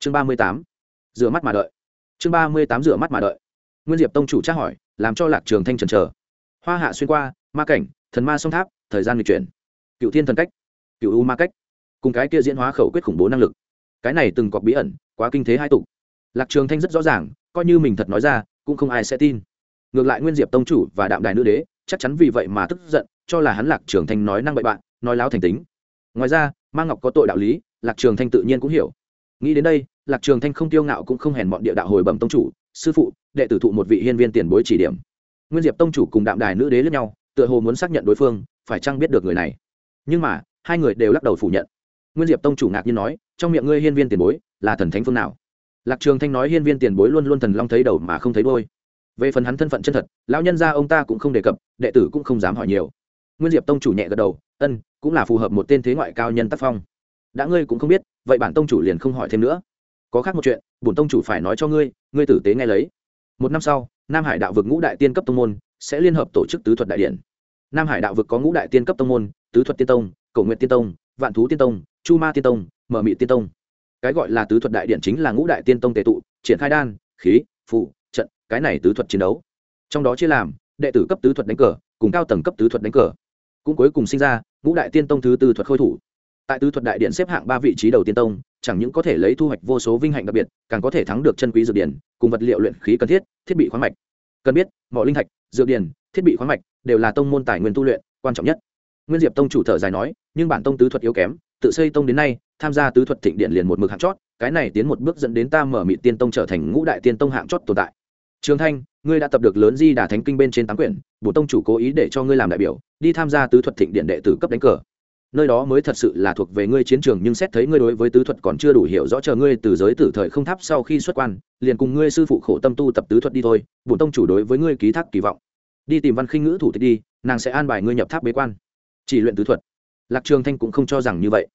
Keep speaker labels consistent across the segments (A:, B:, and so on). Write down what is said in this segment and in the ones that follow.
A: chương ba mươi tám, rửa mắt mà đợi. Chương ba mươi tám, rửa mắt mà đợi. Nguyên diệp tông chủ tra hỏi, làm cho lạc trường thanh trần trờ hoa hạ xuyên qua, ma cảnh, thần ma song tháp, thời gian lịch chuyển. Cựu thiên thần cách, cựu u ma cách. Cùng cái kia diễn hóa khẩu quyết khủng bố năng lực. Cái này từng có bí ẩn, quá kinh thế hai tục lạc trường thanh rất rõ ràng, coi như mình thật nói ra, cũng không ai sẽ tin. Ngược lại nguyên diệp tông chủ và đạm đài nữ đế, chắc chắn vì vậy mà tức giận, cho là hắn lạc trường thanh nói năng bậy bạn, nói láo thành tính. Ngoài ra, ma ngọc có tội đạo lý, lạc trường thanh tự nhiên cũng hiểu. Nghĩ đến đây lạc trường thanh không tiêu ngạo cũng không hèn bọn địa đạo hồi bẩm tông chủ, sư phụ, đệ tử thụ một vị hiên viên tiền bối chỉ điểm. Nguyên diệp tông chủ cùng đạm đài nữ đế lẫn nhau, tựa hồ muốn xác nhận đối phương, phải chăng biết được người này. Nhưng mà, hai người đều lắc đầu phủ nhận. Nguyên diệp tông chủ ngạc nhiên nói, trong miệng ngươi hiên viên tiền bối, là thần thánh phương nào? Lạc trường thanh nói, hiên viên tiền bối luôn luôn thần long thấy đầu mà không thấy đôi về phần hắn thân phận chân thật, lão nhân gia ông ta cũng không đề cập, đệ tử cũng không dám hỏi nhiều. Nguyên diệp tông chủ nhẹ gật đầu, ân, cũng là phù hợp một tên thế ngoại cao nhân tác phong. Đã ngươi cũng không biết, vậy bản tông chủ liền không hỏi thêm nữa có khác một chuyện, bổn tông chủ phải nói cho ngươi ngươi tử tế nghe lấy. Một năm sau, nam hải đạo vực ngũ đại tiên cấp tông môn sẽ liên hợp tổ chức tứ thuật đại điển. nam hải đạo vực có ngũ đại tiên cấp tông môn, tứ thuật tiên tông cầu nguyện tiên tông, vạn thú tiên tông, chu ma tiên tông, mở mị tiên tông. Cái gọi là tứ thuật đại điển chính là ngũ đại tiên tông tề tụ, triển khai đan, khí phụ trận, cái này tứ thuật chiến đấu. Trong đó chia làm, đệ tử cấp tứ thuật đánh cờ, cùng cao tầng cấp tứ thuật đánh cờ. Cũng cuối cùng sinh ra, ngũ đại tiên tông thứ tư thuật khôi thủ tại tứ thuật đại điện xếp hạng ba vị trí đầu tiên tông, chẳng những có thể lấy thu hoạch vô số vinh hạnh đặc biệt, càng có thể thắng được chân quý dược điển, cùng vật liệu luyện khí cần thiết thiết bị khoáng mạch. Cần biết, mọi linh thạch, dược điển, thiết bị khoáng mạch đều là tông môn tài nguyên tu luyện, quan trọng nhất. Nguyên diệp tông chủ thở dài nói, nhưng bản tông tứ thuật yếu kém, tự xây tông đến nay, tham gia tứ thuật thịnh điện liền một mực hạng chót, cái này tiến một bước dẫn đến ta mở mị tiên tông trở thành ngũ đại tiên tông hạng chót tồn tại. Trường thanh, ngươi đã tập được lớn di đà thánh kinh bên trên tám quyển, bổ tông chủ cố ý để cho ngươi làm đại biểu, đi tham gia tứ thuật thịnh điện đệ tử cấp đánh cờ nơi đó mới thật sự là thuộc về ngươi chiến trường, nhưng xét thấy ngươi đối với tứ thuật còn chưa đủ hiểu rõ, chờ ngươi từ giới tử thời không tháp sau khi xuất quan, liền cùng ngươi sư phụ khổ tâm tu tập tứ thuật đi thôi, bổn tông chủ đối với ngươi ký thác kỳ vọng. Đi tìm văn khinh ngữ thủ tịch đi, nàng sẽ an bài ngươi nhập tháp bế quan. Chỉ luyện tứ thuật. Lạc trường thanh cũng không cho rằng như vậy.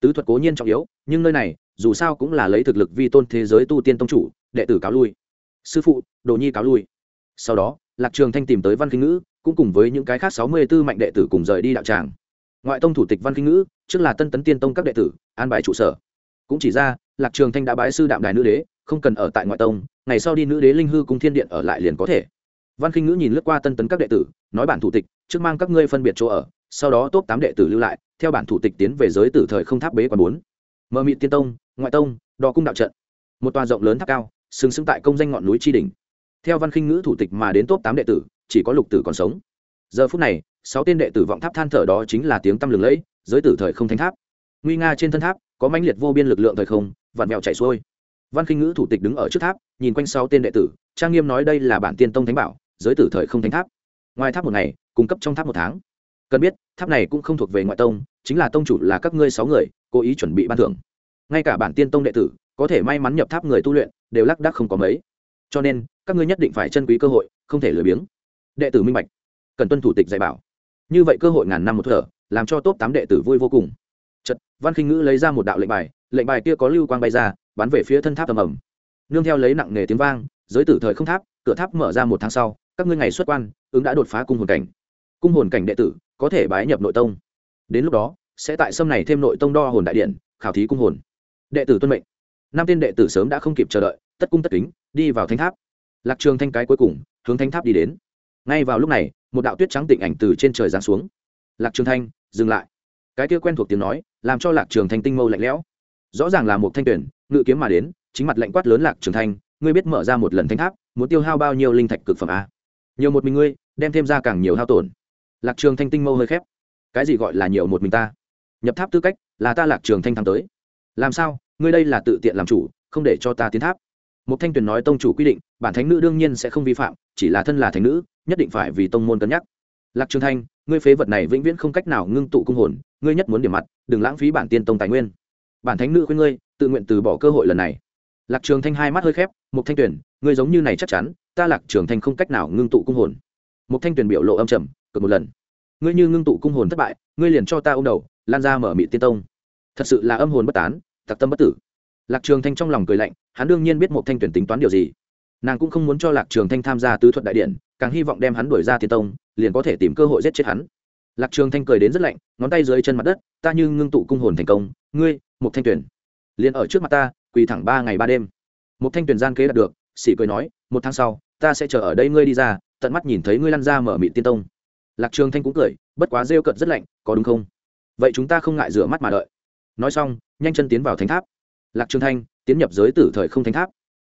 A: Tứ thuật cố nhiên trọng yếu, nhưng nơi này, dù sao cũng là lấy thực lực vi tôn thế giới tu tiên tông chủ, đệ tử cáo lui. Sư phụ, đồ nhi cáo lui. Sau đó, lạc trường thanh tìm tới văn kinh ngữ, cũng cùng với những cái khác sáu mươi 64 mạnh đệ tử cùng rời đi đạo tràng ngoại tông thủ tịch văn kinh ngữ, trước là tân tấn tiên tông các đệ tử, an bài trụ sở. Cũng chỉ ra, lạc trường thanh đã bái sư đạm đài nữ đế, không cần ở tại ngoại tông, ngày sau đi nữ đế linh hư cung thiên điện ở lại liền có thể. Văn kinh ngữ nhìn lướt qua tân tấn các đệ tử, nói bản thủ tịch, trước mang các ngươi phân biệt chỗ ở, sau đó top tám đệ tử lưu lại, theo bản thủ tịch tiến về giới tử thời không tháp bế quan bốn. Mờ mịt tiên tông, ngoại tông đo cung đạo trận. Một tòa rộng lớn tháp cao, sừng sững tại công danh ngọn núi tri đình theo văn khinh ngữ thủ tịch mà đến top tám đệ tử, chỉ có lục tử còn sống giờ phút này, sáu tên đệ tử vọng tháp than thở đó chính là tiếng tăm lừng lẫy, giới tử thời không thánh tháp. Nguy nga trên thân tháp, có mãnh liệt vô biên lực lượng thời không vạn mẹo chảy xuôi. Văn khinh ngữ thủ tịch đứng ở trước tháp, nhìn quanh sáu tên đệ tử, trang nghiêm nói đây là bản tiên tông thánh bảo, giới tử thời không thánh tháp. Ngoài tháp một ngày, cung cấp trong tháp một tháng. Cần biết, tháp này cũng không thuộc về ngoại tông, chính là tông chủ là các ngươi sáu người, cố ý chuẩn bị ban thưởng. Ngay cả bản tiên tông đệ tử, có thể may mắn nhập tháp người tu luyện, đều lác đác không có mấy. Cho nên, các ngươi nhất định phải chân quý cơ hội, không thể lười biếng. Đệ tử minh bạch cần tuân thủ tịch dạy bảo. Như vậy cơ hội ngàn năm một thở, làm cho top tám đệ tử vui vô cùng. Chật văn khinh ngữ lấy ra một đạo lệnh bài lệnh bài kia có lưu quang bay ra, bắn về phía thân tháp tầm ẩm nương theo lấy nặng nề tiếng vang, giới tử thời không tháp, cửa tháp mở ra một tháng sau, các ngươi ngày xuất quan, ứng đã đột phá cung hồn cảnh. Cung hồn cảnh đệ tử, có thể bái nhập nội tông. Đến lúc đó, sẽ tại sâm này thêm nội tông đo hồn đại điện, khảo thí cung hồn. Đệ tử tuân mệnh. Năm tên đệ tử sớm đã không kịp chờ đợi, tất cung tất kính, đi vào thánh tháp. Lạc trường thanh cái cuối cùng, hướng thánh tháp đi đến. Ngay vào lúc này một đạo tuyết trắng tịnh ảnh từ trên trời giáng xuống. Lạc trường thanh, dừng lại. Cái kia quen thuộc tiếng nói, làm cho lạc trường thanh tinh mâu lạnh lẽo. Rõ ràng là một thanh tuyển, ngự kiếm mà đến, chính mặt lạnh quát lớn lạc trường thanh, ngươi biết mở ra một lần thanh tháp, muốn tiêu hao bao nhiêu linh thạch cực phẩm a nhiều một mình ngươi, đem thêm ra càng nhiều hao tổn. Lạc trường thanh tinh mâu hơi khép. Cái gì gọi là nhiều một mình ta? Nhập tháp tư cách, là ta lạc trường thanh thắng tới. Làm sao? Ngươi đây là tự tiện làm chủ, không để cho ta tiến tháp một thanh tuyền nói tông chủ quy định, bản thánh nữ đương nhiên sẽ không vi phạm, chỉ là thân là thánh nữ, nhất định phải vì tông môn cân nhắc. Lạc trường thanh, ngươi phế vật này vĩnh viễn không cách nào ngưng tụ cung hồn, ngươi nhất muốn điểm mặt, đừng lãng phí bản tiên tông tài nguyên. Bản thánh nữ khuyên ngươi, tự nguyện từ bỏ cơ hội lần này. Lạc trường thanh hai mắt hơi khép một thanh tuyển ngươi giống như này chắc chắn, ta lạc trường thanh không cách nào ngưng tụ cung hồn. Một thanh tuyển biểu lộ âm trầm, cực một lần. Ngươi như ngưng tụ cung hồn thất bại, ngươi liền cho ta ôm đầu, lan ra mở mị tiên tông. Thật sự là âm hồn bất tán, tặc tâm bất tử. Lạc trường thanh trong lòng cười lạnh hắn đương nhiên biết một thanh tuyển tính toán điều gì. Nàng cũng không muốn cho lạc trường thanh tham gia tứ thuật đại điện, càng hy vọng đem hắn đuổi ra tiên tông, liền có thể tìm cơ hội giết chết hắn. Lạc trường thanh cười đến rất lạnh, ngón tay dưới chân mặt đất, ta như ngưng tụ cung hồn thành công, ngươi, một thanh tuyển. Liền ở trước mặt ta, quỳ thẳng ba ngày ba đêm. Một thanh tuyển gian kế đạt được sỉ cười nói, một tháng sau, ta sẽ chờ ở đây ngươi đi ra, tận mắt nhìn thấy ngươi lăn ra mở mị tiên tông. Lạc trường thanh cũng cười, bất quá rêu cợt rất lạnh, có đúng không? Vậy chúng ta không ngại rửa mắt mà đợi. Nói xong, nhanh chân tiến vào thánh tháp lạc trường thanh, tiến nhập giới tử thời không thánh tháp.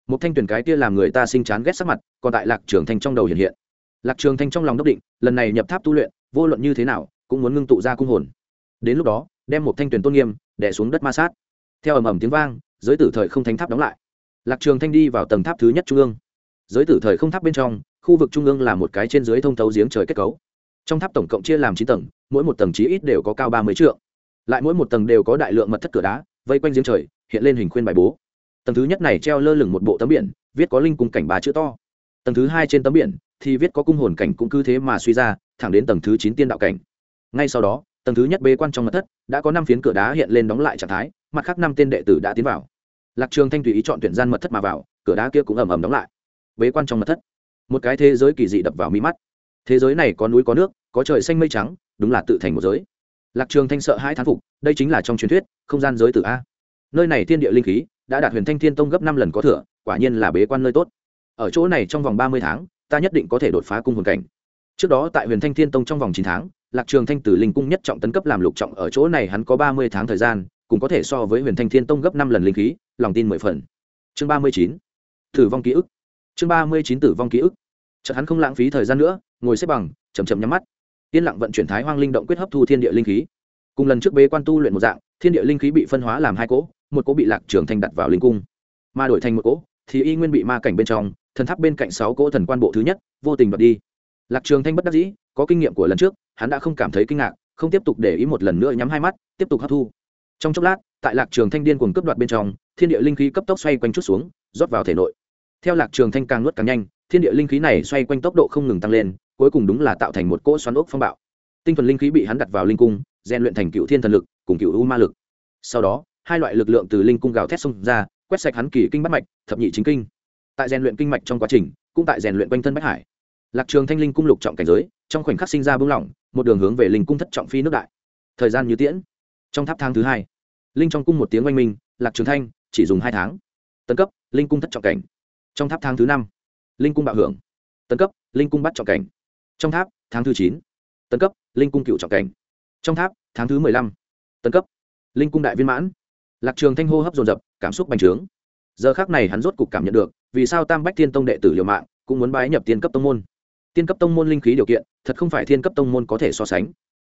A: Một thanh tuyển cái kia làm người ta sinh chán ghét sắc mặt, còn tại lạc trường thanh trong đầu hiện hiện. Lạc trường thanh trong lòng đốc định, lần này nhập tháp tu luyện, vô luận như thế nào, cũng muốn ngưng tụ ra cung hồn. Đến lúc đó, đem một thanh tuyển tôn nghiêm, đè xuống đất ma sát. Theo ầm ầm tiếng vang, giới tử thời không thánh tháp đóng lại. Lạc trường thanh đi vào tầng tháp thứ nhất trung ương. Giới tử thời không tháp bên trong, khu vực trung ương là một cái trên dưới thông thấu giếng trời kết cấu. Trong tháp tổng cộng chia làm chín tầng, mỗi một tầng chí ít đều có cao ba mươi trượng. Lại mỗi một tầng đều có đại lượng mật thất cửa đá, vây quanh giếng trời hiện lên hình khuyên bài bố. Tầng thứ nhất này treo lơ lửng một bộ tấm biển, viết có linh cung cảnh ba chữ to. Tầng thứ hai trên tấm biển thì viết có cung hồn cảnh cũng cứ thế mà suy ra, thẳng đến tầng thứ chín tiên đạo cảnh. Ngay sau đó, tầng thứ nhất bế quan trong mật thất, đã có năm phiến cửa đá hiện lên đóng lại trạng thái, mặt khác năm tên đệ tử đã tiến vào. Lạc trường thanh tùy ý chọn tuyển gian mật thất mà vào, cửa đá kia cũng ầm ầm đóng lại. Bế quan trong mật thất, một cái thế giới kỳ dị đập vào mi mắt. Thế giới này có núi có nước, có trời xanh mây trắng, đúng là tự thành một giới. Lạc trường thanh sợ hai thán phục, đây chính là trong truyền thuyết, không gian giới tử a nơi này thiên địa linh khí đã đạt huyền thanh thiên tông gấp năm lần có thừa, quả nhiên là bế quan nơi tốt. Ở chỗ này trong vòng ba mươi tháng, ta nhất định có thể đột phá cung hồn cảnh. Trước đó tại huyền thanh thiên tông trong vòng chín tháng, lạc trường thanh tử linh cung nhất trọng tấn cấp làm lục trọng ở chỗ này hắn có ba mươi tháng thời gian, cũng có thể so với huyền thanh thiên tông gấp năm lần linh khí, lòng tin mười phần. Chương ba mươi chín, tử vong ký ức. Chương ba mươi chín tử vong ký ức. Chợt hắn không lãng phí thời gian nữa, ngồi xếp bằng chầm chậm nhắm mắt. Yên lặng vận chuyển thái hoang linh động quyết hấp thu thiên địa linh khí. Cùng lần trước bế quan tu luyện một dạng, thiên địa linh khí bị phân hóa làm hai cỗ một cỗ bị lạc trường thanh đặt vào linh cung. Mà đổi thành một cỗ, thì y nguyên bị ma cảnh bên trong, thần tháp bên cạnh sáu cỗ thần quan bộ thứ nhất, vô tình đoạt đi. Lạc trường thanh bất đắc dĩ, có kinh nghiệm của lần trước, hắn đã không cảm thấy kinh ngạc, không tiếp tục để ý một lần nữa nhắm hai mắt, tiếp tục hấp thu. Trong chốc lát, tại lạc trường thanh điên cuồng cướp đoạt bên trong, thiên địa linh khí cấp tốc xoay quanh chút xuống, rót vào thể nội. Theo lạc trường thanh càng nuốt càng nhanh, thiên địa linh khí này xoay quanh tốc độ không ngừng tăng lên, cuối cùng đúng là tạo thành một cỗ xoắn ốc phong bạo. Tinh thuần linh khí bị hắn đặt vào linh cung, rèn luyện thành cựu thiên thần lực, cùng cựu u ma lực. Sau đó hai loại lực lượng từ linh cung gào thét xông ra, quét sạch hắn kỳ kinh bắt mạch, thập nhị chính kinh. Tại rèn luyện kinh mạch trong quá trình, cũng tại rèn luyện quanh thân bách hải. Lạc trường thanh linh cung lục trọng cảnh giới, trong khoảnh khắc sinh ra bưng lỏng, một đường hướng về linh cung thất trọng phi nước đại. Thời gian như tiễn. Trong tháp tháng thứ hai, linh trong cung một tiếng oanh minh, lạc trường thanh chỉ dùng hai tháng. Tấn cấp, linh cung thất trọng cảnh. Trong tháp tháng thứ năm, linh cung bạo hưởng. Tấn cấp, linh cung bắt trọng cảnh. Trong tháp, tháng thứ chín, tấn cấp, linh cung cựu trọng cảnh. Trong tháp, tháng thứ mười lăm, tấn cấp, linh cung đại viên mãn lạc trường thanh hô hấp dồn dập, cảm xúc bành trướng. Giờ khác này hắn rốt cục cảm nhận được, vì sao tam bách thiên tông đệ tử liều mạng, cũng muốn bái nhập tiên cấp tông môn. Tiên cấp tông môn linh khí điều kiện, thật không phải thiên cấp tông môn có thể so sánh.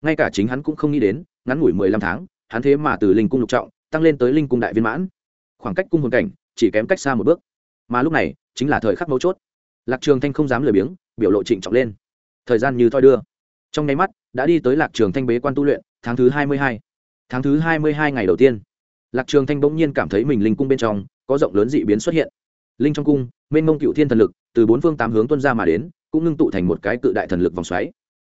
A: Ngay cả chính hắn cũng không nghĩ đến, ngắn ngủi mười lăm tháng, hắn thế mà từ linh cung lục trọng, tăng lên tới linh cung đại viên mãn. Khoảng cách cung hồn cảnh, chỉ kém cách xa một bước. Mà lúc này, chính là thời khắc mấu chốt. Lạc trường thanh không dám lười biếng, biểu lộ trịnh trọng lên. Thời gian như thoi đưa. Trong nháy mắt, đã đi tới lạc trường thanh bế quan tu luyện, tháng thứ hai mươi hai. Tháng thứ hai mươi hai ngày đầu tiên lạc trường thanh bỗng nhiên cảm thấy mình linh cung bên trong có rộng lớn dị biến xuất hiện. Linh trong cung, mênh mông cựu thiên thần lực từ bốn phương tám hướng tuân ra mà đến, cũng ngưng tụ thành một cái cự đại thần lực vòng xoáy.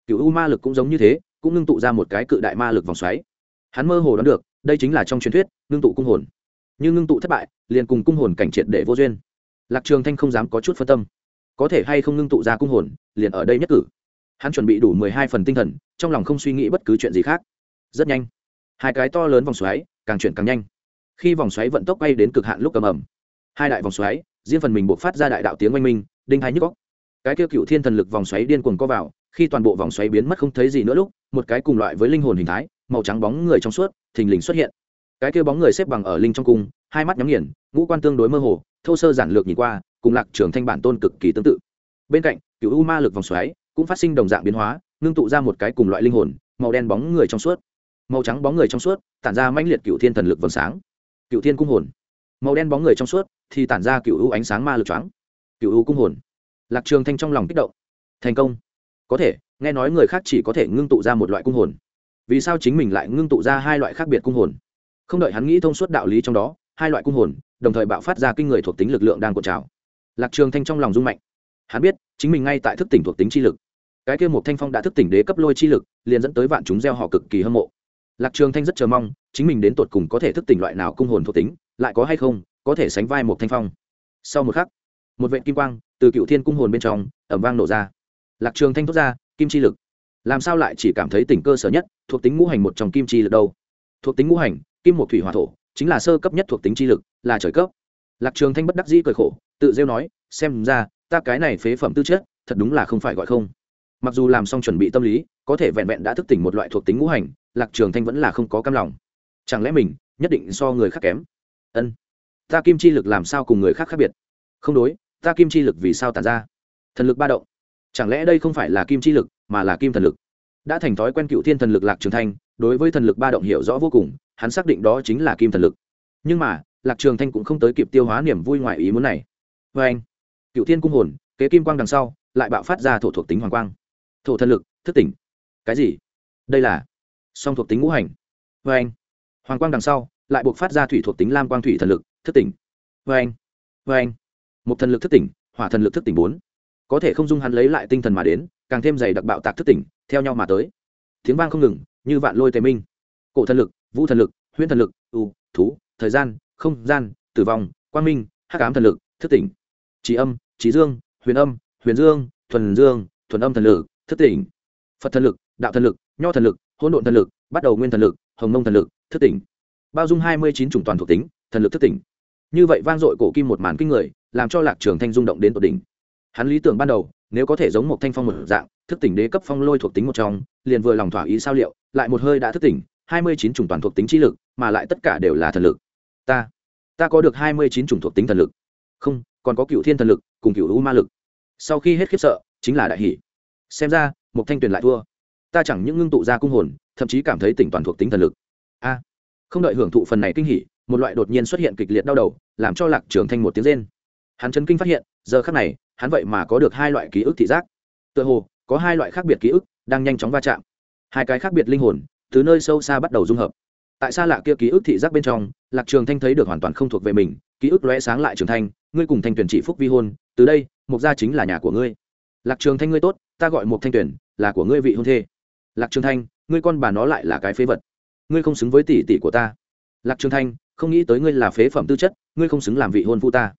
A: Cựu u ma lực cũng giống như thế, cũng ngưng tụ ra một cái cự đại ma lực vòng xoáy. Hắn mơ hồ đoán được, đây chính là trong truyền thuyết, ngưng tụ cung hồn. Nhưng ngưng tụ thất bại, liền cùng cung hồn cảnh triệt để vô duyên. Lạc trường thanh không dám có chút phân tâm. Có thể hay không ngưng tụ ra cung hồn, liền ở đây nhất cử. Hắn chuẩn bị đủ mười hai phần tinh thần, trong lòng không suy nghĩ bất cứ chuyện gì khác. Rất nhanh, hai cái to lớn vòng xoáy càng chuyển càng nhanh. Khi vòng xoáy vận tốc bay đến cực hạn lúc cầm ẩm hai đại vòng xoáy, riêng phần mình buộc phát ra đại đạo tiếng oanh minh, đinh hai nhức góc cái kêu cựu thiên thần lực vòng xoáy điên cuồng co vào, khi toàn bộ vòng xoáy biến mất không thấy gì nữa lúc, một cái cùng loại với linh hồn hình thái, màu trắng bóng người trong suốt, thình lình xuất hiện. Cái kêu bóng người xếp bằng ở linh trong cung, hai mắt nhắm nghiền, ngũ quan tương đối mơ hồ, thô sơ giản lược nhìn qua, cùng lạc trường thanh bản tôn cực kỳ tương tự. Bên cạnh, cựu u ma lực vòng xoáy cũng phát sinh đồng dạng biến hóa, ngưng tụ ra một cái cùng loại linh hồn, màu đen bóng người trong suốt màu trắng bóng người trong suốt, tản ra mãnh liệt cựu thiên thần lực vầng sáng. Cựu thiên cung hồn. Màu đen bóng người trong suốt, thì tản ra cựu u ánh sáng ma lực choáng. Cựu u cung hồn. Lạc trường thanh trong lòng kích động. Thành công. Có thể, nghe nói người khác chỉ có thể ngưng tụ ra một loại cung hồn. Vì sao chính mình lại ngưng tụ ra hai loại khác biệt cung hồn? Không đợi hắn nghĩ thông suốt đạo lý trong đó, hai loại cung hồn, đồng thời bạo phát ra kinh người thuộc tính lực lượng đang cột trào. Lạc trường thanh trong lòng rung mạnh. Hắn biết, chính mình ngay tại thức tỉnh thuộc tính chi lực. Cái kia một thanh phong đã thức tỉnh đế cấp lôi chi lực, liền dẫn tới vạn chúng gieo họ cực kỳ hâm mộ lạc trường thanh rất chờ mong, chính mình đến tột cùng có thể thức tỉnh loại nào cung hồn thuộc tính, lại có hay không, có thể sánh vai một thanh phong. Sau một khắc, một vệ kim quang từ cựu thiên cung hồn bên trong ẩm vang nổ ra. Lạc trường thanh thốt ra, kim chi lực, làm sao lại chỉ cảm thấy tỉnh cơ sở nhất, thuộc tính ngũ hành một trong kim chi lực đâu? Thuộc tính ngũ hành, kim một thủy hỏa thổ, chính là sơ cấp nhất thuộc tính chi lực, là trời cấp. Lạc trường thanh bất đắc dĩ cười khổ, tự rêu nói, xem ra, ta cái này phế phẩm tư chất, thật đúng là không phải gọi không. Mặc dù làm xong chuẩn bị tâm lý, có thể vẹn vẹn đã thức tỉnh một loại thuộc tính ngũ hành lạc trường thanh vẫn là không có cam lòng. Chẳng lẽ mình nhất định so người khác kém? Ân. Ta kim chi lực làm sao cùng người khác khác biệt? Không đối, ta kim chi lực vì sao tàn ra? Thần lực ba động. Chẳng lẽ đây không phải là kim chi lực, mà là kim thần lực? Đã thành thói quen cựu thiên thần lực lạc trường thanh, đối với thần lực ba động hiểu rõ vô cùng, hắn xác định đó chính là kim thần lực. Nhưng mà, lạc trường thanh cũng không tới kịp tiêu hóa niềm vui ngoài ý muốn này. Vê anh, cựu thiên cung hồn, kế kim quang đằng sau, lại bạo phát ra thổ thuộc tính hoàng quang. Thổ thần lực, thức tỉnh. Cái gì? Đây là song thuộc tính ngũ hành. Vê anh. Hoàng quang đằng sau, lại buộc phát ra thủy thuộc tính lam quang thủy thần lực, thức tỉnh. Vê anh. Vê anh. Một thần lực thức tỉnh, hỏa thần lực thức tỉnh bốn. Có thể không dung hắn lấy lại tinh thần mà đến, càng thêm dày đặc bạo tạc thức tỉnh, theo nhau mà tới. Tiếng vang không ngừng, như vạn lôi tề minh. Cổ thần lực, vũ thần lực, huyễn thần lực ưu thú, thời gian, không gian, tử vong, quang minh, hắc ám thần lực, thức tỉnh. Trí âm trí dương, huyền âm, huyền dương, thuần dương, thuần âm thần lực, thức tỉnh. Phật thần lực, đạo thần lực, nho thần lực hỗn độn thần lực, bắt đầu nguyên thần lực, hồng mông thần lực, thức tỉnh. Bao dung hai mươi chín chủng toàn thuộc tính, thần lực thức tỉnh. Như vậy vang dội cổ kim một màn kinh người, làm cho lạc trường thanh rung động đến tột đỉnh. Hắn lý tưởng ban đầu, nếu có thể giống một thanh phong một dạng, thức tỉnh đế cấp phong lôi thuộc tính một trong, liền vừa lòng thỏa ý sao liệu, lại một hơi đã thức tỉnh, hai mươi chín chủng toàn thuộc tính trí lực, mà lại tất cả đều là thần lực. Ta ta có được hai mươi chín chủng thuộc tính thần lực. Không, còn có cựu thiên thần lực cùng cựu u ma lực. Sau khi hết khiếp sợ, chính là đại hỷ. Xem ra một thanh tuyền lại thua ta chẳng những ngưng tụ ra cung hồn, thậm chí cảm thấy tỉnh toàn thuộc tính thần lực. A, không đợi hưởng thụ phần này kinh hỉ, một loại đột nhiên xuất hiện kịch liệt đau đầu, làm cho lạc trường thanh một tiếng rên. Hắn chấn kinh phát hiện, giờ khắc này, hắn vậy mà có được hai loại ký ức thị giác. Tựa hồ, có hai loại khác biệt ký ức đang nhanh chóng va chạm. Hai cái khác biệt linh hồn, từ nơi sâu xa bắt đầu dung hợp. Tại xa lạ kia ký ức thị giác bên trong, lạc trường thanh thấy được hoàn toàn không thuộc về mình, ký ức lóe sáng lại trường thanh ngươi cùng thanh tuyển chỉ phúc vi hôn, từ đây, mục gia chính là nhà của ngươi. Lạc trường thanh ngươi tốt, ta gọi một thanh tuyển là của ngươi vị hôn thê lạc trường thanh, ngươi con bà nó lại là cái phế vật. Ngươi không xứng với tỷ tỷ của ta. Lạc trường thanh, không nghĩ tới ngươi là phế phẩm tư chất, ngươi không xứng làm vị hôn phu ta.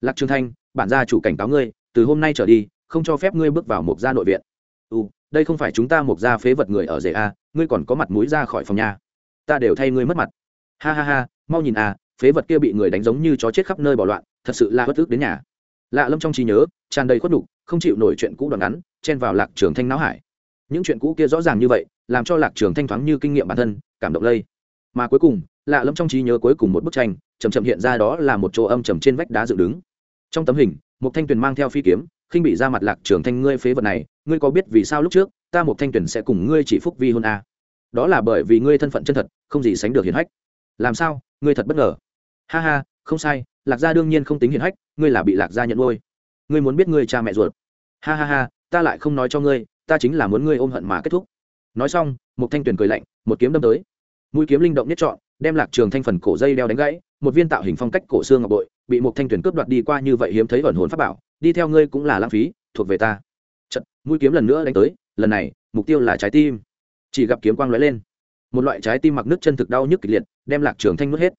A: Lạc trường thanh, bản gia chủ cảnh cáo ngươi, từ hôm nay trở đi, không cho phép ngươi bước vào một gia nội viện. Ừ đây không phải chúng ta một gia phế vật người ở rể a, ngươi còn có mặt mũi ra khỏi phòng nhà ta đều thay ngươi mất mặt. Ha ha ha, mau nhìn a, phế vật kia bị người đánh giống như chó chết khắp nơi bỏ loạn, thật sự là bất ức đến nhà. Lạ lâm trong trí nhớ, tràn đầy khuất đục không chịu nổi chuyện cũ đoạn ngắn, chen vào lạc trường thanh não hải những chuyện cũ kia rõ ràng như vậy, làm cho lạc trường thanh thoáng như kinh nghiệm bản thân, cảm động lây. Mà cuối cùng, lạ lẫm trong trí nhớ cuối cùng một bức tranh chầm chậm hiện ra đó là một chỗ âm trầm trên vách đá dựng đứng. Trong tấm hình một thanh tuyền mang theo phi kiếm, khinh bị ra mặt lạc trường thanh, ngươi phế vật này, ngươi có biết vì sao lúc trước ta một thanh tuyền sẽ cùng ngươi chỉ phúc vi hôn a à? đó là bởi vì ngươi thân phận chân thật, không gì sánh được hiển hách. Làm sao? Ngươi thật bất ngờ. Ha ha, không sai, lạc gia đương nhiên không tính hiển hách, ngươi là bị lạc gia nhận nuôi. Ngươi muốn biết ngươi cha mẹ ruột. Ha ha ha, ta lại không nói cho ngươi ta chính là muốn ngươi ôm hận mà kết thúc. Nói xong một thanh tuyền cười lạnh, một kiếm đâm tới. Mũi kiếm linh động nhất chọn đem lạc trường thanh phần cổ dây đeo đánh gãy, một viên tạo hình phong cách cổ xương ngọc bội, bị một thanh tuyển cướp đoạt đi qua như vậy hiếm thấy ẩn hồn pháp bảo, đi theo ngươi cũng là lãng phí, thuộc về ta. Trận mũi kiếm lần nữa đánh tới, lần này, mục tiêu là trái tim. Chỉ gặp kiếm quang lóe lên. Một loại trái tim mặc nước chân thực đau nhức kịch liệt, đem lạc trường thanh nuốt hết.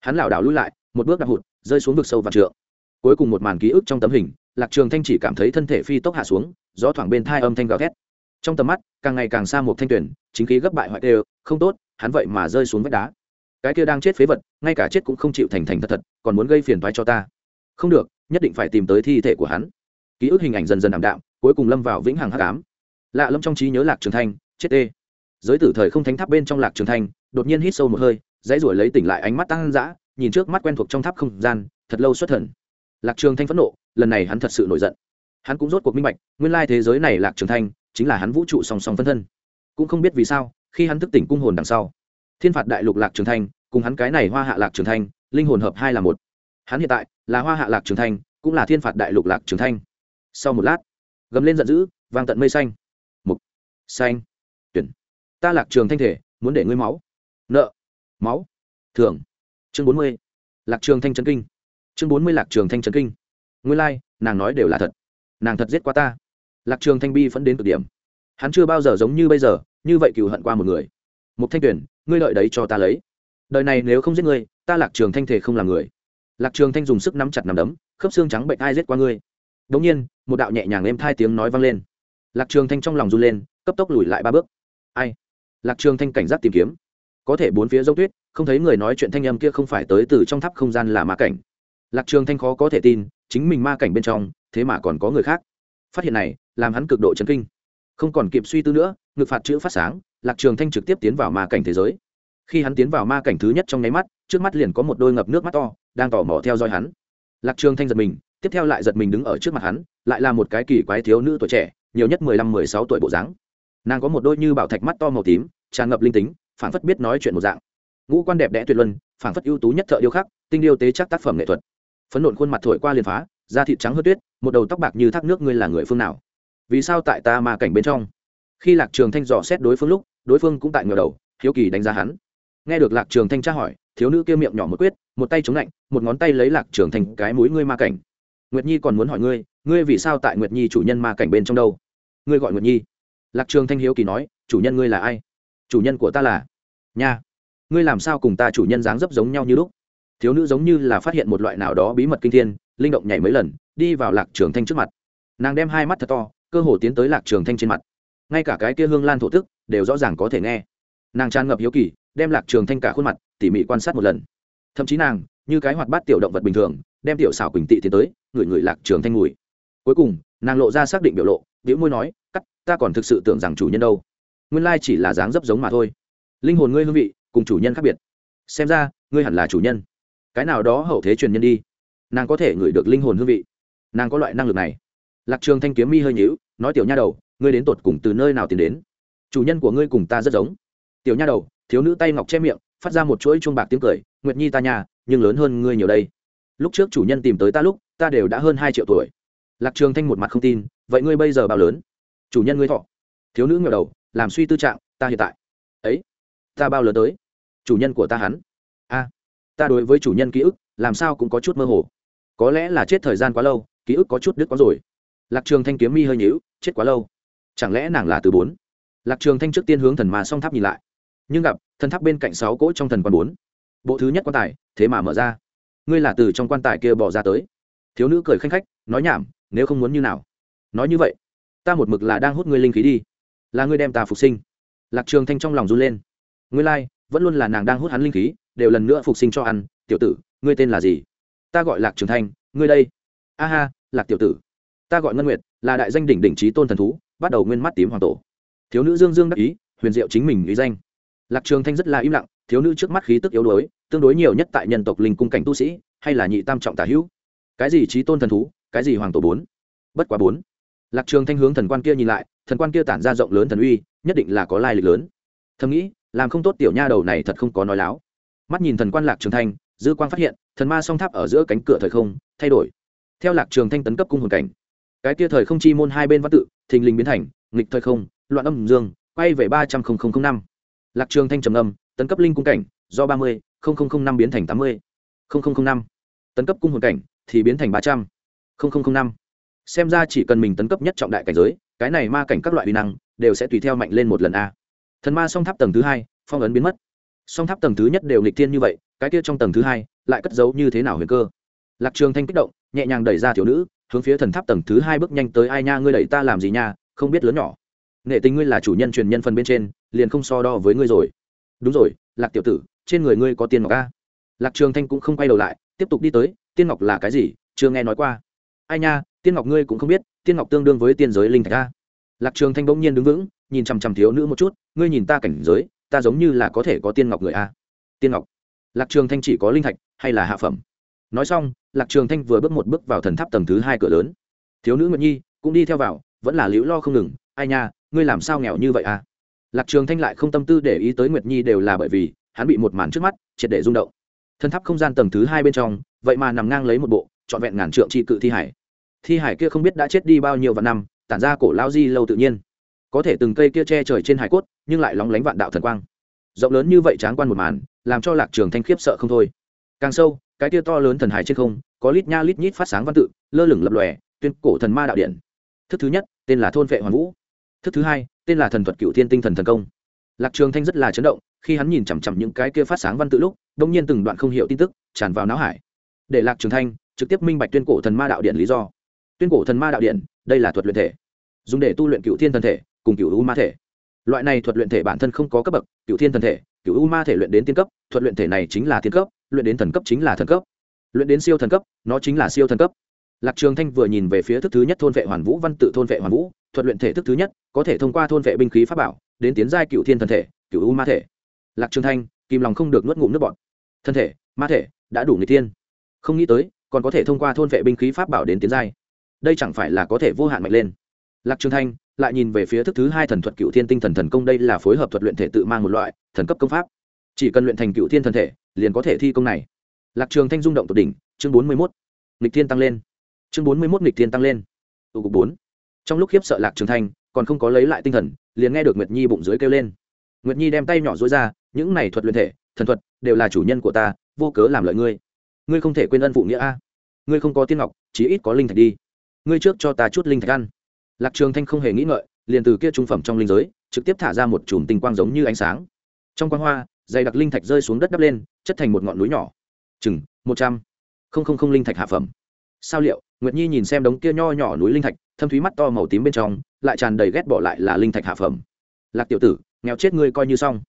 A: Hắn lảo đảo lùi lại, một bước đạp hụt, rơi xuống vực sâu và trượng. Cuối cùng một màn ký ức trong tấm hình lạc trường thanh chỉ cảm thấy thân thể phi tốc hạ xuống, gió thoảng bên thai âm thanh gào thét. Trong tầm mắt, càng ngày càng xa một thanh tuyển, chính khí gấp bại hoại đều, không tốt, hắn vậy mà rơi xuống vách đá. Cái kia đang chết phế vật, ngay cả chết cũng không chịu thành thành thật thật, còn muốn gây phiền toái cho ta. Không được, nhất định phải tìm tới thi thể của hắn. Ký ức hình ảnh dần dần ảm đạm, cuối cùng lâm vào vĩnh hằng hắc ám. Lạ lâm trong trí nhớ lạc trường thanh, chết tê. Giới tử thời không thánh tháp bên trong lạc trường thanh, đột nhiên hít sâu một hơi, dãy ruổi lấy tỉnh lại ánh mắt tăng dã, nhìn trước mắt quen thuộc trong tháp không gian, thật lâu xuất thần. Lạc trường thanh phẫn nộ lần này hắn thật sự nổi giận. Hắn cũng rốt cuộc minh bạch, nguyên lai thế giới này lạc trường thanh chính là hắn vũ trụ song song phân thân. Cũng không biết vì sao, khi hắn thức tỉnh cung hồn đằng sau, thiên phạt đại lục lạc trường thanh cùng hắn cái này hoa hạ lạc trường thanh, linh hồn hợp hai là một. Hắn hiện tại là hoa hạ lạc trường thanh, cũng là thiên phạt đại lục lạc trường thanh. Sau một lát, gầm lên giận dữ, vang tận mây xanh. Mục. Xanh. Tuyển. Ta lạc trường thanh thể, muốn để ngươi máu. Nợ. Máu. Thường chương bốn mươi. Lạc trường thanh trấn kinh. Chương bốn mươi lạc trường thanh trấn kinh nguyên lai、like, nàng nói đều là thật. Nàng thật giết qua ta. Lạc trường thanh bi vẫn đến cực điểm. Hắn chưa bao giờ giống như bây giờ như vậy cừu hận qua một người. Một thanh tuyển ngươi lợi đấy cho ta lấy. Đời này nếu không giết ngươi ta lạc trường thanh thể không làm người. Lạc trường thanh dùng sức nắm chặt nắm đấm khớp xương trắng bệnh ai giết qua ngươi. Đống nhiên một đạo nhẹ nhàng êm thai tiếng nói vang lên. Lạc trường thanh trong lòng run lên cấp tốc lùi lại ba bước. Ai? Lạc trường thanh cảnh giác tìm kiếm. Có thể bốn phía dốc tuyết không thấy người nói chuyện thanh âm kia không phải tới từ trong tháp không gian là ma cảnh. Lạc trường thanh khó có thể tin chính mình ma cảnh bên trong, thế mà còn có người khác. Phát hiện này, làm hắn cực độ chấn kinh. Không còn kịp suy tư nữa, ngực phạt chữ phát sáng, lạc trường thanh trực tiếp tiến vào ma cảnh thế giới. Khi hắn tiến vào ma cảnh thứ nhất trong nháy mắt, trước mắt liền có một đôi ngập nước mắt to, đang tò mò theo dõi hắn. Lạc trường thanh giật mình, tiếp theo lại giật mình đứng ở trước mặt hắn, lại là một cái kỳ quái thiếu nữ tuổi trẻ, nhiều nhất mười lăm, mười sáu tuổi bộ dáng. Nàng có một đôi như bảo thạch mắt to màu tím, tràn ngập linh tính, phảng phất biết nói chuyện một dạng. Ngũ quan đẹp đẽ tuyệt luân, phảng phất ưu tú nhất thợ điêu khắc, tinh điêu tế chắc tác phẩm nghệ thuật phấn nộn khuôn mặt thổi qua liền phá, da thịt trắng hớt tuyết, một đầu tóc bạc như thác nước ngươi là người phương nào? Vì sao tại ta mà cảnh bên trong? Khi lạc trường thanh dò xét đối phương lúc, đối phương cũng tại ngờ đầu, hiếu kỳ đánh giá hắn. Nghe được lạc trường thanh tra hỏi, thiếu nữ kia miệng nhỏ một quyết, một tay chống lạnh, một ngón tay lấy lạc trường thanh cái mũi ngươi ma cảnh. Nguyệt nhi còn muốn hỏi ngươi ngươi vì sao tại nguyệt nhi chủ nhân ma cảnh bên trong đâu? Ngươi gọi nguyệt nhi. Lạc trường thanh hiếu kỳ nói, chủ nhân ngươi là ai? Chủ nhân của ta là? Nha. Ngươi làm sao cùng ta chủ nhân dáng dấp giống nhau như lúc? Thiếu nữ giống như là phát hiện một loại nào đó bí mật kinh thiên, linh động nhảy mấy lần, đi vào lạc trường thanh trước mặt. Nàng đem hai mắt thật to, cơ hồ tiến tới lạc trường thanh trên mặt. Ngay cả cái kia hương lan thổ tức, đều rõ ràng có thể nghe. Nàng tràn ngập hiếu kỳ, đem lạc trường thanh cả khuôn mặt, tỉ mỉ quan sát một lần. Thậm chí nàng, như cái hoạt bát tiểu động vật bình thường, đem tiểu xảo quỳnh tị tiến tới người người lạc trường thanh ngùi cuối cùng, nàng lộ ra xác định biểu lộ biểu môi nói, cắt, ta còn thực sự tưởng rằng chủ nhân đâu. Nguyên lai chỉ là dáng dấp giống mà thôi. Linh hồn ngươi hương vị, cùng chủ nhân khác biệt. Xem ra, ngươi hẳn là chủ nhân cái nào đó hậu thế truyền nhân đi. Nàng có thể ngửi được linh hồn hương vị. Nàng có loại năng lực này. Lạc trường thanh kiếm mi hơi nhíu, nói tiểu nha đầu, ngươi đến tột cùng từ nơi nào tìm đến? Chủ nhân của ngươi cùng ta rất giống. Tiểu nha đầu, thiếu nữ tay ngọc che miệng, phát ra một chuỗi chuông bạc tiếng cười, nguyệt nhi ta nhà, nhưng lớn hơn ngươi nhiều đây. Lúc trước chủ nhân tìm tới ta lúc, ta đều đã hơn hai triệu tuổi. Lạc trường thanh một mặt không tin, vậy ngươi bây giờ bao lớn? Chủ nhân ngươi thọ. Thiếu nữ ngẩng đầu, làm suy tư trạng, ta hiện tại. Ấy, ta bao lớn tới? Chủ nhân của ta hắn ta đối với chủ nhân ký ức làm sao cũng có chút mơ hồ. Có lẽ là chết thời gian quá lâu ký ức có chút đứt có rồi. Lạc trường thanh kiếm mi hơi nhíu chết quá lâu. Chẳng lẽ nàng là từ bốn? Lạc trường thanh trước tiên hướng thần mà song tháp nhìn lại. Nhưng gặp thần tháp bên cạnh sáu cỗ trong thần quan bốn. Bộ thứ nhất quan tài thế mà mở ra. Ngươi là từ trong quan tài kia bỏ ra tới. Thiếu nữ cười khanh khách nói nhảm nếu không muốn như nào? Nói như vậy ta một mực là đang hút ngươi linh khí đi. Là ngươi đem ta phục sinh. Lạc trường thanh trong lòng run lên. Ngươi lai、like, vẫn luôn là nàng đang hút hắn linh khí đều lần nữa phục sinh cho ăn, tiểu tử, ngươi tên là gì? Ta gọi lạc trường thanh, ngươi đây. A ha, lạc tiểu tử. Ta gọi ngân nguyệt, là đại danh đỉnh đỉnh trí tôn thần thú, bắt đầu nguyên mắt tím hoàng tổ. Thiếu nữ dương dương đắc ý, huyền diệu chính mình ý danh. Lạc trường thanh rất là im lặng, thiếu nữ trước mắt khí tức yếu đuối, tương đối nhiều nhất tại nhân tộc linh cung cảnh tu sĩ, hay là nhị tam trọng tả hữu. Cái gì trí tôn thần thú, cái gì hoàng tổ bốn? Bất quá bốn. Lạc trường thanh hướng thần quan kia nhìn lại, thần quan kia tản ra rộng lớn thần uy, nhất định là có lai lịch lớn. Thầm nghĩ, làm không tốt tiểu nha đầu này thật không có nói láo mắt nhìn thần quan lạc trường thanh, dư quang phát hiện, thần ma song tháp ở giữa cánh cửa thời không, thay đổi. Theo lạc trường thanh tấn cấp cung hồn cảnh, cái kia thời không chi môn hai bên văn tự, thình lình biến thành, nghịch thời không, loạn âm dương, quay về ba trăm linh năm. Lạc trường thanh trầm âm tấn cấp linh cung cảnh, do ba mươi năm biến thành tám mươi. Năm. Tấn cấp cung hồn cảnh, thì biến thành ba trăm. Linh năm. Xem ra chỉ cần mình tấn cấp nhất trọng đại cảnh giới, cái này ma cảnh các loại uy năng, đều sẽ tùy theo mạnh lên một lần a. Thần ma song tháp tầng thứ hai, phong ấn biến mất song tháp tầng thứ nhất đều nghịch thiên như vậy, cái kia trong tầng thứ hai lại cất giấu như thế nào huyền cơ? Lạc trường thanh kích động, nhẹ nhàng đẩy ra thiếu nữ, hướng phía thần tháp tầng thứ hai bước nhanh tới, ai nha, ngươi đẩy ta làm gì nha? Không biết lớn nhỏ. Nghệ tình ngươi là chủ nhân truyền nhân phần bên trên, liền không so đo với ngươi rồi. Đúng rồi, lạc tiểu tử, trên người ngươi có tiên ngọc a? Lạc trường thanh cũng không quay đầu lại, tiếp tục đi tới, tiên ngọc là cái gì? Chưa nghe nói qua. Ai nha, tiên ngọc ngươi cũng không biết, tiên ngọc tương đương với tiên giới linh thạch a. Lạc trường thanh bỗng nhiên đứng vững, nhìn chằm chằm thiếu nữ một chút, ngươi nhìn ta cảnh giới ta giống như là có thể có tiên ngọc người a. Tiên ngọc. Lạc trường thanh chỉ có linh thạch hay là hạ phẩm? Nói xong, lạc trường thanh vừa bước một bước vào thần tháp tầng thứ hai cửa lớn. Thiếu nữ nguyệt nhi cũng đi theo vào, vẫn là liễu lo không ngừng, ai nha, ngươi làm sao nghèo như vậy à lạc trường thanh lại không tâm tư để ý tới nguyệt nhi đều là bởi vì hắn bị một màn trước mắt triệt để rung động. Thần tháp không gian tầng thứ hai bên trong, vậy mà nằm ngang lấy một bộ trọn vẹn ngàn trượng tri cự thi hải. Thi hải kia không biết đã chết đi bao nhiêu vạn năm, tản ra cổ lao di lâu tự nhiên có thể từng cây kia che trời trên hải cốt, nhưng lại lóng lánh vạn đạo thần quang. Rộng lớn như vậy tráng quan một màn, làm cho lạc trường thanh khiếp sợ không thôi. Càng sâu, cái kia to lớn thần hải trên không, có lít nha lít nhít phát sáng văn tự, lơ lửng lập lòe, tuyên cổ thần ma đạo điện. Thức thứ nhất, tên là thôn vệ hoàn vũ. Thức thứ hai, tên là thần thuật cựu thiên tinh thần thần công. Lạc trường thanh rất là chấn động, khi hắn nhìn chằm chằm những cái kia phát sáng văn tự lúc đông nhiên từng đoạn không hiểu tin tức tràn vào não hải. Để lạc trường thanh trực tiếp minh bạch tuyên cổ thần ma đạo điện lý do. Tuyên cổ thần ma đạo điện, đây là thuật luyện thể. Dùng để tu luyện cựu thiên thần thể cùng cựu u ma thể. Loại này thuật luyện thể bản thân không có cấp bậc, cựu thiên thần thể, cựu u ma thể luyện đến tiên cấp, thuật luyện thể này chính là tiên cấp, luyện đến thần cấp chính là thần cấp. Luyện đến siêu thần cấp, nó chính là siêu thần cấp. Lạc trường thanh vừa nhìn về phía thức thứ nhất thôn vệ hoàn vũ văn tự thôn vệ hoàn vũ, thuật luyện thể thức thứ nhất, có thể thông qua thôn vệ binh khí pháp bảo, đến tiến giai cựu thiên thần thể, cựu u ma thể. Lạc trường thanh, kìm lòng không được nuốt ngụm nước bọt. Thân thể, ma thể, đã đủ người tiên không nghĩ tới, còn có thể thông qua thôn vệ binh khí pháp bảo đến tiến giai. Đây chẳng phải là có thể vô hạn mạnh lên. Lạc trường thanh lại nhìn về phía thức thứ hai thần thuật cựu thiên tinh thần thần công, đây là phối hợp thuật luyện thể tự mang một loại thần cấp công pháp. Chỉ cần luyện thành cựu thiên thần thể, liền có thể thi công này. Lạc trường thanh dung động tột đỉnh, chương bốn mươi mốt, nghịch thiên tăng lên. Chương bốn mươi mốt, nghịch thiên tăng lên. Tụ cục bốn. Trong lúc khiếp sợ lạc trường thanh, còn không có lấy lại tinh thần, liền nghe được nguyệt nhi bụng dưới kêu lên. Nguyệt nhi đem tay nhỏ dối ra, những này thuật luyện thể, thần thuật đều là chủ nhân của ta, vô cớ làm lợi ngươi. Ngươi không thể quên ân phụ nghĩa a. Ngươi không có tiên ngọc, chí ít có linh thạch đi. Ngươi trước cho ta chút linh thạch ăn lạc trường thanh không hề nghĩ ngợi, liền từ kia trung phẩm trong linh giới, trực tiếp thả ra một chùm tinh quang giống như ánh sáng. Trong quang hoa, dày đặc linh thạch rơi xuống đất đắp lên, chất thành một ngọn núi nhỏ. Chừng một trăm. Không không không linh thạch hạ phẩm. Sao liệu, nguyệt nhi nhìn xem đống kia nho nhỏ núi linh thạch, thâm thúy mắt to màu tím bên trong, lại tràn đầy ghét bỏ lại là linh thạch hạ phẩm. Lạc tiểu tử, nghèo chết ngươi coi như xong.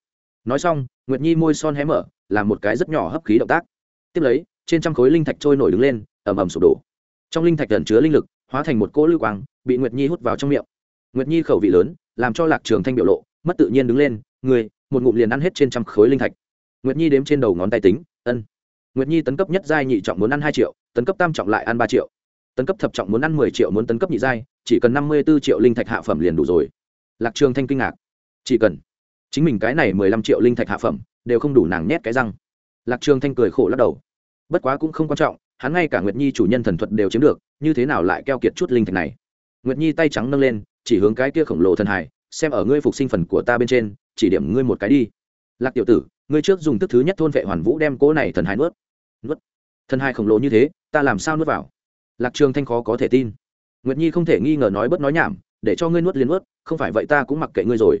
A: Nói xong, nguyệt nhi môi son hé mở làm một cái rất nhỏ hấp khí động tác. Tiếp lấy, trên trăm khối linh thạch trôi nổi đứng lên, ầm ầm sụp đổ. Trong linh thạch gần chứa linh lực hóa thành một cỗ lưu quang, bị nguyệt nhi hút vào trong miệng. Nguyệt nhi khẩu vị lớn, làm cho lạc trường thanh biểu lộ, mất tự nhiên đứng lên người một ngụm liền ăn hết trên trăm khối linh thạch. Nguyệt nhi đếm trên đầu ngón tay tính, ân. Nguyệt nhi tấn cấp nhất giai nhị trọng muốn ăn hai triệu, tấn cấp tam trọng lại ăn ba triệu. Tấn cấp thập trọng muốn ăn mười triệu muốn tấn cấp nhị giai, chỉ cần năm mươi b ố triệu linh thạch hạ phẩm liền đủ rồi. Lạc trường thanh kinh ngạc. Chỉ cần. Chính mình cái này mười lăm triệu linh thạch hạ phẩm, đều không đủ nàng nhét cái răng. Lạc trường thanh cười khổ lắc đầu. Bất quá cũng không quan trọng hắn ngay cả nguyệt nhi chủ nhân thần thuật đều chiếm được, như thế nào lại keo kiệt chút linh thạch này? Nguyệt nhi tay trắng nâng lên, chỉ hướng cái kia khổng lồ thần hải, xem ở ngươi phục sinh phần của ta bên trên, chỉ điểm ngươi một cái đi. Lạc tiểu tử, ngươi trước dùng tức thứ nhất thôn vệ hoàn vũ đem cỗ này thần hải nuốt. Nuốt. Thần hải khổng lồ như thế, ta làm sao nuốt vào? Lạc trường thanh khó có thể tin. Nguyệt nhi không thể nghi ngờ nói bất nói nhảm, để cho ngươi nuốt liền nuốt, không phải vậy ta cũng mặc kệ ngươi rồi.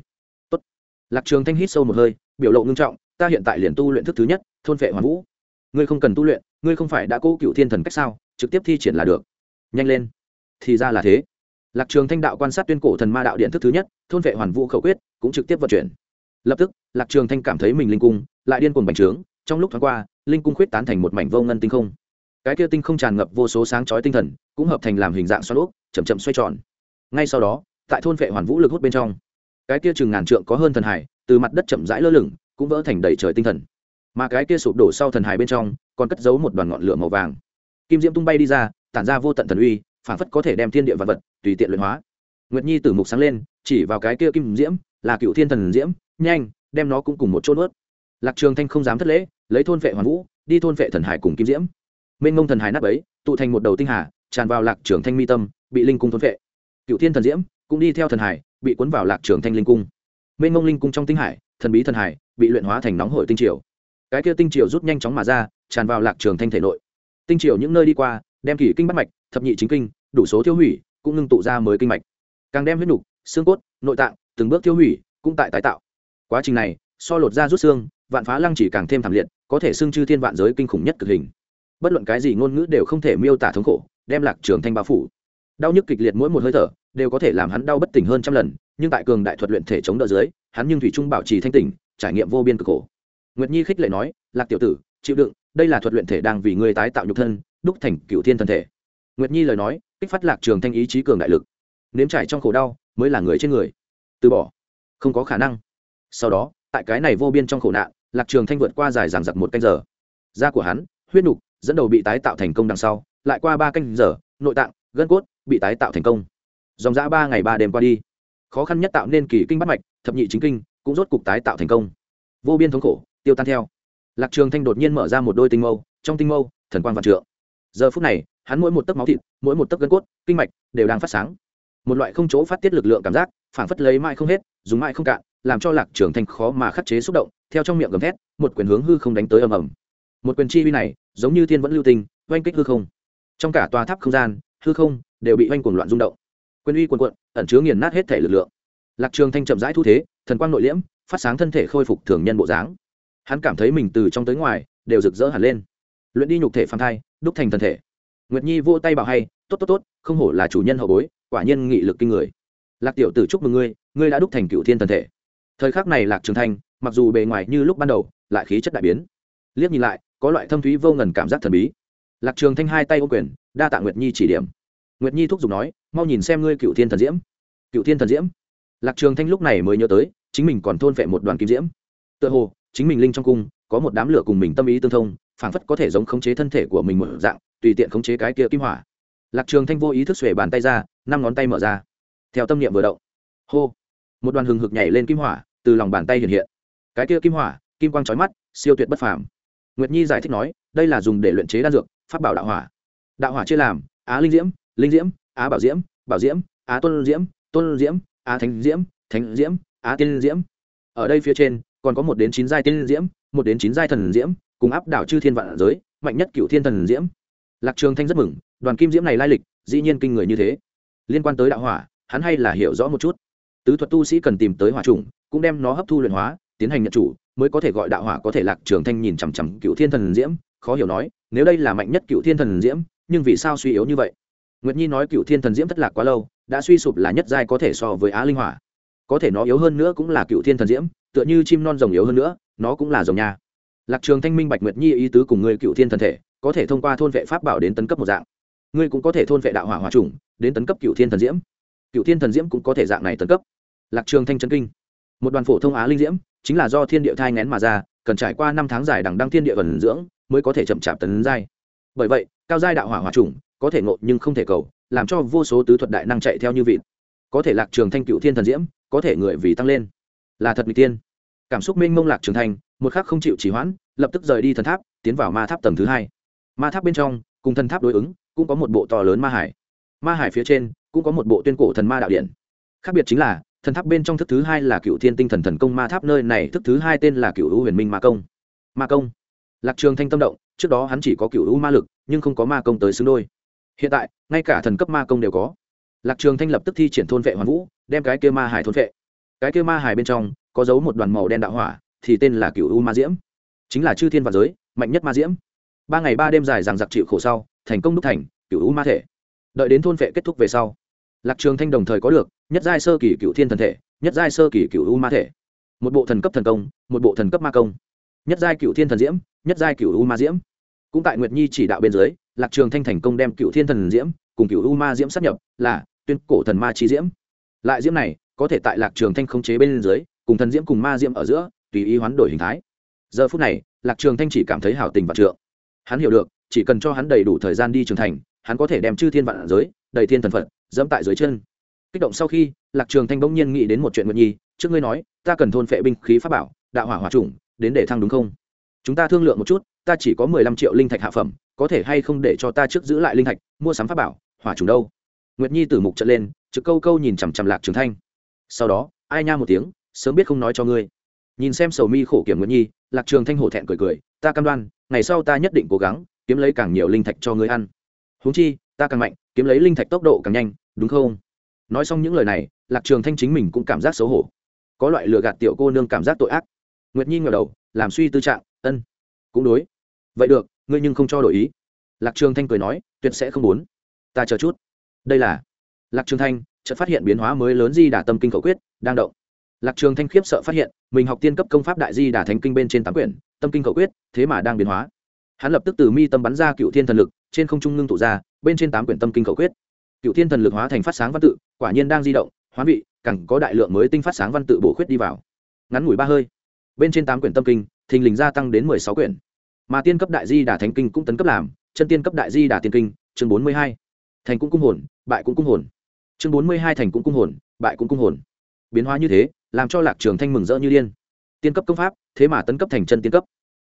A: Tốt. lạc trường thanh hít sâu một hơi, biểu lộ ngưng trọng, ta hiện tại liền tu luyện thức thứ nhất, thôn vệ hoàn vũ ngươi không cần tu luyện, ngươi không phải đã cố cựu thiên thần cách sao, trực tiếp thi triển là được. Nhanh lên. Thì ra là thế. Lạc trường thanh đạo quan sát tuyên cổ thần ma đạo điện thức thứ nhất, thôn vệ hoàn vũ khẩu quyết, cũng trực tiếp vận chuyển. Lập tức, lạc trường thanh cảm thấy mình linh cung, lại điên cuồng bành trướng, trong lúc thoáng qua, linh cung khuyết tán thành một mảnh vô ngân tinh không. Cái kia tinh không tràn ngập vô số sáng chói tinh thần, cũng hợp thành làm hình dạng xoắn ốc, chậm chậm xoay tròn. Ngay sau đó, tại thôn vệ hoàn vũ lực hút bên trong, cái kia chừng ngàn trượng có hơn thần hải, từ mặt đất chậm rãi lơ lửng, cũng vỡ thành đầy trời tinh thần mà cái kia sụp đổ sau thần hải bên trong, còn cất giấu một đoàn ngọn lửa màu vàng. Kim diễm tung bay đi ra, tản ra vô tận thần uy phản phất có thể đem thiên địa vật vật, tùy tiện luyện hóa. Nguyệt nhi tử mục sáng lên, chỉ vào cái kia kim diễm, là cựu thiên thần diễm, nhanh, đem nó cũng cùng một chốt ướt lạc trường thanh không dám thất lễ, lấy thôn vệ hoàn vũ, đi thôn vệ thần hải cùng kim diễm. Minh ngông thần hải nắp ấy tụ thành một đầu tinh hà, tràn vào lạc trường thanh mi tâm, bị linh cung thôn vệ. Cựu thiên thần diễm cũng đi theo thần hải bị cuốn vào lạc trường thanh linh cung. Minh ngông linh cung trong tinh hải, thần bí thần hải bị luyện hóa thành nóng hổi tinh triều cái kia tinh triều rút nhanh chóng mà ra, tràn vào lạc trường thanh thể nội. Tinh triều những nơi đi qua, đem kỷ kinh bắt mạch, thập nhị chính kinh, đủ số tiêu hủy, cũng ngưng tụ ra mới kinh mạch. Càng đem huyết nục, xương cốt, nội tạng, từng bước tiêu hủy, cũng tại tái tạo. Quá trình này, so lột ra rút xương, vạn phá lăng chỉ càng thêm thảm liệt, có thể xưng chư thiên vạn giới kinh khủng nhất cực hình. Bất luận cái gì ngôn ngữ đều không thể miêu tả thống khổ, đem lạc trường thanh bao phủ. Đau nhức kịch liệt mỗi một hơi thở, đều có thể làm hắn đau bất tỉnh hơn trăm lần, nhưng tại cường đại thuật luyện thể chống đỡ dưới, hắn nhưng thủy trung bảo trì thanh tỉnh, trải nghiệm vô biên cực khổ nguyệt nhi khích lệ nói, lạc tiểu tử, chịu đựng, đây là thuật luyện thể đang vì ngươi tái tạo nhục thân, đúc thành cựu thiên thân thể. Nguyệt nhi lời nói, kích phát lạc trường thanh ý chí cường đại lực. Nếm trải trong khổ đau, mới là người trên người. Từ bỏ. Không có khả năng. Sau đó, tại cái này vô biên trong khổ nạn, lạc trường thanh vượt qua dài dằng dặc một canh giờ. Da của hắn, huyết nục, dẫn đầu bị tái tạo thành công đằng sau, lại qua ba canh giờ, nội tạng, gân cốt, bị tái tạo thành công. Dòng dã ba ngày ba đêm qua đi. Khó khăn nhất tạo nên kỳ kinh bắt mạch, thập nhị chính kinh, cũng rốt cục tái tạo thành công. Vô biên thống khổ tiêu tan theo. Lạc trường thanh đột nhiên mở ra một đôi tinh mâu trong tinh mâu thần quang vạn trượng. Giờ phút này hắn mỗi một tấc máu thịt mỗi một tấc gân cốt kinh mạch đều đang phát sáng. Một loại không chỗ phát tiết lực lượng cảm giác phản phất lấy mãi không hết dùng mãi không cạn làm cho lạc trường thanh khó mà khắc chế xúc động theo trong miệng gầm thét một quyền hướng hư không đánh tới ầm ầm. Một quyền chi uy này giống như thiên vẫn lưu tình, oanh kích hư không. Trong cả tòa tháp không gian hư không đều bị oanh cuồng loạn rung động. Quyền uy quần quận ẩn chứa nghiền nát hết thể lực lượng. Lạc trường thanh chậm rãi thu thế thần quang nội liễm phát sáng thân thể khôi phục thường nhân bộ dáng hắn cảm thấy mình từ trong tới ngoài đều rực rỡ hẳn lên. Luyện đi nhục thể phàm thai, đúc thành thân thể. Nguyệt nhi vô tay bảo hay, tốt tốt tốt, không hổ là chủ nhân hậu bối, quả nhiên nghị lực kinh người. Lạc tiểu tử chúc mừng ngươi ngươi đã đúc thành cựu thiên thần thể. Thời khắc này lạc trường thanh, mặc dù bề ngoài như lúc ban đầu, lại khí chất đại biến. Liếc nhìn lại, có loại thâm thúy vô ngần cảm giác thần bí. Lạc trường thanh hai tay ô quyền, đa tạ nguyệt nhi chỉ điểm. Nguyệt nhi thúc giục nói, mau nhìn xem ngươi cựu thiên thần diễm. Cựu thiên thần diễm? Lạc trường thanh lúc này mới nhớ tới, chính mình còn thôn vệ một đoàn kim diễm. Tựa hồ chính mình linh trong cung, có một đám lửa cùng mình tâm ý tương thông, phảng phất có thể giống khống chế thân thể của mình một dạng, tùy tiện khống chế cái kia kim hỏa. Lạc trường thanh vô ý thức xuề bàn tay ra, năm ngón tay mở ra. Theo tâm niệm vừa động, hô, một đoàn hừng hực nhảy lên kim hỏa, từ lòng bàn tay hiện hiện. Cái kia kim hỏa, kim quang chói mắt, siêu tuyệt bất phàm. Nguyệt nhi giải thích nói, đây là dùng để luyện chế đan dược, pháp bảo đạo hỏa. Đạo hỏa chia làm, á linh diễm linh diễm, á bảo diễm bảo diễm, á tôn diễm tôn diễm, á thánh diễm thánh diễm, á tiên diễm. Ở đây phía trên còn có một đến chín giai tiên diễm, một đến chín giai thần diễm, cùng áp đảo chư thiên vạn giới, mạnh nhất cựu thiên thần diễm. Lạc trường thanh rất mừng, đoàn kim diễm này lai lịch, dĩ nhiên kinh người như thế. Liên quan tới đạo hỏa, hắn hay là hiểu rõ một chút. Tứ thuật tu sĩ cần tìm tới hỏa trùng cũng đem nó hấp thu luyện hóa, tiến hành nhận chủ, mới có thể gọi đạo hỏa có thể lạc trường thanh nhìn chằm chằm cựu thiên thần diễm, khó hiểu nói, nếu đây là mạnh nhất cựu thiên thần diễm, nhưng vì sao suy yếu như vậy? Nguyệt nhi nói cựu thiên thần diễm thất lạc quá lâu, đã suy sụp là nhất giai có thể so với á linh hỏa. Có thể nó yếu hơn nữa cũng là cựu thiên thần diễm tựa như chim non rồng yếu hơn nữa, nó cũng là rồng nha. Lạc trường thanh minh bạch nguyệt nhi ý tứ cùng ngươi cựu thiên thần thể, có thể thông qua thôn vệ pháp bảo đến tấn cấp một dạng. Ngươi cũng có thể thôn vệ đạo hỏa hòa trùng đến tấn cấp cựu thiên thần diễm. Cựu thiên thần diễm cũng có thể dạng này tấn cấp. Lạc trường thanh trấn kinh. Một đoàn phổ thông á linh diễm, chính là do thiên địa thai ngén mà ra, cần trải qua năm tháng dài đằng đăng thiên địa vần dưỡng, mới có thể chậm chạp tấn giai. Bởi vậy, cao giai đạo hỏa hòa trùng có thể ngộ nhưng không thể cầu, làm cho vô số tứ thuật đại năng chạy theo như vịt. Có thể lạc trường thanh cựu thiên thần diễm, có thể người vì tăng lên. Là thật mỹ tiên cảm xúc mênh mông lạc trưởng thành, một khắc không chịu chỉ hoãn, lập tức rời đi thần tháp, tiến vào ma tháp tầng thứ hai. Ma tháp bên trong, cùng thần tháp đối ứng, cũng có một bộ to lớn ma hải. Ma hải phía trên, cũng có một bộ tuyên cổ thần ma đạo điện. Khác biệt chính là, thần tháp bên trong thức thứ hai là cựu thiên tinh thần thần công, ma tháp nơi này thức thứ hai tên là cựu hữu huyền minh ma công. Ma công. Lạc trường thanh tâm động, trước đó hắn chỉ có cựu hữu ma lực, nhưng không có ma công tới xứng đôi. Hiện tại, ngay cả thần cấp ma công đều có. Lạc trường thanh lập tức thi triển thôn vệ hoàn vũ, đem cái kia ma hải thôn vệ. Cái kia ma hải bên trong có dấu một đoàn màu đen đạo hỏa, thì tên là cựu u ma diễm. Chính là chư thiên và giới, mạnh nhất ma diễm. Ba ngày ba đêm dài rằng giặc chịu khổ sau, thành công đúc thành cựu u ma thể. Đợi đến thôn vệ kết thúc về sau, lạc trường thanh đồng thời có được nhất giai sơ kỳ cựu thiên thần thể, nhất giai sơ kỳ cựu u ma thể. Một bộ thần cấp thần công, một bộ thần cấp ma công. Nhất giai cựu thiên thần diễm, nhất giai cựu u ma diễm. Cũng tại nguyệt nhi chỉ đạo bên dưới, lạc trường thanh thành công đem cựu thiên thần diễm cùng cựu u ma diễm sắp nhập là tuyên cổ thần ma chi diễm. Lại diễm này, có thể tại lạc trường thanh khống chế bên dưới cùng thần diễm cùng ma diễm ở giữa, tùy ý hoán đổi hình thái. Giờ phút này, lạc trường thanh chỉ cảm thấy hảo tình và trượng. Hắn hiểu được, chỉ cần cho hắn đầy đủ thời gian đi trưởng thành, hắn có thể đem chư thiên vạn giới, đầy thiên thần phật, dẫm tại dưới chân. Kích động sau khi, lạc trường thanh bỗng nhiên nghĩ đến một chuyện nguyện nhi, trước ngươi nói, ta cần thôn phệ binh khí pháp bảo, đạo hỏa hỏa trùng đến để thăng đúng không? Chúng ta thương lượng một chút, ta chỉ có mười lăm triệu linh thạch hạ phẩm, có thể hay không để cho ta trước giữ lại linh thạch, mua sắm pháp bảo, hỏa trùng đâu? Nguyệt nhi tử mục trận lên, trực câu câu nhìn chằm chằm lạc trường thanh. Sau đó, ai nha một tiếng sớm biết không nói cho ngươi. Nhìn xem sầu mi khổ kiểm nguyệt nhi, lạc trường thanh hổ thẹn cười cười, ta cam đoan, ngày sau ta nhất định cố gắng kiếm lấy càng nhiều linh thạch cho ngươi ăn. Huống chi, ta càng mạnh, kiếm lấy linh thạch tốc độ càng nhanh, đúng không? Nói xong những lời này, lạc trường thanh chính mình cũng cảm giác xấu hổ. Có loại lừa gạt tiểu cô nương cảm giác tội ác. Nguyệt nhi ngẩng đầu, làm suy tư trạng, ân, cũng đối. Vậy được, ngươi nhưng không cho đổi ý. Lạc trường thanh cười nói, tuyệt sẽ không muốn. Ta chờ chút. Đây là lạc trường thanh chợt phát hiện biến hóa mới lớn di đả tâm kinh khẩu quyết, đang động lạc trường thanh khiếp sợ phát hiện, mình học tiên cấp công pháp đại di đà thánh kinh bên trên tám quyển, tâm kinh cầu quyết, thế mà đang biến hóa. Hắn lập tức từ mi tâm bắn ra cựu thiên thần lực, trên không trung ngưng tụ ra, bên trên tám quyển tâm kinh cầu quyết. Cựu thiên thần lực hóa thành phát sáng văn tự, quả nhiên đang di động hóa vị cẳng có đại lượng mới tinh phát sáng văn tự bổ khuyết đi vào. Ngắn ngủi ba hơi, bên trên tám quyển tâm kinh, thình lình gia tăng đến mười sáu quyển. Mà tiên cấp đại di đà thánh kinh cũng tấn cấp làm, chân tiên cấp đại di đà tiên kinh, chương bốn mươi hai. Thành cũng cung hồn, bại cũng cung hồn. Chương bốn mươi hai thành cũng cung hồn, bại cũng cung hồn biến hóa như thế, làm cho lạc trường thanh mừng rỡ như điên. Tiên cấp công pháp, thế mà tấn cấp thành chân tiên cấp.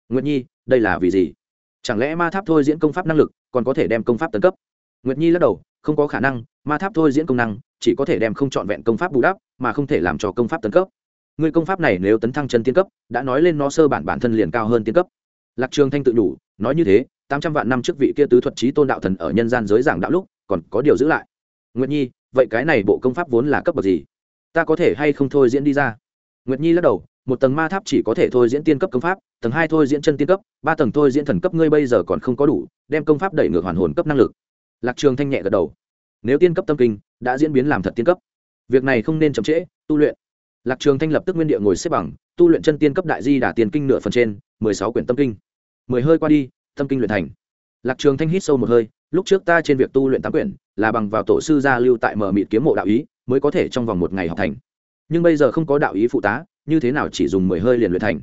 A: Nguyệt nhi, đây là vì gì? Chẳng lẽ ma tháp thôi diễn công pháp năng lực còn có thể đem công pháp tấn cấp? Nguyệt nhi lắc đầu, không có khả năng, ma tháp thôi diễn công năng chỉ có thể đem không trọn vẹn công pháp bù đắp mà không thể làm cho công pháp tấn cấp. Người công pháp này nếu tấn thăng chân tiên cấp, đã nói lên nó sơ bản bản thân liền cao hơn tiên cấp. Lạc trường thanh tự đủ nói như thế, tám trăm vạn năm trước vị kia tứ thuật trí tôn đạo thần ở nhân gian giới giảng đạo lúc còn có điều giữ lại. Nguyệt nhi, vậy cái này bộ công pháp vốn là cấp bậc gì? Ta có thể hay không thôi diễn đi ra? Nguyệt nhi lắc đầu, một tầng ma tháp chỉ có thể thôi diễn tiên cấp công pháp, tầng hai thôi diễn chân tiên cấp, ba tầng thôi diễn thần cấp ngươi bây giờ còn không có đủ, đem công pháp đẩy ngược hoàn hồn cấp năng lực. Lạc trường thanh nhẹ gật đầu. Nếu tiên cấp tâm kinh, đã diễn biến làm thật tiên cấp. Việc này không nên chậm trễ, tu luyện. Lạc trường thanh lập tức nguyên địa ngồi xếp bằng, tu luyện chân tiên cấp đại di đả tiền kinh nửa phần trên, mười sáu quyển tâm kinh. Mười hơi qua đi, tâm kinh luyện thành. Lạc trường thanh hít sâu một hơi, lúc trước ta trên việc tu luyện tám quyển, là bằng vào tổ sư gia lưu tại mở mịt kiếm mộ đạo ý mới có thể trong vòng một ngày học thành. Nhưng bây giờ không có đạo ý phụ tá, như thế nào chỉ dùng mười hơi liền luyện thành?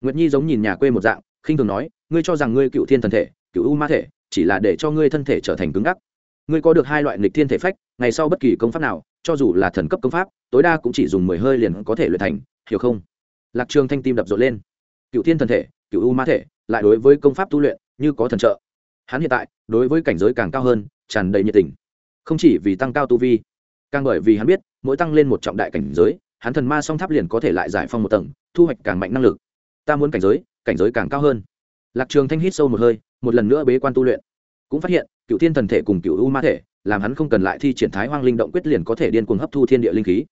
A: Nguyệt nhi giống nhìn nhà quê một dạng, khinh thường nói, ngươi cho rằng ngươi cựu thiên thần thể, cựu u ma thể, chỉ là để cho ngươi thân thể trở thành cứng ngắc. Ngươi có được hai loại nghịch thiên thể phách, ngày sau bất kỳ công pháp nào, cho dù là thần cấp công pháp, tối đa cũng chỉ dùng mười hơi liền có thể luyện thành, hiểu không? Lạc trường thanh tim đập rộn lên. Cựu thiên thần thể, cựu u ma thể, lại đối với công pháp tu luyện như có thần trợ. Hắn hiện tại, đối với cảnh giới càng cao hơn, tràn đầy nhiệt tình. Không chỉ vì tăng cao tu vi càng bởi vì hắn biết, mỗi tăng lên một trọng đại cảnh giới, hắn thần ma song tháp liền có thể lại giải phong một tầng, thu hoạch càng mạnh năng lực. Ta muốn cảnh giới cảnh giới càng cao hơn. Lạc trường thanh hít sâu một hơi, một lần nữa bế quan tu luyện. Cũng phát hiện, cựu thiên thần thể cùng cựu u ma thể, làm hắn không cần lại thi triển thái hoang linh động quyết liền có thể điên cuồng hấp thu thiên địa linh khí.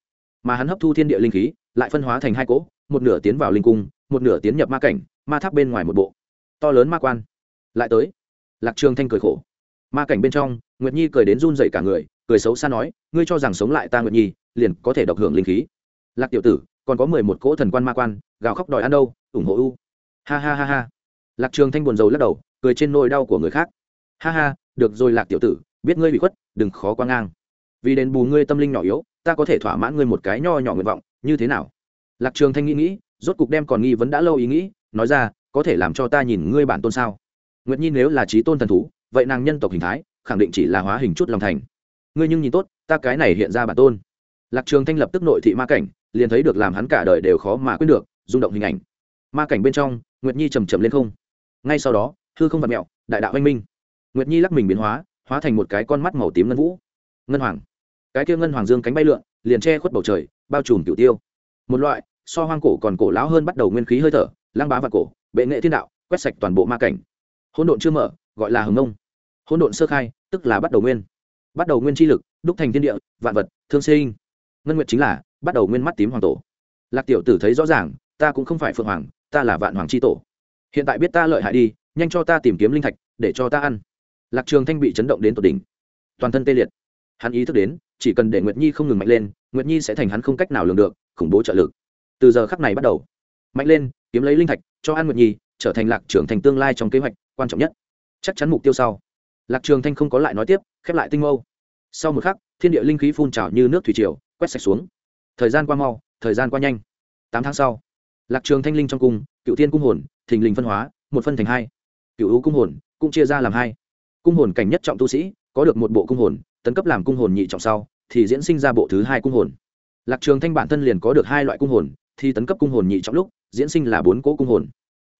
A: Mà hắn hấp thu thiên địa linh khí, lại phân hóa thành hai cỗ, một nửa tiến vào linh cung, một nửa tiến nhập ma cảnh, ma tháp bên ngoài một bộ. To lớn ma quan. Lại tới. Lạc trường thanh cười khổ. Ma cảnh bên trong, nguyệt nhi cười đến run rẩy cả người cười xấu xa nói, ngươi cho rằng sống lại ta nguyệt nhi, liền có thể độc hưởng linh khí. Lạc tiểu tử, còn có mười một cỗ thần quan ma quan, gào khóc đòi ăn đâu, ủng hộ u ha ha ha ha. Lạc trường thanh buồn rầu lắc đầu, cười trên nỗi đau của người khác. Ha ha, được rồi lạc tiểu tử, biết ngươi bị khuất, đừng khó quá ngang. Vì đền bù ngươi tâm linh nhỏ yếu, ta có thể thỏa mãn ngươi một cái nho nhỏ nguyện vọng, như thế nào? Lạc trường thanh nghĩ nghĩ, rốt cục đem còn nghi vấn đã lâu ý nghĩ, nói ra, có thể làm cho ta nhìn ngươi bản tôn sao? Nguyệt nhi nếu là trí tôn thần thú, vậy nàng nhân tộc hình thái, khẳng định chỉ là hóa hình chút lòng thành ngươi nhưng nhìn tốt, ta cái này hiện ra bản tôn. Lạc trường thanh lập tức nội thị ma cảnh, liền thấy được làm hắn cả đời đều khó mà quên được, rung động hình ảnh. Ma cảnh bên trong, nguyệt nhi trầm trầm lên không. Ngay sau đó, hư không vặt mẹo, đại đạo anh minh. Nguyệt nhi lắc mình biến hóa hóa thành một cái con mắt màu tím ngân vũ. Ngân hoàng. Cái kia ngân hoàng dương cánh bay lượn, liền che khuất bầu trời, bao trùm cửu tiêu. Một loại, so hoang cổ còn cổ lão hơn bắt đầu nguyên khí hơi thở, lăng bá và cổ, bệ nghệ thiên đạo, quét sạch toàn bộ ma cảnh. Hỗn độn chưa mở, gọi là hồng nông hỗn độn sơ khai, tức là bắt đầu nguyên bắt đầu nguyên chi lực, đúc thành thiên địa, vạn vật, thương sinh. Ngân nguyệt chính là, bắt đầu nguyên mắt tím hoàng tổ. Lạc tiểu tử thấy rõ ràng, ta cũng không phải phượng hoàng, ta là vạn hoàng c h i tổ. Hiện tại biết ta lợi hại đi, nhanh cho ta tìm kiếm linh thạch, để cho ta ăn. Lạc trường thanh bị chấn động đến tột đỉnh. Toàn thân tê liệt. Hắn ý thức đến, chỉ cần để nguyệt nhi không ngừng mạnh lên, nguyệt nhi sẽ thành hắn không cách nào lường được, khủng bố trợ lực. Từ giờ khắc này bắt đầu, mạnh lên, kiếm lấy linh thạch, cho ăn nguyệt nhi, trở thành lạc trưởng thành tương lai trong kế hoạch quan trọng nhất. Chắc chắn mục tiêu sau lạc trường thanh không có lại nói tiếp, khép lại tinh mâu. Sau một khắc, thiên địa linh khí phun trào như nước thủy triều, quét sạch xuống. Thời gian qua mau, thời gian qua nhanh. Tám tháng sau, lạc trường thanh linh trong cung cựu thiên cung hồn, thình lình phân hóa, một phân thành hai. Cựu ưu cung hồn, cũng chia ra làm hai. Cung hồn cảnh nhất trọng tu sĩ, có được một bộ cung hồn, tấn cấp làm cung hồn nhị trọng sau, thì diễn sinh ra bộ thứ hai cung hồn. Lạc trường thanh bản thân liền có được hai loại cung hồn, thì tấn cấp cung hồn nhị trọng lúc, diễn sinh là bốn cỗ cung hồn.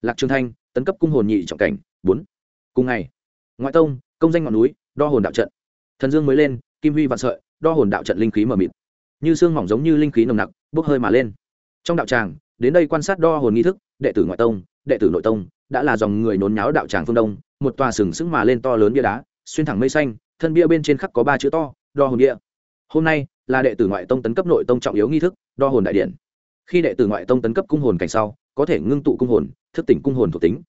A: Lạc trường thanh, tấn cấp cung hồn nhị trọng cảnh, bốn. Cùng ngày ngoại tông, công danh ngọn núi, đo hồn đạo trận. Thần dương mới lên, kim huy vạn sợi, đo hồn đạo trận linh khí mờ mịt. Như xương mỏng giống như linh khí nồng nặc, bốc hơi mà lên. Trong đạo tràng, đến đây quan sát đo hồn nghi thức, đệ tử ngoại tông, đệ tử nội tông, đã là dòng người nôn nháo đạo tràng phương đông, một tòa sừng sững mà lên to lớn bia đá, xuyên thẳng mây xanh, thân bia bên trên khắc có ba chữ to, đo hồn bia hôm nay, là đệ tử ngoại tông tấn cấp nội tông trọng yếu nghi thức, đo hồn đại điện. Khi đệ tử ngoại tông tấn cấp cung hồn cảnh sau, có thể ngưng tụ cung hồn, thức tỉnh cung hồn thuộc tính.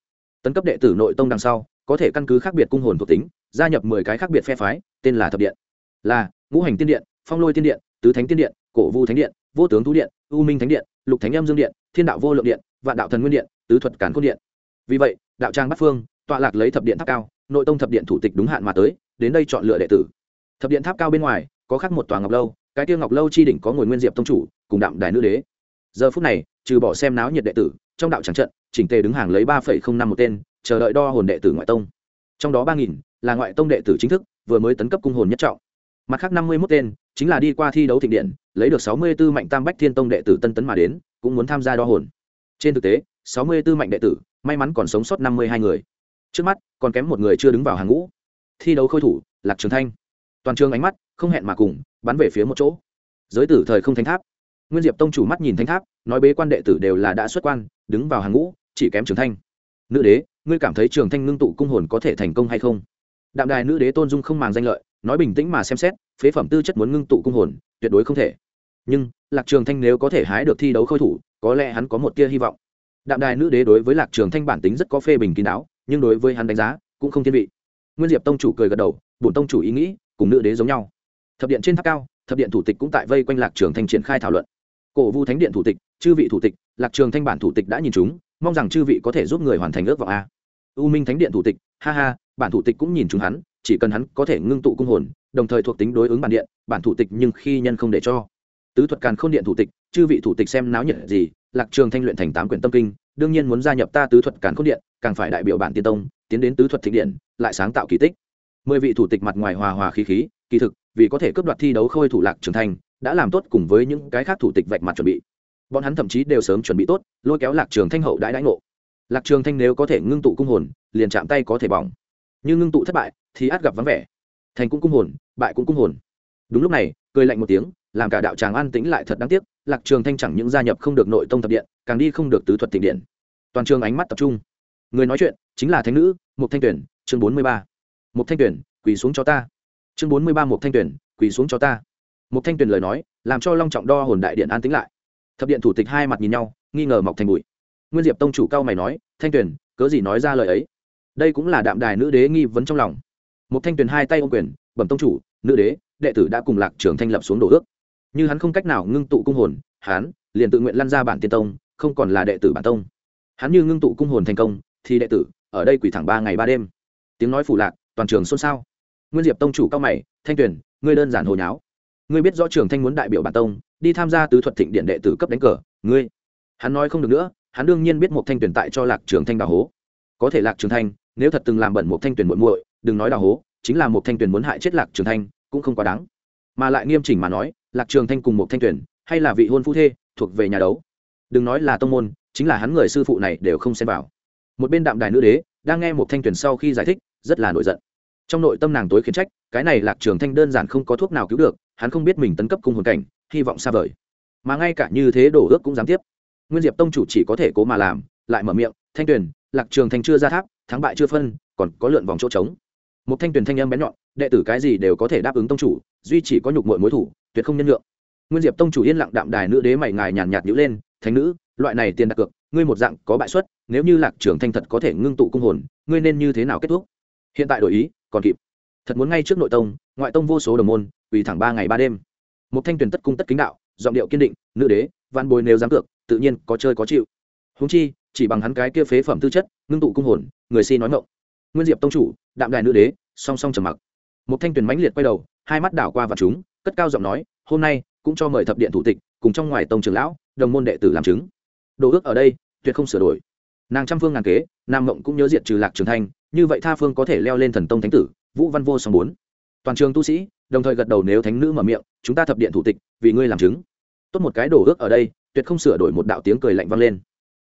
A: Tấn cấp đệ tử nội tông đằng sau có thể căn cứ khác biệt cung hồn thuộc tính, gia nhập mười cái khác biệt phe phái, tên là thập điện, là ngũ hành tiên điện, phong lôi tiên điện, tứ thánh tiên điện, cổ vu thánh điện, vô tướng thú điện, u minh thánh điện, lục thánh âm dương điện, thiên đạo vô lượng điện, vạn đạo thần nguyên điện, tứ thuật cản cốt điện. Vì vậy, đạo trang bắc phương, tọa lạc lấy thập điện tháp cao, nội tông thập điện thủ tịch đúng hạn mà tới, đến đây chọn lựa đệ tử. Thập điện tháp cao bên ngoài, có khắc một tòa ngọc lâu, cái tiêu ngọc lâu chi đỉnh có ngồi nguyên diệp tông chủ, cùng đạm đài nữ đế. Giờ phút này, trừ bỏ xem náo nhiệt đệ tử, trong đạo tràng trận, chỉnh tề đứng hàng lấy ba phẩy không năm một tên chờ đợi đo hồn đệ tử ngoại tông. Trong đó ba nghìn là ngoại tông đệ tử chính thức, vừa mới tấn cấp cung hồn nhất trọng. Mặt khác năm mươi mốt tên chính là đi qua thi đấu thịnh điện, lấy được sáu mươi b ố mạnh tam bách thiên tông đệ tử tân tấn mà đến, cũng muốn tham gia đo hồn. Trên thực tế, sáu mươi b ố mạnh đệ tử, may mắn còn sống sót năm mươi hai người. Trước mắt, còn kém một người chưa đứng vào hàng ngũ. Thi đấu khôi thủ, lạc trường thanh. Toàn trường ánh mắt không hẹn mà cùng, bắn về phía một chỗ. Giới tử thời không thánh tháp. Nguyên diệp tông chủ mắt nhìn thánh tháp, nói bế quan đệ tử đều là đã xuất quan, đứng vào hàng ngũ, chỉ kém trường thanh. Nữ đế ngươi cảm thấy trường thanh ngưng tụ cung hồn có thể thành công hay không? Đạm đài nữ đế tôn dung không màng danh lợi, nói bình tĩnh mà xem xét, phế phẩm tư chất muốn ngưng tụ cung hồn, tuyệt đối không thể. Nhưng, lạc trường thanh nếu có thể hái được thi đấu khôi thủ, có lẽ hắn có một tia hy vọng. Đạm đài nữ đế đối với lạc trường thanh bản tính rất có phê bình kín đáo, nhưng đối với hắn đánh giá cũng không thiên vị. Nguyên diệp tông chủ cười gật đầu, bổn tông chủ ý nghĩ, cùng nữ đế giống nhau. Thập điện trên tháp cao, thập điện thủ tịch cũng tại vây quanh lạc trường thanh triển khai thảo luận. Cổ vu thánh điện thủ tịch, chư vị thủ tịch, lạc trường thanh bản thủ tịch đã nhìn chúng mong rằng chư vị có thể giúp người hoàn thành ước vọng a. U minh thánh điện thủ tịch, ha ha, bản thủ tịch cũng nhìn chúng hắn, chỉ cần hắn có thể ngưng tụ cung hồn, đồng thời thuộc tính đối ứng bản điện, bản thủ tịch nhưng khi nhân không để cho. Tứ thuật càn khôn điện thủ tịch, chư vị thủ tịch xem náo nhiệt gì, lạc trường thanh luyện thành tám quyển tâm kinh, đương nhiên muốn gia nhập ta tứ thuật càn khôn điện, càng phải đại biểu bản tiên tông, tiến đến tứ thuật thịnh điện, lại sáng tạo kỳ tích. Mười vị thủ tịch mặt ngoài hòa hòa khí khí, kỳ thực, vì có thể cướp đoạt thi đấu khôi thủ lạc trường thanh, đã làm tốt cùng với những cái khác thủ tịch vạch mặt chuẩn bị bọn hắn thậm chí đều sớm chuẩn bị tốt, lôi kéo lạc trường thanh hậu đãi đãi ngộ. Lạc trường thanh nếu có thể ngưng tụ cung hồn, liền chạm tay có thể bỏng. Nhưng ngưng tụ thất bại, thì át gặp vắng vẻ. Thành cũng cung hồn, bại cũng cung hồn. Đúng lúc này, cười lạnh một tiếng, làm cả đạo tràng an tĩnh lại thật đáng tiếc, lạc trường thanh chẳng những gia nhập không được nội tông thập điện, càng đi không được tứ thuật tịnh điện. Toàn trường ánh mắt tập trung. Người nói chuyện chính là thánh nữ một thanh tuyển, chương bốn mươi ba. Một thanh tuyển, quỳ xuống cho ta. Chương bốn mươi ba một thanh tuyển, quỳ xuống cho ta. Một thanh tuyển lời nói, làm cho long trọng đo hồn đại điện an tĩnh lại thập điện thủ tịch hai mặt nhìn nhau, nghi ngờ mọc thành bụi. Nguyên diệp tông chủ cao mày nói, thanh tuyển cớ gì nói ra lời ấy? Đây cũng là đạm đài nữ đế nghi vấn trong lòng. Một thanh tuyển hai tay ô quyền, bẩm tông chủ, nữ đế, đệ tử đã cùng lạc trường thanh lập xuống đổ ước. Như hắn không cách nào ngưng tụ cung hồn, hắn liền tự nguyện lăn ra bản tiên tông, không còn là đệ tử bản tông. Hắn như ngưng tụ cung hồn thành công, thì đệ tử ở đây quỷ thẳng ba ngày ba đêm. Tiếng nói phủ lạc, toàn trường xôn xao. Nguyên diệp tông chủ cao mày, thanh tuyển ngươi đơn giản hồi nháo ngươi biết rõ trường thanh muốn đại biểu bản tông, đi tham gia tứ thuật thịnh điện đệ tử cấp đánh cờ, ngươi. Hắn nói không được nữa, hắn đương nhiên biết một thanh tuyển tại cho lạc trường thanh đào hố. Có thể lạc trường thanh, nếu thật từng làm bẩn một thanh tuyển muội muội, đừng nói đào hố, chính là một thanh tuyển muốn hại chết lạc trường thanh, cũng không quá đáng. Mà lại nghiêm chỉnh mà nói, lạc trường thanh cùng một thanh tuyển hay là vị hôn phu thê, thuộc về nhà đấu. Đừng nói là tông môn, chính là hắn người sư phụ này đều không xem vào. Một bên đạm đài nữ đế, đang nghe một thanh tuyển sau khi giải thích, rất là nổi giận. Trong nội tâm nàng tối khiến trách, cái này lạc trường thanh đơn giản không có thuốc nào cứu được hắn không biết mình tấn cấp cung hồn cảnh, hy vọng xa vời. Mà ngay cả như thế đổ ước cũng dám tiếp. Nguyên diệp tông chủ chỉ có thể cố mà làm, lại mở miệng, thanh tuyền, lạc trường thành chưa ra tháp, thắng bại chưa phân, còn có lượn vòng chỗ trống. Một thanh tuyền thanh âm bén nhọn, đệ tử cái gì đều có thể đáp ứng tông chủ, duy chỉ có nhục mội mối thủ, tuyệt không nhân lượng nguyên diệp tông chủ yên lặng đạm đài nữ đế mày ngài nhàn nhạt nhữ lên, thánh nữ, loại này tiền đặt cược, ngươi một dạng có bại suất, nếu như lạc trường thanh thật có thể ngưng tụ cung hồn, ngươi nên như thế nào kết thúc? Hiện tại đổi ý, còn kịp thật muốn ngay trước nội tông, ngoại tông vô số đồng môn vì thẳng ba ngày ba đêm. Một thanh tuyển tất cung tất kính đạo, giọng điệu kiên định, nữ đế văn bồi nếu dám cược, tự nhiên có chơi có chịu. Húng chi, chỉ bằng hắn cái kia phế phẩm tư chất, ngưng tụ cung hồn, người si nói ngộng nguyên diệp tông chủ, đạm đài nữ đế, song song trầm mặc. Một thanh tuyển mãnh liệt quay đầu, hai mắt đảo qua và chúng, cất cao giọng nói, hôm nay, cũng cho mời thập điện thủ tịch, cùng trong ngoài tông trường lão, đồng môn đệ tử làm chứng. Đồ ước ở đây, tuyệt không sửa đổi. Nàng trăm phương ngàn kế, nam mộng cũng nhớ diệt trừ lạc trường thanh, như vậy tha phương có thể leo lên thần tông thánh tử vũ văn vô song bốn. Toàn trường tu sĩ, đồng thời gật đầu nếu thánh nữ mở miệng, chúng ta thập điện thủ tịch, vì ngươi làm chứng. Tốt một cái đổ ước ở đây, tuyệt không sửa đổi một đạo tiếng cười lạnh vang lên.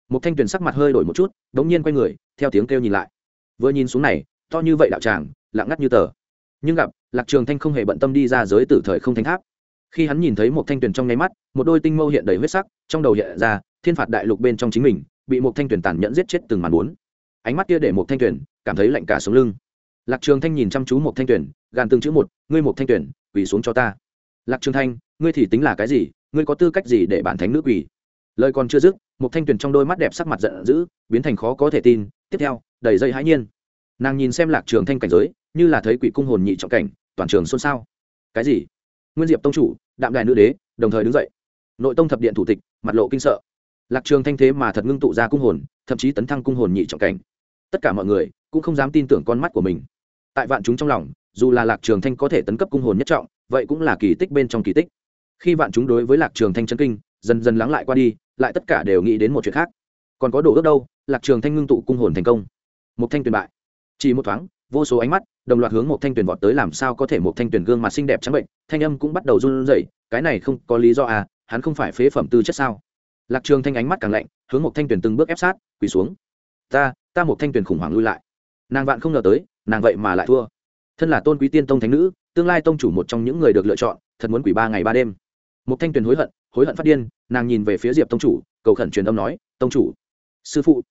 A: Một thanh tuyền sắc mặt hơi đổi một chút, đống nhiên quay người, theo tiếng kêu nhìn lại. Vừa nhìn xuống này, to như vậy đạo tràng, lặng ngắt như tờ. Nhưng gặp, lạc trường thanh không hề bận tâm đi ra giới tử thời không thánh tháp. Khi hắn nhìn thấy một thanh tuyền trong nháy mắt, một đôi tinh mâu hiện đầy huyết sắc, trong đầu hiện ra, thiên phạt đại lục bên trong chính mình, bị một thanh tuyền tàn nhẫn giết chết từng màn bốn. Ánh mắt kia để một thanh tuyền cảm thấy lạnh cả sống lưng lạc trường thanh nhìn chăm chú một thanh tuyển, gàn từng chữ một ngươi một thanh tuyển, quỳ xuống cho ta. Lạc trường thanh ngươi thì tính là cái gì? Ngươi có tư cách gì để bản thánh nữ quỳ? Lời còn chưa dứt một thanh tuyển trong đôi mắt đẹp sắc mặt giận dữ biến thành khó có thể tin tiếp theo đầy dây hãi nhiên. Nàng nhìn xem lạc trường thanh cảnh giới như là thấy quỷ cung hồn nhị trọng cảnh toàn trường xôn xao. Cái gì? Nguyên diệp tông chủ đạm đài nữ đế đồng thời đứng dậy. Nội tông thập điện thủ tịch mặt lộ kinh sợ. Lạc trường thanh thế mà thật ngưng tụ ra cung hồn thậm chí tấn thăng cung hồn nhị trọng cảnh. Tất cả mọi người cũng không dám tin tưởng con mắt của mình tại vạn chúng trong lòng, dù là lạc trường thanh có thể tấn cấp cung hồn nhất trọng, vậy cũng là kỳ tích bên trong kỳ tích. Khi vạn chúng đối với lạc trường thanh chân kinh, dần dần lắng lại qua đi, lại tất cả đều nghĩ đến một chuyện khác. Còn có đồ ước đâu, lạc trường thanh ngưng tụ cung hồn thành công. Một thanh tuyển bại. Chỉ một thoáng, vô số ánh mắt, đồng loạt hướng một thanh tuyển vọt tới làm sao có thể một thanh tuyển gương mặt xinh đẹp trắng bệnh, thanh âm cũng bắt đầu run rẩy, cái này không có lý do à hắn không phải phế phẩm tư chất sao? Lạc trường thanh ánh mắt càng lạnh, hướng một thanh tuyển từng bước ép sát, quỳ xuống. Ta ta một thanh tuyển khủng hoảng lui lại nàng vạn không ngờ tới, nàng vậy mà lại thua. Thân là tôn quý tiên tông thánh nữ, tương lai tông chủ một trong những người được lựa chọn, thật muốn quỷ ba ngày ba đêm. Một thanh tuyền hối hận hối hận phát điên, nàng nhìn về phía diệp tông chủ, cầu khẩn truyền âm nói, tông chủ, sư phụ,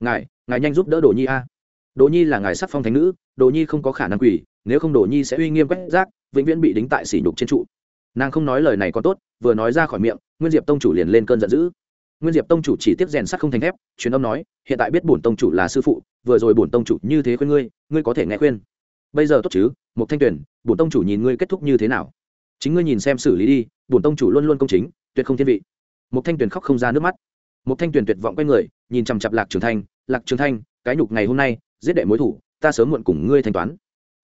A: ngài ngài nhanh giúp đỡ đồ nhi a. Đồ nhi là ngài sắc phong thánh nữ, đồ nhi không có khả năng quỷ, nếu không đồ nhi sẽ uy nghiêm quét rác, vĩnh viễn bị đính tại sỉ nhục trên trụ. Nàng không nói lời này có tốt, vừa nói ra khỏi miệng, nguyên diệp tông chủ liền lên cơn giận dữ nguyên diệp tông chủ chỉ tiếp rèn sắt không thành thép, truyền âm nói, hiện tại biết bổn tông chủ là sư phụ, vừa rồi bổn tông chủ như thế khuyên ngươi ngươi có thể nghe khuyên. Bây giờ tốt chứ một thanh tuyển bổn tông chủ nhìn ngươi kết thúc như thế nào? Chính ngươi nhìn xem xử lý đi, bổn tông chủ luôn luôn công chính, tuyệt không thiên vị. Một thanh tuyển khóc không ra nước mắt. Một thanh tuyển tuyệt vọng quay người, nhìn chằm chặp lạc trường thanh, lạc trường thanh, cái nhục ngày hôm nay, giết đệ mối thủ, ta sớm muộn cùng ngươi thanh toán.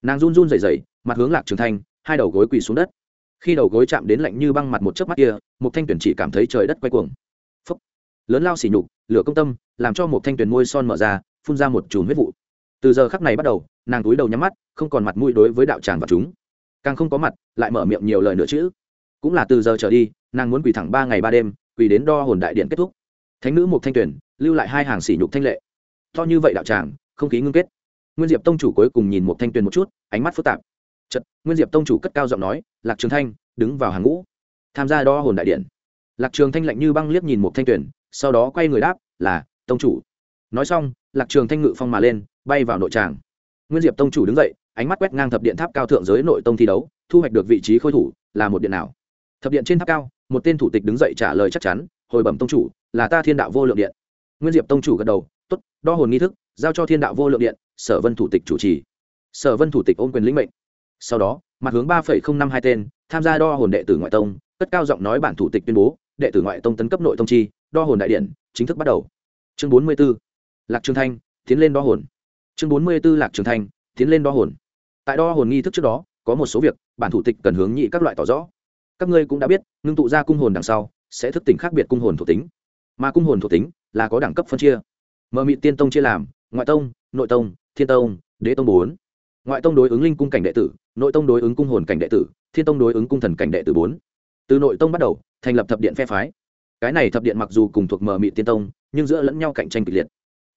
A: Nàng run run rẩy rẩy, mặt hướng lạc trường thanh, hai đầu gối quỳ xuống đất. Khi đầu gối chạm đến lạnh như băng mặt một chớp mắt kia một thanh tuyển chỉ cảm thấy trời đất quay cuồng lớn lao xỉ nhục, lửa công tâm, làm cho một thanh tuyển môi son mở ra, phun ra một chùm huyết vụ. Từ giờ khắc này bắt đầu, nàng túi đầu nhắm mắt, không còn mặt mũi đối với đạo tràng và chúng. Càng không có mặt, lại mở miệng nhiều lời nữa chữ. Cũng là từ giờ trở đi, nàng muốn quỳ thẳng ba ngày ba đêm, quỳ đến đo hồn đại điện kết thúc. Thánh nữ một thanh tuyển lưu lại hai hàng sỉ nhục thanh lệ. To như vậy đạo tràng, không khí ngưng kết. Nguyên diệp tông chủ cuối cùng nhìn một thanh tuyển một chút, ánh mắt phức tạp. Chật nguyên diệp tông chủ cất cao giọng nói, lạc trường thanh, đứng vào hàng ngũ. Tham gia đo hồn đại điện. Lạc trường thanh lạnh như băng liếc nhìn một thanh tuyển sau đó quay người đáp, là, tông chủ. Nói xong, lạc trường thanh ngự phong mà lên, bay vào nội tràng. Nguyên diệp tông chủ đứng dậy, ánh mắt quét ngang thập điện tháp cao thượng giới nội tông thi đấu, thu hoạch được vị trí khôi thủ, là một điện nào? Thập điện trên tháp cao, một tên thủ tịch đứng dậy trả lời chắc chắn, hồi bẩm tông chủ, là ta thiên đạo vô lượng điện. Nguyên diệp tông chủ gật đầu t ố t đo hồn nghi thức, giao cho thiên đạo vô lượng điện, sở vân thủ tịch chủ trì. Sở vân thủ tịch ôm quyền lĩnh mệnh. Sau đó, mặt hướng ba năm hai tên, tham gia đo hồn đệ tử ngoại tông, cất cao giọng nói bản thủ tịch tuyên bố, đệ tử ngoại tông tấn cấp nội tông chi đo hồn đại điện chính thức bắt đầu. Chương bốn mươi b ố lạc trường thanh, tiến lên đo hồn. Chương bốn mươi b ố lạc trường thanh, tiến lên đo hồn. Tại đo hồn nghi thức trước đó, có một số việc, bản thủ tịch cần hướng nhị các loại tỏ rõ. Các ngươi cũng đã biết, ngưng tụ ra cung hồn đằng sau, sẽ thức tỉnh khác biệt cung hồn thuộc tính. Mà cung hồn thuộc tính là có đẳng cấp phân chia. Mờ mị tiên tông chia làm, ngoại tông, nội tông, thiên tông, đế tông bốn. Ngoại tông đối ứng linh cung cảnh đệ tử, nội tông đối ứng cung hồn cảnh đệ tử, thiên tông đối ứng cung thần cảnh đệ tử bốn. Từ nội tông bắt đầu, thành lập thập điện phe phái cái này thập điện mặc dù cùng thuộc mờ mị tiên tông, nhưng giữa lẫn nhau cạnh tranh kịch liệt.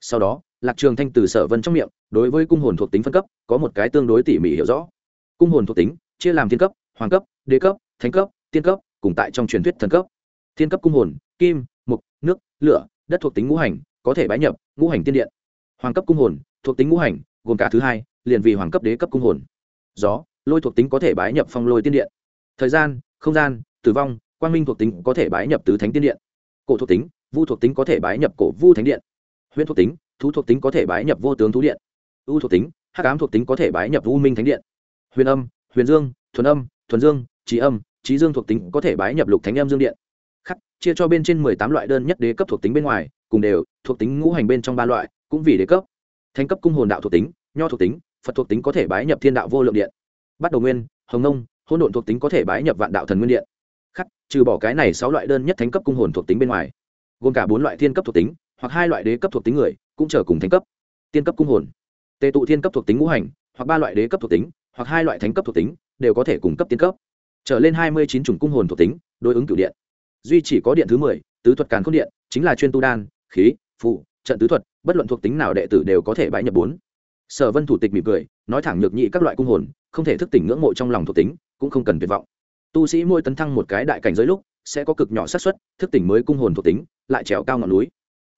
A: Sau đó, lạc trường thanh từ sở vân trong miệng, đối với cung hồn thuộc tính phân cấp, có một cái tương đối tỉ mỉ hiểu rõ. Cung hồn thuộc tính, chia làm thiên cấp, hoàng cấp, đế cấp, thánh cấp, tiên cấp, cùng tại trong truyền thuyết thần cấp. Thiên cấp cung hồn, kim, mục, nước, lửa, đất thuộc tính ngũ hành, có thể bái nhập ngũ hành tiên điện. Hoàng cấp cung hồn, thuộc tính ngũ hành, gồm cả thứ hai, liền vì hoàng cấp đế cấp cung hồn. Gió, lôi thuộc tính có thể bái nhập phong lôi tiên điện. Thời gian, không gian, tử vong quang minh thuộc tính có thể bái nhập tứ thánh tiên điện. Cổ thuộc tính, vu thuộc tính có thể bái nhập cổ vu thánh điện. Huyễn thuộc tính, thú thuộc tính có thể bái nhập vô tướng thú điện. U thuộc tính, hắc ám thuộc tính có thể bái nhập u minh thánh điện. Huyền âm, huyền dương, thuần âm, thuần dương trí âm trí dương thuộc tính có thể bái nhập lục thánh âm dương điện. Khắc, chia cho bên trên mười tám loại đơn nhất đế cấp thuộc tính bên ngoài, cùng đều, thuộc tính ngũ hành bên trong ba loại, cũng vì đế cấp. Thành cấp cung hồn đạo thuộc tính, nho thuộc tính, phật thuộc tính có thể bái nhập thiên đạo vô lượng điện. Bắt đầu nguyên, hồng nông hôn độn thuộc tính có thể bái nhập vạn đạo thần nguyên điện khắc, trừ bỏ cái này sáu loại đơn nhất thánh cấp cung hồn thuộc tính bên ngoài, gồm cả bốn loại thiên cấp thuộc tính, hoặc hai loại đế cấp thuộc tính người, cũng chờ cùng thánh cấp. Tiên cấp cung hồn, tề tụ thiên cấp thuộc tính ngũ hành, hoặc ba loại đế cấp thuộc tính, hoặc hai loại thánh cấp thuộc tính, đều có thể cung cấp tiên cấp. Trở lên hai mươi chín chủng cung hồn thuộc tính, đối ứng cửu điện. Duy chỉ có điện thứ mười, tứ thuật càn k điện, chính là chuyên tu đan, khí phụ trận tứ thuật, bất luận thuộc tính nào đệ tử đều có thể bãi nhập bốn. Sở vân thủ tịch mỉm cười, nói thẳng nhược nhị các loại cung hồn, không thể thức tỉnh ngưỡng mộ trong lòng thuộc tính, cũng không cần tuyệt vọng tu sĩ mỗi tấn thăng một cái đại cảnh giới lúc, sẽ có cực nhỏ xác suất, thức tỉnh mới cung hồn thuộc tính, lại trèo cao ngọn núi.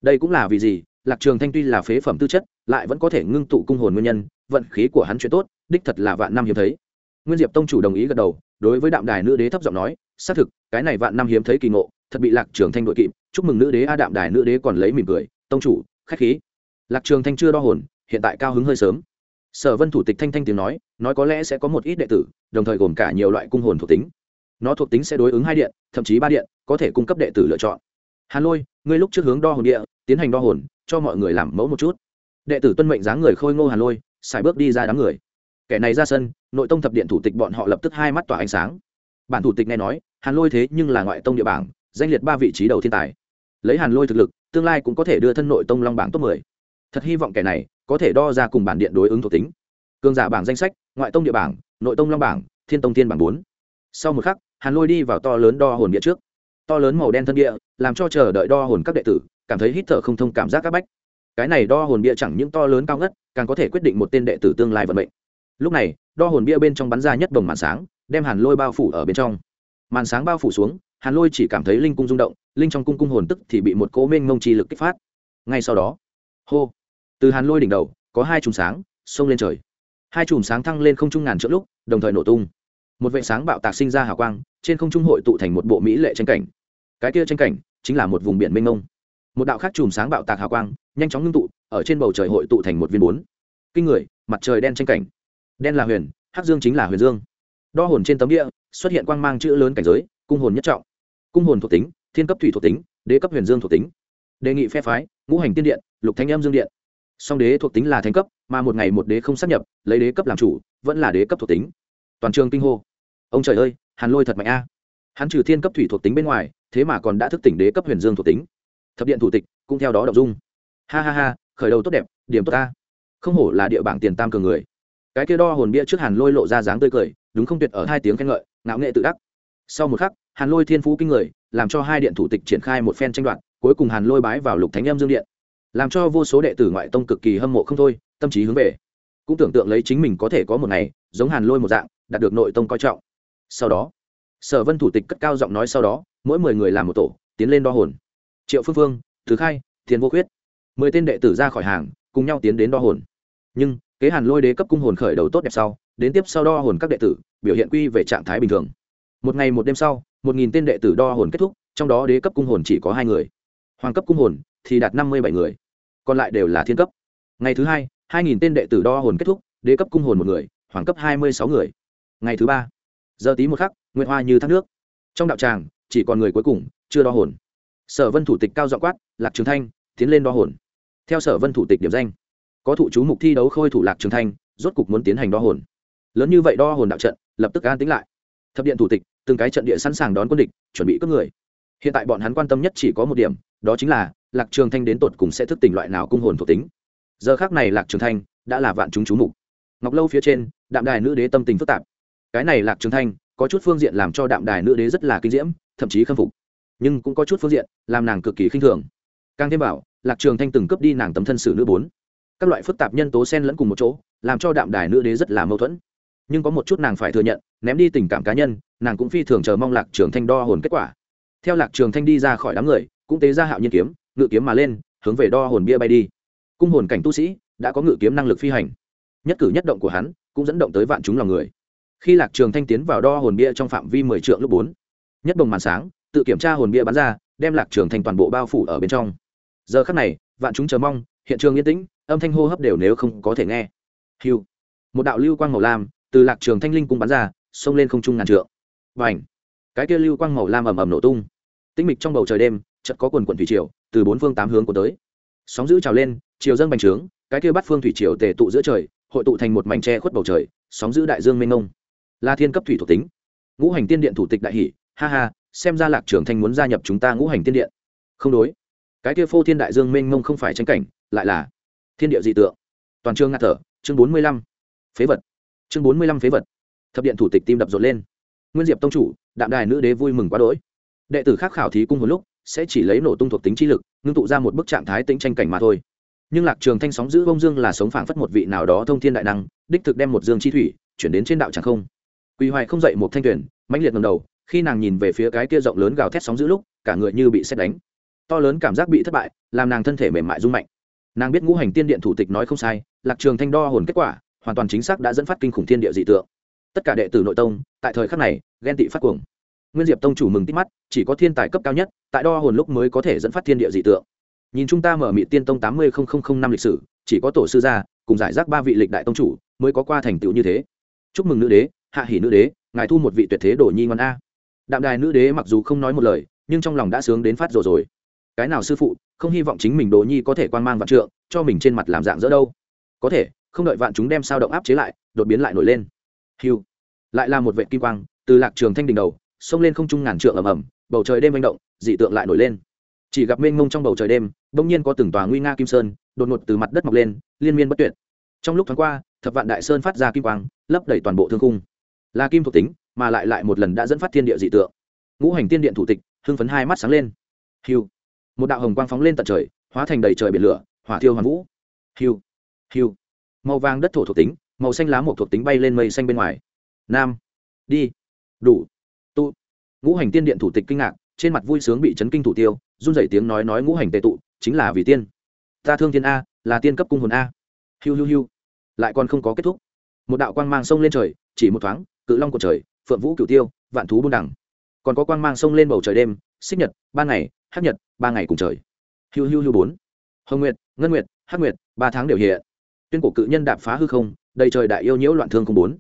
A: Đây cũng là vì gì? Lạc trường thanh tuy là phế phẩm tư chất, lại vẫn có thể ngưng tụ cung hồn nguyên nhân, vận khí của hắn chuyện tốt, đích thật là vạn năm hiếm thấy. Nguyên diệp tông chủ đồng ý gật đầu, đối với đạm đài nữ đế thấp giọng nói, xác thực, cái này vạn năm hiếm thấy kỳ ngộ, thật bị lạc trường thanh đội kịp, chúc mừng nữ đế a đạm đài nữ đế còn lấy mỉm cười, tông chủ, khách khí. Lạc trường thanh chưa đo hồn, hiện tại cao hứng hơi sớm. Sở vân thủ tịch thanh thanh tiếng nói nói có lẽ sẽ có một ít đệ tử, đồng thời gồm cả nhiều loại cung hồn thuộc tính nó thuộc tính sẽ đối ứng hai điện, thậm chí ba điện, có thể cung cấp đệ tử lựa chọn. Hàn lôi, ngươi lúc trước hướng đo hồn địa, tiến hành đo hồn, cho mọi người làm mẫu một chút. Đệ tử tuân mệnh dáng người khôi ngô hàn lôi, xài bước đi ra đám người. Kẻ này ra sân, nội tông thập điện thủ tịch bọn họ lập tức hai mắt tỏa ánh sáng. Bản thủ tịch nghe nói, hàn lôi thế nhưng là ngoại tông địa bảng, danh liệt ba vị trí đầu thiên tài. Lấy hàn lôi thực lực, tương lai cũng có thể đưa thân nội tông long bảng top 10. thật hy vọng kẻ này có thể đo ra cùng bản điện đối ứng thuộc tính. Cường giả bảng danh sách, ngoại tông địa bảng, nội tông long bảng, thiên tông thiên bảng bốn. Sau một khắc hàn lôi đi vào to lớn đo hồn địa trước. To lớn màu đen thân địa, làm cho chờ đợi đo hồn các đệ tử, cảm thấy hít thở không thông cảm giác các bách. Cái này đo hồn bia chẳng những to lớn cao ngất, càng có thể quyết định một tên đệ tử tương lai vận mệnh. Lúc này, đo hồn bia bên trong bắn ra nhất đồng màn sáng, đem hàn lôi bao phủ ở bên trong. Màn sáng bao phủ xuống, hàn lôi chỉ cảm thấy linh cung rung động, linh trong cung cung hồn tức thì bị một cố mênh mông chi lực kích phát. Ngay sau đó, hô, từ hàn lôi đỉnh đầu, có hai chùm sáng xông lên trời. Hai chùm sáng thăng lên không trung ngàn trước lúc, đồng thời nổ tung một vệ sáng bạo tạc sinh ra hào quang, trên không trung hội tụ thành một bộ mỹ lệ tranh cảnh. Cái kia tranh cảnh chính là một vùng biển mênh mông. Một đạo khác chùm sáng bạo tạc hào quang, nhanh chóng ngưng tụ, ở trên bầu trời hội tụ thành một viên bốn. Kinh người, mặt trời đen tranh cảnh. Đen là huyền, hắc dương chính là huyền dương. Đo hồn trên tấm địa, xuất hiện quang mang chữ lớn cảnh giới, cung hồn nhất trọng. Cung hồn thuộc tính, thiên cấp thủy thuộc tính, đế cấp huyền dương thuộc tính. Đề nghị phe phái, ngũ hành tiên điện, lục thanh âm dương điện. Song đế thuộc tính là thánh cấp, mà một ngày một đế không sắp nhập, lấy đế cấp làm chủ, vẫn là đế cấp thuộc tính toàn trường kinh hô. Ông trời ơi, hàn lôi thật mạnh a. Hắn trừ thiên cấp thủy thuộc tính bên ngoài, thế mà còn đã thức tỉnh đế cấp huyền dương thuộc tính. Thập điện thủ tịch cũng theo đó đọc dung. Ha ha ha, khởi đầu tốt đẹp, điểm tốt ta không hổ là địa bảng tiền tam cường người. Cái kia đo hồn bia trước hàn lôi lộ ra dáng tươi cười, đúng không tuyệt ở hai tiếng khen ngợi, ngạo nghệ tự đắc. Sau một khắc, hàn lôi thiên phú kinh người, làm cho hai điện thủ tịch triển khai một phen tranh đoạt, cuối cùng hàn lôi bái vào lục thánh em dương điện. Làm cho vô số đệ tử ngoại tông cực kỳ hâm mộ không thôi, tâm trí hướng về. Cũng tưởng tượng lấy chính mình có thể có một ngày, giống hàn lôi một dạng đạt được nội tông coi trọng. Sau đó, sở vân thủ tịch cất cao giọng nói sau đó, mỗi mười người làm một tổ, tiến lên đo hồn. Triệu phương phương thứ khai, thiền vô khuyết, mười tên đệ tử ra khỏi hàng, cùng nhau tiến đến đo hồn. Nhưng, kế hàn lôi đế cấp cung hồn khởi đầu tốt đẹp sau, đến tiếp sau đo hồn các đệ tử, biểu hiện quy về trạng thái bình thường. Một ngày một đêm sau, một nghìn tên đệ tử đo hồn kết thúc, trong đó đế cấp cung hồn chỉ có hai người. Hoàng cấp cung hồn thì đạt năm mươi bảy người, còn lại đều là thiên cấp. Ngày thứ hai hai nghìn tên đệ tử đo hồn kết thúc, đế cấp cung hồn một người, hoàng cấp hai mươi sáu người ngày thứ ba. Giờ tí một khắc nguyện hoa như thác nước. Trong đạo tràng, chỉ còn người cuối cùng, chưa đo hồn. Sở vân thủ tịch cao dọ quát, lạc trường thanh, tiến lên đo hồn. Theo sở vân thủ tịch điểm danh, có thụ chú mục thi đấu khôi thủ lạc trường thanh, rốt cục muốn tiến hành đo hồn. Lớn như vậy đo hồn đạo trận, lập tức an tính lại. Thập điện thủ tịch, từng cái trận địa sẵn sàng đón quân địch, chuẩn bị cướp người. Hiện tại bọn hắn quan tâm nhất chỉ có một điểm, đó chính là lạc trường thanh đến tột cùng sẽ thức tỉnh loại nào cung hồn thuộc tính. Giờ khác này lạc trường thanh đã là vạn chúng chú mục. Ngọc lâu phía trên, đạm đài nữ đế tâm tình phức tạp cái này lạc trường thanh, có chút phương diện làm cho đạm đài nữ đế rất là kinh diễm, thậm chí khâm phục. Nhưng cũng có chút phương diện làm nàng cực kỳ khinh thường. Càng thêm bảo, lạc trường thanh từng cướp đi nàng tấm thân sử nữ bốn. Các loại phức tạp nhân tố xen lẫn cùng một chỗ, làm cho đạm đài nữ đế rất là mâu thuẫn. Nhưng có một chút nàng phải thừa nhận, ném đi tình cảm cá nhân, nàng cũng phi thường chờ mong lạc trường thanh đo hồn kết quả. Theo lạc trường thanh đi ra khỏi đám người, cũng tế ra hạo nhiên kiếm, ngự kiếm mà lên, hướng về đo hồn bia bay đi. Cung hồn cảnh tu sĩ, đã có ngự kiếm năng lực phi hành. Nhất cử nhất động của hắn, cũng dẫn động tới vạn chúng lòng người khi lạc trường thanh tiến vào đo hồn bia trong phạm vi mười trượng lúc bốn, nhất đồng màn sáng, tự kiểm tra hồn bia bắn ra, đem lạc trường thanh toàn bộ bao phủ ở bên trong. Giờ khắc này, vạn chúng chờ mong, hiện trường yên tĩnh, âm thanh hô hấp đều nếu không có thể nghe. Hiu một đạo lưu quang màu lam từ lạc trường thanh linh cung bắn ra, xông lên không trung ngàn trượng. Và ảnh cái kia lưu quang màu lam ầm ầm nổ tung. Tĩnh mịch trong bầu trời đêm, chợt có quần quần thủy triều từ bốn phương tám hướng của tới. Sóng dữ trào lên chiều dâng bành trướng, cái kia bắt phương thủy triều tề tụ giữa trời, hội tụ thành một mảnh tre khuất bầu trời, sóng dữ đại dương mênh mông la thiên cấp thủy thuộc tính. Ngũ hành tiên điện thủ tịch đại hỷ, ha ha, xem ra lạc trường thanh muốn gia nhập chúng ta ngũ hành tiên điện. Không đối. Cái kia phô thiên đại dương mênh mông không phải tranh cảnh, lại là thiên địa dị tượng. Toàn trường ngạt thở, chương bốn mươi lăm, phế vật. Chương bốn mươi lăm phế vật. Thập điện thủ tịch tim đập rộn lên. Nguyên diệp tông chủ, đạm đài nữ đế vui mừng quá đỗi. Đệ tử khác khảo thí cung một lúc, sẽ chỉ lấy nổ tung thuộc tính chi lực, ngưng tụ ra một bức trạng thái tĩnh tranh cảnh mà thôi. Nhưng lạc trường thanh sóng giữ bông dương là sống phảng phất một vị nào đó thông thiên đại năng, đích thực đem một dương chi thủy chuyển đến trên đạo chẳng không quỳ hoài không dậy một thanh tuyển, mãnh liệt ngầm đầu, khi nàng nhìn về phía cái kia rộng lớn gào thét sóng giữ lúc, cả người như bị xét đánh. To lớn cảm giác bị thất bại, làm nàng thân thể mềm mại rung mạnh. Nàng biết ngũ hành tiên điện thủ tịch nói không sai, lạc trường thanh đo hồn kết quả, hoàn toàn chính xác đã dẫn phát kinh khủng thiên địa dị tượng. Tất cả đệ tử nội tông, tại thời khắc này, ghen tị phát cuồng. Nguyên diệp tông chủ mừng tít mắt, chỉ có thiên tài cấp cao nhất, tại đo hồn lúc mới có thể dẫn phát thiên địa dị tượng. Nhìn chúng ta mở mị tiên tông tám mươi năm lịch sử, chỉ có tổ sư gia, cùng giải rác ba vị lịch đại tông chủ, mới có qua thành tựu như thế. Chúc mừng nữ đế hạ hỉ nữ đế, ngài thu một vị tuyệt thế đồ nhi ngon a. Đạm đài nữ đế mặc dù không nói một lời, nhưng trong lòng đã sướng đến phát rồi rồi. Cái nào sư phụ, không hy vọng chính mình đồ nhi có thể quan mang vạn trượng, cho mình trên mặt làm dạng dỡ đâu. Có thể, không đợi vạn chúng đem sao động áp chế lại, đột biến lại nổi lên. Hiu lại là một vệ kim quang, từ lạc trường thanh đỉnh đầu, xông lên không trung ngàn trượng ầm ầm, bầu trời đêm manh động, dị tượng lại nổi lên. Chỉ gặp mênh mông trong bầu trời đêm, bỗng nhiên có từng tòa nguy nga kim sơn, đột ngột từ mặt đất mọc lên, liên miên bất tuyệt. Trong lúc thoáng qua, thập vạn đại sơn phát ra kim quang, lấp đầy toàn bộ thương cung là kim thuộc tính, mà lại lại một lần đã dẫn phát thiên địa dị tượng. Ngũ hành tiên điện thủ tịch, hưng phấn hai mắt sáng lên. Hiu một đạo hồng quang phóng lên tận trời, hóa thành đầy trời biển lửa, hỏa thiêu hoàn vũ. Hiu hiu màu vàng đất thổ thuộc tính, màu xanh lá một thuộc tính bay lên mây xanh bên ngoài. Nam. Đi. Đủ. Tụ ngũ hành tiên điện thủ tịch kinh ngạc, trên mặt vui sướng bị chấn kinh thủ tiêu, run rẩy tiếng nói nói ngũ hành tệ tụ, chính là vì tiên. Ta thương thiên a, là tiên cấp cung hồn a. Hiu hiu hiu lại còn không có kết thúc. Một đạo quang mang sông lên trời, chỉ một thoáng cự long của trời, phượng vũ cửu tiêu, vạn thú buôn đẳng còn có quang mang sông lên bầu trời đêm, xích nhật, ba ngày, hắc nhật, ba ngày cùng trời. Hiu hiu hiu bốn. Hồng nguyệt, ngân nguyệt, hắc nguyệt, ba tháng đều hiện. Tuyên cổ cự nhân đạp phá hư không, đầy trời đại yêu nhiễu loạn thương không bốn.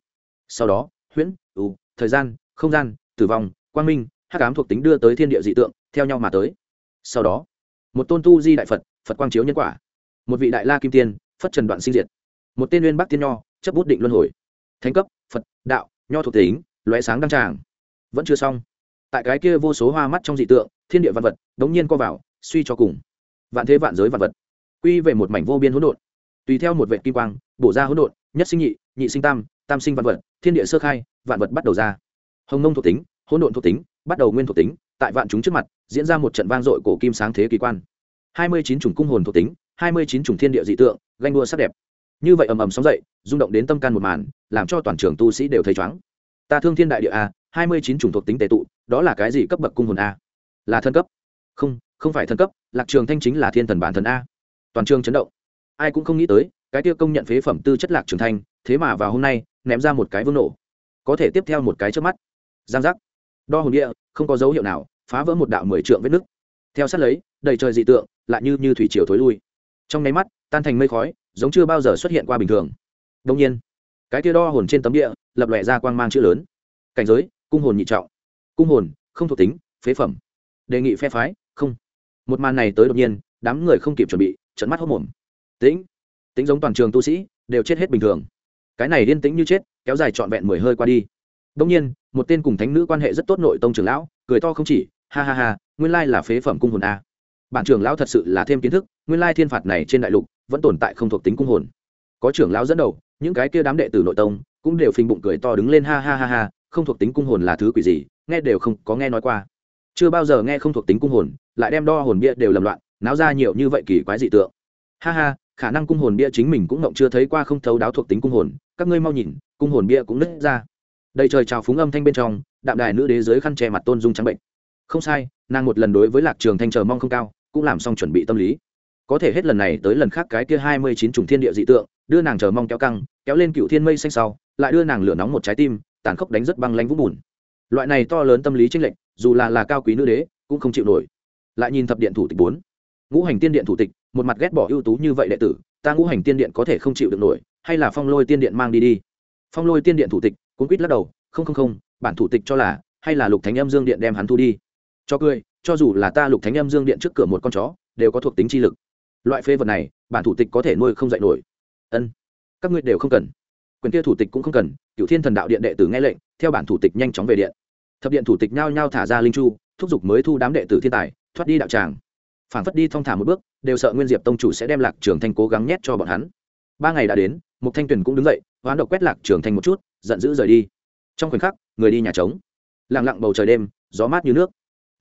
A: Sau đó, huyễn ưu thời gian, không gian, tử vong, quang minh, hắc ám thuộc tính đưa tới thiên địa dị tượng, theo nhau mà tới. Sau đó, một tôn tu di đại phật phật quang chiếu nhân quả. Một vị đại la kim tiên, phất trần đoạn sinh diệt. Một tên nguyên bắc tiên nho, chấp bút định luân hồi. Thánh cấp, phật, đạo nho thuộc tính loé sáng đăng tràng. Vẫn chưa xong. Tại cái kia vô số hoa mắt trong dị tượng, thiên địa văn vật đống nhiên co vào, suy cho cùng. Vạn thế vạn giới vạn vật. Quy về một mảnh vô biên hỗn độn. Tùy theo một vệ kim quang, bổ ra hỗn độn, nhất sinh nhị nhị sinh tam tam sinh vạn vật, thiên địa sơ khai, vạn vật bắt đầu ra. Hồng nông thuộc tính, hỗn độn thuộc tính, bắt đầu nguyên thuộc tính, tại vạn chúng trước mặt, diễn ra một trận vang dội cổ kim sáng thế kỳ quan. Hai mươi chín chủng cung hồn thuộc tính, hai mươi chín chủng thiên địa dị tượng, ganh đua sắc đẹp như vậy ầm ầm sóng dậy, rung động đến tâm can một màn, làm cho toàn trường tu sĩ đều thấy chóng ta thương thiên đại địa a, hai mươi chín chủng thuộc tính tệ tụ, đó là cái gì cấp bậc cung hồn a? Là thân cấp. Không không phải thân cấp, lạc trường thanh chính là thiên thần bản thần a. Toàn trường chấn động. Ai cũng không nghĩ tới, cái tiêu công nhận phế phẩm tư chất lạc trường thanh, thế mà vào hôm nay, ném ra một cái vương nổ. Có thể tiếp theo một cái trước mắt. Giang giác. Đo hồn địa, không có dấu hiệu nào, phá vỡ một đạo mười trượng vết nứt. Theo sát lấy, đầy trời dị tượng, lại như như thủy triều thối lui. Trong nháy mắt, tan thành mây khói giống chưa bao giờ xuất hiện qua bình thường. Đông nhiên, cái kia đo hồn trên tấm địa lập lòe ra quang mang chữ lớn. Cảnh giới, cung hồn nhị trọng. Cung hồn, không thuộc tính, phế phẩm. Đề nghị phe phái, không. Một màn này tới đột nhiên, đám người không kịp chuẩn bị trận mắt hốc mồm tĩnh tính giống toàn trường tu sĩ, đều chết hết bình thường. Cái này yên tĩnh như chết, kéo dài trọn vẹn mười hơi qua đi. Đông nhiên, một tên cùng thánh nữ quan hệ rất tốt nội tông trưởng lão, cười to không chỉ, ha ha ha, nguyên lai là phế phẩm cung hồn a. Bản trưởng lão thật sự là thêm kiến thức, nguyên lai thiên phạt này trên đại lục vẫn tồn tại không thuộc tính cung hồn. Có trưởng lão dẫn đầu, những cái kia đám đệ tử nội tông cũng đều phình bụng cười to đứng lên ha ha ha ha, không thuộc tính cung hồn là thứ quỷ gì, nghe đều không có nghe nói qua. Chưa bao giờ nghe không thuộc tính cung hồn, lại đem đo hồn bia đều lầm loạn, náo ra nhiều như vậy kỳ quái dị tượng. Ha ha, khả năng cung hồn bia chính mình cũng ngộng chưa thấy qua không thấu đáo thuộc tính cung hồn, các ngươi mau nhìn, cung hồn bia cũng nứt ra. Đầy trời trào phúng âm thanh bên trong, đạm đài nữ đế dưới khăn che mặt tôn dung trắng bệnh. Không sai, nàng một lần đối với lạc trường thanh chờ mong không cao, cũng làm xong chuẩn bị tâm lý có thể hết lần này tới lần khác cái kia hai mươi chín trùng thiên địa dị tượng, đưa nàng chờ mong kéo căng, kéo lên cựu thiên mây xanh sau, lại đưa nàng lửa nóng một trái tim, tàn khốc đánh rất băng lanh vũng bùn. Loại này to lớn tâm lý tranh lệch, dù là là cao quý nữ đế, cũng không chịu nổi. Lại nhìn thập điện thủ tịch bốn. Ngũ hành tiên điện thủ tịch, một mặt ghét bỏ ưu tú như vậy đệ tử, ta ngũ hành tiên điện có thể không chịu được nổi, hay là phong lôi tiên điện mang đi đi. Phong lôi tiên điện thủ tịch cũng quýt lắc đầu, không không không, bản thủ tịch cho là, hay là lục thánh âm dương điện đem hắn thu đi. Cho cười, cho dù là ta lục thánh âm dương điện trước cửa một con chó, đều có thuộc tính chi lực loại phế vật này, bản thủ tịch có thể nuôi không dạy nổi. Ân, các ngươi đều không cần. Quyền kia thủ tịch cũng không cần cựu thiên thần đạo điện đệ tử nghe lệnh, theo bản thủ tịch nhanh chóng về điện. Thập điện thủ tịch nhao nhao thả ra linh chu, thúc giục mới thu đám đệ tử thiên tài, thoát đi đạo tràng. Phản phất đi thong thả một bước, đều sợ nguyên diệp tông chủ sẽ đem lạc trường thanh cố gắng nhét cho bọn hắn. Ba ngày đã đến một thanh tuyền cũng đứng dậy, hoán độc quét lạc trường thanh một chút, giận dữ rời đi. Trong khoảnh khắc, người đi nhà trống. Lặng lặng bầu trời đêm, gió mát như nước.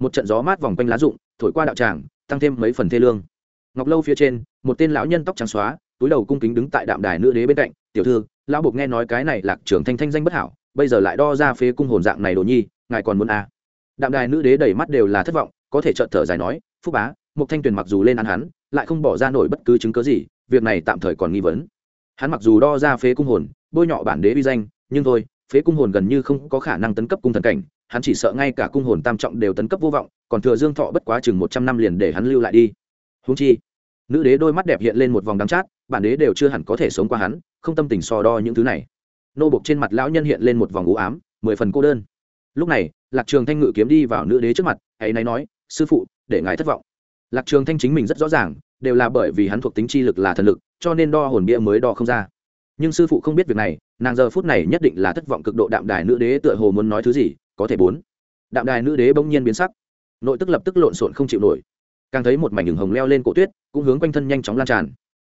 A: Một trận gió mát vòng quanh lá rụng, thổi qua đạo tràng, tăng thêm mấy phần thê lương ngọc lâu phía trên, một tên lão nhân tóc trắng xóa, túi đầu cung kính đứng tại đạm đài nữ đế bên cạnh, tiểu thư, lão bục nghe nói cái này lạc trưởng thanh thanh danh bất hảo, bây giờ lại đo ra phế cung hồn dạng này đồ nhi, ngài còn muốn à. đạm đài nữ đế đầy mắt đều là thất vọng, có thể trợn thở dài nói, phúc bá một thanh tuyền mặc dù lên ăn hắn, lại không bỏ ra nổi bất cứ chứng cớ gì, việc này tạm thời còn nghi vấn hắn mặc dù đo ra phế cung hồn, bôi nhọ bản đế uy danh, nhưng thôi, phế cung hồn gần như không có khả năng tấn cấp cung thần cảnh, hắn chỉ sợ ngay cả cung hồn tam trọng đều tấn cấp vô vọng, còn thừa dương thọ bất quá chừng một trăm năm liền để hắn lưu lại đi húng chi, nữ đế đôi mắt đẹp hiện lên một vòng đắng chát, bản đế đều chưa hẳn có thể sống qua hắn, không tâm tình so đo những thứ này. Nô bộc trên mặt lão nhân hiện lên một vòng u ám, mười phần cô đơn. Lúc này, lạc trường thanh ngự kiếm đi vào nữ đế trước mặt hãy nay nói, sư phụ, để ngài thất vọng. Lạc trường thanh chính mình rất rõ ràng, đều là bởi vì hắn thuộc tính chi lực là thần lực, cho nên đo hồn bia mới đo không ra. Nhưng sư phụ không biết việc này, nàng giờ phút này nhất định là thất vọng cực độ đạm đài nữ đế tựa hồ muốn nói thứ gì, có thể bốn. Đạm đài nữ đế bỗng nhiên biến sắc. Nội tức lập tức lộn xộn không chịu nổi càng thấy một mảnh đường hồng leo lên cổ tuyết, cũng hướng quanh thân nhanh chóng lan tràn.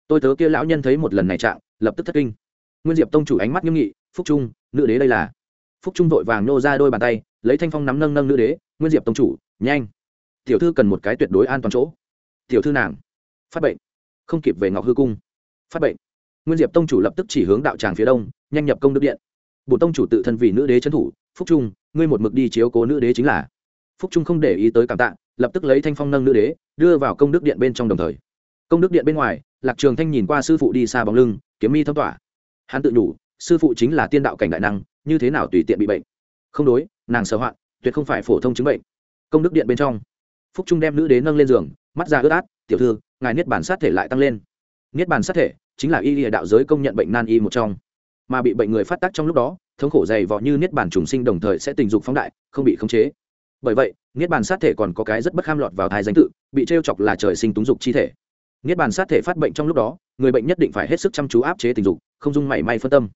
A: Tôi tớ kia lão nhân thấy một lần này trạng, lập tức thất kinh. Nguyên diệp tông chủ ánh mắt nghiêm nghị, phúc trung, nữ đế đây là? Phúc trung vội vàng nô ra đôi bàn tay, lấy thanh phong nắm nâng nâng nữ đế, nguyên diệp tông chủ, nhanh. Tiểu thư cần một cái tuyệt đối an toàn chỗ. Tiểu thư nàng. Phát bệnh. Không kịp về ngọc hư cung. Phát bệnh. Nguyên diệp tông chủ lập tức chỉ hướng đạo tràng phía đông, nhanh nhập công đức điện. Bộ tông chủ tự thân vì nữ đế trấn thủ, phúc trung, ngươi một mực đi chiếu cố nữ đế chính là. Phúc trung không để ý tới cảm tạ lập tức lấy thanh phong nâng nữ đế, đưa vào công đức điện bên trong đồng thời. Công đức điện bên ngoài, lạc trường thanh nhìn qua sư phụ đi xa bóng lưng, kiếm mi thâm tỏa. Hắn tự nhủ, sư phụ chính là tiên đạo cảnh đại năng, như thế nào tùy tiện bị bệnh? Không đối, nàng sở hoạn, tuyệt không phải phổ thông chứng bệnh. Công đức điện bên trong. Phúc trung đem nữ đế nâng lên giường, mắt ra ướt át, tiểu thư, ngài niết bản sát thể lại tăng lên. Niết bàn sát thể chính là y lìa đạo giới công nhận bệnh nan y một trong. Mà bị bệnh người phát tác trong lúc đó, thống khổ dày vò như niết bàn trùng sinh đồng thời sẽ tình dục phóng đại, không bị khống chế. Bởi vậy niết bàn sát thể còn có cái rất bất kham lọt vào thai danh tự, bị t chọc là trời sinh túng dục chi thể. Niết bàn sát thể phát bệnh trong lúc đó, người bệnh nhất định phải hết sức chăm chú áp chế tình dục, không dung mảy may phân tâm.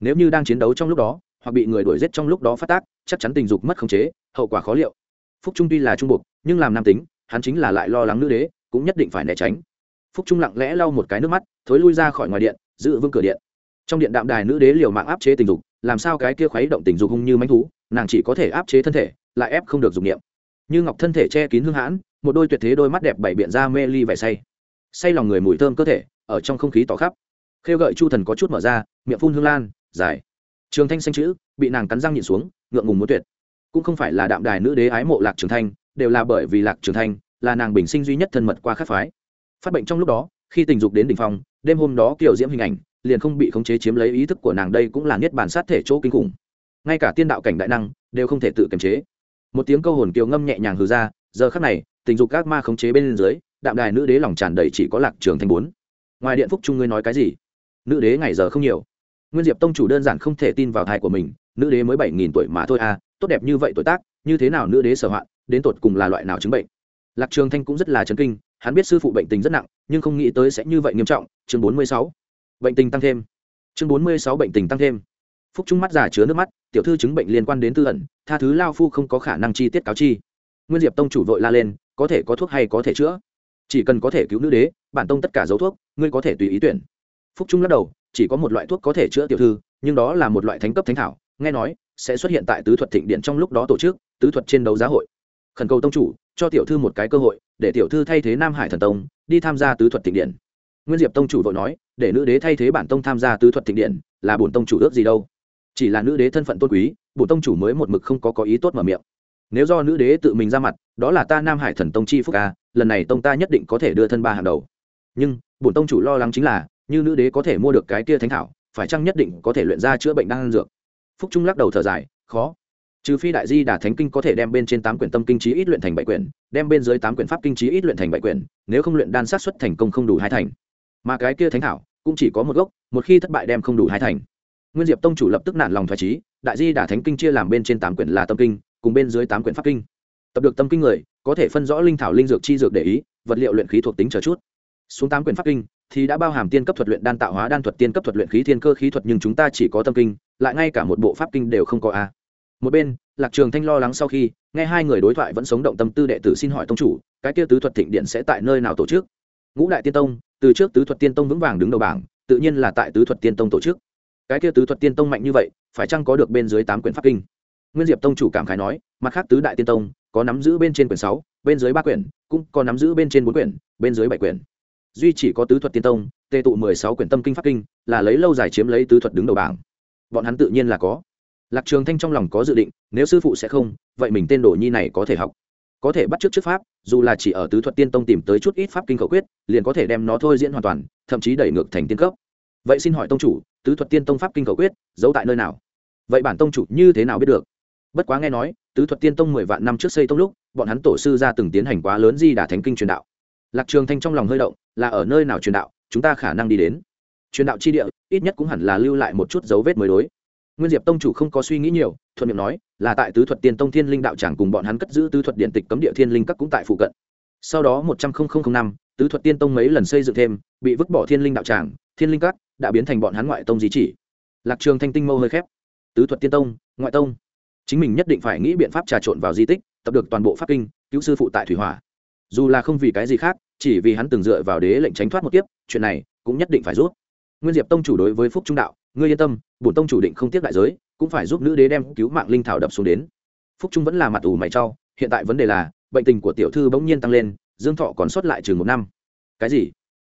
A: Nếu như đang chiến đấu trong lúc đó, hoặc bị người đuổi giết trong lúc đó phát tác, chắc chắn tình dục mất khống chế, hậu quả khó liệu. Phúc trung tuy là trung buộc nhưng làm nam tính, hắn chính là lại lo lắng nữ đế, cũng nhất định phải né tránh. Phúc trung lặng lẽ lau một cái nước mắt, thối lui ra khỏi ngoài điện, giữ vương cửa điện. Trong điện đạm đài nữ đế liều mạng áp chế tình dục, làm sao cái kia khuấy động tình dục hung như mánh thú, nàng chỉ có thể áp chế thân thể, lại ép không được dục niệm như ngọc thân thể che kín hương hãn, một đôi tuyệt thế đôi mắt đẹp bảy biện ra mê ly vẻ say. Say lòng người mùi thơm cơ thể, ở trong không khí tỏ khắp. Khêu gợi chu thần có chút mở ra, miệng phun hương lan, dài. Trường thanh xanh chữ, bị nàng cắn răng nhịn xuống, ngượng ngùng muốn tuyệt. Cũng không phải là đạm đài nữ đế ái mộ lạc trường thanh, đều là bởi vì lạc trường thanh là nàng bình sinh duy nhất thân mật qua khắc phái. Phát bệnh trong lúc đó, khi tình dục đến đ ỉ n h phong đêm hôm đó kiểu diễm hình ảnh, liền không bị khống chế chiếm lấy ý thức của nàng đây cũng là niết bản sát thể chỗ kinh khủng. Ngay cả tiên đạo cảnh đại năng, đều không thể tự kiềm chế một tiếng câu hồn kiều ngâm nhẹ nhàng hừ ra, giờ khắc này, tình dục các ma khống chế bên dưới, đạm đài nữ đế lòng tràn đầy chỉ có lạc trường thanh bốn. Ngoài điện phúc trung ngươi nói cái gì? Nữ đế ngày giờ không nhiều. Nguyên diệp tông chủ đơn giản không thể tin vào thai của mình, nữ đế mới bảy nghìn tuổi mà thôi à tốt đẹp như vậy tuổi tác, như thế nào nữ đế sở hoạn, đến tột cùng là loại nào chứng bệnh? Lạc trường thanh cũng rất là chấn kinh, hắn biết sư phụ bệnh tình rất nặng, nhưng không nghĩ tới sẽ như vậy nghiêm trọng. Chương bốn mươi sáu. Bệnh tình tăng thêm. Chương bốn mươi sáu bệnh tình tăng thêm phúc trung mắt giả chứa nước mắt, tiểu thư chứng bệnh liên quan đến tư ẩn, tha thứ lao phu không có khả năng chi tiết cáo chi. Nguyên diệp tông chủ vội la lên, có thể có thuốc hay có thể chữa? Chỉ cần có thể cứu nữ đế, bản tông tất cả dấu thuốc, ngươi có thể tùy ý tuyển. Phúc trung lắc đầu, chỉ có một loại thuốc có thể chữa tiểu thư, nhưng đó là một loại thánh cấp thánh thảo, nghe nói, sẽ xuất hiện tại tứ thuật thịnh điện trong lúc đó tổ chức, tứ thuật trên đấu giá hội. Khẩn cầu tông chủ, cho tiểu thư một cái cơ hội, để tiểu thư thay thế nam hải thần tông, đi tham gia tứ thuật thịnh điện. Nguyên diệp tông chủ vội nói, để nữ đế thay thế bản tông tham gia tứ thuật thịnh điện, là bổn tông chủ ước gì đâu? Chỉ là nữ đế thân phận tôn quý bổn tông chủ mới một mực không có có ý tốt mở miệng. Nếu do nữ đế tự mình ra mặt, đó là ta nam hải thần tông chi phúc ca lần này tông ta nhất định có thể đưa thân ba hàng đầu. Nhưng bổn tông chủ lo lắng chính là, như nữ đế có thể mua được cái kia thánh thảo, phải chăng nhất định có thể luyện ra chữa bệnh đang dược? Phúc trung lắc đầu thở dài, khó. Trừ phi đại di đà thánh kinh có thể đem bên trên tám quyển tâm kinh trí ít luyện thành bảy quyển, đem bên dưới tám quyển pháp kinh trí ít luyện thành bảy quyển, nếu không luyện đan sát xuất thành công không đủ hai thành. Mà cái kia thánh thảo, cũng chỉ có một gốc, một khi thất bại đem không đủ hai thành nguyên diệp tông chủ lập tức nản lòng thoải trí đại di đả thánh kinh chia làm bên trên tám quyển là tâm kinh, cùng bên dưới tám quyển pháp kinh. Tập được tâm kinh người, có thể phân rõ linh thảo linh dược chi dược để ý, vật liệu luyện khí thuộc tính chờ chút. Xuống tám quyển pháp kinh, thì đã bao hàm tiên cấp thuật luyện đan tạo hóa đan thuật, tiên cấp thuật luyện khí thiên cơ khí thuật, nhưng chúng ta chỉ có tâm kinh, lại ngay cả một bộ pháp kinh đều không có a. Một bên, lạc trường thanh lo lắng sau khi, nghe hai người đối thoại vẫn sống động tâm tư đệ tử xin hỏi tông chủ, cái kia tứ thuật thịnh điện sẽ tại nơi nào tổ chức? Ngũ đại tiên tông, từ trước tứ thuật tiên tông vững vàng đứng đầu bảng, tự nhiên là tại tứ thuật tiên tông tổ chức cái kia tứ thuật tiên tông mạnh như vậy, phải chăng có được bên dưới tám quyển pháp kinh? Nguyên diệp tông chủ cảm khái nói, mặt khác tứ đại tiên tông, có nắm giữ bên trên quyển sáu, bên dưới ba quyển, cũng có nắm giữ bên trên bốn quyển, bên dưới bảy quyển. Duy chỉ có tứ thuật tiên tông tê tụ mười sáu quyển tâm kinh pháp kinh, là lấy lâu dài chiếm lấy tứ thuật đứng đầu bảng. Bọn hắn tự nhiên là có. Lạc trường thanh trong lòng có dự định, nếu sư phụ sẽ không, vậy mình tên đồ nhi này có thể học. Có thể bắt chước trước pháp, dù là chỉ ở tứ thuật tiên tông tìm tới chút ít pháp kinh khẩu quyết, liền có thể đem nó thôi diễn hoàn toàn, thậm chí đẩy ngược thành tiên cấp. Vậy xin hỏi tông chủ tứ thuật tiên tông pháp kinh Cầu quyết, giấu tại nơi nào? Vậy bản tông chủ như thế nào biết được? Bất quá nghe nói, tứ thuật tiên tông mười vạn năm trước xây tông lúc, bọn hắn tổ sư ra từng tiến hành quá lớn di đà thánh kinh truyền đạo. Lạc trường thanh trong lòng hơi động, là ở nơi nào truyền đạo, chúng ta khả năng đi đến. Truyền đạo chi địa, ít nhất cũng hẳn là lưu lại một chút dấu vết mới đối. Nguyên diệp tông chủ không có suy nghĩ nhiều, thuận miệng nói, là tại tứ thuật tiên tông thiên linh đạo tràng cùng bọn hắn cất giữ tứ thuật điện tịch cấm địa thiên linh các cũng tại phụ cận. Sau đó một trăm linh năm tứ thuật tiên tông mấy lần xây dựng thêm bị vứt bỏ thiên linh đạo tràng thiên linh cát, đã biến thành bọn hắn ngoại tông di chỉ. Lạc trường thanh tinh mâu hơi khép. Tứ thuật tiên tông ngoại tông. Chính mình nhất định phải nghĩ biện pháp trà trộn vào di tích tập được toàn bộ pháp kinh cứu sư phụ tại thủy hỏa. Dù là không vì cái gì khác chỉ vì hắn từng dựa vào đế lệnh tránh thoát một kiếp chuyện này cũng nhất định phải rút nguyên diệp tông chủ đối với phúc trung đạo ngươi yên tâm bổn tông chủ định không tiếp đại giới cũng phải giúp nữ đế đem cứu mạng linh thảo đập xuống đến. Phúc trung vẫn là mặt ủ mày cho hiện tại vấn đề là bệnh tình của tiểu thư bỗng nhiên tăng lên dương thọ còn sót lại chừng một năm. Cái gì?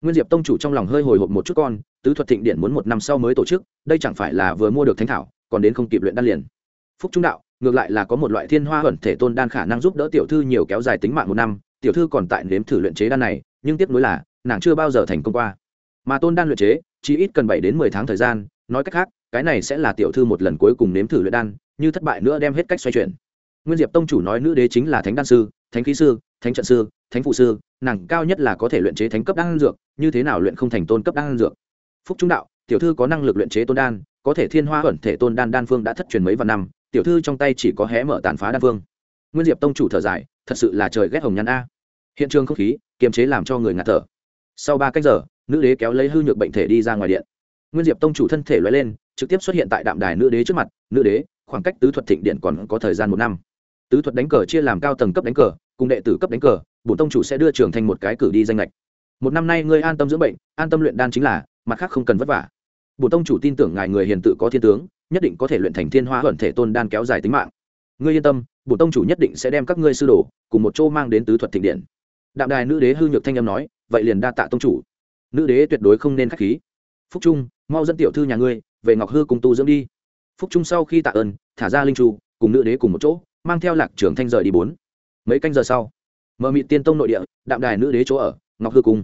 A: Nguyên diệp tông chủ trong lòng hơi hồi hộp một chút con, tứ thuật thịnh điện muốn một năm sau mới tổ chức, đây chẳng phải là vừa mua được thánh thảo, còn đến không kịp luyện đan liền. Phúc trung đạo, ngược lại là có một loại thiên hoa ẩn thể tôn đan khả năng giúp đỡ tiểu thư nhiều kéo dài tính mạng một năm, tiểu thư còn tại nếm thử luyện chế đan này, nhưng tiếc nuối là, nàng chưa bao giờ thành công qua. Mà tôn đan luyện chế, chỉ ít cần bảy đến mười tháng thời gian, nói cách khác, cái này sẽ là tiểu thư một lần cuối cùng nếm thử luyện đan, như thất bại nữa đem hết cách xoay chuyển. Nguyên diệp tông chủ nói nữ đế chính là thánh đan sư thánh khí sư, thánh trận sư, thánh phụ sư, nàng cao nhất là có thể luyện chế thánh cấp đan dược, như thế nào luyện không thành tôn cấp đan dược? Phúc trung đạo, tiểu thư có năng lực luyện chế tôn đan, có thể thiên hoa ẩn thể tôn đan đan phương đã thất truyền mấy vạn năm, tiểu thư trong tay chỉ có hé mở tàn phá đan phương. Nguyên diệp tông chủ thở dài, thật sự là trời ghét hồng nhan a. Hiện trường không khí, kiềm chế làm cho người ngạt thở. Sau ba cách giờ, nữ đế kéo lấy hư nhược bệnh thể đi ra ngoài điện. Nguyên diệp tông chủ thân thể loay lên, trực tiếp xuất hiện tại đạm đài nữ đế trước mặt. Nữ đế, khoảng cách tứ thuật thịnh điện còn có thời gian một năm tứ thuật đánh cờ chia làm cao tầng cấp đánh cờ, cùng đệ tử cấp đánh cờ bổn tông chủ sẽ đưa trường thành một cái cử đi danh lệch một năm nay ngươi an tâm dưỡng bệnh, an tâm luyện đan chính là, mặt khác không cần vất vả. Bổn tông chủ tin tưởng ngài người hiền tự có thiên tướng, nhất định có thể luyện thành thiên hoa huẩn thể tôn đan kéo dài tính mạng. Ngươi yên tâm bổn tông chủ nhất định sẽ đem các ngươi sư đồ, cùng một chỗ mang đến tứ thuật thịnh điện. Đạm đài nữ đế hư nhược thanh âm nói, vậy liền đa tạ tông chủ. Nữ đế tuyệt đối không nên k h á c h khí. Phúc trung, mau dẫn tiểu thư nhà ngươi, về ngọc hư cùng tu dưỡng đi. Phúc trung sau khi tạ ơn, thả ra linh chu cùng nữ đế cùng một chỗ mang theo lạc trưởng thanh rời đi bốn. Mấy canh giờ sau, mờ mị tiên tông nội địa, đạm đài nữ đế chỗ ở, ngọc hư cung.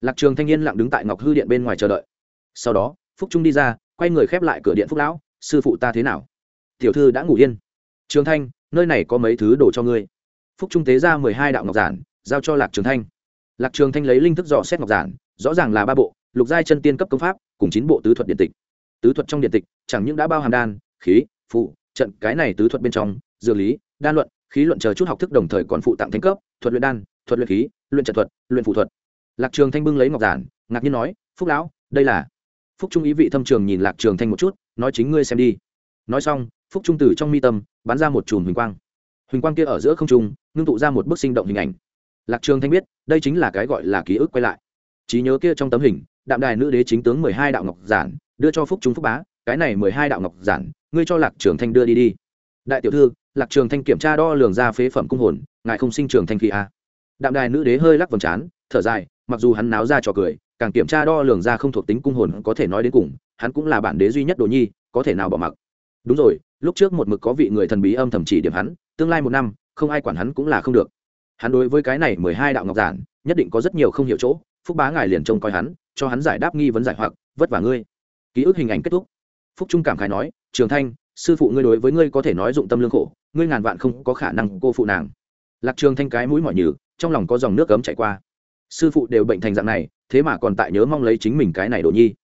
A: Lạc trường thanh niên lặng đứng tại ngọc hư điện bên ngoài chờ đợi. Sau đó, phúc trung đi ra, quay người khép lại cửa điện phúc lão, sư phụ ta thế nào? Tiểu thư đã ngủ yên. Trường thanh, nơi này có mấy thứ đồ cho ngươi? Phúc trung tế ra mười hai đạo ngọc giản, giao cho lạc trường thanh. Lạc trường thanh lấy linh thức dò xét ngọc giản, rõ ràng là ba bộ, lục giai chân tiên cấp công pháp, cùng chín bộ tứ thuật điện tịch. Tứ thuật trong điện tịch, chẳng những đã bao hàm đan, khí, phụ, trận, cái này tứ thuật bên trong dược lý, đan luận, khí luận chờ chút học thức đồng thời còn phụ tặng thánh cấp, thuật luyện đan, thuật luyện khí, luyện trận thuật, luyện phụ thuật. Lạc trường thanh bưng lấy ngọc giản, ngạc nhiên nói, phúc lão, đây là phúc trung ý vị thâm trường nhìn lạc trường thanh một chút, nói chính ngươi xem đi. Nói xong, phúc trung từ trong mi tâm, bắn ra một chùm huỳnh quang. Huỳnh quang kia ở giữa không trung, ngưng tụ ra một bức sinh động hình ảnh. Lạc trường thanh biết, đây chính là cái gọi là ký ức quay lại. Trí nhớ kia trong tấm hình, đạm đài nữ đế chính tướng mười hai đạo ngọc giản, đưa cho phúc trung phúc bá, cái này mười hai đạo ngọc giản, ngươi cho lạc trường thanh đưa đi đi. Đại tiểu thư lạc trường thanh kiểm tra đo lường ra phế phẩm cung hồn, ngài không sinh trường thanh khí a à? đạm đài nữ đế hơi lắc vầng trán, thở dài, mặc dù hắn náo ra trò cười, càng kiểm tra đo lường ra không thuộc tính cung hồn có thể nói đến cùng, hắn cũng là bản đế duy nhất đồ nhi, có thể nào bỏ mặc. Đúng rồi, lúc trước một mực có vị người thần bí âm thầm chỉ điểm hắn, tương lai một năm, không ai quản hắn cũng là không được. Hắn đối với cái này mười hai đạo ngọc giản, nhất định có rất nhiều không hiểu chỗ, phúc bá ngài liền trông coi hắn, cho hắn giải đáp nghi vấn giải hoặc, vất vả ngươi. Ký ức hình ảnh kết thúc. Phúc trung cảm khái nói, trường thanh, sư phụ ngươi đối với ngươi có thể nói dụng tâm lương khổ ngươi ngàn vạn không có khả năng cô phụ nàng. Lạc trường thanh cái mũi mỏi nhừ, trong lòng có dòng nước cấm chảy qua. Sư phụ đều bệnh thành dạng này, thế mà còn tại nhớ mong lấy chính mình cái này đồ nhi.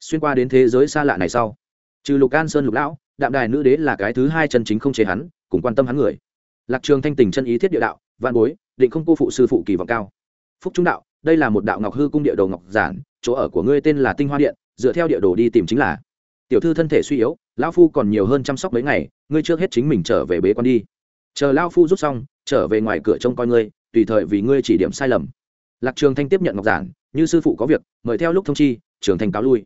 A: Xuyên qua đến thế giới xa lạ này sau, trừ lục an sơn lục lão, đạm đài nữ đế là cái thứ hai chân chính không chế hắn, cùng quan tâm hắn người. Lạc trường thanh tình chân ý thiết địa đạo, vạn bối, định không cô phụ sư phụ kỳ vọng cao. Phúc trung đạo, đây là một đạo ngọc hư cung địa đồ ngọc giản, chỗ ở của ngươi tên là tinh hoa điện, dựa theo địa đồ đi tìm chính là tiểu thư thân thể suy yếu, lão phu còn nhiều hơn chăm sóc mấy ngày, ngươi trước hết chính mình trở về bế quan đi. Chờ lão phu rút xong, trở về ngoài cửa trông coi ngươi, tùy thời vì ngươi chỉ điểm sai lầm. Lạc trường thanh tiếp nhận ngọc giản, như sư phụ có việc, mời theo lúc thông chi, trường thanh cáo lui.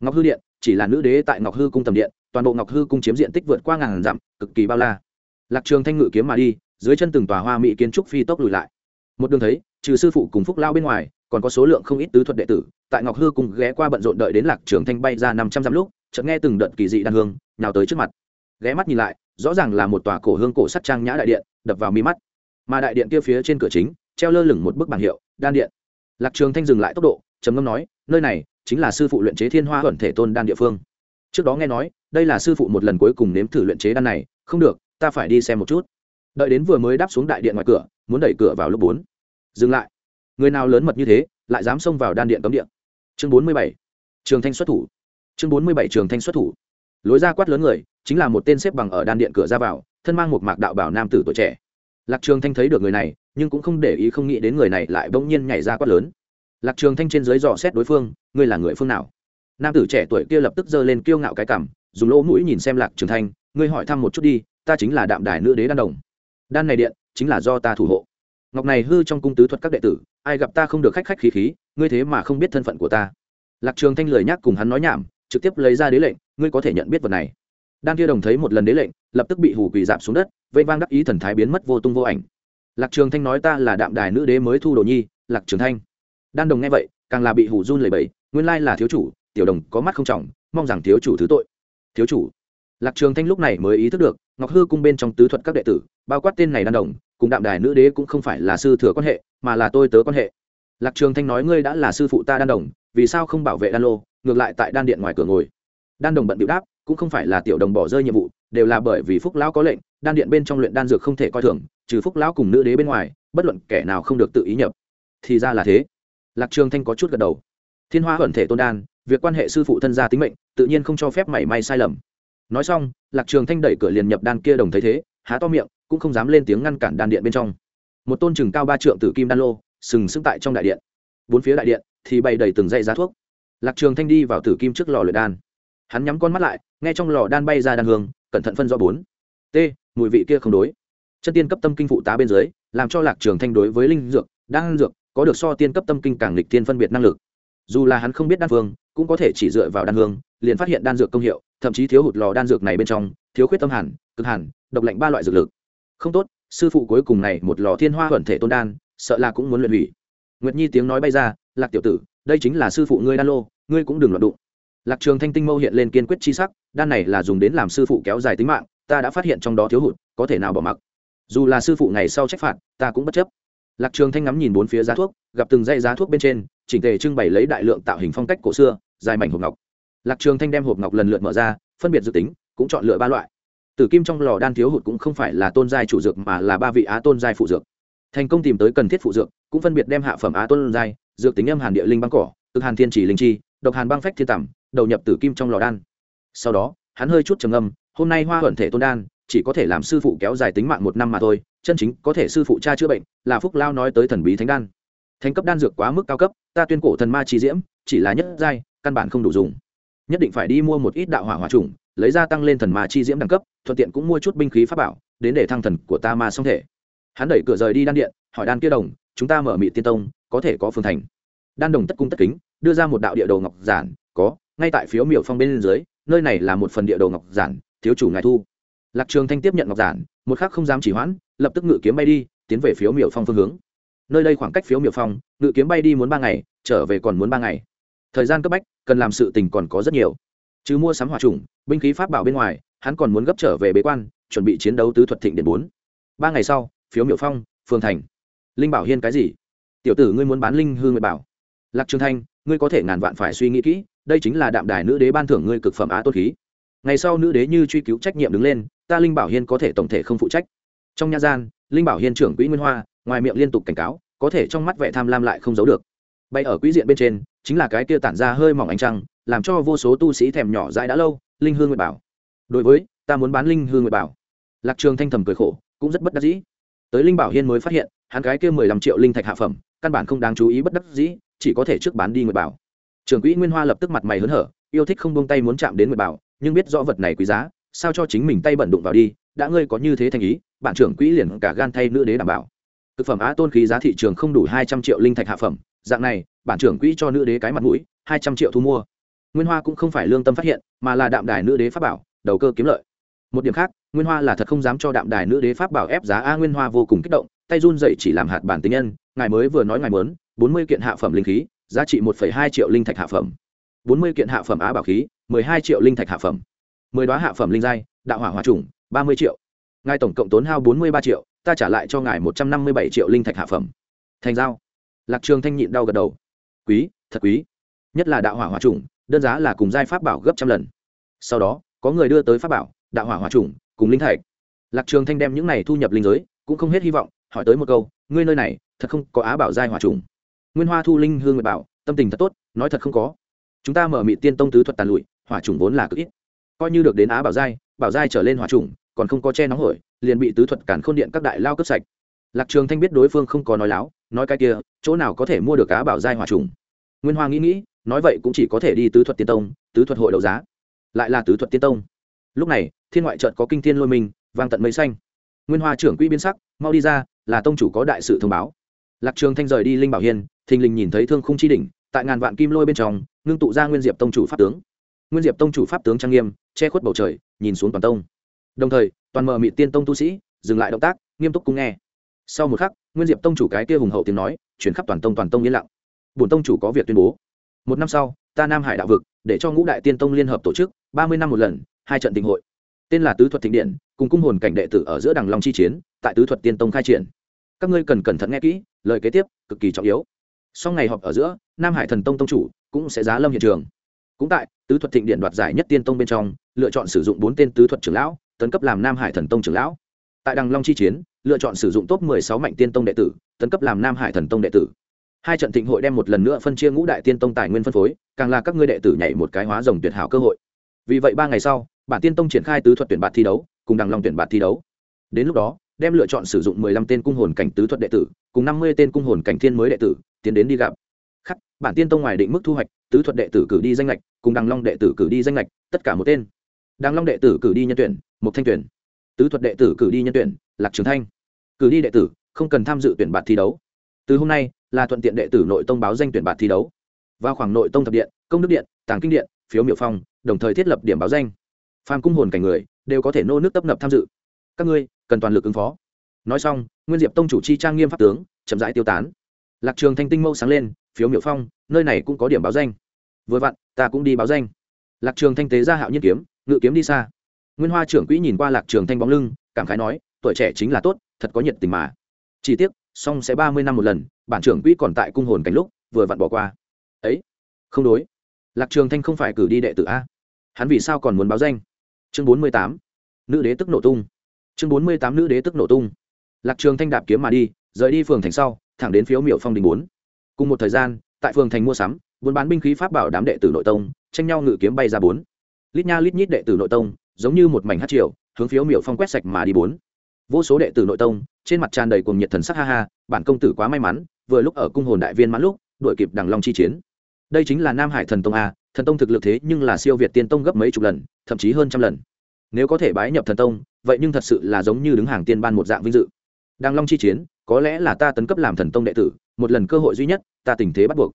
A: Ngọc hư điện, chỉ là nữ đế tại ngọc hư cung tầm điện, toàn bộ ngọc hư cung chiếm diện tích vượt qua ngàn dặm, cực kỳ bao la. Lạc trường thanh ngự kiếm mà đi, dưới chân từng tòa hoa mỹ kiến trúc phi tốc lùi lại. Một đường thấy, trừ sư phụ cùng phúc lao bên ngoài, còn có số lượng không ít tứ thuật đệ tử, tại ngọc hư cùng ghé qua bận rộn đợi đến lạc trường thanh bay ra năm trăm dặm lúc chợt nghe từng đợt kỳ dị đan hương nào tới trước mặt. Ghé mắt nhìn lại, rõ ràng là một tòa cổ hương cổ sắt trang nhã đại điện, đập vào mi mắt. Mà đại điện kia phía trên cửa chính, treo lơ lửng một bức bảng hiệu, đan điện. Lạc trường thanh dừng lại tốc độ, trầm ngâm nói, nơi này chính là sư phụ luyện chế thiên hoa thuận thể tôn đan địa phương. Trước đó nghe nói, đây là sư phụ một lần cuối cùng nếm thử luyện chế đan này, không được, ta phải đi xem một chút. Đợi đến vừa mới đáp xuống đại điện ngoài cửa, muốn đẩy cửa vào lúc bốn. Dừng lại. Người nào lớn mật như thế, lại dám xông vào đan điện cấm điện chương bốn mươi bảy. Trường thanh xuất thủ chương bốn mươi bảy trường thanh xuất thủ. Lối ra quát lớn người, chính là một tên xếp bằng ở đan điện cửa ra vào, thân mang một mạc đạo bảo nam tử tuổi trẻ. Lạc trường thanh thấy được người này, nhưng cũng không để ý không nghĩ đến người này lại bỗng nhiên nhảy ra quát lớn. Lạc trường thanh trên dưới dò xét đối phương, ngươi là người phương nào? Nam tử trẻ tuổi kia lập tức giơ lên kiêu ngạo cái cảm dùng lỗ mũi nhìn xem lạc trường thanh, ngươi hỏi thăm một chút đi, ta chính là đạm đài nữ đế đan đồng. Đan này điện, chính là do ta thủ hộ. Ngọc này hư trong cung tứ thuật các đệ tử, ai gặp ta không được khách khách khí khí, ngươi thế mà không biết thân phận của ta. Lạc trường thanh lời nhắc cùng hắn nói nhảm trực tiếp lấy ra đế lệnh, ngươi có thể nhận biết vật này. Đan kia đồng thấy một lần đế lệnh, lập tức bị hủ quỳ dạp xuống đất vây vang đắc ý thần thái biến mất vô tung vô ảnh. Lạc trường thanh nói ta là đạm đài nữ đế mới thu đồ nhi, lạc trường thanh. Đan đồng nghe vậy, càng là bị hủ run lẩy bẩy, nguyên lai là thiếu chủ, tiểu đồng có mắt không trọng, mong rằng thiếu chủ thứ tội. Thiếu chủ. Lạc trường thanh lúc này mới ý thức được, ngọc hư cung bên trong tứ thuật các đệ tử, bao quát tên này đan đồng, cùng đạm đài nữ đế cũng không phải là sư thừa quan hệ, mà là tôi tớ quan hệ. Lạc trường thanh nói ngươi đã là sư phụ ta đan đồng, vì sao không bảo vệ đan lô ngược lại tại đan điện ngoài cửa ngồi. Đan đồng bận bịu đáp, cũng không phải là tiểu đồng bỏ rơi nhiệm vụ, đều là bởi vì phúc lão có lệnh, đan điện bên trong luyện đan dược không thể coi thường, trừ phúc lão cùng nữ đế bên ngoài, bất luận kẻ nào không được tự ý nhập. Thì ra là thế. Lạc trường thanh có chút gật đầu. Thiên hoa ẩn thể tôn đan, việc quan hệ sư phụ thân gia tính mệnh, tự nhiên không cho phép mảy may sai lầm. Nói xong, lạc trường thanh đẩy cửa liền nhập đan kia đồng thấy thế, há to miệng, cũng không dám lên tiếng ngăn cản đan điện bên trong. Một tôn chừng cao ba trượng tử kim đan lô, sừng sững tại trong đại điện. Bốn phía đại điện thì bày đầy từng dây giá thuốc lạc trường thanh đi vào tử kim trước lò luyện đan. Hắn nhắm con mắt lại, nghe trong lò đan bay ra đan hương, cẩn thận phân rõ bốn. T, mùi vị kia không đối. Chân tiên cấp tâm kinh phụ tá bên dưới, làm cho lạc trường thanh đối với linh dược, đan dược, có được so tiên cấp tâm kinh càng lịch tiên phân biệt năng lực. Dù là hắn không biết đan phương, cũng có thể chỉ dựa vào đan hương, liền phát hiện đan dược công hiệu, thậm chí thiếu hụt lò đan dược này bên trong, thiếu khuyết tâm hàn, cực hàn, độc lạnh ba loại dược lực. Không tốt, sư phụ cuối cùng này một lò thiên hoa thuận thể tôn đan, sợ là cũng muốn luyện hủy. Nguyệt nhi tiếng nói bay ra, lạc tiểu tử đây chính là sư phụ ngươi đan lô, ngươi cũng đừng loạn đụng. Lạc trường thanh tinh mâu hiện lên kiên quyết chi sắc, đan này là dùng đến làm sư phụ kéo dài tính mạng, ta đã phát hiện trong đó thiếu hụt, có thể nào bỏ mặc. Dù là sư phụ ngày sau trách phạt, ta cũng bất chấp. Lạc trường thanh ngắm nhìn bốn phía giá thuốc, gặp từng dây giá thuốc bên trên, chỉnh tề trưng bày lấy đại lượng tạo hình phong cách cổ xưa, dài mảnh hộp ngọc. Lạc trường thanh đem hộp ngọc lần lượt mở ra, phân biệt dự tính, cũng chọn lựa ba loại. Tử kim trong lò đan thiếu hụt cũng không phải là tôn giai chủ dược mà là ba vị á tôn giai phụ dược. Thành công tìm tới cần thiết phụ dược, cũng phân biệt đem hạ phẩm á tôn giai dược tính âm hàn địa linh băng cỏ, cực hàn thiên chỉ linh chi, độc hàn băng phách thiên tẩm, đầu nhập tử kim trong lò đan. Sau đó, hắn hơi chút trầm âm hôm nay hoa huẩn thể tôn đan, chỉ có thể làm sư phụ kéo dài tính mạng một năm mà thôi, chân chính có thể sư phụ cha chữa bệnh, là phúc lao nói tới thần bí thánh đan. Thánh cấp đan dược quá mức cao cấp, ta tuyên cổ thần ma chi diễm, chỉ là nhất giai, căn bản không đủ dùng. Nhất định phải đi mua một ít đạo hỏa hỏa trùng lấy ra tăng lên thần ma chi diễm đẳng cấp, thuận tiện cũng mua chút binh khí pháp bảo, đến để thăng thần của ta ma song thể hắn đẩy cửa rời đi đan điện, hỏi đan kia đồng, chúng ta mở mị tiên tông, có thể có phương thành? Đan đồng tất cung tất kính, đưa ra một đạo địa đồ ngọc giản, có, ngay tại phiếu miểu phong bên dưới, nơi này là một phần địa đồ ngọc giản, thiếu chủ ngài thu. Lạc trường thanh tiếp nhận ngọc giản, một khắc không dám chỉ hoãn, lập tức ngự kiếm bay đi, tiến về phiếu miểu phong phương hướng. Nơi đây khoảng cách phiếu miểu phong, ngự kiếm bay đi muốn ba ngày, trở về còn muốn ba ngày. Thời gian cấp bách, cần làm sự tình còn có rất nhiều. Chứ mua sắm hỏa trùng, binh khí pháp bảo bên ngoài, hắn còn muốn gấp trở về bế quan, chuẩn bị chiến đấu tứ thuật thịnh điện bốn. Ba ngày sau phiếu miểu phong, phường thành. Linh bảo hiên cái gì? Tiểu tử ngươi muốn bán linh hương nguyệt bảo. Lạc trường thanh, ngươi có thể ngàn vạn phải suy nghĩ kỹ, đây chính là đạm đài nữ đế ban thưởng ngươi cực phẩm á tốt khí. Ngày sau nữ đế như truy cứu trách nhiệm đứng lên, ta linh bảo hiên có thể tổng thể không phụ trách. Trong nha gian, linh bảo hiên trưởng quỹ nguyên hoa, ngoài miệng liên tục cảnh cáo, có thể trong mắt vẻ tham lam lại không giấu được. Bay ở quỹ diện bên trên, chính là cái kia tản ra hơi mỏng ánh trăng, làm cho vô số tu sĩ thèm nhỏ dãi đã lâu, linh hương nguyệt bảo. Đối với, ta muốn bán linh hương nguyệt bảo. Lạc trường thanh thầm cười khổ, cũng rất bất đắc dĩ tới linh bảo hiên mới phát hiện, hắn cái kia mười lăm triệu linh thạch hạ phẩm, căn bản không đáng chú ý bất đắc dĩ, chỉ có thể trước bán đi nguyệt bảo. Trưởng quỹ nguyên hoa lập tức mặt mày hớn hở, yêu thích không buông tay muốn chạm đến nguyệt bảo, nhưng biết rõ vật này quý giá, sao cho chính mình tay bẩn đụng vào đi, đã ngươi có như thế thành ý, bạn trưởng quỹ liền cả gan thay nữ đế đảm bảo. Thực phẩm á tôn khí giá thị trường không đủ hai trăm triệu linh thạch hạ phẩm, dạng này bản trưởng quỹ cho nữ đế cái mặt mũi, hai trăm triệu thu mua. Nguyên hoa cũng không phải lương tâm phát hiện, mà là đạm đài nữ đế pháp bảo, đầu cơ kiếm lợi một điểm khác, nguyên hoa là thật không dám cho đạm đài nữ đế pháp bảo ép giá a nguyên hoa vô cùng kích động, tay run dậy chỉ làm hạt bản tính nhân, ngài mới vừa nói ngài mớn bốn mươi kiện hạ phẩm linh khí, giá trị một hai triệu linh thạch hạ phẩm. Bốn mươi kiện hạ phẩm á bảo khí, mười hai triệu linh thạch hạ phẩm. Mười đoá hạ phẩm linh giai, đạo hỏa hòa trùng, ba mươi triệu. Ngài tổng cộng tốn hao bốn mươi ba triệu, ta trả lại cho ngài một trăm năm mươi bảy triệu linh thạch hạ phẩm. Thành giao. Lạc trường thanh nhịn đau gật đầu. Quý, thật quý. Nhất là đạo hỏa hòa trùng, đơn giá là cùng giai pháp bảo gấp trăm lần. Sau đó, có người đưa tới pháp bảo đạo hỏa hỏa trùng cùng linh thạch. Lạc trường thanh đem những này thu nhập linh giới, cũng không hết hy vọng, hỏi tới một câu, ngươi nơi này, thật không có á bảo giai hỏa trùng nguyên hoa thu linh hương nguyệt bảo, tâm tình thật tốt, nói thật không có. Chúng ta mở mị tiên tông tứ thuật tàn lụi, hỏa trùng vốn là cực ít. Coi như được đến á bảo giai bảo giai trở lên hỏa trùng còn không có che nóng hổi, liền bị tứ thuật cản khôn điện các đại lao cướp sạch. Lạc trường thanh biết đối phương không có nói láo, nói cái kia, chỗ nào có thể mua được cá bảo giai hỏa trùng nguyên hoa nghĩ nghĩ, nói vậy cũng chỉ có thể đi tứ thuật tiên tông, tứ thuật hội đấu giá. Lại là tứ thuật tiên tông lúc này, thiên ngoại trợt có kinh thiên lôi mình vang tận mây xanh. Nguyên hoa trưởng quỹ biến sắc, mau đi ra, là tông chủ có đại sự thông báo. Lạc trường thanh rời đi linh bảo hiên, thình lình nhìn thấy thương khung chi đỉnh, tại ngàn vạn kim lôi bên trong, ngưng tụ ra nguyên diệp tông chủ pháp tướng. Nguyên diệp tông chủ pháp tướng trang nghiêm, che khuất bầu trời, nhìn xuống toàn tông. Đồng thời, toàn mờ mị tiên tông tu sĩ, dừng lại động tác, nghiêm túc cung nghe. Sau một khắc, nguyên diệp tông chủ cái kia hùng hậu tiếng nói, chuyển khắp toàn tông toàn tông yên lặng. Bổn tông chủ có việc tuyên bố. Một năm sau, ta nam hải đạo vực, để cho ngũ đại tiên tông liên hợp tổ chức, ba mươi năm một lần hai trận tình hội. Tên là tứ thuật thịnh điện, cùng cung hồn cảnh đệ tử ở giữa đằng long chi chiến, tại tứ thuật tiên tông khai triển. Các ngươi cần cẩn thận nghe kỹ, lời kế tiếp cực kỳ trọng yếu. Sau ngày họp ở giữa, nam hải thần tông tông chủ cũng sẽ giá lâm hiện trường. Cũng tại, tứ thuật thịnh điện đoạt giải nhất tiên tông bên trong, lựa chọn sử dụng bốn tên tứ thuật trưởng lão, tấn cấp làm nam hải thần tông trưởng lão. Tại đằng long chi chiến, lựa chọn sử dụng top 16 mạnh tiên tông đệ tử, tấn cấp làm nam hải thần tông đệ tử. Hai trận thịnh hội đem một lần nữa phân chia ngũ đại tiên tông tài nguyên phân phối, càng là các ngươi đệ tử nhảy một cái hóa rồng tuyệt hảo cơ hội. Vì vậy ba ngày sau bản tiên tông triển khai tứ thuật tuyển bạt thi đấu, cùng đằng long tuyển bạt thi đấu. Đến lúc đó, đem lựa chọn sử dụng mười lăm tên cung hồn cảnh tứ thuật đệ tử, cùng năm mươi tên cung hồn cảnh thiên mới đệ tử, tiến đến đi gặp. Khắc, bản tiên tông ngoài định mức thu hoạch, tứ thuật đệ tử cử đi danh lệch, cùng đằng long đệ tử cử đi danh lệch, tất cả một tên. Đằng long đệ tử cử đi nhân tuyển, một thanh tuyển. Tứ thuật đệ tử cử đi nhân tuyển, lạc trường thanh. Cử đi đệ tử, không cần tham dự tuyển bạt thi đấu. Từ hôm nay, là thuận tiện đệ tử nội tông báo danh tuyển bạt thi đấu. Vào khoảng nội tông thập điện, công đức điện, tàng kinh điện, phiếu miệu phong, đồng thời thiết lập điểm báo danh phàm cung hồn cảnh người đều có thể nô nước tấp nập tham dự. Các ngươi, cần toàn lực ứng phó. Nói xong, nguyên diệp tông chủ chi trang nghiêm pháp tướng, chậm rãi tiêu tán. Lạc trường thanh tinh mâu sáng lên, phiếu miệu phong, nơi này cũng có điểm báo danh. Vừa vặn, ta cũng đi báo danh. Lạc trường thanh tế ra hạo nhiên kiếm, ngự kiếm đi xa. Nguyên hoa trưởng quỹ nhìn qua lạc trường thanh bóng lưng, cảm khái nói, tuổi trẻ chính là tốt, thật có nhiệt tình mà. Chỉ tiếc song sẽ ba mươi năm một lần, bản trưởng quỹ còn tại cung hồn cảnh lúc, vừa vặn bỏ qua. Ấy, không đối. Lạc trường thanh không phải cử đi đệ tử a. Hắn vì sao còn muốn báo danh? Chương bốn mươi tám, nữ đế tức nổ tung. Chương bốn mươi tám, nữ đế tức nổ tung. Lạc trường thanh đạp kiếm mà đi, rời đi phường thành sau, thẳng đến phiếu miệu phong đình bốn. Cùng một thời gian, tại phường thành mua sắm, buôn bán binh khí pháp bảo đám đệ tử nội tông, tranh nhau ngự kiếm bay ra bốn. Lít nha lít nhít đệ tử nội tông, giống như một mảnh hát triều, hướng phiếu miệu phong quét sạch mà đi bốn. Vô số đệ tử nội tông, trên mặt tràn đầy cuồng nhiệt thần sắc ha ha, bản công tử quá may mắn, vừa lúc ở cung hồn đại viên mãn lúc đội kịp đằng long chi chiến. Đây chính là nam hải thần tông a thần tông thực lực thế nhưng là siêu việt tiên tông gấp mấy chục lần, thậm chí hơn trăm lần. Nếu có thể bái nhập thần tông, vậy nhưng thật sự là giống như đứng hàng tiên ban một dạng vinh dự. Đằng long chi chiến, có lẽ là ta tấn cấp làm thần tông đệ tử, một lần cơ hội duy nhất, ta tình thế bắt buộc.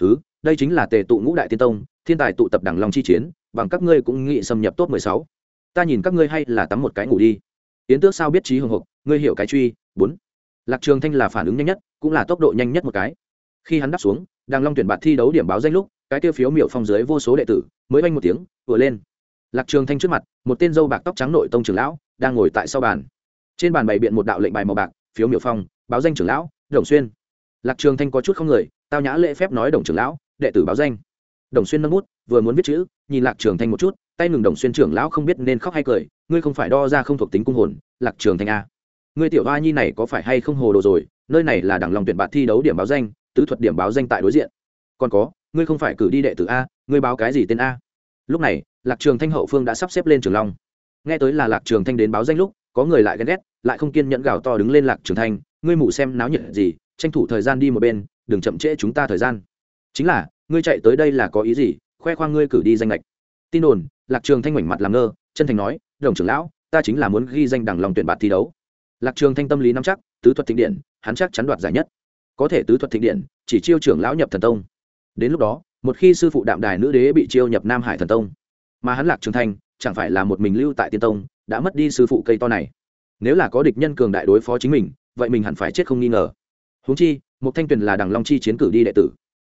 A: Thứ đây chính là tề tụ ngũ đại tiên tông, thiên tài tụ tập đằng long chi chiến, bằng các ngươi cũng nghị xâm nhập top mười sáu. Ta nhìn các ngươi hay là tắm một cái ngủ đi. Yến tước sao biết trí hưng hục ngươi hiểu cái truy, bốn. Lạc trường thanh là phản ứng nhanh nhất, cũng là tốc độ nhanh nhất một cái. Khi hắn đáp xuống, đằng long tuyển bạt thi đấu điểm báo danh lúc cái tiêu phiếu miểu phong dưới vô số đệ tử, mới vang một tiếng vừa lên. Lạc trường thanh trước mặt, một tên dâu bạc tóc trắng nội tông trưởng lão, đang ngồi tại sau bàn. Trên bàn bày biện một đạo lệnh bài màu bạc, phiếu miểu phong, báo danh trưởng lão, đồng xuyên. Lạc trường thanh có chút không người, tao nhã lễ phép nói đồng trưởng lão, đệ tử báo danh. Đồng xuyên nâng bút, vừa muốn viết chữ, nhìn lạc trường thanh một chút, tay ngừng đồng xuyên trưởng lão không biết nên khóc hay cười, ngươi không phải đo ra không thuộc tính cung hồn, lạc trường thanh a. Ngươi tiểu hoa nhi này có phải hay không hồ đồ rồi, nơi này là đảng lòng tuyển bạn thi đấu điểm báo danh, tứ thuật điểm báo danh tại đối diện. Còn có ngươi không phải cử đi đệ tử a, ngươi báo cái gì tên a? Lúc này, lạc trường thanh hậu phương đã sắp xếp lên trường long. Nghe tới là lạc trường thanh đến báo danh lúc, có người lại ghen ghét, lại không kiên nhẫn gào to đứng lên lạc trường thanh, ngươi mủ xem náo nhiệt gì, tranh thủ thời gian đi một bên, đừng chậm trễ chúng ta thời gian. Chính là, ngươi chạy tới đây là có ý gì, khoe khoang ngươi cử đi danh lệch tin đồn, lạc trường thanh ngoảnh mặt làm ngơ, chân thành nói, đồng trưởng lão, ta chính là muốn ghi danh đằng lòng tuyển bạt thi đấu. Lạc trường thanh tâm lý nắm chắc, tứ thuật thịnh điện, hắn chắc chắn đoạt giải nhất. Có thể tứ thuật thịnh điện, chỉ chiêu trưởng lão nhập thần tông đến lúc đó, một khi sư phụ đạm đài nữ đế bị chiêu nhập nam hải thần tông, mà hắn lạc trường thanh chẳng phải là một mình lưu tại tiên tông, đã mất đi sư phụ cây to này. Nếu là có địch nhân cường đại đối phó chính mình, vậy mình hẳn phải chết không nghi ngờ. Huống chi một thanh tuyền là đằng long chi chiến cử đi đệ tử.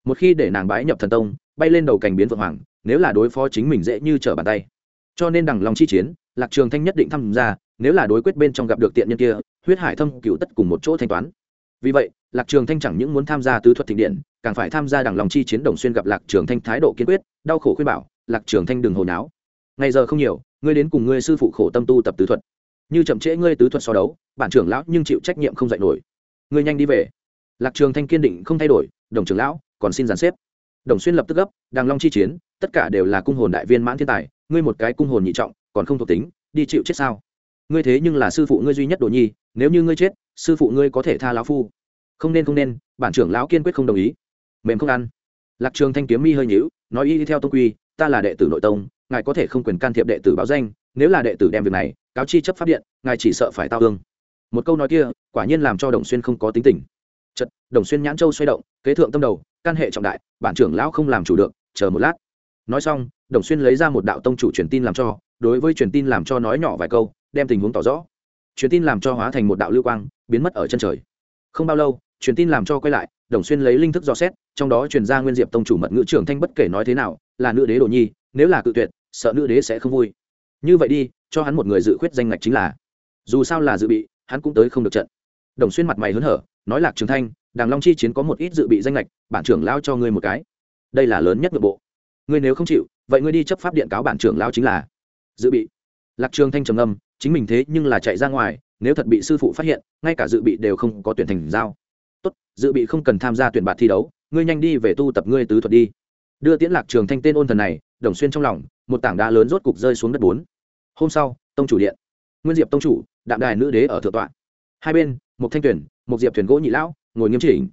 A: Một khi để nàng bái nhập thần tông, bay lên đầu cảnh biến vượng hoàng, nếu là đối phó chính mình dễ như trở bàn tay. Cho nên đằng long chi chiến, lạc trường thanh nhất định tham gia, nếu là đối quyết bên trong gặp được tiện nhân kia, huyết hải thâm cựu tất cùng một chỗ thanh toán vì vậy, lạc trường thanh chẳng những muốn tham gia tứ thuật thịnh điện, càng phải tham gia đảng lòng chi chiến đồng xuyên gặp lạc trường thanh thái độ kiên quyết, đau khổ khuyên bảo, lạc trường thanh đừng hồi náo ngày giờ không nhiều, ngươi đến cùng ngươi sư phụ khổ tâm tu tập tứ thuật. Như chậm trễ ngươi tứ thuật so đấu, bản trưởng lão nhưng chịu trách nhiệm không dạy nổi. Ngươi nhanh đi về. Lạc trường thanh kiên định không thay đổi, đồng trưởng lão, còn xin giàn xếp. Đồng xuyên lập tức gấp đảng long chi chiến, tất cả đều là cung hồn đại viên mãn thiên tài, ngươi một cái cung hồn nhị trọng, còn không thuộc tính, đi chịu chết sao? Ngươi thế nhưng là sư phụ ngươi duy nhất đồ nhi, nếu như ngươi chết sư phụ ngươi có thể tha lão phu. Không nên không nên, bản trưởng lão kiên quyết không đồng ý. Mềm không ăn. Lạc trường thanh kiếm mi hơi nhíu, nói y theo tông quy, ta là đệ tử nội tông, ngài có thể không quyền can thiệp đệ tử báo danh, nếu là đệ tử đem việc này, cáo chi chấp pháp điện, ngài chỉ sợ phải tao ương một câu nói kia, quả nhiên làm cho đồng xuyên không có tính tình. Chật đồng xuyên nhãn châu xoay động, kế thượng tâm đầu, can hệ trọng đại, bản trưởng lão không làm chủ được, chờ một lát. Nói xong, đồng xuyên lấy ra một đạo tông chủ truyền tin làm cho, đối với truyền tin làm cho nói nhỏ vài câu, đem tình huống tỏ rõ. Truyền tin làm cho hóa thành một đạo lưu quang biến mất ở chân trời. Không bao lâu, truyền tin làm cho quay lại, đồng xuyên lấy linh thức dò xét, trong đó truyền ra nguyên diệp tông chủ mật ngữ trưởng thanh bất kể nói thế nào, là nữ đế đồ nhi, nếu là cự tuyệt, sợ nữ đế sẽ không vui. Như vậy đi, cho hắn một người dự khuyết danh ngạch chính là. Dù sao là dự bị, hắn cũng tới không được trận. Đồng xuyên mặt mày hớn hở, nói lạc trường thanh, đàng long chi chiến có một ít dự bị danh lệch bản trưởng lao cho ngươi một cái. Đây là lớn nhất nội bộ. Ngươi nếu không chịu, vậy ngươi đi chấp pháp điện cáo bản trưởng lao chính là. Dự bị. Lạc trường thanh trầm âm chính mình thế nhưng là chạy ra ngoài nếu thật bị sư phụ phát hiện, ngay cả dự bị đều không có tuyển thành giao. Tốt, dự bị không cần tham gia tuyển bạt thi đấu, ngươi nhanh đi về tu tập ngươi tứ thuật đi. Đưa tiễn lạc trường thanh tên ôn thần này, đồng xuyên trong lòng, một tảng đá lớn rốt cục rơi xuống đất bốn. Hôm sau, tông chủ điện. Nguyên diệp tông chủ, đạm đài nữ đế ở thượng tọa. Hai bên, một thanh tuyển, một diệp thuyền gỗ nhị lão, ngồi nghiêm chỉnh.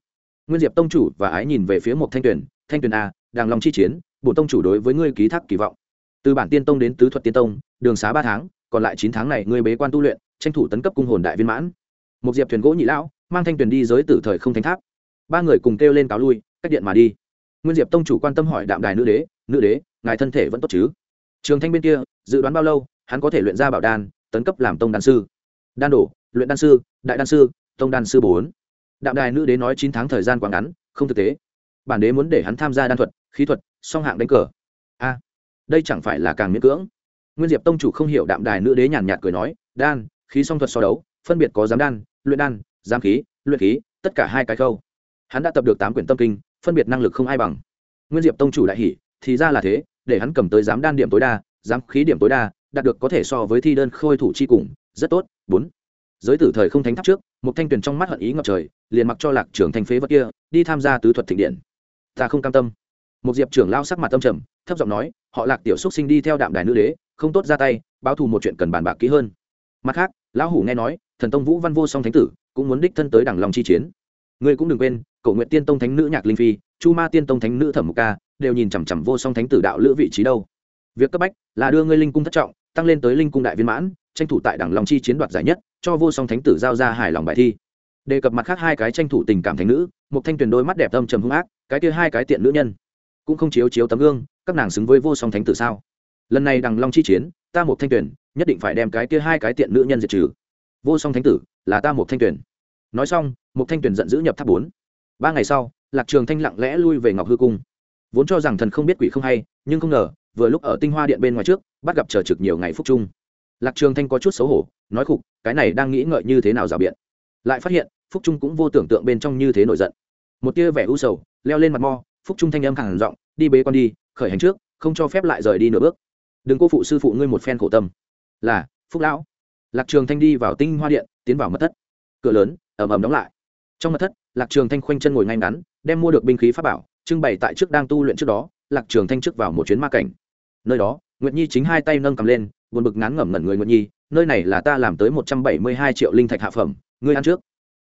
A: Nguyên diệp tông chủ và ái nhìn về phía một thanh tuyển thanh tuyển a đàng lòng chi chiến, bổn tông chủ đối với ngươi ký thác kỳ vọng. Từ bản tiên tông đến tứ thuật tiên tông, đường xá ba tháng, còn lại chín tháng này ngươi bế quan tu luyện tranh thủ tấn cấp cung hồn đại viên mãn. Một diệp thuyền gỗ nhị lão, mang thanh thuyền đi giới tử thời không thánh tháp. Ba người cùng kêu lên cáo lui, cách điện mà đi. Nguyên diệp tông chủ quan tâm hỏi đạm đài nữ đế nữ đế, ngài thân thể vẫn tốt chứ? Trường thanh bên kia, dự đoán bao lâu, hắn có thể luyện ra bảo đan, tấn cấp làm tông đan sư. Đan đổ, luyện đan sư, đại đan sư, tông đan sư bốn. Đạm đài nữ đế nói chín tháng thời gian quá ngắn, không thực tế. Bản đế muốn để hắn tham gia đan thuật, khí thuật, song hạng đánh cờ. A, đây chẳng phải là càng miễn cưỡng? Nguyên diệp tông chủ không hiểu đạm đài nữ đế nhàn nhạt cười nói, đan khí song thuật so đấu, phân biệt có giám đan, luyện đan, giám khí, luyện khí, tất cả hai cái khâu. Hắn đã tập được tám quyển tâm kinh, phân biệt năng lực không ai bằng. Nguyên diệp tông chủ đại hỷ thì ra là thế, để hắn cầm tới giám đan điểm tối đa, giám khí điểm tối đa, đạt được có thể so với thi đơn khôi thủ chi cùng, rất tốt. Bốn. Giới tử thời không thánh tháp trước, một thanh tuyển trong mắt hận ý ngập trời, liền mặc cho lạc trưởng thành phế vật kia, đi tham gia tứ thuật thịnh điện. Ta không cam tâm. Một diệp trưởng lao sắc mặt tâm trầm, thấp giọng nói, họ lạc tiểu xúc sinh đi theo đạm đài nữ đế, không tốt ra tay, báo thù một chuyện cần bàn bạc kỹ hơn. Mặt khác lão hủ nghe nói, thần tông vũ văn vô song thánh tử, cũng muốn đích thân tới đẳng lòng chi chiến. Ngươi cũng đừng quên, cậu nguyện tiên tông thánh nữ nhạc linh phi, chu ma tiên tông thánh nữ thẩm mục ca, đều nhìn chằm chằm vô song thánh tử đạo lữ vị trí đâu. Việc cấp bách là đưa ngươi linh cung thất trọng, tăng lên tới linh cung đại viên mãn, tranh thủ tại đẳng lòng chi chiến đoạt giải nhất, cho vô song thánh tử giao ra hài lòng bài thi. Đề cập mặt khác hai cái tranh thủ tình cảm thánh nữ một thanh tuyền đôi mắt đẹp tâm trầm hung ác, cái kia hai cái tiện nữ nhân, cũng không chiếu chiếu tấm gương, các nàng xứng với vô song thánh tử sao? Lần này đằng long chi chiến, ta một thanh tuyển nhất định phải đem cái kia hai cái tiện nữ nhân diệt trừ. Vô song thánh tử, là ta một thanh tuyển nói xong một thanh tuyển giận dữ nhập tháp bốn. Ba ngày sau, lạc trường thanh lặng lẽ lui về ngọc hư cung. Vốn cho rằng thần không biết quỷ không hay, nhưng không ngờ, vừa lúc ở tinh hoa điện bên ngoài trước, bắt gặp chờ trực nhiều ngày phúc trung lạc trường thanh có chút xấu hổ, nói khục, cái này đang nghĩ ngợi như thế nào rào biện. Lại phát hiện, phúc trung cũng vô tưởng tượng bên trong như thế nổi giận. Một tia vẻ u sầu, leo lên mặt mo, phúc trung thanh âm khẳng giọng, đi bế con đi, khởi hành trước, không cho phép lại rời đi nửa bước. Đừng cô phụ sư phụ ngươi một phen khổ tâm là, phúc lão. Lạc trường thanh đi vào tinh hoa điện, tiến vào mật thất. Cửa lớn, ầm ầm đóng lại. Trong mật thất, lạc trường thanh khoanh chân ngồi ngay ngắn, đem mua được binh khí pháp bảo, trưng bày tại trước đang tu luyện trước đó, lạc trường thanh trước vào một chuyến ma cảnh. Nơi đó, nguyệt nhi chính hai tay nâng cầm lên, buồn bực ngán ngẩm ngẩn người nguyệt nhi, nơi này là ta làm tới một trăm bảy mươi hai triệu linh thạch hạ phẩm, ngươi ăn trước.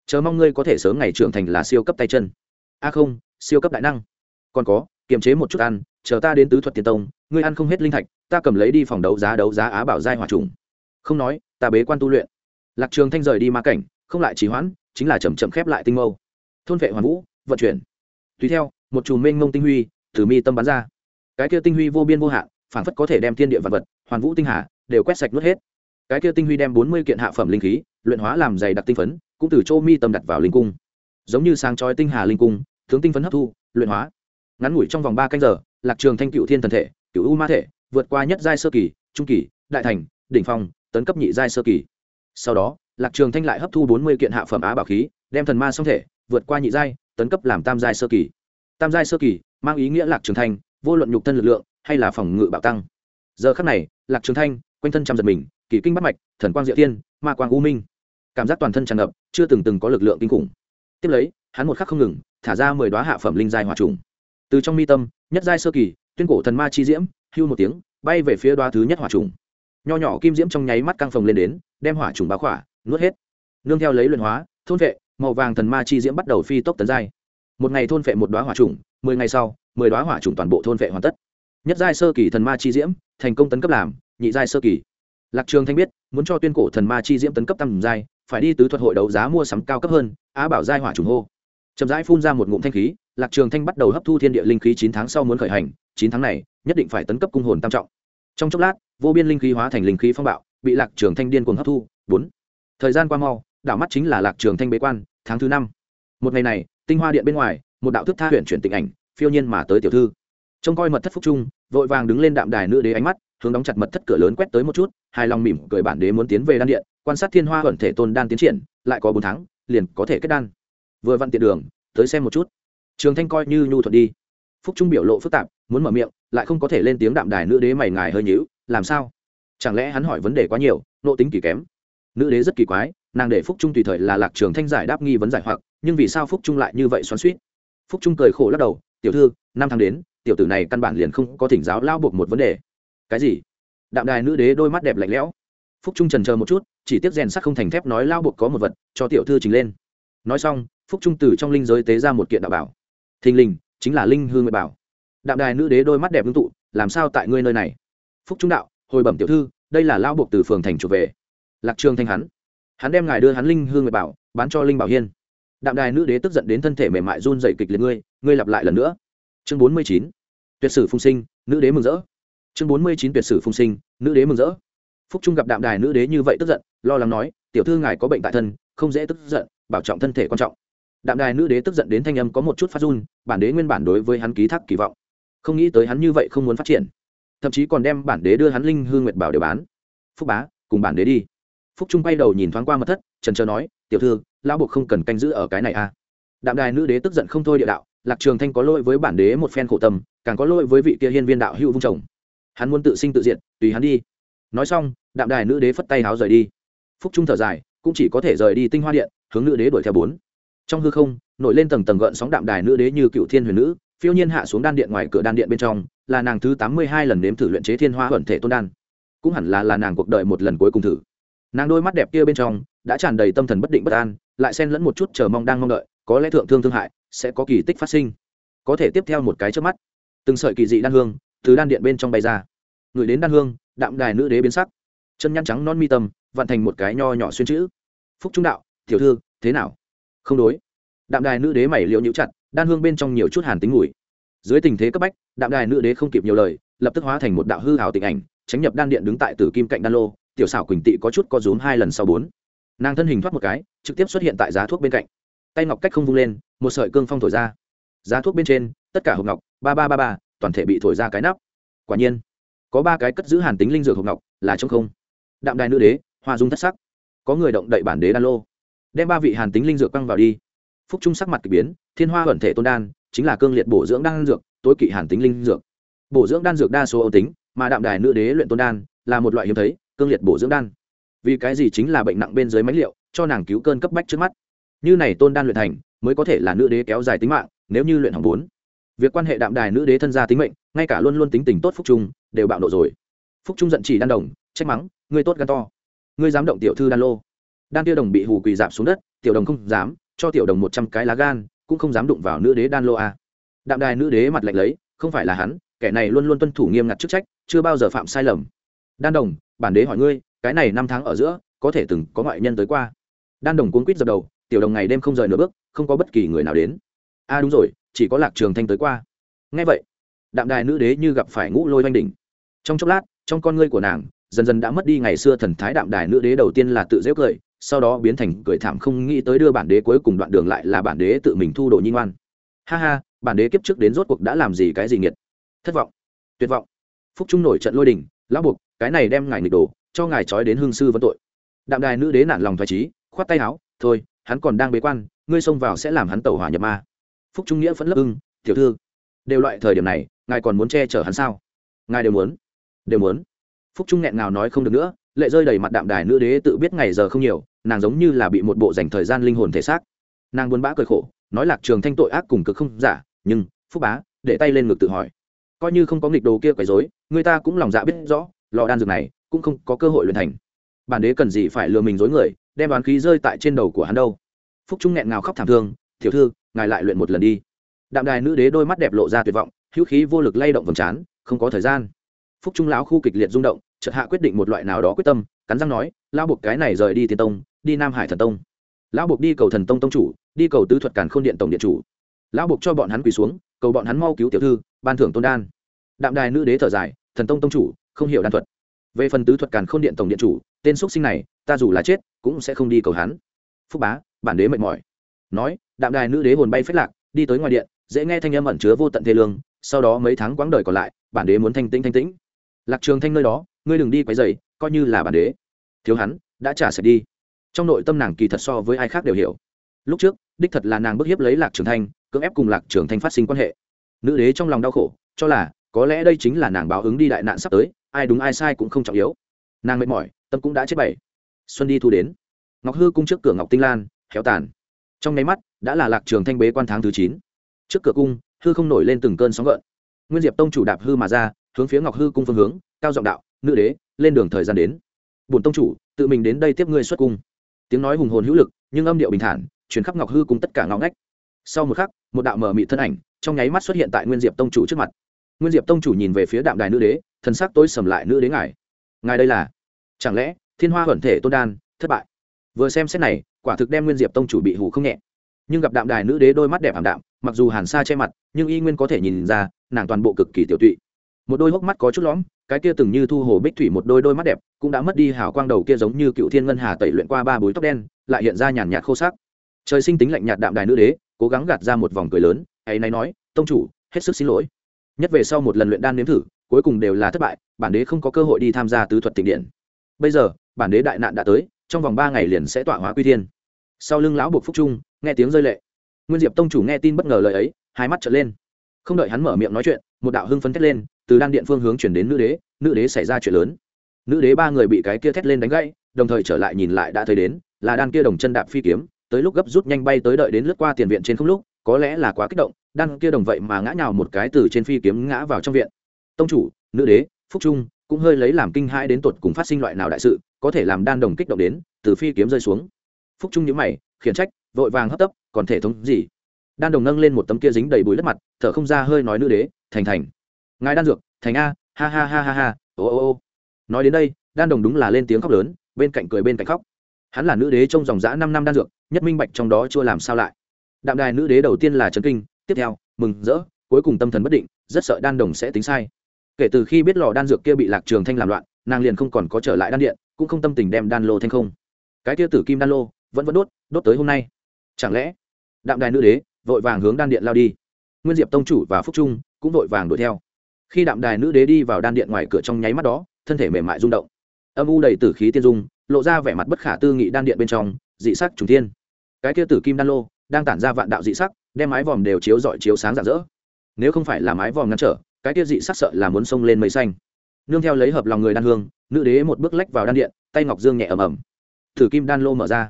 A: Chờ mong ngươi có thể sớm ngày trưởng thành là siêu cấp tay chân. A không, siêu cấp đại năng. Còn có, kiềm chế một chút ăn, chờ ta đến tứ thuật tiền tông, ngươi ăn không hết linh thạch ta cầm lấy đi phòng đấu giá đấu giá á bảo giai hòa trùng. Không nói, ta bế quan tu luyện. Lạc trường thanh rời đi ma cảnh, không lại trì hoãn, chính là chậm chậm khép lại tinh mâu. Thôn vệ hoàn vũ, vận chuyển. Tùy theo, một chùm mênh mông tinh huy từ mi tâm bắn ra. Cái kia tinh huy vô biên vô hạn phản phất có thể đem thiên địa vật vật, hoàn vũ tinh hà đều quét sạch nuốt hết. Cái kia tinh huy đem bốn mươi kiện hạ phẩm linh khí, luyện hóa làm dày đặc tinh phấn, cũng từ chỗ mi tâm đặt vào linh cung. Giống như sáng chói tinh hà linh cung, tướng tinh phấn hấp thu, luyện hóa. Ngắn ngủi trong vòng ba canh giờ, lạc trường thanh cựu thiên thần thể, cựu u ma thể vượt qua nhất giai sơ kỳ, trung kỳ, đại thành, đỉnh phong, tấn cấp nhị giai sơ kỳ. Sau đó, lạc trường thanh lại hấp thu bốn mươi kiện hạ phẩm á bảo khí, đem thần ma song thể, vượt qua nhị giai, tấn cấp làm tam giai sơ kỳ. Tam giai sơ kỳ mang ý nghĩa lạc trường thanh vô luận nhục thân lực lượng hay là phòng ngự bạo tăng. Giờ khắc này, lạc trường thanh quanh thân trăm giật mình, kỳ kinh bắt mạch, thần quang diệu thiên, ma quang u minh. Cảm giác toàn thân tràn ngập, chưa từng từng có lực lượng kinh khủng. Tiếp lấy, hắn một khắc không ngừng, thả ra mười đoá hạ phẩm linh giai hỏa trùng. Từ trong mi tâm, nhất giai sơ kỳ, tuyên cổ thần ma chi diễm hưu một tiếng, bay về phía đoá thứ nhất hỏa trùng. Nho nhỏ kim diễm trong nháy mắt căng phồng lên đến, đem hỏa trùng báo khỏa, nuốt hết. Nương theo lấy luyện hóa, thôn vệ, màu vàng thần ma chi diễm bắt đầu phi tốc tấn giai. Một ngày thôn vệ một đoá hỏa trùng, mười ngày sau, mười đoá hỏa trùng toàn bộ thôn vệ hoàn tất. Nhất giai sơ kỳ thần ma chi diễm, thành công tấn cấp làm, nhị giai sơ kỳ. Lạc trường thanh biết, muốn cho tuyên cổ thần ma chi diễm tấn cấp tăng giai, phải đi tứ thuật hội đấu giá mua sắm cao cấp hơn, á bảo giai hỏa trùng hô. Chậm rãi phun ra một ngụm thanh khí lạc trường thanh bắt đầu hấp thu thiên địa linh khí chín tháng sau muốn khởi hành, chín tháng này, nhất định phải tấn cấp cung hồn tam trọng. Trong chốc lát, vô biên linh khí hóa thành linh khí phong bạo, bị lạc trường thanh điên cuồng hấp thu. Bốn. Thời gian qua mau, đảo mắt chính là lạc trường thanh bế quan, tháng thứ năm. Một ngày này, tinh hoa điện bên ngoài, một đạo thức tha huyện chuyển tình ảnh, phiêu nhiên mà tới tiểu thư. Trông coi mật thất phúc trung, vội vàng đứng lên đạm đài nữ đế ánh mắt, hướng đóng chặt mật thất cửa lớn quét tới một chút, hài lòng mỉm cười bản đế muốn tiến về đan điện, quan sát thiên hoa thuận thể tôn đan tiến triển, lại có bốn tháng, liền có thể kết đan. Vừa vặn tiện đường, tới xem một chút trường thanh coi như nhu thuận đi. Phúc trung biểu lộ phức tạp, muốn mở miệng, lại không có thể lên tiếng đạm đài nữ đế mày ngài hơi nhíu, làm sao? Chẳng lẽ hắn hỏi vấn đề quá nhiều, nộ tính kỳ kém? Nữ đế rất kỳ quái, nàng để phúc trung tùy thời là lạc trường thanh giải đáp nghi vấn giải hoặc, nhưng vì sao phúc trung lại như vậy xoắn suýt phúc trung cười khổ lắc đầu, tiểu thư, năm tháng đến, tiểu tử này căn bản liền không có thỉnh giáo lao buộc một vấn đề. Cái gì? Đạm đài nữ đế đôi mắt đẹp lạnh lẽo. Phúc trung trần chờ một chút, chỉ tiếp rèn sắt không thành thép nói lao buộc có một vật, cho tiểu thư trình lên. Nói xong, phúc trung từ trong linh giới tế ra một kiện đạo bảo thình lình, chính là linh hương nguyệt bảo. Đạm đài nữ đế đôi mắt đẹp ngưng tụ, làm sao tại ngươi nơi này? Phúc trung đạo, hồi bẩm tiểu thư, đây là lao buộc từ phường thành trở về. Lạc trường thanh hắn hắn đem ngài đưa hắn linh hương nguyệt bảo, bán cho linh bảo hiên. Đạm đài nữ đế tức giận đến thân thể mềm mại run dày kịch liệt, ngươi ngươi lặp lại lần nữa. Chương bốn mươi chín, tuyệt sử phung sinh, nữ đế mừng rỡ. Chương bốn mươi chín, tuyệt sử phung sinh, nữ đế mừng rỡ. Phúc trung gặp đạm đài nữ đế như vậy tức giận, lo lắng nói, tiểu thư ngài có bệnh tại thân, không dễ tức giận, bảo trọng thân thể quan trọng đạm đài nữ đế tức giận đến thanh âm có một chút phát run, bản đế nguyên bản đối với hắn ký thác kỳ vọng. Không nghĩ tới hắn như vậy không muốn phát triển. Thậm chí còn đem bản đế đưa hắn linh hương nguyệt bảo để bán. Phúc bá, cùng bản đế đi. Phúc trung bay đầu nhìn thoáng qua mật thất, trần trờ nói, tiểu thư, lão buộc không cần canh giữ ở cái này à? Đạm đài nữ đế tức giận không thôi địa đạo, lạc trường thanh có lỗi với bản đế một phen khổ tâm, càng có lỗi với vị kia hiên viên đạo hữu vung chồng. Hắn muốn tự sinh tự diệt, tùy hắn đi. Nói xong, đạm đài nữ đế phất tay háo rời đi. Phúc trung thở dài, cũng chỉ có thể rời đi tinh hoa điện, hướng nữ đế đuổi theo bốn trong hư không, nổi lên tầng tầng gợn sóng đạm đài nữ đế như cựu thiên huyền nữ, phiêu nhiên hạ xuống đan điện ngoài cửa đan điện bên trong, là nàng thứ tám mươi hai lần nếm thử luyện chế thiên hoa huẩn thể tôn đan. Cũng hẳn là là nàng cuộc đời một lần cuối cùng thử. Nàng đôi mắt đẹp kia bên trong, đã tràn đầy tâm thần bất định bất an, lại xen lẫn một chút chờ mong đang mong đợi, có lẽ thượng thương thương hại, sẽ có kỳ tích phát sinh. Có thể tiếp theo một cái trước mắt, từng sợi kỳ dị đan hương từ đan điện bên trong bay ra. Người đến đan hương, đạm đài nữ đế biến sắc. Chân nhăn trắng non mi tâm, vặn thành một cái nho nhỏ xuyên chữ. Phúc trung đạo, tiểu thư, thế nào? Không đối. Đạm đài nữ đế mày liệu nhũ chặt, đan hương bên trong nhiều chút hàn tính ngủi dưới tình thế cấp bách, đạm đài nữ đế không kịp nhiều lời, lập tức hóa thành một đạo hư hào tịnh ảnh, tránh nhập đan điện đứng tại tử kim cạnh đan lô, tiểu xảo quỳnh tị có chút có rúm hai lần sau bốn. Nàng thân hình thoát một cái, trực tiếp xuất hiện tại giá thuốc bên cạnh. Tay ngọc cách không vung lên, một sợi cương phong thổi ra. Giá thuốc bên trên, tất cả hộp ngọc, ba ba ba ba, toàn thể bị thổi ra cái nắp. Quả nhiên, có ba cái cất giữ hàn tính linh dược hộp ngọc, là trong không. Đạm đài nữ đế, hoa dung thất sắc. Có người động đậy bản đế đan lô đem ba vị hàn tính linh dược quăng vào đi. Phúc trung sắc mặt k ỳ biến, thiên hoa ẩn thể tôn đan, chính là cương liệt bổ dưỡng đan dược, tối kỵ hàn tính linh dược. Bổ dưỡng đan dược đa số ấu tính, mà đạm đài nữ đế luyện tôn đan, là một loại hiếm thấy, cương liệt bổ dưỡng đan. Vì cái gì chính là bệnh nặng bên dưới máy liệu, cho nàng cứu cơn cấp bách trước mắt. Như này tôn đan luyện thành, mới có thể là nữ đế kéo dài tính mạng, nếu như luyện hỏng bốn. Việc quan hệ đạm đài nữ đế thân gia tính mệnh, ngay cả luôn luôn tính tình tốt phúc trung, đều bạo nộ rồi. Phúc trung giận chỉ đan đồng, trách mắng, ngươi tốt gan to. Ngươi dám động tiểu thư đan lô đan tiêu đồng bị hù quỳ dạp xuống đất, tiểu đồng không dám, cho tiểu đồng một trăm cái lá gan, cũng không dám đụng vào nữ đế đan lô a. Đạm đài nữ đế mặt lạnh lấy, không phải là hắn, kẻ này luôn luôn tuân thủ nghiêm ngặt chức trách, chưa bao giờ phạm sai lầm. Đan đồng, bản đế hỏi ngươi, cái này năm tháng ở giữa, có thể từng có ngoại nhân tới qua? Đan đồng cuốn quýt dập đầu, tiểu đồng ngày đêm không rời nửa bước, không có bất kỳ người nào đến. A, đúng rồi, chỉ có lạc trường thanh tới qua. Ngay vậy, đạm đài nữ đế như gặp phải ngũ lôi oanh đỉnh. Trong chốc lát, trong con ngươi của nàng, dần dần đã mất đi ngày xưa thần thái đạm đài nữ đế đầu tiên là tự dễ cười sau đó biến thành cười thảm không nghĩ tới đưa bản đế cuối cùng đoạn đường lại là bản đế tự mình thu đồ nhi ngoan. Ha ha, bản đế kiếp trước đến rốt cuộc đã làm gì cái gì nghiệt? Thất vọng, tuyệt vọng. Phúc trung nổi trận lôi đình, lão buộc, cái này đem ngài nghịch đồ, cho ngài trói đến hương sư vấn tội. Đạm đài nữ đế nản lòng thoải trí, khoát tay áo, thôi, hắn còn đang bế quan, ngươi xông vào sẽ làm hắn tẩu hỏa nhập ma. Phúc trung nghĩa vẫn lấp ưng, tiểu thư, đều loại thời điểm này, ngài còn muốn che chở hắn sao? Ngài đều muốn đều muốn. Phúc trung nghẹn ngào nói không được nữa, lệ rơi đầy mặt đạm đài nữ đế tự biết ngày giờ không nhiều nàng giống như là bị một bộ dành thời gian linh hồn thể xác. Nàng buồn bã cười khổ, nói lạc trường thanh tội ác cùng cực không giả, nhưng, phúc bá, để tay lên ngực tự hỏi. Coi như không có nghịch đồ kia quấy rối, người ta cũng lòng dạ biết rõ, lò đan dược này cũng không có cơ hội luyện thành. Bản đế cần gì phải lừa mình dối người, đem đoán khí rơi tại trên đầu của hắn đâu. Phúc trung nghẹn ngào khóc thảm thương, tiểu thư, ngài lại luyện một lần đi. Đạm đài nữ đế đôi mắt đẹp lộ ra tuyệt vọng, hữu khí vô lực lay động vầng trán, không có thời gian. Phúc trung lão khu kịch liệt rung động, chợt hạ quyết định một loại nào đó quyết tâm, cắn răng nói, lao buộc cái này rời đi tiên tông đi nam hải thần tông. Lão buộc đi cầu thần tông tông chủ, đi cầu tứ thuật càn khôn điện tổng điện chủ. Lão buộc cho bọn hắn quỳ xuống, cầu bọn hắn mau cứu tiểu thư, ban thưởng tôn đan. Đạm đài nữ đế thở dài, thần tông tông chủ, không hiểu đan thuật. Về phần tứ thuật càn khôn điện tổng điện chủ, tên x sinh này, ta dù là chết, cũng sẽ không đi cầu hắn. Phúc bá, bản đế mệt mỏi. Nói, đạm đài nữ đế hồn bay phết lạc, đi tới ngoài điện, dễ nghe thanh âm ẩn chứa vô tận thê lương, sau đó mấy tháng quãng đời còn lại, bản đế muốn thanh tĩnh thanh tĩnh. Lạc trường thanh nơi đó, ngươi đừng đi quấy dày coi như là bản đế. Thiếu hắn, đã trả sạch đi trong nội tâm nàng kỳ thật so với ai khác đều hiểu. Lúc trước, đích thật là nàng bức hiếp lấy lạc trường thanh, cưỡng ép cùng lạc trường thanh phát sinh quan hệ. Nữ đế trong lòng đau khổ, cho là có lẽ đây chính là nàng báo ứng đi đại nạn sắp tới, ai đúng ai sai cũng không trọng yếu. Nàng mệt mỏi, tâm cũng đã chết bảy xuân đi thu đến. Ngọc hư cung trước cửa ngọc tinh lan héo tàn. Trong nháy mắt, đã là lạc trường thanh bế quan tháng thứ chín. Trước cửa cung, hư không nổi lên từng cơn sóng gợn. Nguyên diệp tông chủ đạp hư mà ra, hướng phía ngọc hư cung phương hướng, cao giọng đạo, nữ đế, lên đường thời gian đến. Bổn tông chủ, tự mình đến đây tiếp ngươi xuất cung tiếng nói hùng hồn hữu lực, nhưng âm điệu bình thản chuyển khắp ngọc hư cùng tất cả ngõ ngách. Sau một khắc, một đạo mở mị thân ảnh, trong nháy mắt xuất hiện tại nguyên diệp tông chủ trước mặt. Nguyên diệp tông chủ nhìn về phía đạm đài nữ đế, thần sắc tối sầm lại, nữ đế ngài ngài đây là? Chẳng lẽ thiên hoa huẩn thể tôn đan thất bại? Vừa xem xét này, quả thực đem nguyên diệp tông chủ bị hủ không nhẹ. Nhưng gặp đạm đài nữ đế đôi mắt đẹp ảm đạm, mặc dù hàn sa che mặt, nhưng y nguyên có thể nhìn ra, nàng toàn bộ cực kỳ tiểu tụy một đôi hốc mắt có chút lõm, cái kia từng như thu hồ bích thủy một đôi đôi mắt đẹp cũng đã mất đi hào quang đầu kia giống như cựu thiên ngân hà tẩy luyện qua ba búi tóc đen, lại hiện ra nhàn nhạt khô sắc. Trời sinh tính lạnh nhạt đạm đài nữ đế, cố gắng gạt ra một vòng cười lớn ấy nay nói, tông chủ, hết sức xin lỗi. Nhất về sau một lần luyện đan nếm thử, cuối cùng đều là thất bại, bản đế không có cơ hội đi tham gia tứ thuật tịnh điện. Bây giờ, bản đế đại nạn đã tới, trong vòng ba ngày liền sẽ tọa hóa quy thiên. Sau lưng lão buộc phúc trung, nghe tiếng rơi lệ. Nguyên diệp tông chủ nghe tin bất ngờ lời ấy, hai mắt trở lên. Không đợi hắn mở miệng nói chuyện, một đạo hưng phấn thét lên từ đan điện phương hướng chuyển đến nữ đế nữ đế xảy ra chuyện lớn. Nữ đế ba người bị cái kia thét lên đánh gãy, đồng thời trở lại nhìn lại đã thấy đến, là đan kia đồng chân đạp phi kiếm, tới lúc gấp rút nhanh bay tới đợi đến lướt qua tiền viện trên không lúc, có lẽ là quá kích động, đan kia đồng vậy mà ngã nhào một cái từ trên phi kiếm ngã vào trong viện. Tông chủ, nữ đế, phúc trung, cũng hơi lấy làm kinh hãi đến tột cùng phát sinh loại nào đại sự, có thể làm đan đồng kích động đến, từ phi kiếm rơi xuống. Phúc trung nhíu mày, khiển trách, vội vàng hấp tấp, còn thể thống gì? Đan đồng nâng lên một tấm kia dính đầy bụi đất mặt, thở không ra hơi nói nữ đế, thành thành ngài đan dược, thành a, ha ha ha ha ha, ô ô ô. Nói đến đây, đan đồng đúng là lên tiếng khóc lớn, bên cạnh cười bên cạnh khóc. Hắn là nữ đế trong dòng giã năm năm đan dược, nhất minh bạch trong đó chưa làm sao lại. Đạm đài nữ đế đầu tiên là trấn kinh, tiếp theo, mừng rỡ, cuối cùng tâm thần bất định, rất sợ đan đồng sẽ tính sai. Kể từ khi biết lò đan dược kia bị lạc trường thanh làm loạn, nàng liền không còn có trở lại đan điện, cũng không tâm tình đem đan lô thanh không. Cái kia tử kim đan lô, vẫn vẫn đốt đốt tới hôm nay. Chẳng lẽ, đạm đài nữ đế vội vàng hướng đan điện lao đi? Nguyên diệp tông chủ và phúc trung cũng vội vàng đuổi theo khi đạm đài nữ đế đi vào đan điện ngoài cửa trong nháy mắt đó, thân thể mềm mại rung động. Âm u đầy tử khí tiên dung, lộ ra vẻ mặt bất khả tư nghị đan điện bên trong, dị sắc trùng thiên. Cái kia tử kim đan lô, đang tản ra vạn đạo dị sắc, đem mái vòm đều chiếu dọi chiếu sáng rạng rỡ. Nếu không phải là mái vòm ngăn trở, cái kia dị sắc sợ là muốn xông lên mây xanh. Nương theo lấy hợp lòng người đan hương, nữ đế một bước lách vào đan điện, tay ngọc dương nhẹ ầm ầm. Tử kim đan lô mở ra.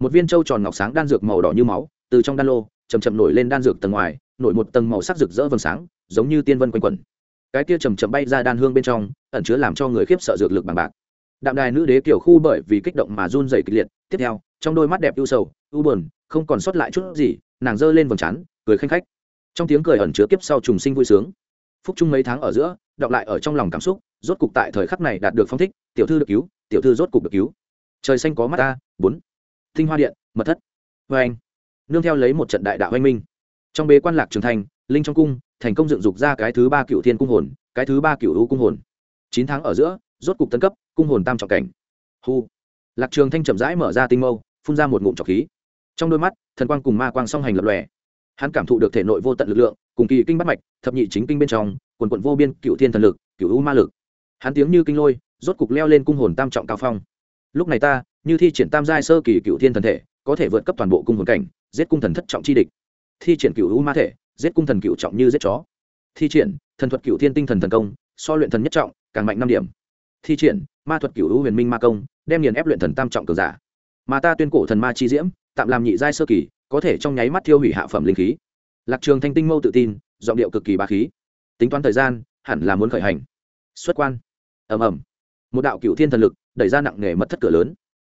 A: Một viên trâu tròn ngọc sáng đan dược màu đỏ như máu, từ trong đan lô chầm chậm nổi lên đan dược tầng ngoài, nổi một tầng màu sắc rực rỡ vầng sáng, giống như tiên vân quanh quẩn cái kia chầm chậm bay ra đan hương bên trong, ẩn chứa làm cho người khiếp sợ dược lực bằng bạc. Đạm đài nữ đế kiểu khu bởi vì kích động mà run dày kịch liệt, tiếp theo, trong đôi mắt đẹp ưu sầu, ưu buồn, không còn sót lại chút gì, nàng giơ lên vầng trán, cười khanh khách. Trong tiếng cười ẩn chứa kiếp sau trùng sinh vui sướng. Phúc trung mấy tháng ở giữa, đọc lại ở trong lòng cảm xúc, rốt cục tại thời khắc này đạt được phong thích, tiểu thư được cứu, tiểu thư rốt cục được cứu. Trời xanh có mắt ta, bốn. Tinh hoa điện, mật thất. Vê anh. Nương theo lấy một trận đại đạo oanh minh. Trong bế quan lạc trường thành linh trong cung, thành công dựng dục ra cái thứ ba cựu thiên cung hồn, cái thứ ba cựu u cung hồn. Chín tháng ở giữa, rốt cục tân cấp, cung hồn tam trọng cảnh. Hu. Lạc trường thanh chậm rãi mở ra tinh mâu, phun ra một ngụm trọc khí. Trong đôi mắt, thần quang cùng ma quang song hành lập lòe. Hắn cảm thụ được thể nội vô tận lực lượng, cùng kỳ kinh bắt mạch, thập nhị chính kinh bên trong, quần quận vô biên cựu thiên thần lực, cựu u ma lực. Hắn tiếng như kinh lôi, rốt cục leo lên cung hồn tam trọng cao phong. Lúc này ta, như thi triển tam giai sơ kỳ cựu thiên thần thể, có thể vượt cấp toàn bộ cung hồn cảnh, giết cung thần thất trọng chi địch thi triển cựu u ma thể, giết cung thần cựu trọng như giết chó. Thi triển, thần thuật cựu thiên tinh thần thần công, so luyện thần nhất trọng, càng mạnh năm điểm. Thi triển, ma thuật cựu u huyền minh ma công, đem nghiền ép luyện thần tam trọng cường giả. Mà ta tuyên cổ thần ma chi diễm, tạm làm nhị giai sơ kỳ, có thể trong nháy mắt thiêu hủy hạ phẩm linh khí. Lạc trường thanh tinh mâu tự tin, giọng điệu cực kỳ bá khí. Tính toán thời gian, hẳn là muốn khởi hành. Xuất quan. Ầm ầm. Một đạo cựu thiên thần lực, đẩy ra nặng nghề mật thất cửa lớn.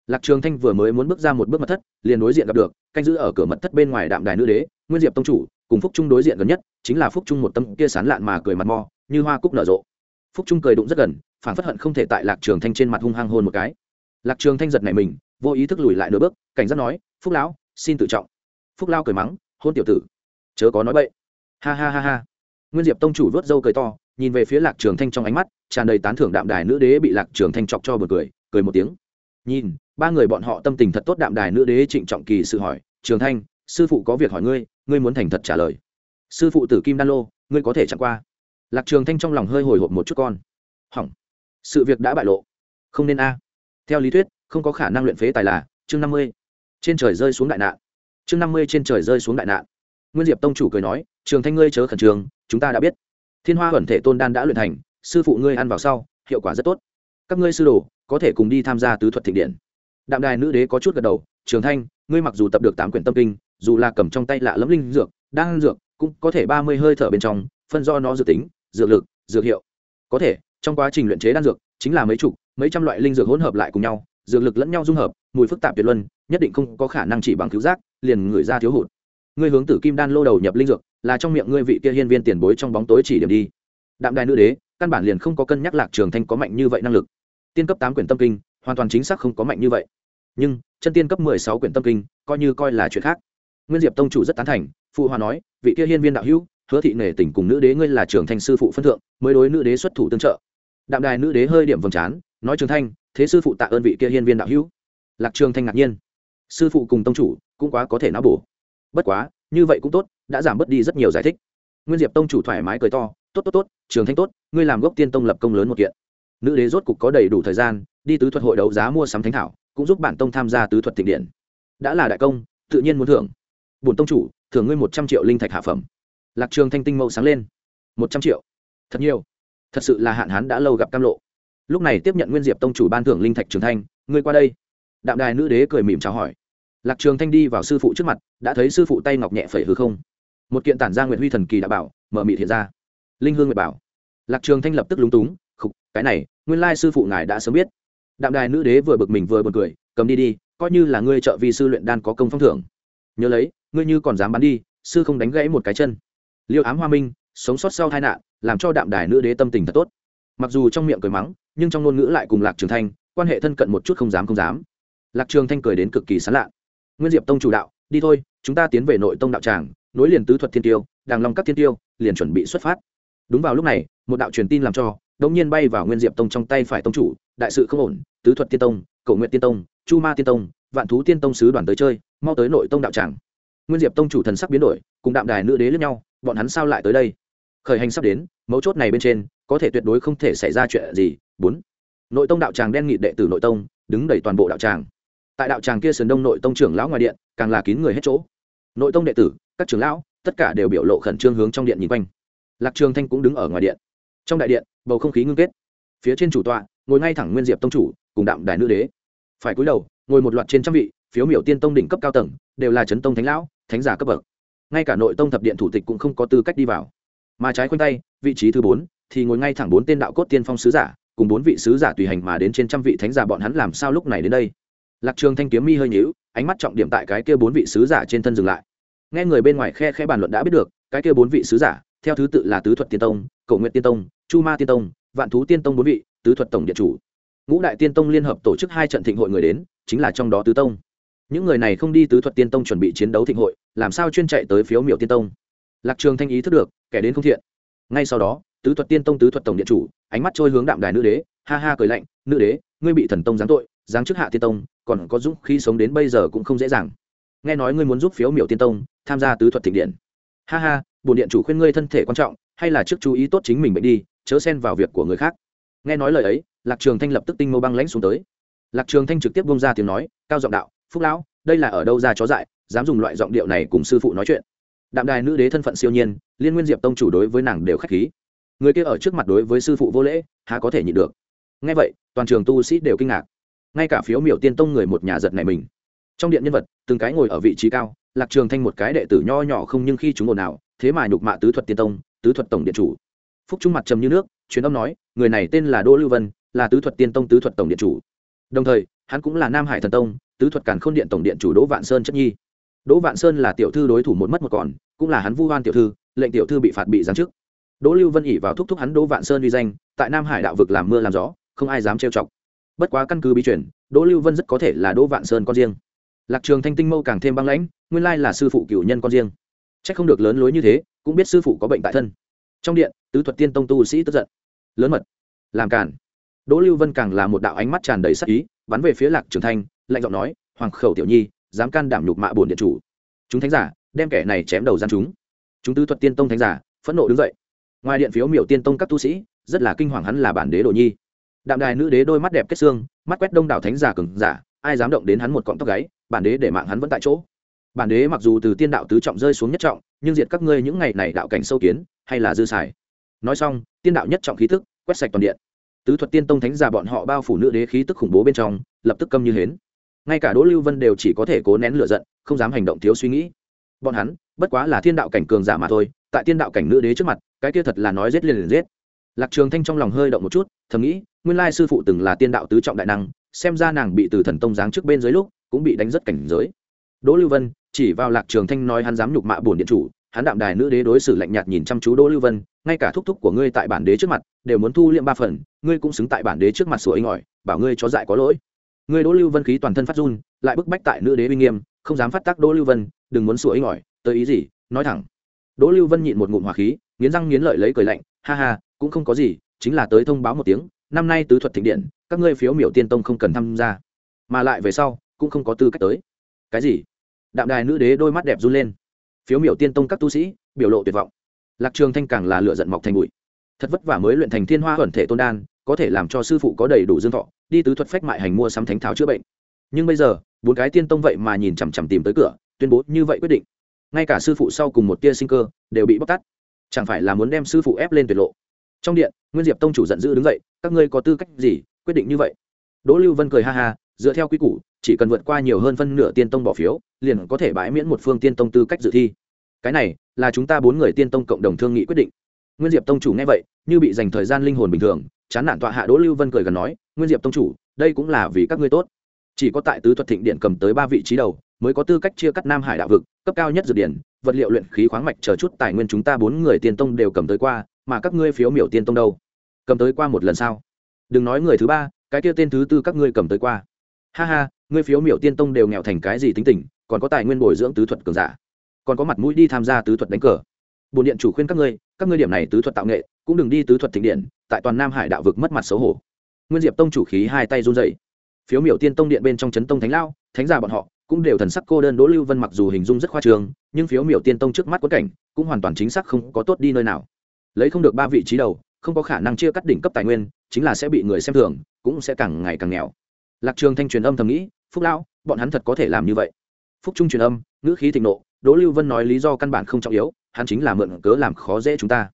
A: Lạc trường thanh vừa mới muốn bước ra một bước mật thất, liền đối diện gặp được, canh giữ ở cửa mật thất bên ngoài đạm đài nữ đế nguyên diệp tông chủ, cùng phúc trung đối diện gần nhất, chính là phúc trung một tâm kia sán lạn mà cười mặt mò như hoa cúc nở rộ. Phúc trung cười đụng rất gần phản phất hận không thể tại lạc trường thanh trên mặt hung hăng hôn một cái. Lạc trường thanh giật này mình, vô ý thức lùi lại nửa bước, cảnh giác nói, phúc lão, xin tự trọng. Phúc lao cười mắng, hôn tiểu tử, chớ có nói bậy. Ha ha ha ha. Nguyên diệp tông chủ vớt râu cười to, nhìn về phía lạc trường thanh trong ánh mắt, tràn đầy tán thưởng đạm đài nữ đế bị lạc trường thanh chọc cho bật cười cười một tiếng. Nhìn, ba người bọn họ tâm tình thật tốt đạm đài nữ đế trịnh trọng kỳ sự hỏi, trường thanh, sư phụ có việc hỏi ngươi ngươi muốn thành thật trả lời. Sư phụ tử kim đan lô, ngươi có thể chặn qua. Lạc trường thanh trong lòng hơi hồi hộp một chút con. Hỏng. Sự việc đã bại lộ. Không nên a. Theo lý thuyết, không có khả năng luyện phế tài là chương năm mươi. Trên trời rơi xuống đại nạn. Chương năm mươi trên trời rơi xuống đại nạn. Nguyên diệp tông chủ cười nói, trường thanh ngươi chớ khẩn trường chúng ta đã biết. Thiên hoa ẩn thể tôn đan đã luyện thành, sư phụ ngươi ăn vào sau, hiệu quả rất tốt. Các ngươi sư đồ, có thể cùng đi tham gia tứ thuật thịnh điện. Đạm đài nữ đế có chút gật đầu, trường thanh, ngươi mặc dù tập được tám quyển tâm kinh dù là cầm trong tay lạ lẫm linh dược đang dược, cũng có thể ba mươi hơi thở bên trong, phân do nó dự tính, dược lực, dược hiệu. Có thể, trong quá trình luyện chế đan dược, chính là mấy chục, mấy trăm loại linh dược hỗn hợp lại cùng nhau, dược lực lẫn nhau dung hợp, mùi phức tạp tuyệt luân, nhất định không có khả năng chỉ bằng cứu giác, liền người ra thiếu hụt. Ngươi hướng tử kim đan lô đầu nhập linh dược, là trong miệng ngươi vị kia hiên viên tiền bối trong bóng tối chỉ điểm đi. Đạm đài nữ đế, căn bản liền không có cân nhắc lạc trường thanh có mạnh như vậy năng lực. Tiên cấp tám quyển tâm kinh, hoàn toàn chính xác không có mạnh như vậy. Nhưng, chân tiên cấp mười sáu quyển tâm kinh, coi như coi là chuyện khác nguyên diệp tông chủ rất tán thành, phụ hòa nói, vị kia hiên viên đạo hữu, hứa thị nể tình cùng nữ đế ngươi là trưởng Thanh sư phụ phân thượng, mới đối nữ đế xuất thủ tương trợ. Đạm đài nữ đế hơi điểm vầng trán, nói trường thanh, thế sư phụ tạ ơn vị kia hiên viên đạo hữu. Lạc trường thanh ngạc nhiên. Sư phụ cùng tông chủ cũng quá có thể não bổ. Bất quá, như vậy cũng tốt, đã giảm bớt đi rất nhiều giải thích. Nguyên diệp tông chủ thoải mái cười to, tốt tốt tốt, trường thanh tốt, ngươi làm gốc tiên tông lập công lớn một kiện. Nữ đế rốt cục có đầy đủ thời gian, đi tứ thuật hội đấu giá mua sắm thánh thảo, cũng giúp bản tông tham gia tứ thuật tịnh điện. Đã là đại công, tự nhiên muốn thưởng bổn tông chủ, thưởng ngươi một trăm triệu linh thạch hạ phẩm. Lạc trường thanh tinh mâu sáng lên. Một trăm triệu? Thật nhiều. Thật sự là hạn hán đã lâu gặp cam lộ. Lúc này tiếp nhận nguyên diệp tông chủ ban thưởng linh thạch trường thanh, ngươi qua đây. Đạm đài nữ đế cười mỉm chào hỏi. Lạc trường thanh đi vào sư phụ trước mặt, đã thấy sư phụ tay ngọc nhẹ phẩy hư không. Một kiện tản ra nguyện huy thần kỳ đã bảo, mở mị thiện ra. Linh hương nguyệt bảo. Lạc trường thanh lập tức lúng túng, khục, cái này, nguyên lai sư phụ ngài đã sớm biết. Đạm đài nữ đế vừa bực mình vừa buồn cười, cầm đi đi, coi như là ngươi trợ vì sư luyện đan có công phong thưởng. Nhớ lấy ngươi như còn dám bắn đi, sư không đánh gãy một cái chân. Liêu ám hoa minh, sống sót sau tai nạn, làm cho đạm đài nữ đế tâm tình thật tốt. Mặc dù trong miệng cười mắng, nhưng trong ngôn ngữ lại cùng lạc trường thanh, quan hệ thân cận một chút không dám không dám. Lạc trường thanh cười đến cực kỳ sán lạ. Nguyên diệp tông chủ đạo, đi thôi, chúng ta tiến về nội tông đạo tràng, nối liền tứ thuật thiên tiêu, đàng long các thiên tiêu, liền chuẩn bị xuất phát. Đúng vào lúc này, một đạo truyền tin làm cho đống nhiên bay vào nguyên diệp tông trong tay phải tông chủ, đại sự không ổn, tứ thuật tiên tông, Cổ nguyện tiên tông, chu ma tiên tông, vạn thú tiên tông sứ đoàn tới chơi, mau tới nội tông đạo tràng nguyên diệp tông chủ thần sắc biến đổi, cùng đạm đài nữ đế lẫn nhau, bọn hắn sao lại tới đây? Khởi hành sắp đến, mấu chốt này bên trên, có thể tuyệt đối không thể xảy ra chuyện gì. Bốn, nội tông đạo tràng đen nghị đệ tử nội tông, đứng đầy toàn bộ đạo tràng. Tại đạo tràng kia sườn đông nội tông trưởng lão ngoài điện, càng là kín người hết chỗ. Nội tông đệ tử, các trưởng lão, tất cả đều biểu lộ khẩn trương hướng trong điện nhìn quanh. Lạc trường thanh cũng đứng ở ngoài điện. Trong đại điện, bầu không khí ngưng kết. Phía trên chủ tọa, ngồi ngay thẳng nguyên diệp tông chủ, cùng đạm đài nữ đế. Phải cúi đầu, ngồi một loạt trên trăm vị, phiếu miểu tiên tông đỉnh cấp cao tầng, đều là chấn tông thánh lão thánh giả cấp bậc. Ngay cả nội tông thập điện thủ tịch cũng không có tư cách đi vào. Mà trái khoanh tay, vị trí thứ bốn, thì ngồi ngay thẳng bốn tên đạo cốt tiên phong sứ giả, cùng bốn vị sứ giả tùy hành mà đến trên trăm vị thánh giả bọn hắn làm sao lúc này đến đây. Lạc trường thanh kiếm mi hơi nhíu, ánh mắt trọng điểm tại cái kia bốn vị sứ giả trên thân dừng lại. Nghe người bên ngoài khe khe bàn luận đã biết được, cái kia bốn vị sứ giả, theo thứ tự là tứ thuật tiên tông cầu nguyện tiên tông, chu ma tiên tông, vạn thú tiên tông bốn vị, tứ thuật tổng điện chủ. Ngũ đại tiên tông liên hợp tổ chức hai trận thịnh hội người đến, chính là trong đó tứ tông những người này không đi tứ thuật tiên tông chuẩn bị chiến đấu thịnh hội, làm sao chuyên chạy tới phiếu miểu tiên tông? Lạc trường thanh ý thức được, kẻ đến không thiện. Ngay sau đó, tứ thuật tiên tông tứ thuật tổng điện chủ, ánh mắt trôi hướng đạm đài nữ đế, ha ha cười lạnh, nữ đế, ngươi bị thần tông giáng tội, giáng chức hạ tiên tông, còn có dũng khi sống đến bây giờ cũng không dễ dàng. Nghe nói ngươi muốn giúp phiếu miểu tiên tông, tham gia tứ thuật thịnh điện. Ha ha, bổn điện chủ khuyên ngươi thân thể quan trọng, hay là trước chú ý tốt chính mình bệnh đi, chớ xen vào việc của người khác. Nghe nói lời ấy, lạc trường thanh lập tức tinh mâu băng lãnh xuống tới. Lạc trường thanh trực tiếp bông ra tiếng nói, cao giọng đạo phúc lão, đây là ở đâu ra chó dại, dám dùng loại giọng điệu này cùng sư phụ nói chuyện? Đạm đài nữ đế thân phận siêu nhiên, liên nguyên diệp tông chủ đối với nàng đều khách khí. Người kia ở trước mặt đối với sư phụ vô lễ, há có thể nhịn được. Nghe vậy, toàn trường tu sĩ đều kinh ngạc. Ngay cả phiếu miểu tiên tông người một nhà giật này mình. Trong điện nhân vật, từng cái ngồi ở vị trí cao, lạc trường thanh một cái đệ tử nho nhỏ không nhưng khi chúng ồn ào, thế mà nhục mạ tứ thuật tiên tông, tứ thuật tổng điện chủ. Phúc trung mặt trầm như nước, truyền âm nói, người này tên là đỗ lưu vân, là tứ thuật tiên tông tứ thuật tổng điện chủ đồng thời hắn cũng là nam hải thần tông tứ thuật càn n điện tổng điện chủ đỗ vạn sơn chất nhi. Đỗ vạn sơn là tiểu thư đối thủ một mất một còn cũng là hắn vu hoan tiểu thư lệnh tiểu thư bị phạt bị giáng chức. Đỗ lưu vân ỉ vào thúc thúc hắn đỗ vạn sơn uy danh tại nam hải đạo vực làm mưa làm gió không ai dám trêu chọc. Bất quá căn cứ bí chuyển, đỗ lưu vân rất có thể là đỗ vạn sơn con riêng. Lạc trường thanh tinh mâu càng thêm băng lãnh nguyên lai là sư phụ cửu nhân con riêng. Chắc không được lớn lối như thế cũng biết sư phụ có bệnh tại thân. Trong điện tứ thuật tiên tông tu sĩ tức giận. Lớn mật. Làm cản đỗ lưu vân càng là một đạo ánh mắt tràn đầy sắc ý, bắn về phía lạc trường thanh, lạnh giọng nói, hoàng khẩu tiểu nhi, dám can đảm nhục mạ bổn điện chủ. Chúng thánh giả, đem kẻ này chém đầu gian chúng. Chúng tứ thuật tiên tông thánh giả, phẫn nộ đứng dậy. Ngoài điện phiếu miểu tiên tông các tu sĩ, rất là kinh hoàng hắn là bản đế đồ nhi. Đạm đài nữ đế đôi mắt đẹp kết xương, mắt quét đông đảo thánh giả cừng giả, ai dám động đến hắn một cọng tóc gáy, bản đế để mạng hắn vẫn tại chỗ. Bản đế mặc dù từ tiên đạo tứ trọng rơi xuống nhất trọng, nhưng diệt các ngươi những ngày này đạo cảnh sâu kiến, hay là dư xài. Nói xong, tiên đạo nhất trọng khí tức, quét sạch toàn điện tứ thuật tiên tông thánh giả bọn họ bao phủ nữ đế khí tức khủng bố bên trong, lập tức câm như hến. Ngay cả đỗ lưu vân đều chỉ có thể cố nén lửa giận, không dám hành động thiếu suy nghĩ. Bọn hắn, bất quá là thiên đạo cảnh cường giả mà thôi, tại thiên đạo cảnh nữ đế trước mặt, cái kia thật là nói rết liền liền rết lạc trường thanh trong lòng hơi động một chút, thầm nghĩ, nguyên lai sư phụ từng là tiên đạo tứ trọng đại năng, xem ra nàng bị từ thần tông giáng trước bên dưới lúc, cũng bị đánh rất cảnh giới. Đỗ lưu vân chỉ vào lạc trường thanh nói hắn dám nhục mạ bổn điện chủ, hắn đạm đài nữ đế đối xử lạnh nhạt nhìn chăm chú đỗ lưu vân ngay cả thúc thúc của ngươi tại bản đế trước mặt đều muốn thu liệm ba phần, ngươi cũng xứng tại bản đế trước mặt sủa inh ỏi bảo ngươi cho dại có lỗi. Ngươi đỗ lưu vân khí toàn thân phát run, lại bức bách tại nữ đế uy nghiêm, không dám phát tác đỗ lưu vân, đừng muốn sủa inh ỏi tới ý gì, nói thẳng. Đỗ lưu vân nhịn một ngụm hỏa khí, nghiến răng nghiến lợi lấy cười lạnh, ha ha, cũng không có gì, chính là tới thông báo một tiếng, năm nay tứ thuật thịnh điện, các ngươi phiếu miểu tiên tông không cần tham gia. Mà lại về sau, cũng không có tư cách tới. Cái gì? Đạm đài nữ đế đôi mắt đẹp run lên. Phiếu miểu tiên tông các tu sĩ, biểu lộ tuyệt vọng lạc trường thanh càng là lựa giận mọc thành bụi. Thật vất vả mới luyện thành thiên hoa ẩn thể tôn đan, có thể làm cho sư phụ có đầy đủ dương thọ, đi tứ thuật phách mại hành mua sắm thánh tháo chữa bệnh. Nhưng bây giờ, bốn cái tiên tông vậy mà nhìn chằm chằm tìm tới cửa, tuyên bố như vậy quyết định. Ngay cả sư phụ sau cùng một tia sinh cơ, đều bị bóc tát. chẳng phải là muốn đem sư phụ ép lên tuyệt lộ. Trong điện, nguyên diệp tông chủ giận dữ đứng dậy, các ngươi có tư cách gì quyết định như vậy? Đỗ lưu vân cười ha ha, dựa theo quy củ, chỉ cần vượt qua nhiều hơn phân nửa tiên tông bỏ phiếu, liền có thể bãi miễn một phương tiên tông tư cách dự thi cái này là chúng ta bốn người tiên tông cộng đồng thương nghị quyết định. Nguyên diệp tông chủ nghe vậy, như bị dành thời gian linh hồn bình thường, chán nản tọa hạ đỗ lưu vân cười gần nói, nguyên diệp tông chủ, đây cũng là vì các ngươi tốt. Chỉ có tại tứ thuật thịnh điện cầm tới ba vị trí đầu, mới có tư cách chia cắt nam hải đạo vực, cấp cao nhất dược điển, vật liệu luyện khí khoáng mạch chờ chút tài nguyên chúng ta bốn người tiên tông đều cầm tới qua, mà các ngươi phiếu miểu tiên tông đâu? Cầm tới qua một lần sao? Đừng nói người thứ ba, cái kia tên thứ tư các ngươi cầm tới qua. Ha ha, ngươi phiếu miểu tiên tông đều nghèo thành cái gì tính tình, còn có tài nguyên bồi dưỡng tứ thuật cường giả còn có mặt mũi đi tham gia tứ thuật đánh cờ. Bồn điện chủ khuyên các ngươi các ngươi điểm này tứ thuật tạo nghệ, cũng đừng đi tứ thuật thịnh điện, tại toàn nam hải đạo vực mất mặt xấu hổ. Nguyên diệp tông chủ khí hai tay run dậy phiếu miểu tiên tông điện bên trong chấn tông thánh lao thánh già bọn họ, cũng đều thần sắc cô đơn đỗ lưu vân mặc dù hình dung rất khoa trường nhưng phiếu miểu tiên tông trước mắt quất cảnh, cũng hoàn toàn chính xác không có tốt đi nơi nào. Lấy không được ba vị trí đầu, không có khả năng chia cắt đỉnh cấp tài nguyên, chính là sẽ bị người xem thường, cũng sẽ càng ngày càng nghèo. Lạc trường thanh truyền âm thầm nghĩ, phúc lão, bọn hắn thật có thể làm như vậy. Phúc trung truyền âm, ngữ khí thịnh nộ đỗ lưu vân nói lý do căn bản không trọng yếu, hắn chính là mượn cớ làm khó dễ chúng ta.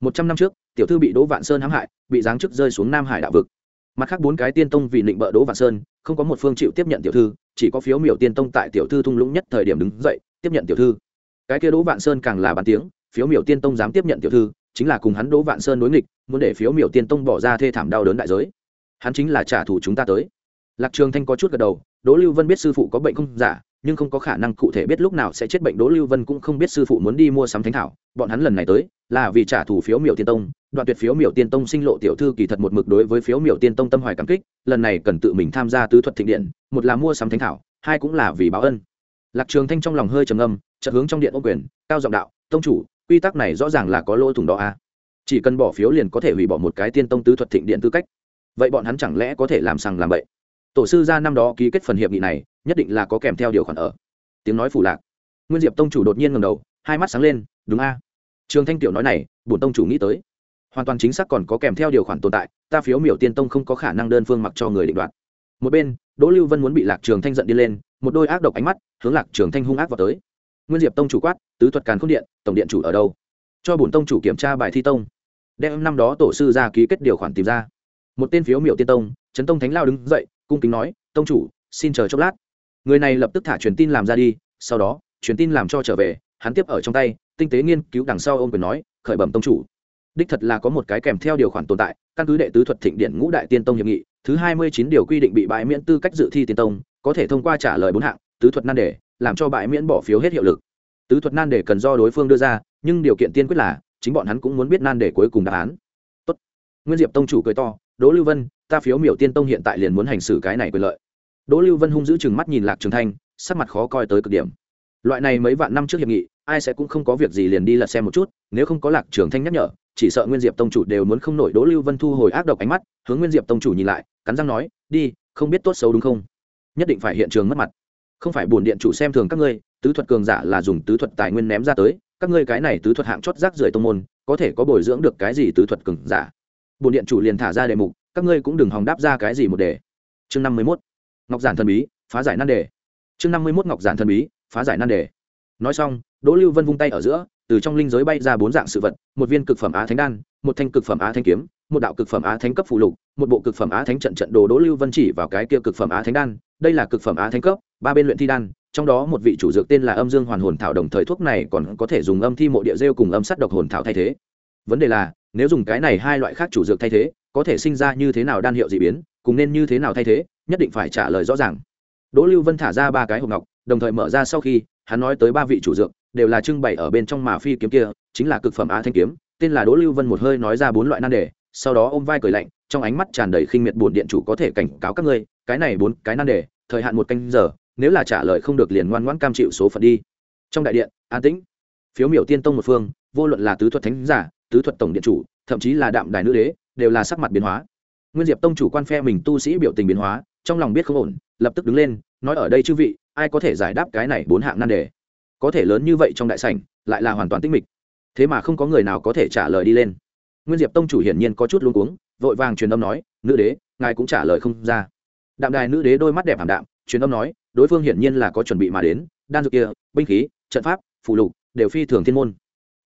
A: Một trăm năm trước, tiểu thư bị đỗ vạn sơn hãm hại, bị giáng chức rơi xuống nam hải đạo vực. Mặt khác bốn cái tiên tông vì định bợ đỗ vạn sơn, không có một phương chịu tiếp nhận tiểu thư, chỉ có phiếu miểu tiên tông tại tiểu thư thung lũng nhất thời điểm đứng dậy, tiếp nhận tiểu thư. Cái kia đỗ vạn sơn càng là bàn tiếng, phiếu miểu tiên tông dám tiếp nhận tiểu thư, chính là cùng hắn đỗ vạn sơn đối nghịch, muốn để phiếu miểu tiên tông bỏ ra thê thảm đau đớn đại giới. Hắn chính là trả thù chúng ta tới. Lạc trường thanh có chút gật đầu, đỗ lưu vân biết sư phụ có bệnh không giả nhưng không có khả năng cụ thể biết lúc nào sẽ chết bệnh, đỗ lưu vân cũng không biết sư phụ muốn đi mua sắm thánh thảo. Bọn hắn lần này tới là vì trả thù phiếu miểu tiên tông. Đoạn tuyệt phiếu miểu tiên tông sinh lộ tiểu thư kỳ thật một mực đối với phiếu miểu tiên tông tâm hoài cảm kích, lần này cần tự mình tham gia tứ thuật thịnh điện, một là mua sắm thánh thảo, hai cũng là vì báo ân. Lạc trường thanh trong lòng hơi trầm âm chợt hướng trong điện ô quyền, cao giọng đạo, tông chủ, quy tắc này rõ ràng là có lỗ thủng đó a à? chỉ cần bỏ phiếu liền có thể hủy bỏ một cái tiên tông tứ thuật thịnh điện tư cách. Vậy bọn hắn chẳng lẽ có thể làm sằng làm bậy? Tổ sư gia năm đó ký kết phần hiệp nghị này nhất định là có kèm theo điều khoản ở. Tiếng nói phủ lạc. Nguyên diệp tông chủ đột nhiên ngầm đầu, hai mắt sáng lên, đúng a. Trường thanh tiểu nói này, bổn tông chủ nghĩ tới. Hoàn toàn chính xác còn có kèm theo điều khoản tồn tại, ta phiếu miểu tiên tông không có khả năng đơn phương mặc cho người định đoạt. Một bên, đỗ lưu vân muốn bị lạc trường thanh giận đi lên, một đôi ác độc ánh mắt, hướng lạc trường thanh hung ác vào tới. Nguyên diệp tông chủ quát, tứ thuật càn k điện, tổng điện chủ ở đâu? Cho bổn tông chủ kiểm tra bài thi tông. Đem năm đó tổ sư ra ký kết điều khoản tìm ra. Một tên phiếu miểu tiên tông, trấn tông thánh lao đứng dậy, cung kính nói, tông chủ, xin chờ chốc lát người này lập tức thả truyền tin làm ra đi, sau đó, truyền tin làm cho trở về, hắn tiếp ở trong tay, tinh tế nghiên cứu đằng sau ông quyền nói, khởi bẩm tông chủ. Đích thật là có một cái kèm theo điều khoản tồn tại, căn cứ đệ tứ thuật thịnh điện ngũ đại tiên tông hiệp nghị, thứ hai mươi chín điều quy định bị bãi miễn tư cách dự thi tiên tông, có thể thông qua trả lời bốn hạng, tứ thuật nan đề, làm cho bãi miễn bỏ phiếu hết hiệu lực. Tứ thuật nan đề cần do đối phương đưa ra, nhưng điều kiện tiên quyết là, chính bọn hắn cũng muốn biết nan đề cuối cùng đáp án. Tốt. nguyên diệp tông chủ cười to, đỗ lưu vân, ta phiếu miểu tiên tông hiện tại liền muốn hành xử cái này quyền lợi đỗ lưu vân hung giữ chừng mắt nhìn lạc trường thanh, sắc mặt khó coi tới cực điểm. Loại này mấy vạn năm trước hiệp nghị, ai sẽ cũng không có việc gì liền đi lật xem một chút, nếu không có lạc trường thanh nhắc nhở, chỉ sợ nguyên diệp tông chủ đều muốn không nổi đỗ lưu vân thu hồi ác độc ánh mắt, hướng nguyên diệp tông chủ nhìn lại, cắn răng nói, đi, không biết tốt xấu đúng không? Nhất định phải hiện trường mất mặt. Không phải buồn điện chủ xem thường các ngươi, tứ thuật cường giả là dùng tứ thuật tài nguyên ném ra tới, các ngươi cái này tứ thuật hạng chót rác rưởi tông môn, có thể có bồi dưỡng được cái gì tứ thuật cường giả? Buồn điện chủ liền thả ra đề mục, các ngươi cũng đừng hòng đáp ra cái gì một đề. Chương năm mươi mốt ngọc giản thần bí, phá giải nan đề. Chương năm mươi mốt ngọc giản thần bí, phá giải nan đề. Nói xong, đỗ lưu vân vung tay ở giữa, từ trong linh giới bay ra bốn dạng sự vật, một viên cực phẩm á thánh đan, một thanh cực phẩm á thanh kiếm, một đạo cực phẩm á thánh cấp phụ lục, một bộ cực phẩm á thánh trận trận đồ đỗ lưu vân chỉ vào cái kia cực phẩm á thánh đan, đây là cực phẩm á thánh cấp, ba bên luyện thi đan, trong đó một vị chủ dược tên là âm dương hoàn hồn thảo đồng thời thuốc này còn có thể dùng âm thi mộ địa rêu cùng âm sắt độc hồn thảo thay thế. Vấn đề là, nếu dùng cái này hai loại khác chủ dược thay thế, có thể sinh ra như thế nào đan hiệu d ị biến, cùng nên như thế nào thay thế? Nhất định phải trả lời rõ ràng. Đỗ lưu vân thả ra ba cái hộp ngọc, đồng thời mở ra sau khi, hắn nói tới ba vị chủ dược, đều là trưng bày ở bên trong mà phi kiếm kia, chính là cực phẩm á thanh kiếm, tên là đỗ lưu vân một hơi nói ra bốn loại nan đề, sau đó ôm vai cười lạnh, trong ánh mắt tràn đầy khinh miệt bổn điện chủ có thể cảnh cáo các ngươi, cái này bốn cái nan đề, thời hạn một canh giờ, nếu là trả lời không được liền ngoan ngoãn cam chịu số phận đi. Trong đại điện, an tĩnh. Phiếu miểu tiên tông một phương, vô luận là tứ thuật thánh giả, tứ thuật tổng điện chủ, thậm chí là đạm đài nữ đế, đều là sắc mặt biến hóa. Nguyên diệp tông chủ quan phe mình tu sĩ biểu tình biến hóa trong lòng biết không ổn, lập tức đứng lên, nói ở đây chư vị, ai có thể giải đáp cái này bốn hạng nan đề? Có thể lớn như vậy trong đại sảnh, lại là hoàn toàn tinh mịch. Thế mà không có người nào có thể trả lời đi lên. Nguyên diệp tông chủ hiển nhiên có chút luống cuống, vội vàng truyền âm nói, nữ đế, ngài cũng trả lời không ra. Đạm đài nữ đế đôi mắt đẹp hàm đạm, truyền âm nói, đối phương hiển nhiên là có chuẩn bị mà đến, đan dược kia, binh khí, trận pháp phụ lục, đều phi thường thiên môn.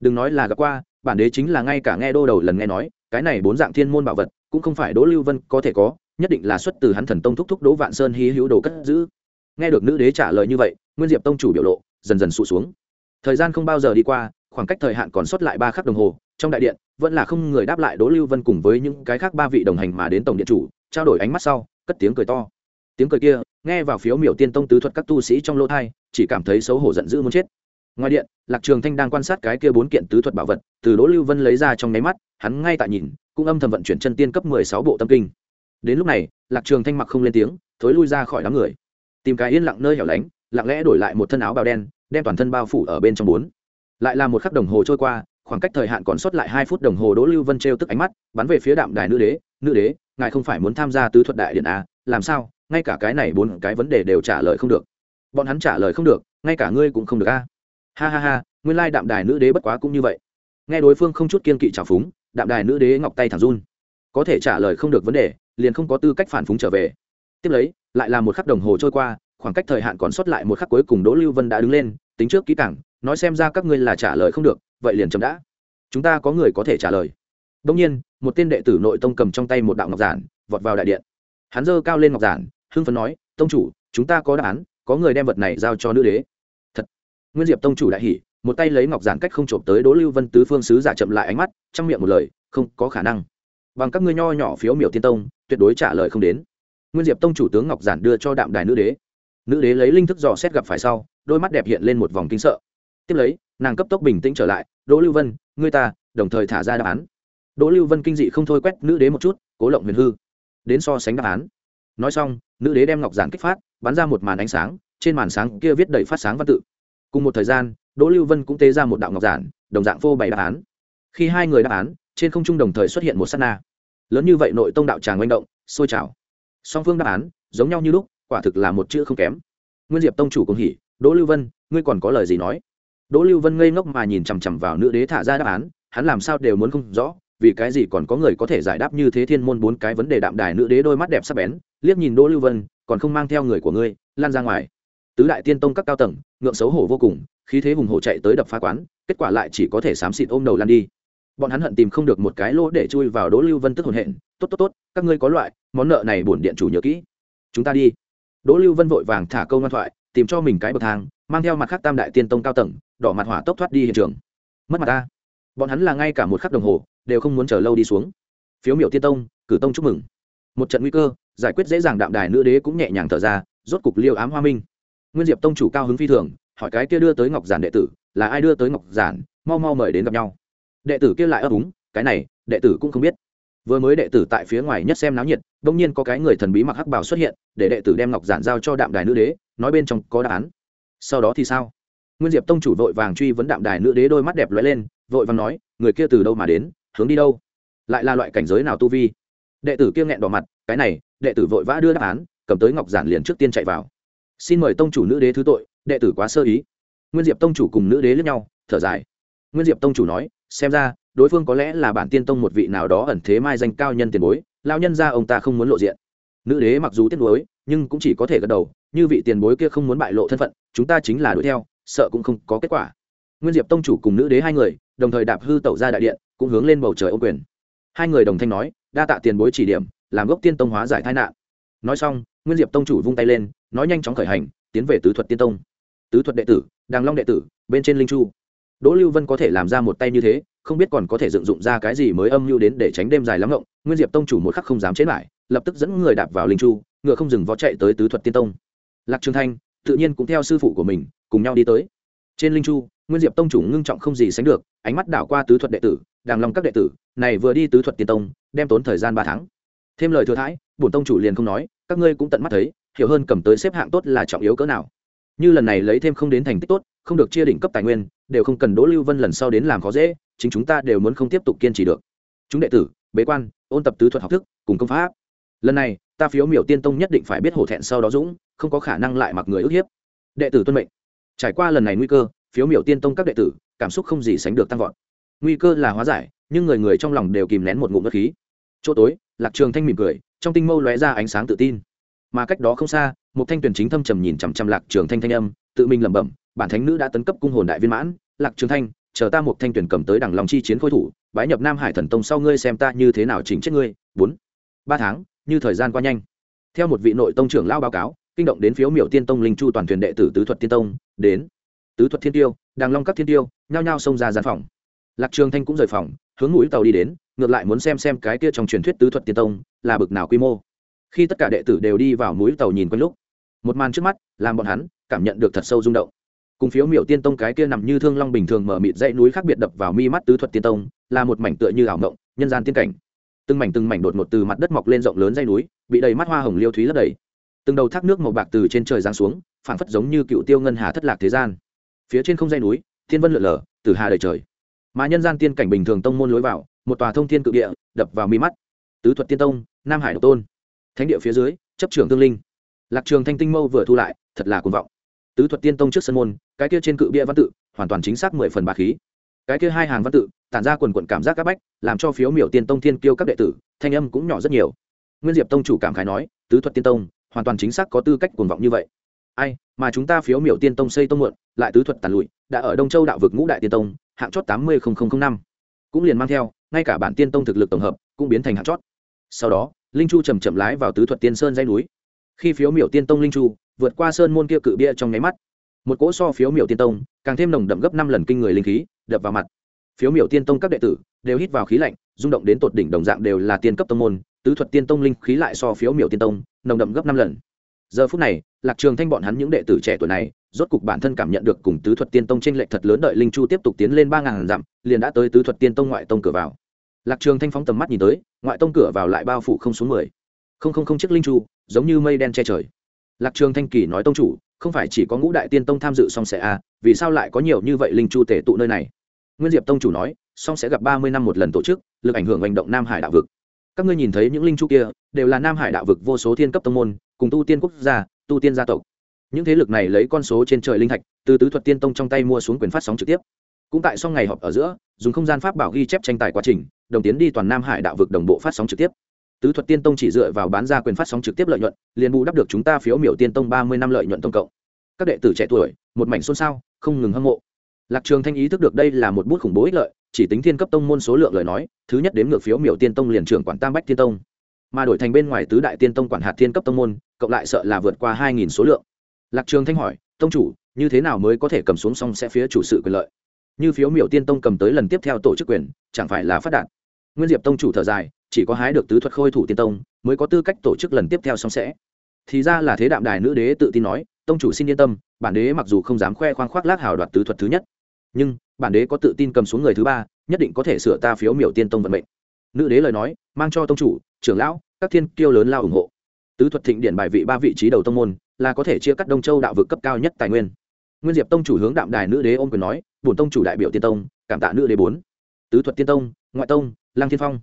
A: Đừng nói là gặp qua, bản đế chính là ngay cả nghe đô đầu lần nghe nói, cái này bốn dạng thiên môn bảo vật, cũng không phải đỗ lưu vân có thể có nhất định là xuất từ hắn thần tông thúc thúc đỗ vạn sơn hí hữu đồ cất giữ. Nghe được nữ đế trả lời như vậy, nguyên diệp tông chủ biểu lộ dần dần sụt xuống. Thời gian không bao giờ đi qua, khoảng cách thời hạn còn sót lại ba khắc đồng hồ, trong đại điện vẫn là không người đáp lại đỗ lưu vân cùng với những cái khác ba vị đồng hành mà đến tổng điện chủ, trao đổi ánh mắt sau, cất tiếng cười to. Tiếng cười kia, nghe vào phiếu miểu tiên tông tứ thuật các tu sĩ trong lỗ thai, chỉ cảm thấy xấu hổ giận dữ muốn chết. Ngoài điện, lạc trường thanh đang quan sát cái kia bốn kiện tứ thuật bảo vật, từ đỗ lưu vân lấy ra trong nháy mắt, hắn ngay tại nhìn, cũng âm thầm vận chuyển chân tiên cấp mười sáu bộ tâm kinh đến lúc này lạc trường thanh mặc không lên tiếng thối lui ra khỏi đám người. Tìm cái yên lặng nơi hẻo lánh lặng lẽ đổi lại một thân áo bào đen đem toàn thân bao phủ ở bên trong bốn. Lại là một khắc đồng hồ trôi qua khoảng cách thời hạn còn sót lại hai phút đồng hồ đỗ lưu vân trêu tức ánh mắt bắn về phía đạm đài nữ đế nữ đế ngài không phải muốn tham gia tứ thuật đại điện à, làm sao? Ngay cả cái này bốn cái vấn đề đều trả lời không được. Bọn hắn trả lời không được ngay cả ngươi cũng không được a à. ha ha ha nguyên lai đạm đài nữ đế bất quá cũng như vậy. Nghe đối phương không chút kiên kỵ trào phúng đạm đài nữ đế ngọc tay thẳng run. Có thể trả lời không được vấn đề liền không có tư cách phản phúng trở về. Tiếp lấy, lại là một khắc đồng hồ trôi qua, khoảng cách thời hạn còn sót lại một khắc cuối cùng đỗ lưu vân đã đứng lên, tính trước kỹ càng, nói xem ra các ngươi là trả lời không được, vậy liền chậm đã. Chúng ta có người có thể trả lời. Đông nhiên, một tên đệ tử nội tông cầm trong tay một đạo ngọc giản, vọt vào đại điện. Hắn dơ cao lên ngọc giản, hưng phấn nói, tông chủ, chúng ta có đáp án, có người đem vật này giao cho nữ đế. Thật. Nguyên diệp tông chủ đại hỉ, một tay lấy ngọc giản cách không trộm tới đỗ lưu vân tứ phương sứ giả chậm lại ánh mắt, trong miệng một lời, không có khả năng bằng các ngươi nho nhỏ phiếu miểu tiên tông, tuyệt đối trả lời không đến. Nguyên diệp tông chủ tướng ngọc giản đưa cho đạm đài nữ đế. Nữ đế lấy linh thức dò xét gặp phải sau, đôi mắt đẹp hiện lên một vòng kinh sợ. Tiếp lấy, nàng cấp tốc bình tĩnh trở lại, đỗ lưu vân, ngươi ta đồng thời thả ra đáp án. Đỗ lưu vân kinh dị không thôi quét nữ đế một chút, cố lộng huyền hư, đến so sánh đáp án. Nói xong, nữ đế đem ngọc giản kích phát, bắn ra một màn ánh sáng, trên màn sáng kia viết đầy phát sáng văn tự. Cùng một thời gian, đỗ lưu vân cũng tế ra một đạo ngọc giản, đồng dạng phô bày đáp án. Khi hai người đáp án trên không trung đồng thời xuất hiện một s á t na. Lớn như vậy nội tông đạo tràng manh động, sôi trào. Song phương đáp án, giống nhau như lúc, quả thực là một chữ không kém. Nguyên diệp tông chủ cùng hỉ, đỗ lưu vân, ngươi còn có lời gì nói? Đỗ lưu vân ngây ngốc mà nhìn chằm chằm vào nữ đế thả ra đáp án, hắn làm sao đều muốn không rõ, vì cái gì còn có người có thể giải đáp như thế thiên môn bốn cái vấn đề đạm đài nữ đế đôi mắt đẹp sắc bén, liếc nhìn đỗ lưu vân, còn không mang theo người của ngươi, lan ra ngoài. Tứ đại tiên tông các cao tầng, ngượng xấu hổ vô cùng, khí thế hùng hổ chạy tới đập phá quán, kết quả lại chỉ có thể xám xịt ôm đầu lan đi bọn hắn hận tìm không được một cái lỗ để chui vào đỗ lưu vân tức hồn hện. Tốt tốt tốt, các ngươi có loại, món nợ này bổn điện chủ nhớ kỹ. Chúng ta đi. Đỗ lưu vân vội vàng thả câu ngoan thoại, tìm cho mình cái bậc thang, mang theo mặt khác tam đại tiên tông cao tầng, đỏ mặt hỏa tốc thoát đi hiện trường. Mất mặt ta. Bọn hắn là ngay cả một khắc đồng hồ, đều không muốn chờ lâu đi xuống. Phiếu miểu tiên tông, cử tông chúc mừng. Một trận nguy cơ, giải quyết dễ dàng đạm đài nữ đế cũng nhẹ nhàng thở ra, rốt cục liêu ám hoa minh. Nguyên diệp tông chủ cao hứng phi thường, hỏi cái kia đưa tới ngọc giản đệ tử, là ai đưa tới ngọc giản? Mau mau mời đến gặp nhau đệ tử kia lại ấp úng, cái này, đệ tử cũng không biết. Vừa mới đệ tử tại phía ngoài nhất xem náo nhiệt, đông nhiên có cái người thần bí mặc hắc bảo xuất hiện, để đệ tử đem ngọc giản giao cho đạm đài nữ đế, nói bên trong có đáp án. Sau đó thì sao? Nguyên diệp tông chủ vội vàng truy vấn đạm đài nữ đế đôi mắt đẹp lóe lên, vội vàng nói, người kia từ đâu mà đến, hướng đi đâu? Lại là loại cảnh giới nào tu vi? Đệ tử kia nghẹn đỏ mặt, cái này, đệ tử vội vã đưa đáp án, cầm tới ngọc giản liền trước tiên chạy vào. Xin mời tông chủ nữ đế thứ tội, đệ tử quá sơ ý. Nguyên diệp tông chủ cùng nữ đế lẫn nhau, thở dài. Nguyên diệp tông chủ nói xem ra, đối phương có lẽ là bản tiên tông một vị nào đó ẩn thế mai danh cao nhân tiền bối lao nhân ra ông ta không muốn lộ diện. Nữ đế mặc dù tiếc nuối, nhưng cũng chỉ có thể gật đầu, như vị tiền bối kia không muốn bại lộ thân phận, chúng ta chính là đuổi theo, sợ cũng không có kết quả. Nguyên diệp tông chủ cùng nữ đế hai người, đồng thời đạp hư tẩu ra đại điện, cũng hướng lên bầu trời ô quyền. Hai người đồng thanh nói, đa tạ tiền bối chỉ điểm, làm gốc tiên tông hóa giải tai nạn. Nói xong, nguyên diệp tông chủ vung tay lên, nói nhanh chóng khởi hành, tiến về tứ thuật tiên tông. Tứ thuật đệ tử, đàng long đệ tử, bên trên linh chu đỗ lưu vân có thể làm ra một tay như thế, không biết còn có thể dựng dụng ra cái gì mới âm mưu đến để tránh đêm dài lắm ngộng, nguyên diệp tông chủ một khắc không dám chế lại, lập tức dẫn người đạp vào linh chu, ngựa không dừng vó chạy tới tứ thuật tiên tông. Lạc trường thanh, tự nhiên cũng theo sư phụ của mình, cùng nhau đi tới. Trên linh chu, nguyên diệp tông chủ ngưng trọng không gì sánh được, ánh mắt đảo qua tứ thuật đệ tử, đàng lòng các đệ tử, này vừa đi tứ thuật tiên tông, đem tốn thời gian ba tháng. Thêm lời thừa thãi, bổn tông chủ liền không nói, các ngươi cũng tận mắt thấy, hiểu hơn cầm tới xếp hạng tốt là trọng yếu cỡ nào. Như lần này lấy thêm không đến thành tích tốt không được chia đỉnh cấp tài nguyên, đều không cần đỗ lưu vân lần sau đến làm khó dễ, chính chúng ta đều muốn không tiếp tục kiên trì được. Chúng đệ tử, bế quan, ôn tập tứ thuật học thức, cùng công pháp. Lần này, ta phiếu miểu tiên tông nhất định phải biết hổ thẹn sau đó dũng, không có khả năng lại mặc người ức hiếp. Đệ tử tuân mệnh. Trải qua lần này nguy cơ, phiếu miểu tiên tông các đệ tử, cảm xúc không gì sánh được tăng vọt. Nguy cơ là hóa giải, nhưng người người trong lòng đều kìm nén một ngụm đất khí. Chỗ tối, lạc trường thanh mỉm cười, trong tinh mâu lóe ra ánh sáng tự tin. Mà cách đó không xa, một thanh tuyển chính thâm trầm nhìn chằm chằm lạc trường thanh thanh âm, tự mình lẩm bẩm bản thánh nữ đã tấn cấp cung hồn đại viên mãn, lạc trường thanh, chờ ta một thanh tuyển cầm tới đằng lòng chi chiến khôi thủ, bái nhập nam hải thần tông sau ngươi xem ta như thế nào chỉnh chết ngươi. Bốn. Ba tháng, như thời gian qua nhanh. Theo một vị nội tông trưởng lao báo cáo, kinh động đến phiếu miểu tiên tông linh chu toàn thuyền đệ tử tứ thuật tiên tông, đến. Tứ thuật thiên tiêu đàng long các thiên tiêu, nhao nhao xông ra gian phòng. Lạc trường thanh cũng rời phòng, hướng mũi tàu đi đến, ngược lại muốn xem xem cái kia trong truyền thuyết tứ thuật tiên tông là bực nào quy mô. Khi tất cả đệ tử đều đi vào mũi tàu nhìn quanh lúc, một màn trước mắt, làm bọn hắn cảm nhận được thật sâu rung động cùng phiếu miểu tiên tông cái kia nằm như thương long bình thường mở mịt dãy núi khác biệt đập vào mi mắt tứ thuật tiên tông, là một mảnh tựa như ảo mộng, nhân gian tiên cảnh. Từng mảnh từng mảnh đột ngột từ mặt đất mọc lên rộng lớn dãy núi, bị đầy mắt hoa hồng liêu thúy lấp đầy. Từng đầu thác nước màu bạc từ trên trời giáng xuống, phảng phất giống như cựu tiêu ngân hà thất lạc thế gian. Phía trên không dãy núi, thiên vân lượn lờ, từ hà đầy trời. Mà nhân gian tiên cảnh bình thường tông môn lối vào, một tòa thông thiên cự địa, đập vào mi mắt. Tứ thuật tiên tông, nam hải độc tôn. Thánh địa phía dưới, chấp trưởng tương linh. Lạc trường thanh tinh mâu vừa thu lại, thật là cuồng vọng tứ thuật tiên tông trước sân môn, cái kia trên cự bia văn tự, hoàn toàn chính xác mười phần bà khí. Cái kia hai hàng văn tự, tản ra quần quận cảm giác các bách, làm cho phiếu miểu tiên tông thiên kiêu các đệ tử, thanh âm cũng nhỏ rất nhiều. Nguyên diệp tông chủ cảm khái nói, tứ thuật tiên tông, hoàn toàn chính xác có tư cách cuồng vọng như vậy. Ai, mà chúng ta phiếu miểu tiên tông xây tông muộn, lại tứ thuật tàn lụi, đã ở đông châu đạo vực ngũ đại tiên tông, hạng chót tám mươi năm. Cũng liền mang theo, ngay cả bản tiên tông thực lực tổng hợp, cũng biến thành hạng chót. Sau đó, linh chu chầm chậm lái vào tứ thuật tiên sơn dây núi. Khi phiếu miểu tiên tông linh chu vượt qua sơn môn kia cự bia trong nháy mắt. Một cỗ so phiếu miểu tiên tông, càng thêm nồng đậm gấp năm lần kinh người linh khí, đập vào mặt. Phiếu miểu tiên tông các đệ tử đều hít vào khí lạnh, rung động đến tột đỉnh đồng dạng đều là tiên cấp tông môn, tứ thuật tiên tông linh khí lại so phiếu miểu tiên tông, nồng đậm gấp năm lần. Giờ phút này, lạc trường thanh bọn hắn những đệ tử trẻ tuổi này, rốt cục bản thân cảm nhận được cùng tứ thuật tiên tông trên lệnh thật lớn đợi linh chu tiếp tục tiến lên ba ngàn dặm, liền đã tới tứ thuật tiên tông ngoại tông cửa vào. Lạc trường thanh phóng tầm mắt nhìn tới, ngoại tông cửa vào lại bao phủ không xuống mười. Không không không chiếc linh chu, giống như mây đen che trời lạc trường thanh kỳ nói tông chủ không phải chỉ có ngũ đại tiên tông tham dự song sẽ a à, vì sao lại có nhiều như vậy linh chu tể tụ nơi này? Nguyên diệp tông chủ nói song sẽ gặp ba mươi năm một lần tổ chức lực ảnh hưởng hành động nam hải đạo vực. Các ngươi nhìn thấy những linh chu kia đều là nam hải đạo vực vô số thiên cấp tông môn cùng tu tiên quốc gia tu tiên gia tộc. Những thế lực này lấy con số trên trời linh thạch từ tứ thuật tiên tông trong tay mua xuống quyền phát sóng trực tiếp. Cũng tại sau ngày họp ở giữa dùng không gian pháp bảo ghi chép tranh tài quá trình đồng tiến đi toàn nam hải đạo vực đồng bộ phát sóng trực tiếp tứ thuật tiên tông chỉ dựa vào bán ra quyền phát sóng trực tiếp lợi nhuận, liền bù đắp được chúng ta phiếu miểu tiên tông ba mươi năm lợi nhuận tổng cộng. Các đệ tử trẻ tuổi, một mảnh xôn xao, không ngừng hâm mộ. Lạc trường thanh ý thức được đây là một bút khủng bố ích lợi, chỉ tính thiên cấp tông môn số lượng lời nói, thứ nhất đến ngược phiếu miểu tiên tông liền trưởng quản tam bách tiên tông. Mà đổi thành bên ngoài tứ đại tiên tông quản hạt thiên cấp tông môn, cộng lại sợ là vượt qua hai nghìn số lượng. Lạc trường thanh hỏi, tông chủ, như thế nào mới có thể cầm xuống xong sẽ phía chủ sự quyền lợi? Như phiếu miểu tiên tông cầm tới lần tiếp theo tổ chức quyền, chẳng phải là phát đạt. Nguyên diệp tông chủ thở dài chỉ có hái được tứ thuật khôi thủ tiên tông, mới có tư cách tổ chức lần tiếp theo xong sẽ. Thì ra là thế đạm đài nữ đế tự tin nói, tông chủ xin yên tâm, bản đế mặc dù không dám khoe khoang khoác lác hào đoạt tứ thuật thứ nhất, nhưng bản đế có tự tin cầm xuống người thứ ba, nhất định có thể sửa ta phiếu miểu tiên tông vận mệnh. Nữ đế lời nói, mang cho tông chủ, trưởng lão, các thiên kiêu lớn lao ủng hộ. Tứ thuật thịnh điện bài vị ba vị trí đầu tông môn, là có thể chia cắt đông châu đạo vực cấp cao nhất tài nguyên. Nguyên diệp tông chủ hướng đạm đài nữ đế ôm quyền nói, bổn tông chủ đại biểu tiên tông, cảm tạ nữ đế bốn. Tứ thuật tiên tông, ngoại tông lang thiên phong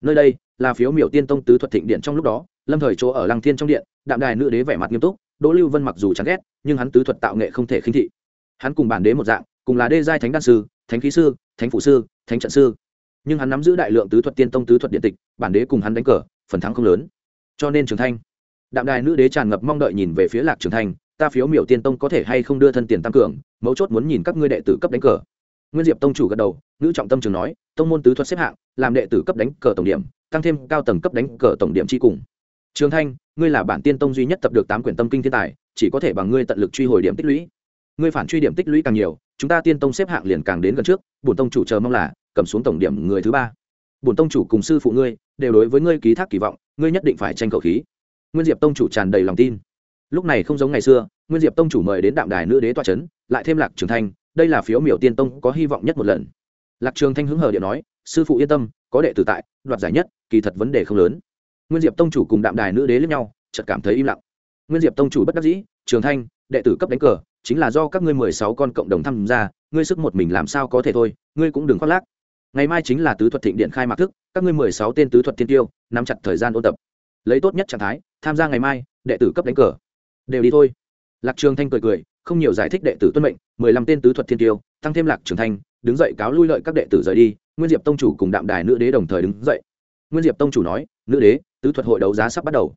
A: nơi đây là phiếu miểu tiên tông tứ thuật thịnh điện trong lúc đó, lâm thời chỗ ở lăng thiên trong điện, đạm đài nữ đế vẻ mặt nghiêm túc, đỗ lưu vân mặc dù chán ghét, nhưng hắn tứ thuật tạo nghệ không thể khinh thị. Hắn cùng bản đế một dạng, cùng là đê giai thánh đan sư, thánh khí sư, thánh phụ sư, thánh trận sư. Nhưng hắn nắm giữ đại lượng tứ thuật tiên tông tứ thuật điện tịch, bản đế cùng hắn đánh cờ, phần thắng không lớn. Cho nên trường thanh đạm đài nữ đế tràn ngập mong đợi nhìn về phía lạc trường thanh ta phiếu miểu tiên tông có thể hay không đưa thân tiền tăng cường, mấu chốt muốn nhìn các ngươi đệ tử cấp đánh cờ. Nguyên diệp tông chủ gật đầu nữ trọng tâm trường nói tông môn tứ thuật xếp hạng, làm đệ tử cấp đánh cờ tổng điểm, tăng thêm cao tầng cấp đánh cờ tổng điểm chi cùng. Trường thanh, ngươi là bản tiên tông duy nhất tập được tám quyển tâm kinh thiên tài, chỉ có thể bằng ngươi tận lực truy hồi điểm tích lũy. Ngươi phản truy điểm tích lũy càng nhiều, chúng ta tiên tông xếp hạng liền càng đến gần trước, bổn tông chủ chờ mong là, cầm xuống tổng điểm người thứ ba. Bổn tông chủ cùng sư phụ ngươi, đều đối với ngươi ký thác kỳ vọng, ngươi nhất định phải tranh cầu khí. Nguyên diệp tông chủ tràn đầy lòng tin. Lúc này không giống ngày xưa, nguyên diệp tông chủ mời đến đạm đài nữ đế toa c h ấ n lại thêm lạc trường thanh, đây là phiếu miểu tiên tông có hy vọng nhất một lần lạc trường thanh hứng hờ điện nói, sư phụ yên tâm, có đệ tử tại, đoạt giải nhất, kỳ thật vấn đề không lớn. Nguyên diệp tông chủ cùng đạm đài nữ đế lẫn nhau, chợt cảm thấy im lặng. Nguyên diệp tông chủ bất đắc dĩ, trường thanh, đệ tử cấp đánh cờ, chính là do các ngươi mười sáu con cộng đồng tham gia, ngươi sức một mình làm sao có thể thôi, ngươi cũng đừng khoác lác. Ngày mai chính là tứ thuật thịnh điện khai mạc thức, các ngươi mười sáu tên tứ thuật thiên tiêu, nắm chặt thời gian ôn tập. Lấy tốt nhất trạng thái, tham gia ngày mai, đệ tử cấp đánh cờ. Đều đi thôi. Lạc trường thanh cười cười, không nhiều giải thích đệ tử tuân mệnh, mười lăm tên tứ thuật thiên tiêu, tăng thêm lạc trường thanh đứng dậy cáo lui lợi các đệ tử rời đi, nguyên diệp tông chủ cùng đạm đài nữ đế đồng thời đứng dậy. Nguyên diệp tông chủ nói, nữ đế, tứ thuật hội đấu giá sắp bắt đầu.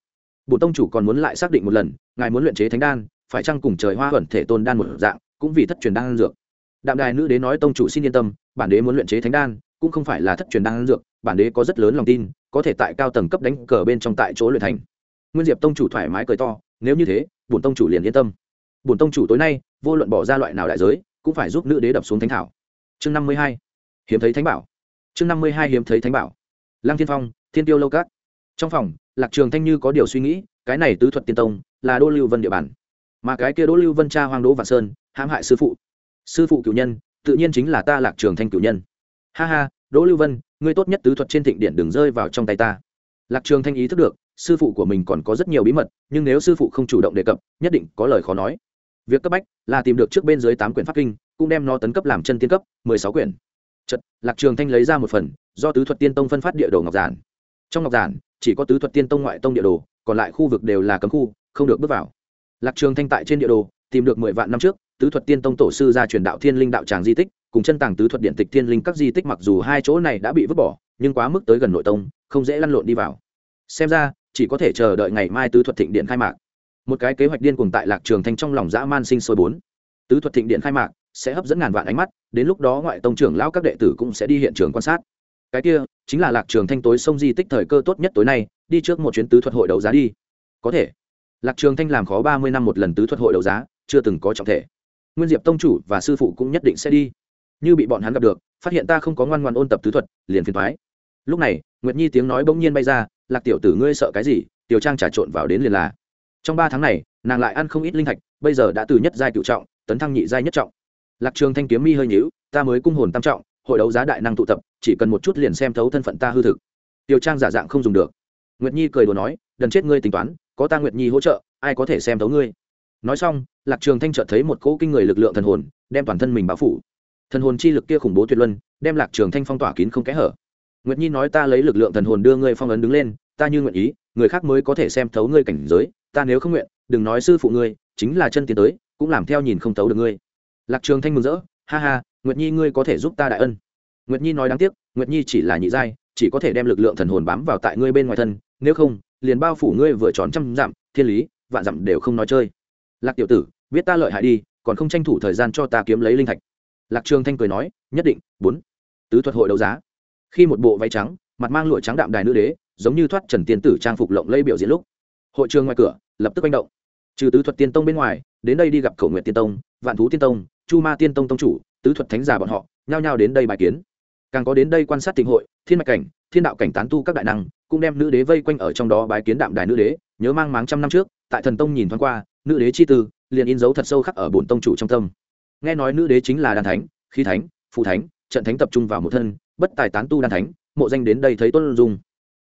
A: Bộ tông chủ còn muốn lại xác định một lần, ngài muốn luyện chế thánh đan, phải chăng cùng trời hoa thuần thể tôn đan một dạng, cũng vì thất truyền đan dược? Đạm đài nữ đế nói, tông chủ xin yên tâm, bản đế muốn luyện chế thánh đan, cũng không phải là thất truyền đan dược, bản đế có rất lớn lòng tin, có thể tại cao tầng cấp đánh cờ bên trong tại chỗ luyện thành. Nguyên diệp tông chủ thoải mái cười to, nếu như thế, bổn tông chủ liền yên tâm. Bổn tông chủ tối nay, vô luận bỏ ra loại nào đại giới, cũng phải giúp nữ đế đập xuống thánh thảo chương năm mươi hai. Hiếm thấy thánh bảo. Chương năm mươi hai hiếm thấy thánh bảo. Lăng thiên phong, thiên tiêu lâu cát trong phòng, lạc trường thanh như có điều suy nghĩ, cái này tứ thuật tiên tông là đô lưu vân địa bàn. Mà cái kia đỗ lưu vân cha hoàng đỗ vạn sơn, hãm hại sư phụ. Sư phụ cử nhân, tự nhiên chính là ta lạc trường thanh cử nhân. Ha ha đỗ lưu vân, ngươi tốt nhất tứ thuật trên thịnh điện đừng rơi vào trong tay ta. Lạc trường thanh ý thức được, sư phụ của mình còn có rất nhiều bí mật, nhưng nếu sư phụ không chủ động đề cập, nhất định có lời khó nói việc cấp bách là tìm được trước bên dưới tám quyển pháp kinh, cũng đem nó tấn cấp làm chân tiên cấp, mười sáu quyển. Chật lạc trường thanh lấy ra một phần, do tứ thuật tiên tông phân phát địa đồ ngọc giản. Trong ngọc giản, chỉ có tứ thuật tiên tông ngoại tông địa đồ, còn lại khu vực đều là cấm khu, không được bước vào. Lạc trường thanh tại trên địa đồ, tìm được mười vạn năm trước, tứ thuật tiên tông tổ sư ra truyền đạo thiên linh đạo tràng di tích, cùng chân tàng tứ thuật điện tịch thiên linh các di tích mặc dù hai chỗ này đã bị vứt bỏ, nhưng quá mức tới gần nội tông, không dễ lăn lộn đi vào. Xem ra, chỉ có thể chờ đợi ngày mai tứ thuật thịnh điện khai mạc một cái kế hoạch điên cuồng tại lạc trường thanh trong lòng dã man sinh sôi bốn. Tứ thuật thịnh điện khai mạc, sẽ hấp dẫn ngàn vạn ánh mắt, đến lúc đó ngoại tông trưởng lão các đệ tử cũng sẽ đi hiện trường quan sát. Cái kia, chính là lạc trường thanh tối sông di tích thời cơ tốt nhất tối nay, đi trước một chuyến tứ thuật hội đấu giá đi. Có thể. Lạc trường thanh làm khó ba mươi năm một lần tứ thuật hội đấu giá, chưa từng có trọng thể. Nguyên diệp tông chủ và sư phụ cũng nhất định sẽ đi. Như bị bọn hắn gặp được, phát hiện ta không có ngoan ngoan ôn tập tứ thuật, liền phiền thoái lúc này, nguyệt nhi tiếng nói bỗng nhiên bay ra, lạc tiểu tử ngươi sợ cái gì? Tiểu trang trà trộn vào đến liền là trong ba tháng này, nàng lại ăn không ít linh thạch, bây giờ đã từ nhất giai cựu trọng, tấn thăng nhị giai nhất trọng. Lạc trường thanh kiếm mi hơi nhíu, ta mới cung hồn tam trọng, hội đấu giá đại năng tụ tập, chỉ cần một chút liền xem thấu thân phận ta hư thực. Tiểu trang giả dạng không dùng được. Nguyệt nhi cười đùa nói, đần chết ngươi tính toán, có ta nguyệt nhi hỗ trợ, ai có thể xem thấu ngươi? Nói xong, lạc trường thanh chợt thấy một cỗ kinh người lực lượng thần hồn, đem toàn thân mình bao phủ. Thần hồn chi lực kia khủng bố tuyệt luân, đem lạc trường thanh phong tỏa kín không kẽ hở. Nguyệt nhi nói, ta lấy lực lượng thần hồn đưa ngươi phong ấn đứng lên, ta như nguyện ý, người khác mới có thể xem thấu ngươi cảnh giới ta nếu không nguyện, đừng nói sư phụ ngươi, chính là chân tiến tới, cũng làm theo nhìn không tấu được ngươi. Lạc trường thanh mừng rỡ, ha ha, nguyệt nhi ngươi có thể giúp ta đại ân. Nguyệt nhi nói đáng tiếc, nguyệt nhi chỉ là nhị giai, chỉ có thể đem lực lượng thần hồn bám vào tại ngươi bên ngoài thân, nếu không, liền bao phủ ngươi vừa tròn trăm dặm, thiên lý, vạn dặm đều không nói chơi. Lạc tiểu tử, biết ta lợi hại đi, còn không tranh thủ thời gian cho ta kiếm lấy linh thạch. Lạc trường thanh cười nói, nhất định, bốn. Tứ thuật hội đấu giá. Khi một bộ váy trắng, mặt mang lụa trắng đạm đài nữ đế, giống như thoát trần tiên tử trang phục lộng lây biểu diễn lúc. Hội trường ngoài cửa lập tức manh động. Trừ tứ thuật tiên tông bên ngoài, đến đây đi gặp cầu nguyện tiên tông, vạn thú tiên tông, chu ma tiên tông tông chủ, tứ thuật thánh giả bọn họ, nhao nhao đến đây bài kiến. Càng có đến đây quan sát tình hội, thiên mạch cảnh, thiên đạo cảnh tán tu các đại năng, cũng đem nữ đế vây quanh ở trong đó bài kiến đạm đài nữ đế, nhớ mang máng trăm năm trước, tại thần tông nhìn thoáng qua, nữ đế chi tư, liền in dấu thật sâu khắc ở bổn tông chủ trong tâm. Nghe nói nữ đế chính là đan thánh, khí thánh phụ thánh, trận thánh tập trung vào một thân, bất tài tán tu đan thánh, mộ danh đến đây thấy tôn dung.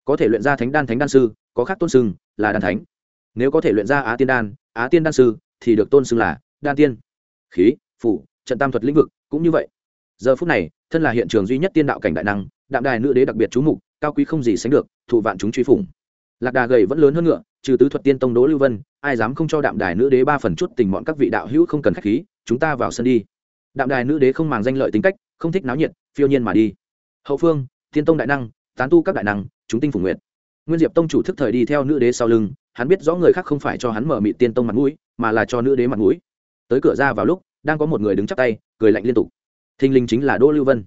A: Có thể luyện ra thánh đan thánh đan sư, có khác tôn sưng là đan thánh nếu có thể luyện ra á tiên đan, á tiên đan sư thì được tôn xưng là đan tiên. Khí, phủ, trận tam thuật lĩnh vực, cũng như vậy. Giờ phút này, thân là hiện trường duy nhất tiên đạo cảnh đại năng, đạm đài nữ đế đặc biệt chú mục, cao quý không gì sánh được, thụ vạn chúng truy phủng. Lạc đà gầy vẫn lớn hơn ngựa, trừ tứ thuật tiên tông đỗ lưu vân, ai dám không cho đạm đài nữ đế ba phần chút tình bọn các vị đạo hữu không cần khách khí, chúng ta vào sân đi. Đạm đài nữ đế không màng danh lợi tính cách, không thích náo nhiệt, phiêu nhiên mà đi. Hậu phương thiên tông đại năng, tán tu các đại năng, chúng tinh phủ nguyện nguyên diệp tông chủ thức thời đi theo nữ đế sau lưng, hắn biết rõ người khác không phải cho hắn mở mị tiên tông mặt mũi, mà là cho nữ đế mặt mũi. Tới cửa ra vào lúc, đang có một người đứng chắp tay, cười lạnh liên tục. Thình linh chính là đỗ lưu vân.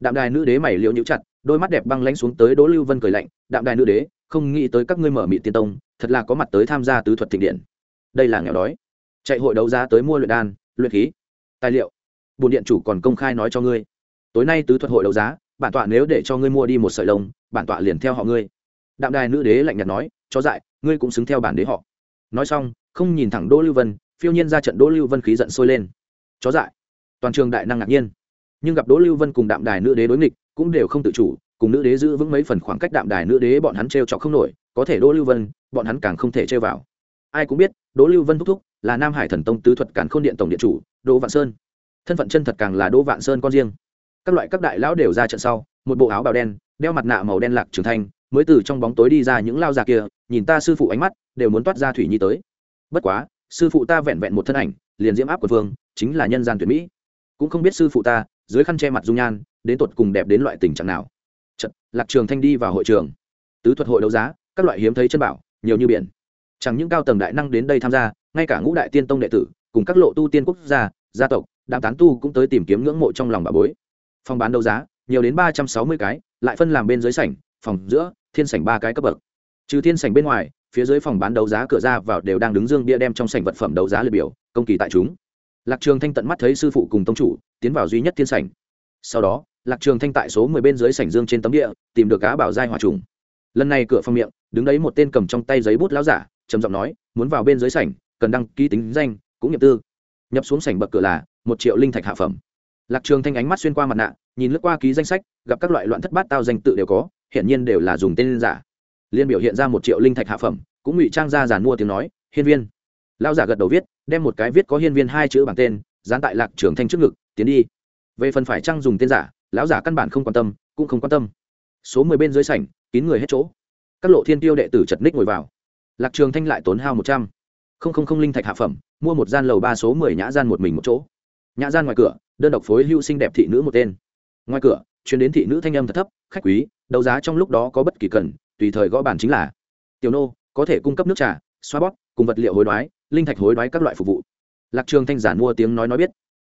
A: Đạm đài nữ đế mày liệu nhũ chặt, đôi mắt đẹp băng lãnh xuống tới đỗ lưu vân cười lạnh, đạm đài nữ đế, không nghĩ tới các ngươi mở mị tiên tông, thật là có mặt tới tham gia tứ thuật thịnh điện. Đây là nghèo đói. Chạy hội đấu giá tới mua luyện đan, luyện khí, tài liệu. Bùn điện chủ còn công khai nói cho ngươi. Tối nay tứ thuật hội đấu giá, bản tọa nếu để cho ngươi mua đi một sợi lông, bản tọa liền theo họ ngươi đạm đài nữ đế lạnh nhạt nói cho dại, ngươi cũng xứng theo bản đế họ. Nói xong, không nhìn thẳng đỗ lưu vân, phiêu nhiên ra trận đỗ lưu vân khí giận sôi lên. Chó dại. Toàn trường đại năng ngạc nhiên. Nhưng gặp đỗ lưu vân cùng đạm đài nữ đế đối nghịch, cũng đều không tự chủ, cùng nữ đế giữ vững mấy phần khoảng cách đạm đài nữ đế bọn hắn t r e o không nổi, có thể đỗ lưu vân, bọn hắn càng không thể chơi vào. Ai cũng biết, đỗ lưu vân thúc thúc là nam hải thần tông tứ thuật cản k h ô n điện tổng điện chủ, đỗ vạn sơn. Thân phận chân thật càng là đỗ vạn sơn con riêng. Các loại các đại lão đều ra trận sau, một bộ áo bào đen, đeo mặt nạ màu đen lạc trường thanh mới từ trong bóng tối đi ra những lao già kia nhìn ta sư phụ ánh mắt đều muốn toát ra thủy nhi tới. Bất quá sư phụ ta vẹn vẹn một thân ảnh liền diễm áp của vương chính là nhân gian tuyển mỹ. Cũng không biết sư phụ ta dưới khăn che mặt dung nhan đến tột cùng đẹp đến loại tình trạng nào. Chật, lạc trường thanh đi vào hội trường. Tứ thuật hội đấu giá các loại hiếm thấy chân bảo nhiều như biển. Chẳng những cao tầng đại năng đến đây tham gia ngay cả ngũ đại tiên tông đệ tử cùng các lộ tu tiên quốc gia gia tộc đám tán tu cũng tới tìm kiếm ngưỡng mộ trong lòng bà bối. Phòng bán đấu giá nhiều đến ba trăm sáu mươi cái lại phân làm bên dưới sảnh phòng giữa, thiên sảnh ba cái cấp bậc. Trừ thiên sảnh bên ngoài, phía dưới phòng bán đấu giá cửa ra vào đều đang đứng dương bia đem trong sảnh vật phẩm đấu giá liệt biểu, công kỳ tại chúng. Lạc trường thanh tận mắt thấy sư phụ cùng tông chủ, tiến vào duy nhất thiên sảnh. Sau đó, lạc trường thanh tại số mười bên dưới sảnh dương trên tấm địa tìm được cá bảo giai hỏa trùng. Lần này cửa phòng miệng, đứng đấy một tên cầm trong tay giấy bút lão giả, trầm giọng nói, muốn vào bên dưới sảnh, cần đăng ký tính danh, cũng nhập tư. Nhập xuống sảnh bậc cửa là một triệu linh thạch hạ phẩm. Lạc trường thanh ánh mắt xuyên qua mặt nạ, nhìn lướt qua ký danh sách, gặp các loại loạn thất bát tao danh tự đều có hiện nhiên đều là dùng tên giả. Liên biểu hiện ra một triệu linh thạch hạ phẩm, cũng ngụy trang ra giàn mua tiếng nói, hiên viên. Lão giả gật đầu viết, đem một cái viết có hiên viên hai chữ bằng tên, dán tại lạc trưởng thanh trước ngực, tiến đi. Về phần phải trang dùng tên giả, lão giả căn bản không quan tâm, cũng không quan tâm. Số mười bên dưới sảnh, kín người hết chỗ. Các lộ thiên tiêu đệ tử chật ních ngồi vào. Lạc trường thanh lại tốn hao một trăm. Không không không linh thạch hạ phẩm, mua một gian lầu ba số mười nhã gian một mình một chỗ. Nhã gian ngoài cửa, đơn độc phối hưu sinh đẹp thị nữ một tên. Ngoài cửa chuyến đến thị nữ thanh âm thật thấp, khách quý, đấu giá trong lúc đó có bất kỳ cần, tùy thời gõ bản chính là. Tiểu nô, có thể cung cấp nước trà, xoa bóp, cùng vật liệu hối đoái, linh thạch hối đoái các loại phục vụ. Lạc trường thanh giản mua tiếng nói nói biết.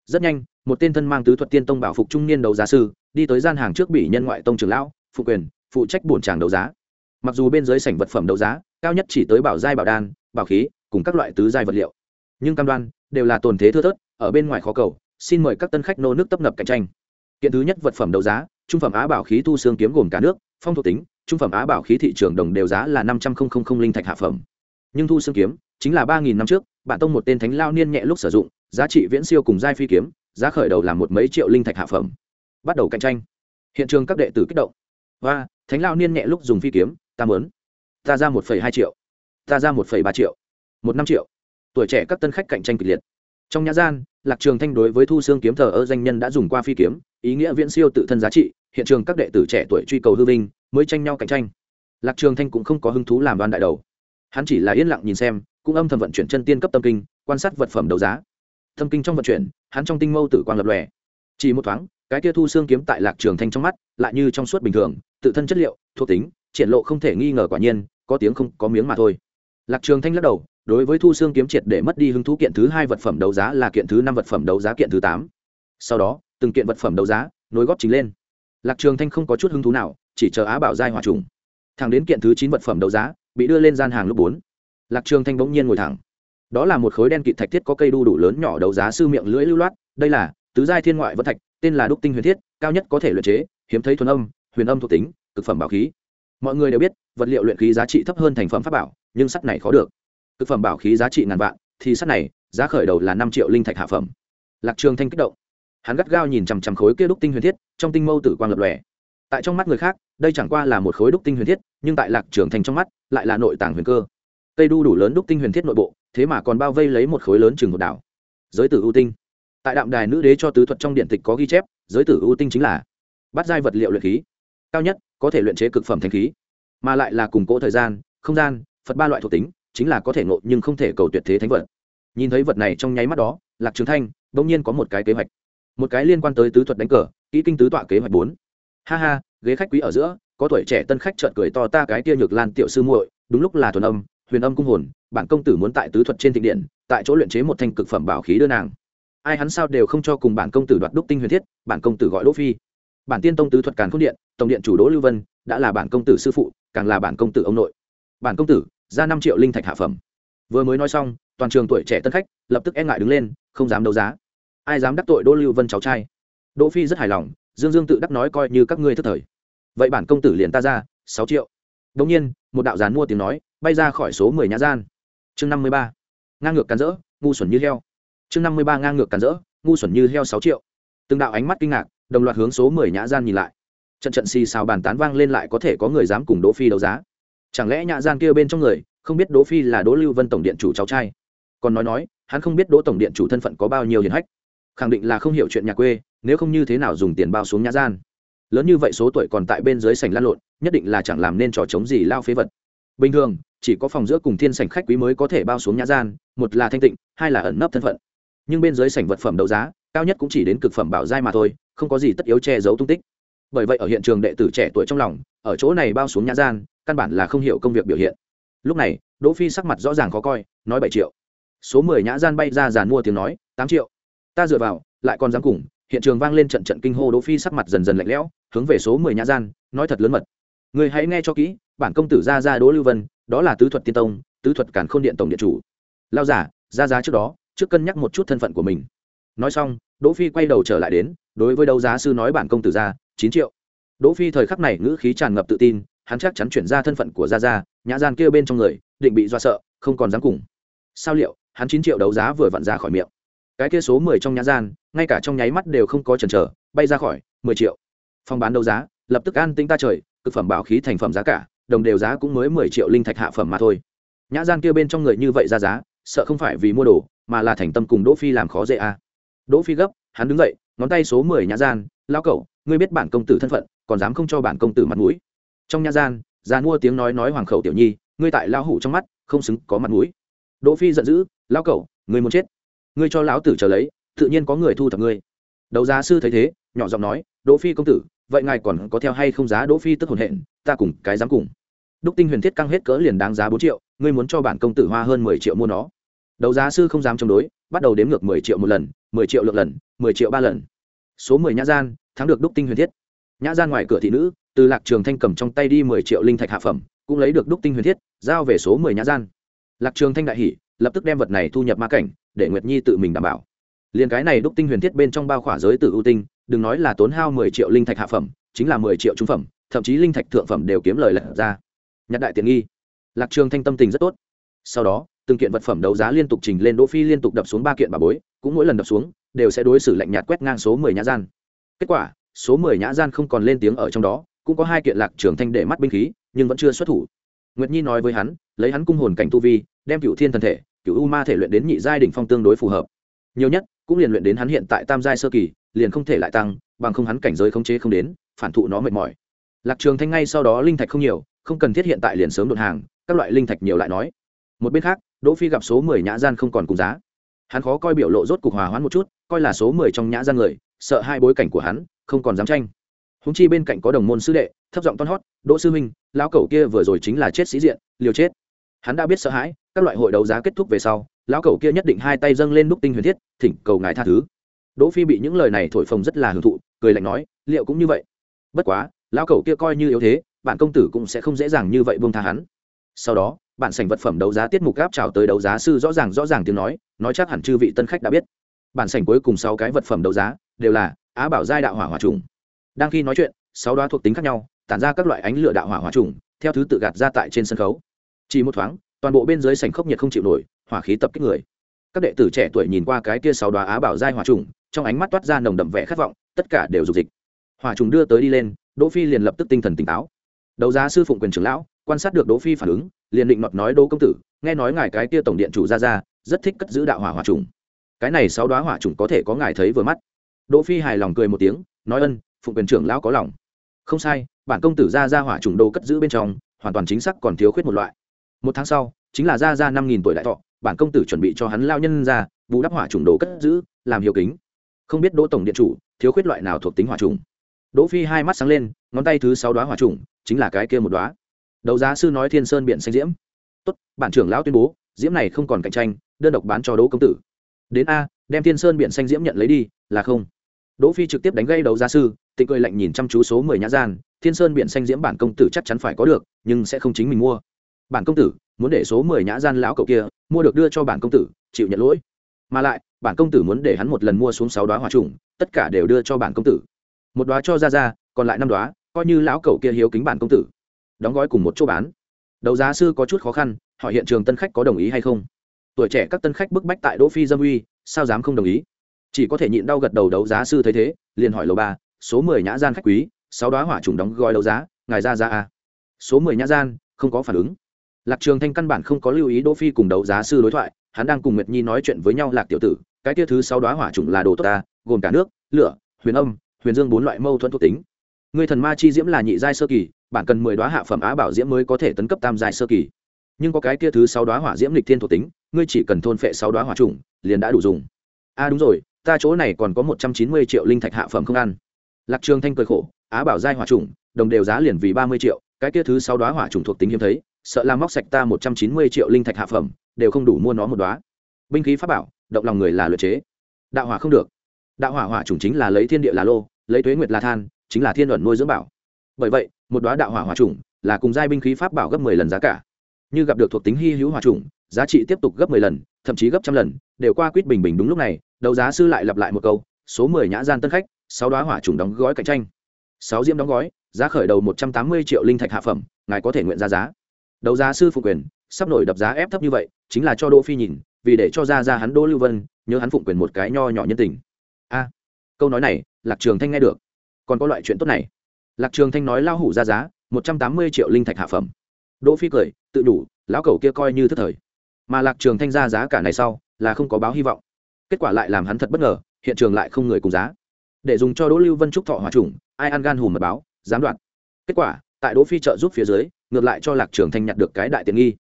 A: Rất nhanh, một tên thân mang tứ thuật tiên tông bảo phục trung niên đấu giá sư, đi tới gian hàng trước bị nhân ngoại tông trưởng lão, phụ quyền, phụ trách bổn tràng đấu giá. Mặc dù bên dưới sảnh vật phẩm đấu giá, cao nhất chỉ tới bảo giai bảo đan, bảo khí, cùng các loại tứ giai vật liệu. Nhưng cam đoan, đều là tồn thế thưa thớt, ở bên ngoài khó cầu, xin mời các tân khách nô nước tấp nập cạnh tranh kiện thứ nhất vật phẩm đấu giá, trung phẩm á bảo khí thu xương kiếm gồm cả nước, phong thuộc tính, trung phẩm á bảo khí thị trường đồng đều giá là năm trăm linh linh thạch hạ phẩm. Nhưng thu xương kiếm, chính là ba nghìn năm trước, bạn tông một tên thánh lao niên nhẹ lúc sử dụng, giá trị viễn siêu cùng giai phi kiếm, giá khởi đầu là một mấy triệu linh thạch hạ phẩm. Bắt đầu cạnh tranh. Hiện trường các đệ tử kích động. Và thánh lao niên nhẹ lúc dùng phi kiếm, ta mớn ta ra một hai triệu. Ta ra một ba triệu. Một năm triệu. Tuổi trẻ các tân khách cạnh tranh kịch liệt. Trong nhã gian, lạc trường thanh đối với thu xương kiếm thờ ơ danh nhân đã dùng qua phi kiếm ý nghĩa viễn siêu tự thân giá trị, hiện trường các đệ tử trẻ tuổi truy cầu hư vinh, mới tranh nhau cạnh tranh. Lạc trường thanh cũng không có hứng thú làm đoan đại đầu. Hắn chỉ là yên lặng nhìn xem, cũng âm thầm vận chuyển chân tiên cấp tâm kinh, quan sát vật phẩm đấu giá. Tâm kinh trong vận chuyển, hắn trong tinh mâu tử quang lập lòe. Chỉ một thoáng, cái kia thu xương kiếm tại lạc trường thanh trong mắt, lại như trong suốt bình thường, tự thân chất liệu, thuộc tính, triển lộ không thể nghi ngờ quả nhiên, có tiếng không có miếng mà thôi. Lạc trường thanh lắc đầu, đối với thu xương kiếm triệt để mất đi hứng thú kiện thứ hai vật phẩm đấu giá là kiện thứ năm vật phẩm đấu giá kiện thứ tám. Sau đó từng kiện vật phẩm đấu giá, nối góp chính lên. Lạc trường thanh không có chút hứng thú nào, chỉ chờ á bảo giai hòa trùng. Thẳng đến kiện thứ chín vật phẩm đấu giá, bị đưa lên gian hàng lúc bốn. Lạc trường thanh bỗng nhiên ngồi thẳng. Đó là một khối đen kịt thạch thiết có cây đu đủ lớn nhỏ đấu giá sư miệng lưỡi lưu loát, đây là tứ giai thiên ngoại vật thạch, tên là đúc tinh huyền thiết, cao nhất có thể luyện chế, hiếm thấy thuần âm, huyền âm thuộc tính, cực phẩm bảo khí. Mọi người đều biết, vật liệu luyện khí giá trị thấp hơn thành phẩm pháp bảo, nhưng sắt này khó được. Cực phẩm bảo khí giá trị ngàn vạn, thì sắt này, giá khởi đầu là năm triệu linh thạch hạ phẩm. Lạc trường thanh kích động hắn gắt gao nhìn chằm chằm khối kia đúc tinh huyền thiết, trong tinh mâu tử quang lập lòe. Tại trong mắt người khác, đây chẳng qua là một khối đúc tinh huyền thiết, nhưng tại lạc trưởng thành trong mắt, lại là nội tàng huyền cơ. Cây đu đủ lớn đúc tinh huyền thiết nội bộ, thế mà còn bao vây lấy một khối lớn chừng một đảo. Giới tử ưu tinh. Tại đạm đài nữ đế cho tứ thuật trong điện tịch có ghi chép, giới tử ưu tinh chính là bắt giai vật liệu luyện khí. Cao nhất, có thể luyện chế cực phẩm thanh khí, mà lại là củng cố thời gian, không gian, phật ba loại thuộc tính, chính là có thể ngộ nhưng không thể cầu tuyệt thế thánh vật. Nhìn thấy vật này trong nháy mắt đó, lạc trường thanh bỗng nhiên có một cái kế hoạch một cái liên quan tới tứ thuật đánh cờ, kỹ kinh tứ tọa kế hoạch bốn. Ha ha, ghế khách quý ở giữa, có tuổi trẻ tân khách trợn cười to ta cái kia nhược lan tiểu sư muội, đúng lúc là thuần âm, huyền âm cung hồn, bản công tử muốn tại tứ thuật trên thịnh điện, tại chỗ luyện chế một thanh cực phẩm bảo khí đưa nàng. Ai hắn sao đều không cho cùng bản công tử đoạt đúc tinh huyền thiết, bản công tử gọi đỗ phi. Bản tiên tông tứ thuật càn khôn điện, tổng điện chủ đỗ lưu vân, đã là bản công tử sư phụ, càng là bản công tử ông nội. Bản công tử, ra năm triệu linh thạch hạ phẩm. Vừa mới nói xong, toàn trường tuổi trẻ tân khách lập tức e ngại đứng lên, không dám đấu giá ai dám đắc tội đỗ lưu vân cháu trai? Đỗ phi rất hài lòng, dương dương tự đắc nói coi như các ngươi thất thời. Vậy bản công tử liền ta ra, sáu triệu. Đồng nhiên, một đạo gián mua tiếng nói, bay ra khỏi số mười nhã gian. Chương năm mươi ba. Ngang ngược cắn rỡ, ngu xuẩn như heo. Chương năm mươi ba ngang ngược cắn rỡ, ngu xuẩn như heo sáu triệu. Từng đạo ánh mắt kinh ngạc, đồng loạt hướng số mười nhã gian nhìn lại. Trận trận xì xào bàn tán vang lên lại có thể có người dám cùng đỗ phi đấu giá. Chẳng lẽ nhã gian kia bên trong người, không biết đỗ phi là đỗ lưu vân tổng điện chủ cháu trai? Còn nói nói, hắn không biết đỗ tổng điện chủ thân phận có bao nhiêu hiền hách khẳng định là không hiểu chuyện nhà quê, nếu không như thế nào dùng tiền bao xuống nhã gian. Lớn như vậy số tuổi còn tại bên dưới sảnh lan lộn, nhất định là chẳng làm nên trò chống gì lao phế vật. Bình thường, chỉ có phòng giữa cùng thiên sảnh khách quý mới có thể bao xuống nhã gian, một là thanh tịnh, hai là ẩn nấp thân phận. Nhưng bên dưới sảnh vật phẩm đấu giá, cao nhất cũng chỉ đến cực phẩm bảo giai mà thôi, không có gì tất yếu che giấu tung tích. Bởi vậy ở hiện trường đệ tử trẻ tuổi trong lòng, ở chỗ này bao xuống nhã gian, căn bản là không hiểu công việc biểu hiện. Lúc này, đỗ phi sắc mặt rõ ràng khó coi, nói bảy triệu. Số mười nhã gian bay ra giàn mua tiếng nói, tám triệu ta dựa vào, lại còn dám cùng, hiện trường vang lên trận trận kinh hô đỗ phi sắc mặt dần dần lạnh lẽo, hướng về số mười nhã gian, nói thật lớn mật. Người hãy nghe cho kỹ, bản công tử gia gia đỗ lưu vân, đó là tứ thuật tiên tông, tứ thuật cản khôn điện tổng điện chủ. Lao giả ra giá trước đó, trước cân nhắc một chút thân phận của mình. Nói xong, đỗ phi quay đầu trở lại đến, đối với đấu giá sư nói bản công tử ra chín triệu. Đỗ phi thời khắc này ngữ khí tràn ngập tự tin, hắn chắc chắn chuyển ra thân phận của gia gia, nhã gian kia bên trong người, định bị do sợ, không còn dám cùng. Sao liệu, hắn chín triệu đấu giá vừa vặn ra khỏi miệng cái kia số mười trong nhã gian, ngay cả trong nháy mắt đều không có chần chờ, bay ra khỏi, mười triệu. Phòng bán đấu giá, lập tức an tính ta trời, cực phẩm bảo khí thành phẩm giá cả, đồng đều giá cũng mới mười triệu linh thạch hạ phẩm mà thôi. Nhã gian kia bên trong người như vậy ra giá, sợ không phải vì mua đồ, mà là thành tâm cùng đỗ phi làm khó dễ à. đỗ phi gấp, hắn đứng dậy, ngón tay số mười nhã gian lao cậu, ngươi biết bản công tử thân phận, còn dám không cho bản công tử mặt mũi? Trong nhã gian gian mua tiếng nói nói hoàng khẩu tiểu nhi, ngươi tại lao hủ trong mắt, không xứng có mặt mũi. Đỗ phi giận dữ lao cậu, ngươi muốn chết? Ngươi cho lão tử chờ lấy, tự nhiên có người thu thập ngươi. Đấu giá sư thấy thế, nhỏ giọng nói, đỗ phi công tử, vậy ngài còn có theo hay không giá đỗ phi tức hồn hện, ta cùng cái dám cùng. Đúc tinh huyền thiết căng hết cỡ liền đáng giá bốn triệu, ngươi muốn cho bản công tử hoa hơn mười triệu mua nó. Đấu giá sư không dám chống đối, bắt đầu đếm ngược mười triệu một lần, mười triệu lượng lần, mười triệu ba lần. Số mười nhã gian, thắng được đúc tinh huyền thiết. Nhã gian ngoài cửa thị nữ, từ lạc trường thanh cầm trong tay đi mười triệu linh thạch hạ phẩm, cũng lấy được đúc tinh huyền thiết, giao về số mười nhã gian. Lạc trường thanh đại hỉ, lập tức đem vật này thu nhập ma cảnh để nguyệt nhi tự mình đảm bảo. Liền cái này đúc tinh huyền thiết bên trong bao khỏa giới tử ưu tinh, đừng nói là tốn hao mười triệu linh thạch hạ phẩm, chính là mười triệu trung phẩm, thậm chí linh thạch thượng phẩm đều kiếm lời lật ra. Nhặt đại tiện nghi. Lạc trường thanh tâm tình rất tốt. Sau đó, từng kiện vật phẩm đấu giá liên tục trình lên, đỗ phi liên tục đập xuống ba kiện bà bối, cũng mỗi lần đập xuống, đều sẽ đối xử lạnh nhạt quét ngang số mười nhã gian. Kết quả, số mười nhã gian không còn lên tiếng ở trong đó, cũng có hai kiện lạc trường thanh để mắt binh khí, nhưng vẫn chưa xuất thủ. Nguyệt nhi nói với hắn, lấy hắn cung hồn cảnh tu vi, đem cựu thiên thần thể cựu u ma thể luyện đến nhị giai đỉnh phong tương đối phù hợp. Nhiều nhất, cũng liền luyện đến hắn hiện tại tam giai sơ kỳ, liền không thể lại tăng, bằng không hắn cảnh giới khống chế không đến, phản thụ nó mệt mỏi. Lạc trường thanh ngay sau đó linh thạch không nhiều, không cần thiết hiện tại liền sớm đột hàng, các loại linh thạch nhiều lại nói. Một bên khác, đỗ phi gặp số mười nhã gian không còn cùng giá. Hắn khó coi biểu lộ rốt cục hòa hoãn một chút, coi là số mười trong nhã gian người, sợ hai bối cảnh của hắn, không còn dám tranh. Húng chi bên cạnh có đồng môn sư đệ, thấp giọng toan hót, đỗ sư minh lão cẩu kia vừa rồi chính là chết sĩ diện, liều chết. Hắn đã biết sợ hãi các loại hội đấu giá kết thúc về sau, lão cẩu kia nhất định hai tay dâng lên đúc tinh huyền thiết, thỉnh cầu ngài tha thứ. Đỗ phi bị những lời này thổi phồng rất là hưởng thụ, cười lạnh nói, liệu cũng như vậy. Bất quá, lão cẩu kia coi như yếu thế, bản công tử cũng sẽ không dễ dàng như vậy buông tha hắn. Sau đó, bản sảnh vật phẩm đấu giá tiết mục gáp chào tới đấu giá sư rõ ràng rõ ràng tiếng nói nói chắc hẳn chư vị tân khách đã biết. Bản sảnh cuối cùng sáu cái vật phẩm đấu giá, đều là á bảo giai đạo hỏa hỏa trùng. Đang khi nói chuyện, sáu đoá thuộc tính khác nhau, tản ra các loại ánh lửa đạo hỏa hỏa trùng, theo thứ tự gạt ra tại trên sân khấu. Chỉ một thoáng toàn bộ bên dưới sảnh khốc nhiệt không chịu nổi, hỏa khí tập kích người. Các đệ tử trẻ tuổi nhìn qua cái kia sáu đoá á bảo giai hỏa trùng, trong ánh mắt toát ra nồng đậm vẻ khát vọng, tất cả đều dục dịch. Hỏa trùng đưa tới đi lên, đỗ phi liền lập tức tinh thần tỉnh táo. Đầu giá sư phụng quyền trưởng lão, quan sát được đỗ phi phản ứng, liền định nọt nói đỗ công tử, nghe nói ngài cái kia tổng điện chủ ra ra, rất thích cất giữ đạo hỏa hỏa trùng. Cái này sáu đoá hỏa trùng có thể có ngài thấy vừa mắt. Đỗ phi hài lòng cười một tiếng, nói ân, phụng quyền trưởng lão có lòng. Không sai, bản công tử ra ra hỏa trùng đồ cất giữ bên trong, hoàn toàn chính xác còn thiếu khuyết một loại một tháng sau, chính là ra ra năm nghìn tuổi đại thọ, bản công tử chuẩn bị cho hắn lao nhân ra vụ đắp hỏa trùng đồ cất giữ, làm hiệu kính. Không biết đỗ tổng điện chủ thiếu khuyết loại nào thuộc tính hỏa trùng. Đỗ phi hai mắt sáng lên, ngón tay thứ sáu đoá hỏa trùng, chính là cái kia một đoá đấu giá sư nói thiên sơn biện xanh diễm. Tốt, bản trưởng lão tuyên bố, diễm này không còn cạnh tranh, đơn độc bán cho đỗ công tử. Đến a, đem thiên sơn biện xanh diễm nhận lấy đi, là không. Đỗ phi trực tiếp đánh gây đấu giá sư, tịnh cười lạnh nhìn chăm chú số mười nhã gian, thiên sơn biện xanh diễm bản công tử chắc chắn phải có được, nhưng sẽ không chính mình mua bản công tử, muốn để số mười nhã gian lão cậu kia mua được đưa cho bản công tử, chịu nhận lỗi. Mà lại, bản công tử muốn để hắn một lần mua xuống sáu đoá hỏa trùng, tất cả đều đưa cho bản công tử. Một đoá cho ra ra, còn lại năm đoá coi như lão cậu kia hiếu kính bản công tử. Đóng gói cùng một chỗ bán. Đấu giá sư có chút khó khăn, hỏi hiện trường tân khách có đồng ý hay không. Tuổi trẻ các tân khách bức bách tại đỗ phi dâm uy, sao dám không đồng ý? Chỉ có thể nhịn đau gật đầu đấu giá sư thấy thế, liền hỏi lầu ba, số mười nhã gian khách quý, sáu đoá hỏa trùng đóng gói đấu giá, ngài ra ra a số mười nhã gian, không có phản ứng lạc trường thanh căn bản không có lưu ý đỗ phi cùng đấu giá sư đối thoại, hắn đang cùng nguyệt nhi nói chuyện với nhau lạc tiểu tử, cái tia thứ sáu đóa hỏa trùng là đồ tốt ta, gồm cả nước, lửa, huyền âm, huyền dương bốn loại mâu thuẫn thuộc tính. Người thần ma chi diễm là nhị giai sơ kỳ, bản cần mười đóa hạ phẩm á bảo diễm mới có thể tấn cấp tam giai sơ kỳ. Nhưng có cái tia thứ sáu đóa hỏa diễm lịch thiên thuộc tính, ngươi chỉ cần thôn phệ sáu đóa hỏa trùng liền đã đủ dùng. A à đúng rồi, ta chỗ này còn có một trăm chín mươi triệu linh thạch hạ phẩm không ăn. Lạc trường thanh cười khổ, á bảo giai hỏa trùng đồng đều giá liền vì ba mươi triệu, cái kia thứ sáu đóa hỏa trùng thuộc tính hiếm thấy sợ làm móc sạch ta một trăm chín mươi triệu linh thạch hạ phẩm, đều không đủ mua nó một đóa. binh khí pháp bảo, động lòng người là luyện chế. Đạo hỏa không được. Đạo hỏa hỏa chủng chính là lấy thiên địa là lô, lấy tuế nguyệt là than, chính là thiên luận nuôi dưỡng bảo. Bởi vậy, một đóa đạo hỏa hỏa chủng là cùng giai binh khí pháp bảo gấp mười lần giá cả. Như gặp được thuộc tính hy hữu hỏa chủng, giá trị tiếp tục gấp mười lần, thậm chí gấp trăm lần, đều qua quýt bình bình đúng lúc này, đấu giá sư lại lặp lại một câu, số mười nhã gian tân khách, sáu đóa hỏa chủng đóng gói cạnh tranh. Sáu diễm đóng gói, giá khởi đầu một trăm tám mươi triệu linh thạch hạ phẩm, ngài có thể nguyện ra giá đấu giá sư phụ quyền, sắp nổi đập giá ép thấp như vậy, chính là cho đỗ phi nhìn, vì để cho ra ra hắn đỗ lưu vân, nhớ hắn phụng quyền một cái nho nhỏ nhân tình. A, câu nói này, lạc trường thanh nghe được. Còn có loại chuyện tốt này. Lạc trường thanh nói lao hủ ra giá, một trăm tám mươi triệu linh thạch hạ phẩm. Đỗ phi cười, tự đủ, lão cẩu kia coi như thất thời. Mà lạc trường thanh ra giá cả này sau, là không có báo hy vọng. Kết quả lại làm hắn thật bất ngờ, hiện trường lại không người cùng giá. Để dùng cho đỗ lưu vân trúc thọ hòa trùng ai ăn gan hùm mật báo, dám đoạn kết quả, tại đỗ phi trợ giúp phía dưới ngược lại cho lạc trường thanh nhặt được cái đại tiện nghi.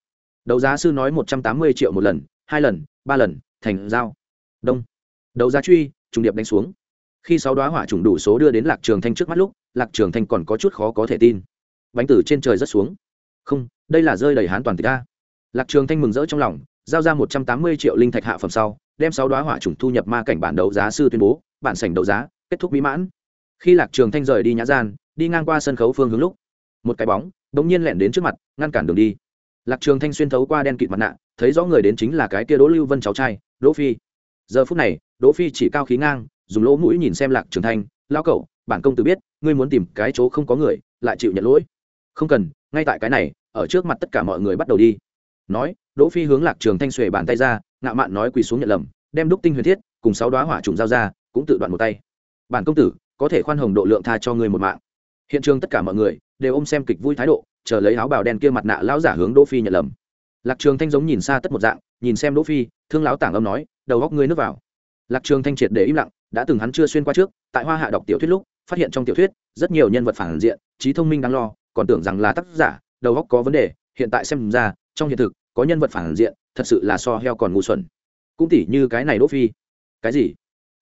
A: Đấu giá sư nói một trăm tám mươi triệu một lần, hai lần, ba lần, thành giao. Đông. Đấu giá truy, trùng điệp đánh xuống. Khi sáu đoá hỏa trùng đủ số đưa đến lạc trường thanh trước mắt lúc, lạc trường thanh còn có chút khó có thể tin. Bánh tử trên trời rất xuống. Không, đây là rơi đầy hán toàn tịch a. Lạc trường thanh mừng rỡ trong lòng, giao ra một trăm tám mươi triệu linh thạch hạ phẩm sau, đem sáu đoá hỏa trùng thu nhập ma cảnh bản đấu giá sư tuyên bố, bản sảnh đấu giá kết thúc mỹ mãn. Khi lạc trường thanh rời đi nhã gian, đi ngang qua sân khấu phương hướng lúc, một cái bóng bỗng nhiên lẻn đến trước mặt, ngăn cản đường đi. Lạc trường thanh xuyên thấu qua đen kịt mặt nạ, thấy rõ người đến chính là cái kia đỗ lưu vân cháu trai, đỗ phi. Giờ phút này, đỗ phi chỉ cao khí ngang, dùng lỗ mũi nhìn xem lạc trường thanh lao cậu, bản công tử biết, ngươi muốn tìm cái chỗ không có người, lại chịu nhận lỗi. Không cần, ngay tại cái này, ở trước mặt tất cả mọi người bắt đầu đi. Nói, đỗ phi hướng lạc trường thanh xuề bàn tay ra, ngạo mạn nói quỳ xuống nhận lầm, đem đúc tinh huyền thiết, cùng sáu đóa hỏa trùng giao ra, cũng tự đoạn một tay. Bản công tử, có thể khoan hồng độ lượng tha cho ngươi một mạng. Hiện trường tất cả mọi người đều ôm xem kịch vui thái độ, chờ lấy áo bào đen kia mặt nạ lão giả hướng đỗ phi nhận lầm. Lạc trường thanh giống nhìn xa tất một dạng, nhìn xem đỗ phi, thương lão tảng âm nói, đầu góc ngươi nước vào. Lạc trường thanh triệt để im lặng, đã từng hắn chưa xuyên qua trước, tại hoa hạ đọc tiểu thuyết lúc, phát hiện trong tiểu thuyết, rất nhiều nhân vật phản diện, trí thông minh đáng lo, còn tưởng rằng là tác giả, đầu góc có vấn đề, hiện tại xem ra, trong hiện thực, có nhân vật phản diện, thật sự là so heo còn ngu xuẩn. Cũng tỉ như cái này đỗ phi. Cái gì?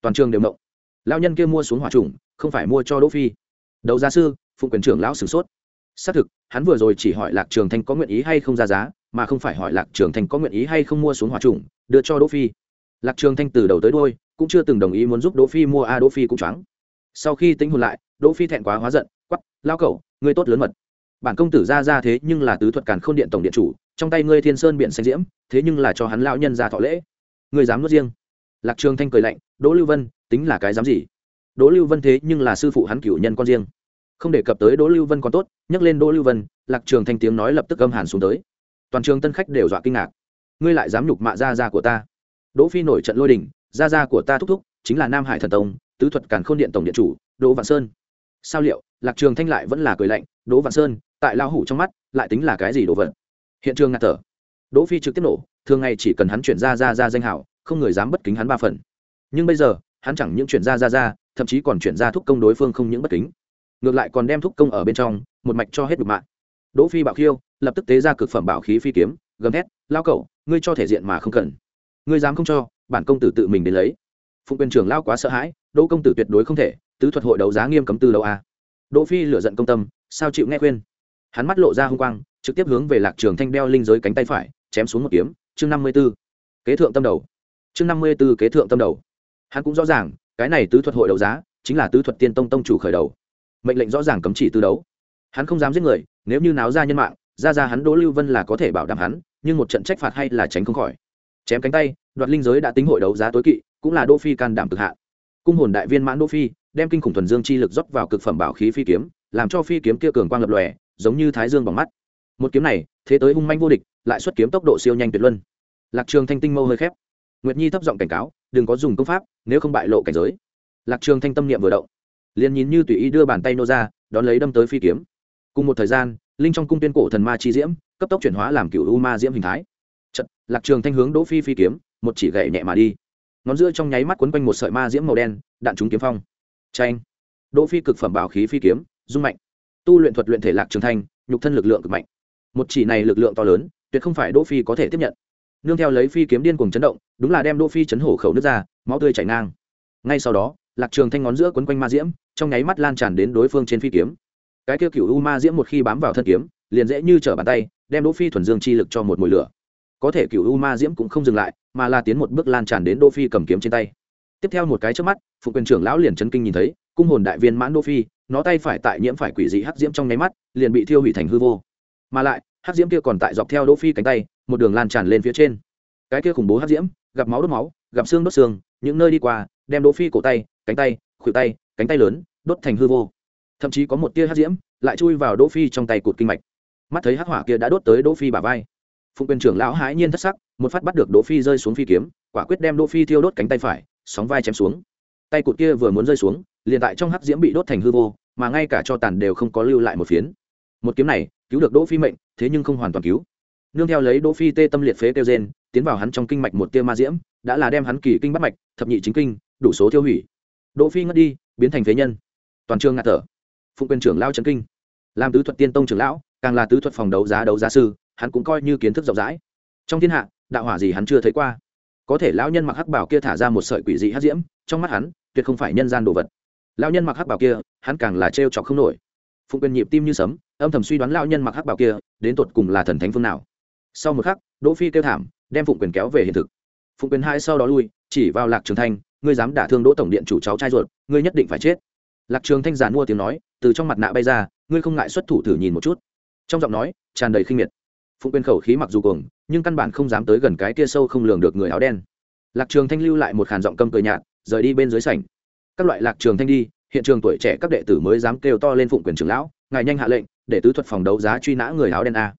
A: Toàn trường đều động. Lão nhân kia mua xuống hỏa trùng, không phải mua cho đỗ phi đấu giá sư, phụng quyền trưởng lão sửng sốt. Xác thực, hắn vừa rồi chỉ hỏi lạc trường thanh có nguyện ý hay không ra giá, mà không phải hỏi lạc trường thanh có nguyện ý hay không mua xuống hỏa trùng, đưa cho đỗ phi. Lạc trường thanh từ đầu tới đuôi, cũng chưa từng đồng ý muốn giúp đỗ phi mua, a đỗ phi cũng choáng. Sau khi tính hồn lại, đỗ phi thẹn quá hóa giận quát lao cẩu ngươi tốt lớn mật. Bản công tử ra ra thế nhưng là tứ thuật càn khôn điện tổng điện chủ, trong tay ngươi thiên sơn biển xanh diễm, thế nhưng là cho hắn lão nhân ra thọ lễ. Ngươi dám nuốt riêng. Lạc trường thanh cười lạnh, đỗ lưu vân, tính là cái dám gì? Đỗ lưu vân thế nhưng là sư phụ hắn cửu nhân con riêng. Không đề cập tới đỗ lưu vân còn tốt, nhắc lên đỗ lưu vân, lạc trường thanh tiếng nói lập tức âm hàn xuống tới. Toàn trường tân khách đều dọa kinh ngạc. Ngươi lại dám nhục mạ gia gia của ta. Đỗ phi nổi trận lôi đình, gia gia của ta thúc thúc, chính là nam hải thần tông, tứ thuật càn khôn điện tổng điện chủ, đỗ vạn sơn. Sao liệu, lạc trường thanh lại vẫn là cười lạnh, đỗ vạn sơn, tại lao hủ trong mắt, lại tính là cái gì đồ vật? Hiện trường ngạt thở. Đỗ phi trực tiếp nổ, thường ngày chỉ cần hắn chuyển ra ra ra danh hảo, không người dám bất kính hắn ba phần. Nhưng bây giờ, hắn chẳng những chuyển ra ra ra thậm chí còn chuyển ra thúc công đối phương không những bất kính. Ngược lại còn đem thúc công ở bên trong, một mạch cho hết đục mạng. Đỗ phi bảo khiêu, lập tức tế ra cực phẩm bảo khí phi kiếm, gầm thét, lao cậu ngươi cho thể diện mà không cần. Ngươi dám không cho, bản công tử tự mình đến lấy. Phụng quyền trưởng lao quá sợ hãi, đỗ công tử tuyệt đối không thể, tứ thuật hội đấu giá nghiêm cấm tư lâu a? Đỗ phi lửa giận công tâm, sao chịu nghe khuyên? Hắn mắt lộ ra hung quang, trực tiếp hướng về lạc trường thanh đeo linh giới cánh tay phải, chém xuống một kiếm. Chương năm mươi 54. kế thượng tâm đầu. Chương năm mươi 54 kế thượng tâm đầu. Hắn cũng rõ ràng cái này tứ thuật hội đấu giá chính là tứ thuật tiên tông tông chủ khởi đầu. Mệnh lệnh rõ ràng cấm chỉ tư đấu. Hắn không dám giết người, nếu như náo ra nhân mạng, ra ra hắn đỗ lưu vân là có thể bảo đảm hắn, nhưng một trận trách phạt hay là tránh không khỏi. Chém cánh tay, đoạt linh giới đã tính hội đấu giá tối kỵ, cũng là đỗ phi can đảm cực hạ cung hồn đại viên mãn đỗ phi, đem kinh khủng thuần dương chi lực rót vào cực phẩm bảo khí phi kiếm, làm cho phi kiếm kia cường quang lập lòe, giống như thái dương bằng mắt. Một kiếm này, thế tới hung manh vô địch, lại xuất kiếm tốc độ siêu nhanh tuyệt luân. Lạc trường thanh tinh mâu hơi khép. Nguyệt nhi thấp giọng cảnh cáo đừng có dùng công pháp nếu không bại lộ cảnh giới. Lạc trường thanh tâm niệm vừa động liền nhìn như tùy ý đưa bàn tay nô ra đón lấy đâm tới phi kiếm. Cùng một thời gian linh trong cung tiên cổ thần ma chi diễm cấp tốc chuyển hóa làm cựu u ma diễm hình thái. Chật, lạc trường thanh hướng đỗ phi phi kiếm một chỉ gậy nhẹ mà đi. Ngón giữa trong nháy mắt quấn quanh một sợi ma diễm màu đen đạn trúng kiếm phong. Tranh đỗ phi cực phẩm bảo khí phi kiếm dung mạnh. Tu luyện thuật luyện thể lạc trường thanh nhục thân lực lượng cực mạnh. Một chỉ này lực lượng to lớn tuyệt không phải đỗ phi có thể tiếp nhận nương theo lấy phi kiếm điên cuồng chấn động, đúng là đem đỗ phi chấn hổ khẩu nước ra, máu tươi chảy ngang. Ngay sau đó, lạc trường thanh ngón giữa quấn quanh ma diễm, trong nháy mắt lan tràn đến đối phương trên phi kiếm. Cái kia cựu u ma diễm một khi bám vào thân kiếm, liền dễ như trở bàn tay, đem đỗ phi thuần dương chi lực cho một mùi lửa. Có thể cựu u ma diễm cũng không dừng lại, mà là tiến một bước lan tràn đến đỗ phi cầm kiếm trên tay. Tiếp theo một cái trước mắt phụ quyền trưởng lão liền chấn kinh nhìn thấy, cung hồn đại viên mãn đỗ phi, nó tay phải tại nhiễm phải quỷ dị hắc diễm trong nháy mắt, liền bị thiêu hủy thành hư vô. Mà lại, hắc diễm kia còn tại dọc theo đỗ phi cánh tay một đường lan tràn lên phía trên. Cái kia khủng bố hắc diễm, gặp máu đốt máu, gặp xương đốt xương, những nơi đi qua, đem đỗ phi cổ tay, cánh tay, khuỷu tay, cánh tay lớn, đốt thành hư vô. Thậm chí có một tia hắc diễm lại chui vào đỗ phi trong tay cụt kinh mạch. Mắt thấy hắc hỏa kia đã đốt tới đỗ phi bả vai. Phụng quyền trưởng lão hãi nhiên thất sắc, một phát bắt được đỗ phi rơi xuống phi kiếm, quả quyết đem đỗ phi thiêu đốt cánh tay phải, sóng vai chém xuống. Tay cụt kia vừa muốn rơi xuống, liền tại trong hắc diễm bị đốt thành hư vô, mà ngay cả cho tàn đều không có lưu lại một phiến. Một kiếm này cứu được đỗ phi mệnh, thế nhưng không hoàn toàn cứu nương theo lấy đỗ phi tê tâm liệt phế kêu rên, tiến vào hắn trong kinh mạch một tia ma diễm, đã là đem hắn kỳ kinh bắt mạch, thập nhị chính kinh, đủ số tiêu hủy. Đỗ phi ngất đi, biến thành phế nhân. Toàn trường ngạt thở. Phụng quyền trưởng lao chấn kinh. Làm tứ thuật tiên tông trưởng lão, càng là tứ thuật phòng đấu giá đấu giá sư, hắn cũng coi như kiến thức rộng rãi. Trong thiên hạ, đạo hỏa gì hắn chưa thấy qua. Có thể lão nhân mặc hắc bảo kia thả ra một sợi quỷ dị hắc diễm, trong mắt hắn, tuyệt không phải nhân gian đồ vật. Lão nhân mặc hắc bảo kia, hắn càng là trêu chọc không nổi. Phụng quyền nhịp tim như sấm, âm thầm suy đoán lão nhân mặc hắc bảo kia, đến tột cùng là thần thánh phương nào sau một khắc, đỗ phi kêu thảm, đem phụng quyền kéo về hiện thực. Phụng quyền hai sau đó lui, chỉ vào lạc trường thanh, ngươi dám đả thương đỗ tổng điện chủ cháu trai ruột, ngươi nhất định phải chết. Lạc trường thanh giàn mua tiếng nói, từ trong mặt nạ bay ra, ngươi không ngại xuất thủ thử nhìn một chút? Trong giọng nói, tràn đầy khinh miệt. Phụng quyền khẩu khí mặc dù cuồng, nhưng căn bản không dám tới gần cái kia sâu không lường được người áo đen. Lạc trường thanh lưu lại một khàn giọng câm cười nhạt, rời đi bên dưới sảnh. Các loại lạc trường thanh đi, hiện trường tuổi trẻ các đệ tử mới dám kêu to lên phụng quyền trưởng lão, ngài nhanh hạ lệnh, để tứ thuật phòng đấu giá truy nã người áo đen a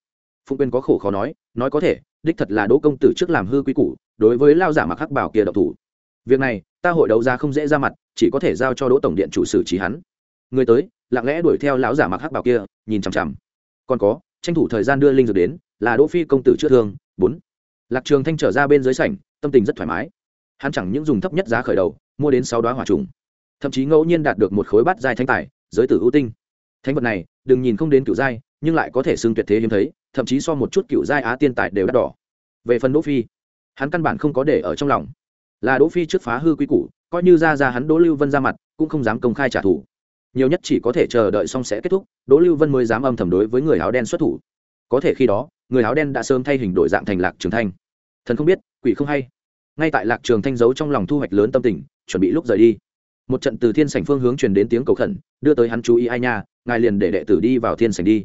A: phụng quyền có khổ khó nói nói có thể, đích thật là đỗ công tử trước làm hư quy củ, đối với lao giả mặc hắc bảo kia độc thủ. Việc này, ta hội đấu ra không dễ ra mặt, chỉ có thể giao cho đỗ tổng điện chủ xử trí hắn. Người tới, lặng lẽ đuổi theo lão giả mặc hắc bảo kia, nhìn chằm chằm. Còn có, tranh thủ thời gian đưa linh dược đến, là đỗ phi công tử chữa thương. Bốn. Lạc trường thanh trở ra bên dưới sảnh, tâm tình rất thoải mái. Hắn chẳng những dùng thấp nhất giá khởi đầu, mua đến sáu đoá hỏa trùng. Thậm chí ngẫu nhiên đạt được một khối bát giai thanh tài, giới tử ưu tinh. Thánh vật này, đừng nhìn không đến cựu giai, nhưng lại có thể xưng tuyệt thế hiếm thấy thậm chí so một chút cựu giai á tiên tài đều đắt đỏ. Về phần đỗ phi, hắn căn bản không có để ở trong lòng. Là đỗ phi trước phá hư quy củ, coi như ra ra hắn đỗ lưu vân ra mặt, cũng không dám công khai trả thù. Nhiều nhất chỉ có thể chờ đợi xong sẽ kết thúc, đỗ lưu vân mới dám âm thầm đối với người áo đen xuất thủ. Có thể khi đó, người áo đen đã sớm thay hình đổi dạng thành lạc trường thanh. Thần không biết, quỷ không hay. Ngay tại lạc trường thanh giấu trong lòng thu hoạch lớn tâm tình, chuẩn bị lúc rời đi. Một trận từ thiên sảnh phương hướng truyền đến tiếng cầu khẩn, đưa tới hắn chú ý ai nha, ngài liền để đệ tử đi vào thiên sảnh đi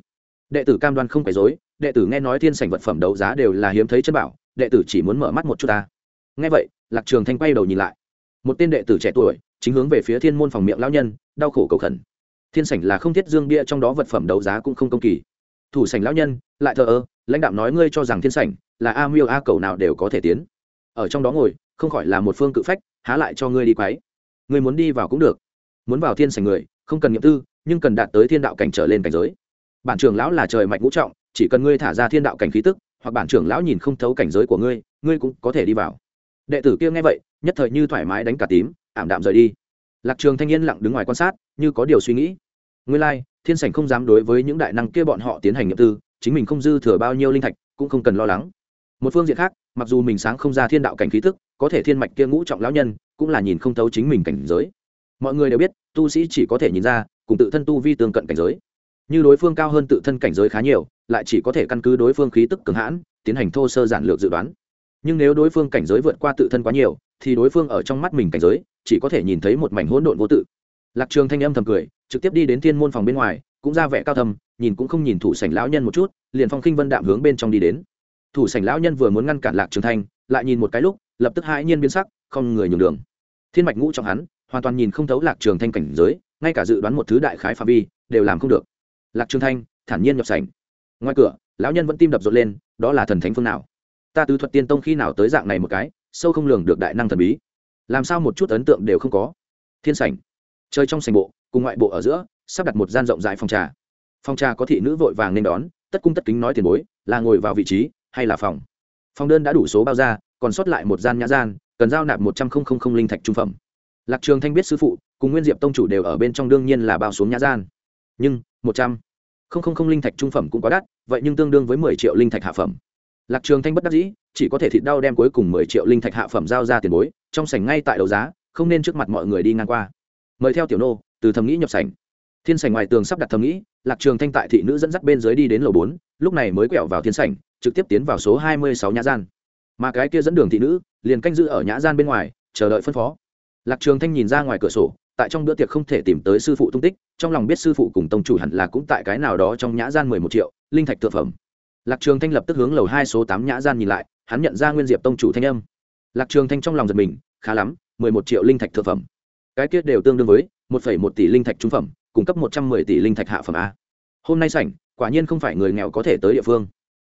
A: đệ tử cam đoan không phải dối đệ tử nghe nói thiên sảnh vật phẩm đấu giá đều là hiếm thấy chân bảo, đệ tử chỉ muốn mở mắt một chút ta. Nghe vậy, lạc trường thanh quay đầu nhìn lại. Một tên đệ tử trẻ tuổi, chính hướng về phía thiên môn phòng miệng lão nhân, đau khổ cầu khẩn. Thiên sảnh là không thiết dương bia trong đó vật phẩm đấu giá cũng không công kỳ. Thủ sảnh lão nhân, lại thờ ơ, lãnh đạo nói ngươi cho rằng thiên sảnh là a miêu a cầu nào đều có thể tiến. Ở trong đó ngồi, không khỏi là một phương cự phách, há lại cho ngươi đi quái ngươi muốn đi vào cũng được. Muốn vào thiên sảnh người, không cần nghiệm tư, nhưng cần đạt tới thiên đạo cảnh trở lên cảnh giới bản trưởng lão là trời mạnh ngũ trọng, chỉ cần ngươi thả ra thiên đạo cảnh khí tức, hoặc bản trưởng lão nhìn không thấu cảnh giới của ngươi ngươi cũng có thể đi vào. Đệ tử kia nghe vậy, nhất thời như thoải mái đánh cả tím, ảm đạm rời đi. Lạc trường thanh niên lặng đứng ngoài quan sát, như có điều suy nghĩ. Ngươi lai, thiên sảnh không dám đối với những đại năng kia bọn họ tiến hành nghiệm tư, chính mình không dư thừa bao nhiêu linh thạch, cũng không cần lo lắng. Một phương diện khác, mặc dù mình sáng không ra thiên đạo cảnh khí thức có thể thiên mạch kia ngũ trọng lão nhân, cũng là nhìn không thấu chính mình cảnh giới. Mọi người đều biết, tu sĩ chỉ có thể nhìn ra, cùng tự thân tu vi tương cận cảnh giới như đối phương cao hơn tự thân cảnh giới khá nhiều, lại chỉ có thể căn cứ đối phương khí tức cường hãn, tiến hành thô sơ giản lược dự đoán. Nhưng nếu đối phương cảnh giới vượt qua tự thân quá nhiều, thì đối phương ở trong mắt mình cảnh giới, chỉ có thể nhìn thấy một mảnh hỗn độn vô tự. Lạc trường thanh âm thầm cười, trực tiếp đi đến thiên môn phòng bên ngoài, cũng ra vẻ cao thầm nhìn cũng không nhìn thủ sảnh lão nhân một chút, liền phong khinh vân đạm hướng bên trong đi đến. Thủ sảnh lão nhân vừa muốn ngăn cản lạc trường thanh, lại nhìn một cái lúc, lập tức hãi nhiên biến sắc, không người nhường đường. Thiên mạch ngũ trong hắn, hoàn toàn nhìn không thấu lạc trường thanh cảnh giới, ngay cả dự đoán một thứ đại khái phạm vi, đều làm không được lạc trường thanh, thản nhiên nhập sảnh. Ngoài cửa, lão nhân vẫn tim đập rộn lên, đó là thần thánh phương nào? Ta tứ thuật tiên tông khi nào tới dạng này một cái, sâu không lường được đại năng thần bí. Làm sao một chút ấn tượng đều không có? Thiên sảnh. Chơi trong sảnh bộ, cùng ngoại bộ ở giữa, sắp đặt một gian rộng rãi phòng trà. Phòng trà có thị nữ vội vàng nên đón, tất cung tất kính nói tiền bối, là ngồi vào vị trí, hay là phòng? Phòng đơn đã đủ số bao ra, còn sót lại một gian nhã gian, cần giao nạp một trăm linh linh thạch trung phẩm. Lạc trường thanh biết sư phụ, cùng nguyên diệp tông chủ đều ở bên trong đương nhiên là bao xuống nhã gian nhưng một trăm linh linh thạch trung phẩm cũng quá đắt, vậy nhưng tương đương với mười triệu linh thạch hạ phẩm. Lạc trường thanh bất đắc dĩ, chỉ có thể thịt đau đem cuối cùng mười triệu linh thạch hạ phẩm giao ra tiền bối, trong sảnh ngay tại đầu giá, không nên trước mặt mọi người đi ngang qua. Mời theo tiểu nô, từ thầm nghĩ nhập sảnh. Thiên sảnh ngoài tường sắp đặt thầm nghĩ, lạc trường thanh tại thị nữ dẫn dắt bên dưới đi đến lầu bốn, lúc này mới quẹo vào thiên sảnh, trực tiếp tiến vào số hai mươi sáu nhã gian. Mà cái kia dẫn đường thị nữ, liền canh giữ ở nhã gian bên ngoài, chờ đợi phân phó. Lạc trường thanh nhìn ra ngoài cửa sổ tại trong bữa tiệc không thể tìm tới sư phụ tung tích, trong lòng biết sư phụ cùng tông chủ hẳn là cũng tại cái nào đó trong nhã gian mười một triệu, linh thạch thượng phẩm. Lạc trường thanh lập tức hướng lầu hai số tám nhã gian nhìn lại, hắn nhận ra nguyên diệp tông chủ thanh âm. Lạc trường thanh trong lòng giật mình, khá lắm, mười một triệu linh thạch thượng phẩm. Cái kia đều tương đương với một phẩy một tỷ linh thạch trung phẩm, cung cấp một trăm mười tỷ linh thạch hạ phẩm a. Hôm nay sảnh, quả nhiên không phải người nghèo có thể tới địa phương.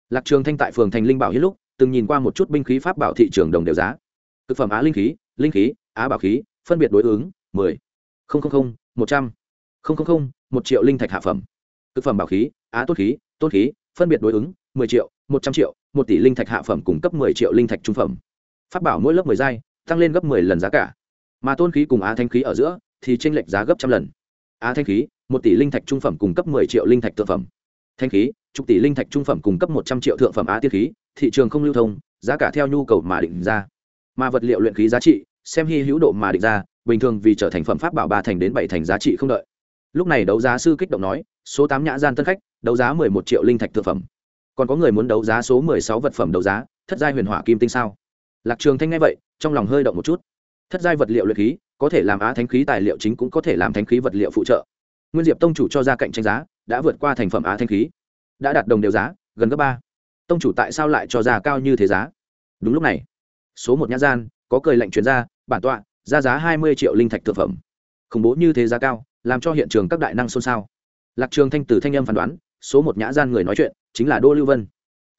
A: Lạc trường thanh tại phường thành linh bảo hiến lúc, từng nhìn qua một chút binh khí pháp bảo thị trường đồng đều giá. Thực phẩm á linh khí linh khí, á bảo khí, phân biệt đối ứng mười không không không, một trăm. Không không không, một triệu linh thạch hạ phẩm. Thực phẩm bảo khí, á tốt khí tốt khí, phân biệt đối ứng, mười triệu, một trăm triệu, một tỷ linh thạch hạ phẩm cung cấp mười triệu linh thạch trung phẩm. Phát bảo mỗi lớp mười giai, tăng lên gấp mười lần giá cả. Mà tôn khí cùng á thanh khí ở giữa, thì tranh lệch giá gấp trăm lần. Á thanh khí, một tỷ linh thạch trung phẩm cung cấp mười triệu linh thạch thượng phẩm. Thanh khí, chục tỷ linh thạch trung phẩm cung cấp một trăm triệu thượng phẩm á tiết khí, thị trường không lưu thông, giá cả theo nhu cầu mà định ra. Mà vật liệu luyện khí giá trị, xem hy hữu độ mà định ra bình thường vì trở thành phẩm pháp bảo ba thành đến bảy thành giá trị không đợi. Lúc này đấu giá sư kích động nói, số tám nhã gian tân khách, đấu giá mười một triệu linh thạch thực phẩm. Còn có người muốn đấu giá số mười sáu vật phẩm đấu giá, thất giai huyền hỏa kim tinh sao? Lạc trường thanh nghe vậy, trong lòng hơi động một chút. Thất giai vật liệu luyện khí, có thể làm á thánh khí tài liệu chính cũng có thể làm thánh khí vật liệu phụ trợ. Nguyên diệp tông chủ cho ra cạnh tranh giá, đã vượt qua thành phẩm á thánh khí. Đã đạt đồng đều giá, gần gấp ba. Tông chủ tại sao lại cho ra cao như thế giá? Đúng lúc này, số một nhã gian, có cười lệnh chuyển ra, bản tọa ra giá hai mươi triệu linh thạch thực phẩm. Khủng bố như thế giá cao, làm cho hiện trường các đại năng xôn xao. Lạc trường thanh tử thanh âm phán đoán, số một nhã gian người nói chuyện, chính là đô lưu vân.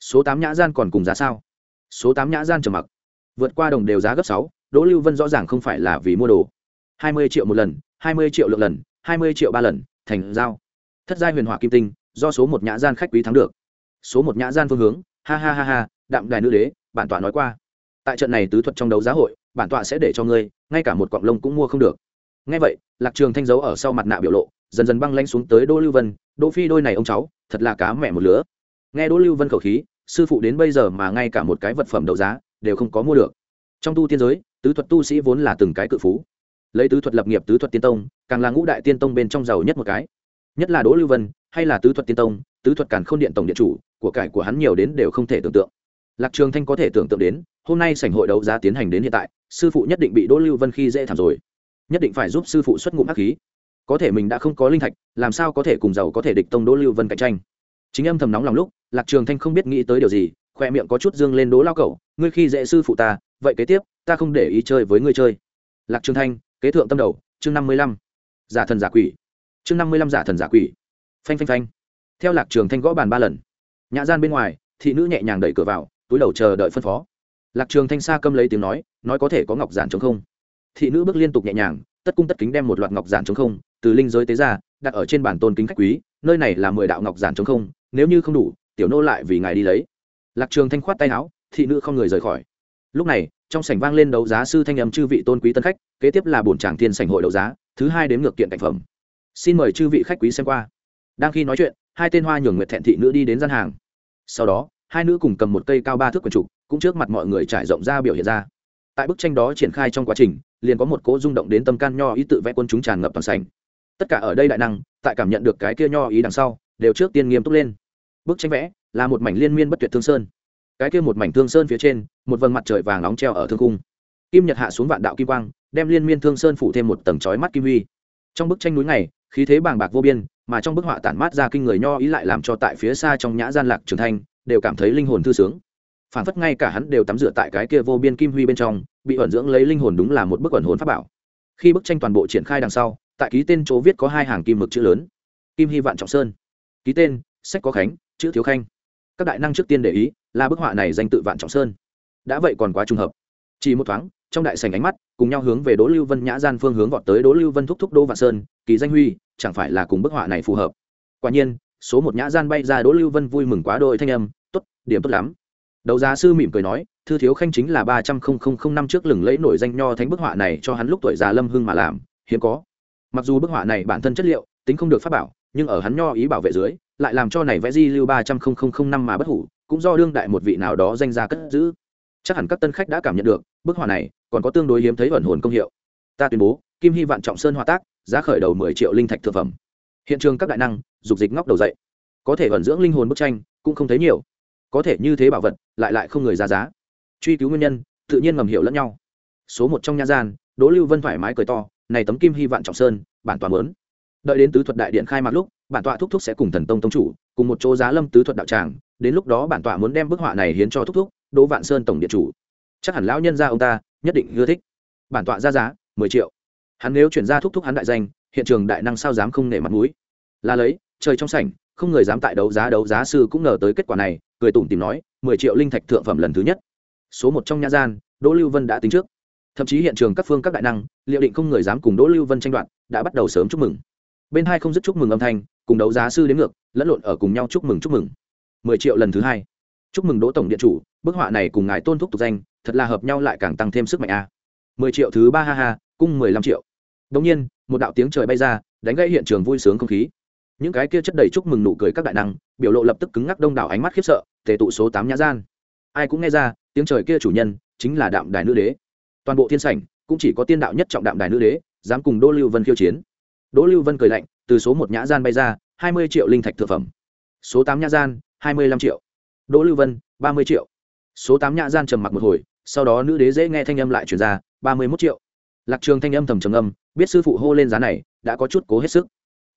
A: Số tám nhã gian còn cùng giá sao? Số tám nhã gian trầm mặc. Vượt qua đồng đều giá gấp sáu đỗ lưu vân rõ ràng không phải là vì mua đồ. Hai mươi triệu một lần, hai mươi triệu lượng lần, hai mươi triệu ba lần, thành giao. Thất giai huyền hỏa kim tinh, do số một nhã gian khách quý thắng được. Số một nhã gian phương hướng, ha ha ha ha, đạm đài nữ đế, bản tọa nói qua. Tại trận này tứ thuật trong đấu giá hội, bản tọa sẽ để cho ngươi ngay cả một cọng lông cũng mua không được. Ngay vậy, lạc trường thanh dấu ở sau mặt nạ biểu lộ, dần dần băng lanh xuống tới đỗ lưu vân, đỗ phi đôi này ông cháu, thật là cá mẹ một lứa. Nghe đỗ lưu vân khẩu khí, sư phụ đến bây giờ mà ngay cả một cái vật phẩm đấu giá đều không có mua được. Trong tu tiên giới, tứ thuật tu sĩ vốn là từng cái cự phú. Lấy tứ thuật lập nghiệp tứ thuật tiên tông, càng là ngũ đại tiên tông bên trong giàu nhất một cái. Nhất là đỗ lưu vân, hay là tứ thuật tiên tông, tứ thuật càn k h ô n điện tổng điện chủ, của cải của hắn nhiều đến đều không thể tưởng tượng lạc trường thanh có thể tưởng tượng đến, hôm nay sảnh hội đấu giá tiến hành đến hiện tại, sư phụ nhất định bị đỗ lưu vân khi dễ thảm rồi. Nhất định phải giúp sư phụ xuất ngụm hắc khí. Có thể mình đã không có linh thạch, làm sao có thể cùng giàu có thể địch tông đỗ lưu vân cạnh tranh? Chính âm thầm nóng lòng lúc, lạc trường thanh không biết nghĩ tới điều gì, khoe miệng có chút dương lên đố lao cậu ngươi khi dễ sư phụ ta, vậy kế tiếp, ta không để ý chơi với ngươi chơi. Lạc trường thanh, kế thượng tâm đầu, chương năm mươi lăm, giả thần giả quỷ. Chương năm mươi lăm giả thần giả quỷ. Phanh phanh phanh. Theo lạc trường thanh gõ bàn ba lần, nhã gian bên ngoài, thị nữ nhẹ nhàng đẩy cửa vào túi đầu chờ đợi phân phó. Lạc trường thanh xa câm lấy tiếng nói nói có thể có ngọc giản chống không. Thị nữ bước liên tục nhẹ nhàng, tất cung tất kính đem một loạt ngọc giản chống không, từ linh giới tế ra, đặt ở trên bản tôn kính khách quý, nơi này là mười đạo ngọc giản chống không, nếu như không đủ, tiểu nô lại vì ngài đi lấy. Lạc trường thanh khoát tay áo, thị nữ không người rời khỏi. Lúc này, trong sảnh vang lên đấu giá sư thanh âm chư vị tôn quý tân khách, kế tiếp là bổn tràng thiên sảnh hội đấu giá, thứ hai đến ngược kiện cảnh phẩm. Xin mời chư vị khách quý xem qua. Đang khi nói chuyện, hai tên hoa nhường nguyệt thẹn thị nữ đi đến gian hàng. Sau đó hai nữ cùng cầm một cây cao ba thước quần trục, cũng trước mặt mọi người trải rộng ra biểu hiện ra. Tại bức tranh đó triển khai trong quá trình, liền có một cỗ rung động đến tâm can nho ý tự vẽ quân chúng tràn ngập toàn sành tất cả ở đây đại năng, tại cảm nhận được cái kia nho ý đằng sau, đều trước tiên nghiêm túc lên. Bức tranh vẽ là một mảnh liên miên bất tuyệt thương sơn. Cái kia một mảnh thương sơn phía trên, một vầng mặt trời vàng nóng treo ở thương cung kim nhật hạ xuống vạn đạo kim quang, đem liên miên thương sơn phủ thêm một tầng chói mắt kim huy. Trong bức tranh núi này, khí thế bàng bạc vô biên, mà trong bức họa tản mát ra kinh người nho ý lại làm cho tại phía xa trong nhã gian lạc trường thanh đều cảm thấy linh hồn thư sướng. Phản phất ngay cả hắn đều tắm rửa tại cái kia vô biên kim huy bên trong, bị ẩn dưỡng lấy linh hồn đúng là một bức ẩn hồn pháp bảo. Khi bức tranh toàn bộ triển khai đằng sau, tại ký tên chỗ viết có hai hàng kim mực chữ lớn. Kim hy vạn trọng sơn. Ký tên, sách có khánh, chữ thiếu khanh. Các đại năng trước tiên để ý, là bức họa này danh tự vạn trọng sơn. Đã vậy còn quá trùng hợp. Chỉ một thoáng, trong đại sành ánh mắt, cùng nhau hướng về đỗ lưu vân nhã gian phương hướng vọt tới đỗ lưu vân thúc thúc đỗ vạn sơn, kỳ danh huy, chẳng phải là cùng bức họa này phù hợp. Quả nhiên số một nhã gian bay ra đỗ lưu vân vui mừng quá đôi thanh âm, tốt, điểm tốt lắm. Đầu giá sư mỉm cười nói, thư thiếu khanh chính là ba trăm linh năm trước lừng lẫy nổi danh nho thánh bức họa này cho hắn lúc tuổi già lâm hưng mà làm, hiếm có. Mặc dù bức họa này bản thân chất liệu, tính không được phát bảo, nhưng ở hắn nho ý bảo vệ dưới, lại làm cho này vẽ di lưu ba trăm linh năm mà bất hủ, cũng do đương đại một vị nào đó danh gia cất giữ. Chắc hẳn các tân khách đã cảm nhận được, bức họa này còn có tương đối hiếm thấy ẩn hồn công hiệu. Ta tuyên bố, kim hy vạn trọng sơn họa tác, giá khởi đầu mười triệu linh thạch thực phẩm. Hiện trường các đại năng dục dịch ngóc đầu dậy. Có thể ẩn dưỡng linh hồn bức tranh, cũng không thấy nhiều. Có thể như thế bảo vật, lại lại không người ra giá. Truy cứu nguyên nhân, tự nhiên ngầm hiểu lẫn nhau. Số một trong nha gian, đỗ lưu vân thoải mái cười to, này tấm kim hy vạn trọng sơn, bản tọa muốn. Đợi đến tứ thuật đại điện khai mạc lúc, bản tọa thúc thúc sẽ cùng thần tông tông chủ, cùng một chỗ giá lâm tứ thuật đạo tràng. Đến lúc đó bản tọa muốn đem bức họa này hiến cho thúc thúc, đỗ vạn sơn tổng điện chủ. Chắc hẳn lão nhân gia ông ta, nhất định ưa thích. Bản tọa ra giá, mười triệu. Hắn nếu chuyển ra thúc thúc hắn đại danh, hiện trường đại năng sao dám không nể mặt mũi. Là lấy trời trong sảnh, không người dám tại đấu giá đấu giá sư cũng ngờ tới kết quả này, cười tủm tìm nói, mười triệu linh thạch thượng phẩm lần thứ nhất. Số một trong nhà gian, đỗ lưu vân đã tính trước. Thậm chí hiện trường các phương các đại năng liệu định không người dám cùng đỗ lưu vân tranh đoạt, đã bắt đầu sớm chúc mừng. Bên hai không dứt chúc mừng âm thanh, cùng đấu giá sư đến ngược, lẫn lộn ở cùng nhau chúc mừng chúc mừng. Mười triệu lần thứ hai. Chúc mừng đỗ tổng điện chủ, bức họa này cùng ngài tôn thúc tục danh, thật là hợp nhau lại càng tăng thêm sức mạnh a. Mười triệu thứ ba ha ha, cung mười lăm triệu. Đông nhiên, một đạo tiếng trời bay ra, đánh gãy hiện trường vui sướng không khí những cái kia chất đầy chúc mừng nụ cười các đại năng, biểu lộ lập tức cứng ngắc đông đảo ánh mắt khiếp sợ, tề tụ số tám nhã gian. Ai cũng nghe ra, tiếng trời kia chủ nhân chính là đạm đài nữ đế. Toàn bộ thiên sảnh cũng chỉ có tiên đạo nhất trọng đạm đài nữ đế, dám cùng đỗ lưu vân khiêu chiến. Đỗ lưu vân cười lạnh, từ số một nhã gian bay ra, hai mươi triệu linh thạch thực phẩm. Số tám nhã gian, hai mươi lăm triệu. Đỗ lưu vân, ba mươi triệu. Số tám nhã gian trầm mặc một hồi, sau đó nữ đế dễ nghe thanh âm lại chuyển ra, ba mươi mốt triệu. Lạc trường thanh âm thầm trầm âm biết sư phụ hô lên giá này, đã có chút cố hết sức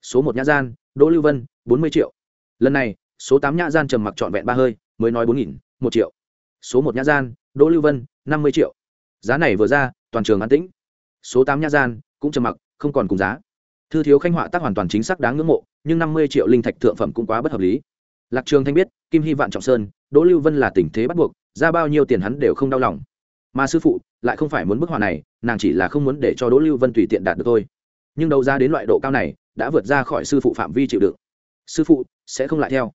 A: số một nhã gian, đỗ lưu vân, bốn mươi triệu. Lần này, số tám nhã gian trầm mặc trọn vẹn ba hơi, mới nói bốn nghìn, một triệu. Số một nhã gian, đỗ lưu vân, năm mươi triệu. Giá này vừa ra, toàn trường an tĩnh. Số tám nhã gian, cũng trầm mặc, không còn cùng giá. Thư thiếu khanh họa tác hoàn toàn chính xác đáng ngưỡng mộ, nhưng năm mươi triệu linh thạch thượng phẩm cũng quá bất hợp lý. Lạc trường thanh biết, kim hy vạn trọng sơn, đỗ lưu vân là tình thế bắt buộc, ra bao nhiêu tiền hắn đều không đau lòng. Mà sư phụ lại không phải muốn bức họa này, nàng chỉ là không muốn để cho đỗ lưu vân tùy tiện đạt được thôi nhưng đấu ra đến loại độ cao này đã vượt ra khỏi sư phụ phạm vi chịu đựng. Sư phụ, sẽ không lại theo.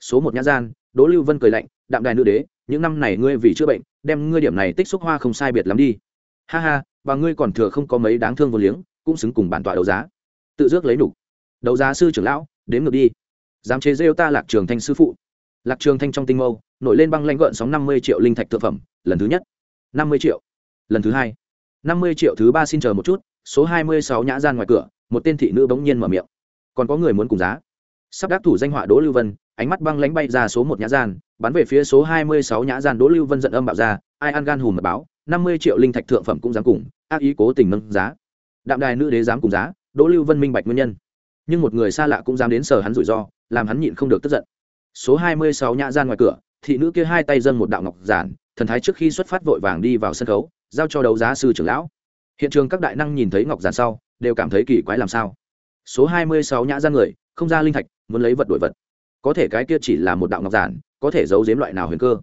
A: Số một nhã gian, đỗ lưu vân cười lạnh, đạm đài nữ đế, những năm này ngươi vì chữa bệnh, đem ngươi điểm này tích xúc hoa không sai biệt lắm đi. Ha ha, và ngươi còn thừa không có mấy đáng thương vô liếng, cũng xứng cùng bản tọa đấu giá. Tự dước lấy đủ đấu giá sư trưởng lão đếm ngược đi. Dám chế rêu ta lạc trường thanh sư phụ. Lạc trường thanh trong tinh mâu, nổi lên băng lanh gợn sóng năm mươi triệu linh thạch thượng phẩm, lần thứ nhất. năm mươi triệu. Lần thứ hai. năm mươi triệu thứ ba xin chờ một chút số hai mươi sáu nhã gian ngoài cửa, một tên thị nữ bỗng nhiên mở miệng. Còn có người muốn cùng giá. Sắp đắc thủ danh họa đỗ lưu vân, ánh mắt băng lánh bay ra số một nhã gian, bắn về phía số hai mươi sáu nhã gian đỗ lưu vân giận âm bạo ra, ai ăn gan hùm mật báo, năm mươi triệu linh thạch thượng phẩm cũng dám cùng, ác ý cố tình nâng giá. Đạm đài nữ đế dám cùng giá, đỗ lưu vân minh bạch nguyên nhân. Nhưng một người xa lạ cũng dám đến sở hắn rủi ro, làm hắn nhịn không được tức giận. Số hai mươi sáu nhã gian ngoài cửa, thị nữ kia hai tay dâng một đạo ngọc giản, thần thái trước khi xuất phát vội vàng đi vào sân khấu, giao cho đấu giá sư trưởng lão hiện trường các đại năng nhìn thấy ngọc giản sau, đều cảm thấy kỳ quái làm sao. Số hai mươi sáu nhã gian người, không ra linh thạch, muốn lấy vật đổi vật. Có thể cái kia chỉ là một đạo ngọc giản, có thể giấu giếm loại nào huyền cơ.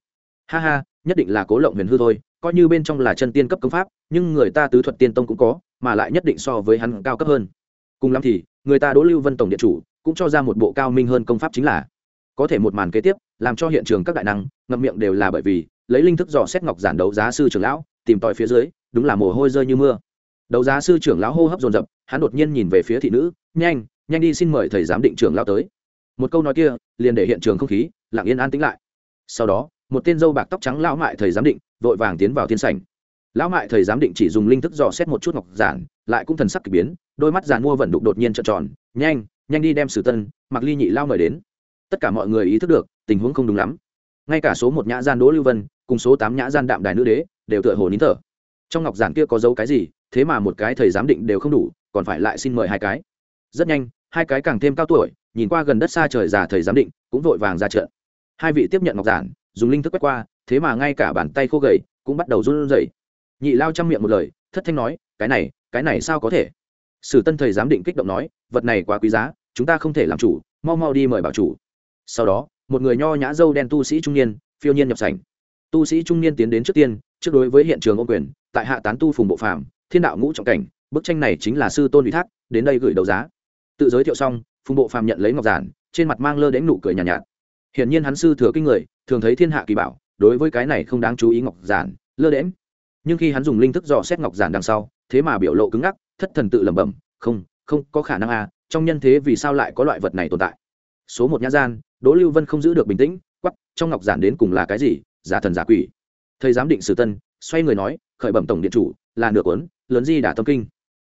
A: Ha ha, nhất định là cố lộng huyền hư thôi, coi như bên trong là chân tiên cấp công pháp, nhưng người ta tứ thuật tiên tông cũng có, mà lại nhất định so với hắn cao cấp hơn. Cùng lắm thì, người ta đỗ lưu vân tổng điện chủ, cũng cho ra một bộ cao minh hơn công pháp chính là, có thể một màn kế tiếp, làm cho hiện trường các đại năng, ngậm miệng đều là bởi vì, lấy linh thức dò xét ngọc giản đấu giá sư trưởng lão, tìm tòi phía dưới đúng là mồ hôi rơi như mưa. Đấu giá sư trưởng lão hô hấp dồn dập, hắn đột nhiên nhìn về phía thị nữ, nhanh nhanh đi xin mời thầy giám định trưởng lão tới. Một câu nói kia, liền để hiện trường không khí lặng yên an tĩnh lại. Sau đó, một tên dâu bạc tóc trắng lão mại thầy giám định vội vàng tiến vào thiên sảnh. Lão mại thầy giám định chỉ dùng linh thức dò xét một chút ngọc giản, lại cũng thần sắc kỳ biến, đôi mắt giàn mua vẩn đục đột nhiên trợn tròn, nhanh nhanh đi đem sử tân mặc ly nhị lao mời đến. Tất cả mọi người ý thức được, tình huống không đúng lắm. Ngay cả số một nhã gian đỗ lưu vân, cùng số tám nhã gian đạm đài nữ đế, đều tựa hồ nín thở trong ngọc giản kia có dấu cái gì, thế mà một cái thầy giám định đều không đủ, còn phải lại xin mời hai cái. Rất nhanh, hai cái càng thêm cao tuổi, nhìn qua gần đất xa trời già thầy giám định, cũng vội vàng ra trận. Hai vị tiếp nhận ngọc giản, dùng linh thức quét qua, thế mà ngay cả bàn tay khô gầy cũng bắt đầu run rẩy. Nhị lao chăm miệng một lời, thất thanh nói, cái này cái này sao có thể? Sử tân thầy giám định kích động nói, vật này quá quý giá, chúng ta không thể làm chủ, mau mau đi mời bảo chủ. Sau đó, một người nho nhã dâu đen tu sĩ trung niên, phiêu nhiên nhập sảnh. Tu sĩ trung niên tiến đến trước tiên, trước đối với hiện trường ô quyền tại hạ tán tu phùng bộ phạm thiên đạo ngũ trọng cảnh bức tranh này chính là sư tôn ủy thác đến đây gửi đấu giá. Tự giới thiệu xong phùng bộ phạm nhận lấy ngọc giản trên mặt mang lơ đến nụ cười nhàn nhạt, nhạt. Hiển nhiên hắn sư thừa kinh người thường thấy thiên hạ kỳ bảo đối với cái này không đáng chú ý ngọc giản lơ đễm nhưng khi hắn dùng linh thức dò xét ngọc giản đằng sau thế mà biểu lộ cứng ngắc thất thần tự lẩm bẩm không không có khả năng à trong nhân thế vì sao lại có loại vật này tồn tại? Số một nhã gian đỗ lưu vân không giữ được bình tĩnh quắp trong ngọc giản đến cùng là cái gì? Giả thần giả quỷ. Thầy giám định sử tân xoay người nói khởi bẩm tổng điện chủ, là nửa cuốn, lớn di đả tâm kinh.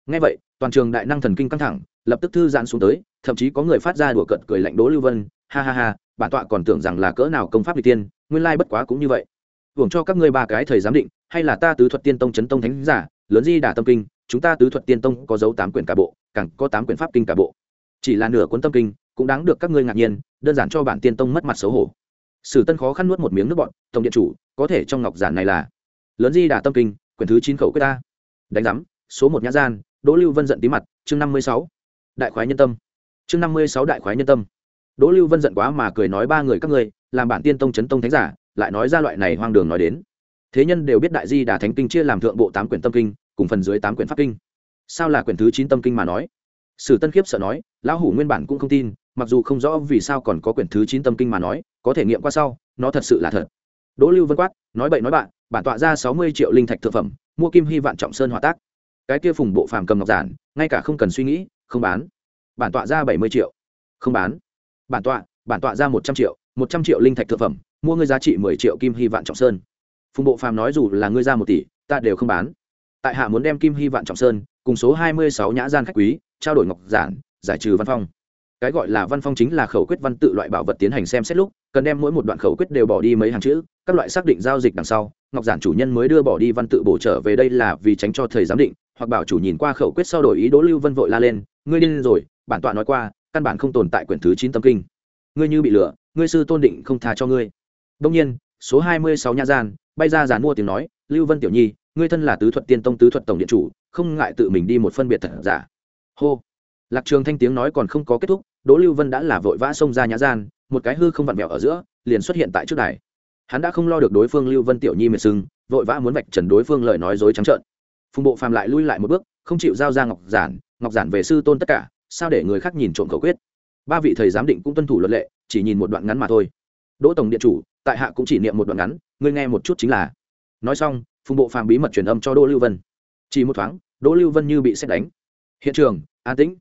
A: Ngay vậy, toàn trường đại năng thần kinh căng thẳng, lập tức thư giãn xuống tới, thậm chí có người phát ra đùa cợt cười lạnh đỗ lưu vân, ha ha ha, bản tọa còn tưởng rằng là cỡ nào công pháp n tiên nguyên lai bất quá cũng như vậy. Hưởng cho các ngươi ba cái thầy giám định, hay là ta tứ thuật tiên tông chấn tông thánh giả, lớn di đả tâm kinh, chúng ta tứ thuật tiên tông có dấu tám quyển cả bộ, càng có tám quyển pháp kinh cả bộ. Chỉ là nửa cuốn tâm kinh, cũng đáng được các ngươi ngạc nhiên, đơn giản cho bản tiên tông mất mặt xấu hổ. Sử tân khó khăn nuốt một miếng nước bọn tổng điện chủ, có thể trong ngọc giản này là lớn di đà tâm kinh, quyển thứ chín khẩu quyết ta đánh giám, số một nhã gian, đỗ lưu vân giận tí mặt, chương năm mươi sáu. Đại khoái nhân tâm. Chương năm mươi sáu đại khoái nhân tâm. Đỗ lưu vân giận quá mà cười nói ba người các ngươi, làm bản tiên tông chấn tông thánh giả, lại nói ra loại này hoang đường nói đến. Thế nhân đều biết đại di đà thánh kinh chia làm thượng bộ tám quyển tâm kinh, cùng phần dưới tám quyển pháp kinh. Sao là quyển thứ chín tâm kinh mà nói? Sử tân khiếp sợ nói, lão hủ nguyên bản cũng không tin, mặc dù không rõ vì sao còn có quyển thứ chín tâm kinh mà nói, có thể nghiệm qua sau, nó thật sự là thật. Đỗ lưu vân quát, nói bậy nói bạn bản tọa ra sáu mươi triệu linh thạch thực phẩm, mua kim hy vạn trọng sơn hòa tác. Cái kia phùng bộ phàm cầm ngọc giản, ngay cả không cần suy nghĩ, không bán. Bản tọa ra bảy mươi triệu. Không bán. Bản tọa bản tọa ra một trăm triệu, một trăm triệu linh thạch thực phẩm, mua ngươi giá trị mười triệu kim hy vạn trọng sơn. Phùng bộ phàm nói dù là ngươi ra một tỷ, ta đều không bán. Tại hạ muốn đem kim hy vạn trọng sơn, cùng số hai mươi sáu nhã gian khách quý, trao đổi ngọc giản, giải trừ văn phong. Cái gọi là văn phong chính là khẩu quyết văn tự loại bảo vật tiến hành xem xét lúc, cần đem mỗi một đoạn khẩu quyết đều bỏ đi mấy hàng chữ, các loại xác định giao dịch đằng sau ngọc giản chủ nhân mới đưa bỏ đi văn tự bổ trở về đây là vì tránh cho thầy giám định, hoặc bảo chủ nhìn qua khẩu quyết sau đổi ý đỗ lưu vân vội la lên, ngươi điên rồi, bản tọa nói qua, căn bản không tồn tại quyển thứ chín tâm kinh. Ngươi như bị lừa, ngươi sư tôn định không tha cho ngươi. Đông nhiên, số hai mươi sáu nha gian, bay ra giàn mua tiếng nói, lưu vân tiểu nhi, ngươi thân là tứ thuật tiên tông, tứ thuật tổng điện chủ, không ngại tự mình đi một phân biệt thật giả. Hô. Lạc trường thanh tiếng nói còn không có kết thúc, đỗ lưu vân đã là vội vã xông ra nhã gian, một cái hư không vặn vẹo ở giữa, liền xuất hiện tại trước đài hắn đã không lo được đối phương lưu vân tiểu nhi miệt sưng, vội vã muốn vạch trần đối phương lời nói dối trắng trợn. Phùng bộ phàm lại lui lại một bước, không chịu giao ra ngọc giản ngọc giản về sư tôn tất cả, sao để người khác nhìn trộm khẩu quyết? Ba vị thầy giám định cũng tuân thủ luật lệ, chỉ nhìn một đoạn ngắn mà thôi. Đỗ tổng điện chủ, tại hạ cũng chỉ niệm một đoạn ngắn, ngươi nghe một chút chính là. Nói xong, phùng bộ phàm bí mật truyền âm cho đỗ lưu vân. Chỉ một thoáng, đỗ lưu vân như bị xét đánh. Hiện trường, an tĩnh.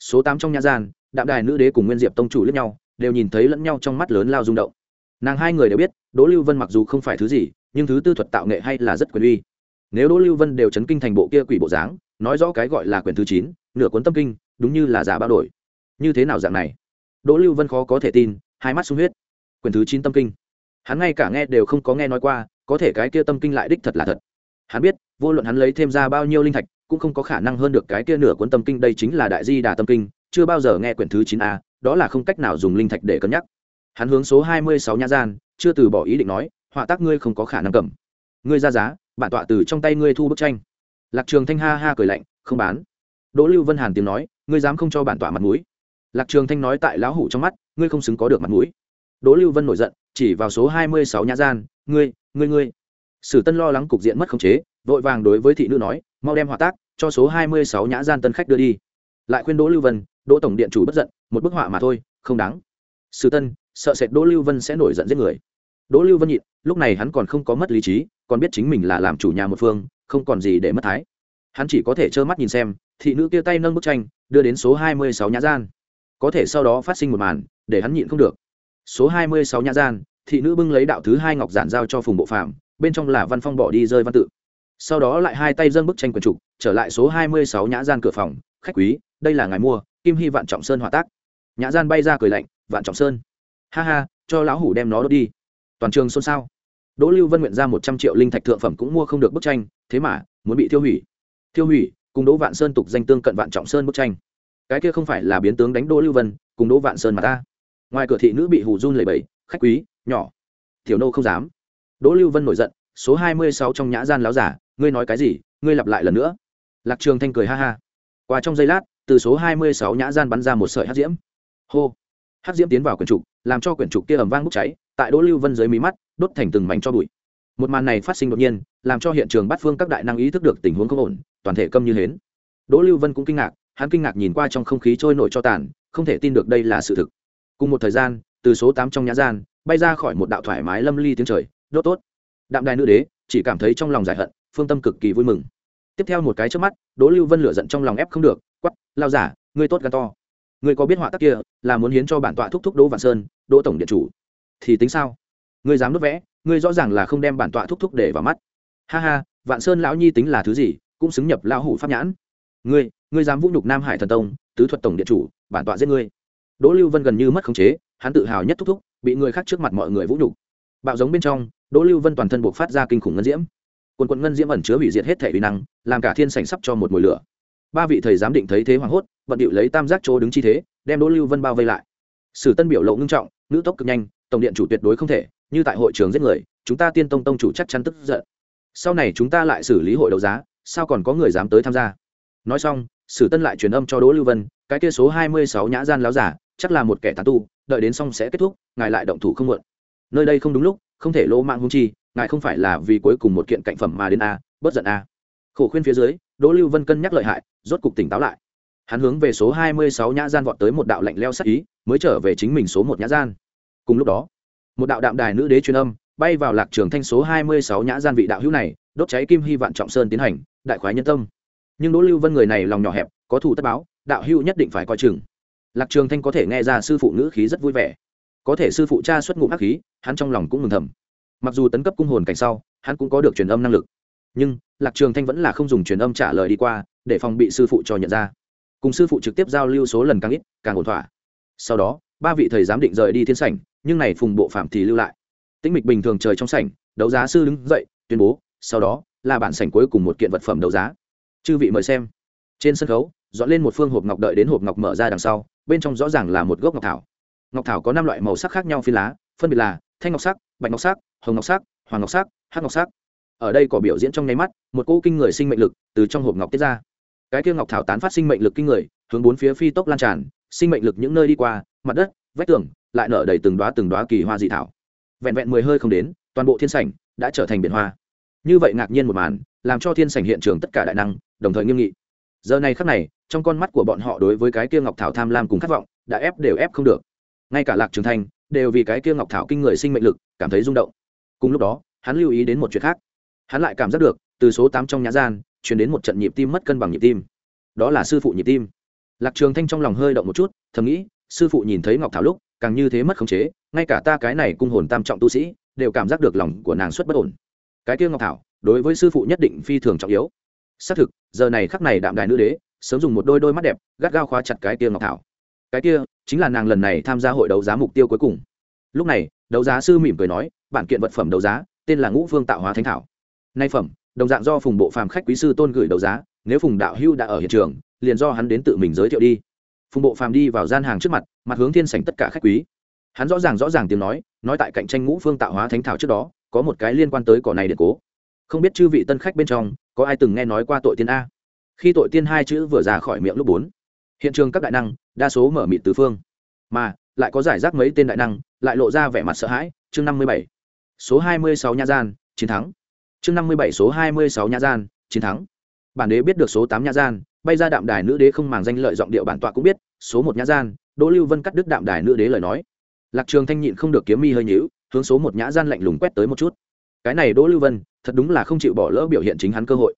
A: Số tám trong nhà gian, đạm đài nữ đế cùng nguyên diệp tông chủ lẫn nhau, đều nhìn thấy lẫn nhau trong mắt lớn lao rung động nàng hai người đều biết, đỗ lưu vân mặc dù không phải thứ gì, nhưng thứ tư thuật tạo nghệ hay là rất quyền uy. Nếu đỗ lưu vân đều chấn kinh thành bộ kia quỷ bộ dáng, nói rõ cái gọi là quyển thứ chín, nửa cuốn tâm kinh, đúng như là giả bao đổi. Như thế nào dạng này? Đỗ lưu vân khó có thể tin, hai mắt sung huyết. Quyển thứ chín tâm kinh. Hắn ngay cả nghe đều không có nghe nói qua, có thể cái kia tâm kinh lại đích thật là thật. Hắn biết, vô luận hắn lấy thêm ra bao nhiêu linh thạch, cũng không có khả năng hơn được cái kia nửa cuốn tâm kinh, đây chính là đại di đà tâm kinh, chưa bao giờ nghe quyển thứ chín a, đó là không cách nào dùng linh thạch để cân nhắc hắn hướng số hai mươi sáu nhã gian, chưa từ bỏ ý định nói, họa tác ngươi không có khả năng cầm. Ngươi ra giá, bản tọa từ trong tay ngươi thu bức tranh. Lạc trường thanh ha ha cười lạnh, không bán. Đỗ lưu vân hàn tiếng nói, ngươi dám không cho bản tọa mặt mũi. Lạc trường thanh nói tại lão hủ trong mắt, ngươi không xứng có được mặt mũi. Đỗ lưu vân nổi giận, chỉ vào số hai mươi sáu nhã gian, ngươi ngươi ngươi. Sử tân lo lắng cục diện mất khống chế, vội vàng đối với thị nữ nói, mau đem họa tác cho số hai mươi sáu nhã gian tân khách đưa đi. Lại khuyên đỗ lưu vân, đỗ tổng điện chủ bất giận, một bức họa mà thôi, không đáng. Sử tân sợ sệt đỗ lưu vân sẽ nổi giận giết người. Đỗ lưu vân nhịn, lúc này hắn còn không có mất lý trí, còn biết chính mình là làm chủ nhà một phương, không còn gì để mất thái. Hắn chỉ có thể trơ mắt nhìn xem, thị nữ kia tay nâng bức tranh, đưa đến số hai mươi sáu nhã gian. Có thể sau đó phát sinh một màn, để hắn nhịn không được. Số hai mươi sáu nhã gian, thị nữ bưng lấy đạo thứ hai ngọc giản giao cho phùng bộ phạm bên trong là văn phong bỏ đi rơi văn tự. Sau đó lại hai tay dâng bức tranh quần trục, trở lại số hai mươi sáu nhã gian cửa phòng, khách quý, đây là ngài mua, kim hy vạn trọng sơn hỏa tác. Nhã gian bay ra cười lạnh, vạn trọng sơn ha ha, cho lão hủ đem nó đốt đi. Toàn trường xôn xao. Đỗ lưu vân nguyện ra một trăm triệu linh thạch thượng phẩm cũng mua không được bức tranh, thế mà, muốn bị tiêu hủy. Tiêu hủy, cùng đỗ vạn sơn tục danh tương cận vạn trọng sơn bức tranh. Cái kia không phải là biến tướng đánh đỗ lưu vân, cùng đỗ vạn sơn mà ta. Ngoài cửa thị nữ bị hù run lẩy bẩy, khách quý, nhỏ. Tiểu nô không dám. Đỗ lưu vân nổi giận, số hai mươi sáu trong nhã gian láo giả, ngươi nói cái gì, ngươi lặp lại lần nữa. Lạc trường thanh cười ha ha. Qua trong giây lát, từ số hai mươi sáu nhã gian bắn ra một sợi hát diễm. Hô. Hát diễm tiến vào quần trục làm cho quyển trục kia ầm vang bốc cháy, tại đỗ lưu vân dưới mí mắt, đốt thành từng mảnh cho bụi. Một màn này phát sinh đột nhiên, làm cho hiện trường bát phương các đại năng ý thức được tình huống không ổn, toàn thể câm như hến. Đỗ lưu vân cũng kinh ngạc, hắn kinh ngạc nhìn qua trong không khí trôi nổi cho tàn, không thể tin được đây là sự thực. Cùng một thời gian, từ số tám trong nhã gian, bay ra khỏi một đạo thoải mái lâm ly tiếng trời, đốt tốt. Đạm đài nữ đế, chỉ cảm thấy trong lòng giải hận, phương tâm cực kỳ vui mừng. Tiếp theo một cái trước mắt, đỗ lưu vân lửa giận trong lòng ép không được quắp lao giả, ngươi tốt gan to ngươi có biết họa tác kia, là muốn hiến cho bản tọa thúc thúc đỗ vạn sơn, đỗ tổng điện chủ. Thì tính sao? Ngươi dám đốt vẽ, ngươi rõ ràng là không đem bản tọa thúc thúc để vào mắt. Ha ha, vạn sơn lão nhi tính là thứ gì, cũng xứng nhập lão hủ pháp nhãn. Ngươi ngươi dám vũ nhục nam hải thần tông, tứ thuật tổng điện chủ, bản tọa giết ngươi. Đỗ lưu vân gần như mất khống chế, hắn tự hào nhất thúc thúc, bị người khác trước mặt mọi người vũ nhục. Bạo giống bên trong, đỗ lưu vân toàn thân buộc phát ra kinh khủng ngân diễm. Quần quần ngân diễm ẩn chứa hủy diệt hết thể uy năng, làm cả thiên sảnh sắp cho một mùi lửa. Ba vị thầy giám định thấy thế hoảng hốt bận điệu lấy tam giác chỗ đứng chi thế, đem đỗ lưu vân bao vây lại. Sử tân biểu lộ ngưng trọng, nữ tốc cực nhanh, tổng điện chủ tuyệt đối không thể, như tại hội trường giết người, chúng ta tiên tông tông chủ chắc chắn tức giận. Sau này chúng ta lại xử lý hội đấu giá, sao còn có người dám tới tham gia? Nói xong, sử tân lại truyền âm cho đỗ lưu vân, cái kia số hai mươi sáu nhã gian láo giả, chắc là một kẻ tàn tu, đợi đến xong sẽ kết thúc, ngài lại động thủ không muộn. Nơi đây không đúng lúc, không thể lỗ mạng hung chi, ngài không phải là vì cuối cùng một kiện cạnh phẩm mà đến a bớt giận a. Khổ khuyên phía dưới, đỗ lưu vân cân nhắc lợi hại, rốt cục tỉnh táo lại hắn hướng về số hai mươi sáu nhã gian vọt tới một đạo lạnh leo sắc ý, mới trở về chính mình số một nhã gian. Cùng lúc đó, một đạo đạm đài nữ đế truyền âm bay vào lạc trường thanh số hai mươi sáu nhã gian vị đạo hữu này, đốt cháy kim hy vạn trọng sơn tiến hành, đại khoái nhân tâm. Nhưng đỗ lưu vân người này lòng nhỏ hẹp, có thủ tất báo, đạo hữu nhất định phải coi chừng. Lạc trường thanh có thể nghe ra sư phụ ngữ khí rất vui vẻ. Có thể sư phụ cha xuất ngụ hắc khí, hắn trong lòng cũng mừng thầm. Mặc dù tấn cấp cung hồn cảnh sau, hắn cũng có được truyền âm năng lực. Nhưng, lạc trường thanh vẫn là không dùng truyền âm trả lời đi qua, để phòng bị sư phụ cho nhận ra cùng sư phụ trực tiếp giao lưu số lần càng ít, càng ổn thỏa. Sau đó, ba vị thầy giám định rời đi thiên sảnh, nhưng này phùng bộ phạm thì lưu lại. Tĩnh mịch bình thường trời trong sảnh, đấu giá sư đứng dậy, tuyên bố, sau đó là bản sảnh cuối cùng một kiện vật phẩm đấu giá. Chư vị mời xem. Trên sân khấu, dọn lên một phương hộp ngọc đợi đến hộp ngọc mở ra đằng sau, bên trong rõ ràng là một gốc ngọc thảo. Ngọc thảo có năm loại màu sắc khác nhau phi lá, phân biệt là thanh ngọc sắc, bạch ngọc sắc, hồng ngọc sắc, hoàng ngọc sắc, hắc ngọc sắc. Ở đây có biểu diễn trong nháy mắt, một cỗ kinh người sinh mệnh lực từ trong hộp ngọc tiết ra cái kia ngọc thảo tán phát sinh mệnh lực kinh người, hướng bốn phía phi tốc lan tràn, sinh mệnh lực những nơi đi qua, mặt đất, vách tường, lại nở đầy từng đoá từng đoá kỳ hoa dị thảo. Vẹn vẹn mười hơi không đến, toàn bộ thiên sảnh đã trở thành biển hoa. Như vậy ngạc nhiên một màn, làm cho thiên sảnh hiện trường tất cả đại năng, đồng thời nghiêm nghị. Giờ này khắc này, trong con mắt của bọn họ đối với cái kia ngọc thảo tham lam cùng khát vọng, đã ép đều ép không được. Ngay cả lạc trường thanh, đều vì cái kia ngọc thảo kinh người sinh mệnh lực, cảm thấy rung động. Cùng lúc đó, hắn lưu ý đến một chuyện khác. Hắn lại cảm giác được, từ số tám trong nhã gian chuyển đến một trận nhịp tim mất cân bằng nhịp tim. Đó là sư phụ nhịp tim. Lạc trường thanh trong lòng hơi động một chút, thầm nghĩ, sư phụ nhìn thấy ngọc thảo lúc, càng như thế mất khống chế, ngay cả ta cái này cung hồn tam trọng tu sĩ, đều cảm giác được lòng của nàng xuất bất ổn. Cái kia ngọc thảo, đối với sư phụ nhất định phi thường trọng yếu. Xác thực, giờ này khắc này đạm đài nữ đế, sớm dùng một đôi đôi mắt đẹp, gắt gao khóa chặt cái kia ngọc thảo. Cái kia, chính là nàng lần này tham gia hội đấu giá mục tiêu cuối cùng. Lúc này, đấu giá sư mỉm cười nói, bản kiện vật phẩm đấu giá, tên là ngũ phương tạo hóa thánh thảo. Nay phẩm đồng dạng do phùng bộ phàm khách quý sư tôn gửi đấu giá, nếu phùng đạo hưu đã ở hiện trường, liền do hắn đến tự mình giới thiệu đi. Phùng bộ phàm đi vào gian hàng trước mặt mặt hướng thiên sảnh tất cả khách quý. Hắn rõ ràng rõ ràng tiếng nói nói tại cạnh tranh ngũ phương tạo hóa thánh thảo trước đó, có một cái liên quan tới cỏ này điện cố. Không biết chư vị tân khách bên trong, có ai từng nghe nói qua tội tiên a? Khi tội tiên hai chữ vừa ra khỏi miệng lúc bốn, hiện trường các đại năng, đa số mở mịt tứ phương. Mà, lại có giải rác mấy tên đại năng, lại lộ ra vẻ mặt sợ hãi. Chương năm mươi bảy, số hai mươi sáu nha gian, chiến thắng chương năm mươi bảy số hai mươi sáu nha gian, chiến thắng. Bản đế biết được số tám nha gian, bay ra đạm đài nữ đế không màng danh lợi giọng điệu bản tọa cũng biết, số một nhã gian, đỗ lưu vân cắt đứt đạm đài nữ đế lời nói. Lạc trường thanh nhịn không được kiếm mi hơi nhíu, hướng số một nhã gian lạnh lùng quét tới một chút. Cái này đỗ lưu vân, thật đúng là không chịu bỏ lỡ biểu hiện chính hắn cơ hội.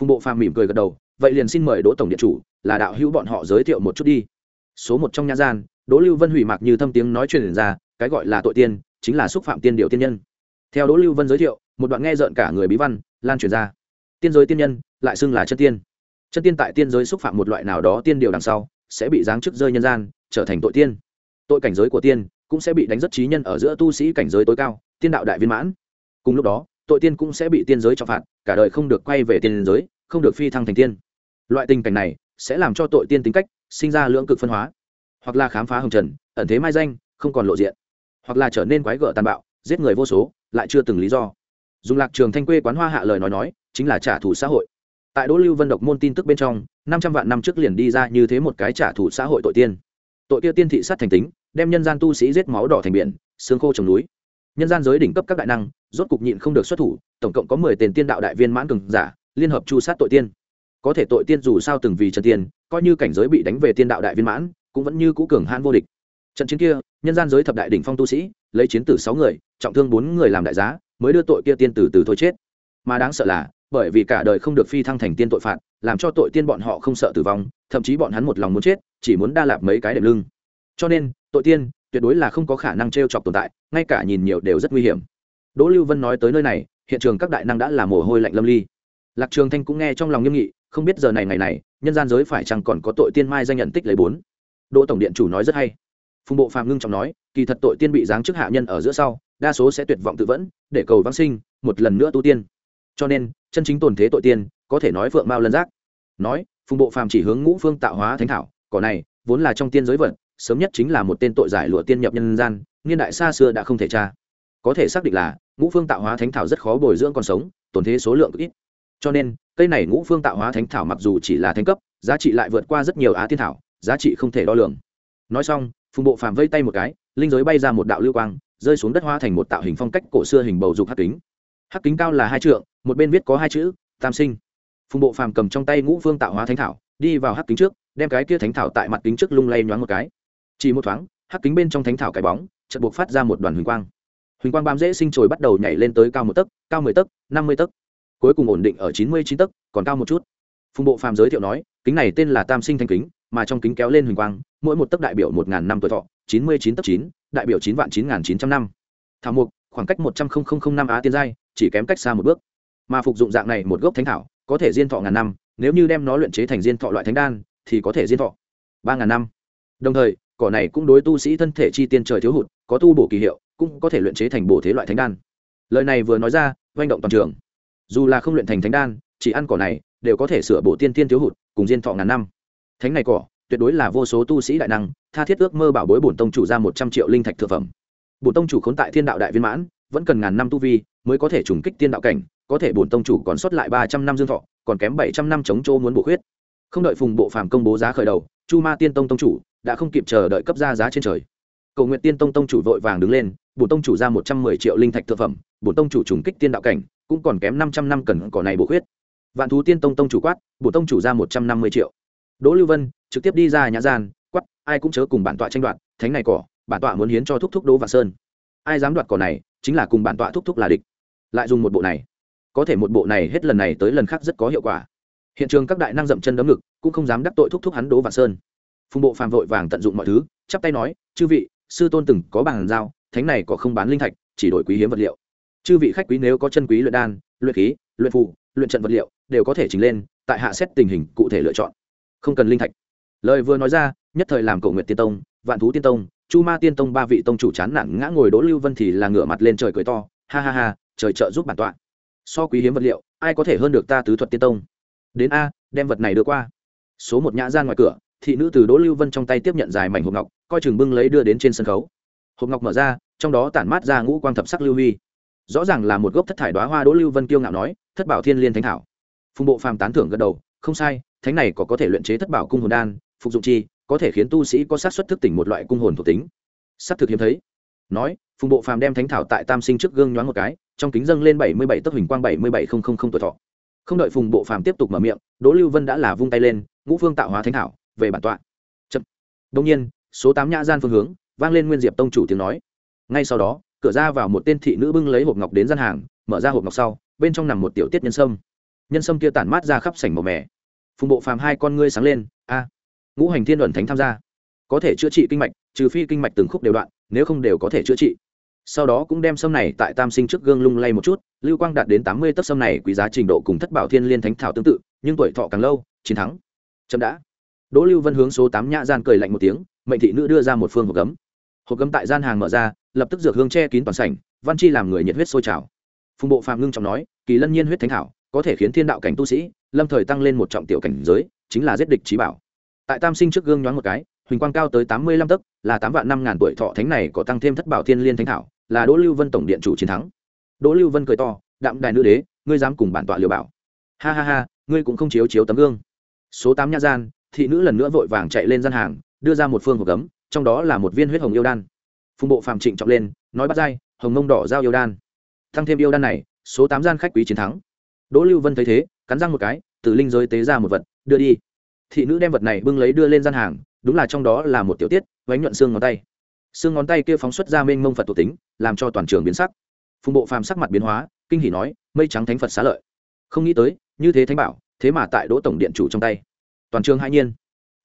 A: Phùng bộ phàm mỉm cười gật đầu, vậy liền xin mời đỗ tổng điện chủ, là đạo hữu bọn họ giới thiệu một chút đi. Số một trong nhã gian, đỗ lưu vân hủy mạc như thâm tiếng nói truyền ra, cái gọi là tội tiên, chính là xúc phạm tiên điệu tiên nhân. Theo đỗ lưu vân giới thiệu một đoạn nghe rợn cả người bí văn, lan truyền ra. Tiên giới tiên nhân, lại xưng là chân tiên. Chân tiên tại tiên giới xúc phạm một loại nào đó tiên điều đằng sau, sẽ bị giáng chức rơi nhân gian, trở thành tội tiên. Tội cảnh giới của tiên cũng sẽ bị đánh rất trí nhân ở giữa tu sĩ cảnh giới tối cao, tiên đạo đại viên mãn. Cùng lúc đó, tội tiên cũng sẽ bị tiên giới trọng phạt, cả đời không được quay về tiên giới, không được phi thăng thành tiên. Loại tình cảnh này sẽ làm cho tội tiên tính cách sinh ra lưỡng cực phân hóa. Hoặc là khám phá hồng trần, ẩn thế mai danh, không còn lộ diện. Hoặc là trở nên quái gở tàn bạo, giết người vô số, lại chưa từng lý do dùng lạc trường thanh quê quán hoa hạ lời nói nói, chính là trả thù xã hội. Tại đỗ lưu vân độc môn tin tức bên trong, năm trăm vạn năm trước liền đi ra như thế một cái trả thù xã hội tội tiên. Tội kia tiên thị sát thành tính, đem nhân gian tu sĩ giết máu đỏ thành biển, xương khô trồng núi. Nhân gian giới đỉnh cấp các đại năng, rốt cục nhịn không được xuất thủ, tổng cộng có mười tiền tiên đạo đại viên mãn cường giả, liên hợp chu sát tội tiên. Có thể tội tiên dù sao từng vì trần tiên coi như cảnh giới bị đánh về tiên đạo đại viên mãn, cũng vẫn như cũ cường hãn vô địch. Trận chiến kia, nhân gian giới thập đại đỉnh phong tu sĩ, lấy chiến tử sáu người, trọng thương bốn người làm đại giá mới đưa tội kia tiên tử từ thôi chết. Mà đáng sợ là, bởi vì cả đời không được phi thăng thành tiên tội phạt, làm cho tội tiên bọn họ không sợ tử vong, thậm chí bọn hắn một lòng muốn chết, chỉ muốn đa lạp mấy cái đệm lưng. Cho nên, tội tiên tuyệt đối là không có khả năng t r e o chọc tồn tại, ngay cả nhìn nhiều đều rất nguy hiểm. Đỗ lưu vân nói tới nơi này, hiện trường các đại năng đã là mồ hôi lạnh lâm ly. Lạc trường thanh cũng nghe trong lòng nghiêm nghị, không biết giờ này ngày này, nhân gian giới phải chăng còn có tội tiên mai danh nhận tích lấy bốn. Đỗ tổng điện chủ nói rất hay. Phùng bộ phạm ngưng trọng nói, kỳ thật tội tiên bị giáng chức hạ nhân ở giữa sau đa số sẽ tuyệt vọng tự vẫn, để cầu vãng sinh, một lần nữa tu tiên. Cho nên, chân chính tồn thế tội tiên, có thể nói phượng mao lân giác. Nói, phùng bộ phàm chỉ hướng ngũ phương tạo hóa thánh thảo, cỏ này, vốn là trong tiên giới vận sớm nhất chính là một tên tội giải lụa tiên nhập nhân gian, niên đại xa xưa đã không thể tra. Có thể xác định là, ngũ phương tạo hóa thánh thảo rất khó bồi dưỡng còn sống, tồn thế số lượng ít. Cho nên, cây này ngũ phương tạo hóa thánh thảo mặc dù chỉ là thánh cấp, giá trị lại vượt qua rất nhiều á tiên thảo, giá trị không thể đo lường. Nói xong, phùng bộ phàm vây tay một cái, linh giới bay ra một đạo lưu quang rơi xuống đất hoa thành một tạo hình phong cách cổ xưa hình bầu dục hắc kính. Hắc kính cao là hai trượng, một bên viết có hai chữ, tam sinh. Phùng bộ phàm cầm trong tay ngũ phương tạo hóa thánh thảo, đi vào hắc kính trước, đem cái kia thánh thảo tại mặt kính trước lung lay nhoáng một cái. Chỉ một thoáng, hắc kính bên trong thánh thảo cái bóng, chợt buộc phát ra một đoàn huỳnh quang. Huỳnh quang bám dễ sinh trồi bắt đầu nhảy lên tới cao một tấc, cao mười tấc, năm mươi tấc. Cuối cùng ổn định ở chín mươi chín tấc, còn cao một chút. Phùng bộ phàm giới thiệu nói, kính này tên là tam sinh thanh kính, mà trong kính kéo lên huỳnh quang, mỗi một tấc đại biểu một ngàn năm tuổi thọ chín mươi chín tấc chín đại biểu chín vạn chín ngàn chín trăm năm. Thảo mục, khoảng cách một trăm linh năm á tiên giai, chỉ kém cách xa một bước. Mà phục dụng dạng này một gốc thánh thảo, có thể diên thọ ngàn năm, nếu như đem nó luyện chế thành diên thọ loại thánh đan, thì có thể diên thọ ba ngàn năm. Đồng thời, cỏ này cũng đối tu sĩ thân thể chi tiên trời thiếu hụt, có tu bổ kỳ hiệu, cũng có thể luyện chế thành bổ thế loại thánh đan. Lời này vừa nói ra doanh động toàn trường. Dù là không luyện thành thánh đan, chỉ ăn cỏ này, đều có thể sửa bổ tiên tiên thiếu hụt, cùng diên thọ ngàn năm. Thánh này cỏ tuyệt đối là vô số tu sĩ đại năng, tha thiết ước mơ bảo bối bổn tông chủ ra một trăm triệu linh thạch thực phẩm. Bổn tông chủ khốn tại thiên đạo đại viên mãn, vẫn cần ngàn năm tu vi mới có thể trùng kích tiên đạo cảnh, có thể bổn tông chủ còn sót lại ba trăm năm dương thọ, còn kém bảy trăm năm chống chỗ muốn bổ khuyết. Không đợi phùng bộ phàm công bố giá khởi đầu, chu ma tiên tông tông chủ đã không kịp chờ đợi cấp ra giá trên trời. Cầu nguyện tiên tông tông chủ vội vàng đứng lên, bổn tông chủ ra một trăm mười triệu linh thạch thực phẩm, bổn tông chủ trùng kích tiên đạo cảnh, cũng còn kém năm trăm năm cần cỏ này bổ khuyết. Vạn thú tiên tông tông chủ quát, bổn tông chủ ra một trăm năm mươi triệu. Đỗ lưu vân trực tiếp đi ra nhã gian quắp ai cũng chớ cùng bản tọa tranh đoạt, thánh này cỏ, bản tọa muốn hiến cho thúc thúc đỗ vạn sơn. Ai dám đoạt cỏ này, chính là cùng bản tọa thúc thúc là địch. Lại dùng một bộ này. Có thể một bộ này hết lần này tới lần khác rất có hiệu quả. Hiện trường các đại năng dậm chân đấm ngực, cũng không dám đắc tội thúc thúc hắn đỗ vạn sơn. Phùng bộ phàm vội vàng tận dụng mọi thứ, chắp tay nói, chư vị, sư tôn từng có bàn giao, thánh này có không bán linh thạch, chỉ đổi quý hiếm vật liệu. Chư vị khách quý nếu có chân quý luyện đan, luyện khí, luyện phụ luyện trận vật liệu, đều có thể trình lên, tại hạ xét tình hình cụ thể lựa chọn. Không cần linh thạch lời vừa nói ra, nhất thời làm cầu nguyện tiên tông, vạn thú tiên tông, chu ma tiên tông ba vị tông chủ chán nản ngã ngồi đỗ lưu vân thì là ngửa mặt lên trời cười to, ha ha ha, trời trợ giúp bản tọa. So quý hiếm vật liệu, ai có thể hơn được ta tứ thuật tiên tông? Đến a, đem vật này đưa qua. Số một nhã gian ngoài cửa, thị nữ từ đỗ lưu vân trong tay tiếp nhận dài mảnh hộp ngọc, coi chừng bưng lấy đưa đến trên sân khấu. Hộp ngọc mở ra, trong đó tản mát ra ngũ quang thập sắc lưu huy. Rõ ràng là một gốc thất thải đoá hoa đỗ lưu vân kiêu ngạo nói, thất bảo thiên liên thánh thảo. Phùng bộ phàm tán thưởng gật đầu, không sai, thánh này có có thể luyện chế thất bảo cung hồn đan phục dụng chi, có thể khiến tu sĩ có sát xuất thức tỉnh một loại cung hồn thuộc tính. S thực hiếm thấy. Nói, phùng bộ phàm đem thánh thảo tại tam sinh trước gương nhoáng một cái, trong kính dâng lên bảy mươi bảy tấc hình quang bảy mươi bảy không không không tuổi thọ. Không đợi phùng bộ phàm tiếp tục mở miệng, đỗ lưu vân đã là vung tay lên, ngũ phương tạo hóa thánh thảo, về bản tọa. Chậm. Đông nhiên, số tám nhã gian phương hướng, vang lên nguyên diệp tông chủ tiếng nói. Ngay sau đó, cửa ra vào một tên thị nữ bưng lấy hộp ngọc đến gian hàng, mở ra hộp ngọc sau, bên trong nằm một tiểu tiết nhân sâm. Nhân sâm kia tản mát ra khắp sảnh màu mẻ phùng bộ phàm hai con ngươi sáng lên, a ngũ hành thiên luận thánh tham gia. Có thể chữa trị kinh mạch, trừ phi kinh mạch từng khúc đều đoạn, nếu không đều có thể chữa trị. Sau đó cũng đem sâm này tại tam sinh trước gương lung lay một chút, lưu quang đạt đến tám mươi tấc sâm này quý giá trình độ cùng thất bảo thiên liên thánh thảo tương tự, nhưng tuổi thọ càng lâu, chiến thắng. Chậm đã. Đỗ lưu vân hướng số tám nhã gian cười lạnh một tiếng, mệnh thị nữ đưa ra một phương hộp gấm. Hộp gấm tại gian hàng mở ra, lập tức dược hương che kín toàn sảnh, văn chi làm người nhiệt huyết sôi trào. Phùng bộ phạm ngưng trọng nói, kỳ lân nhiên huyết thánh thảo, có thể khiến thiên đạo cảnh tu sĩ, lâm thời tăng lên một trọng tiểu cảnh giới, chính là giết địch trí bảo tại tam sinh trước gương nhoáng một cái, huỳnh quang cao tới tám mươi lăm tấc, là tám vạn năm ngàn tuổi thọ thánh này có tăng thêm thất bảo thiên liên thánh thảo, là đỗ lưu vân tổng điện chủ chiến thắng. Đỗ lưu vân cười to, đạm đài nữ đế, ngươi dám cùng bản tọa liều bảo ha ha ha, ngươi cũng không chiếu chiếu tấm gương. Số tám nha gian, thị nữ lần nữa vội vàng chạy lên gian hàng, đưa ra một phương hộp gấm, trong đó là một viên huyết hồng yêu đan. Phùng bộ Phạm trịnh trọng lên, nói bắt dai, hồng mông đỏ giao yêu đan. Thăng thêm yêu đan này, số tám gian khách quý chiến thắng. Đỗ lưu vân thấy thế, cắn răng một cái, từ linh giới tế ra một vật, đưa đi thị nữ đem vật này bưng lấy đưa lên gian hàng, đúng là trong đó là một tiểu tiết, vánh nhuận xương ngón tay. Xương ngón tay kia phóng xuất ra mênh mông phật thuộc tính, làm cho toàn trường biến sắc. Phùng bộ phàm sắc mặt biến hóa, kinh hỉ nói, mây trắng thánh phật xá lợi. Không nghĩ tới, như thế thánh bảo, thế mà tại đỗ tổng điện chủ trong tay. Toàn trường hai nhiên.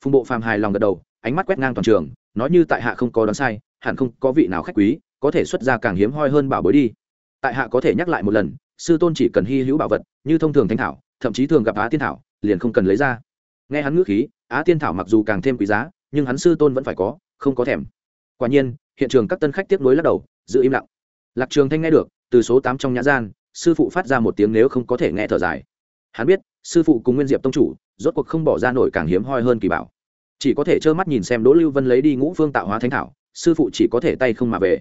A: Phùng bộ phàm hài lòng gật đầu, ánh mắt quét ngang toàn trường, nói như tại hạ không có đoán sai, hẳn không có vị nào khách quý, có thể xuất ra càng hiếm hoi hơn bảo bối đi. Tại hạ có thể nhắc lại một lần, sư tôn chỉ cần hy hữu bảo vật, như thông thường thánh thảo, thậm chí thường gặp á tiên thảo, liền không cần lấy ra nghe hắn ngữ khí, á tiên thảo mặc dù càng thêm quý giá, nhưng hắn sư tôn vẫn phải có, không có thèm. Quả nhiên, hiện trường các tân khách tiếp nối lắc đầu, giữ im lặng. Lạc trường thanh nghe được, từ số tám trong nhã gian, sư phụ phát ra một tiếng nếu không có thể nghe thở dài. Hắn biết, sư phụ cùng nguyên diệp tông chủ, rốt cuộc không bỏ ra nổi càng hiếm hoi hơn kỳ bảo. Chỉ có thể trơ mắt nhìn xem đỗ lưu vân lấy đi ngũ phương tạo hóa thánh thảo, sư phụ chỉ có thể tay không mà về.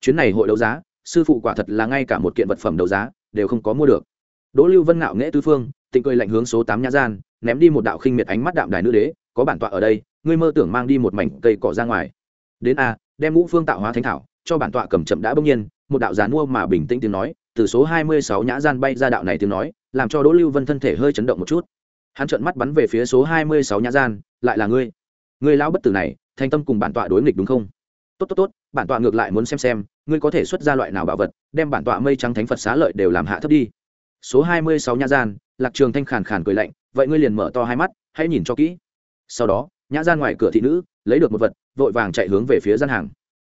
A: Chuyến này hội đấu giá, sư phụ quả thật là ngay cả một kiện vật phẩm đấu giá, đều không có mua được. Đỗ lưu vân ngạo nghễ tư phương, tịnh cười lạnh hướng số tám nhã gian ném đi một đạo khinh miệt ánh mắt đạm đài nữ đế, có bản tọa ở đây, ngươi mơ tưởng mang đi một mảnh cây cỏ ra ngoài. Đến a, đem ngũ phương tạo hóa thánh thảo, cho bản tọa cầm chậm đã bỗng nhiên, một đạo gián mua mà bình tĩnh tiếng nói, từ số hai mươi sáu nhã gian bay ra đạo này tiếng nói, làm cho đỗ lưu vân thân thể hơi chấn động một chút. Hắn trợn mắt bắn về phía số hai mươi sáu nhã gian, lại là ngươi. Ngươi lão bất tử này, thành tâm cùng bản tọa đối nghịch đúng không? Tốt tốt tốt, bản tọa ngược lại muốn xem xem, ngươi có thể xuất ra loại nào bảo vật, đem bản tọa mây trắng thánh phật xá lợi đều làm hạ thấp đi. Số hai mươi sáu nhã gian lạc trường thanh khàn khàn cười lạnh, vậy ngươi liền mở to hai mắt, hãy nhìn cho kỹ. Sau đó, nhã gian ngoài cửa thị nữ, lấy được một vật, vội vàng chạy hướng về phía gian hàng.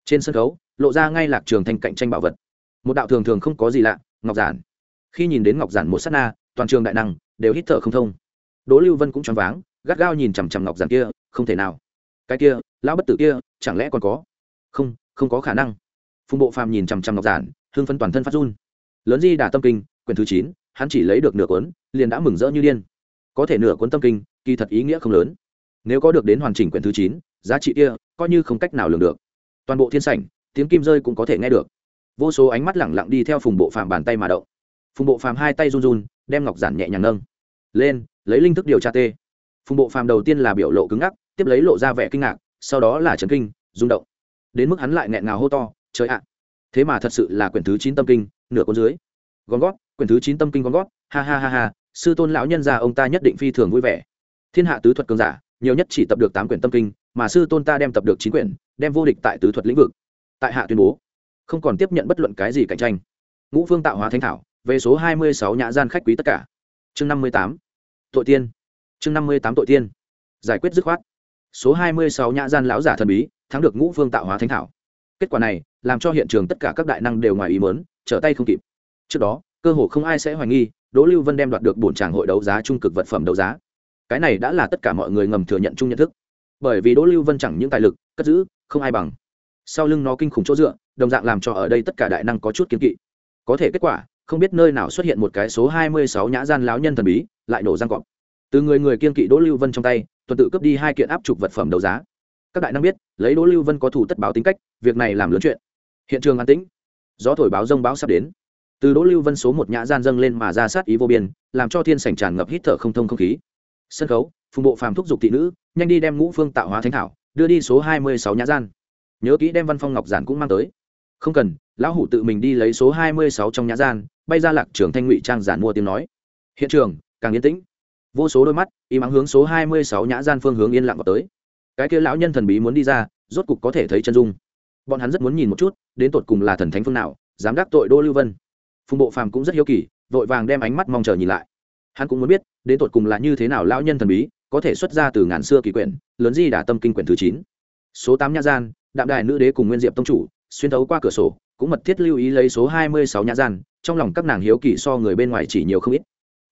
A: Trên sân khấu, lộ ra ngay lạc trường thanh cạnh tranh bảo vật. Một đạo thường thường không có gì lạ, ngọc giản. Khi nhìn đến ngọc giản một sát na, toàn trường đại năng đều hít thở không thông. Đỗ lưu vân cũng choáng váng, gắt gao nhìn chằm chằm ngọc giản kia, không thể nào. Cái kia, lão bất tử kia, chẳng lẽ còn có? Không không có khả năng. Phùng bộ phàm nhìn chằm chằm ngọc giản hương phân toàn thân phát run. Lớn di đà tâm kinh, quyển thứ chín hắn chỉ lấy được nửa cuốn, liền đã mừng rỡ như điên. Có thể nửa cuốn tâm kinh, kỳ thật ý nghĩa không lớn. Nếu có được đến hoàn chỉnh quyển thứ chín, giá trị kia coi như không cách nào lường được. Toàn bộ thiên sảnh, tiếng kim rơi cũng có thể nghe được. Vô số ánh mắt lẳng lặng đi theo phùng bộ phàm bàn tay mà động. Phùng bộ phàm hai tay run run, đem ngọc giản nhẹ nhàng nâng. Lên, lấy linh thức điều tra tê. Phùng bộ phàm đầu tiên là biểu lộ cứng ngắc, tiếp lấy lộ ra vẻ kinh ngạc, sau đó là trấn kinh, rung động. Đến mức hắn lại nghẹn ngào hô to, trời ạ! Thế mà thật sự là quyển thứ chín tâm kinh, nửa con dưới. Gom gót quyển thứ chín tâm kinh gom gót, ha ha ha ha, sư tôn lão nhân gia ông ta nhất định phi thường vui vẻ. Thiên hạ tứ thuật cường giả, nhiều nhất chỉ tập được tám quyển tâm kinh, mà sư tôn ta đem tập được chín quyển, đem vô địch tại tứ thuật lĩnh vực, tại hạ tuyên bố, không còn tiếp nhận bất luận cái gì cạnh tranh. Ngũ phương tạo hóa thánh thảo, về số hai mươi sáu nhã gian khách quý tất cả. Chương năm mươi tám, tội tiên. Chương năm mươi tám tội tiên. Giải quyết dứt khoát. Số hai mươi sáu nhã gian lão giả thần bí, thắng được ngũ phương tạo hóa thánh thảo. Kết quả này, làm cho hiện trường tất cả các đại năng đều ngoài ý mớn trở tay không kịp. Trước đó cơ hồ không ai sẽ hoài nghi, đỗ lưu vân đem đoạt được bổn tràng hội đấu giá trung cực vật phẩm đấu giá. Cái này đã là tất cả mọi người ngầm thừa nhận chung nhận thức. Bởi vì đỗ lưu vân chẳng những tài lực, cất giữ, không ai bằng. Sau lưng nó kinh khủng chỗ dựa, đồng dạng làm cho ở đây tất cả đại năng có chút kiên kỵ. Có thể kết quả, không biết nơi nào xuất hiện một cái số hai mươi sáu nhã gian lão nhân thần bí, lại nổ răng cọp. Từ người người kiên kỵ đỗ lưu vân trong tay, tuần tự cướp đi hai kiện áp trục vật phẩm đấu giá. Các đại năng biết, lấy đỗ lưu vân có thủ tất báo tính cách, việc này làm lớn chuyện. Hiện trường an tĩnh. Gió thổi báo rông báo sắp đến từ đỗ lưu vân số một nhã gian dâng lên mà ra sát ý vô biên, làm cho thiên sảnh tràn ngập hít thở không thông không khí. Sân khấu, phùng bộ phàm thúc giục thị nữ, nhanh đi đem ngũ phương tạo hóa thánh thảo, đưa đi số hai mươi sáu nhã gian. Nhớ kỹ đem văn phong ngọc giản cũng mang tới. Không cần, lão hủ tự mình đi lấy số hai mươi sáu trong nhã gian, bay ra lạc trường thanh ngụy trang giản mua tiếng nói. Hiện trường, càng yên tĩnh. Vô số đôi mắt im ắng hướng số hai mươi sáu nhã gian phương hướng yên lặng vào tới. Cái kia lão nhân thần bí muốn đi ra, rốt cục có thể thấy chân dung. Bọn hắn rất muốn nhìn một chút, đến tột cùng là thần thánh phương nào, dám đắc tội đô lưu vân phùng bộ phàm cũng rất hiếu kỳ, vội vàng đem ánh mắt mong chờ nhìn lại. Hắn cũng muốn biết, đến tột cùng là như thế nào lão nhân thần bí, có thể xuất ra từ ngàn xưa kỳ quyển, lớn di đả tâm kinh quyển thứ chín. Số tám nhã gian, đạm đài nữ đế cùng nguyên diệp tông chủ, xuyên thấu qua cửa sổ, cũng mật thiết lưu ý lấy số hai mươi sáu nhã gian, trong lòng các nàng hiếu kỳ so người bên ngoài chỉ nhiều không ít.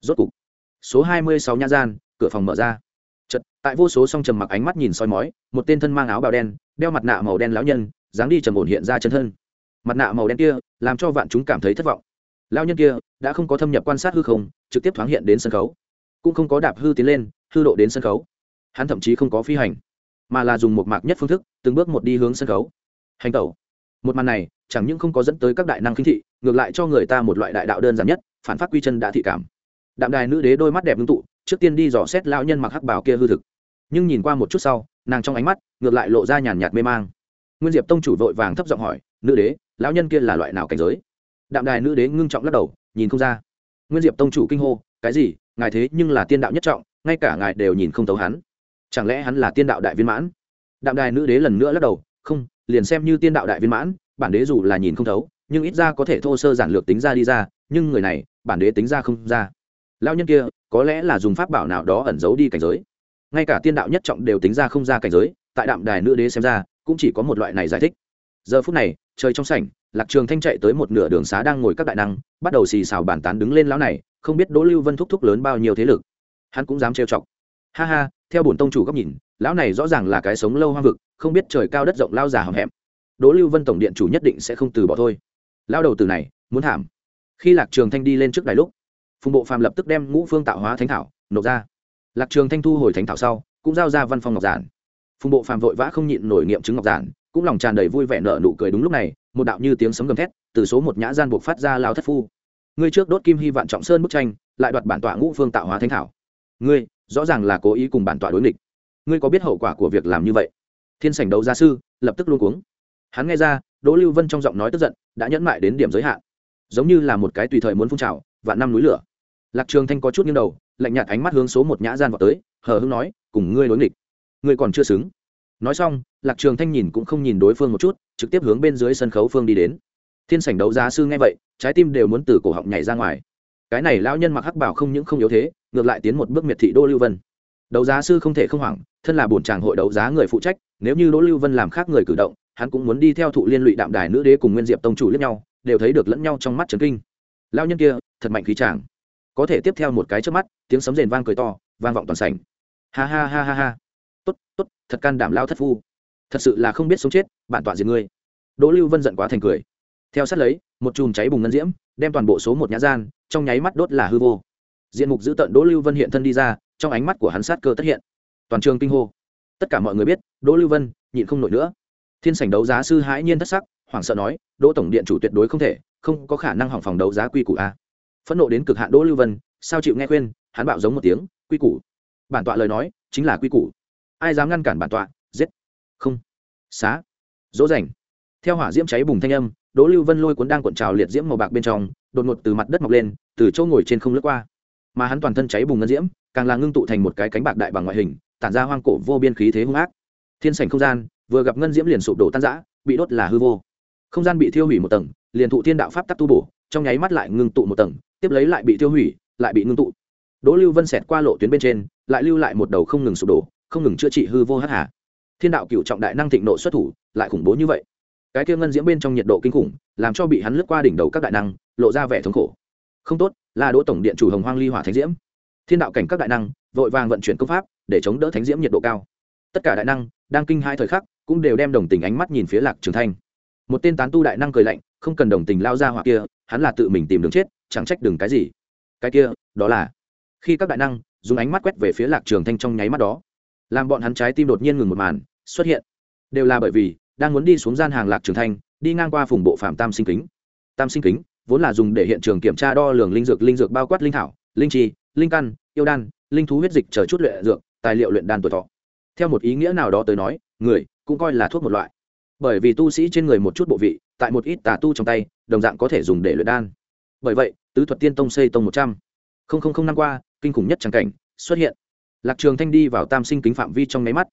A: Rốt cục, số hai mươi sáu nhã gian, cửa phòng mở ra. Chật tại vô số song trầm mặc ánh mắt nhìn soi mói, một tên thân mang áo bào đen, đeo mặt nạ màu đen lão nhân, dáng đi trầm ổn hiện ra chân thân. Mặt nạ màu đen kia, làm cho vạn chúng cảm thấy thất vọng lão nhân kia đã không có thâm nhập quan sát hư không, trực tiếp thoáng hiện đến sân khấu. Cũng không có đạp hư tiến lên, hư độ đến sân khấu. Hắn thậm chí không có phi hành, mà là dùng một mạc nhất phương thức, từng bước một đi hướng sân khấu. Hành tẩu. Một màn này, chẳng những không có dẫn tới các đại năng khinh thị, ngược lại cho người ta một loại đại đạo đơn giản nhất, phản phát quy chân đã thị cảm. Đạm đài nữ đế đôi mắt đẹp ngưng tụ, trước tiên đi dò xét lão nhân mặc hắc bảo kia hư thực. Nhưng nhìn qua một chút sau, nàng trong ánh mắt, ngược lại lộ ra nhàn nhạt mê mang. Nguyên diệp tông chủ vội vàng thấp giọng hỏi, nữ đế, lão nhân kia là loại nào cảnh giới? Đạm đài nữ đế ngưng trọng lắc đầu, nhìn không ra. Nguyên diệp tông chủ kinh hô, cái gì? Ngài thế nhưng là tiên đạo nhất trọng, ngay cả ngài đều nhìn không thấu hắn. Chẳng lẽ hắn là tiên đạo đại viên mãn? Đạm đài nữ đế lần nữa lắc đầu, không, liền xem như tiên đạo đại viên mãn, bản đế dù là nhìn không thấu, nhưng ít ra có thể thô sơ giản lược tính ra đi ra, nhưng người này, bản đế tính ra không ra. Lao nhân kia, có lẽ là dùng pháp bảo nào đó ẩn giấu đi cảnh giới. Ngay cả tiên đạo nhất trọng đều tính ra không ra cảnh giới, tại đạm đài nữ đế xem ra, cũng chỉ có một loại này giải thích. Giờ phút này, trời trong sảnh lạc trường thanh chạy tới một nửa đường xá đang ngồi các đại năng, bắt đầu xì xào bàn tán đứng lên lão này, không biết đỗ lưu vân thúc thúc lớn bao nhiêu thế lực. Hắn cũng dám trêu chọc. Ha ha, theo bổn tông chủ góc nhìn, lão này rõ ràng là cái sống lâu hoang vực, không biết trời cao đất rộng lao già hầm hẹm. Đỗ lưu vân tổng điện chủ nhất định sẽ không từ bỏ thôi. Lao đầu từ này, muốn thảm. Khi lạc trường thanh đi lên trước đài lúc, phùng bộ phàm lập tức đem ngũ phương tạo hóa thánh thảo, nộp ra. Lạc trường thanh thu hồi thánh thảo sau, cũng giao ra văn phòng ngọc giản. Phùng bộ phàm vội vã không nhịn nổi nghiệm chứng ngọc giản, cũng lòng tràn đầy vui vẻ nở nụ cười đúng lúc này một đạo như tiếng sấm gầm thét, từ số một nhã gian buộc phát ra lao thất phu. Ngươi trước đốt kim hy vạn trọng sơn bức tranh, lại đoạt bản tọa ngũ phương tạo hóa thánh thảo. Ngươi, rõ ràng là cố ý cùng bản tọa đối nghịch. Ngươi có biết hậu quả của việc làm như vậy? Thiên sảnh đấu gia sư, lập tức luôn cuống. Hắn nghe ra, đỗ lưu vân trong giọng nói tức giận, đã nhẫn mại đến điểm giới hạn. Giống như là một cái tùy thời muốn phun trào, vạn năm núi lửa. Lạc trường thanh có chút nghiêng đầu, lạnh nhạt ánh mắt hướng số một nhã gian vào tới, hờ hững nói, cùng ngươi đối nghịch. Ngươi còn chưa xứng. Nói xong, lạc trường thanh nhìn cũng không nhìn đối phương một chút trực tiếp hướng bên dưới sân khấu phương đi đến. Thiên sảnh đấu giá sư nghe vậy, trái tim đều muốn từ cổ họng nhảy ra ngoài. Cái này lão nhân mặc hắc bảo không những không yếu thế, ngược lại tiến một bước miệt thị đô lưu vân. Đấu giá sư không thể không hoảng, thân là bổn tràng hội đấu giá người phụ trách, nếu như đỗ lưu vân làm khác người cử động, hắn cũng muốn đi theo thụ liên lụy đạm đài nữ đế cùng nguyên diệp tông chủ lẫn nhau, đều thấy được lẫn nhau trong mắt trấn kinh. Lao nhân kia, thật mạnh khí chàng. Có thể tiếp theo một cái trước mắt, tiếng sấm rền vang cười to, vang vọng toàn sảnh. Ha ha ha ha ha. Tốt tốt, thật can đảm lao thất phu thật sự là không biết sống chết, bản tọa diệt ngươi. Đỗ lưu vân giận quá thành cười. Theo sát lấy, một chùm cháy bùng ngân diễm, đem toàn bộ số một nhã gian, trong nháy mắt đốt là hư vô. Diện mục giữ tận đỗ lưu vân hiện thân đi ra, trong ánh mắt của hắn sát cơ tất hiện. Toàn trường kinh hô. Tất cả mọi người biết, đỗ lưu vân nhịn không nổi nữa. Thiên sảnh đấu giá sư hãi nhiên thất sắc, hoảng sợ nói, đỗ tổng điện chủ tuyệt đối không thể, không có khả năng hỏng phòng đấu giá quy củ a. Phẫn nộ đến cực hạn đỗ lưu vân, sao chịu nghe khuyên, hắn bạo giống một tiếng, quy củ. Bản tọa lời nói, chính là quy củ. Ai dám ngăn cản bản tọa? Không. Xá. Dỗ dành theo hỏa diễm cháy bùng thanh âm, đỗ lưu vân lôi cuốn đang cuộn trào liệt diễm màu bạc bên trong, đột ngột từ mặt đất mọc lên, từ chỗ ngồi trên không lướt qua. Mà hắn toàn thân cháy bùng ngân diễm, càng là ngưng tụ thành một cái cánh bạc đại bằng ngoại hình, tản ra hoang cổ vô biên khí thế hung ác. Thiên sảnh không gian, vừa gặp ngân diễm liền sụp đổ tan rã, bị đốt là hư vô. Không gian bị thiêu hủy một tầng, liền thụ thiên đạo pháp tắc tu bổ, trong nháy mắt lại ngưng tụ một tầng, tiếp lấy lại bị tiêu hủy, lại bị ngưng tụ. Đỗ lưu vân xẹt qua lộ tuyến bên trên, lại lưu lại một đầu không ngừng sụp đổ, không ngừng chữa trị hư vô hắc hà thiên đạo cựu trọng đại năng thịnh nộ xuất thủ, lại khủng bố như vậy. Cái kia ngân diễm bên trong nhiệt độ kinh khủng, làm cho bị hắn lướt qua đỉnh đầu các đại năng, lộ ra vẻ thống khổ. Không tốt, là đỗ tổng điện chủ hồng hoang ly hỏa thánh diễm. Thiên đạo cảnh các đại năng, vội vàng vận chuyển công pháp, để chống đỡ thánh diễm nhiệt độ cao. Tất cả đại năng, đang kinh hai thời khắc, cũng đều đem đồng tình ánh mắt nhìn phía lạc trường thanh. Một tên tán tu đại năng cười lạnh, không cần đồng tình lao ra hoặc kia, hắn là tự mình tìm đường chết, chẳng trách đừng cái gì. Cái kia, đó là. Khi các đại năng, dùng ánh mắt quét về phía lạc trường thanh trong nháy mắt đó làm bọn hắn trái tim đột nhiên ngừng một màn, xuất hiện. Đều là bởi vì, đang muốn đi xuống gian hàng lạc trường thanh, đi ngang qua phùng bộ phạm tam sinh kính. Tam sinh kính vốn là dùng để hiện trường kiểm tra đo lường linh dược linh dược bao quát linh thảo, linh chi, linh căn, yêu đan, linh thú huyết dịch chờ chút luyện dược, tài liệu luyện đan tuổi thọ. Theo một ý nghĩa nào đó tới nói, người cũng coi là thuốc một loại. Bởi vì tu sĩ trên người một chút bộ vị, tại một ít tà tu trong tay, đồng dạng có thể dùng để luyện đan. Bởi vậy, tứ thuật tiên tông xây tông một trăm. Linh năm qua, kinh khủng nhất tràng cảnh, xuất hiện lạc trường thanh đi vào tam sinh kính phạm vi trong máy mắt.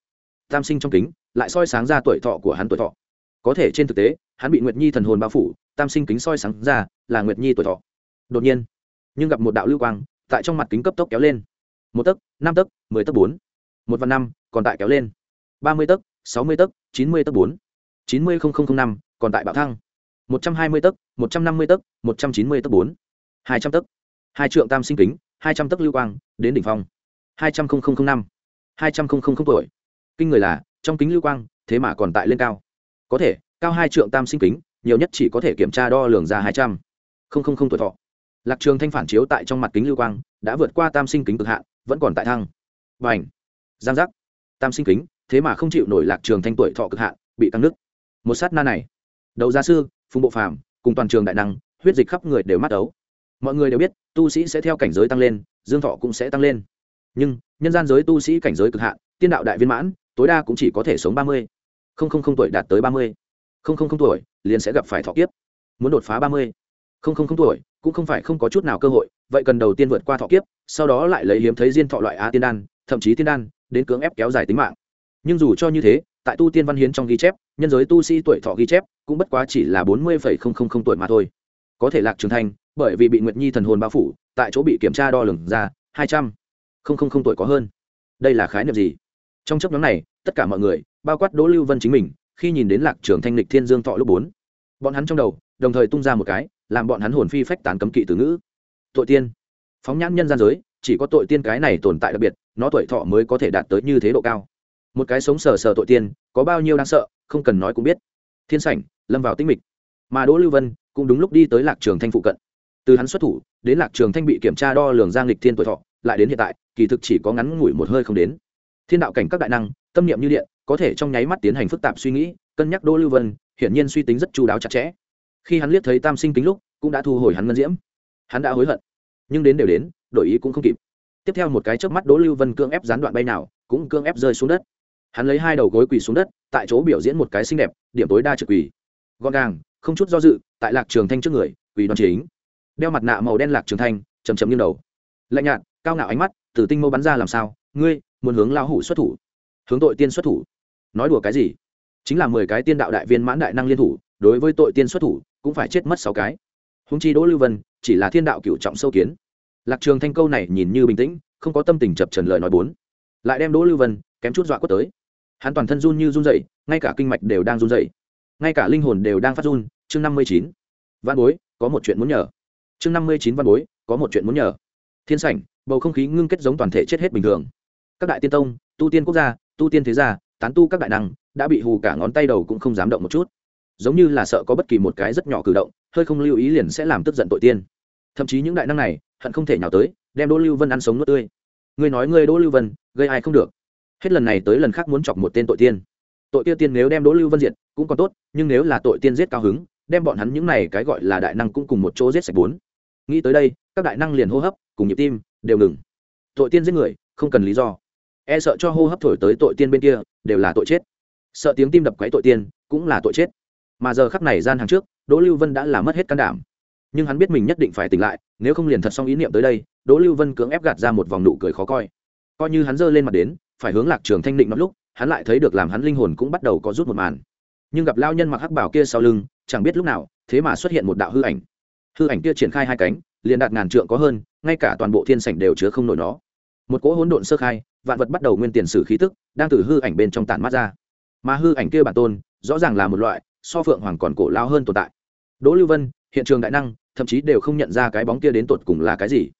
A: Tam sinh trong kính, lại soi sáng ra tuổi thọ của hắn tuổi thọ. Có thể trên thực tế, hắn bị nguyệt nhi thần hồn bao phủ, tam sinh kính soi sáng ra là nguyệt nhi tuổi thọ. Đột nhiên, nhưng gặp một đạo lưu quang tại trong mặt kính cấp tốc kéo lên. Một tấc, năm tấc, mười tấc bốn. Một và năm, còn tại kéo lên. Ba mươi tấc, sáu mươi tấc, chín mươi tấc bốn. Chín mươi năm, còn tại bạo thăng. Một trăm hai mươi tấc, một trăm năm mươi tấc, một trăm chín mươi tấc bốn. Hai trăm tấc. Hai trượng tam sinh kính, hai trăm tấc lưu quang, đến đỉnh phong hai trăm linh năm. hai trăm linh tuổi. Kinh người là, trong kính lưu quang, thế mà còn tại lên cao. Có thể, cao hai trượng tam sinh kính, nhiều nhất chỉ có thể kiểm tra đo lường ra hai trăm. Linh tuổi thọ. Lạc trường thanh phản chiếu tại trong mặt kính lưu quang, đã vượt qua tam sinh kính cực hạn, vẫn còn tại thăng. Và ảnh giang giác. Tam sinh kính, thế mà không chịu nổi lạc trường thanh tuổi thọ cực hạn, bị căng nứt. Một sát na này. Đầu gia sư, phùng bộ phàm, cùng toàn trường đại năng, huyết dịch khắp người đều mắt ấu. Mọi người đều biết, tu sĩ sẽ theo cảnh giới tăng lên, dương thọ cũng sẽ tăng lên nhưng, nhân gian giới tu sĩ cảnh giới cực hạn, tiên đạo đại viên mãn, tối đa cũng chỉ có thể sống ba mươi. Không không không tuổi đạt tới ba mươi. Không không không tuổi, liền sẽ gặp phải thọ kiếp. Muốn đột phá ba mươi. Không không không tuổi, cũng không phải không có chút nào cơ hội, vậy cần đầu tiên vượt qua thọ kiếp, sau đó lại lấy hiếm thấy diên thọ loại á tiên đan, thậm chí tiên đan, đến cưỡng ép kéo dài tính mạng. Nhưng dù cho như thế, tại tu tiên văn hiến trong ghi chép, nhân giới tu sĩ tuổi thọ ghi chép, cũng bất quá chỉ là bốn mươi tuổi mà thôi. Có thể lạc trường thành, bởi vì bị nguyệt nhi thần hồn bao phủ, tại chỗ bị kiểm tra đo lường ra, hai trăm. Không không không tuổi có hơn. Đây là khái niệm gì? Trong chấp nhóm này, tất cả mọi người, bao quát đỗ lưu vân chính mình, khi nhìn đến lạc trường thanh lịch thiên dương thọ lúc bốn, bọn hắn trong đầu, đồng thời tung ra một cái, làm bọn hắn hồn phi phách tán cấm kỵ từ ngữ. Tội tiên. Phóng nhãn nhân gian giới, chỉ có tội tiên cái này tồn tại đặc biệt, nó tuổi thọ mới có thể đạt tới như thế độ cao. Một cái sống sờ sờ tội tiên, có bao nhiêu đáng sợ, không cần nói cũng biết. Thiên sảnh, lâm vào tinh mịch. Mà đỗ lưu vân cũng đúng lúc đi tới lạc trường thanh phụ cận. Từ hắn xuất thủ, đến lạc trường thanh bị kiểm tra đo lường giang lịch thiên tuổi thọ lại đến hiện tại, kỳ thực chỉ có ngắn ngủi một hơi không đến. Thiên đạo cảnh các đại năng, tâm niệm như điện, có thể trong nháy mắt tiến hành phức tạp suy nghĩ, cân nhắc đỗ lưu vân, hiển nhiên suy tính rất chu đáo chặt chẽ. Khi hắn liếc thấy tam sinh kính lúc, cũng đã thu hồi hắn ngân diễm. Hắn đã hối hận, nhưng đến đều đến, đổi ý cũng không kịp. Tiếp theo một cái chớp mắt đỗ lưu vân cưỡng ép gián đoạn bay nào, cũng cưỡng ép rơi xuống đất. Hắn lấy hai đầu gối quỳ xuống đất, tại chỗ biểu diễn một cái xinh đẹp, điểm tối đa trực quỳ. Gọn gàng, không chút do dự, tại lạc trường thanh trước người, quỳ đoàn chính. Đeo mặt nạ màu đen lạc trường thanh chầm chầm nghiêng đầu. Lạnh nhạt cao ngạo ánh mắt, từ tinh mâu bắn ra làm sao? Ngươi, muốn hướng lao hủ xuất thủ? Hướng tội tiên xuất thủ? Nói đùa cái gì? Chính là mười cái tiên đạo đại viên mãn đại năng liên thủ, đối với tội tiên xuất thủ, cũng phải chết mất sáu cái. Húng chi đỗ lưu vân, chỉ là thiên đạo cựu trọng sâu kiến. Lạc trường thanh câu này nhìn như bình tĩnh, không có tâm tình chập trần lời nói bốn. Lại đem đỗ lưu vân kém chút dọa quất tới. Hắn toàn thân run như run dậy ngay cả kinh mạch đều đang run dậy ngay cả linh hồn đều đang phát run. Chương năm mươi chín. Văn bối, có một chuyện muốn nhờ. Chương năm mươi chín văn bối, có một chuyện muốn nhờ thiên sảnh, bầu không khí ngưng kết giống toàn thể chết hết bình thường. Các đại tiên tông, tu tiên quốc gia, tu tiên thế gia, tán tu các đại năng, đã bị hù cả ngón tay đầu cũng không dám động một chút. Giống như là sợ có bất kỳ một cái rất nhỏ cử động, hơi không lưu ý liền sẽ làm tức giận tội tiên. Thậm chí những đại năng này, hận không thể nhào tới, đem đỗ lưu vân ăn sống nuốt tươi. Ngươi nói ngươi đỗ lưu vân, gây ai không được? Hết lần này tới lần khác muốn chọc một tên tội tiên. Tội tiêu tiên nếu đem đỗ lưu vân diệt, cũng còn tốt, nhưng nếu là tội tiên giết cao hứng, đem bọn hắn những này cái gọi là đại năng cũng cùng một chỗ giết sạch bốn nghĩ tới đây, các đại năng liền hô hấp, cùng nhịp tim, đều ngừng. Tội tiên giết người, không cần lý do. E sợ cho hô hấp thổi tới tội tiên bên kia, đều là tội chết. Sợ tiếng tim đập quấy tội tiên, cũng là tội chết. Mà giờ khắc này gian hàng trước, đỗ lưu vân đã làm mất hết can đảm. Nhưng hắn biết mình nhất định phải tỉnh lại, nếu không liền thật xong ý niệm tới đây, đỗ lưu vân cưỡng ép gạt ra một vòng nụ cười khó coi. Coi như hắn giơ lên mặt đến, phải hướng lạc trường thanh định nó lúc, hắn lại thấy được làm hắn linh hồn cũng bắt đầu có rút một màn. Nhưng gặp lao nhân mặc hắc bảo kia sau lưng, chẳng biết lúc nào, thế mà xuất hiện một đạo hư ảnh hư ảnh kia triển khai hai cánh, liền đạt ngàn trượng có hơn, ngay cả toàn bộ thiên sảnh đều chứa không nổi nó. Một cỗ hỗn độn sơ khai, vạn vật bắt đầu nguyên tiền sử khí tức, đang từ hư ảnh bên trong tản mát ra. Mà hư ảnh kia bản tôn, rõ ràng là một loại, so phượng hoàng còn cổ lao hơn tồn tại. Đỗ lưu vân, hiện trường đại năng, thậm chí đều không nhận ra cái bóng kia đến tột cùng là cái gì.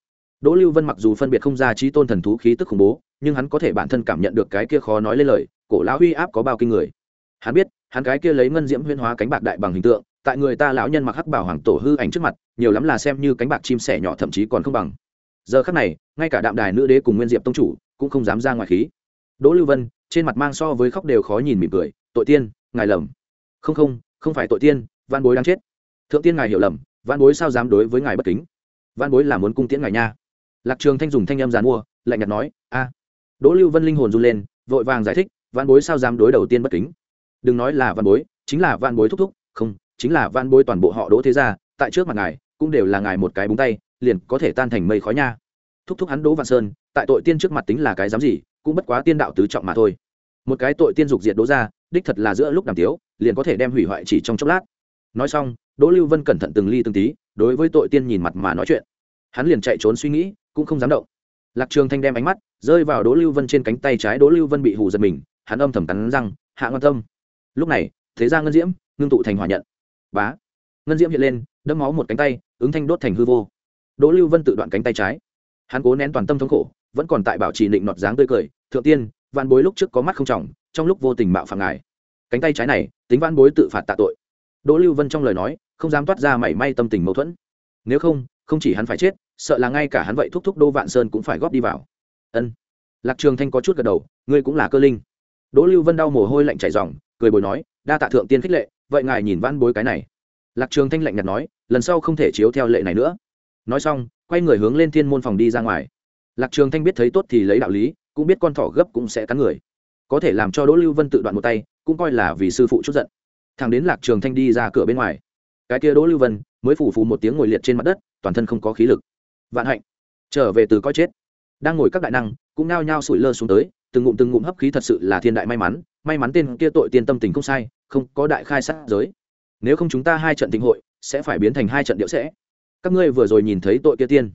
A: Đỗ lưu vân mặc dù phân biệt không ra trí tôn thần thú khí tức khủng bố, nhưng hắn có thể bản thân cảm nhận được cái kia khó nói lên lời, cổ lão uy áp có bao kinh người. Hắn biết, hắn cái kia lấy ngân diễm huyên hóa cánh bạc đại bằng hình tượng tại người ta lão nhân mặc hắc bảo hoàng tổ hư ảnh trước mặt, nhiều lắm là xem như cánh bạc chim sẻ nhỏ thậm chí còn không bằng. Giờ khắc này, ngay cả đạm đài nữ đế cùng nguyên diệp tông chủ cũng không dám ra ngoài khí. Đỗ lưu vân, trên mặt mang so với khóc đều khó nhìn mỉm cười, tội tiên, ngài lầm. Không không không phải tội tiên, văn bối đang chết. Thượng tiên ngài hiểu lầm, văn bối sao dám đối với ngài bất kính? Văn bối là muốn cung tiễn ngài nha. Lạc trường thanh dùng thanh âm dàn mua, lạnh nhạt nói, a. Đỗ lưu vân linh hồn run lên, vội vàng giải thích, văn bối sao dám đối đầu tiên bất kính? Đừng nói là văn bối, chính là văn bối thúc thúc, không chính là van bối toàn bộ họ đỗ thế gia, tại trước mặt ngài, cũng đều là ngài một cái búng tay, liền có thể tan thành mây khói nha. Thúc thúc hắn đỗ vạn sơn, tại tội tiên trước mặt tính là cái dám gì, cũng bất quá tiên đạo tứ trọng mà thôi. Một cái tội tiên dục diệt đỗ ra đích thật là giữa lúc đàm tiếu, liền có thể đem hủy hoại chỉ trong chốc lát. Nói xong, đỗ lưu vân cẩn thận từng ly từng tí, đối với tội tiên nhìn mặt mà nói chuyện. Hắn liền chạy trốn suy nghĩ, cũng không dám động. Lạc trường thanh đem ánh mắt rơi vào đỗ lưu vân trên cánh tay trái, đỗ lưu vân bị hù giật mình, hắn âm thầm cắn răng, hạ ngon tâm. Lúc này, thế ra ngân diễm, ngưng tụ thành hỏa nhận bá. Ngân diễm hiện lên đâm máu một cánh tay, ứng thanh đốt thành hư vô. Đỗ lưu vân tự đoạn cánh tay trái. Hắn cố nén toàn tâm thống khổ, vẫn còn tại bảo trì định nọt dáng tươi cười, thượng tiên văn bối lúc trước có mắt không trọng, trong lúc vô tình mạo phạm ngài. Cánh tay trái này, tính văn bối tự phạt tạ tội. Đỗ lưu vân trong lời nói, không dám toát ra mảy may tâm tình mâu thuẫn. Nếu không không chỉ hắn phải chết, sợ là ngay cả hắn vậy thúc thúc đô vạn sơn cũng phải góp đi vào. Ân. Lạc trường thanh có chút gật đầu, ngươi cũng là cơ linh. Đỗ lưu vân đau mồ hôi lạnh chảy ròng, cười bồi nói, đa tạ thượng tiên khích lệ vậy ngài nhìn văn bối cái này. Lạc trường thanh lạnh nhạt nói, lần sau không thể chiếu theo lệ này nữa. Nói xong, quay người hướng lên thiên môn phòng đi ra ngoài. Lạc trường thanh biết thấy tốt thì lấy đạo lý, cũng biết con thỏ gấp cũng sẽ cắn người. Có thể làm cho đỗ lưu vân tự đoạn một tay, cũng coi là vì sư phụ chút giận. Thằng đến lạc trường thanh đi ra cửa bên ngoài. Cái kia đỗ lưu vân, mới phủ phù một tiếng ngồi liệt trên mặt đất, toàn thân không có khí lực. Vạn hạnh. Trở về từ coi chết. Đang ngồi các đại năng, cũng nao nhao sủi lơ xuống tới từng ngụm từng ngụm hấp khí thật sự là thiên đại may mắn may mắn tên kia tội tiên tâm tình không sai, không có đại khai sát giới. Nếu không chúng ta hai trận tình hội, sẽ phải biến thành hai trận điệu sẽ. Các ngươi vừa rồi nhìn thấy tội kia tiên.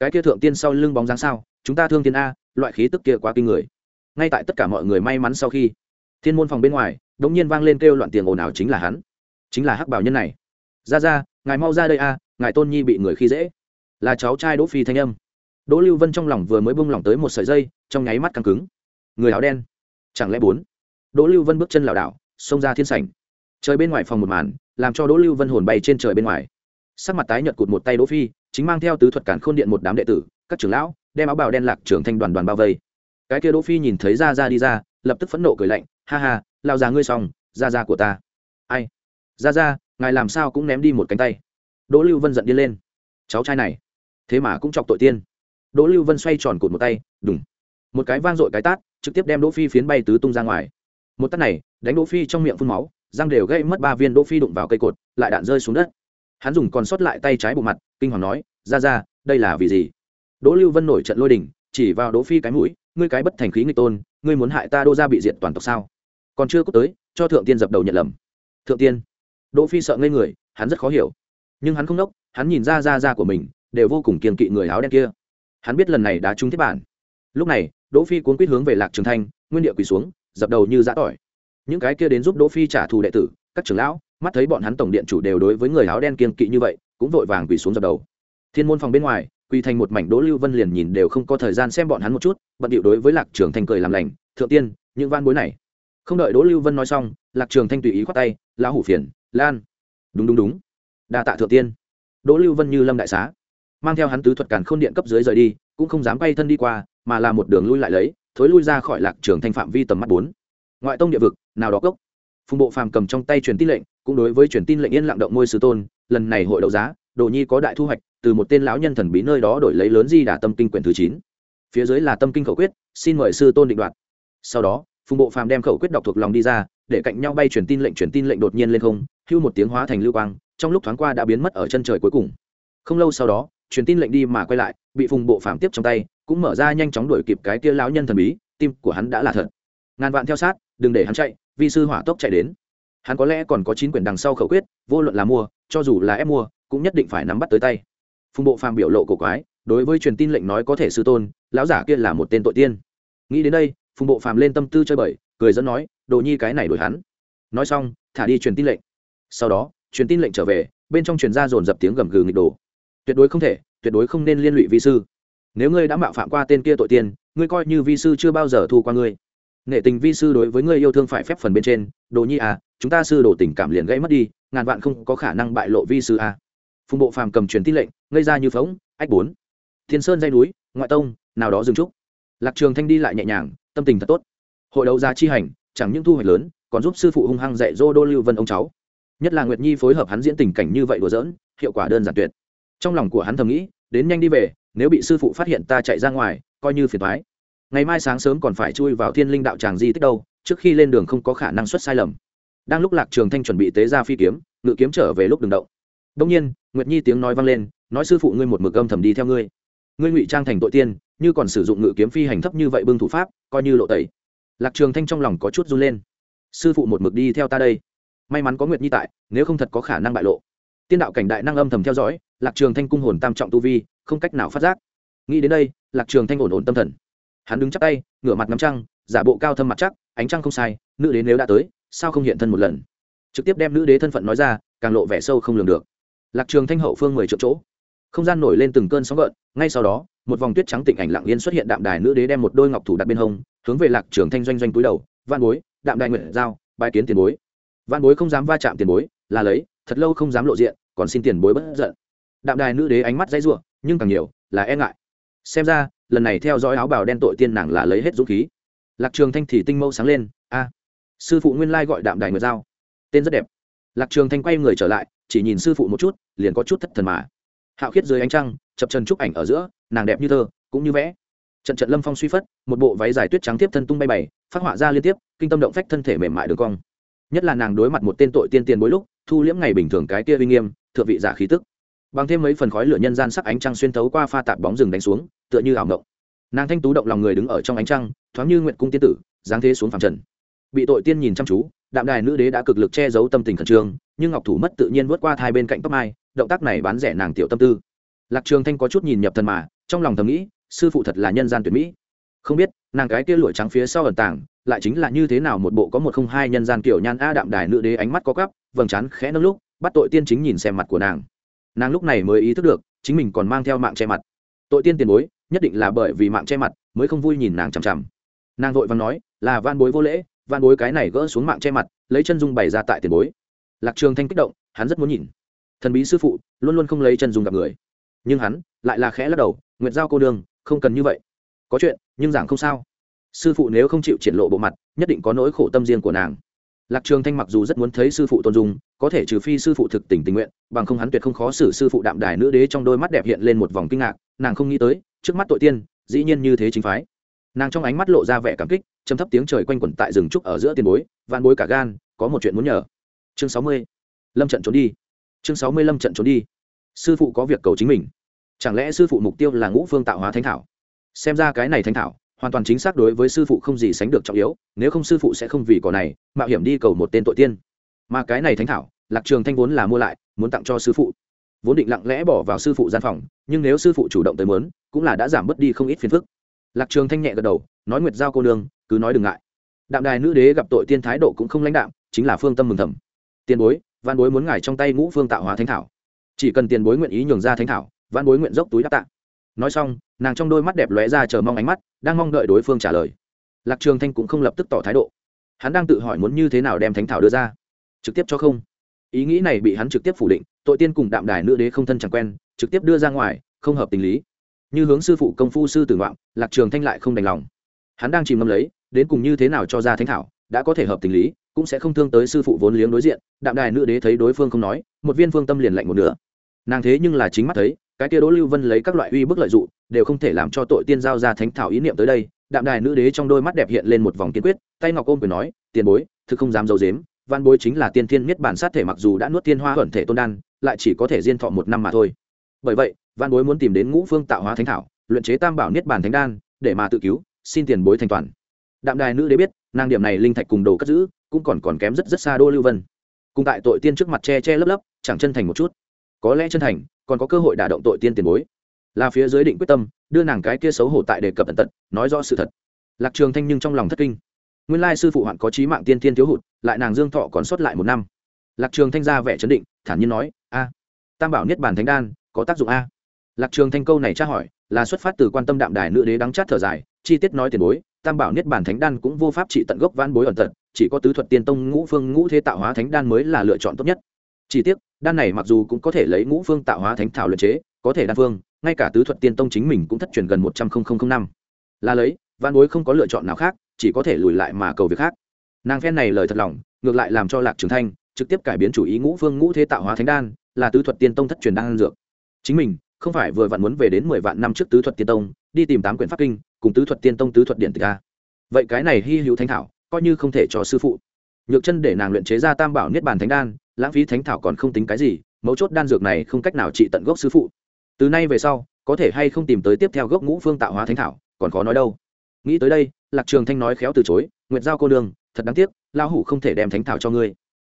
A: Cái kia thượng tiên sau lưng bóng dáng sao? Chúng ta thương tiên a, loại khí tức kia quá kinh người. Ngay tại tất cả mọi người may mắn sau khi, thiên môn phòng bên ngoài đ ỗ n g nhiên vang lên kêu loạn tiền ồn ào chính là hắn. Chính là hắc bảo nhân này. Ra ra, ngài mau ra đây a, ngài tôn nhi bị người khi dễ. Là cháu trai đỗ phi thanh âm. Đỗ lưu vân trong lòng vừa mới bung lỏng tới một sợi dây, trong nháy mắt căng cứng người áo đen. Chẳng lẽ bốn? Đỗ lưu vân bước chân lảo đảo, xông ra thiên sảnh. Trời bên ngoài phòng một màn, làm cho đỗ lưu vân hồn bay trên trời bên ngoài. Sắc mặt tái nhợt cụt một tay đỗ phi, chính mang theo tứ thuật cản khôn điện một đám đệ tử, các trưởng lão, đem áo bào đen lạc trưởng thanh đoàn đoàn bao vây. Cái kia đỗ phi nhìn thấy ra ra đi ra, lập tức phẫn nộ cười lạnh, ha ha lao ra ngươi xong, ra ra của ta. Ai? Ra ra, ngài làm sao cũng ném đi một cánh tay. Đỗ lưu vân giận đi lên. Cháu trai này, thế mà cũng chọc tội tiên. Đỗ lưu vân xoay tròn cụt một tay, đùng. Một cái vang dội cái tát trực tiếp đem đỗ phi phiến bay tứ tung ra ngoài. Một tát này, đánh đỗ phi trong miệng phun máu, răng đều gây mất ba viên đỗ phi đụng vào cây cột, lại đạn rơi xuống đất. Hắn dùng còn sót lại tay trái bộ mặt, kinh hoàng nói, ra ra, đây là vì gì? Đỗ lưu vân nổi trận lôi đình, chỉ vào đỗ phi cái mũi, ngươi cái bất thành khí nghịch tôn, ngươi muốn hại ta đô gia bị diệt toàn tộc sao? Còn chưa cút tới, cho thượng tiên dập đầu nhận lầm. Thượng tiên? Đỗ phi sợ ngây người, hắn rất khó hiểu. Nhưng hắn không đốc, hắn nhìn ra ra ra của mình, đều vô cùng kiên kỵ người áo đen kia. Hắn biết lần này đã trúng thiết bản. Lúc này đỗ phi cuốn quýt hướng về lạc trường thanh, nguyên địa quỳ xuống, dập đầu như giã tỏi. Những cái kia đến giúp đỗ phi trả thù đệ tử, các trưởng lão, mắt thấy bọn hắn tổng điện chủ đều đối với người áo đen kiên kỵ như vậy, cũng vội vàng quỳ xuống dập đầu. Thiên môn phòng bên ngoài, quỳ thành một mảnh, đỗ lưu vân liền nhìn đều không có thời gian xem bọn hắn một chút, bận điệu đối với lạc trường thanh cười làm lành, thượng tiên, những van bối này. Không đợi đỗ lưu vân nói xong, lạc trường thanh tùy ý khoát tay, lão hủ phiền, lan. Đúng đúng đúng. Đa tạ thượng tiên. Đỗ lưu vân như lâm đại xá, mang theo hắn tứ thuật càn khôn điện cấp dưới rời đi, cũng không dám bay thân đi qua mà là một đường lui lại lấy, thối lui ra khỏi lạc trường thanh phạm vi tầm mắt bốn. Ngoại tông địa vực, nào đó cốc. Phùng bộ phàm cầm trong tay truyền tin lệnh, cũng đối với truyền tin lệnh yên lặng động môi sư tôn, lần này hội đấu giá, đồ nhi có đại thu hoạch, từ một tên lão nhân thần bí nơi đó đổi lấy lớn di đà tâm kinh quyển thứ chín. Phía dưới là tâm kinh khẩu quyết, xin mời sư tôn định đoạt. Sau đó, phùng bộ phàm đem khẩu quyết đọc thuộc lòng đi ra, để cạnh nhau bay truyền tin lệnh, truyền tin lệnh đột nhiên lên không, hưu một tiếng hóa thành lưu quang, trong lúc thoáng qua đã biến mất ở chân trời cuối cùng. Không lâu sau đó, truyền tin lệnh đi mà quay lại, bị phùng bộ phàm tiếp trong tay cũng mở ra nhanh chóng đuổi kịp cái kia lão nhân thần bí, tim của hắn đã là thật. Ngàn vạn theo sát, đừng để hắn chạy, vi sư hỏa tốc chạy đến. Hắn có lẽ còn có chín quyển đằng sau khẩu quyết, vô luận là mua, cho dù là ép mua, cũng nhất định phải nắm bắt tới tay. Phùng bộ phàm biểu lộ cổ quái, đối với truyền tin lệnh nói có thể sư tôn, lão giả kia là một tên tội tiên. Nghĩ đến đây, phùng bộ phàm lên tâm tư chơi bời, cười dẫn nói, đồ nhi cái này đổi hắn. Nói xong, thả đi truyền tin lệnh. Sau đó, truyền tin lệnh trở về, bên trong truyền ra dồn dập tiếng gầm gừ nghịch đồ. Tuyệt đối không thể, tuyệt đối không nên liên lụy vi sư nếu ngươi đã mạo phạm qua tên kia tội tiên, ngươi coi như vi sư chưa bao giờ thu qua ngươi. Nghệ tình vi sư đối với ngươi yêu thương phải phép phần bên trên, đồ nhi à chúng ta sư đổ tình cảm liền gãy mất đi, ngàn vạn không có khả năng bại lộ vi sư à. phùng bộ phàm cầm truyền tin lệnh, ngây ra như phóng ách bốn. Thiên sơn dây núi, ngoại tông, nào đó dừng trúc. Lạc trường thanh đi lại nhẹ nhàng, tâm tình thật tốt. Hội đấu giá chi hành, chẳng những thu hoạch lớn, còn giúp sư phụ hung hăng dạy dô đô lưu vân ông cháu. Nhất là nguyệt nhi phối hợp hắn diễn tình cảnh như vậy đùa giỡn, hiệu quả đơn giản tuyệt. Trong lòng của hắn thầm nghĩ, đến nhanh đi về nếu bị sư phụ phát hiện ta chạy ra ngoài, coi như phiền thoái ngày mai sáng sớm còn phải chui vào thiên linh đạo tràng di tích đâu, trước khi lên đường không có khả năng xuất sai lầm. Đang lúc lạc trường thanh chuẩn bị tế ra phi kiếm, ngự kiếm trở về lúc đường động. Đông nhiên, nguyệt nhi tiếng nói vang lên, nói sư phụ ngươi một mực âm thầm đi theo ngươi. Ngươi ngụy trang thành tội tiên, như còn sử dụng ngự kiếm phi hành thấp như vậy bưng thủ pháp, coi như lộ tẩy. Lạc trường thanh trong lòng có chút run lên. Sư phụ một mực đi theo ta đây. May mắn có nguyệt nhi tại, nếu không thật có khả năng bại lộ tiên đạo cảnh đại năng âm thầm theo dõi, lạc trường thanh cung hồn tam trọng tu vi, không cách nào phát giác. Nghĩ đến đây, lạc trường thanh ổn ổn tâm thần. Hắn đứng chắp tay, ngửa mặt ngắm trăng, giả bộ cao thâm mặt chắc, ánh trăng không sai, nữ đế nếu đã tới, sao không hiện thân một lần? Trực tiếp đem nữ đế thân phận nói ra, càng lộ vẻ sâu không lường được. Lạc trường thanh hậu phương mười triệu chỗ. Không gian nổi lên từng cơn sóng gợn, ngay sau đó, một vòng tuyết trắng tịnh ảnh lặng yên xuất hiện đạm đài, nữ đế đem một đôi ngọc thủ đặt bên hông, hướng về lạc trường thanh doanh doanh túi đầu văn bối, đạm đài nguyện giao bài kiến tiền bối. Văn bối không dám va chạm tiền bối, là lấy thật lâu không dám lộ diện, còn xin tiền bối bất giận. Đạm đài nữ đế ánh mắt dãy ruộng nhưng càng nhiều là e ngại. Xem ra, lần này theo dõi áo bào đen tội tiên nàng là lấy hết dũng khí. Lạc trường thanh thì tinh mâu sáng lên, a, sư phụ nguyên lai gọi đạm đài nguyệt giao. Tên rất đẹp. Lạc trường thanh quay người trở lại, chỉ nhìn sư phụ một chút, liền có chút thất thần mà. Hạo khiết dưới ánh trăng, chập chân trúc ảnh ở giữa, nàng đẹp như thơ, cũng như vẽ. Trận trận lâm phong suy phất, một bộ váy dài tuyết trắng tiếp thân tung bay bày, phát họa ra liên tiếp, kinh tâm động phách thân thể mềm mại đường cong. Nhất là nàng đối mặt một tên tội tiên tiền bối lúc thu liễm ngày bình thường cái kia uy nghiêm, thượng vị giả khí tức. Bằng thêm mấy phần khói lửa nhân gian sắc ánh trăng xuyên thấu qua pha tạp bóng rừng đánh xuống, tựa như ảo ngộng nàng thanh tú động lòng người đứng ở trong ánh trăng, thoáng như nguyện cung tiên tử, giáng thế xuống phàm trần. Bị tội tiên nhìn chăm chú, đạm đài nữ đế đã cực lực che giấu tâm tình khẩn trương, nhưng ngọc thủ mất tự nhiên vượt qua thai bên cạnh tóc mai, động tác này bán rẻ nàng tiểu tâm tư. Lạc trường thanh có chút nhìn nhập thần mà, trong lòng thầm nghĩ, sư phụ thật là nhân gian tuyệt mỹ. Không biết, nàng cái kia lụa trắng phía sau ẩn tàng lại chính là như thế nào một bộ có một không hai nhân gian kiểu nhan a đạm đài nữ đế ánh mắt có cắp vầng trán khẽ nâng lúc, bắt tội tiên chính nhìn xem mặt của nàng. Nàng lúc này mới ý thức được, chính mình còn mang theo mạng che mặt. Tội tiên tiền bối, nhất định là bởi vì mạng che mặt mới không vui nhìn nàng chằm chằm. Nàng vội và nói, là van bối vô lễ, van bối cái này gỡ xuống mạng che mặt, lấy chân dung bày ra tại tiền bối. Lạc trường thanh kích động, hắn rất muốn nhìn. Thần bí sư phụ, luôn luôn không lấy chân dung gặp người. Nhưng hắn lại là khẽ lắc đầu nguyện giao cô đường không cần như vậy. Có chuyện, nhưng giảng không sao sư phụ nếu không chịu triển lộ bộ mặt, nhất định có nỗi khổ tâm riêng của nàng. Lạc trường thanh mặc dù rất muốn thấy sư phụ tôn dung, có thể trừ phi sư phụ thực tình tình nguyện, bằng không hắn tuyệt không khó xử sư phụ đạm đài nữ đế trong đôi mắt đẹp hiện lên một vòng kinh ngạc, nàng không nghĩ tới, trước mắt tội tiên, dĩ nhiên như thế chính phái. Nàng trong ánh mắt lộ ra vẻ cảm kích, châm thấp tiếng trời quanh quẩn tại rừng trúc ở giữa tiền bối, vạn bối cả gan, có một chuyện muốn nhờ. Chương sáu mươi, lâm trận trốn đi. Chương sáu mươi, lâm trận trốn đi. Sư phụ có việc cầu chính mình. Chẳng lẽ sư phụ mục tiêu là ngũ phương tạo hóa thánh thảo? Xem ra cái này thánh thảo hoàn toàn chính xác đối với sư phụ không gì sánh được trọng yếu, nếu không sư phụ sẽ không vì cỏ này mạo hiểm đi cầu một tên tội tiên. Mà cái này thánh thảo, lạc trường thanh vốn là mua lại, muốn tặng cho sư phụ. Vốn định lặng lẽ bỏ vào sư phụ gian phòng, nhưng nếu sư phụ chủ động tới mớn cũng là đã giảm bớt đi không ít phiền phức. Lạc trường thanh nhẹ gật đầu, nói nguyệt giao cô nương, cứ nói đừng ngại. Đạm đài nữ đế gặp tội tiên thái độ cũng không lãnh đạm, chính là phương tâm mừng thầm. Tiền bối văn bối muốn ngài trong tay ngũ phương tạo hóa thánh thảo. Chỉ cần tiền bối nguyện ý nhường ra thánh thảo văn bối nguyện dốc túi đáp tạ nói xong, nàng trong đôi mắt đẹp lóe ra chờ mong ánh mắt, đang mong đợi đối phương trả lời. Lạc trường thanh cũng không lập tức tỏ thái độ. Hắn đang tự hỏi muốn như thế nào đem thánh thảo đưa ra. Trực tiếp cho không. Ý nghĩ này bị hắn trực tiếp phủ định, tội tiên cùng đạm đài nữ đế không thân chẳng quen, trực tiếp đưa ra ngoài, không hợp tình lý. Như hướng sư phụ công phu sư tử ngoạm lạc trường thanh lại không đành lòng. Hắn đang chìm ngâm lấy, đến cùng như thế nào cho ra thánh thảo, đã có thể hợp tình lý, cũng sẽ không thương tới sư phụ vốn liếng đối diện, đạm đài nữ đế thấy đối phương không nói, một viên phương tâm liền lạnh một nửa. Nàng thế nhưng là chính mắt thấy cái kia đỗ lưu vân lấy các loại uy bức lợi dụng, đều không thể làm cho tội tiên giao ra thánh thảo ý niệm tới đây. Đạm đài nữ đế trong đôi mắt đẹp hiện lên một vòng kiên quyết, tay ngọc ôm quyền nói, tiền bối, thực không dám dầu dếm văn bối chính là tiên thiên miết bản sát thể mặc dù đã nuốt tiên hoa thuận thể tôn đan, lại chỉ có thể diên thọ một năm mà thôi. Bởi vậy, văn bối muốn tìm đến ngũ phương tạo hóa thánh thảo, luyện chế tam bảo niết bản thánh đan, để mà tự cứu, xin tiền bối thành toàn. Đạm đài nữ đế biết, nàng điểm này linh thạch cùng đồ cất giữ, cũng còn còn kém rất rất xa đô lưu vân. Cùng tại tội tiên trước mặt che che lấp lấp, chẳng chân thành một chút có lẽ chân thành, còn có cơ hội đả động tội tiên tiền bối. Là phía dưới định quyết tâm, đưa nàng cái kia xấu hổ tại đề cập tận tận nói rõ sự thật. Lạc trường thanh nhưng trong lòng thất kinh. Nguyên lai sư phụ hoạn có trí mạng tiên tiên thiếu hụt, lại nàng dương thọ còn sót lại một năm. Lạc trường thanh ra vẻ chấn định, thản nhiên nói, a, tam bảo niết bàn thánh đan, có tác dụng a. Lạc trường thanh câu này tra hỏi, là xuất phát từ quan tâm đạm đài nữ đế đắng chát thở dài, chi tiết nói tiền bối, tam bảo niết bàn thánh đan cũng vô pháp trị tận gốc van bối ẩn tật, chỉ có tứ thuật tiên tông ngũ phương ngũ thế tạo hóa thánh đan mới là lựa chọn tốt nhất chỉ tiếc, đan này mặc dù cũng có thể lấy ngũ phương tạo hóa thánh thảo luyện chế, có thể đan phương, ngay cả tứ thuật tiên tông chính mình cũng thất truyền gần một trăm linh năm. Là lấy văn bối không có lựa chọn nào khác, chỉ có thể lùi lại mà cầu việc khác. Nàng phen này lời thật lòng, ngược lại làm cho lạc trường thanh trực tiếp cải biến chủ ý ngũ phương ngũ thế tạo hóa thánh đan, là tứ thuật tiên tông thất truyền đan dược. Chính mình, không phải vừa vặn muốn về đến mười vạn năm trước tứ thuật tiên tông, đi tìm tám quyển pháp kinh, cùng tứ thuật tiên tông, tứ thuật điện tịch a. Vậy cái này hy hữu thánh thảo, coi như không thể cho sư phụ. Nhược chân để nàng luyện chế ra tam bảo niết bàn thánh đan lãng phí thánh thảo còn không tính cái gì, mấu chốt đan dược này không cách nào trị tận gốc sư phụ. Từ nay về sau, có thể hay không tìm tới tiếp theo gốc ngũ phương tạo hóa thánh thảo, còn khó nói đâu. Nghĩ tới đây, lạc trường thanh nói khéo từ chối, nguyệt giao cô đường thật đáng tiếc, lão hủ không thể đem thánh thảo cho ngươi.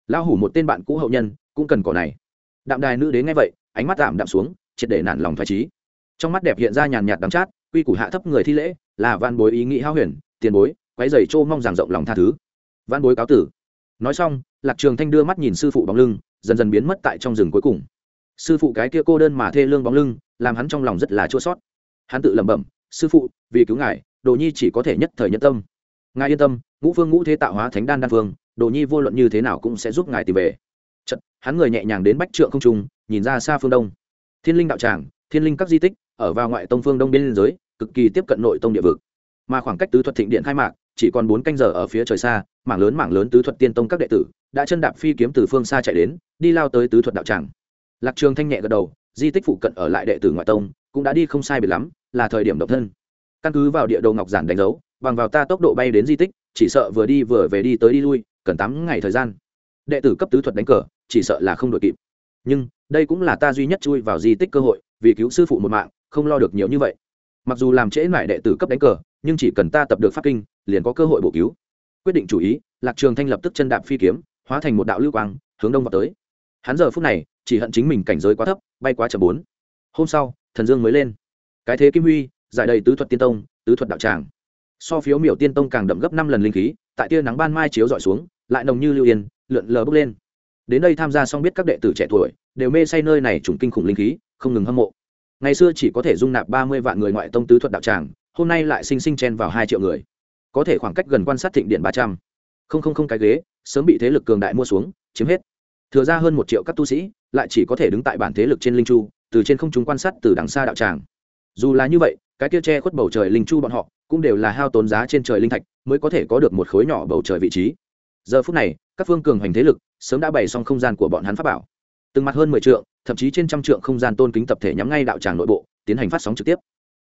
A: Lão hủ một tên bạn cũ hậu nhân, cũng cần cỏ này. Đạm đài nữ đến ngay vậy, ánh mắt tạm đạm xuống, triệt để nản lòng phải trí trong mắt đẹp hiện ra nhàn nhạt đắng chát, quy củ hạ thấp người thi lễ, là van bối ý nghĩ hao huyền, tiền bối, quấy giày trô mong rằng rộng lòng tha thứ. Van bối cáo tử nói xong lạc trường thanh đưa mắt nhìn sư phụ bóng lưng dần dần biến mất tại trong rừng cuối cùng. Sư phụ cái kia cô đơn mà thê lương bóng lưng làm hắn trong lòng rất là chua sót hắn tự lẩm bẩm sư phụ vì cứu ngài đồ nhi chỉ có thể nhất thời nhân tâm. Ngài yên tâm ngũ phương ngũ thế tạo hóa thánh đan đan phương đồ nhi vô luận như thế nào cũng sẽ giúp ngài tìm về. Chật, hắn người nhẹ nhàng đến bách trượng không trung nhìn ra xa phương đông. Thiên linh đạo tràng thiên linh các di tích ở vào ngoại tông phương đông biên giới cực kỳ tiếp cận nội tông địa vực. Mà khoảng cách tứ thuật thịnh điện khai mạc chỉ còn bốn canh giờ ở phía trời xa, mảng lớn mảng lớn tứ thuật tiên tông các đệ tử đã chân đạp phi kiếm từ phương xa chạy đến, đi lao tới tứ thuật đạo tràng. Lạc trường thanh nhẹ gật đầu, di tích phụ cận ở lại đệ tử ngoại tông cũng đã đi không sai biệt lắm, là thời điểm độc thân. Căn cứ vào địa đồ ngọc giản đánh dấu, bằng vào ta tốc độ bay đến di tích, chỉ sợ vừa đi vừa về đi tới đi lui, cần tám ngày thời gian. Đệ tử cấp tứ thuật đánh cờ, chỉ sợ là không đội kịp. Nhưng, đây cũng là ta duy nhất chui vào di tích cơ hội, vì cứu sư phụ một mạng, không lo được nhiều như vậy. Mặc dù làm trễ lại đệ tử cấp đánh cờ nhưng chỉ cần ta tập được pháp kinh, liền có cơ hội bổ cứu. Quyết định chủ ý, lạc trường thanh lập tức chân đạp phi kiếm, hóa thành một đạo lưu quang, hướng đông vào tới. Hắn giờ phút này, chỉ hận chính mình cảnh giới quá thấp, bay quá chậm bốn. Hôm sau, thần dương mới lên. Cái thế kim huy, giải đầy tứ thuật tiên tông, tứ thuật đạo tràng. So phiếu miểu tiên tông càng đậm gấp năm lần linh khí, tại tia nắng ban mai chiếu dọi xuống, lại nồng như lưu yên, lượn lờ bốc lên. Đến đây tham gia xong biết các đệ tử trẻ tuổi, đều mê say nơi này trùng kinh khủng linh khí, không ngừng hâm mộ. Ngày xưa chỉ có thể dung nạp ba mươi vạn người ngoại tông tứ thuật đạo tràng hôm nay lại sinh sinh chen vào hai triệu người. Có thể khoảng cách gần quan sát thịnh điện ba trăm. Không không không cái ghế, sớm bị thế lực cường đại mua xuống, chiếm hết. Thừa ra hơn một triệu các tu sĩ, lại chỉ có thể đứng tại bản thế lực trên linh chu, từ trên không chúng quan sát từ đằng xa đạo tràng. Dù là như vậy, cái kia che khuất bầu trời linh chu bọn họ, cũng đều là hao tốn giá trên trời linh thạch, mới có thể có được một khối nhỏ bầu trời vị trí. Giờ phút này, các phương cường hành thế lực, sớm đã bày xong không gian của bọn hắn pháp bảo. Từng mặt hơn mười trượng, thậm chí trên trăm trượng không gian tôn kính tập thể nhắm ngay đạo tràng nội bộ, tiến hành phát sóng trực tiếp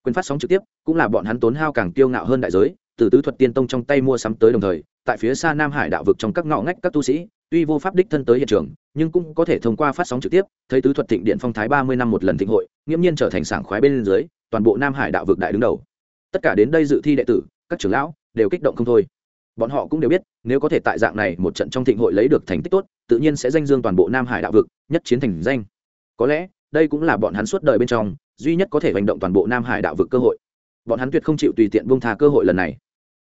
A: quyền phát sóng trực tiếp, cũng là bọn hắn tốn hao càng kiêu ngạo hơn đại giới, từ tứ thuật tiên tông trong tay mua sắm tới đồng thời, tại phía xa nam hải đạo vực trong các ngõ ngách các tu sĩ, tuy vô pháp đích thân tới hiện trường, nhưng cũng có thể thông qua phát sóng trực tiếp, thấy tứ thuật thịnh điện phong thái ba mươi năm một lần thịnh hội, nghiễm nhiên trở thành sảng khoái bên dưới, toàn bộ nam hải đạo vực đại đứng đầu. Tất cả đến đây dự thi đệ tử, các trưởng lão, đều kích động không thôi. Bọn họ cũng đều biết, nếu có thể tại dạng này một trận trong thịnh hội lấy được thành tích tốt, tự nhiên sẽ danh dương toàn bộ nam hải đạo vực, nhất chiến thành danh. Có lẽ, đây cũng là bọn hắn suốt đời bên trong duy nhất có thể hành động toàn bộ nam hải đạo vực cơ hội. Bọn hắn tuyệt không chịu tùy tiện bông tha cơ hội lần này.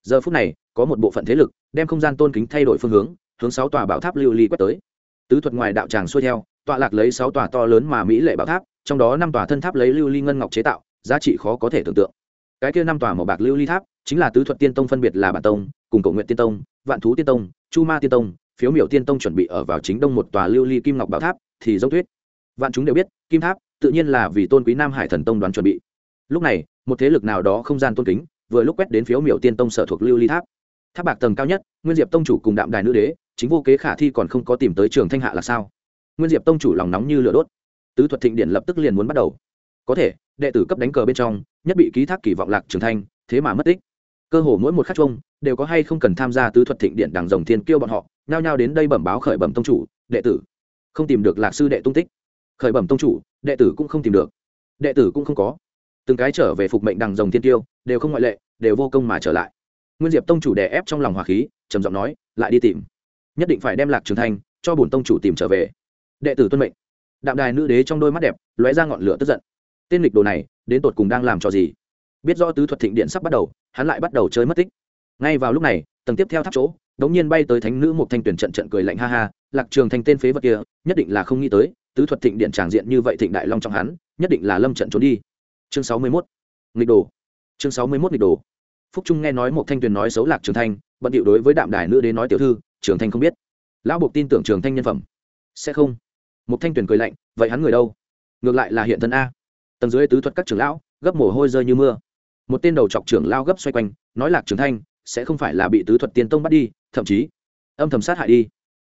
A: Giờ phút này, có một bộ phận thế lực đem không gian tôn kính thay đổi phương hướng hướng sáu tòa bảo tháp lưu ly quét tới. Tứ thuật ngoài đạo tràng xuôi theo, tọa lạc lấy sáu tòa to lớn mà mỹ lệ bảo tháp, trong đó năm tòa thân tháp lấy lưu ly ngân ngọc chế tạo, giá trị khó có thể tưởng tượng. Cái kia năm tòa màu bạc lưu ly tháp, chính là tứ thuật tiên tông phân biệt là bản tông, cùng cầu nguyện tiên tông, vạn thú tiên tông, chu ma tiên tông, phiếu miểu tiên tông chuẩn bị ở vào chính đông một tòa lưu ly kim ngọc bảo tháp, thì dốc thuyết vạn chúng đều biết, kim tháp tự nhiên là vì tôn quý nam hải thần tông đoán chuẩn bị. Lúc này, một thế lực nào đó không gian tôn kính, vừa lúc quét đến phiếu miểu tiên tông sở thuộc lưu ly tháp. Tháp bạc tầng cao nhất, nguyên diệp tông chủ cùng đạm đài nữ đế, chính vô kế khả thi còn không có tìm tới trường thanh hạ là sao? Nguyên diệp tông chủ lòng nóng như lửa đốt. Tứ thuật thịnh điện lập tức liền muốn bắt đầu. Có thể, đệ tử cấp đánh cờ bên trong, nhất bị ký thác kỳ vọng lạc trường thanh, thế mà mất tích. Cơ hồ mỗi một khắc chung, đều có hay không cần tham gia tứ thuật thịnh điện đằng rồng thiên kêu bọn họ, nhao nhao đến đây bẩm báo khởi bẩm tông chủ, đệ tử. Không tìm được lạc sư đệ tung tích khởi bẩm tông chủ, đệ tử cũng không tìm được. Đệ tử cũng không có. Từng cái trở về phục mệnh đằng rồng thiên tiêu, đều không ngoại lệ, đều vô công mà trở lại. Nguyên diệp tông chủ đè ép trong lòng hòa khí, trầm giọng nói, lại đi tìm. Nhất định phải đem lạc trường thanh cho bổn tông chủ tìm trở về. Đệ tử tuân mệnh. Đạm đài nữ đế trong đôi mắt đẹp, lóe ra ngọn lửa tức giận. Tên lịch đồ này, đến tột cùng đang làm cho gì? Biết rõ tứ thuật thịnh điện sắp bắt đầu, hắn lại bắt đầu chơi mất tích. Ngay vào lúc này, tầng tiếp theo tháp chỗ, đống nhiên bay tới thánh nữ một thanh tuyển trận trận cười lạnh ha ha, lạc trường thanh tên phế vật kia, nhất định là không nghĩ tới tứ thuật thịnh điện tràng diện như vậy thịnh đại long trong hắn, nhất định là lâm trận trốn đi. Chương sáu mươi 61. nghịch đồ. Chương sáu mươi 61 nghịch đồ. Phúc trung nghe nói một thanh tuyền nói xấu lạc trường thanh, bận điệu đối với đạm đài nữ đến nói tiểu thư, trường thanh không biết. Lão buộc tin tưởng trường thanh nhân phẩm. Sẽ không. Một thanh tuyền cười lạnh, vậy hắn người đâu? Ngược lại là hiện thân a. Tầng dưới tứ thuật các trưởng lão, gấp mồ hôi rơi như mưa. Một tên đầu chọc trưởng lao gấp xoay quanh, nói lạc trường thanh, sẽ không phải là bị tứ thuật tiên tông bắt đi, thậm chí âm thầm sát hại đi.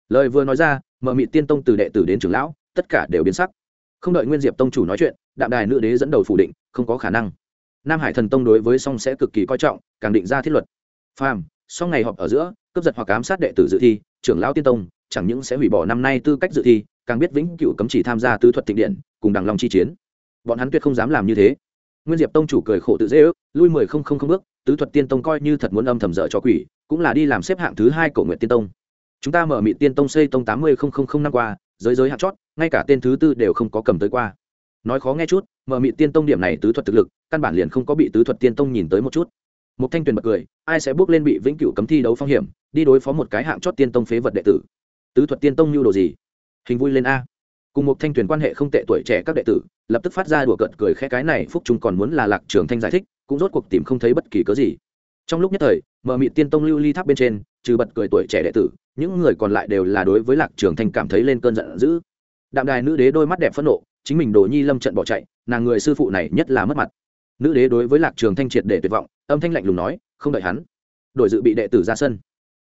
A: Lời vừa nói ra mở mị tiên tông từ đệ tử đến trưởng lão tất cả đều biến sắc. Không đợi nguyên diệp tông chủ nói chuyện, đạm đài nữ đế dẫn đầu phủ định, không có khả năng. Nam hải thần tông đối với song sẽ cực kỳ coi trọng, càng định ra thiết luật. Phàm song ngày họp ở giữa, cướp giật hoặc ám sát đệ tử dự thi, trưởng lão tiên tông, chẳng những sẽ hủy bỏ năm nay tư cách dự thi, càng biết vĩnh cựu cấm chỉ tham gia tư thuật tịnh điện, cùng đằng long chi chiến. Bọn hắn tuyệt không dám làm như thế. Nguyên diệp tông chủ cười khổ tự dễ ước, lui mười không không không bước, tứ thuật tiên tông coi như thật muốn âm thầm dở cho quỷ, cũng là đi làm xếp hạng thứ hai cổ nguyện tiên tông. Chúng ta mở mị tiên tông xây tông tám mươi không không không năm qua, giới giới hạng chót ngay cả tên thứ tư đều không có cầm tới qua. Nói khó nghe chút, mở mị tiên tông điểm này tứ thuật thực lực, căn bản liền không có bị tứ thuật tiên tông nhìn tới một chút. Một thanh tuyền bật cười, ai sẽ bước lên bị vĩnh cửu cấm thi đấu phong hiểm, đi đối phó một cái hạng chót tiên tông phế vật đệ tử. Tứ thuật tiên tông như đồ gì? Hình vui lên a. Cùng một thanh tuyền quan hệ không tệ tuổi trẻ các đệ tử, lập tức phát ra đùa cợt cười khẽ cái này, phúc chúng còn muốn là lạc trường thanh giải thích, cũng rốt cuộc tìm không thấy bất kỳ cớ gì. Trong lúc nhất thời, mở mị tiên tông lưu ly tháp bên trên, trừ bật cười tuổi trẻ đệ tử, những người còn lại đều là đối với lạc trường thanh cảm thấy lên cơn giận dữ đạm đài nữ đế đôi mắt đẹp phẫn nộ, chính mình đồ nhi lâm trận bỏ chạy, nàng người sư phụ này nhất là mất mặt. Nữ đế đối với lạc trường thanh triệt để tuyệt vọng, âm thanh lạnh lùng nói, không đợi hắn, đổi dự bị đệ tử ra sân.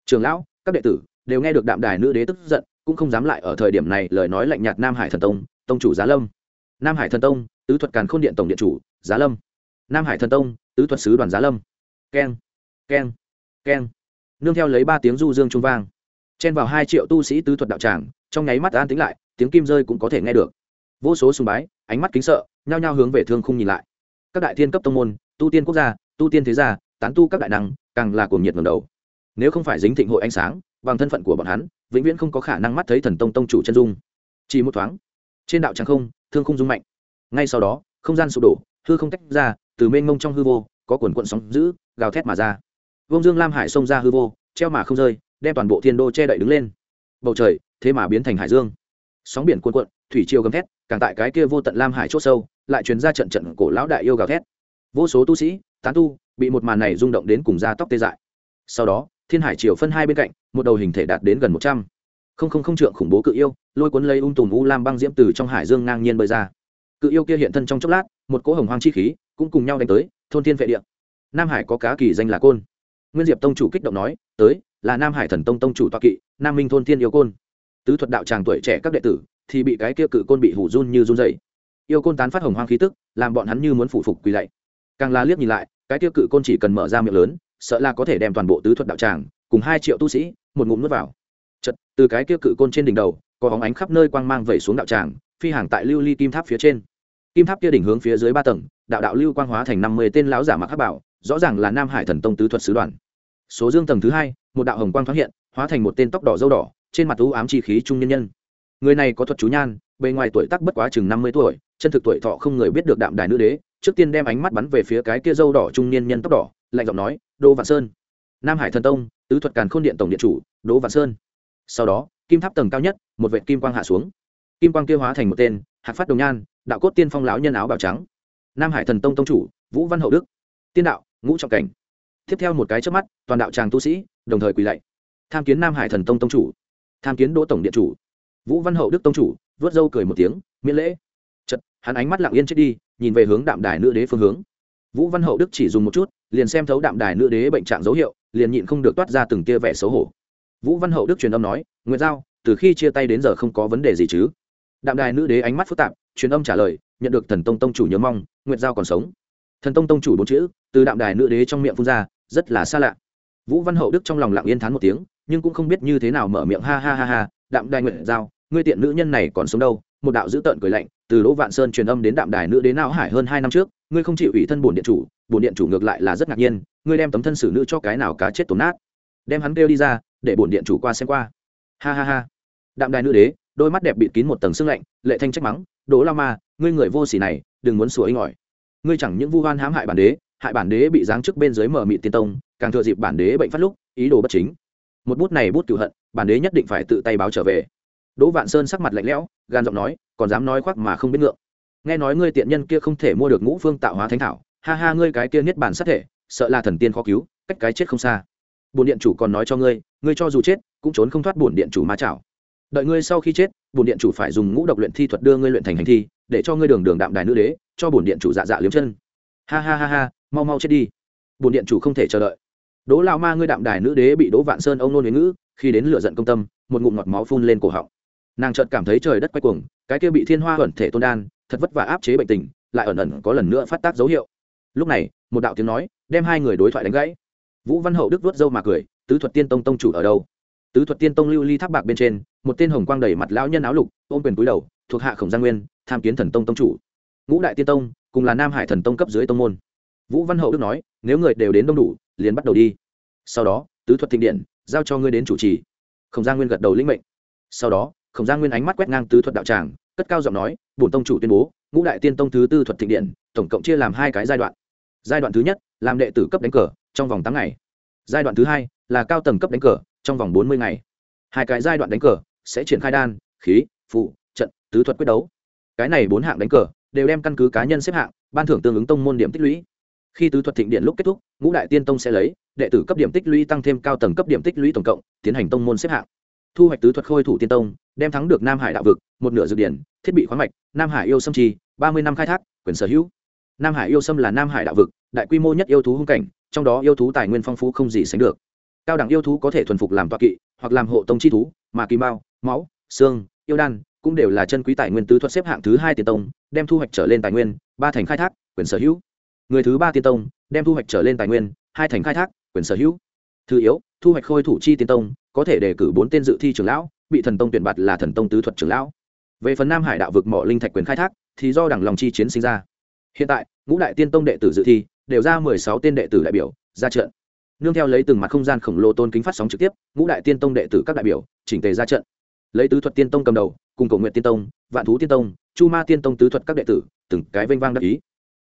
A: Trường lão, các đệ tử đều nghe được đạm đài nữ đế tức giận, cũng không dám lại ở thời điểm này lời nói lạnh nhạt nam hải thần tông tông chủ giá lâm. Nam hải thần tông, tứ thuật càn khôn điện tổng điện chủ, giá lâm. Nam hải thần tông, tứ thuật sứ đoàn giá lâm. Keng keng keng. Nương theo lấy ba tiếng du dương trung vang. Chen vào hai triệu tu sĩ tứ thuật đạo tràng, trong nháy mắt an tính lại tiếng kim rơi cũng có thể nghe được. Vô số sùng bái, ánh mắt kính sợ, nhao nhao hướng về thương khung nhìn lại. Các đại thiên cấp tông môn, tu tiên quốc gia, tu tiên thế gia, tán tu các đại năng, càng là cuồng nhiệt ngầm đầu. Nếu không phải dính thịnh hội ánh sáng, bằng thân phận của bọn hắn, vĩnh viễn không có khả năng mắt thấy thần tông tông chủ chân dung. Chỉ một thoáng, trên đạo tràng không, thương khung dung mạnh. Ngay sau đó, không gian sụp đổ, hư không tách ra, từ mênh mông trong hư vô, có quần quận sóng giữ gào thét mà ra. Vông dương lam hải xông ra hư vô, treo mà không rơi, đem toàn bộ thiên đô che đậy đứng lên. Bầu trời, thế mà biến thành hải dương sóng biển cuồn cuộn, thủy triều gầm thét, càng tại cái kia vô tận lam hải c h ỗ sâu, lại truyền ra trận trận cổ lão đại yêu gào thét. Vô số tu sĩ, tán tu, bị một màn này rung động đến cùng da tóc tê dại. Sau đó, thiên hải triều phân hai bên cạnh, một đầu hình thể đạt đến gần một trăm. Không không không trượng khủng bố cự yêu, lôi cuốn lấy ung tùm u lam băng diễm từ trong hải dương ngang nhiên bơi ra. Cự yêu kia hiện thân trong chốc lát, một cỗ hồng hoang chi khí cũng cùng nhau đánh tới, thôn thiên vệ địa. Nam hải có cá kỳ danh là côn. Nguyên diệp tông chủ kích động nói, tới, là nam hải thần tông tông chủ toa kỵ, nam minh thôn thiên yêu côn tứ thuật đạo tràng tuổi trẻ các đệ tử, thì bị cái kia cự côn bị hủ run như run dày yêu côn tán phát hồng hoang khí tức, làm bọn hắn như muốn phủ phục quỳ lạy. Càng la liếc nhìn lại, cái kia cự côn chỉ cần mở ra miệng lớn, sợ là có thể đem toàn bộ tứ thuật đạo tràng, cùng hai triệu tu sĩ, một ngụm nuốt vào. Chật từ cái kia cự côn trên đỉnh đầu, có hóng ánh khắp nơi quang mang vẩy xuống đạo tràng, phi hàng tại lưu ly kim tháp phía trên. Kim tháp kia đỉnh hướng phía dưới ba tầng, đạo đạo lưu quang hóa thành năm mươi tên lão giả mặc hắc bảo, rõ ràng là nam hải thần tông tứ thuật sứ đoàn. Số dương tầng thứ hai, một đạo hồng quang thoáng hiện, hóa thành một tên tóc đỏ dâu đỏ trên mặt u ám chi khí trung nhân nhân. Người này có thuật chú nhan, bề ngoài tuổi tác bất quá chừng năm mươi tuổi, chân thực tuổi thọ không người biết được đạm đài nữ đế, trước tiên đem ánh mắt bắn về phía cái kia dâu đỏ trung niên nhân tóc đỏ, lạnh giọng nói, đỗ vạn sơn. Nam hải thần tông, tứ thuật càn khôn điện tổng điện chủ, đỗ vạn sơn. Sau đó, kim tháp tầng cao nhất, một vệ kim quang hạ xuống. Kim quang kia hóa thành một tên, hạc phát đồng nhan, đạo cốt tiên phong lão nhân áo bào trắng. Nam hải thần tông tông chủ, vũ văn hậu đức. Tiên đạo, ngũ trọng cảnh. Tiếp theo một cái trước mắt, toàn đạo tràng tu sĩ, đồng thời quỳ lạy. Tham kiến nam hải thần tông tông chủ tham kiến đỗ tổng điện chủ. Vũ văn hậu đức tông chủ vớt râu cười một tiếng, miễn lễ. Chật, hắn ánh mắt lặng yên chết đi, nhìn về hướng đạm đài nữ đế phương hướng. Vũ văn hậu đức chỉ dùng một chút, liền xem thấu đạm đài nữ đế bệnh trạng dấu hiệu, liền nhịn không được toát ra từng tia vẻ xấu hổ. Vũ văn hậu đức truyền âm nói nguyễn giao, từ khi chia tay đến giờ không có vấn đề gì chứ? Đạm đài nữ đế ánh mắt phức tạp, truyền âm trả lời, nhận được thần tông tông chủ nhớ mong, nguyệt giao còn sống. Thần tông tông chủ bốn chữ, từ đạm đài nữ đế trong miệng phun ra, rất là xa lạ. Vũ văn hậu đức trong lòng lặng yên thán một tiếng nhưng cũng không biết như thế nào mở miệng ha ha ha ha, đạm đài nguyện giao, ngươi tiện nữ nhân này còn sống đâu? Một đạo dữ tợn cười lạnh, từ lỗ vạn sơn truyền âm đến đạm đài nữ đế não hải hơn hai năm trước, ngươi không chịu ủy thân bổn điện chủ, bổn điện chủ ngược lại là rất ngạc nhiên, ngươi đem tấm thân xử nữ cho cái nào cá chết tổn nát. Đem hắn kêu đi ra, để bổn điện chủ qua xem qua. Ha ha ha. Đạm đài nữ đế, đôi mắt đẹp bịt kín một tầng sương lạnh, lệ thanh trách mắng, đỗ la ma, ngươi người vô sỉ này, đừng muốn sủa inh ỏi. Ngươi chẳng những vu hoan hãm hại bản đế, hại bản đế bị giáng chức bên dưới mở mị tiên tông, càng thừa dịp bản đế bệnh phát lúc, ý đồ bất chính một bút này bút cửu hận, bản đế nhất định phải tự tay báo trở về. Đỗ vạn sơn sắc mặt lạnh lẽo, gan giọng nói, còn dám nói khoác mà không biết ngượng. Nghe nói ngươi tiện nhân kia không thể mua được ngũ phương tạo hóa thánh thảo, ha ha, ngươi cái kia niết bản sát thể, sợ là thần tiên khó cứu, cách cái chết không xa. Bổn điện chủ còn nói cho ngươi ngươi cho dù chết, cũng trốn không thoát bổn điện chủ ma chảo. Đợi ngươi sau khi chết, bổn điện chủ phải dùng ngũ độc luyện thi thuật đưa ngươi luyện thành hành thi, để cho ngươi đường đường đạm đài nữ đế, cho bổn điện chủ dạ dạ liếm chân. Ha ha ha ha, mau mau chết đi. Bổn điện chủ không thể chờ đợi đỗ lao ma, ngươi đạm đài nữ đế bị đỗ vạn sơn ông nôn huế ngữ, khi đến lửa giận công tâm, một ngụm ngọt máu phun lên cổ họng. Nàng chợt cảm thấy trời đất quay cuồng, cái kia bị thiên hoa ẩn thể tôn đan, thật vất vả áp chế bệnh tình, lại ẩn ẩn có lần nữa phát tác dấu hiệu. Lúc này, một đạo tiếng nói, đem hai người đối thoại đánh gãy. Vũ văn hậu đức vớt râu mà cười, tứ thuật tiên tông tông chủ ở đâu? Tứ thuật tiên tông lưu ly tháp bạc bên trên, một tên hồng quang đầy mặt lão nhân áo lục, ôm quyền túi đầu, thuộc hạ khổng gia nguyên, tham kiến thần tông tông chủ. Ngũ đại tiên tông, cùng là nam hải thần tông cấp dưới tông môn. Vũ văn hậu đức nói, nếu người đều đến đông đủ liền bắt đầu đi. Sau đó, tứ thuật thịnh điện, giao cho ngươi đến chủ trì. Khổng gia nguyên gật đầu lĩnh mệnh. Sau đó, khổng gia nguyên ánh mắt quét ngang tứ thuật đạo tràng, cất cao giọng nói, bổn tông chủ tuyên bố, ngũ đại tiên tông thứ tư thuật thịnh điện, tổng cộng chia làm hai cái giai đoạn. Giai đoạn thứ nhất, làm đệ tử cấp đánh cờ, trong vòng tám ngày. Giai đoạn thứ hai, là cao tầng cấp đánh cờ, trong vòng bốn mươi ngày. Hai cái giai đoạn đánh cờ sẽ triển khai đan, khí, phụ, trận, tứ thuật quyết đấu. Cái này bốn hạng đánh cờ đều đem căn cứ cá nhân xếp hạng, ban thưởng tương ứng tông môn điểm tích lũy khi tứ thuật thịnh điện lúc kết thúc, ngũ đại tiên tông sẽ lấy, đệ tử cấp điểm tích lũy tăng thêm cao tầng cấp điểm tích lũy tổng cộng, tiến hành tông môn xếp hạng. Thu hoạch tứ thuật khôi thủ tiên tông, đem thắng được nam hải đạo vực, một nửa dược điển, thiết bị khoáng mạch, nam hải yêu sâm trì ba mươi năm khai thác, quyền sở hữu. Nam hải yêu sâm là nam hải đạo vực, đại quy mô nhất yêu thú hung cảnh, trong đó yêu thú tài nguyên phong phú không gì sánh được. Cao đẳng yêu thú có thể thuần phục làm toa kỵ, hoặc làm hộ tông chi thú, mà kỳ bao máu, xương, yêu đan cũng đều là chân quý tài nguyên tứ thuật xếp hạng thứ hai tiền tông, đem thu hoạch trở lên tài nguyên, ba thành khai thác, quyền sở hữu người thứ ba tiên tông, đem thu hoạch trở lên tài nguyên, hai thành khai thác, quyền sở hữu. Thứ yếu, thu hoạch khôi thủ chi tiên tông, có thể đề cử bốn tên dự thi trưởng lão, bị thần tông tuyển bạt là thần tông tứ thuật trưởng lão. Về phần nam hải đạo vực mỏ linh thạch quyền khai thác, thì do đảng lòng chi chiến sinh ra. Hiện tại, ngũ đại tiên tông đệ tử dự thi, đều ra mười sáu tên đệ tử đại biểu, ra trận. Nương theo lấy từng mặt không gian khổng lồ tôn kính phát sóng trực tiếp, ngũ đại tiên tông đệ tử các đại biểu, chỉnh tề ra trận. Lấy tứ thuật tiên tông cầm đầu, cùng cầu nguyện tiên tông, vạn thú tiên tông, chu ma tiên tông tứ thuật các đệ tử, từng cái vênh vang đắc ý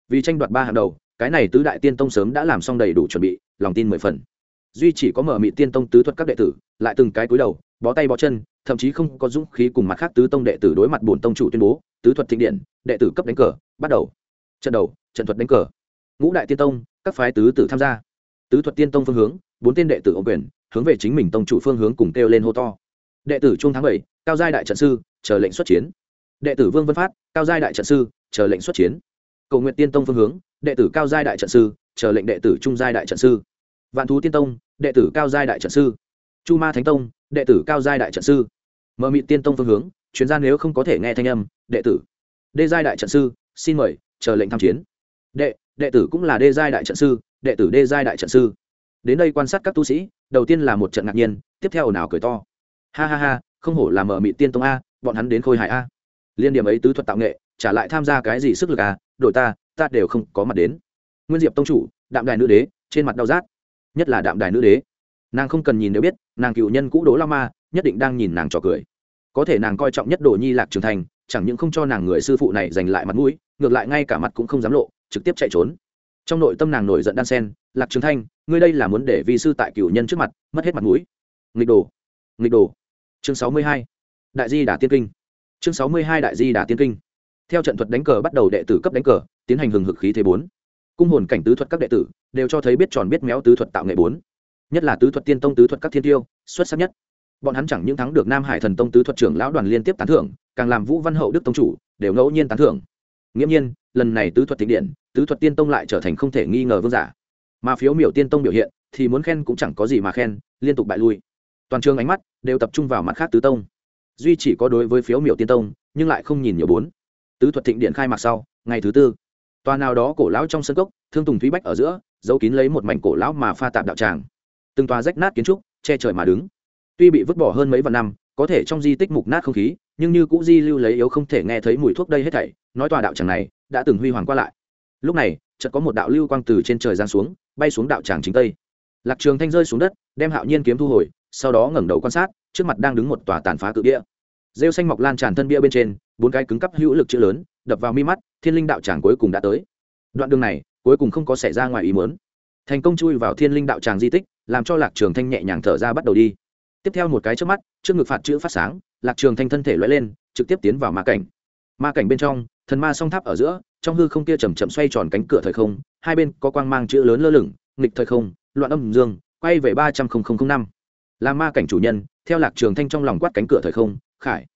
A: vì tranh đoạt ba hàng đầu, cái này tứ đại tiên tông sớm đã làm xong đầy đủ chuẩn bị, lòng tin mười phần. Duy chỉ có mở mị tiên tông tứ thuật các đệ tử, lại từng cái cúi đầu, bó tay bó chân, thậm chí không có dũng khí cùng mặt khác tứ tông đệ tử đối mặt bổn tông chủ tuyên bố, tứ thuật thịnh điện, đệ tử cấp đánh cờ, bắt đầu. Trận đầu, trận thuật đánh cờ. Ngũ đại tiên tông, các phái tứ tử tham gia. Tứ thuật tiên tông phương hướng, bốn tên đệ tử ông quyền, hướng về chính mình tông chủ phương hướng cùng kêu lên hô to. Đệ tử trung tháng bảy, cao giai đại trận sư, chờ lệnh xuất chiến. Đệ tử vương vân phát, cao giai đại trận sư, chờ lệnh xuất chiến cầu nguyện tiên tông phương hướng, đệ tử cao giai đại trận sư, chờ lệnh đệ tử trung giai đại trận sư. Vạn thú tiên tông, đệ tử cao giai đại trận sư. Chu ma thánh tông, đệ tử cao giai đại trận sư. Mờ mịt tiên tông phương hướng, chuyên gia nếu không có thể nghe thanh âm, đệ tử. Đê giai đại trận sư, xin mời, chờ lệnh tham chiến. Đệ đệ tử cũng là đê giai đại trận sư, đệ tử đê giai đại trận sư. Đến đây quan sát các tu sĩ, đầu tiên là một trận ngạc nhiên, tiếp theo nào cười to. Ha ha ha, không hổ là mở mị tiên tông a, bọn hắn đến khôi hài a. Liên điểm ấy tứ thuật tạo nghệ trả lại tham gia cái gì sức lực à? Đội ta ta đều không có mặt đến. Nguyên diệp tông chủ, đạm đài nữ đế, trên mặt đau rát. Nhất là đạm đài nữ đế. Nàng không cần nhìn nếu biết, nàng cựu nhân cũ đỗ la ma, nhất định đang nhìn nàng trò cười. Có thể nàng coi trọng nhất đồ nhi lạc trường thành, chẳng những không cho nàng người sư phụ này giành lại mặt mũi, ngược lại ngay cả mặt cũng không dám lộ, trực tiếp chạy trốn. Trong nội tâm nàng nổi giận đan sen, lạc trường thanh ngươi đây là muốn để vi sư tại cửu nhân trước mặt, mất hết mặt mũi. Nghịch đồ nghịch đồ. Chương sáu mươi hai. Đại di đà tiên kinh. Chương sáu mươi hai đại di đà tiên kinh theo trận thuật đánh cờ bắt đầu đệ tử cấp đánh cờ, tiến hành hừng hực khí thế bốn. Cung hồn cảnh tứ thuật các đệ tử đều cho thấy biết tròn biết méo tứ thuật tạo nghệ bốn. Nhất là tứ thuật tiên tông tứ thuật các thiên tiêu, xuất sắc nhất. Bọn hắn chẳng những thắng được nam hải thần tông tứ thuật trưởng lão đoàn liên tiếp tán thưởng, càng làm vũ văn hậu đức tông chủ đều ngẫu nhiên tán thưởng. Nghiễm nhiên, lần này tứ thuật thịnh điện, tứ thuật tiên tông lại trở thành không thể nghi ngờ vương giả. Mà phiếu miểu tiên tông biểu hiện thì muốn khen cũng chẳng có gì mà khen, liên tục bại lui. Toàn trường ánh mắt đều tập trung vào mặt khác tứ tông. Duy chỉ có đối với phiếu miểu tiên tông, nhưng lại không nhìn nhiều bốn tứ thuật thịnh điện khai mạc sau, ngày thứ tư, tòa nào đó cổ lão trong sân cốc, thương tùng thúy bách ở giữa, giấu kín lấy một mảnh cổ lão mà pha tạp đạo tràng. Từng tòa rách nát kiến trúc, che trời mà đứng. Tuy bị vứt bỏ hơn mấy vạn năm, có thể trong di tích mục nát không khí, nhưng như cũ di lưu lấy yếu không thể nghe thấy mùi thuốc đây hết thảy, nói tòa đạo tràng này đã từng huy hoàng qua lại. Lúc này, chợt có một đạo lưu quang từ trên trời giáng xuống, bay xuống đạo tràng chính tây. Lạc trường thanh rơi xuống đất, đem hạo nhiên kiếm thu hồi, sau đó ngẩng đầu quan sát, trước mặt đang đứng một tòa tàn phá cự bia rêu xanh mọc lan tràn thân bia bên trên bốn cái cứng cắp hữu lực chữ lớn, đập vào mi mắt, thiên linh đạo tràng cuối cùng đã tới. Đoạn đường này, cuối cùng không có xảy ra ngoài ý muốn. Thành công chui vào thiên linh đạo tràng di tích, làm cho lạc trường thanh nhẹ nhàng thở ra bắt đầu đi. Tiếp theo một cái trước mắt, trước ngực phạt chữ phát sáng, lạc trường thanh thân thể lóe lên, trực tiếp tiến vào ma cảnh. Ma cảnh bên trong, thần ma song tháp ở giữa, trong hư không kia chầm chậm xoay tròn cánh cửa thời không, hai bên có quang mang chữ lớn lơ lửng, nghịch thời không, loạn âm dương, quay về ba trăm linh năm. Là ma cảnh chủ nhân, theo lạc trường thanh trong lòng quát cánh cửa thời không, khải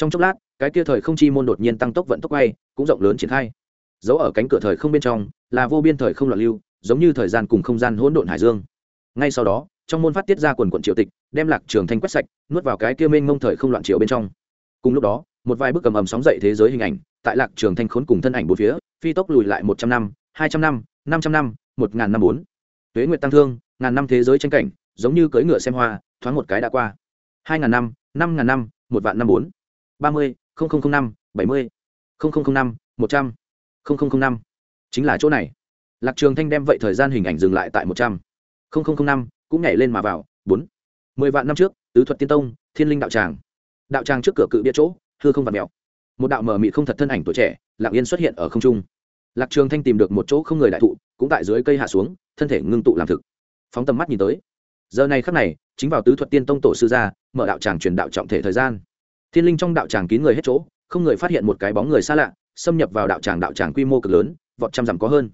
A: trong chốc lát, cái kia thời không chi môn đột nhiên tăng tốc vận tốc bay, cũng rộng lớn triển khai. Giấu ở cánh cửa thời không bên trong, là vô biên thời không loạn lưu, giống như thời gian cùng không gian hỗn độn hải dương. Ngay sau đó, trong môn phát tiết ra quần quận triệu tịch, đem lạc trường thanh quét sạch, nuốt vào cái kia mênh mông thời không loạn triệu bên trong. Cùng lúc đó, một vài bức cầm ầm sóng dậy thế giới hình ảnh, tại lạc trường thanh khốn cùng thân ảnh bốn phía, phi tốc lùi lại một trăm năm, hai trăm năm năm trăm năm, một ngàn năm bốn. Tuế nguyệt tăng thương, ngàn năm thế giới tranh cảnh, giống như cưỡi ngựa xem hoa, thoáng một cái đã qua. hai ngàn năm năm ngàn năm, một vạn năm bốn ba mươi năm, bảy mươi năm, một trăm linh năm. Chính là chỗ này. Lạc trường thanh đem vậy thời gian hình ảnh dừng lại tại một trăm. linh năm, cũng nhảy lên mà vào, bốn. Mười vạn năm trước, tứ thuật tiên tông, thiên linh đạo tràng. Đạo tràng trước cửa cự bia chỗ, hư không vặt mèo một đạo mờ mị không thật thân ảnh tuổi trẻ, lặng yên xuất hiện ở không trung. Lạc trường thanh tìm được một chỗ không người đại thụ, cũng tại dưới cây hạ xuống, thân thể ngưng tụ làm thực. Phóng tầm mắt nhìn tới. Giờ này khắc này, chính vào tứ thuật tiên tông tổ sư gia, mở đạo tràng truyền đạo trọng thể thời gian thiên linh trong đạo tràng kín người hết chỗ, không người phát hiện một cái bóng người xa lạ, xâm nhập vào đạo tràng đạo tràng quy mô cực lớn, vọt trăm dặm có hơn.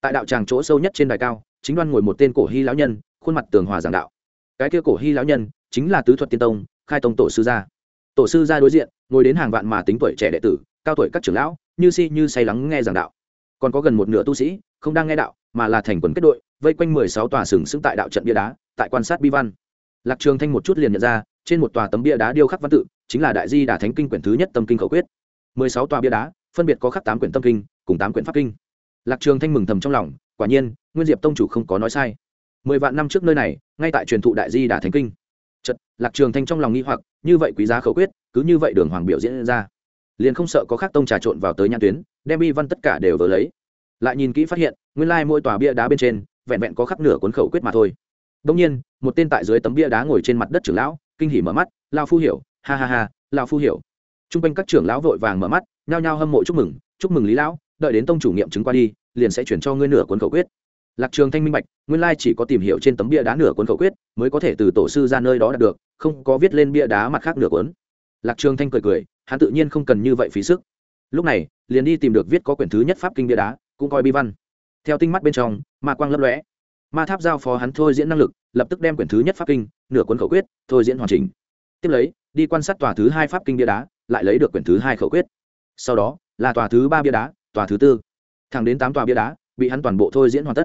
A: Tại đạo tràng chỗ sâu nhất trên đài cao, chính đoan ngồi một tên cổ hy lão nhân, khuôn mặt tường hòa giảng đạo. Cái kia cổ hy lão nhân, chính là tứ thuật tiên tông, khai tông tổ sư gia. Tổ sư gia đối diện, ngồi đến hàng vạn mà tính tuổi trẻ đệ tử, cao tuổi các trưởng lão, như si như say lắng nghe giảng đạo. Còn có gần một nửa tu sĩ, không đang nghe đạo, mà là thành quần kết đội, vây quanh mười sáu tòa sừng sững tại đạo trận bia đá, tại quan sát bi văn. Lạc trường thanh một chút liền nhận ra, trên một tòa tấm bia đá điêu khắc văn tự chính là đại di đà thánh kinh quyển thứ nhất tâm kinh khẩu quyết. mười sáu tòa bia đá, phân biệt có khắc tám quyển tâm kinh, cùng tám quyển pháp kinh. Lạc trường thanh mừng thầm trong lòng, quả nhiên, nguyên diệp tông chủ không có nói sai. Mười vạn năm trước nơi này, ngay tại truyền thụ đại di đà thánh kinh. Chật lạc trường thanh trong lòng nghi hoặc, như vậy quý giá khẩu quyết, cứ như vậy đường hoàng biểu diễn ra. Liền không sợ có khác tông trà trộn vào tới nhãn tuyến, đem bi văn tất cả đều vỡ lấy. Lại nhìn kỹ phát hiện, nguyên lai mỗi tòa bia đá bên trên, vẹn vẹn có khắc nửa cuốn khẩu quyết mà thôi. Đông nhiên, một tên tại dưới tấm bia đá ngồi trên mặt đất trưởng lão, kinh hỉ mở mắt, lao phu hiểu ha ha ha, lão phu hiểu. T r u n g quanh các trưởng lão vội vàng mở mắt, nhao nhao hâm mộ chúc mừng chúc mừng lý lão, đợi đến tông chủ nghiệm chứng qua đi, liền sẽ chuyển cho ngươi nửa cuốn khẩu quyết. Lạc trường thanh minh bạch, nguyên lai chỉ có tìm hiểu trên tấm bia đá nửa cuốn khẩu quyết mới có thể từ tổ sư ra nơi đó đạt được, không có viết lên bia đá mặt khác nửa cuốn. Lạc trường thanh cười cười, hắn tự nhiên không cần như vậy phí sức. Lúc này, liền đi tìm được viết có quyển thứ nhất pháp kinh bia đá, cũng coi bi văn. Theo tinh mắt bên trong, ma quang lấp lóe. Ma tháp giao phó hắn thôi diễn năng lực, lập tức đem quyển thứ nhất pháp kinh, nửa cuốn khẩu quyết, thôi diễn hoàn chỉnh tiếp lấy đi quan sát tòa thứ hai pháp kinh bia đá lại lấy được quyển thứ hai khẩu quyết. Sau đó là tòa thứ ba bia đá tòa thứ tư. Thẳng đến tám tòa bia đá bị hắn toàn bộ thôi diễn hoàn tất.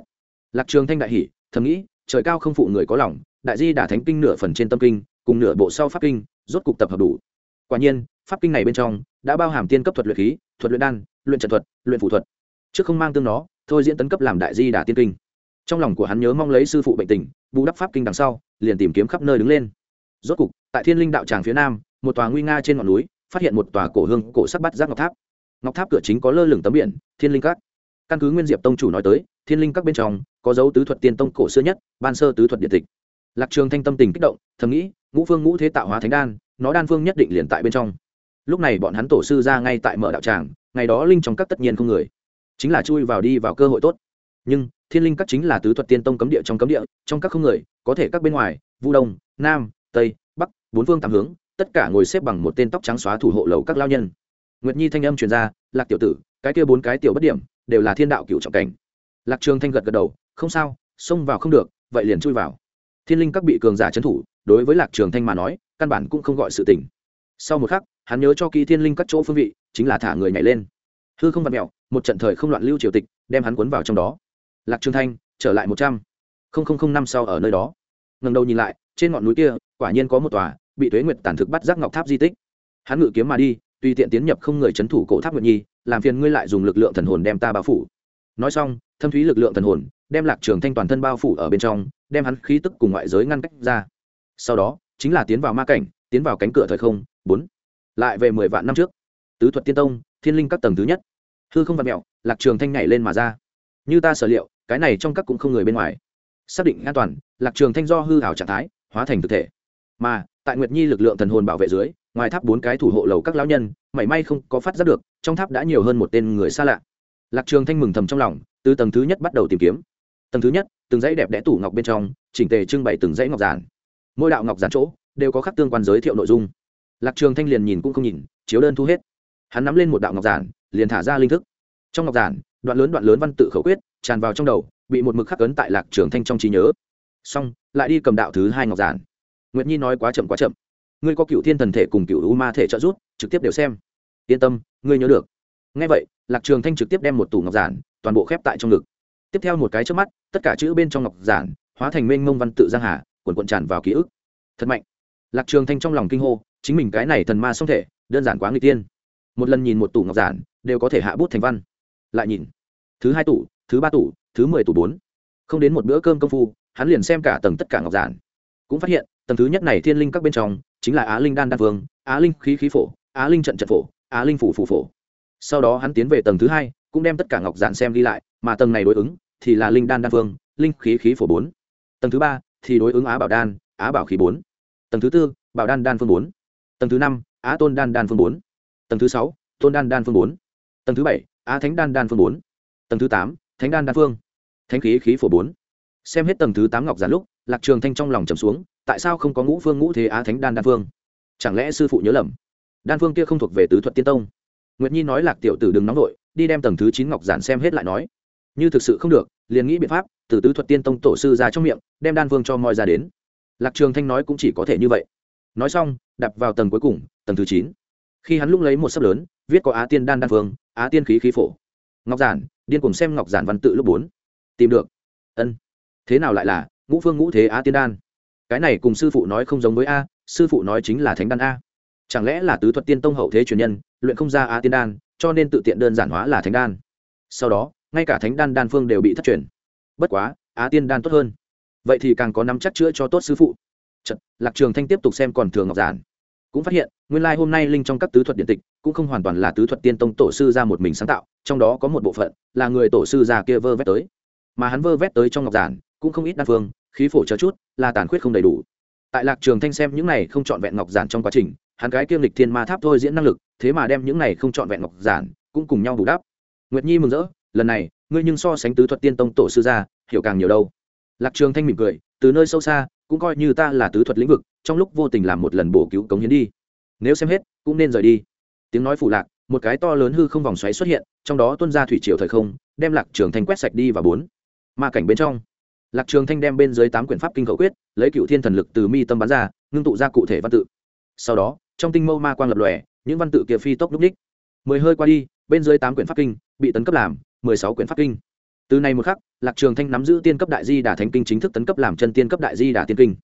A: Lạc trường thanh đại hỉ, thầm nghĩ trời cao không phụ người có lòng đại di đả thánh kinh nửa phần trên tâm kinh cùng nửa bộ sau pháp kinh rốt cục tập hợp đủ. Quả nhiên pháp kinh này bên trong đã bao hàm tiên cấp thuật luyện khí thuật luyện đan luyện trận thuật luyện phụ thuật. Trước không mang tương nó thôi diễn tấn cấp làm đại di đả tiên kinh. Trong lòng của hắn nhớ mong lấy sư phụ bệnh tình bù đắp pháp kinh đằng sau liền tìm kiếm khắp nơi đứng lên. Rốt cục tại thiên linh đạo tràng phía nam, một tòa nguy nga trên ngọn núi, phát hiện một tòa cổ hương cổ sắc bắt giác ngọc tháp. Ngọc tháp cửa chính có lơ lửng tấm biển, thiên linh các. Căn cứ nguyên diệp tông chủ nói tới, thiên linh các bên trong có dấu tứ thuật tiên tông cổ xưa nhất, ban sơ tứ thuật điện tịch. Lạc trường thanh tâm tình kích động, thầm nghĩ, ngũ phương ngũ thế tạo hóa thánh đan, nó đan phương nhất định liền tại bên trong. Lúc này bọn hắn tổ sư ra ngay tại mở đạo tràng, ngày đó linh trong các tất nhiên không người. Chính là chui vào đi vào cơ hội tốt. Nhưng, thiên linh các chính là tứ thuật tiên tông cấm địa trong cấm địa, trong các không người, có thể các bên ngoài, vu đông, nam, tây bốn phương tám hướng, tất cả ngồi xếp bằng một tên tóc trắng xóa thủ hộ lầu các lao nhân. Nguyệt nhi thanh âm truyền ra, lạc tiểu tử, cái kia bốn cái tiểu bất điểm, đều là thiên đạo cựu trọng cảnh. Lạc trường thanh gật gật đầu, không sao, xông vào không được, vậy liền chui vào. Thiên linh các bị cường giả trấn thủ, đối với lạc trường thanh mà nói, căn bản cũng không gọi sự tỉnh sau một khắc, hắn nhớ cho kỳ thiên linh các chỗ phương vị, chính là thả người nhảy lên. Hư không vặt mẹo một trận thời không loạn lưu triều tịch, đem hắn cuốn vào trong đó. Lạc trường thanh, trở lại một trăm. Linh năm sau ở nơi đó. Ngần đầu nhìn lại, trên ngọn núi kia, quả nhiên có một tòa bị tuế nguyệt tàn thực bắt giác ngọc tháp di tích. Hắn ngự kiếm mà đi, tùy tiện tiến nhập không người c h ấ n thủ cổ tháp nguyệt nhi, làm phiền ngươi lại dùng lực lượng thần hồn đem ta bao phủ. Nói xong, thâm thúy lực lượng thần hồn đem lạc trường thanh toàn thân bao phủ ở bên trong, đem hắn khí tức cùng ngoại giới ngăn cách ra. Sau đó, chính là tiến vào ma cảnh, tiến vào cánh cửa thời không, bốn. Lại về mười vạn năm trước, tứ thuật tiên tông, thiên linh các tầng thứ nhất. Hư không vặt mẹo, lạc trường thanh nhảy lên mà ra. Như ta sở liệu, cái này trong các cũng không người bên ngoài. Xác định an toàn, lạc trường thanh do hư hảo trạng thái, hóa thành thực thể. Mà tại nguyệt nhi lực lượng thần hồn bảo vệ dưới, ngoài tháp bốn cái thủ hộ lầu các lão nhân, mảy may không có phát giác được, trong tháp đã nhiều hơn một tên người xa lạ. Lạc trường thanh mừng thầm trong lòng, từ tầng thứ nhất bắt đầu tìm kiếm. Tầng thứ nhất, từng dãy đẹp đẽ tủ ngọc bên trong, chỉnh tề trưng bày từng dãy ngọc giản. Mỗi đạo ngọc giản chỗ, đều có khắc tương quan giới thiệu nội dung. Lạc trường thanh liền nhìn cũng không nhìn, chiếu đơn thu hết. Hắn nắm lên một đạo ngọc giản, liền thả ra linh thức. Trong ngọc giản, đoạn lớn đoạn lớn văn tự khẩu quyết, tràn vào trong đầu, bị một mực khắc ấn tại lạc trường thanh trong trí nhớ. Xong, lại đi cầm đạo thứ hai ngọc giản nguyệt nhi nói quá chậm quá chậm ngươi có cựu thiên thần thể cùng cựu u ma thể trợ giúp trực tiếp đều xem yên tâm ngươi nhớ được ngay vậy, lạc trường thanh trực tiếp đem một tủ ngọc giản, toàn bộ khép tại trong ngực. Tiếp theo một cái trước mắt, tất cả chữ bên trong ngọc giản hóa thành mênh mông văn tự giang hà, cuộn cuộn tràn vào ký ức. Thật mạnh. Lạc trường thanh trong lòng kinh hô, chính mình cái này thần ma song thể, đơn giản quá nguy tiên. Một lần nhìn một tủ ngọc giản, đều có thể hạ bút thành văn. Lại nhìn. Thứ hai tủ, thứ ba tủ, thứ mười tủ bốn. Không đến một bữa cơm công phu, hắn liền xem cả tầng tất cả ngọc giản. Cũng phát hiện tầng thứ nhất này thiên linh các bên trong, chính là á linh đan đan vương, á linh khí khí phổ, á linh trận trận phổ, á linh phủ phủ phổ. Sau đó hắn tiến về tầng thứ hai, cũng đem tất cả ngọc giản xem đi lại, mà tầng này đối ứng thì là linh đan đan vương, linh khí khí phổ bốn. Tầng thứ ba thì đối ứng á bảo đan, á bảo khí bốn. Tầng thứ tư, bảo đan đan phương bốn. Tầng thứ năm, á tôn đan đan phương bốn. Tầng thứ sáu, tôn đan đan phương bốn. Tầng thứ bảy, á thánh đan đan phương bốn. Tầng thứ tám, thánh đan đan phương thánh khí khí phổ bốn. Xem hết tầng thứ tám ngọc giản lúc lạc trường thanh trong lòng trầm xuống, tại sao không có ngũ phương ngũ thế á thánh đan đan phương? Chẳng lẽ sư phụ nhớ lầm? Đan phương kia không thuộc về tứ thuật tiên tông. Nguyệt nhi nói lạc tiểu tử đừng nóng vội, đi đem tầng thứ chín ngọc giản xem hết lại nói. Như thực sự không được, liền nghĩ biện pháp, từ tứ thuật tiên tông tổ sư ra trong miệng, đem đan phương cho moi ra đến. Lạc trường thanh nói cũng chỉ có thể như vậy. Nói xong, đập vào tầng cuối cùng, tầng thứ chín. Khi hắn lúc lấy một sấp lớn, viết có á tiên đan đan phương, á tiên khí khí phổ. Ngọc giản, điên cùng xem ngọc giản văn tự lúc bốn. Tìm được. Ân. Thế nào lại là? Ngũ phương ngũ thế á tiên đan. Cái này cùng sư phụ nói không giống với a sư phụ nói chính là thánh đan a. Chẳng lẽ là tứ thuật tiên tông hậu thế truyền nhân luyện không ra á tiên đan cho nên tự tiện đơn giản hóa là thánh đan. Sau đó ngay cả thánh đan đan phương đều bị thất truyền. Bất quá á tiên đan tốt hơn. Vậy thì càng có nắm chắc chữa cho tốt sư phụ. Chật, lạc trường thanh tiếp tục xem còn thường ngọc giản. Cũng phát hiện nguyên lai hôm nay linh trong các tứ thuật điện tịch cũng không hoàn toàn là tứ thuật tiên tông tổ sư ra một mình sáng tạo trong đó có một bộ phận là người tổ sư già kia vơ vét tới. Mà hắn vơ vét tới trong ngọc giản cũng không ít đan phương, khí phổ chờ chút, là tàn khuyết không đầy đủ. Tại lạc trường thanh xem những này không chọn vẹn ngọc giản trong quá trình, hắn cái kiêm lịch thiên ma tháp thôi diễn năng lực, thế mà đem những này không chọn vẹn ngọc giản cũng cùng nhau bù đắp. Nguyệt nhi mừng rỡ, lần này, ngươi nhưng so sánh tứ thuật tiên tông tổ sư gia, hiểu càng nhiều đâu. Lạc trường thanh mỉm cười, từ nơi sâu xa, cũng coi như ta là tứ thuật lĩnh vực, trong lúc vô tình làm một lần bổ cứu cống hiến đi. Nếu xem hết, cũng nên rời đi. Tiếng nói phủ lạc, một cái to lớn hư không vòng xoáy xuất hiện, trong đó tuân ra thủy triều thời không, đem lạc trường thanh quét sạch đi và bốn. Ma cảnh bên trong lạc trường thanh đem bên dưới tám quyển pháp kinh khẩu quyết, lấy cựu thiên thần lực từ mi tâm bắn ra, ngưng tụ ra cụ thể văn tự. Sau đó, trong tinh mâu ma quang lập lòe, những văn tự kia phi tốc núp ních. Mười hơi qua đi, bên dưới tám quyển pháp kinh bị tấn cấp làm mười sáu quyển pháp kinh. Từ nay một khắc, lạc trường thanh nắm giữ tiên cấp đại di đà thánh kinh chính thức tấn cấp làm chân tiên cấp đại di đà tiên kinh.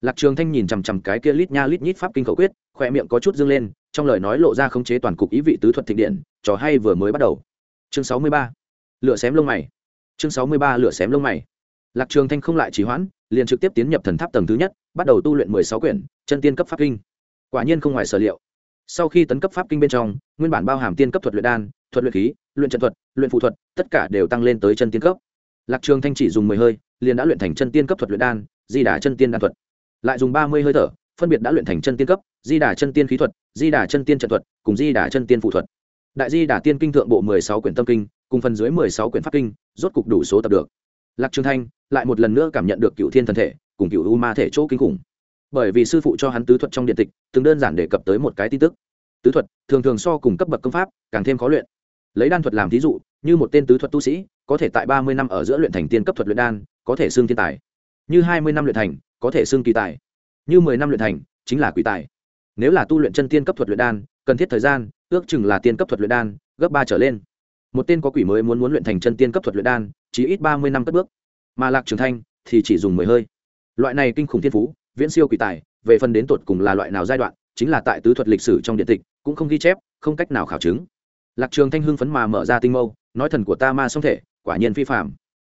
A: Lạc trường thanh nhìn chằm chằm cái kia lít nha lít nhít pháp kinh khẩu quyết khoe miệng có chút dương lên, trong lời nói lộ ra khống chế toàn cục ý vị tứ thuật thịnh điện, trò hay vừa mới bắt đầu. Chương sáu mươi ba, lửa xém lông mày. Chương sáu mươi ba, lửa xém lông mày lạc trường thanh không lại trì hoãn, liền trực tiếp tiến nhập thần tháp tầng thứ nhất, bắt đầu tu luyện mười sáu quyển, chân tiên cấp pháp kinh. Quả nhiên không ngoài sở liệu. Sau khi tấn cấp pháp kinh bên trong, nguyên bản bao hàm tiên cấp thuật luyện đan, thuật luyện khí, luyện trận thuật, luyện phụ thuật, tất cả đều tăng lên tới chân tiên cấp. Lạc trường thanh chỉ dùng mười hơi, liền đã luyện thành chân tiên cấp thuật luyện đan, di đà chân tiên đan thuật. Lại dùng ba mươi hơi thở, phân biệt đã luyện thành chân tiên cấp, di đà chân tiên khí thuật, di đà chân tiên trận thuật, cùng di đà chân tiên phụ thuật. Đại di đà tiên kinh thượng bộ mười sáu quyển tâm kinh, cùng phần dưới mười sáu quyển pháp kinh, rốt cục đủ số tập được lạc trường thanh lại một lần nữa cảm nhận được cựu thiên thần thể cùng cựu u ma thể chỗ kinh khủng. Bởi vì sư phụ cho hắn tứ thuật trong điện tịch, từng đơn giản đề cập tới một cái tin tức. Tứ thuật, thường thường so cùng cấp bậc công pháp, càng thêm khó luyện. Lấy đan thuật làm thí dụ, như một tên tứ thuật tu sĩ, có thể tại ba mươi năm ở giữa luyện thành tiên cấp thuật luyện đan, có thể xương thiên tài. Như hai mươi năm luyện thành, có thể xương kỳ tài. Như mười năm luyện thành, chính là quỷ tài. Nếu là tu luyện chân tiên cấp thuật luyện đan, cần thiết thời gian, ước chừng là tiên cấp thuật luyện đan, gấp ba trở lên một tên có quỷ mới muốn muốn luyện thành chân tiên cấp thuật luyện đan, chỉ ít ba mươi năm cất bước. Mà lạc trường thanh thì chỉ dùng mười hơi. Loại này kinh khủng thiên phú, viễn siêu quỷ tài, về phần đến tột cùng là loại nào giai đoạn, chính là tại tứ thuật lịch sử trong điện tịch, cũng không ghi chép, không cách nào khảo chứng. Lạc trường thanh hưng phấn mà mở ra tinh mâu, nói thần của ta ma song thể, quả nhiên phi phạm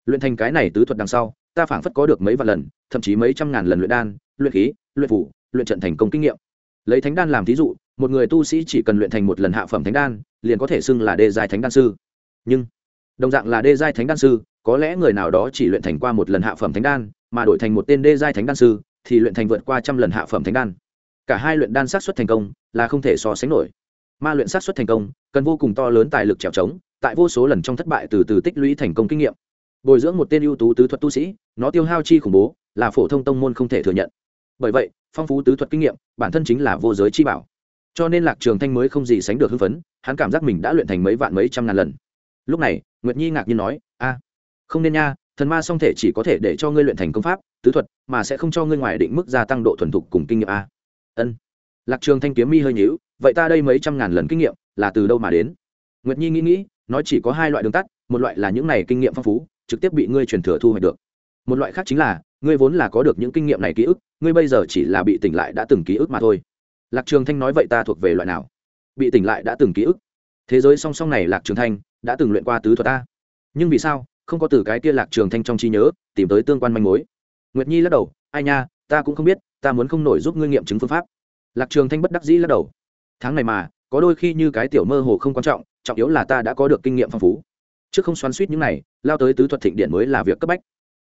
A: luyện thành cái này tứ thuật đằng sau, ta phảng phất có được mấy vạn lần, thậm chí mấy trăm ngàn lần luyện đan, luyện khí, luyện phủ, luyện trận thành công kinh nghiệm. Lấy thánh đan làm thí dụ một người tu sĩ chỉ cần luyện thành một lần hạ phẩm thánh đan, liền có thể xưng là đê giai thánh đan sư. Nhưng, đồng dạng là đê giai thánh đan sư, có lẽ người nào đó chỉ luyện thành qua một lần hạ phẩm thánh đan, mà đổi thành một tên đê giai thánh đan sư, thì luyện thành vượt qua trăm lần hạ phẩm thánh đan. Cả hai luyện đan sát xuất thành công, là không thể so sánh nổi. Ma luyện sát xuất thành công, cần vô cùng to lớn tài lực trèo trống, tại vô số lần trong thất bại từ từ tích lũy thành công kinh nghiệm. Bồi dưỡng một tên ưu tú tứ thuật tu sĩ, nó tiêu hao chi khủng bố, là phổ thông tông môn không thể thừa nhận. Bởi vậy, phong phú tứ thuật kinh nghiệm, bản thân chính là vô giới chi bảo cho nên lạc trường thanh mới không gì sánh được hưng phấn, hắn cảm giác mình đã luyện thành mấy vạn mấy trăm ngàn lần. Lúc này, nguyệt nhi ngạc nhiên nói, a, không nên nha, thần ma song thể chỉ có thể để cho ngươi luyện thành công pháp, tứ thuật, mà sẽ không cho ngươi ngoài định mức gia tăng độ thuần thục cùng kinh nghiệm a. Ân. Lạc trường thanh kiếm mi hơi nhíu, vậy ta đây mấy trăm ngàn lần kinh nghiệm là từ đâu mà đến? Nguyệt nhi nghĩ nghĩ nói chỉ có hai loại đường tắt, một loại là những này kinh nghiệm phong phú, trực tiếp bị ngươi truyền thừa thu hoạch được. Một loại khác chính là, ngươi vốn là có được những kinh nghiệm này ký ức, ngươi bây giờ chỉ là bị tỉnh lại đã từng ký ức mà thôi lạc trường thanh nói vậy ta thuộc về loại nào? Bị tỉnh lại đã từng ký ức. Thế giới song song này lạc trường thanh đã từng luyện qua tứ thuật ta. Nhưng vì sao không có từ cái kia lạc trường thanh trong trí nhớ tìm tới tương quan manh mối? Nguyệt nhi lắc đầu, ai nha, ta cũng không biết, ta muốn không nổi giúp ngươi nghiệm chứng phương pháp. Lạc trường thanh bất đắc dĩ lắc đầu. Tháng này mà, có đôi khi như cái tiểu mơ hồ không quan trọng trọng yếu là ta đã có được kinh nghiệm phong phú. Trước không xoắn suýt những này, lao tới tứ thuật thịnh điện mới là việc cấp bách.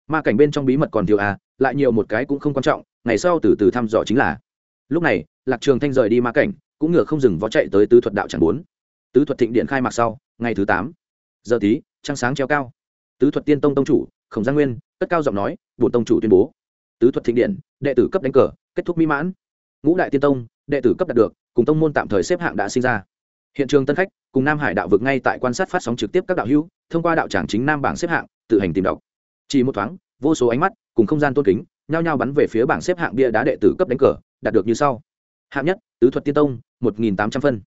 A: Ma cảnh bên trong bí mật còn thiếu à lại nhiều một cái cũng không quan trọng, ngày sau từ từ thăm dò chính là. Lúc này lạc trường thanh rời đi ma cảnh, cũng ngựa không dừng vó chạy tới tứ thuật đạo tràng bốn. Tứ thuật thịnh điện khai mạc sau, ngày thứ tám. Giờ tí, trăng sáng treo cao. Tứ thuật tiên tông tông chủ, khổng gia nguyên, cất cao giọng nói, bổn tông chủ tuyên bố. Tứ thuật thịnh điện, đệ tử cấp đánh cờ, kết thúc mỹ mãn. Ngũ đại tiên tông, đệ tử cấp đạt được, cùng tông môn tạm thời xếp hạng đã sinh ra. Hiện trường tân khách, cùng nam hải đạo vực ngay tại quan sát phát sóng trực tiếp các đạo hữu, thông qua đạo tràng chính nam bảng xếp hạng, tự hành tìm đọc. Chỉ một thoáng, vô số ánh mắt, cùng không gian tôn kính, nhao nhao bắn về phía bảng xếp hạng bia đá đệ tử cấp đánh cờ, đạt được như sau hạng nhất, tứ thuật tiên tông, một nghìn tám trăm phân.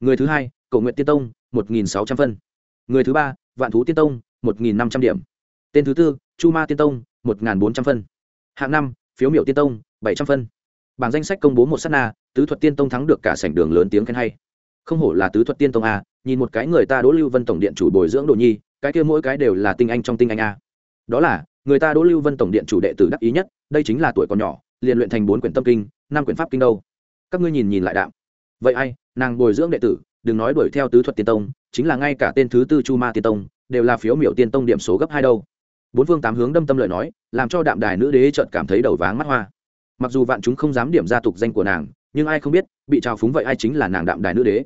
A: Người thứ hai, cầu nguyện tiên tông, một nghìn sáu trăm phân. Người thứ ba, vạn thú tiên tông, một nghìn năm trăm điểm. Tên thứ tư, chu ma tiên tông, một nghìn bốn trăm phân. Hạng năm, phiếu miệu tiên tông, bảy trăm phân. Bảng danh sách công bố một s á t na, tứ thuật tiên tông thắng được cả sảnh đường lớn tiếng khen hay. Không hổ là tứ thuật tiên tông a nhìn một cái người ta đỗ lưu vân tổng điện chủ bồi dưỡng đồ nhi, cái kia mỗi cái đều là tinh anh trong tinh anh a đó là, người ta đỗ lưu vân tổng điện chủ đệ tử đắc ý nhất, đây chính là tuổi còn nhỏ, liền luyện thành bốn quyển tâm kinh, năm quyển pháp kinh đâu các ngươi nhìn nhìn lại đạm. Vậy ai, nàng bồi dưỡng đệ tử, đừng nói đuổi theo tứ thuật tiên tông, chính là ngay cả tên thứ tư chu ma tiên tông, đều là phiếu miểu tiên tông điểm số gấp hai đâu. Bốn phương tám hướng đâm tâm lợi nói, làm cho đạm đài nữ đế trợn cảm thấy đầu váng mắt hoa. Mặc dù vạn chúng không dám điểm gia tục danh của nàng, nhưng ai không biết, bị trào phúng vậy ai chính là nàng đạm đài nữ đế.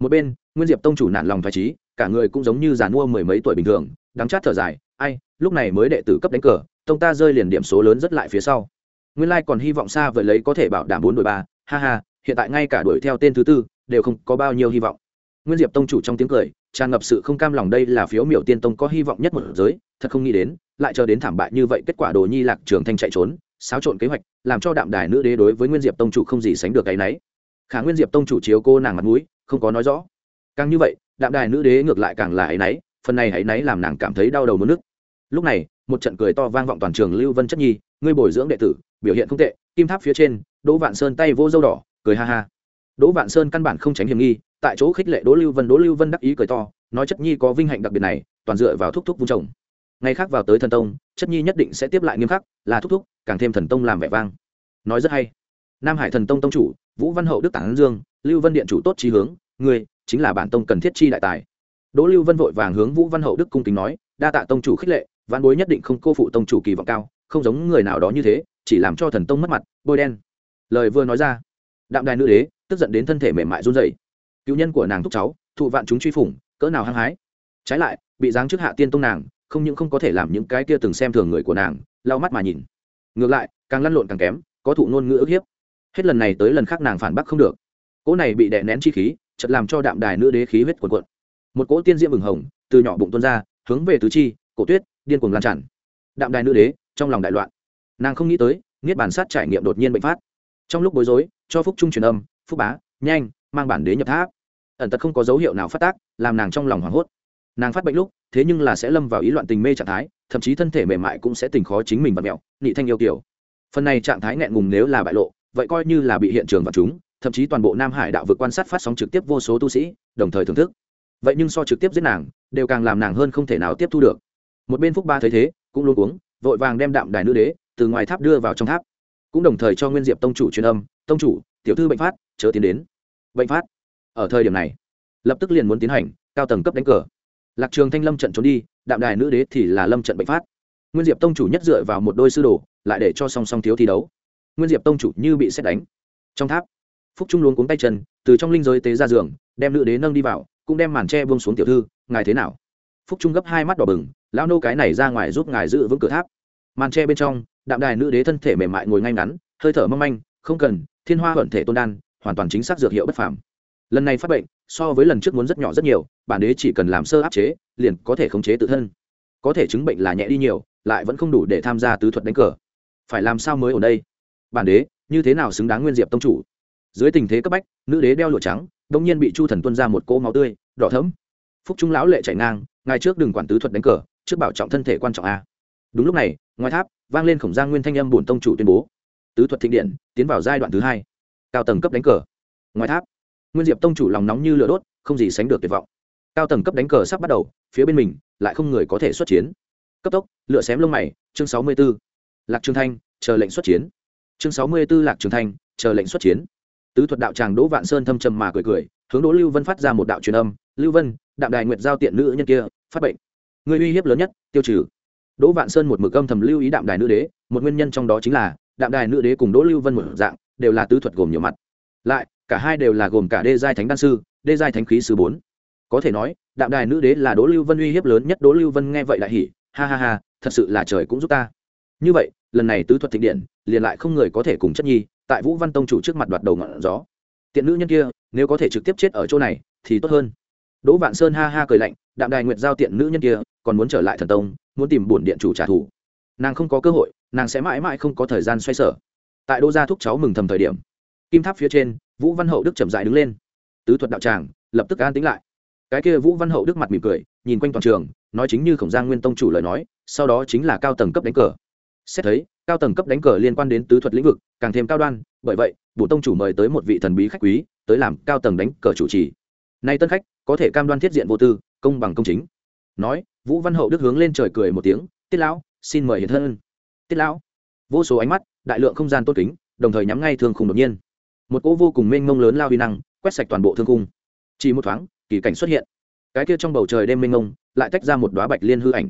A: Một bên, nguyên diệp tông chủ nản lòng phải trí cả người cũng giống như giàn mua mười mấy tuổi bình thường, đắng chát thở dài, ai, lúc này mới đệ tử cấp đánh cờ, tông ta rơi liền điểm số lớn rất lại phía sau. Nguyên lai còn hy vọng xa vời lấy có thể bảo đảm bốn đội ba, ha ha hiện tại ngay cả đuổi theo tên thứ tư đều không có bao nhiêu hy vọng. Nguyên diệp tông chủ trong tiếng cười, tràn ngập sự không cam lòng đây là phiếu miểu tiên tông có hy vọng nhất một giới, thật không nghĩ đến, lại chờ đến thảm bại như vậy kết quả đồ nhi lạc trường thanh chạy trốn, xáo trộn kế hoạch, làm cho đạm đài nữ đế đối với nguyên diệp tông chủ không gì sánh được cái nấy. Khả nguyên diệp tông chủ chiếu cô nàng mặt mũi, không có nói rõ. Càng như vậy, đạm đài nữ đế ngược lại càng là ấy nấy, phần này ấy nấy làm nàng cảm thấy đau đầu mất nước. Lúc này, một trận cười to vang vọng toàn trường lưu vân chất nhi, ngươi bồi dưỡng đệ tử, biểu hiện không tệ, kim tháp phía trên, đỗ vạn sơn tay vô dâu đỏ cười ha ha. Đỗ vạn sơn căn bản không tránh hiểm nghi, tại chỗ khích lệ đỗ lưu vân, đỗ lưu vân đắc ý cười to, nói chất nhi có vinh hạnh đặc biệt này, toàn dựa vào thúc thúc vung trồng. Ngày khác vào tới thần tông, chất nhi nhất định sẽ tiếp lại nghiêm khắc, là thúc thúc, càng thêm thần tông làm vẻ vang. Nói rất hay. Nam hải thần tông tông chủ, vũ văn hậu đức tản dương, lưu vân điện chủ tốt trí hướng, người, chính là bản tông cần thiết chi đại tài. Đỗ lưu vân vội vàng hướng vũ văn hậu đức cung kính nói, đa tạ tông chủ khích lệ văn bối nhất định không cô phụ tông chủ kỳ vọng cao, không giống người nào đó như thế, chỉ làm cho thần tông mất mặt, bôi đen. Lời vừa nói ra đạm đài nữ đế, tức giận đến thân thể mềm mại run rẩy. Cựu nhân của nàng thúc cháu, thụ vạn chúng truy phủng, cỡ nào hăng hái. Trái lại, bị giáng trước hạ tiên tông nàng, không những không có thể làm những cái kia từng xem thường người của nàng, lau mắt mà nhìn. Ngược lại, càng lăn lộn càng kém, có thụ ngôn ngữ ức hiếp. Hết lần này tới lần khác nàng phản bác không được. Cỗ này bị đè nén chi khí chật làm cho đạm đài nữ đế khí huyết cuồn cuộn. Một cỗ tiên diễm bừng hồng, từ nhỏ bụng tuôn ra, hướng về tứ chi, cổ tuyết, điên cuồng lan tràn. Đạm đài nữ đế, trong lòng đại loạn. Nàng không nghĩ tới, niết bản sát trải nghiệm đột nhiên bệnh phát trong lúc bối rối, cho phúc trung truyền âm, phúc bá, nhanh, mang bản đế nhập tháp. Ẩn tật không có dấu hiệu nào phát tác, làm nàng trong lòng hoảng hốt. Nàng phát bệnh lúc, thế nhưng là sẽ lâm vào ý loạn tình mê trạng thái, thậm chí thân thể mềm mại cũng sẽ tình khó chính mình và mẹo nị thanh yêu kiểu. Phần này trạng thái nghẹn ngùng nếu là bại lộ, vậy coi như là bị hiện trường và chúng, thậm chí toàn bộ nam hải đạo vực quan sát phát sóng trực tiếp vô số tu sĩ, đồng thời thưởng thức. Vậy nhưng so trực tiếp giết nàng, đều càng làm nàng hơn không thể nào tiếp thu được. Một bên phúc ba thấy thế, cũng luôn uống vội vàng đem đạm đài nữ đế từ ngoài tháp đưa vào trong tháp cũng đồng thời cho nguyên diệp tông chủ truyền âm, tông chủ, tiểu thư bệnh phát, chớ tiến đến. Bệnh phát? Ở thời điểm này, lập tức liền muốn tiến hành, cao tầng cấp đánh cờ. Lạc trường thanh lâm trận trốn đi, đạm đài nữ đế thì là lâm trận bệnh phát. Nguyên diệp tông chủ nhất dựa vào một đôi sư đồ, lại để cho song song thiếu thi đấu. Nguyên diệp tông chủ như bị xét đánh. Trong tháp, phúc trung luôn cuống tay chân, từ trong linh giới tế ra giường, đem nữ đế nâng đi vào, cũng đem màn tre buông xuống tiểu thư, ngài thế nào? Phúc trung gấp hai mắt đỏ bừng, lão nô cái này ra ngoài giúp ngài giữ vững cửa tháp màn tre bên trong, đạm đài nữ đế thân thể mềm mại ngồi ngay ngắn, hơi thở mâm anh không cần, thiên hoa hận thể tôn đan, hoàn toàn chính xác dược hiệu bất phàm. Lần này phát bệnh, so với lần trước muốn rất nhỏ rất nhiều, bản đế chỉ cần làm sơ áp chế, liền có thể khống chế tự thân. Có thể chứng bệnh là nhẹ đi nhiều, lại vẫn không đủ để tham gia tứ thuật đánh cờ. Phải làm sao mới ở đây? Bản đế, như thế nào xứng đáng nguyên diệp tông chủ? Dưới tình thế cấp bách, nữ đế đeo lụa trắng, đông nhiên bị chu thần tuân ra một cỗ máu tươi, đỏ thấm phúc trung lão lệ chảy ngang ngay trước đừng quản tứ thuật đánh cờ, trước bảo trọng thân thể quan trọng a. Đúng lúc này ngoài tháp vang lên khổng giang nguyên thanh âm bổn tông chủ tuyên bố. Tứ thuật thịnh điện, tiến vào giai đoạn thứ hai. Cao tầng cấp đánh cờ. Ngoài tháp, nguyên diệp tông chủ lòng nóng như lửa đốt, không gì sánh được tuyệt vọng. Cao tầng cấp đánh cờ sắp bắt đầu, phía bên mình lại không người có thể xuất chiến. Cấp tốc lựa xém lông mày, chương sáu mươi b ố lạc trường thanh, chờ lệnh xuất chiến. Chương sáu mươi b ố lạc trường thanh, chờ lệnh xuất chiến. Tứ thuật đạo tràng đỗ vạn sơn thâm trầm mà cười cười, hướng đỗ lưu vân phát ra một đạo truyền âm. Lưu vân, đạm đài nguyệt giao tiện nữ nhân kia, phát bệnh. Người uy hiếp lớn nhất, tiêu trừ đỗ vạn sơn một mực âm thầm lưu ý đạm đài nữ đế, một nguyên nhân trong đó chính là, đạm đài nữ đế cùng đỗ lưu vân một dạng, đều là tứ thuật gồm nhiều mặt. Lại, cả hai đều là gồm cả đê giai thánh đan sư, đê giai thánh khí sư bốn. Có thể nói, đạm đài nữ đế là đỗ lưu vân uy hiếp lớn nhất, đỗ lưu vân nghe vậy lại hỉ, ha ha ha, thật sự là trời cũng giúp ta. Như vậy, lần này tứ thuật thịnh điện, liền lại không người có thể cùng chất nhi, tại vũ văn tông chủ trước mặt đoạt đầu ngọn gió. Tiện nữ nhân kia, nếu có thể trực tiếp chết ở chỗ này, thì tốt hơn. Đỗ vạn sơn ha ha cười lạnh, đạm đài nguyệt giao tiện nữ nhân kia còn muốn trở lại thần tông, muốn tìm bổn điện chủ trả thù. Nàng không có cơ hội, nàng sẽ mãi mãi không có thời gian xoay sở. Tại đô gia thúc cháu mừng thầm thời điểm, kim tháp phía trên, vũ văn hậu đức chậm dại đứng lên. Tứ thuật đạo tràng, lập tức an tính lại. Cái kia vũ văn hậu đức mặt mỉm cười, nhìn quanh toàn trường, nói chính như khổng giang nguyên tông chủ lời nói, sau đó chính là cao tầng cấp đánh cờ. Xét thấy, cao tầng cấp đánh cờ liên quan đến tứ thuật lĩnh vực, càng thêm cao đoan, bởi vậy, bổ tông chủ mời tới một vị thần bí khách quý, tới làm cao tầng đánh cờ chủ trì. Nay tân khách, có thể cam đoan thiết diện vô tư, công bằng công chính. Nói vũ văn hậu đức hướng lên trời cười một tiếng, tiết lão, xin mời hiện thân. Tiết lão? Vô số ánh mắt, đại lượng không gian tốt kính, đồng thời nhắm ngay thương khung đột nhiên. Một cỗ vô cùng mênh mông lớn lao huy năng, quét sạch toàn bộ thương khung. Chỉ một thoáng, kỳ cảnh xuất hiện. Cái kia trong bầu trời đêm mênh mông, lại tách ra một đoá bạch liên hư ảnh.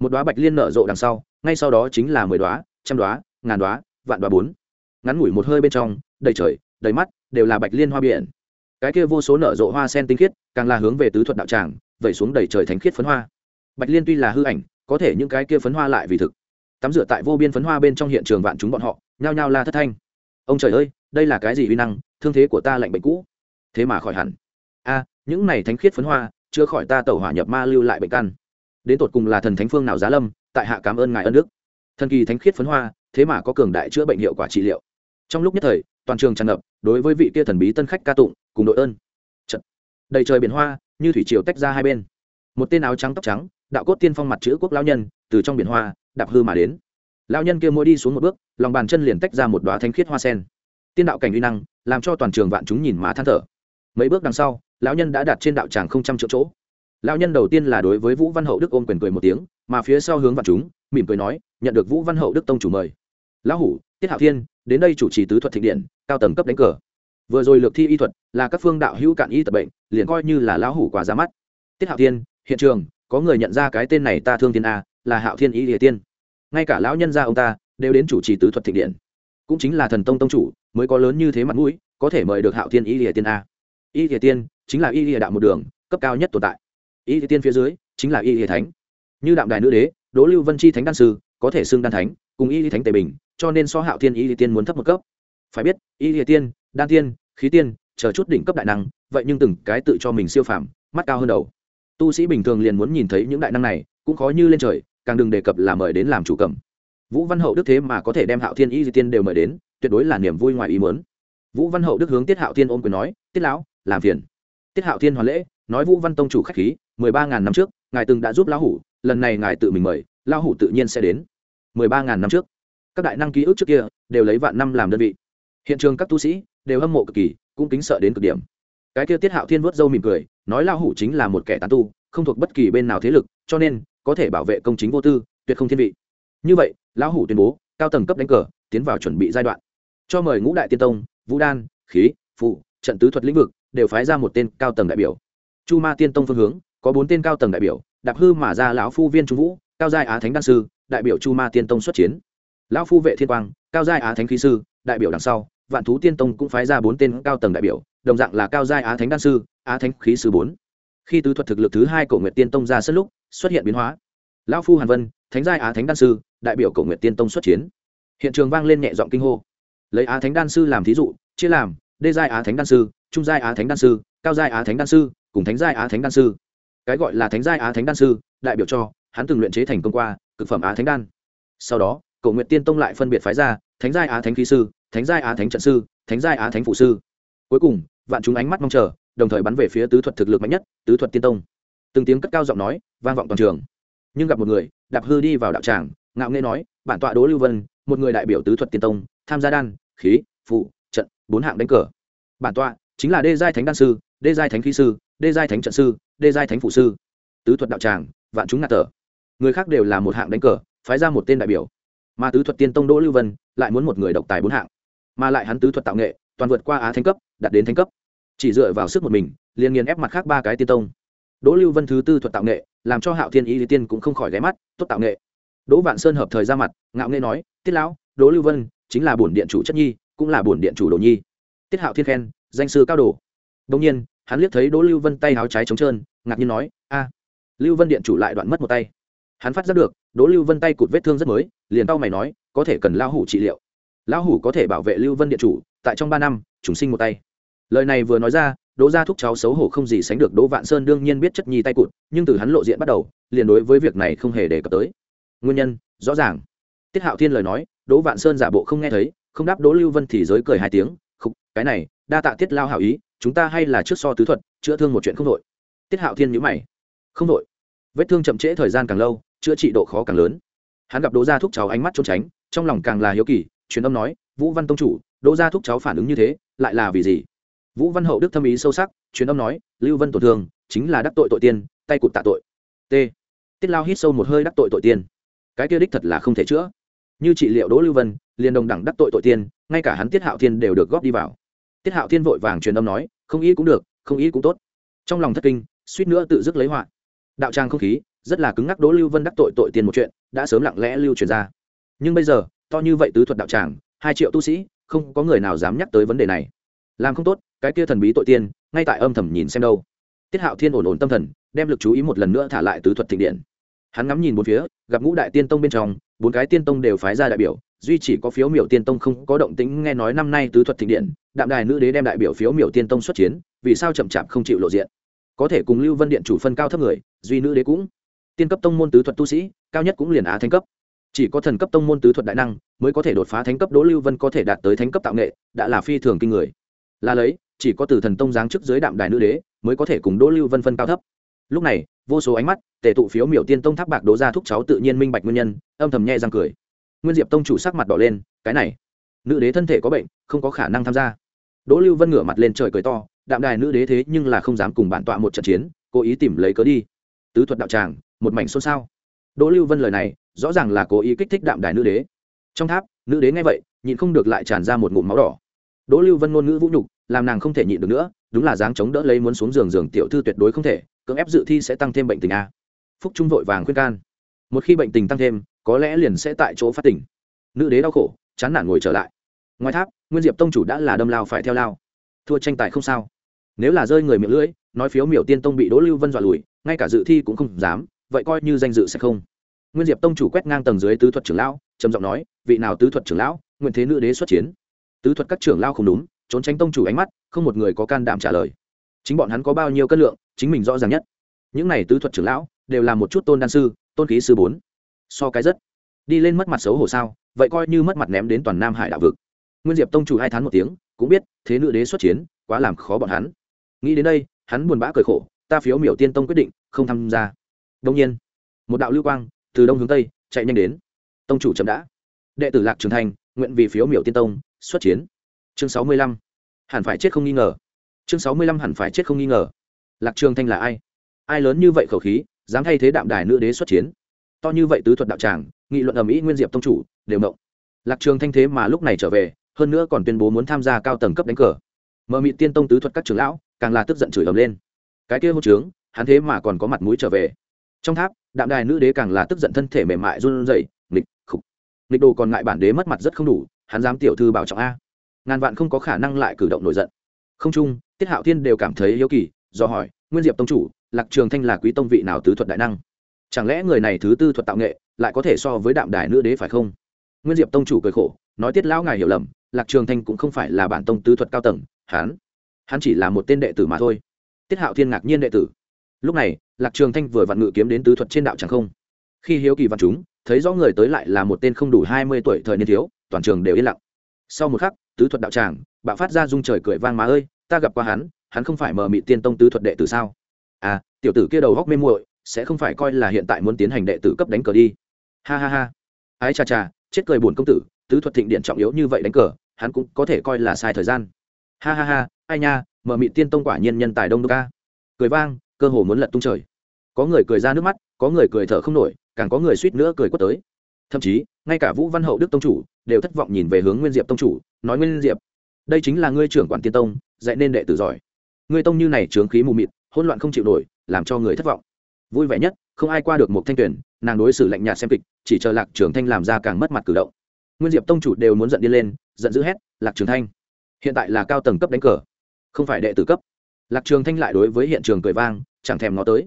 A: Một đoá bạch liên nở rộ đằng sau, ngay sau đó chính là mười đoá trăm đoá ngàn đoá vạn đoá bốn. Ngắn ngủi một hơi bên trong, đầy trời, đầy mắt, đều là bạch liên hoa biển. Cái kia vô số nở rộ hoa sen tinh khiết, càng là hướng về tứ thuật đạo tràng, vẩy xuống đầy trời thánh khiết phấn hoa bạch liên tuy là hư ảnh, có thể những cái kia phấn hoa lại vì thực. Tắm rửa tại vô biên phấn hoa bên trong hiện trường vạn chúng bọn họ, nhao nhao la thất thanh. Ông trời ơi, đây là cái gì uy năng, thương thế của ta lạnh bệnh cũ. Thế mà khỏi hẳn. A, những này thánh khiết phấn hoa, chưa khỏi ta tẩu hỏa nhập ma lưu lại bệnh căn. Đến tột cùng là thần thánh phương nào giá lâm, tại hạ cảm ơn ngài ân đức. Thần kỳ thánh khiết phấn hoa, thế mà có cường đại chữa bệnh hiệu quả trị liệu. Trong lúc nhất thời, toàn trường tràn ngập, đối với vị kia thần bí tân khách ca tụng, cùng đội ơn. Trận. đầy trời biển hoa, như thủy triều tách ra hai bên. Một tên áo trắng tóc trắng đạo cốt tiên phong mặt chữ quốc lao nhân, từ trong biển hoa, đạp hư mà đến. Lao nhân kia mỗi đi xuống một bước, lòng bàn chân liền tách ra một đoá thanh khiết hoa sen. Tiên đạo cảnh uy năng, làm cho toàn trường vạn chúng nhìn má than thở. Mấy bước đằng sau, lão nhân đã đặt trên đạo tràng không trăm triệu chỗ. Lão nhân đầu tiên là đối với vũ văn hậu đức ôm quyền cười một tiếng, mà phía sau hướng vạn chúng, mỉm cười nói, nhận được vũ văn hậu đức tông chủ mời. Lão hủ, tiết hạo thiên, đến đây chủ trì tứ thuật thịnh điện, cao tầng cấp đánh cờ. Vừa rồi lược thi y thuật là các phương đạo hữu cạn y tập bệnh, liền coi như là lão hủ quả ra mắt. Tiết hạo thiên, hiện trường có người nhận ra cái tên này ta thương thiên a, là hạo thiên ý địa tiên. Ngay cả lão nhân gia ông ta đều đến chủ trì tứ thuật thịnh điện. Cũng chính là thần tông tông chủ mới có lớn như thế mặt mũi, có thể mời được hạo thiên ý địa tiên a. Ý địa tiên chính là ý địa đạo một đường, cấp cao nhất tồn tại. Ý địa tiên phía dưới chính là ý địa thánh. Như đạm đài nữ đế, đỗ lưu vân chi thánh đan sư, có thể xưng đan thánh, cùng y địa thánh tề bình, cho nên so hạo thiên y địa tiên muốn thấp một cấp. Phải biết y địa tiên, đan tiên, khí tiên, chờ chút đỉnh cấp đại năng, vậy nhưng từng cái tự cho mình siêu phàm, mắt cao hơn đầu tu sĩ bình thường liền muốn nhìn thấy những đại năng này, cũng khó như lên trời, càng đừng đề cập là mời đến làm chủ cầm. Vũ văn hậu đức thế mà có thể đem hạo thiên y di tiên đều mời đến, tuyệt đối là niềm vui ngoài ý mớn vũ văn hậu đức hướng tiết hạo thiên ôm quyền nói, tiết lão, làm phiền. Tiết hạo thiên hoàn lễ, nói, vũ văn tông chủ khách khí, mười ba ngàn năm trước, ngài từng đã giúp lão hủ, lần này ngài tự mình mời, lão hủ tự nhiên sẽ đến. mười ba ngàn năm trước, các đại năng ký ức trước kia đều lấy vạn năm làm đơn vị. Hiện trường các tu sĩ đều hâm mộ cực kỳ, cũng kính sợ đến cực điểm. Cái kia tiết hạo thiên vớt râu mỉm cười nói lão hủ chính là một kẻ tán tu, không thuộc bất kỳ bên nào thế lực, cho nên có thể bảo vệ công chính vô tư, tuyệt không thiên vị. Như vậy, lão hủ tuyên bố, cao tầng cấp đánh cờ, tiến vào chuẩn bị giai đoạn. Cho mời ngũ đại tiên tông, vũ đan, khí, phụ, trận tứ thuật lĩnh vực, đều phái ra một tên cao tầng đại biểu. Chu ma tiên tông phương hướng, có bốn tên cao tầng đại biểu, đạp hư mà ra lão phu viên trung vũ, cao giai á thánh đan sư, đại biểu chu ma tiên tông xuất chiến. Lão phu vệ thiên quang, cao giai á thánh khí sư, đại biểu đằng sau, vạn thú tiên tông cũng phái ra bốn tên cao tầng đại biểu đồng dạng là cao giai á thánh đan sư á thánh khí sư bốn khi tứ thuật thực lực thứ hai cổ nguyệt tiên tông ra sân lúc xuất hiện biến hóa lão phu hàn vân thánh giai á thánh đan sư đại biểu cổ nguyệt tiên tông xuất chiến hiện trường vang lên nhẹ giọng kinh hô lấy á thánh đan sư làm thí dụ chia làm đê giai á thánh đan sư trung giai á thánh đan sư cao giai á thánh đan sư cùng thánh giai á thánh đan sư cái gọi là thánh giai á thánh đan sư đại biểu cho hắn từng luyện chế thành công qua cực phẩm á thánh đan sau đó cổ nguyệt tiên tông lại phân biệt phái ra thánh giai á thánh khí sư thánh giai á thánh trận sư thánh giai á thánh phụ sư cuối cùng vạn chúng ánh mắt mong chờ, đồng thời bắn về phía tứ thuật thực lực mạnh nhất, tứ thuật tiên tông. Từng tiếng cất cao giọng nói, vang vọng toàn trường. Nhưng gặp một người, đạp hư đi vào đạo tràng, ngạo nghê nói, bản tọa đỗ lưu vân, một người đại biểu tứ thuật tiên tông, tham gia đan, khí, phụ, trận, bốn hạng đánh cờ. Bản tọa chính là đê giai thánh đan sư, đê giai thánh khí sư, đê giai thánh trận sư, đê giai thánh phụ sư. Tứ thuật đạo tràng, vạn chúng ngạt tở người khác đều là một hạng đánh cờ, phái ra một tên đại biểu. Mà tứ thuật tiên tông đỗ lưu vân lại muốn một người độc tài bốn hạng. Mà lại hắn tứ thuật tạo nghệ toàn vượt qua á thánh cấp, đạt đến thánh cấp. Chỉ dựa vào sức một mình, liền nghiền ép mặt khác ba cái tiên tông. Đỗ lưu vân thứ tư thuật tạo nghệ, làm cho hạo thiên ý lý tiên cũng không khỏi ghé mắt, tốt tạo nghệ. Đỗ vạn sơn hợp thời ra mặt, ngạo nghệ nói, tiết lão, đỗ lưu vân chính là bổn điện chủ chất nhi, cũng là bổn điện chủ đồ nhi. Tiết hạo thiên khen, danh sư cao đồ. Đông nhiên, hắn liếc thấy đỗ lưu vân tay áo trái trống trơn, ngạc nhiên nói, a, lưu vân điện chủ lại đoạn mất một tay. Hắn phát giác được, đỗ lưu vân tay cụt vết thương rất mới, liền tao mày nói, có thể cần lao hủ trị liệu. Lão hủ có thể bảo vệ lưu vân điện chủ tại trong ba năm chúng sinh một tay. Lời này vừa nói ra, đỗ gia thúc cháu xấu hổ không gì sánh được đỗ vạn sơn đương nhiên biết chất nhi tay cụt, nhưng từ hắn lộ diện bắt đầu, liền đối với việc này không hề đề cập tới. Nguyên nhân, rõ ràng. Tiết hạo thiên lời nói, đỗ vạn sơn giả bộ không nghe thấy, không đáp đỗ lưu vân thì giới cười hai tiếng, khục, cái này, đa tạ tiết lao hảo ý, chúng ta hay là trước so tứ thuật, chữa thương một chuyện không đội. Tiết hạo thiên nhữ mày. Không đội. Vết thương chậm trễ thời gian càng lâu, chữa trị độ khó càng lớn. Hắn gặp đỗ gia thúc cháu ánh mắt trốn tránh, trong lòng càng là hiếu kỳ, truyền âm nói vũ văn tông chủ, đỗ gia thúc cháu phản ứng như thế, lại là vì gì? Vũ văn hậu đức thâm ý sâu sắc, truyền âm nói, lưu vân tổn thương, chính là đắc tội tội tiên, tay cụt tạ tội. T. Tiết lao hít sâu một hơi đắc tội tội tiên. Cái kia đích thật là không thể chữa. Như trị liệu đỗ lưu vân, liền đồng đẳng đắc tội tội tiên, ngay cả hắn tiết hạo thiên đều được góp đi vào. Tiết hạo thiên vội vàng truyền âm nói, không ý cũng được, không ý cũng tốt. Trong lòng thất kinh, suýt nữa tự dứt lấy họa. Đạo trang không khí, rất là cứng ngắc đỗ lưu vân đắc tội tội tiền một chuyện, đã sớm lặng lẽ lưu truyền ra. Nhưng bây giờ, to như vậy tứ thuật đạo tràng hai triệu tu sĩ, không có người nào dám nhắc tới vấn đề này. Làm không tốt, cái kia thần bí tội tiên, ngay tại âm thầm nhìn xem đâu. Tiết hạo thiên ổn ổn tâm thần, đem lực chú ý một lần nữa thả lại tứ thuật thịnh điện. Hắn ngắm nhìn bốn phía, gặp ngũ đại tiên tông bên trong, bốn cái tiên tông đều phái ra đại biểu, duy chỉ có phiếu miểu tiên tông không có động tĩnh nghe nói năm nay tứ thuật thịnh điện, đạm đài nữ đế đem đại biểu phiếu miểu tiên tông xuất chiến, vì sao chậm chạp không chịu lộ diện? Có thể cùng lưu vân điện chủ phân cao thấp người, duy nữ đế cũng. Tiên cấp tông môn tứ thuật tu sĩ, cao nhất cũng liền á Thanh cấp chỉ có thần cấp tông môn tứ thuật đại năng mới có thể đột phá thánh cấp, đỗ lưu vân có thể đạt tới thánh cấp tạo nghệ, đã là phi thường kinh người. Là lấy, chỉ có từ thần tông giáng chức dưới đạm đài nữ đế mới có thể cùng đỗ lưu vân phân cao thấp. Lúc này, vô số ánh mắt, tề tụ phiếu miểu tiên tông tháp bạc đố ra thúc cháu tự nhiên minh bạch nguyên nhân, âm thầm nhẹ răng cười. Nguyên diệp tông chủ sắc mặt đỏ lên, cái này, nữ đế thân thể có bệnh, không có khả năng tham gia. Đỗ lưu vân ngửa mặt lên trời cười to, đạm đài nữ đế thế nhưng là không dám cùng bản tọa một trận chiến, cố ý tìm lấy cớ đi. Tứ thuật đạo tràng, một mảnh xôn xao. Đỗ lưu vân lời này rõ ràng là cố ý kích thích đạm đài nữ đế. Trong tháp, nữ đế nghe vậy, nhịn không được lại tràn ra một ngụm máu đỏ. Đỗ lưu vân ngôn ngữ vũ nhục, làm nàng không thể nhịn được nữa, đúng là dáng chống đỡ lấy muốn xuống giường giường tiểu thư tuyệt đối không thể, cưỡng ép dự thi sẽ tăng thêm bệnh tình a. Phúc trung vội vàng khuyên can. Một khi bệnh tình tăng thêm, có lẽ liền sẽ tại chỗ phát tỉnh nữ đế đau khổ, chán nản ngồi trở lại. Ngoài tháp, nguyên diệp tông chủ đã là đâm lao phải theo lao. Thua tranh tài không sao. Nếu là rơi người miệng lưỡi, nói phiếu miểu tiên tông bị đỗ lưu vân dọa lùi, ngay cả dự thi cũng không dám, vậy coi như danh dự sẽ không nguyên diệp tông chủ quét ngang tầng dưới tứ thuật trưởng lão, trầm giọng nói, vị nào tứ thuật trưởng lão, nguyện thế nữ đế xuất chiến. Tứ thuật các trưởng lão không đúng, trốn tránh tông chủ ánh mắt, không một người có can đảm trả lời. Chính bọn hắn có bao nhiêu cân lượng, chính mình rõ ràng nhất. Những này tứ thuật trưởng lão, đều là một chút tôn đan sư, tôn khí sư bốn. So cái rất. Đi lên mất mặt xấu hổ sao, vậy coi như mất mặt ném đến toàn nam hải đạo vực. Nguyên diệp tông chủ hai tháng một tiếng, cũng biết, thế nữ đế xuất chiến, quá làm khó bọn hắn. Nghĩ đến đây, hắn buồn bã cười khổ, ta phiếu miểu tiên tông quyết định, không tham gia. Đông nhiên, một đạo lưu quang từ đông hướng tây, chạy nhanh đến. Tông chủ chậm đã. Đệ tử lạc trường thành, nguyện vì phiếu miểu tiên tông, xuất chiến. Chương sáu mươi lăm. Hẳn phải chết không nghi ngờ. Chương sáu mươi lăm hẳn phải chết không nghi ngờ. Lạc trường thanh là ai? Ai lớn như vậy khẩu khí, dám thay thế đạm đài nữ đế xuất chiến? To như vậy tứ thuật đạo tràng, nghị luận ầm ĩ nguyên diệp tông chủ, đều mộng lạc trường thanh thế mà lúc này trở về, hơn nữa còn tuyên bố muốn tham gia cao tầng cấp đánh cờ. Mờ mị tiên tông tứ thuật các trưởng lão, càng là tức giận chửi ầm lên. Cái kia hô trướng, hắn thế mà còn có mặt mũi trở về trong tháp, đạm đài nữ đế càng là tức giận thân thể mềm mại run rẩy, nghịch, khục. Nghịch đồ còn ngại bản đế mất mặt rất không đủ, hắn dám tiểu thư bảo trọng a. Ngàn vạn không có khả năng lại cử động nổi giận. Không chung, tiết hạo thiên đều cảm thấy yếu kỳ, do hỏi, nguyên diệp tông chủ, lạc trường thanh là quý tông vị nào tứ thuật đại năng? Chẳng lẽ người này thứ tư thuật tạo nghệ lại có thể so với đạm đài nữ đế phải không? Nguyên diệp tông chủ cười khổ, nói, tiết lão ngài hiểu lầm, lạc trường thanh cũng không phải là bản tông tứ thuật cao tầng, hắn hắn chỉ là một tên đệ tử mà thôi. Tiết hạo thiên ngạc nhiên đệ tử lúc này, lạc trường thanh vừa vặn ngự kiếm đến tứ thuật trên đạo chẳng không. Khi hiếu kỳ văn chúng, thấy rõ người tới lại là một tên không đủ hai mươi tuổi thời niên thiếu, toàn trường đều yên lặng. Sau một khắc, tứ thuật đạo tràng, bạo phát ra dung trời cười vang má ơi, ta gặp qua hắn hắn không phải mờ mị tiên tông tứ thuật đệ tử sao? À tiểu tử kia đầu góc mê muội, sẽ không phải coi là hiện tại muốn tiến hành đệ tử cấp đánh cờ đi. Ha ha ha. Ái cha cha, chết cười buồn công tử, tứ thuật thịnh điện trọng yếu như vậy đánh cờ, hắn cũng có thể coi là sai thời gian. Ha ha ha, ai nha, mờ mị tiên tông quả nhiên nhân tài đông đô ca cười vang cơ hồ muốn lật tung trời. Có người cười ra nước mắt, có người cười thở không nổi, càng có người suýt nữa cười quất tới. Thậm chí, ngay cả vũ văn hậu đức tông chủ đều thất vọng nhìn về hướng nguyên diệp tông chủ, nói nguyên diệp, đây chính là ngươi trưởng quản tiên tông, dạy nên đệ tử giỏi. Ngươi tông như này trướng khí mù mịt, hỗn loạn không chịu nổi, làm cho người thất vọng. Vui vẻ nhất, không ai qua được một thanh tuyển, nàng đối xử lạnh nhạt xem kịch, chỉ chờ lạc trường thanh làm ra càng mất mặt cử động. Nguyên diệp tông chủ đều muốn giận đi lên, giận dữ hét, lạc trường thanh, hiện tại là cao tầng cấp đánh cờ, không phải đệ tử cấp lạc trường thanh lại đối với hiện trường cười vang, chẳng thèm ngó tới.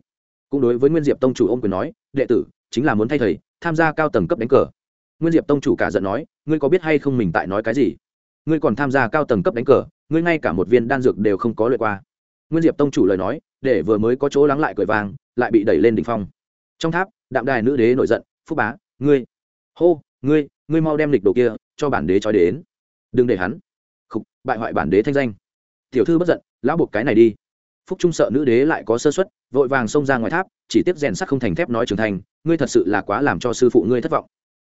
A: Cũng đối với nguyên diệp tông chủ ôm quyền nói, đệ tử, chính là muốn thay thầy, tham gia cao tầng cấp đánh cờ. Nguyên diệp tông chủ cả giận nói, ngươi có biết hay không mình tại nói cái gì? Ngươi còn tham gia cao tầng cấp đánh cờ, ngươi ngay cả một viên đan dược đều không có lợi qua. Nguyên diệp tông chủ lời nói, để vừa mới có chỗ lắng lại cười vàng lại bị đẩy lên đỉnh phong. Trong tháp, đạm đài nữ đế nổi giận, phúc bá, ngươi, hô, ngươi ngươi mau đem lịch đồ kia cho bản đế trói đến. Đừng để hắn khục, bại hoại bản đế thanh danh. Tiểu thư bất giận lão buộc cái này đi. Phúc trung sợ nữ đế lại có sơ suất, vội vàng xông ra ngoài tháp, chỉ tiếp rèn sắt không thành thép nói trưởng thành, ngươi thật sự là quá làm cho sư phụ ngươi thất vọng.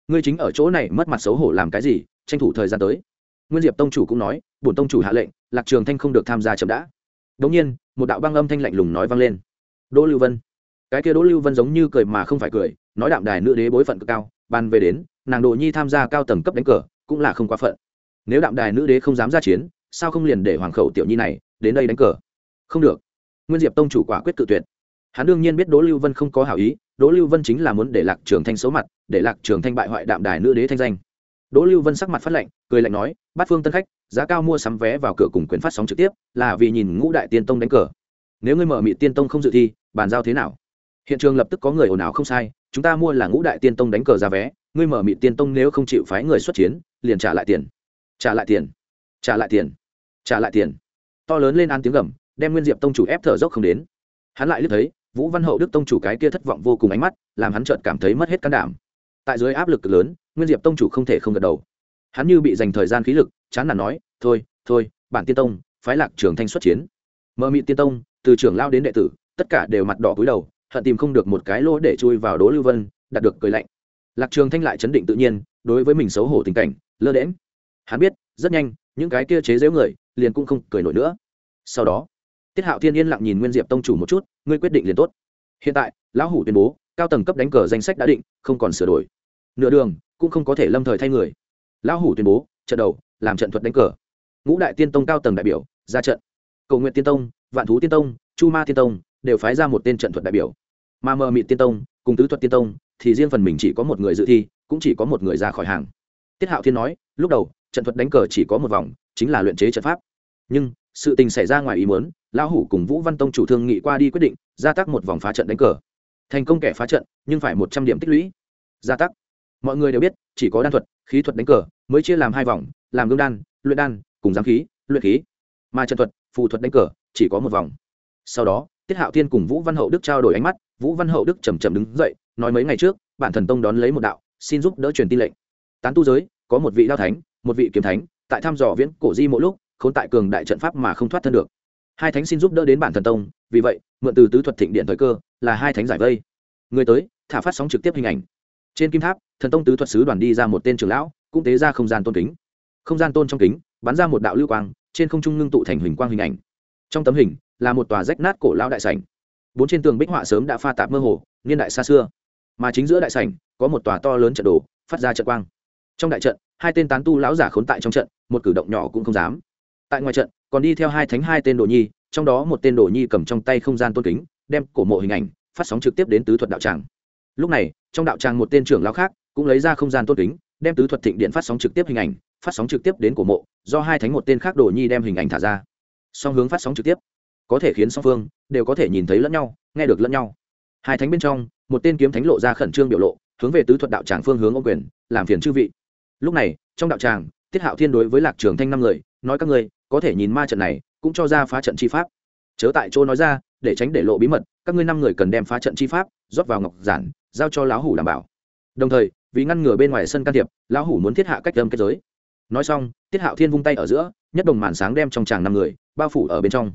A: Ngươi chính ở chỗ này mất mặt xấu hổ làm cái gì, tranh thủ thời gian tới. Nguyên diệp tông chủ cũng nói, bổn tông chủ hạ lệnh, lạc trường thanh không được tham gia chậm đã. Đống nhiên, một đạo băng âm thanh lạnh lùng nói vang lên. Đỗ lưu vân. Cái kia đỗ lưu vân giống như cười mà không phải cười, nói đạm đài nữ đế bối phận cực cao bàn về đến, nàng đồ nhi tham gia cao tầng cấp đánh cờ, cũng là không quá phận. Nếu đạm đài nữ đế không dám ra chiến, sao không liền để hoàng khẩu tiểu nhi này đến đây đánh cờ. Không được. Nguyên diệp tông chủ quả quyết tự tuyệt. Hắn đương nhiên biết đỗ lưu vân không có hảo ý, đỗ lưu vân chính là muốn để lạc trường thanh xấu mặt, để lạc trường thanh bại hoại đạm đài nữ đế thanh danh. Đỗ lưu vân sắc mặt phát lạnh, cười lạnh nói, bát phương tân khách, giá cao mua sắm vé vào cửa cùng quyền phát sóng trực tiếp, là vì nhìn ngũ đại tiên tông đánh cờ. Nếu ngươi mở mị tiên tông không dự thi, bàn giao thế nào? Hiện trường lập tức có người ồn ào không sai, chúng ta mua là ngũ đại tiên tông đánh cờ ra vé, ngươi mở mị tiên tông nếu không chịu phái người xuất chiến, liền trả lại tiền. Trả lại tiền. Trả lại tiền. Trả lại tiền to lớn lên ăn tiếng gầm, đem nguyên diệp tông chủ ép thở dốc không đến. Hắn lại liếc thấy, vũ văn hậu đức tông chủ cái kia thất vọng vô cùng ánh mắt, làm hắn chợt cảm thấy mất hết can đảm. Tại dưới áp lực lớn, nguyên diệp tông chủ không thể không gật đầu. Hắn như bị dành thời gian khí lực, chán nản nói, thôi thôi, bản tiên tông, phái lạc trường thanh xuất chiến. Mơ mị tiên tông, từ trưởng lao đến đệ tử, tất cả đều mặt đỏ cúi đầu, hận tìm không được một cái lỗ để chui vào đố lưu vân, đạt được cười lạnh. Lạc trường thanh lại chấn định tự nhiên, đối với mình xấu hổ tình cảnh, lơ đễm hắn biết, rất nhanh, những cái kia chế giễu người liền cũng không cười nổi nữa. Sau đó, tiết hạo thiên yên lặng nhìn nguyên diệp tông chủ một chút, ngươi quyết định liền tốt. Hiện tại, lão hủ tuyên bố, cao tầng cấp đánh cờ danh sách đã định, không còn sửa đổi. Nửa đường, cũng không có thể lâm thời thay người. Lão hủ tuyên bố, trận đầu, làm trận thuật đánh cờ. Ngũ đại tiên tông cao tầng đại biểu, ra trận. Cầu nguyện tiên tông, vạn thú tiên tông, chu ma tiên tông, đều phái ra một tên trận thuật đại biểu. Mà mờ mịt tiên tông, cùng tứ thuật tiên tông, thì riêng phần mình chỉ có một người dự thi, cũng chỉ có một người ra khỏi hàng. Tiết hạo thiên nói, lúc đầu, trận thuật đánh cờ chỉ có một vòng, chính là luyện chế trận pháp nhưng sự tình xảy ra ngoài ý muốn, lão hủ cùng vũ văn tông chủ thương nghị qua đi quyết định, gia tác một vòng phá trận đánh cờ. Thành công kẻ phá trận, nhưng phải một trăm điểm tích lũy. Gia tác mọi người đều biết, chỉ có đan thuật, khí thuật đánh cờ, mới chia làm hai vòng, làm gương đan, luyện đan, cùng giám khí, luyện khí. Mà trận thuật, phù thuật đánh cờ, chỉ có một vòng. Sau đó, tiết hạo thiên cùng vũ văn hậu đức trao đổi ánh mắt, vũ văn hậu đức chầm chầm đứng dậy, nói mấy ngày trước, bản thần tông đón lấy một đạo, xin giúp đỡ truyền tin lệnh. Tán tu giới, có một vị đao thánh, một vị kiếm thánh, tại thăm dò viễn cổ di mỗi lúc khốn tại cường đại trận pháp mà không thoát thân được. Hai thánh xin giúp đỡ đến bản thần tông, vì vậy, mượn từ tứ thuật thịnh điện thời cơ, là hai thánh giải vây. Người tới, thả phát sóng trực tiếp hình ảnh. Trên kim tháp, thần tông tứ thuật sứ đoàn đi ra một tên trưởng lão, cũng tế ra không gian tôn kính. Không gian tôn trong kính, bắn ra một đạo lưu quang, trên không trung ngưng tụ thành hình quang hình ảnh. Trong tấm hình, là một tòa rách nát cổ lão đại sảnh. Bốn trên tường bích họa sớm đã pha tạp mơ hồ, niên đại xa xưa. Mà chính giữa đại sảnh, có một tòa to lớn trận đồ, phát ra trận quang. Trong đại trận, hai tên tán tu lão giả khốn tại trong trận, một cử động nhỏ cũng không dám tại ngoài trận, còn đi theo hai thánh hai tên đồ nhi, trong đó một tên đồ nhi cầm trong tay không gian tôn kính, đem cổ mộ hình ảnh phát sóng trực tiếp đến tứ thuật đạo tràng. Lúc này, trong đạo tràng một tên trưởng lão khác cũng lấy ra không gian tôn kính, đem tứ thuật thịnh điện phát sóng trực tiếp hình ảnh phát sóng trực tiếp đến cổ mộ, do hai thánh một tên khác đồ nhi đem hình ảnh thả ra. Song hướng phát sóng trực tiếp, có thể khiến song phương đều có thể nhìn thấy lẫn nhau, nghe được lẫn nhau. Hai thánh bên trong, một tên kiếm thánh lộ ra khẩn trương biểu lộ, hướng về tứ thuật đạo tràng phương hướng ô quyền, làm phiền chư vị. Lúc này, trong đạo tràng, tiết hạo thiên đối với lạc trường thanh năm người, nói các người có thể nhìn ma trận này, cũng cho ra phá trận chi pháp. Chớ tại chỗ nói ra, để tránh để lộ bí mật, các ngươi năm người cần đem phá trận chi pháp, rót vào ngọc giản, giao cho lão hủ đảm bảo. Đồng thời, vì ngăn ngừa bên ngoài sân can thiệp, lão hủ muốn thiết hạ cách âm kết giới. Nói xong, tiết hạo thiên vung tay ở giữa, nhất đồng màn sáng đem trong tràng năm người, bao phủ ở bên trong.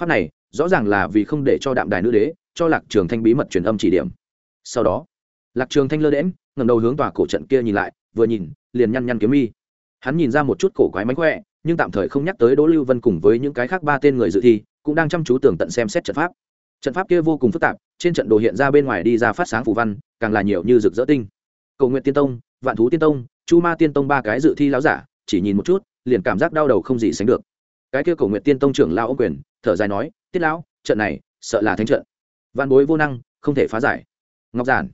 A: Pháp này, rõ ràng là vì không để cho đạm đài nữ đế, cho lạc trường thanh bí mật truyền âm chỉ điểm. Sau đó, lạc trường thanh lơ đễm ngẩng đầu hướng tòa cổ trận kia nhìn lại, vừa nhìn, liền nhăn nhăn kiếm mi. Hắn nhìn ra một chút cổ quái mánh khỏe nhưng tạm thời không nhắc tới đỗ lưu vân cùng với những cái khác ba tên người dự thi, cũng đang chăm chú tường tận xem xét trận pháp. Trận pháp kia vô cùng phức tạp, trên trận đồ hiện ra bên ngoài đi ra phát sáng phù văn, càng là nhiều như rực rỡ tinh. Cầu nguyện tiên tông, vạn thú tiên tông, chu ma tiên tông ba cái dự thi lão giả, chỉ nhìn một chút, liền cảm giác đau đầu không gì sánh được. Cái kia cầu nguyện tiên tông trưởng lao ông quyền, thở dài nói, tiết lão, trận này, sợ là thánh trận. Văn bối vô năng, không thể phá giải. Ngọc giản,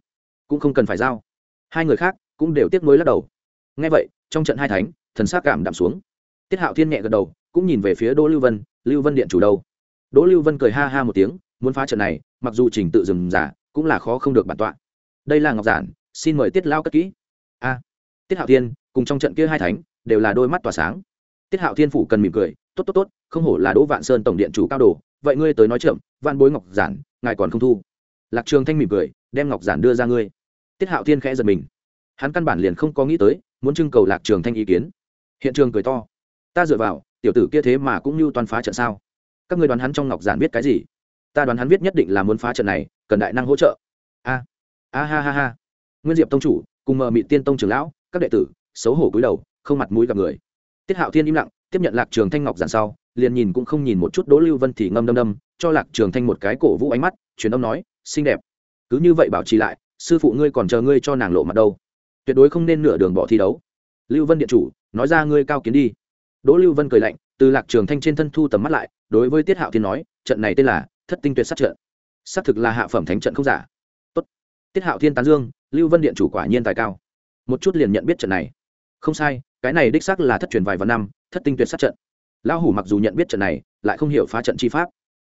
A: cũng không cần phải giao. Hai người khác cũng đều tiếc nuối lắc đầu. Nghe vậy, trong trận hai thánh, thần sắc cảm đạm xuống tiết hạo thiên nhẹ gật đầu, cũng nhìn về phía đỗ lưu vân lưu vân điện chủ đâu? Đỗ lưu vân cười ha ha một tiếng, muốn phá trận này, mặc dù trình tự dừng giả cũng là khó không được bản tọa. Đây là ngọc giản, xin mời tiết lao cất kỹ. A. Tiết hạo thiên, cùng trong trận kia hai thánh, đều là đôi mắt tỏa sáng. Tiết hạo thiên phủ cần mỉm cười, tốt tốt tốt, không hổ là đỗ vạn sơn tổng điện chủ cao đồ, vậy ngươi tới nói chậm, Vạn bối ngọc giản, ngài còn không thu. Lạc trường thanh mỉm cười, đem ngọc giản đưa ra ngươi. Tiết hạo thiên khẽ giật mình. Hắn căn bản liền không có nghĩ tới, muốn trưng cầu lạc trường thanh ý kiến. Hiện trường cười to ta dựa vào, tiểu tử kia thế mà cũng như toàn phá trận sao? Các người đoán hắn trong ngọc giản biết cái gì? Ta đoán hắn biết nhất định là muốn phá trận này, cần đại năng hỗ trợ. A a ha ha ha. Nguyên diệp tông chủ, cùng mờ mị tiên tông trưởng lão, các đệ tử, xấu hổ cúi đầu, không mặt mũi gặp người. Tiết hạo thiên im lặng, tiếp nhận lạc trường thanh ngọc giản sau, liền nhìn cũng không nhìn một chút đỗ lưu vân thì ngâm đâm đâm, cho lạc trường thanh một cái cổ vũ ánh mắt, truyền âm nói, xinh đẹp. Cứ như vậy bảo trì lại, sư phụ ngươi còn chờ ngươi cho nàng lộ mặt đâu. Tuyệt đối không nên nửa đường bỏ thi đấu. Lưu vân điện chủ, nói ra ngươi cao kiến đi đỗ lưu vân cười lạnh, từ lạc trường thanh trên thân thu tầm mắt lại, đối với tiết hạo thiên nói, trận này tên là thất tinh tuyệt sát trận. Xác thực là hạ phẩm thánh trận không giả. Tốt. tiết hạo thiên tán dương, lưu vân điện chủ quả nhiên tài cao. Một chút liền nhận biết trận này. Không sai, cái này đích xác là thất truyền vài vạn năm, thất tinh tuyệt sát trận. Lão hủ mặc dù nhận biết trận này, lại không hiểu phá trận chi pháp.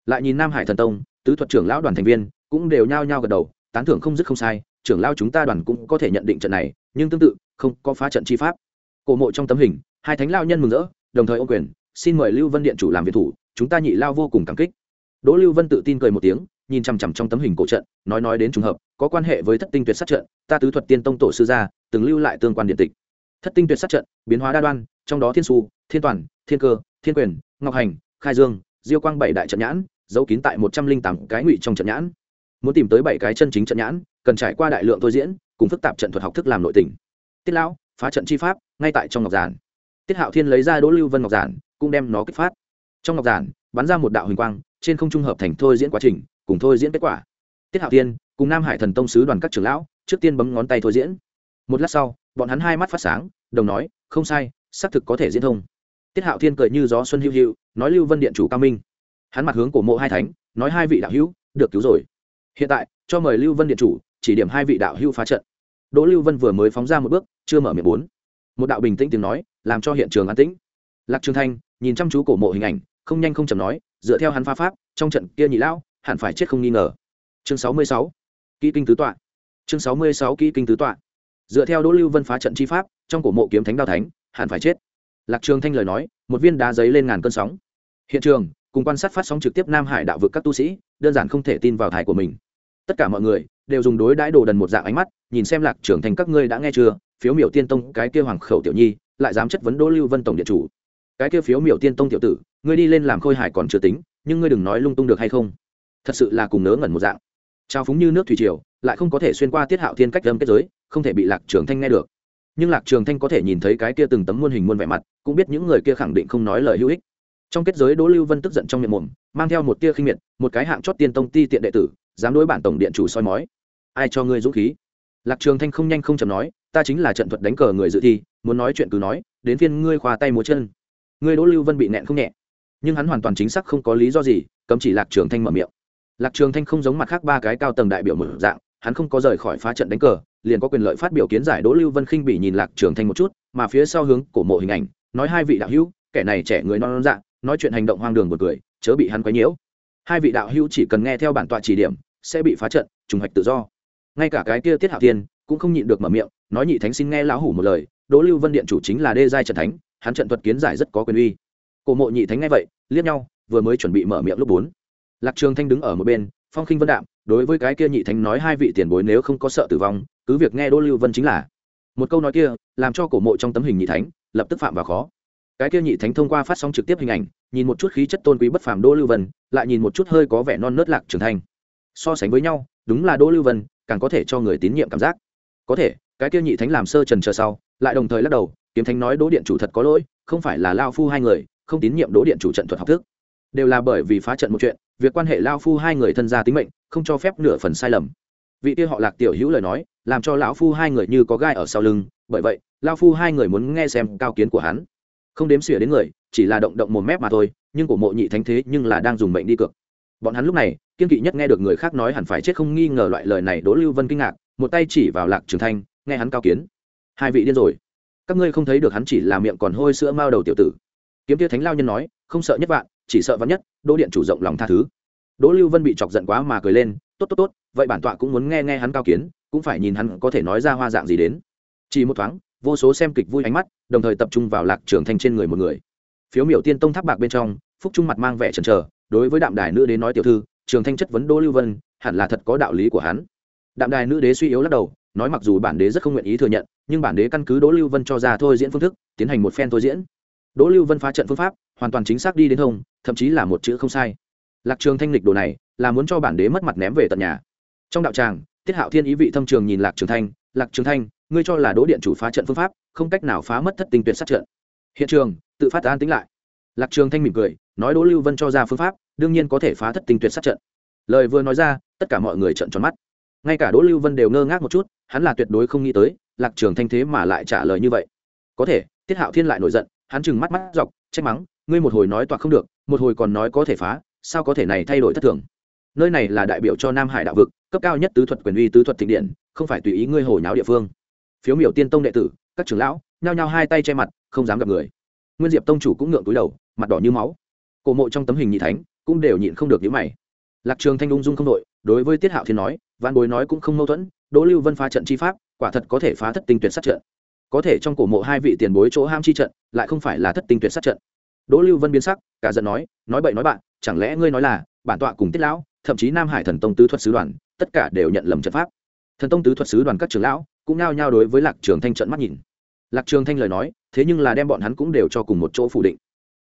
A: Lại nhìn nam hải thần tông, tứ thuật trưởng lão đoàn thành viên cũng đều nhao nhao gật đầu, tán thưởng không dứt không sai, trưởng lão chúng ta đoàn cũng có thể nhận định trận này, nhưng tương tự, không có phá trận chi pháp. Cổ mộ trong tấm hình hai thánh lao nhân mừng rỡ, đồng thời ô quyền, xin mời lưu vân điện chủ làm việc thủ, chúng ta nhị lao vô cùng cảm kích. Đỗ lưu vân tự tin cười một tiếng, nhìn chằm chằm trong tấm hình cổ trận, nói nói đến trùng hợp, có quan hệ với thất tinh tuyệt sát trận, ta tứ thuật tiên tông tổ sư gia, từng lưu lại tương quan điện tịch. Thất tinh tuyệt sát trận, biến hóa đa đoan, trong đó thiên su, thiên toàn, thiên cơ, thiên quyền, ngọc hành, khai dương, diêu quang bảy đại trận nhãn, giấu kín tại một trăm linh tám cái ngụy trong trận nhãn. Muốn tìm tới bảy cái chân chính trận nhãn, cần trải qua đại lượng thôi diễn, cùng phức tạp trận thuật học thức làm nội tình. Tiết lão, phá trận chi pháp, ngay tại trong ngọc giản tiết hạo thiên lấy ra đỗ lưu vân ngọc giản, cũng đem nó kích phát. Trong ngọc giản, bắn ra một đạo huỳnh quang, trên không trung hợp thành thôi diễn quá trình, cùng thôi diễn kết quả. Tiết hạo thiên cùng nam hải thần tông sứ đoàn các trưởng lão, trước tiên bấm ngón tay thôi diễn. Một lát sau, bọn hắn hai mắt phát sáng, đồng nói, không sai, xác thực có thể diễn thông. Tiết hạo thiên cười như gió xuân hữu hữu nói lưu vân điện chủ cao minh. Hắn mặt hướng cổ mộ hai thánh, nói hai vị đạo hữu, được cứu rồi. Hiện tại, cho mời lưu vân điện chủ chỉ điểm hai vị đạo hữu phá trận. Đỗ lưu vân vừa mới phóng ra một bước, chưa mở miệng bốn một đạo bình tĩnh tiếng nói, làm cho hiện trường an tĩnh. Lạc trường thanh nhìn chăm chú cổ mộ hình ảnh, không nhanh không chậm nói, dựa theo hắn pha pháp, trong trận kia nhị lão, hẳn phải chết không nghi ngờ. Chương sáu mươi sáu, kỹ kinh tứ tọa. Chương sáu mươi sáu, kỹ kinh tứ tọa. Dựa theo đỗ lưu vân phá trận chi pháp, trong cổ mộ kiếm thánh đao thánh, hẳn phải chết. Lạc trường thanh lời nói, một viên đá giấy lên ngàn cơn sóng. Hiện trường, cùng quan sát phát sóng trực tiếp nam hải đạo vực các tu sĩ, đơn giản không thể tin vào thải của mình. Tất cả mọi người đều dùng đối đãi đồ đần một dạng ánh mắt, nhìn xem lạc trưởng thành các ngươi đã nghe chưa? Phiếu miểu tiên tông, cái kia hoàng khẩu tiểu nhi, lại dám chất vấn đỗ lưu vân tổng điện chủ. Cái kia phiếu miểu tiên tông tiểu tử, ngươi đi lên làm khôi hải còn chưa tính, nhưng ngươi đừng nói lung tung được hay không? Thật sự là cùng nớ ngẩn một dạng. Trao phúng như nước thủy triều, lại không có thể xuyên qua tiết hạo thiên cách lâm kết giới, không thể bị lạc trường thanh nghe được. Nhưng lạc trường thanh có thể nhìn thấy cái kia từng tấm muôn hình muôn vẻ mặt, cũng biết những người kia khẳng định không nói lời hữu ích. Trong kết giới đỗ lưu vân tức giận trong miệng mồm, mang theo một tia khinh miệt, một cái hạng chót tiên tông ti tiện đệ tử dám đối bản tổng điện chủ soi mói. Ai cho ngươi dũng khí? Lạc trường thanh không nhanh không chậm nói, ta chính là trận thuật đánh cờ người dự thi, muốn nói chuyện cứ nói, đến phiên ngươi khoa tay múa chân. Ngươi đỗ lưu vân bị nẹn không nhẹ. Nhưng hắn hoàn toàn chính xác không có lý do gì, cấm chỉ lạc trường thanh mở miệng. Lạc trường thanh không giống mặt khác ba cái cao tầng đại biểu mở dạng, hắn không có rời khỏi phá trận đánh cờ, liền có quyền lợi phát biểu kiến giải đỗ lưu vân khinh bị nhìn lạc trường thanh một chút, mà phía sau hướng cổ mộ hình ảnh, nói hai vị đạo hữu, kẻ này trẻ người non non dạng nói chuyện hành động hoang đường một cười, chớ bị hắn quấy nhiễu hai vị đạo hữu chỉ cần nghe theo bản tọa chỉ điểm, sẽ bị phá trận, trùng hoạch tự do. Ngay cả cái kia tiết hạo thiên cũng không nhịn được mở miệng, nói nhị thánh xin nghe lão hủ một lời, đỗ lưu vân điện chủ chính là đê giai trận thánh, hắn trận thuật kiến giải rất có quyền uy. Cổ mộ nhị thánh nghe vậy, liếc nhau, vừa mới chuẩn bị mở miệng lúc bốn. Lạc trường thanh đứng ở một bên, phong khinh vân đạm, đối với cái kia nhị thánh nói hai vị tiền bối nếu không có sợ tử vong, cứ việc nghe đỗ lưu vân chính là. Một câu nói kia, làm cho cổ mộ trong tấm hình nhị thánh, lập tức phạm vào khó cái kia nhị thánh thông qua phát sóng trực tiếp hình ảnh, nhìn một chút khí chất tôn quý bất phàm đỗ lưu vân, lại nhìn một chút hơi có vẻ non nớt lạc trưởng thành. so sánh với nhau, đúng là đỗ lưu vân, càng có thể cho người tín nhiệm cảm giác. Có thể, cái kia nhị thánh làm sơ trần chờ sau, lại đồng thời lắc đầu, kiếm thánh nói đỗ điện chủ thật có lỗi, không phải là lao phu hai người, không tín nhiệm đỗ điện chủ trận thuật học thức. Đều là bởi vì phá trận một chuyện, việc quan hệ lao phu hai người thân gia tính mệnh, không cho phép nửa phần sai lầm. Vị kia họ lạc tiểu hữu lời nói, làm cho lão phu hai người như có gai ở sau lưng, bởi vậy, lao phu hai người muốn nghe xem cao kiến của hắn không đếm xỉa đến người, chỉ là động động một mép mà thôi, nhưng của mộ nhị thánh thế nhưng là đang dùng mệnh đi cược. Bọn hắn lúc này, kiên kỵ nhất nghe được người khác nói hẳn phải chết không nghi ngờ loại lời này đỗ lưu vân kinh ngạc, một tay chỉ vào lạc trường thanh, nghe hắn cao kiến. Hai vị điên rồi. Các ngươi không thấy được hắn chỉ là miệng còn hôi sữa mao đầu tiểu tử. Kiếm tia thánh lao nhân nói, không sợ nhất vạn, chỉ sợ vắn nhất, đỗ điện chủ rộng lòng tha thứ. Đỗ lưu vân bị chọc giận quá mà cười lên, tốt tốt tốt, vậy bản tọa cũng muốn nghe nghe hắn cao kiến, cũng phải nhìn hắn có thể nói ra hoa dạng gì đến. Chỉ một thoáng vô số xem kịch vui ánh mắt, đồng thời tập trung vào lạc trường thanh trên người một người. Phiếu miểu tiên tông tháp bạc bên trong, phúc trung mặt mang vẻ chần chờ, đối với đạm đài nữ đế nói tiểu thư, trường thanh chất vấn đỗ lưu vân, hẳn là thật có đạo lý của hắn. Đạm đài nữ đế suy yếu lắc đầu, nói mặc dù bản đế rất không nguyện ý thừa nhận, nhưng bản đế căn cứ đỗ lưu vân cho ra thôi diễn phương thức, tiến hành một phen thôi diễn. Đỗ lưu vân phá trận phương pháp, hoàn toàn chính xác đi đến thông, thậm chí là một chữ không sai. Lạc trường thanh lịch đồ này, là muốn cho bản đế mất mặt ném về tận nhà. Trong đạo tràng, tiết hạo thiên ý vị thâm trường nhìn lạc trường thanh, lạc trường thanh ngươi cho là đỗ điện chủ phá trận phương pháp, không cách nào phá mất thất tinh tuyệt sát trận. Hiện trường, tự phát an tính lại. Lạc trường thanh mỉm cười, nói đỗ lưu vân cho ra phương pháp, đương nhiên có thể phá thất tinh tuyệt sát trận. Lời vừa nói ra, tất cả mọi người trợn tròn mắt. Ngay cả đỗ lưu vân đều ngơ ngác một chút, hắn là tuyệt đối không nghĩ tới, lạc trường thanh thế mà lại trả lời như vậy. Có thể, tiết hạo thiên lại nổi giận, hắn chừng mắt mắt dọc, trách mắng, ngươi một hồi nói toạc không được, một hồi còn nói có thể phá, sao có thể này thay đổi thất thường? Nơi này là đại biểu cho nam hải đạo vực, cấp cao nhất tứ thuật quyền uy tứ thuật thịnh điện, không phải tùy ý ngươi hồ nháo địa phương phiếu miểu tiên tông đệ tử, các trưởng lão, nhao nhao hai tay che mặt, không dám gặp người. Nguyên diệp tông chủ cũng ngượng túi đầu, mặt đỏ như máu. Cổ mộ trong tấm hình nhị thánh, cũng đều nhịn không được nhíu mày. Lạc trường thanh ung dung không đội, đối với tiết hạo thiên nói văn bối nói cũng không mâu thuẫn, đỗ lưu vân phá trận chi pháp, quả thật có thể phá thất tinh tuyệt sát trận. Có thể trong cổ mộ hai vị tiền bối chỗ ham chi trận, lại không phải là thất tinh tuyệt sát trận. Đỗ lưu vân biến sắc, cả giận nói nói bậy nói bạn, chẳng lẽ ngươi nói là, bản tọa cùng tiết lão, thậm chí nam hải thần tông tứ thuật sứ đoàn, tất cả đều nhận lầm trận pháp. Thần tông tứ thuật sứ đoàn các trưởng lão cũng nao nhao đối với lạc trường thanh trận mắt nhìn. Lạc trường thanh lời nói, thế nhưng là đem bọn hắn cũng đều cho cùng một chỗ phủ định.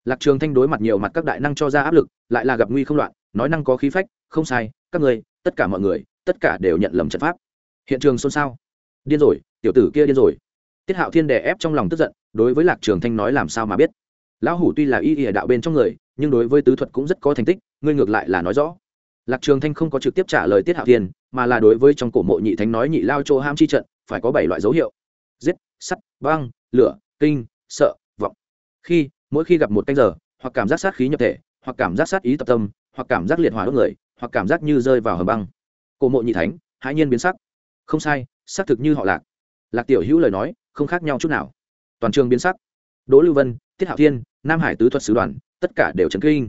A: Lạc trường thanh đối mặt nhiều mặt các đại năng cho ra áp lực, lại là gặp nguy không loạn, nói năng có khí phách, không sai, các người, tất cả mọi người, tất cả đều nhận lầm trận pháp. Hiện trường xôn xao. Điên rồi, tiểu tử kia điên rồi. Tiết hạo thiên đè ép trong lòng tức giận, đối với lạc trường thanh nói làm sao mà biết. Lão hủ tuy là y ỉa đạo bên trong người, nhưng đối với tứ thuật cũng rất có thành tích, ngươi ngược lại là nói rõ lạc trường thanh không có trực tiếp trả lời tiết hạo thiên, mà là đối với trong cổ mộ nhị thánh nói nhị lao chỗ ham chi trận, phải có bảy loại dấu hiệu. Giết, sắt, băng, lửa, kinh, sợ, vọng. Khi, mỗi khi gặp một canh giờ, hoặc cảm giác sát khí nhập thể, hoặc cảm giác sát ý tập tâm, hoặc cảm giác liệt hỏa đốt người, hoặc cảm giác như rơi vào hầm băng. Cổ mộ nhị thánh, hãi nhiên biến sắc. Không sai, xác thực như họ lạc. Lạc tiểu hữu lời nói, không khác nhau chút nào. Toàn trường biến sắc. Đỗ lưu vân, tiết hạo thiên, nam hải tứ thuật sứ đoàn, tất cả đều trấn kinh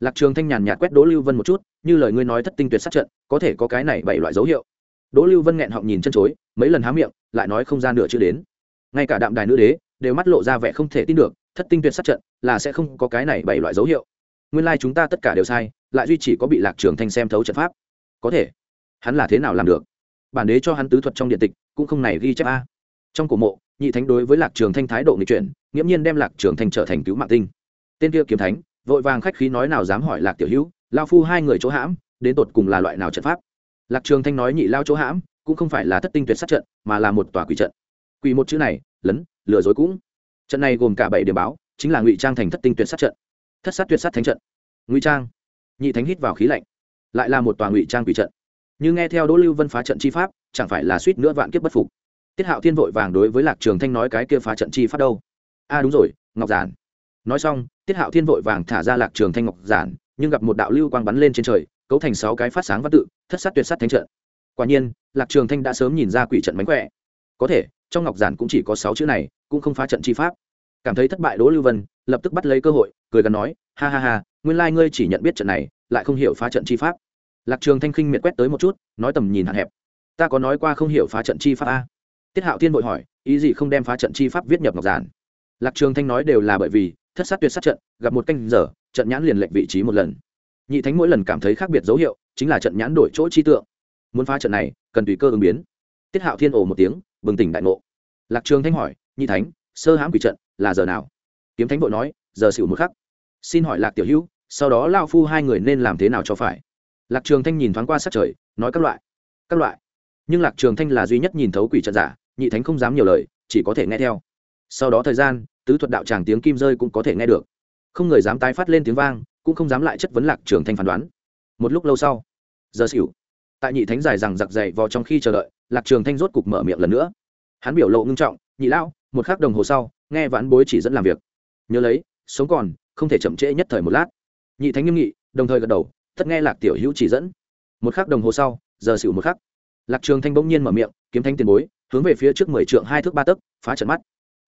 A: lạc trường thanh nhàn nhạt quét đỗ lưu vân một chút, như lời ngươi nói thất tinh tuyệt sát trận, có thể có cái này bảy loại dấu hiệu. Đỗ lưu vân nghẹn họng nhìn chân chối, mấy lần há miệng, lại nói không ra nửa chưa đến. Ngay cả đạm đài nữ đế, đều mắt lộ ra vẻ không thể tin được, thất tinh tuyệt sát trận, là sẽ không có cái này bảy loại dấu hiệu. Nguyên lai chúng ta tất cả đều sai, lại duy chỉ có bị lạc trường thanh xem thấu trận pháp. Có thể. Hắn là thế nào làm được? Bản đế cho hắn tứ thuật trong điện tịch, cũng không này ghi chép a. Trong cổ mộ, nhị thánh đối với lạc trường thanh thái độ nghịch chuyển, nghiễm nhiên đem lạc trường thanh trở thành cứu mạng tinh. Tên kia kiếm thánh vội vàng khách khí nói nào dám hỏi lạc tiểu hữu, lao phu hai người chỗ hãm, đến tột cùng là loại nào trận pháp? Lạc trường thanh nói nhị lao chỗ hãm, cũng không phải là thất tinh tuyệt sát trận, mà là một tòa quỷ trận. Quỷ một chữ này, lấn, lừa dối cũng. Trận này gồm cả bảy điểm báo, chính là ngụy trang thành thất tinh tuyệt sát trận. Thất sát tuyệt sát thánh trận. Ngụy trang. Nhị thánh hít vào khí lạnh. Lại là một tòa ngụy trang quỷ trận. Như nghe theo đỗ lưu vân phá trận chi pháp, chẳng phải là suýt nữa vạn kiếp bất phục. Tiết hạo thiên vội vàng đối với lạc trường thanh nói cái kia phá trận chi pháp đâu? A à đúng rồi, ngọc giản nói xong, tiết hạo thiên vội vàng thả ra lạc trường thanh ngọc giản, nhưng gặp một đạo lưu quang bắn lên trên trời, cấu thành sáu cái phát sáng văn tự, thất sát tuyệt sát thánh trận. Quả nhiên, lạc trường thanh đã sớm nhìn ra quỷ trận mánh khỏe. Có thể, trong ngọc giản cũng chỉ có sáu chữ này, cũng không phá trận chi pháp. Cảm thấy thất bại đỗ lưu vân, lập tức bắt lấy cơ hội, cười gần nói, ha ha ha, nguyên lai ngươi chỉ nhận biết trận này, lại không hiểu phá trận chi pháp. Lạc trường thanh khinh miệt quét tới một chút, nói tầm nhìn hạn hẹp. Ta có nói qua không hiểu phá trận chi pháp a? Tiết hạo thiên vội hỏi, ý gì không đem phá trận chi pháp viết nhập ngọc giản? Lạc trường thanh nói đều là bởi vì thất sát tuyệt sát trận, gặp một canh giờ, trận nhãn liền lệnh vị trí một lần. Nhị thánh mỗi lần cảm thấy khác biệt dấu hiệu, chính là trận nhãn đổi chỗ chi tượng. Muốn phá trận này, cần tùy cơ ứng biến. Tiết hạo thiên ồ một tiếng, bừng tỉnh đại ngộ. Lạc trường thanh hỏi, nhị thánh, sơ hãm quỷ trận là giờ nào? Kiếm thánh vội nói, giờ xỉu một khắc. Xin hỏi lạc tiểu hữu, sau đó lao phu hai người nên làm thế nào cho phải? Lạc trường thanh nhìn thoáng qua sát trời, nói các loại. Các loại. Nhưng lạc trường thanh là duy nhất nhìn thấu quỷ trận giả, nhị thánh không dám nhiều lời, chỉ có thể nghe theo. Sau đó thời gian tứ thuật đạo tràng tiếng kim rơi cũng có thể nghe được. Không người dám tái phát lên tiếng vang, cũng không dám lại chất vấn lạc trường thanh phán đoán. Một lúc lâu sau, giờ xỉu. Tại nhị thánh dài rằng giặc dày vào trong khi chờ đợi, lạc trường thanh rốt cục mở miệng lần nữa. Hắn biểu lộ ngưng trọng, nhị lão, một khắc đồng hồ sau, nghe vãn bối chỉ dẫn làm việc. Nhớ lấy, sống còn, không thể chậm trễ nhất thời một lát. Nhị thánh nghiêm nghị, đồng thời gật đầu, tất nghe lạc tiểu hữu chỉ dẫn. Một khắc đồng hồ sau, giờ xỉu một khắc. Lạc trường thanh bỗng nhiên mở miệng, kiếm thanh tiền bối, hướng về phía trước mười trượng hai thước ba tấc, phá trận mắt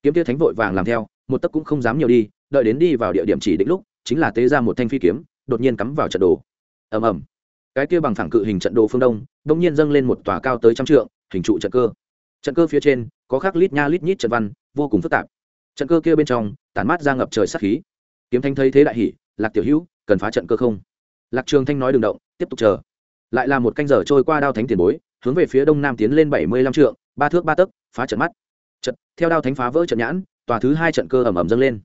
A: kiếm tia thánh vội vàng làm theo, một tấc cũng không dám nhiều đi, đợi đến đi vào địa điểm chỉ định lúc, chính là tế ra một thanh phi kiếm, đột nhiên cắm vào trận đồ. Ầm ầm. Cái kia bằng phẳng cự hình trận đồ phương đông đông nhiên dâng lên một tòa cao tới trăm trượng, hình trụ trận cơ. Trận cơ phía trên, có khắc lít nha lít nhít trận văn, vô cùng phức tạp. Trận cơ kia bên trong, tản mát ra ngập trời sát khí. Kiếm thanh thấy thế đại hỉ, lạc tiểu hữu, cần phá trận cơ không? Lạc trường thanh nói đừng động, tiếp tục chờ. Lại là một canh giờ trôi qua đao thánh tiền bối, hướng về phía đông nam tiến lên bảy mươi lăm trượng, ba thước ba tấc, phá trận mắt trận theo đao thánh phá vỡ trận nhãn, tòa thứ hai trận cơ ẩm ẩm dâng lên.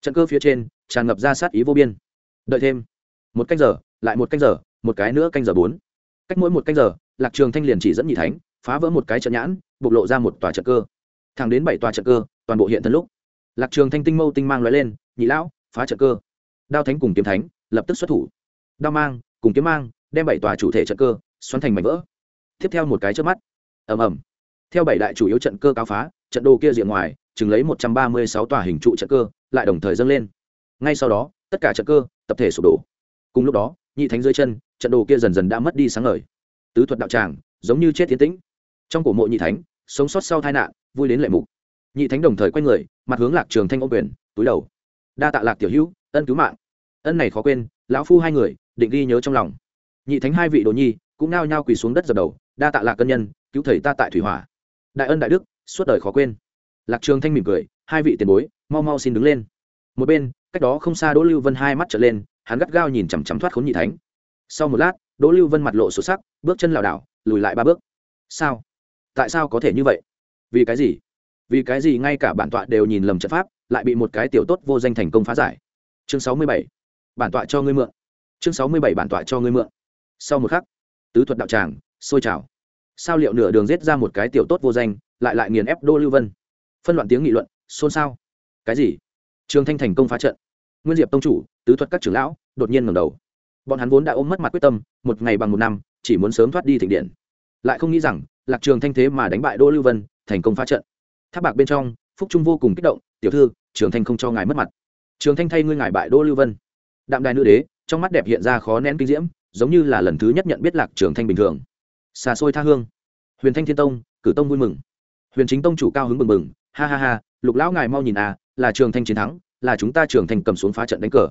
A: Trận cơ phía trên, tràn ngập ra sát ý vô biên. Đợi thêm một canh giờ, lại một canh giờ, một cái nữa canh giờ bốn. Cách mỗi một canh giờ, lạc trường thanh liền chỉ dẫn nhị thánh, phá vỡ một cái trận nhãn, bộc lộ ra một tòa trận cơ. Thẳng đến bảy tòa trận cơ, toàn bộ hiện thân lúc, lạc trường thanh tinh mâu tinh mang lóe lên, nhị lão, phá trận cơ. Đao thánh cùng kiếm thánh lập tức xuất thủ. Đao mang cùng kiếm mang đem bảy tòa chủ thể trận cơ xoắn thành mảnh vỡ. Tiếp theo một cái trước mắt, ầm ầm. Theo bảy đại chủ yếu trận cơ cáo phá trận đồ kia diện ngoài, chừng lấy một trăm ba mươi sáu tòa hình trụ trận cơ, lại đồng thời dâng lên. Ngay sau đó, tất cả trận cơ, tập thể sụp đổ. Cùng lúc đó, nhị thánh dưới chân, trận đồ kia dần dần đã mất đi sáng ngời. Tứ thuật đạo tràng, giống như chết tiến tĩnh. Trong cổ mộ nhị thánh, sống sót sau tai nạn, vui đến lệ mục. Nhị thánh đồng thời quay người, mặt hướng lạc trường thanh ô quyền, túi đầu. Đa tạ lạc tiểu hữu, ân cứu mạng. Ân này khó quên, lão phu hai người, định ghi nhớ trong lòng. Nhị thánh hai vị đồ nhi, cũng nao nhao quỳ xuống đất dập đầu. Đa tạ lạc cân nhân, cứu thầy ta tại thủy hỏa. Đại ân đại đức suốt đời khó quên. Lạc trường thanh mỉm cười, hai vị tiền bối, mau mau xin đứng lên. Một bên, cách đó không xa đỗ lưu vân hai mắt trở lên, hắn gắt gao nhìn chằm chằm thoát khốn nhị thánh. Sau một lát, đỗ lưu vân mặt lộ sổ sắc, bước chân lảo đảo, lùi lại ba bước. Sao? Tại sao có thể như vậy? Vì cái gì? Vì cái gì ngay cả bản tọa đều nhìn lầm trận pháp, lại bị một cái tiểu tốt vô danh thành công phá giải? Chương sáu mươi bảy. Bản tọa cho ngươi mượn. Chương sáu mươi bảy, bản tọa cho ngươi mượn. Sau một khắc, tứ thuật đạo tràng sôi trào sao liệu nửa đường giết ra một cái tiểu tốt vô danh, lại lại nghiền ép đô lưu vân? Phân loạn tiếng nghị luận, xôn xao. Cái gì? Trường thanh thành công phá trận. Nguyên diệp tông chủ, tứ thuật các trưởng lão, đột nhiên ngầm đầu. Bọn hắn vốn đã ôm mất mặt quyết tâm, một ngày bằng một năm, chỉ muốn sớm thoát đi thịnh điện. Lại không nghĩ rằng, lạc trường thanh thế mà đánh bại đô lưu vân, thành công phá trận. Tháp bạc bên trong, phúc trung vô cùng kích động, tiểu thư, trường thanh không cho ngài mất mặt. Trường thanh thay ngươi ngài bại đô lưu vân. Đạm đài nữ đế, trong mắt đẹp hiện ra khó nén kinh diễm, giống như là lần thứ nhất nhận biết lạc trường thanh bình thường xa xôi tha hương. Huyền thanh thiên tông, cử tông vui mừng. Huyền chính tông chủ cao hứng mừng mừng ha ha ha, lục lão ngài mau nhìn à là trường thanh chiến thắng, là chúng ta trường thanh cầm xuống phá trận đánh cờ.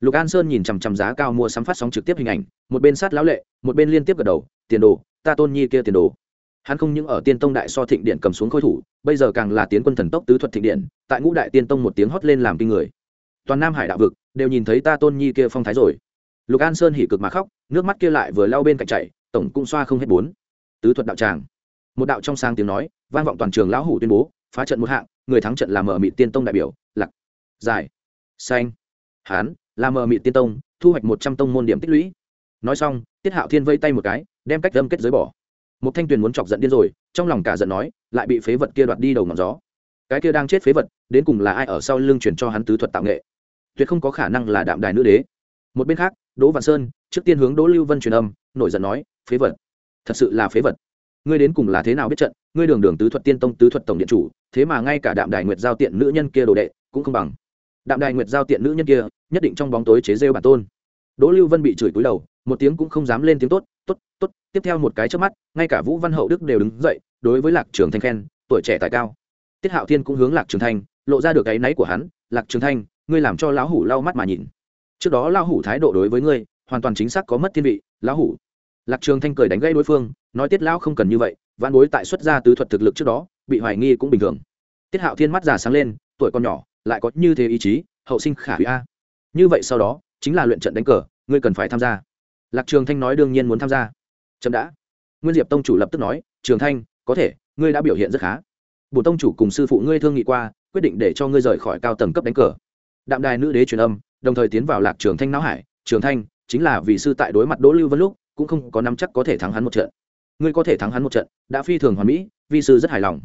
A: Lục an sơn nhìn chằm chằm giá cao mua sắm phát sóng trực tiếp hình ảnh, một bên sát lão lệ, một bên liên tiếp gật đầu, tiền đồ, ta tôn nhi kia tiền đồ. Hắn không những ở tiên tông đại so thịnh điện cầm xuống khôi thủ, bây giờ càng là tiến quân thần tốc tứ thuật thịnh điện, tại ngũ đại tiên tông một tiếng hót lên làm kinh người. Toàn nam hải đạo vực đều nhìn thấy ta tôn nhi kia phong thái rồi. Lục an sơn hỉ cực mà khóc, nước mắt kia lại vừa lao bên cạnh chạy tổng cung xoa không hết bốn. Tứ thuật đạo tràng. Một đạo trong sang tiếng nói, vang vọng toàn trường lão hủ tuyên bố, phá trận một hạng, người thắng trận là mở mị tiên tông đại biểu lặc dài xanh. Hán, là mở mị tiên tông, thu hoạch một trăm tông môn điểm tích lũy. Nói xong, tiết hạo thiên vây tay một cái, đem cách đâm kết giới bỏ. Một thanh tuyền muốn chọc giận điên rồi, trong lòng cả giận nói, lại bị phế vật kia đoạt đi đầu ngọn gió. Cái kia đang chết phế vật, đến cùng là ai ở sau lưng chuyển cho hắn tứ thuật tạo nghệ? Tuyệt không có khả năng là đạm đài nữ đế một bên khác, đỗ vạn sơn, trước tiên hướng đỗ lưu vân truyền âm, nổi giận nói, phế vật, thật sự là phế vật. Ngươi đến cùng là thế nào biết trận? Ngươi đường đường tứ thuật tiên tông, tứ thuật tổng điện chủ, thế mà ngay cả đạm đài nguyệt giao tiện nữ nhân kia đồ đệ cũng không bằng. Đạm đài nguyệt giao tiện nữ nhân kia, nhất định trong bóng tối chế rêu bản tôn. Đỗ lưu vân bị chửi cúi đầu, một tiếng cũng không dám lên tiếng tốt tốt tốt. Tiếp theo một cái trước mắt, ngay cả vũ văn hậu đức đều đứng dậy, đối với lạc trường thanh khen, tuổi trẻ tài cao. Tiết hạo thiên cũng hướng lạc trường thanh, lộ ra được cái náy của hắn, lạc trường thanh, ngươi làm cho lão hủ lau mắt mà nhìn trước đó lão hủ thái độ đối với ngươi, hoàn toàn chính xác có mất thiên vị, lão hủ. Lạc trường thanh cười đánh gây đối phương, nói tiết lão không cần như vậy văn bối tại xuất gia tứ thuật thực lực trước đó, bị hoài nghi cũng bình thường. Tiết hạo thiên mắt già sáng lên, tuổi còn nhỏ, lại có như thế ý chí, hậu sinh khả hủy a. Như vậy sau đó, chính là luyện trận đánh cờ, ngươi cần phải tham gia. Lạc trường thanh nói đương nhiên muốn tham gia. Chậm đã. Nguyên diệp tông chủ lập tức nói, trường thanh, có thể, ngươi đã biểu hiện rất khá. Bổ tông chủ cùng sư phụ ngươi thương nghị qua, quyết định để cho ngươi rời khỏi cao tầng cấp đánh cờ đạm đài nữ đế truyền âm, đồng thời tiến vào lạc trường thanh não hải. Trường thanh chính là vì sư tại đối mặt đỗ lưu vân lúc, cũng không có nắm chắc có thể thắng hắn một trận. Ngươi có thể thắng hắn một trận, đã phi thường hoàn mỹ, vi sư rất hài lòng.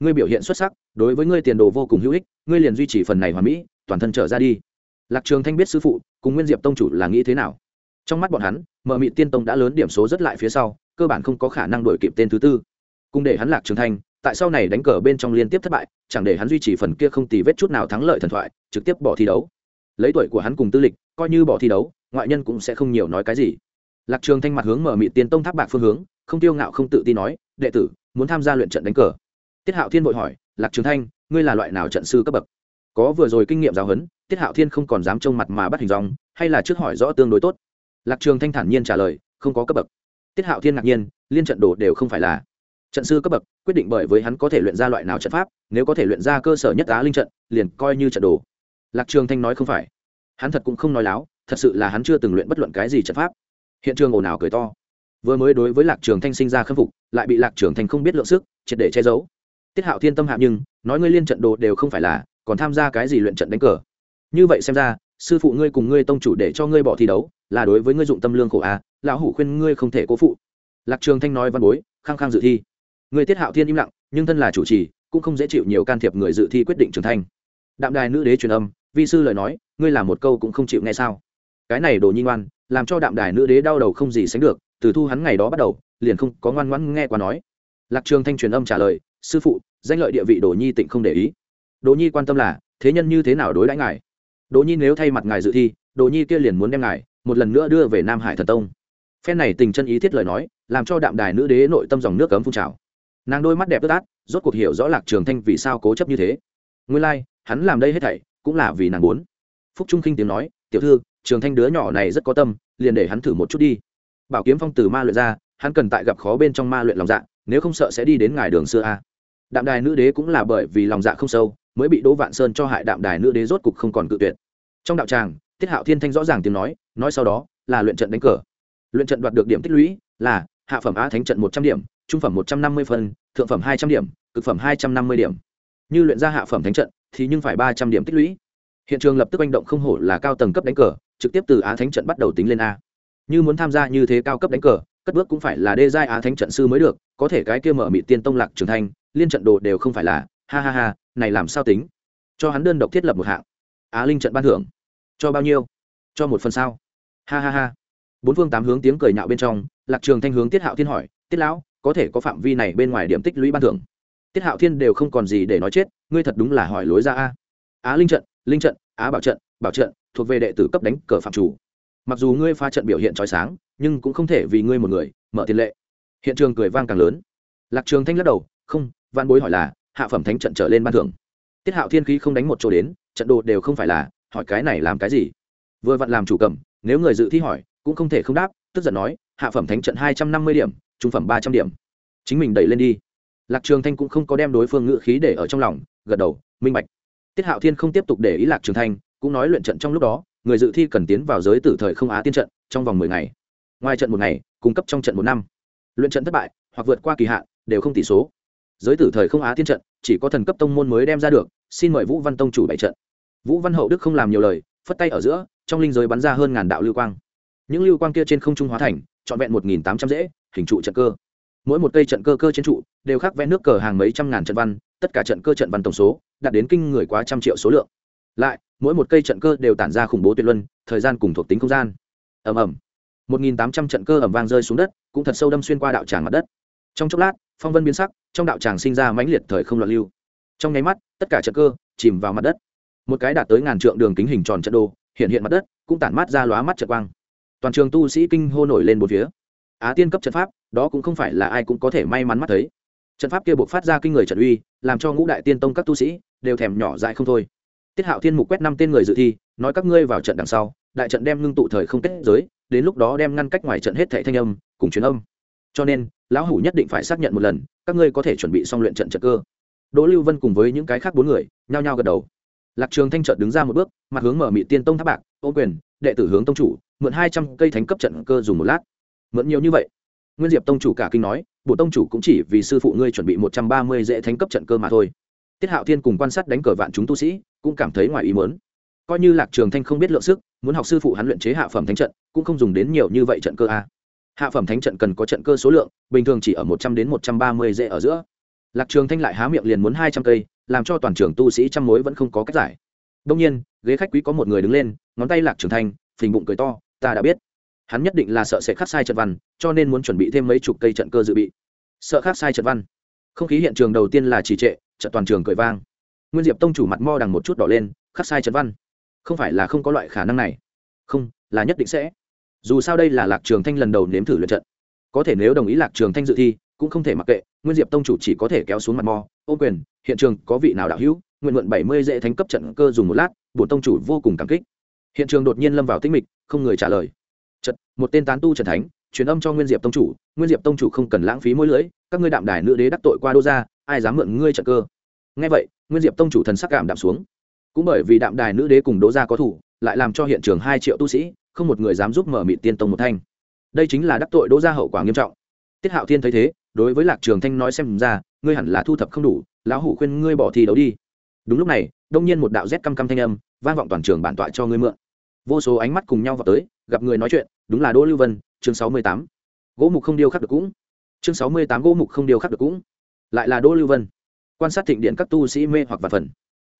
A: Ngươi biểu hiện xuất sắc, đối với ngươi tiền đồ vô cùng hữu ích, ngươi liền duy trì phần này hoàn mỹ, toàn thân trở ra đi. Lạc trường thanh biết sư phụ, cùng nguyên diệp tông chủ là nghĩ thế nào. Trong mắt bọn hắn mở mị tiên tông đã lớn điểm số rất lại phía sau, cơ bản không có khả năng đổi kịp tên thứ tư. Cùng để hắn lạc trường thanh tại sau này đánh cờ bên trong liên tiếp thất bại, chẳng để hắn duy trì phần kia không tì vết chút nào thắng lợi thần thoại, trực tiếp bỏ thi đấu. Lấy tuổi của hắn cùng tư lịch, coi như bỏ thi đấu, ngoại nhân cũng sẽ không nhiều nói cái gì. Lạc trường thanh mặt hướng mở mị tiên tông tháp bạc phương hướng, không tiêu ngạo không tự tin nói, đệ tử, muốn tham gia luyện trận đánh cờ? Tiết hạo thiên vội hỏi, lạc trường thanh, ngươi là loại nào trận sư cấp bậc? Có vừa rồi kinh nghiệm giáo huấn, tiết hạo thiên không còn dám trông mặt mà bắt hình dòng hay là trước hỏi rõ tương đối tốt? Lạc trường thanh thản nhiên trả lời, không có cấp bậc. Tiết hạo thiên ngạc nhiên, liên trận đồ đều không phải là trận sư cấp bậc, quyết định bởi với hắn có thể luyện ra loại nào trận pháp, nếu có thể luyện ra cơ sở nhất á linh trận, liền coi như trận đồ. Lạc trường thanh nói không phải. Hắn thật cũng không nói láo, thật sự là hắn chưa từng luyện bất luận cái gì trận pháp. Hiện trường ồn ào cười to. Vừa mới đối với lạc trường thanh sinh ra khâm phục, lại bị lạc trường thanh không biết lượng sức, triệt để che giấu. Tiết hạo thiên tâm hạ nhưng, nói ngươi liên trận đồ đều không phải là, còn tham gia cái gì luyện trận đánh cờ? Như vậy xem ra, sư phụ ngươi cùng ngươi tông chủ để cho ngươi bỏ thi đấu, là đối với ngươi dụng tâm lương khổ à lão hủ khuyên ngươi không thể cố phụ. Lạc trường thanh nói văn bối, khăng khăng dự thi người tiết hạo thiên im lặng, nhưng thân là chủ trì, cũng không dễ chịu nhiều can thiệp người dự thi quyết định trưởng thành. đạm đài nữ đế truyền âm, vi sư lời nói, ngươi làm một câu cũng không chịu nghe sao? Cái này đồ nhi ngoan, làm cho đạm đài nữ đế đau đầu không gì sánh được, từ thu hắn ngày đó bắt đầu, liền không có ngoan ngoãn nghe qua nói. Lạc trường thanh truyền âm trả lời, sư phụ, danh lợi địa vị đồ nhi tịnh không để ý. Đồ nhi quan tâm là, thế nhân như thế nào đối đãi ngài? Đồ nhi nếu thay mặt ngài dự thi, đồ nhi kia liền muốn đem ngài một lần nữa đưa về nam hải thần tông. Phen này tình chân ý thiết lời nói, làm cho đạm đài nữ đế nội tâm dòng nước cấm phun trào nàng đôi mắt đẹp ướt át rốt cuộc hiểu rõ lạc trường thanh vì sao cố chấp như thế. Nguyên lai、like, hắn làm đây hết thảy cũng là vì nàng muốn. Phúc trung khinh tiếng nói tiểu thư trường thanh đứa nhỏ này rất có tâm liền để hắn thử một chút đi. Bảo kiếm phong từ ma luyện ra hắn cần tại gặp khó bên trong ma luyện lòng dạ nếu không sợ sẽ đi đến ngài đường xưa a. Đạm đài nữ đế cũng là bởi vì lòng dạ không sâu mới bị đỗ vạn sơn cho hại đạm đài nữ đế rốt cục không còn cự tuyệt. Trong đạo tràng tiết hạo thiên thanh rõ ràng tiếng nói nói sau đó là luyện trận đánh cờ. Luyện trận đoạt được điểm tích lũy là hạ phẩm á thánh trận một trăm điểm trung phẩm một trăm năm mươi phân, thượng phẩm hai trăm điểm, cực phẩm hai trăm năm mươi điểm. Như luyện ra hạ phẩm thánh trận, thì nhưng phải ba trăm điểm tích lũy. Hiện trường lập tức manh động không hổ là cao tầng cấp đánh cờ, trực tiếp từ á thánh trận bắt đầu tính lên a. Như muốn tham gia như thế cao cấp đánh cờ, cất bước cũng phải là đê giai á thánh trận sư mới được, có thể cái kia mở mị tiên tông lạc trưởng thành, liên trận đồ đều không phải là, ha ha ha, này làm sao tính? Cho hắn đơn độc thiết lập một hạng. Á linh trận ban thưởng. Cho bao nhiêu? Cho một phần sao? Ha ha ha. Bốn phương tám hướng tiếng cười nhạo bên trong, lạc trường thanh hướng tiết hạo thiên hỏi, tiết lão có thể có phạm vi này bên ngoài điểm tích lũy ban thưởng. Tiết hạo thiên đều không còn gì để nói chết, ngươi thật đúng là hỏi lối ra a. Á linh trận linh trận, á bảo trận bảo trận, thuộc về đệ tử cấp đánh cờ phạm chủ. Mặc dù ngươi pha trận biểu hiện trói sáng, nhưng cũng không thể vì ngươi một người, mở tiền lệ. Hiện trường cười vang càng lớn. Lạc trường thanh lắc đầu, không văn bối hỏi là, hạ phẩm thánh trận trở lên ban thưởng. Tiết hạo thiên khí không đánh một chỗ đến, trận đồ đều không phải là, hỏi cái này làm cái gì? Vừa vặn làm chủ cầm, nếu người dự thi hỏi, cũng không thể không đáp, tức giận nói, hạ phẩm thánh trận hai trăm năm mươi điểm trung phẩm ba trăm điểm. Chính mình đẩy lên đi. Lạc trường thanh cũng không có đem đối phương ngự khí để ở trong lòng, gật đầu, minh bạch. Tiết hạo thiên không tiếp tục để ý lạc trường thanh, cũng nói luyện trận trong lúc đó, người dự thi cần tiến vào giới tử thời không á tiên trận, trong vòng mười ngày. Ngoài trận một ngày, cung cấp trong trận một năm. Luyện trận thất bại, hoặc vượt qua kỳ hạn, đều không tỷ số. Giới tử thời không á tiên trận, chỉ có thần cấp tông môn mới đem ra được, xin mời vũ văn tông chủ bảy trận. Vũ văn hậu đức không làm nhiều lời, phất tay ở giữa, trong linh giới bắn ra hơn ngàn đạo lưu quang. Những lưu quang kia trên không trung hóa thành, trọn vẹn một nghìn tám trăm dễ hình trụ trận cơ. Mỗi một cây trận cơ cơ trên trụ đều khắc vẽ nước cờ hàng mấy trăm ngàn trận văn, tất cả trận cơ trận văn tổng số đạt đến kinh người quá trăm triệu số lượng. Lại, mỗi một cây trận cơ đều tản ra khủng bố tuyệt luân, thời gian cùng thuộc tính không gian. Ầm ầm. Một nghìn tám trăm trận cơ ẩm vang rơi xuống đất, cũng thật sâu đâm xuyên qua đạo tràng mặt đất. Trong chốc lát, phong vân biến sắc, trong đạo tràng sinh ra mãnh liệt thời không loạn lưu. Trong nháy mắt, tất cả trận cơ chìm vào mặt đất. Một cái đạt tới ngàn trượng đường kính hình tròn trận đồ, hiện hiện mặt đất, cũng tản mát ra lóa mắt trận quang. Toàn trường tu sĩ kinh hô nổi lên một phía á tiên cấp trận pháp, đó cũng không phải là ai cũng có thể may mắn mắt thấy. Trận pháp kia buộc phát ra kinh người trận uy, làm cho ngũ đại tiên tông các tu sĩ đều thèm nhỏ dại không thôi. Tiết hạo thiên mục quét năm tên người dự thi, nói các ngươi vào trận đằng sau, đại trận đem ngưng tụ thời không kết giới, đến lúc đó đem ngăn cách ngoài trận hết thệ thanh âm, cùng truyền âm. Cho nên, lão hủ nhất định phải xác nhận một lần, các ngươi có thể chuẩn bị xong luyện trận trận cơ. Đỗ lưu vân cùng với những cái khác bốn người, nhao nhao gật đầu. Lạc trường thanh trận đứng ra một bước, mặt hướng mở mị tiên tông tháp bạc, ô quyền, đệ tử hướng tông chủ, mượn hai trăm cây thánh cấp trận cơ dùng một lát mượn nhiều như vậy. Nguyên diệp tông chủ cả kinh nói, bộ tông chủ cũng chỉ vì sư phụ ngươi chuẩn bị một trăm ba mươi dễ thánh cấp trận cơ mà thôi. Tiết hạo thiên cùng quan sát đánh cờ vạn chúng tu sĩ, cũng cảm thấy ngoài ý muốn. Coi như lạc trường thanh không biết lượng sức, muốn học sư phụ hắn luyện chế hạ phẩm thánh trận, cũng không dùng đến nhiều như vậy trận cơ a. Hạ phẩm thánh trận cần có trận cơ số lượng, bình thường chỉ ở một trăm đến một trăm ba mươi dễ ở giữa. Lạc trường thanh lại há miệng liền muốn hai trăm cây, làm cho toàn trường tu sĩ trăm mối vẫn không có cách giải. Đông nhiên, ghế khách quý có một người đứng lên, ngón tay lạc trường thanh, phình bụng cười to, ta đã biết hắn nhất định là sợ sẽ khắc sai trận văn, cho nên muốn chuẩn bị thêm mấy chục cây trận cơ dự bị. Sợ khắc sai trận văn. Không khí hiện trường đầu tiên là trì trệ, trận toàn trường cười vang. Nguyên diệp tông chủ mặt mo đằng một chút đỏ lên, khắc sai trận văn. Không phải là không có loại khả năng này. Không, là nhất định sẽ. Dù sao đây là lạc trường thanh lần đầu nếm thử luyện trận. Có thể nếu đồng ý lạc trường thanh dự thi, cũng không thể mặc kệ, nguyên diệp tông chủ chỉ có thể kéo xuống mặt mò ô quyền, hiện trường có vị nào đạo hữu, nguyện mượn bảy mươi dễ thánh cấp trận cơ dùng một lát, bổn tông chủ vô cùng cảm kích. Hiện trường đột nhiên lâm vào tinh mịch, không người trả lời một tên tán tu trần thánh, truyền âm cho nguyên diệp tông chủ, nguyên diệp tông chủ không cần lãng phí mỗi lưỡi, các ngươi đạm đài nữ đế đắc tội qua đô gia, ai dám mượn ngươi trận cơ? Ngay vậy, nguyên diệp tông chủ thần sắc cảm đạm xuống. Cũng bởi vì đạm đài nữ đế cùng đỗ gia có thủ, lại làm cho hiện trường hai triệu tu sĩ, không một người dám giúp mở mịt tiên tông một thanh. Đây chính là đắc tội đỗ gia hậu quả nghiêm trọng. Tiết hạo thiên thấy thế, đối với lạc trường thanh nói xem ra, ngươi hẳn là thu thập không đủ, lão hủ khuyên ngươi bỏ thi đấu đi. Đúng lúc này, đông nhiên một đạo rét căm căm thanh âm vang vọng toàn trường bản tọa cho ngươi mượn. Vô số ánh mắt cùng nhau vào tới gặp người nói chuyện, đúng là đỗ lưu vân, chương sáu mươi tám. Gỗ mục không điêu khắc được cũng. Chương sáu mươi tám gỗ mục không điêu khắc được cũng. Lại là đỗ lưu vân. Quan sát thịnh điện các tu sĩ mê hoặc vật phần.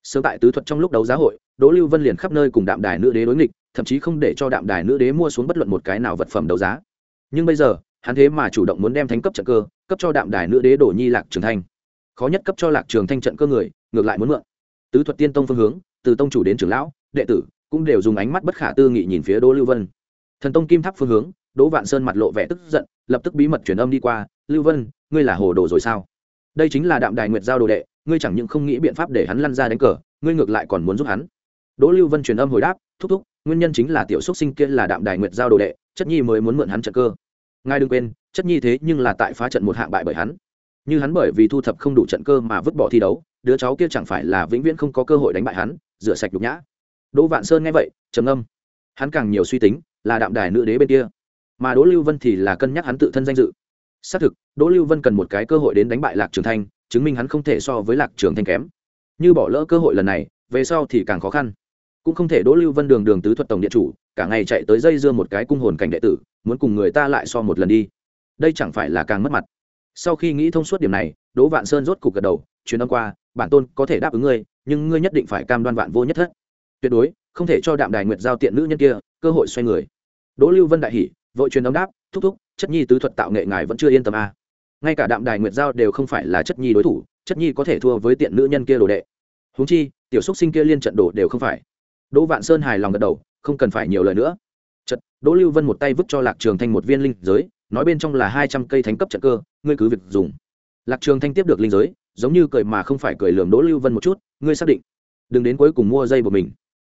A: Sớm tại tứ thuật trong lúc đấu giá hội, đỗ lưu vân liền khắp nơi cùng đạm đài nữ đế đối nghịch, thậm chí không để cho đạm đài nữ đế mua xuống bất luận một cái nào vật phẩm đấu giá. Nhưng bây giờ, hắn thế mà chủ động muốn đem thánh cấp trận cơ, cấp cho đạm đài nữ đế đổ nhi lạc trường thanh. Khó nhất cấp cho lạc trường thanh trận cơ người, ngược lại muốn mượn. Tứ thuật tiên tông phương hướng, từ tông chủ đến trưởng lão, đệ tử, cũng đều dùng ánh mắt bất khả tư nghị nhìn phía đỗ lưu vân thần tông kim tháp phương hướng, đỗ vạn sơn mặt lộ vẻ tức giận, lập tức bí mật truyền âm đi qua, lưu vân, ngươi là hồ đồ rồi sao? Đây chính là đạm đài nguyệt giao đồ đệ, ngươi chẳng những không nghĩ biện pháp để hắn lăn ra đánh cờ, ngươi ngược lại còn muốn giúp hắn. Đỗ lưu vân truyền âm hồi đáp, thúc thúc, nguyên nhân chính là tiểu xúc sinh kia là đạm đài nguyệt giao đồ đệ, chất nhi mới muốn mượn hắn trận cơ. Ngài đừng quên, chất nhi thế nhưng là tại phá trận một hạng bại bởi hắn. Như hắn bởi vì thu thập không đủ trận cơ mà vứt bỏ thi đấu, đứa cháu kia chẳng phải là vĩnh viễn không có cơ hội đánh bại hắn, rửa sạch nhục nhã. Đỗ vạn sơn nghe vậy, trầm âm hắn càng nhiều suy tính là đạm đài nữ đế bên kia. Mà đỗ lưu vân thì là cân nhắc hắn tự thân danh dự. Xác thực, đỗ lưu vân cần một cái cơ hội đến đánh bại lạc trường thanh, chứng minh hắn không thể so với lạc trường thanh kém. Như bỏ lỡ cơ hội lần này, về sau thì càng khó khăn. Cũng không thể đỗ lưu vân đường đường tứ thuật tổng điện chủ, cả ngày chạy tới dây dưa một cái cung hồn cảnh đệ tử, muốn cùng người ta lại so một lần đi. Đây chẳng phải là càng mất mặt. Sau khi nghĩ thông suốt điểm này, đỗ vạn sơn rốt cục gật đầu Chuyến âm qua, bản tôn có thể đáp ứng ngươi, nhưng ngươi nhất định phải cam đoan vạn vô nhất thất. Tuyệt đối, không thể cho đạm đài nguyệt giao tiện nữ nhân kia cơ hội xoay người đỗ lưu vân đại hỉ, vội truyền âm đáp, thúc thúc, chất nhi tứ thuật tạo nghệ ngài vẫn chưa yên tâm à. ngay cả đạm đài nguyệt giao đều không phải là chất nhi đối thủ, chất nhi có thể thua với tiện nữ nhân kia đồ đệ. Huống chi, tiểu xúc sinh kia liên trận đổ đều không phải. Đỗ vạn sơn hài lòng gật đầu, không cần phải nhiều lời nữa. Chật đỗ lưu vân một tay vứt cho lạc trường thanh một viên linh giới, nói bên trong là hai trăm cây thánh cấp trận cơ, ngươi cứ việc dùng. Lạc trường thanh tiếp được linh giới, giống như cười mà không phải cười lườm đỗ lưu vân một chút, ngươi xác định. Đừng đến cuối cùng mua dây của mình.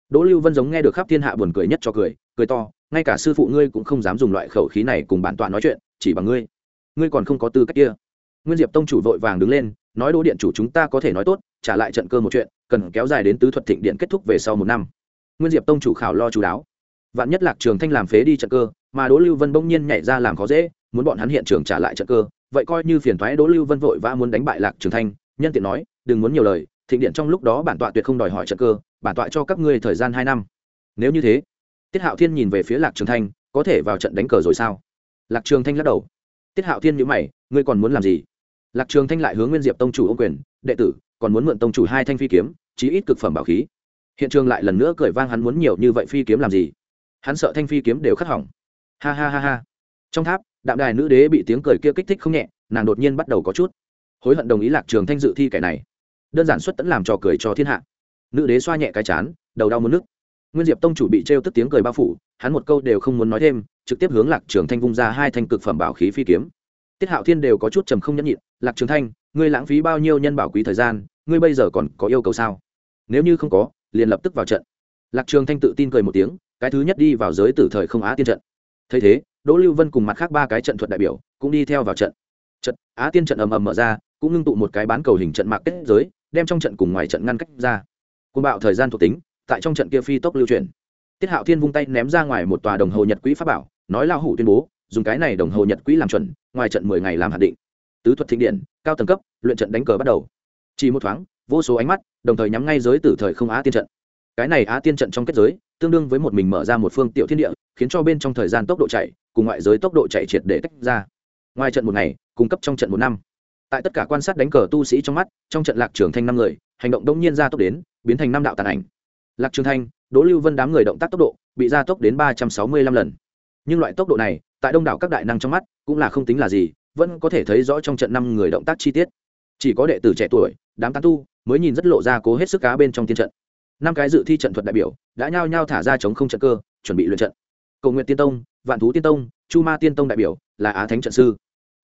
A: Đỗ lưu vân giống nghe được khắp thiên hạ buồn cười nhất cho cười cười to ngay cả sư phụ ngươi cũng không dám dùng loại khẩu khí này cùng bản tọa nói chuyện, chỉ bằng ngươi. Ngươi còn không có tư cách kia. Nguyên diệp tông chủ vội vàng đứng lên, nói đỗ điện chủ chúng ta có thể nói tốt, trả lại trận cơ một chuyện, cần kéo dài đến tứ thuật thịnh điện kết thúc về sau một năm. Nguyên diệp tông chủ khảo lo chú đáo. Vạn nhất lạc trường thanh làm phế đi trận cơ, mà đỗ lưu vân bỗng nhiên nhảy ra làm khó dễ, muốn bọn hắn hiện trường trả lại trận cơ, vậy coi như phiền thoái đỗ lưu vân vội vã muốn đánh bại lạc trường thanh, nhân tiện nói, đừng muốn nhiều lời, thịnh điện trong lúc đó bản tọa tuyệt không đòi hỏi trận cơ, bản tọa cho các ngươi thời gian hai năm. Nếu như thế tiết hạo thiên nhìn về phía lạc trường thanh, có thể vào trận đánh cờ rồi sao? Lạc trường thanh lắc đầu. Tiết hạo thiên nhíu mày, ngươi còn muốn làm gì? Lạc trường thanh lại hướng nguyên diệp tông chủ ô quyền, đệ tử, còn muốn mượn tông chủ hai thanh phi kiếm, chí ít cực phẩm bảo khí. Hiện trường lại lần nữa cười vang hắn muốn nhiều như vậy phi kiếm làm gì? Hắn sợ thanh phi kiếm đều khắc hỏng. Ha ha ha ha. Trong tháp, đạm đài nữ đế bị tiếng cười kia kích thích không nhẹ, nàng đột nhiên bắt đầu có chút hối hận đồng ý lạc trường thanh dự thi kẻ này. Đơn giản xuất tẫn làm trò cười cho thiên hạ. Nữ đế xoa nhẹ cái chán, đầu đau muốn nước nguyên diệp tông chủ bị trêu tức tiếng cười bao phủ, hắn một câu đều không muốn nói thêm, trực tiếp hướng lạc trường thanh vung ra hai thanh cực phẩm bảo khí phi kiếm. Tiết hạo thiên đều có chút trầm không nhẫn nhịn, lạc trường thanh, ngươi lãng phí bao nhiêu nhân bảo quý thời gian, ngươi bây giờ còn có yêu cầu sao? Nếu như không có, liền lập tức vào trận. Lạc trường thanh tự tin cười một tiếng, cái thứ nhất đi vào giới tử thời không á tiên trận. Thấy thế, đỗ lưu vân cùng mặt khác ba cái trận thuật đại biểu cũng đi theo vào trận. Trận á tiên trận ầm ầm mở ra, cũng ngưng tụ một cái bán cầu hình trận mạc kết giới, đem trong trận cùng ngoài trận ngăn cách ra. Côn bạo thời gian thuộc tính tại trong trận kia phi tốc lưu truyền tiết hạo thiên vung tay ném ra ngoài một tòa đồng hồ nhật quỹ pháp bảo, nói lao hủ tuyên bố, dùng cái này đồng hồ nhật quỹ làm chuẩn, ngoài trận mười ngày làm hạn định. Tứ thuật thịnh điện, cao tầng cấp, luyện trận đánh cờ bắt đầu. Chỉ một thoáng, vô số ánh mắt, đồng thời nhắm ngay giới tử thời không á tiên trận. Cái này á tiên trận trong kết giới, tương đương với một mình mở ra một phương tiểu thiên địa, khiến cho bên trong thời gian tốc độ chạy, cùng ngoại giới tốc độ chạy triệt để tách ra. Ngoài trận một ngày, cung cấp trong trận một năm. Tại tất cả quan sát đánh cờ tu sĩ trong mắt, trong trận lạc trường thanh năm người, hành động đông nhiên ra tốc đến, biến thành năm đạo tàn ảnh lạc trường thanh, đỗ lưu vân đám người động tác tốc độ bị gia tốc đến ba trăm sáu mươi lăm lần. Nhưng loại tốc độ này, tại đông đảo các đại năng trong mắt, cũng là không tính là gì, vẫn có thể thấy rõ trong trận năm người động tác chi tiết. Chỉ có đệ tử trẻ tuổi, đám tán tu mới nhìn rất lộ ra cố hết sức cá bên trong tiên trận. Năm cái dự thi trận thuật đại biểu đã nhao nhao thả ra chống không trận cơ, chuẩn bị luyện trận. Cầu nguyện tiên tông, vạn thú tiên tông, chu ma tiên tông đại biểu là á thánh trận sư.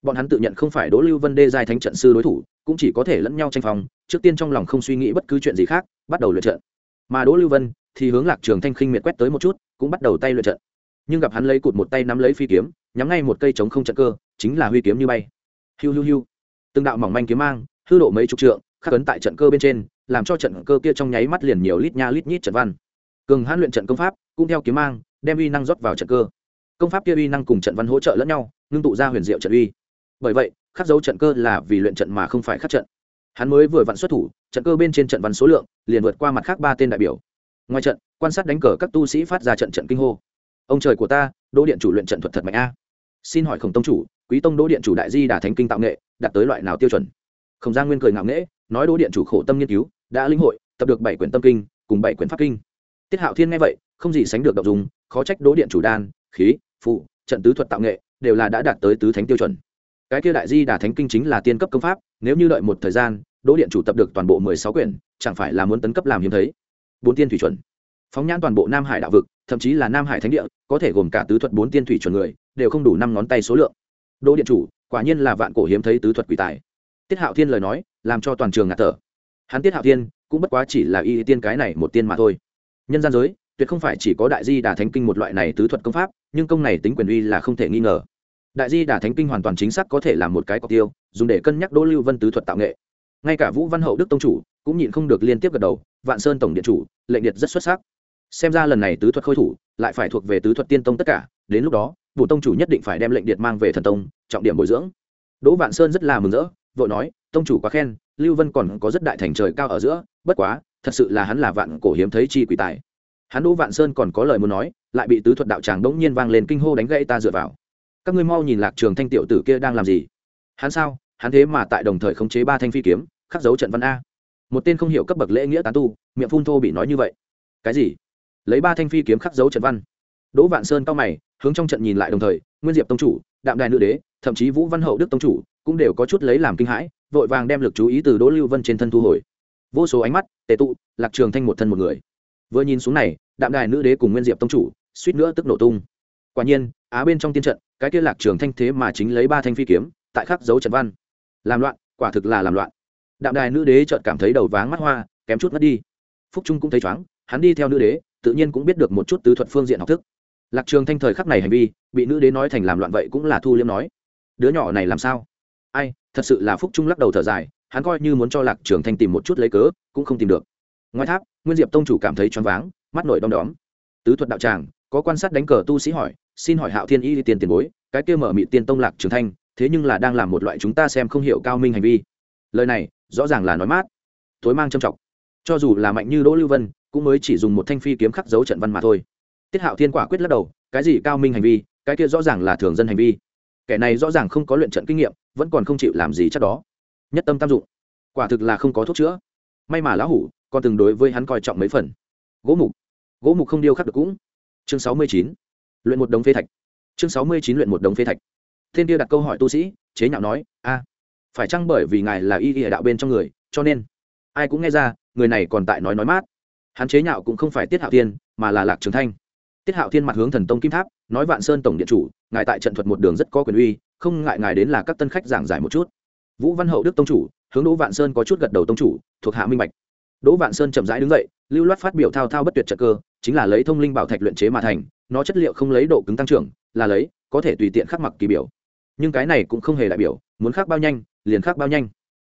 A: Bọn hắn tự nhận không phải đỗ lưu vân đê giai thánh trận sư đối thủ, cũng chỉ có thể lẫn nhau tranh phòng trước tiên trong lòng không suy nghĩ bất cứ chuyện gì khác, bắt đầu luyện trận mà đỗ lưu vân thì hướng lạc trường thanh khinh miệt quét tới một chút, cũng bắt đầu tay luyện trận. Nhưng gặp hắn lấy cụt một tay nắm lấy phi kiếm, nhắm ngay một cây chống không trận cơ, chính là huy kiếm như bay. Hiu hiu hiu. Từng đạo mỏng manh kiếm mang, hư độ mấy chục trượng, khắc ấn tại trận cơ bên trên, làm cho trận cơ kia trong nháy mắt liền nhiều lít nha lít nhít trận văn. Cường hãn luyện trận công pháp, cũng theo kiếm mang, đem uy năng rót vào trận cơ. Công pháp kia uy năng cùng trận văn hỗ trợ lẫn nhau, ngưng tụ ra huyền diệu trận uy. Bởi vậy, khắc dấu trận cơ là vì luyện trận mà không phải khắc trận hắn mới vừa vặn xuất thủ, trận cơ bên trên trận văn số lượng liền vượt qua mặt khác ba tên đại biểu. Ngoài trận, quan sát đánh cờ các tu sĩ phát ra trận trận kinh hô. Ông trời của ta, đỗ điện chủ luyện trận thuật thật mạnh a. Xin hỏi khổng tông chủ, quý tông đỗ điện chủ đại di đà thánh kinh tạo nghệ, đạt tới loại nào tiêu chuẩn? Khổng gia nguyên cười ngạo nghễ, nói đỗ điện chủ khổ tâm nghiên cứu, đã linh hội, tập được bảy quyển tâm kinh, cùng bảy quyển pháp kinh. Tiết hạo thiên nghe vậy, không gì sánh được đọc dùng khó trách đỗ điện chủ đan, khí, phụ, trận tứ thuật tạo nghệ, đều là đã đạt tới tứ thánh tiêu chuẩn. Cái kia đại di đà thánh kinh chính là tiên cấp công pháp, nếu như đợi một thời gian đỗ điện chủ tập được toàn bộ mười sáu quyển, chẳng phải là muốn tấn cấp làm hiếm thấy. Bốn tiên thủy chuẩn. Phóng nhãn toàn bộ nam hải đạo vực, thậm chí là nam hải thánh địa, có thể gồm cả tứ thuật bốn tiên thủy chuẩn người, đều không đủ năm ngón tay số lượng. Đỗ điện chủ, quả nhiên là vạn cổ hiếm thấy tứ thuật quỷ tài. Tiết hạo thiên lời nói, làm cho toàn trường ngạt thở. Hắn tiết hạo thiên, cũng bất quá chỉ là y tiên cái này một tiên mà thôi. Nhân gian giới, tuyệt không phải chỉ có đại di đà thánh kinh một loại này tứ thuật công pháp, nhưng công này tính quyền uy là không thể nghi ngờ. Đại di đà thánh kinh hoàn toàn chính xác có thể là một cái cọc tiêu, dùng để cân nhắc đỗ lưu vân tứ thuật tạo nghệ ngay cả vũ văn hậu đức tông chủ cũng nhịn không được liên tiếp gật đầu, vạn sơn tổng điện chủ, lệnh điện rất xuất sắc. Xem ra lần này tứ thuật khôi thủ lại phải thuộc về tứ thuật tiên tông tất cả, đến lúc đó vũ tông chủ nhất định phải đem lệnh điện mang về thần tông, trọng điểm bồi dưỡng. Đỗ vạn sơn rất là mừng rỡ, vội nói, tông chủ quá khen, lưu vân còn có rất đại thành trời cao ở giữa, bất quá, thật sự là hắn là vạn cổ hiếm thấy chi quỷ tài. Hắn đỗ vạn sơn còn có lời muốn nói, lại bị tứ thuật đạo tràng đống nhiên vang lên kinh hô đánh gãy ta dựa vào. Các ngươi mau nhìn lạc trường thanh tiểu tử kia đang làm gì? Hắn sao? Hắn thế mà tại đồng thời khống chế ba thanh phi kiếm, khắc dấu trận văn a. Một tên không hiểu cấp bậc lễ nghĩa tán tu, miệng phun thô bị nói như vậy. Cái gì? Lấy ba thanh phi kiếm khắc dấu trận văn. Đỗ vạn sơn cao mày, hướng trong trận nhìn lại đồng thời, nguyên diệp tông chủ, đạm đài nữ đế, thậm chí vũ văn hậu đức tông chủ cũng đều có chút lấy làm kinh hãi, vội vàng đem lực chú ý từ đỗ lưu vân trên thân thu hồi. Vô số ánh mắt tệ tụ, lạc trường thanh một thân một người. Vừa nhìn xuống này, đạm đài nữ đế cùng nguyên diệp tông chủ, suýt nữa tức nổ tung. Quả nhiên, á bên trong tiên trận, cái kia lạc trường thanh thế mà chính lấy ba thanh phi kiếm, tại khắc dấu trận văn làm loạn, quả thực là làm loạn. Đạm đài nữ đế chợt cảm thấy đầu váng mắt hoa, kém chút mất đi. Phúc trung cũng thấy chóng, hắn đi theo nữ đế, tự nhiên cũng biết được một chút tứ thuật phương diện học thức. Lạc trường thanh thời khắc này hành vi, bị nữ đế nói thành làm loạn vậy cũng là thu liêm nói. Đứa nhỏ này làm sao? Ai, thật sự là phúc trung lắc đầu thở dài, hắn coi như muốn cho lạc trường thanh tìm một chút lấy cớ, cũng không tìm được. Ngoài tháp, nguyên diệp tông chủ cảm thấy choáng váng, mắt nổi đom đóm. Tứ thuật đạo tràng, có quan sát đánh cờ tu sĩ hỏi, xin hỏi hạo thiên y tiền tiền bối, cái kia mở mị tiên tông lạc trường thanh thế nhưng là đang làm một loại chúng ta xem không hiểu cao minh hành vi. Lời này, rõ ràng là nói mát. Tối mang trầm trọng cho dù là mạnh như đỗ lưu vân, cũng mới chỉ dùng một thanh phi kiếm khắc dấu trận văn mà thôi. Tiết hạo thiên quả quyết lắc đầu, cái gì cao minh hành vi, cái kia rõ ràng là thường dân hành vi. Kẻ này rõ ràng không có luyện trận kinh nghiệm, vẫn còn không chịu làm gì chắc đó. Nhất tâm tam dụng. Quả thực là không có thuốc chữa. May mà lão hủ còn từng đối với hắn coi trọng mấy phần. Gỗ mục. Gỗ mục không điêu khắc được cũng. Chương sáu mươi chín. Luyện một đống phế thạch. Chương sáu mươi chín luyện một đống phế thạch thiên kia đặt câu hỏi tu sĩ, chế nhạo nói, a, phải chăng bởi vì ngài là y y đạo bên trong người, cho nên ai cũng nghe ra, người này còn tại nói nói mát? Hắn chế nhạo cũng không phải tiết hạo thiên, mà là lạc trường thanh. Tiết hạo thiên mặt hướng thần tông kim tháp, nói vạn sơn tổng điện chủ, ngài tại trận thuật một đường rất có quyền uy, không ngại ngài đến là các tân khách giảng giải một chút. Vũ văn hậu đức tông chủ, hướng đỗ vạn sơn có chút gật đầu tông chủ, thuộc hạ minh bạch. Đỗ vạn sơn chậm rãi đứng dậy, lưu loát phát biểu thao thao bất tuyệt trận cơ, chính là lấy thông linh bảo thạch luyện chế mà thành, nó chất liệu không lấy độ cứng tăng trưởng, là lấy, có thể tùy tiện khắc mặc kỳ biểu nhưng cái này cũng không hề đại biểu, muốn khác bao nhanh, liền khác bao nhanh.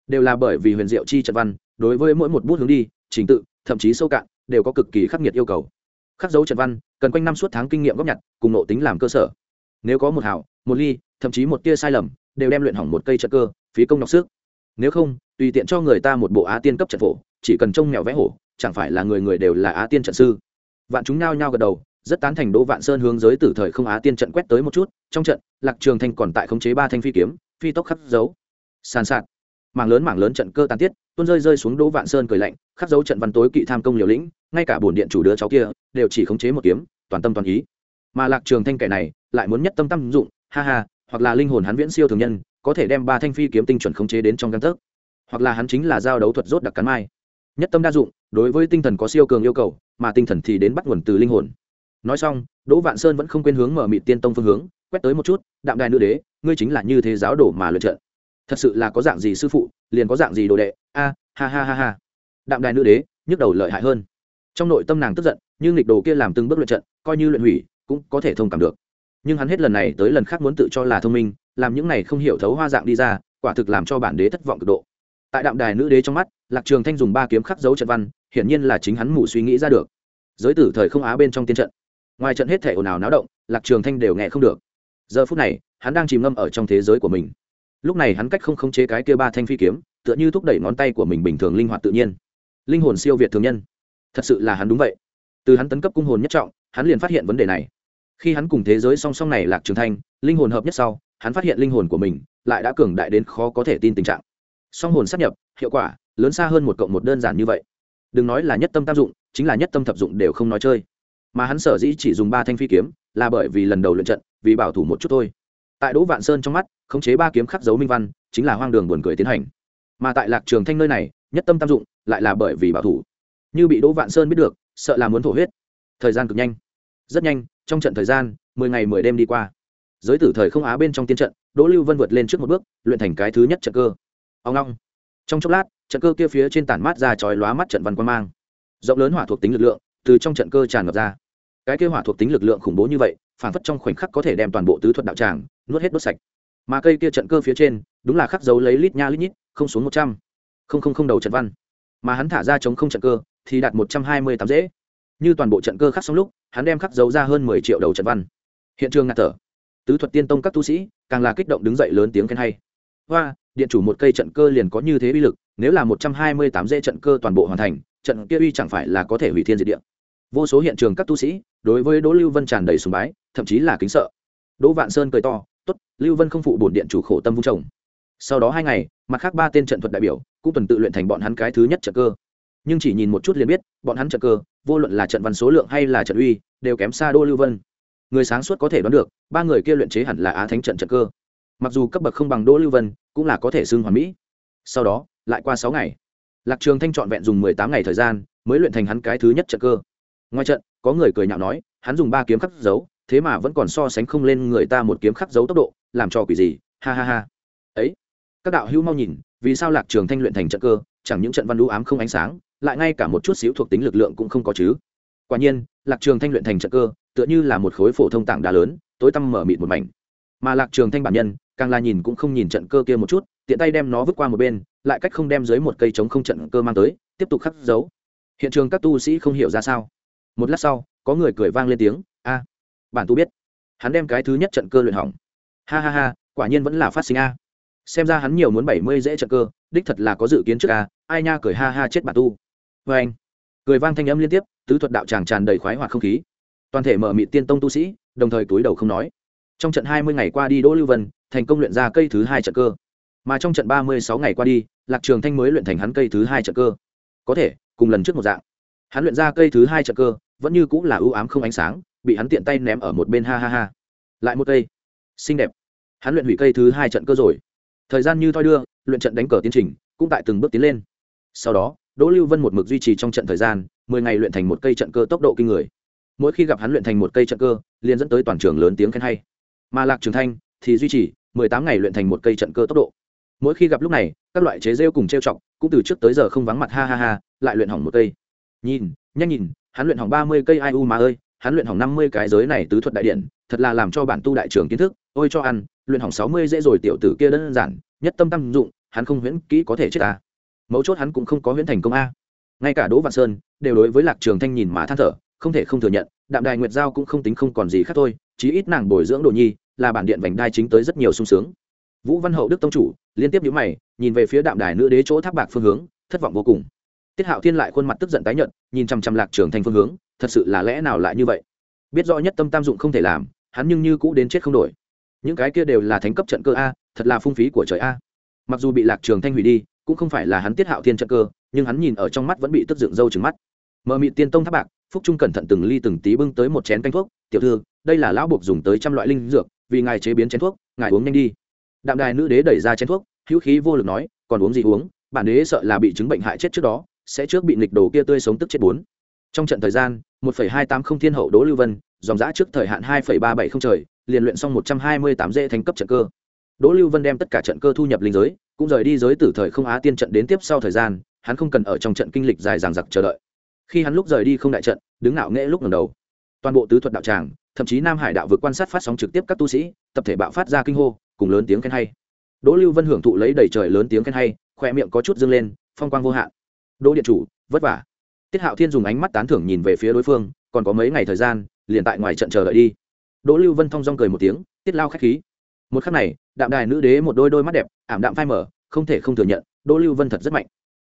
A: Đều là bởi vì huyền diệu chi trận văn, đối với mỗi một bút hướng đi, trình tự, thậm chí sâu cạn, đều có cực kỳ khắc nghiệt yêu cầu. Khắc dấu trận văn, cần quanh năm suốt tháng kinh nghiệm góp nhặt, cùng nộ tính làm cơ sở. Nếu có một hảo, một ly, thậm chí một tia sai lầm, đều đem luyện hỏng một cây trận cơ, phí công đọc sức. Nếu không, tùy tiện cho người ta một bộ á tiên cấp trận phổ, chỉ cần trông mèo vẽ hổ, chẳng phải là người người đều là á tiên trận sư. Vạn chúng nhao nhao gật đầu rất tán thành đỗ vạn sơn hướng giới tử thời không á tiên trận quét tới một chút, trong trận, lạc trường thanh còn tại khống chế ba thanh phi kiếm, phi tốc khắc dấu. Sàn sạt. Mảng lớn mảng lớn trận cơ tàn tiết, tuôn rơi rơi xuống đỗ vạn sơn cười lạnh khắc dấu trận văn tối kỵ tham công liều lĩnh, ngay cả bổn điện chủ đứa cháu kia, đều chỉ khống chế một kiếm, toàn tâm toàn ý. Mà lạc trường thanh kẻ này, lại muốn nhất tâm tâm dụng, ha ha, hoặc là linh hồn hắn viễn siêu thường nhân, có thể đem ba thanh phi kiếm tinh chuẩn khống chế đến trong gan tấc. Hoặc là hắn chính là giao đấu thuật rốt đặc cắn mai. Nhất tâm đa dụng, đối với tinh thần có siêu cường yêu cầu, mà tinh thần thì đến bắt nguồn từ linh hồn nói xong, đỗ vạn sơn vẫn không quên hướng mở mịt tiên tông phương hướng, quét tới một chút, đạm đài nữ đế, ngươi chính là như thế giáo đổ mà lựa trận thật sự là có dạng gì sư phụ, liền có dạng gì đồ đệ. A, ha ha ha ha. Đạm đài nữ đế nhức đầu lợi hại hơn. Trong nội tâm nàng tức giận nhưng nghịch đồ kia làm từng bước luyện trận, coi như luyện hủy, cũng có thể thông cảm được. Nhưng hắn hết lần này tới lần khác muốn tự cho là thông minh, làm những này không hiểu thấu hoa dạng đi ra, quả thực làm cho bản đế thất vọng cực độ. Tại đạm đài nữ đế trong mắt, lạc trường thanh dùng ba kiếm khắc dấu trận văn, hiển nhiên là chính hắn mù suy nghĩ ra được. Giới tử thời không á bên trong tiên trận ngoài trận hết thể ồn ào náo động, lạc trường thanh đều nghe không được. Giờ phút này, hắn đang chìm ngâm ở trong thế giới của mình. Lúc này hắn cách không khống chế cái kia ba thanh phi kiếm, tựa như thúc đẩy ngón tay của mình bình thường linh hoạt tự nhiên. Linh hồn siêu việt thường nhân. Thật sự là hắn đúng vậy. Từ hắn tấn cấp cung hồn nhất trọng, hắn liền phát hiện vấn đề này. Khi hắn cùng thế giới song song này lạc trường thanh, linh hồn hợp nhất sau, hắn phát hiện linh hồn của mình lại đã cường đại đến khó có thể tin tình trạng. Song hồn sát nhập, hiệu quả lớn xa hơn một cộng một đơn giản như vậy. Đừng nói là nhất tâm tam dụng, chính là nhất tâm thập dụng đều không nói chơi mà hắn sở dĩ chỉ dùng ba thanh phi kiếm là bởi vì lần đầu luyện trận, vì bảo thủ một chút thôi. Tại đỗ vạn sơn trong mắt, khống chế ba kiếm khắc dấu minh văn chính là hoang đường buồn cười tiến hành. Mà tại lạc trường thanh nơi này, nhất tâm tam dụng lại là bởi vì bảo thủ. Như bị đỗ vạn sơn biết được, sợ là muốn thổ huyết. Thời gian cực nhanh. Rất nhanh, trong trận thời gian, mười ngày mười đêm đi qua. Giới tử thời không á bên trong tiên trận, đỗ lưu vân vượt lên trước một bước, luyện thành cái thứ nhất trận cơ. Ông long. Trong chốc lát, trận cơ kia phía trên tản mát ra chói lóa mắt trận văn quan mang. Rộng lớn hỏa thuộc tính lực lượng từ trong trận cơ tràn ngập ra cái kia hỏa thuộc tính lực lượng khủng bố như vậy phản phất trong khoảnh khắc có thể đem toàn bộ tứ thuật đạo tràng nuốt hết đốt sạch. Mà cây kia trận cơ phía trên, đúng là khắc dấu lấy lít nha lít nhít, không xuống một trăm. Không không không đầu trận văn. Mà hắn thả ra chống không trận cơ, thì đạt một trăm hai mươi tám dễ. Như toàn bộ trận cơ khắc xong lúc, hắn đem khắc dấu ra hơn mười triệu đầu trận văn. Hiện trường ngạt thở. Tứ thuật tiên tông các tu sĩ, càng là kích động đứng dậy lớn tiếng khen hay. Hoa, điện chủ một cây trận cơ liền có như thế uy lực, nếu là một trăm hai mươi tám dễ trận cơ toàn bộ hoàn thành, trận kia uy chẳng phải là có thể hủy thiên diệt địa vô số hiện trường các tu sĩ đối với đỗ lưu vân tràn đầy sùng bái, thậm chí là kính sợ. Đỗ vạn sơn cười to, tốt, lưu vân không phụ bổn điện chủ khổ tâm vung trồng. Sau đó hai ngày, mặt khác ba tên trận thuật đại biểu cũng tuần tự luyện thành bọn hắn cái thứ nhất trận cơ. Nhưng chỉ nhìn một chút liền biết, bọn hắn trận cơ, vô luận là trận văn số lượng hay là trận uy, đều kém xa đô lưu vân. Người sáng suốt có thể đoán được, ba người kia luyện chế hẳn là á thánh trận trận cơ. Mặc dù cấp bậc không bằng đỗ lưu vân, cũng là có thể xưng hoàn mỹ. Sau đó, lại qua sáu ngày, lạc trường thanh trọn vẹn dùng mười tám ngày thời gian mới luyện thành hắn cái thứ nhất trận cơ ngoài trận, có người cười nhạo nói, hắn dùng ba kiếm khắc dấu, thế mà vẫn còn so sánh không lên người ta một kiếm khắc dấu tốc độ, làm cho quỷ gì, ha ha ha. Ấy, các đạo hữu mau nhìn, vì sao lạc trường thanh luyện thành trận cơ, chẳng những trận văn lũ ám không ánh sáng, lại ngay cả một chút xíu thuộc tính lực lượng cũng không có chứ? Quả nhiên, lạc trường thanh luyện thành trận cơ, tựa như là một khối phổ thông tảng đá lớn, tối tăm mở mịt một mảnh. Mà lạc trường thanh bản nhân, càng là nhìn cũng không nhìn trận cơ kia một chút, tiện tay đem nó vứt qua một bên, lại cách không đem dưới một cây trống không trận cơ mang tới, tiếp tục khắc dấu. Hiện trường các tu sĩ không hiểu ra sao một lát sau, có người cười vang lên tiếng, a, bản tu biết. Hắn đem cái thứ nhất trận cơ luyện hỏng. Ha ha ha, quả nhiên vẫn là phát sinh a. Xem ra hắn nhiều muốn bảy mươi dễ trận cơ, đích thật là có dự kiến trước a, ai nha cười ha ha chết bản tu. Vê anh, cười vang thanh âm liên tiếp, tứ thuật đạo tràng tràn đầy khoái hoặc không khí. Toàn thể mở mị tiên tông tu sĩ, đồng thời túi đầu không nói. Trong trận hai mươi ngày qua đi đỗ lưu vân, thành công luyện ra cây thứ hai trận cơ. Mà trong trận ba mươi sáu ngày qua đi, lạc trường thanh mới luyện thành hắn cây thứ hai trận cơ. Có thể, cùng lần trước một dạng. Hắn luyện ra cây thứ hai trận cơ vẫn như cũng là ưu ám không ánh sáng, bị hắn tiện tay ném ở một bên, ha ha ha. Lại một cây. Xinh đẹp. Hắn luyện hủy cây thứ hai trận cơ rồi. Thời gian như thoi đưa, luyện trận đánh cờ tiến trình cũng tại từng bước tiến lên. Sau đó, đỗ lưu vân một mực duy trì trong trận thời gian, mười ngày luyện thành một cây trận cơ tốc độ kinh người. Mỗi khi gặp hắn luyện thành một cây trận cơ, liền dẫn tới toàn trường lớn tiếng khen hay. Mà lạc trường thanh thì duy trì mười tám ngày luyện thành một cây trận cơ tốc độ. Mỗi khi gặp lúc này, các loại chế rêu cùng trêu chọc cũng từ trước tới giờ không vắng mặt, ha ha ha, lại luyện hỏng một cây. Nhìn, nhanh nhìn hắn luyện hỏng ba mươi cây ai u mà ơi, hắn luyện hỏng năm mươi cái giới này tứ thuật đại điện, thật là làm cho bản tu đại trưởng kiến thức, ôi cho ăn, luyện hỏng sáu mươi dễ rồi tiểu tử kia đơn giản, nhất tâm tâm dụng, hắn không huyễn kỹ có thể chết ta. Mấu chốt hắn cũng không có huyễn thành công a. Ngay cả đỗ vạn sơn đều đối với lạc trường thanh nhìn mà than thở, không thể không thừa nhận, đạm đài nguyệt giao cũng không tính không còn gì khác thôi, chí ít nàng bồi dưỡng đồ nhi, là bản điện vành đai chính tới rất nhiều sung sướng. Vũ văn hậu đức tông chủ liên tiếp nhíu mày, nhìn về phía đạm đài nữ đế chỗ thác bạc phương hướng, thất vọng vô cùng tiết hạo thiên lại khuôn mặt tức giận tái nhợt, nhìn chằm chằm lạc trường thanh phương hướng, thật sự là lẽ nào lại như vậy? Biết rõ nhất tâm tam dụng không thể làm, hắn nhưng như cũ đến chết không đổi. Những cái kia đều là thánh cấp trận cơ a, thật là phung phí của trời a. Mặc dù bị lạc trường thanh hủy đi, cũng không phải là hắn tiết hạo thiên trận cơ, nhưng hắn nhìn ở trong mắt vẫn bị tức dựng râu trừng mắt. Mờ mị tiên tông tháp bạc, phúc trung cẩn thận từng ly từng tí bưng tới một chén canh thuốc, tiểu thư, đây là lão buộc dùng tới trăm loại linh dược, vì ngài chế biến chén thuốc, ngài uống nhanh đi. Đạm đài nữ đế đẩy ra chén thuốc, hữu khí vô lực nói, còn uống gì uống, bản đế sợ là bị chứng bệnh hại chết trước đó sẽ trước bị nghịch đồ kia tươi sống tức chết bốn. Trong trận thời gian, một hai tám không thiên hậu đỗ lưu vân, dòng giã trước thời hạn hai ba bảy không trời, liền luyện xong một trăm hai mươi tám dễ thành cấp trận cơ. Đỗ lưu vân đem tất cả trận cơ thu nhập linh giới, cũng rời đi giới tử thời không á tiên trận đến tiếp sau thời gian, hắn không cần ở trong trận kinh lịch dài dằng dặc chờ đợi. Khi hắn lúc rời đi không đại trận, đứng ngạo nghễ lúc lần đầu. Toàn bộ tứ thuật đạo tràng, thậm chí nam hải đạo vượt quan sát phát sóng trực tiếp các tu sĩ, tập thể bạo phát ra kinh hô, cùng lớn tiếng khen hay. Đỗ lưu vân hưởng thụ lấy đầy trời lớn tiếng khen hay khoe miệng có chút dâng lên, phong quang vô hạn đỗ điện chủ, vất vả. Tiết hạo thiên dùng ánh mắt tán thưởng nhìn về phía đối phương, còn có mấy ngày thời gian, liền tại ngoài trận chờ đợi đi. Đỗ lưu vân thong dong cười một tiếng, tiết lao k h á c h khí. Một khắc này, đạm đài nữ đế một đôi đôi mắt đẹp, ảm đạm phai mở không thể không thừa nhận, đỗ lưu vân thật rất mạnh.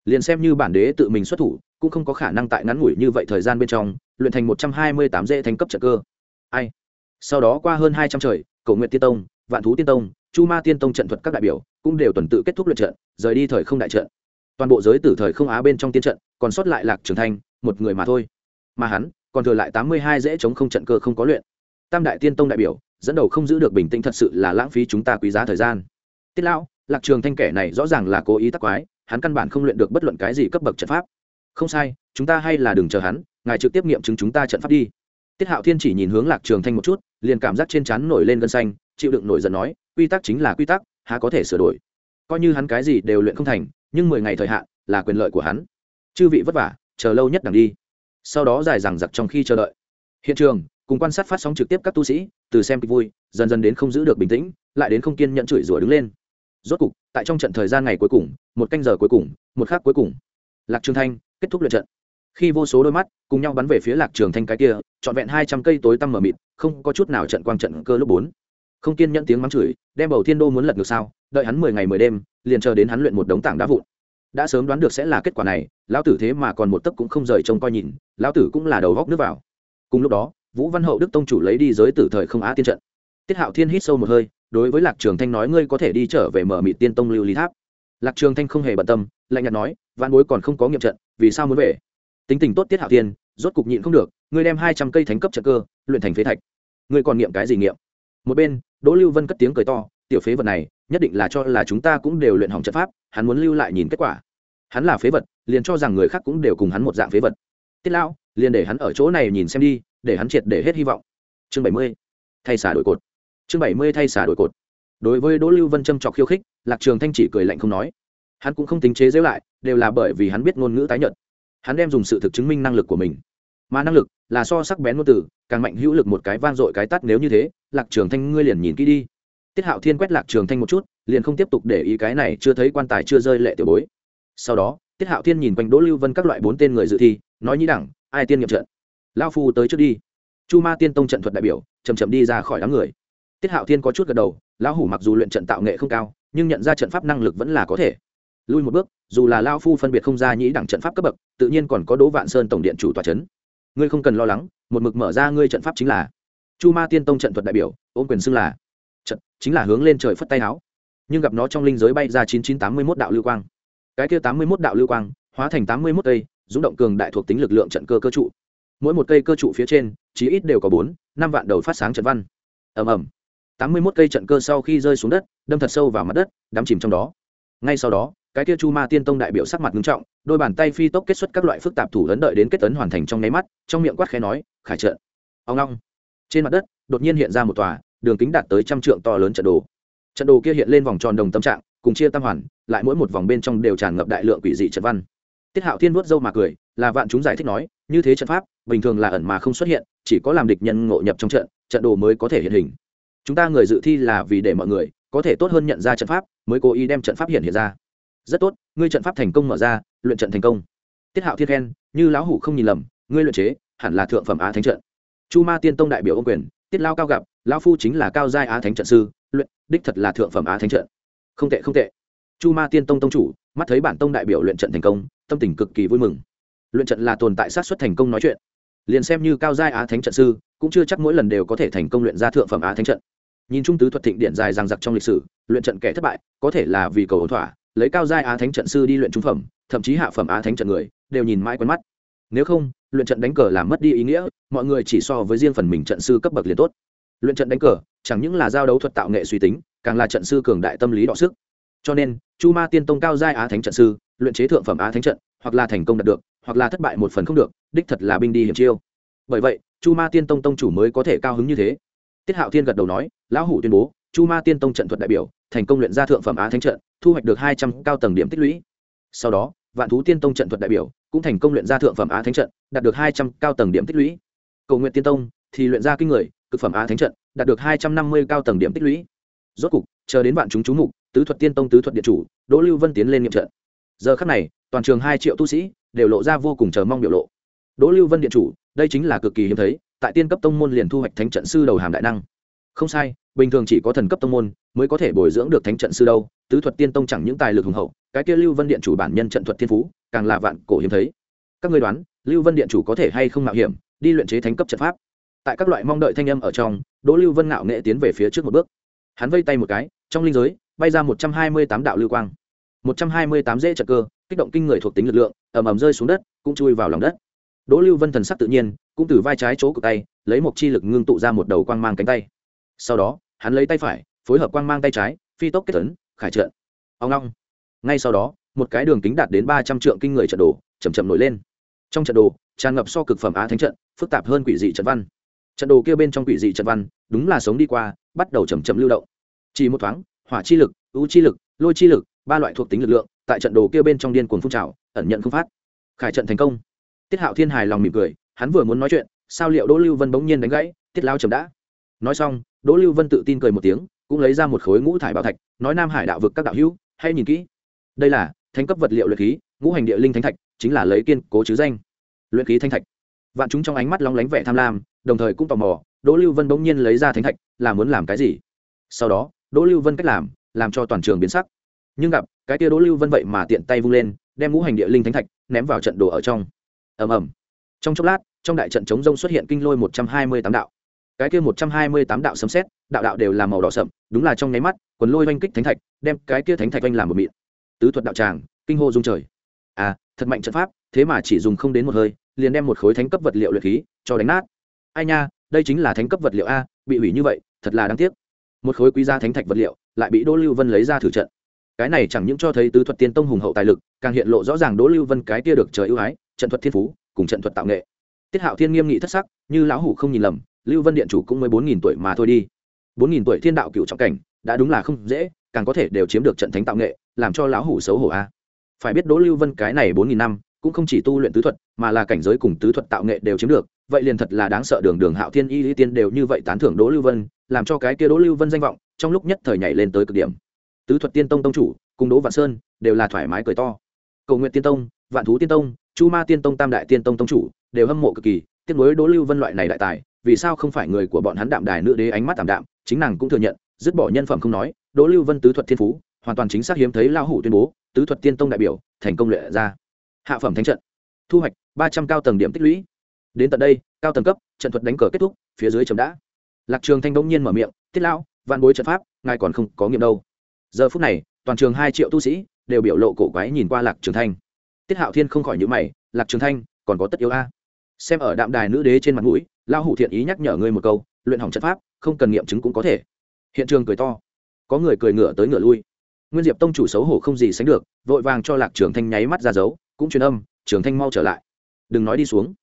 A: Liền xem như bản đế tự mình xuất thủ, cũng không có khả năng tại ngắn ngủi như vậy thời gian bên trong, luyện thành một trăm hai mươi tám dễ thành cấp trận cơ. Ai? Sau đó qua hơn hai trăm trời cầu nguyện tiên tông, vạn thú tiên tông, chu ma tiên tông trận thuật các đại biểu cũng đều tuần tự kết thúc luyện trận, rời đi thời không đại trận toàn bộ giới tử thời không á bên trong tiên trận, còn sót lại lạc trường thanh, một người mà thôi. Mà hắn, còn thừa lại tám mươi hai dễ chống không trận cơ không có luyện. Tam đại tiên tông đại biểu, dẫn đầu không giữ được bình tĩnh thật sự là lãng phí chúng ta quý giá thời gian. Tiết lão, lạc trường thanh kẻ này rõ ràng là cố ý tắc quái, hắn căn bản không luyện được bất luận cái gì cấp bậc trận pháp. Không sai, chúng ta hay là đừng chờ hắn, ngài trực tiếp nghiệm chứng chúng ta trận pháp đi. Tiết hạo thiên chỉ nhìn hướng lạc trường thanh một chút, liền cảm giác trên chắn nổi lên gân xanh, chịu đựng nổi giận nói, quy tắc chính là quy tắc, há có thể sửa đổi? Coi như hắn cái gì đều luyện không thành nhưng mười ngày thời hạn là quyền lợi của hắn. Chư vị vất vả, chờ lâu nhất đằng đi. Sau đó dài rằng giặc trong khi chờ đợi. Hiện trường, cùng quan sát phát sóng trực tiếp các tu sĩ, từ xem kịch vui, dần dần đến không giữ được bình tĩnh, lại đến không kiên nhận chửi rủa đứng lên. Rốt cục, tại trong trận thời gian ngày cuối cùng, một canh giờ cuối cùng, một khắc cuối cùng, lạc trường thanh kết thúc lượt trận. Khi vô số đôi mắt cùng nhau bắn về phía lạc trường thanh cái kia, trọn vẹn hai trăm cây tối tăm mờ mịt, không có chút nào trận quang trận cơ lúc bốn không kiên nhẫn tiếng mắng chửi, đem bầu thiên đô muốn lật ngược sao, đợi hắn mười ngày mười đêm, liền chờ đến hắn luyện một đống tảng đá vụn. Đã sớm đoán được sẽ là kết quả này, lão tử thế mà còn một tấc cũng không rời trông coi nhìn, lão tử cũng là đầu góc nước vào. Cùng lúc đó, vũ văn hậu đức tông chủ lấy đi giới tử thời không á tiên trận. Tiết hạo thiên hít sâu một hơi, đối với lạc trường thanh nói ngươi có thể đi trở về mở mịt tiên tông lưu lý tháp. Lạc trường thanh không hề bận tâm, lạnh nhạt nói văn bối còn không có nghiệm trận, vì sao muốn về? Tính tình tốt tiết hạo thiên, rốt cục nhịn không được, ngươi đem hai trăm cây thánh cấp trận cơ, luyện thành phế thạch. Ngươi còn nghiệm cái gì nghiệm? Một bên đỗ lưu vân cất tiếng cười to, tiểu phế vật này, nhất định là cho là chúng ta cũng đều luyện hỏng trận pháp, hắn muốn lưu lại nhìn kết quả. Hắn là phế vật, liền cho rằng người khác cũng đều cùng hắn một dạng phế vật. Tiết lão, liền để hắn ở chỗ này nhìn xem đi, để hắn triệt để hết hy vọng. Chương bảy mươi, thay xả đổi cột. Chương bảy mươi, thay xả đổi cột. Đối với đỗ lưu vân châm trọc khiêu khích, lạc trường thanh chỉ cười lạnh không nói. Hắn cũng không tính chế giễu lại, đều là bởi vì hắn biết ngôn ngữ tái nhợt. Hắn đem dùng sự thực chứng minh năng lực của mình. Mà năng lực là so sắc bén ngôn từ, càng mạnh hữu lực một cái vang dội cái tắt nếu như thế lạc trường thanh, ngươi liền nhìn kỹ đi. Tiết hạo thiên quét lạc trường thanh một chút, liền không tiếp tục để ý cái này chưa thấy quan tài chưa rơi lệ tiểu bối. Sau đó, tiết hạo thiên nhìn quanh đỗ lưu vân các loại bốn tên người dự thi, nói nhĩ đẳng, ai tiên nhập trận? Lao phu tới trước đi. Chu ma tiên tông trận thuật đại biểu chầm chậm đi ra khỏi đám người. Tiết hạo thiên có chút gật đầu, lão hủ mặc dù luyện trận tạo nghệ không cao, nhưng nhận ra trận pháp năng lực vẫn là có thể. Lui một bước, dù là lao phu phân biệt không ra nhĩ đẳng trận pháp cấp bậc, tự nhiên còn có đỗ vạn sơn tổng điện chủ tòa c h ấ n ngươi không cần lo lắng, một mực mở ra ngươi trận pháp chính là chu ma tiên tông trận thuật đại biểu, ôm quyền xưng là trận, chính là hướng lên trời phất tay áo nhưng gặp nó trong linh giới bay ra chín chín tám mươi mốt đạo lưu quang. Cái kia tám mươi mốt đạo lưu quang, hóa thành tám mươi mốt cây dũng động cường đại thuộc tính lực lượng trận cơ cơ trụ. Mỗi một cây cơ trụ phía trên, chí ít đều có bốn, năm vạn đầu phát sáng trận văn. Ầm ầm. tám mươi mốt cây trận cơ sau khi rơi xuống đất, đâm thật sâu vào mặt đất, đắm chìm trong đó. Ngay sau đó, cái kia chu ma tiên tông đại biểu sắc mặt nghiêm trọng, đôi bàn tay phi tốc kết xuất các loại phức tạp thủ ấn đợi đến kết tấn hoàn thành trong nháy mắt, trong miệng quát khẽ nói, khải trận. Ông long trên mặt đất, đột nhiên hiện ra một tòa đường kính đạt tới trăm trượng to lớn trận đồ. Trận đồ kia hiện lên vòng tròn đồng tâm trạng, cùng chia tam hoàn, lại mỗi một vòng bên trong đều tràn ngập đại lượng quỷ dị trận văn. Tiết hạo thiên vuốt râu mà cười, là vạn chúng giải thích nói, như thế trận pháp, bình thường là ẩn mà không xuất hiện, chỉ có làm địch nhân ngộ nhập trong trận trận đồ mới có thể hiện hình. Chúng ta người dự thi là vì để mọi người có thể tốt hơn nhận ra trận pháp, mới cố ý đem trận pháp hiện hiện ra. Rất tốt, ngươi trận pháp thành công mở ra, luyện trận thành công. Tiết hạo thiên khen, như lão hủ không nhìn lầm, ngươi luyện chế, hẳn là thượng phẩm á thánh trận chu ma tiên tông đại biểu ông quyền, tiết lao cao gặp lão phu chính là cao giai á thánh trận sư, luyện, đích thật là thượng phẩm á thánh trận. Không tệ không tệ. Chu ma tiên tông tông chủ, mắt thấy bản tông đại biểu luyện trận thành công, tâm tình cực kỳ vui mừng. Luyện trận là tồn tại sát xuất thành công nói chuyện. Liền xem như cao giai á thánh trận sư, cũng chưa chắc mỗi lần đều có thể thành công luyện ra thượng phẩm á thánh trận. Nhìn trung tứ thuật thịnh điện dài rằng giặc trong lịch sử, luyện trận kẻ thất bại, có thể là vì cầu ổn thỏa, lấy cao giai á thánh trận sư đi luyện trung phẩm, thậm chí hạ phẩm á thánh trận người, đều nhìn mãi quen mắt. Nếu không luyện trận đánh cờ làm mất đi ý nghĩa, mọi người chỉ so với riêng phần mình trận sư cấp bậc liền tốt. Luyện trận đánh cờ, chẳng những là giao đấu thuật tạo nghệ suy tính, càng là trận sư cường đại tâm lý đọ sức. Cho nên, chu ma tiên tông cao giai á thánh trận sư, luyện chế thượng phẩm á thánh trận, hoặc là thành công đạt được, hoặc là thất bại một phần không được, đích thật là binh đi hiểm chiêu. Bởi vậy, chu ma tiên tông tông chủ mới có thể cao hứng như thế. Tiết hạo thiên gật đầu nói, lão hủ tuyên bố, chu ma tiên tông trận thuật đại biểu, thành công luyện ra thượng phẩm á thánh trận, thu hoạch được hai trăm cao tầng điểm tích lũy. Sau đó vạn thú tiên tông trận thuật đại biểu, cũng thành công luyện ra thượng phẩm á thánh trận, đạt được hai trăm cao tầng điểm tích lũy. Cầu nguyện tiên tông thì luyện ra kinh người, cực phẩm á thánh trận, đạt được hai trăm năm mươi cao tầng điểm tích lũy. Rốt cục, chờ đến vạn chúng chú mục, tứ thuật tiên tông tứ thuật điện chủ, đỗ lưu vân tiến lên nghiệm trận. Giờ khắc này, toàn trường hai triệu tu sĩ đều lộ ra vô cùng chờ mong biểu lộ. Đỗ lưu vân điện chủ, đây chính là cực kỳ hiếm thấy, tại tiên cấp tông môn liền thu hoạch thánh trận sư đầu hàm đại năng. Không sai, bình thường chỉ có thần cấp tông môn mới có thể bồi dưỡng được thánh trận sư đâu tứ thuật tiên tông chẳng những tài lực hùng hậu, cái kia lưu vân điện chủ bản nhân trận thuật thiên phú, càng là vạn cổ hiếm thấy. Các người đoán, lưu vân điện chủ có thể hay không mạo hiểm, đi luyện chế thánh cấp trận pháp? Tại các loại mong đợi thanh âm ở trong, đỗ lưu vân ngạo nghệ tiến về phía trước một bước. Hắn vây tay một cái, trong linh giới, bay ra một trăm hai mươi tám đạo lưu quang. Một trăm hai mươi tám dễ trận cơ, kích động kinh người thuộc tính lực lượng, ầm ầm rơi xuống đất, cũng chui vào lòng đất. Đỗ lưu vân thần sắc tự nhiên, cũng từ vai trái chỗ của tay, lấy một chi lực ngưng tụ ra một đầu quang mang cánh tay. Sau đó, hắn lấy tay phải, phối hợp quang mang tay trái, phi tốc kết tấn khải trợn. Ông long ngay sau đó, một cái đường kính đạt đến ba trăm trượng kinh người trận đồ chầm chậm nổi lên. Trong trận đồ, tràn ngập so cực phẩm á thánh trận, phức tạp hơn quỷ dị trận văn. Trận đồ kia bên trong quỷ dị trận văn, đúng là sống đi qua, bắt đầu chầm chậm lưu động. Chỉ một thoáng, hỏa chi lực u chi lực, lôi chi lực, ba loại thuộc tính lực lượng, tại trận đồ kia bên trong điên cuồng phun trào, ẩn nhận không phát. Khải trận thành công. Tiết hạo thiên hài lòng mỉm cười, hắn vừa muốn nói chuyện, sao liệu đỗ lưu vân bỗng nhiên đánh gãy, tiết lao chầm đã. Nói xong, đỗ lưu vân tự tin cười một tiếng, cũng lấy ra một khối ngũ thải bảo thạch nói nam hải đạo vực các đạo hữu hay nhìn kỹ. Đây là thánh cấp vật liệu luyện khí, ngũ hành địa linh thánh thạch, chính là lấy kiên cố chứ danh. Luyện khí thanh thạch. Vạn chúng trong ánh mắt long lánh vẻ tham lam, đồng thời cũng tò mò, đỗ lưu vân bỗng nhiên lấy ra thánh thạch, là muốn làm cái gì? Sau đó, đỗ lưu vân cách làm làm cho toàn trường biến sắc. Nhưng gặp, cái tia đỗ lưu vân vậy mà tiện tay vung lên, đem ngũ hành địa linh thánh thạch ném vào trận đồ ở trong. Ầm ầm. Trong chốc lát, trong đại trận chống rông xuất hiện kinh lôi một trăm hai mươi tám đạo cái kia một trăm hai mươi tám đạo sấm xét đạo đạo đều là màu đỏ sậm, đúng là trong nháy mắt, quần lôi oanh kích thánh thạch, đem cái kia thánh thạch oanh làm một mịn. Tứ thuật đạo tràng, kinh hô dung trời. À thật mạnh trận pháp, thế mà chỉ dùng không đến một hơi, liền đem một khối thánh cấp vật liệu luyện khí cho đánh nát. Ai nha, đây chính là thánh cấp vật liệu a, bị hủy như vậy, thật là đáng tiếc. Một khối quý gia thánh thạch vật liệu lại bị đỗ lưu vân lấy ra thử trận. Cái này chẳng những cho thấy tứ thuật tiên tông hùng hậu tài lực, càng hiện lộ rõ ràng đỗ lưu vân cái kia được trời ưu ái, trận thuật thiên phú, cùng trận thuật tạo nghệ. Tiết hạo thiên nghiêm nghị thất sắc, như lão hủ không nhìn lầm lưu vân điện chủ cũng mới bốn nghìn tuổi mà thôi đi. bốn nghìn tuổi thiên đạo cựu trọng cảnh, đã đúng là không dễ, càng có thể đều chiếm được trận thánh tạo nghệ, làm cho lão hủ xấu hổ a. Phải biết đỗ lưu vân cái này bốn nghìn năm, cũng không chỉ tu luyện tứ thuật, mà là cảnh giới cùng tứ thuật tạo nghệ đều chiếm được, vậy liền thật là đáng sợ đường đường hạo thiên y lý tiên đều như vậy tán thưởng đỗ lưu vân, làm cho cái kia đỗ lưu vân danh vọng trong lúc nhất thời nhảy lên tới cực điểm. Tứ thuật tiên tông tông chủ, cùng đỗ vạn sơn, đều là thoải mái cười to. Cầu nguyện tiên tông, vạn thú tiên tông, chu ma tiên tông, tam đại tiên tông tông chủ, đều hâm mộ cực kỳ, tiếc nối đỗ lưu vân loại này đại tài vì sao không phải người của bọn hắn đạm đài nữ đế ánh mắt tạm đạm, chính nàng cũng thừa nhận, dứt bỏ nhân phẩm không nói, đỗ lưu vân tứ thuật thiên phú, hoàn toàn chính xác hiếm thấy lao hủ tuyên bố, tứ thuật tiên tông đại biểu, thành công lệ ra. Hạ phẩm thánh trận. Thu hoạch, ba trăm cao tầng điểm tích lũy. Đến tận đây, cao tầng cấp, trận thuật đánh cờ kết thúc, phía dưới chấm đã. Lạc trường thanh đông nhiên mở miệng, tiết lão văn bối trận pháp, ngài còn không có nghiệm đâu. Giờ phút này, toàn trường hai triệu tu sĩ đều biểu lộ cổ quái nhìn qua lạc trường thanh. Tiết hạo thiên không khỏi nhíu mày, lạc trường thanh, còn có tất yếu a. Xem ở đạm đài nữ đế trên mặt mũi Lão hủ thiện ý nhắc nhở ngươi một câu, luyện hỏng trận pháp, không cần nghiệm chứng cũng có thể. Hiện trường cười to. Có người cười ngửa tới ngửa lui. Nguyên diệp tông chủ xấu hổ không gì sánh được, vội vàng cho lạc trường thanh nháy mắt ra dấu, cũng truyền âm, trường thanh mau trở lại. Đừng nói đi xuống.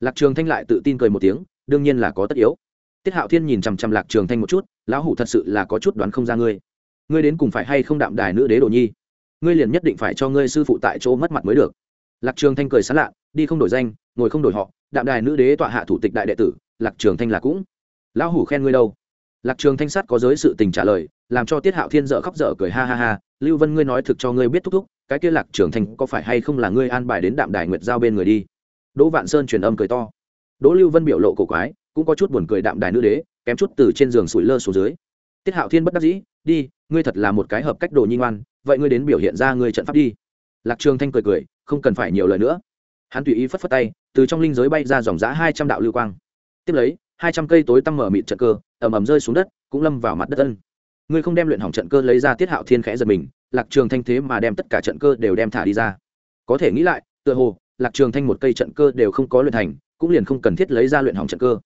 A: Lạc trường thanh lại tự tin cười một tiếng, đương nhiên là có tất yếu. Tiết hạo thiên nhìn chằm chằm lạc trường thanh một chút, lão hủ thật sự là có chút đoán không ra ngươi. Ngươi đến cùng phải hay không đạm đài nữ đế đồ nhi? Ngươi liền nhất định phải cho ngươi sư phụ tại chỗ mất mặt mới được. Lạc trường thanh cười sán lạ, đi không đổi danh ngồi không đổi họ, đạm đài nữ đế tọa hạ thủ tịch đại đệ tử, lạc trường thanh là cũng. Lão hủ khen ngươi đâu? Lạc trường thanh sát có giới sự tình trả lời, làm cho tiết hạo thiên dở khóc dở cười, ha ha ha, lưu vân ngươi nói thực cho ngươi biết thúc thúc, cái kia lạc trường thanh có phải hay không là ngươi an bài đến đạm đài nguyệt giao bên người đi? Đỗ vạn sơn truyền âm cười to. Đỗ lưu vân biểu lộ cổ quái, cũng có chút buồn cười đạm đài nữ đế, kém chút từ trên giường sủi lơ xuống dưới. Tiết hạo thiên bất đắc dĩ, đi, ngươi thật là một cái hợp cách đồ nhi ngoan, vậy ngươi đến biểu hiện ra ngươi trận pháp đi. Lạc trường thanh cười cười, không cần phải nhiều lời nữa hắn tùy ý phất phất tay, từ trong linh giới bay ra dòng giã hai trăm đạo lưu quang. Tiếp lấy, hai trăm cây tối tăm mở mịt trận cơ, ầm ầm rơi xuống đất, cũng lâm vào mặt đất ân. Ngươi không đem luyện hỏng trận cơ lấy ra tiết hạo thiên khẽ giật mình, lạc trường thanh thế mà đem tất cả trận cơ đều đem thả đi ra. Có thể nghĩ lại, tựa hồ, lạc trường thanh một cây trận cơ đều không có luyện thành, cũng liền không cần thiết lấy ra luyện hỏng trận cơ.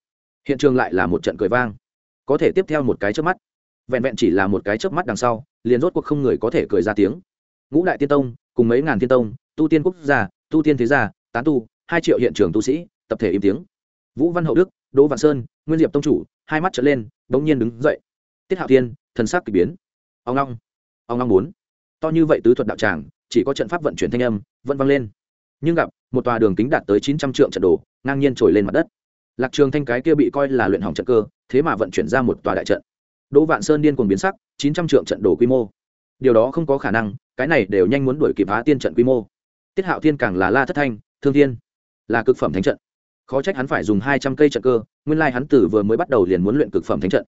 A: Hiện trường lại là một trận cười vang. Có thể tiếp theo một cái chớp mắt. Vẹn vẹn chỉ là một cái chớp mắt đằng sau, liền rốt cuộc không người có thể cười ra tiếng. Ngũ đại tiên tông, cùng mấy ngàn tiên tông, tu tiên quốc gia, tu tiên thế gia tán tu, hai triệu hiện trường tu sĩ, tập thể im tiếng. Vũ văn hậu đức, đỗ vạn sơn, nguyên diệp tông chủ, hai mắt trở lên, bỗng nhiên đứng dậy. Tiết hạo thiên, thần sắc k ỳ biến. Ông long ông long bốn to như vậy tứ thuật đạo tràng, chỉ có trận pháp vận chuyển thanh âm, vẫn vang lên. Nhưng gặp, một tòa đường kính đạt tới chín trăm triệu trận đồ, ngang nhiên trồi lên mặt đất. Lạc trường thanh cái kia bị coi là luyện hỏng trận cơ, thế mà vận chuyển ra một tòa đại trận. Đỗ vạn sơn điên cuồng biến sắc, chín trăm triệu trận đồ quy mô. Điều đó không có khả năng, cái này đều nhanh muốn đuổi kịp phá tiên trận quy mô. Tiết hạo thiên càng là la thất thanh thương thiên. Là cực phẩm thánh trận. Khó trách hắn phải dùng hai trăm cây trận cơ, nguyên lai hắn tử vừa mới bắt đầu liền muốn luyện cực phẩm thánh trận.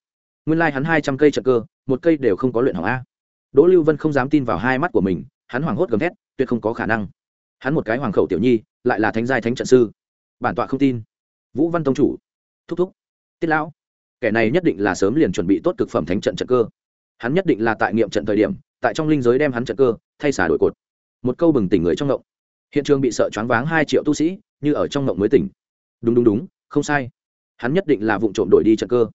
A: Nguyên lai hắn hai trăm cây trận cơ, một cây đều không có luyện hỏng a. Đỗ lưu vân không dám tin vào hai mắt của mình, hắn hoảng hốt gầm thét, tuyệt không có khả năng. Hắn một cái hoàng khẩu tiểu nhi, lại là thánh giai thánh trận sư. Bản tọa không tin. Vũ văn tông chủ. Thúc thúc. Tiết lão. Kẻ này nhất định là sớm liền chuẩn bị tốt cực phẩm thánh trận trận cơ. Hắn nhất định là tại nghiệm trận thời điểm, tại trong linh giới đem hắn trận cơ, thay xả đổi cột. Một câu bừng tỉnh người trong ngộng hiện trường bị sợ choáng váng hai triệu tu sĩ, như ở trong mộng mới tỉnh. Đúng đúng đúng, không sai. Hắn nhất định là vụ trộm đổi đi trận cơ.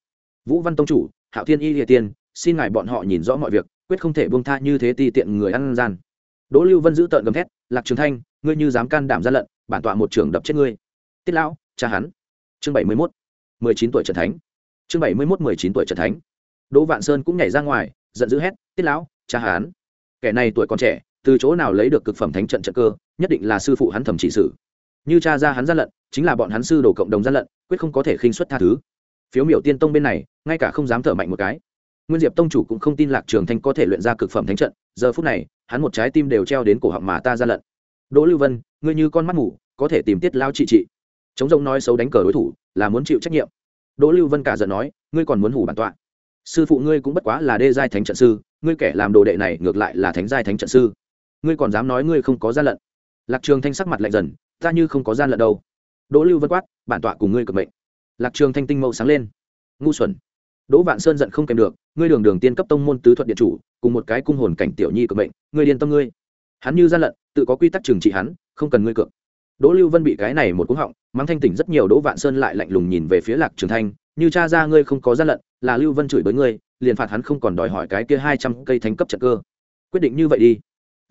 A: Vũ văn tông chủ, hạo thiên y địa tiên, xin ngài bọn họ nhìn rõ mọi việc, quyết không thể buông tha như thế ti tiện người ăn gian. Đỗ lưu vân giữ tợn gầm thét, lạc trường thanh, ngươi như dám can đảm ra lận, bản tọa một trưởng đập chết ngươi. Tiết lão, cha hắn. Chương bảy mươi mốt, mười chín tuổi trần thánh. Chương bảy mươi mốt, mười chín tuổi trần thánh. Đỗ vạn sơn cũng nhảy ra ngoài, giận dữ hét, tiết lão, cha hắn. Kẻ này tuổi còn trẻ, từ chỗ nào lấy được cực phẩm thánh trận trận cơ? Nhất định là sư phụ hắn thẩm chỉ sử. Như cha ra hắn gian lận, chính là bọn hắn sư đồ cộng đồng gian lận, quyết không có thể khinh xuất tha thứ. Phiếu miểu tiên tông bên này, ngay cả không dám thở mạnh một cái. Nguyên diệp tông chủ cũng không tin lạc trường thanh có thể luyện ra cực phẩm thánh trận, giờ phút này, hắn một trái tim đều treo đến cổ họng mà ta gian lận. Đỗ lưu vân, ngươi như con mắt ngủ có thể tìm tiết lao trị trị. Chống rông nói xấu đánh cờ đối thủ, là muốn chịu trách nhiệm. Đỗ lưu vân cả giận nói, ngươi còn muốn hủ bản tọa. Sư phụ ngươi cũng bất quá là đê giai thánh trận sư, ngươi kẻ làm đồ đệ này ngược lại là thánh giai thánh trận sư. Ngươi còn dám nói ngươi không có gian lận lạc trường thanh sắc mặt lạnh dần, ta như không có gian lận đâu. Đỗ lưu vân quát, bản tọa cùng ngươi cực mệnh. Lạc trường thanh tinh mâu sáng lên. Ngu xuẩn. Đỗ vạn sơn giận không kèm được, ngươi đường đường tiên cấp tông môn tứ thuật điện chủ, cùng một cái cung hồn cảnh tiểu nhi cực mệnh, ngươi điên tâm ngươi. Hắn như gian lận, tự có quy tắc trừng trị hắn, không cần ngươi cược. Đỗ lưu vân bị cái này một cú họng mang thanh tỉnh rất nhiều, đỗ vạn sơn lại lạnh lùng nhìn về phía lạc trường thanh, như cha ra ngươi không có gian lận, là lưu vân chửi với ngươi, liền phạt hắn không còn đòi hỏi cái kia hai trăm cây thánh cấp trận cơ. Quyết định như vậy đi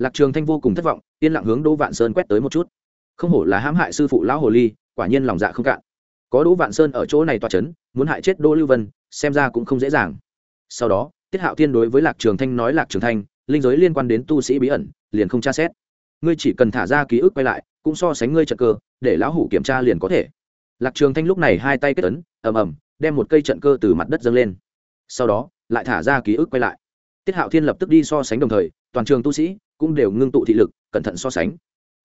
A: lạc trường thanh vô cùng thất vọng, yên lặng hướng đỗ vạn sơn quét tới một chút. Không hổ là hãm hại sư phụ lão hồ ly, quả nhiên lòng dạ không cạn. Có đỗ vạn sơn ở chỗ này toa c h ấ n muốn hại chết đỗ lưu vân, xem ra cũng không dễ dàng. Sau đó, tiết hạo thiên đối với lạc trường thanh nói, lạc trường thanh, linh giới liên quan đến tu sĩ bí ẩn, liền không tra xét. Ngươi chỉ cần thả ra ký ức quay lại, cũng so sánh ngươi trận cơ, để lão hủ kiểm tra liền có thể. Lạc trường thanh lúc này hai tay kết ấn, ầm ầm, đem một cây trận cơ từ mặt đất dâng lên. Sau đó, lại thả ra ký ức quay lại. Tiết hạo thiên lập tức đi so sánh đồng thời, toàn trường tu sĩ cũng đều ngưng tụ thị lực, cẩn thận so sánh.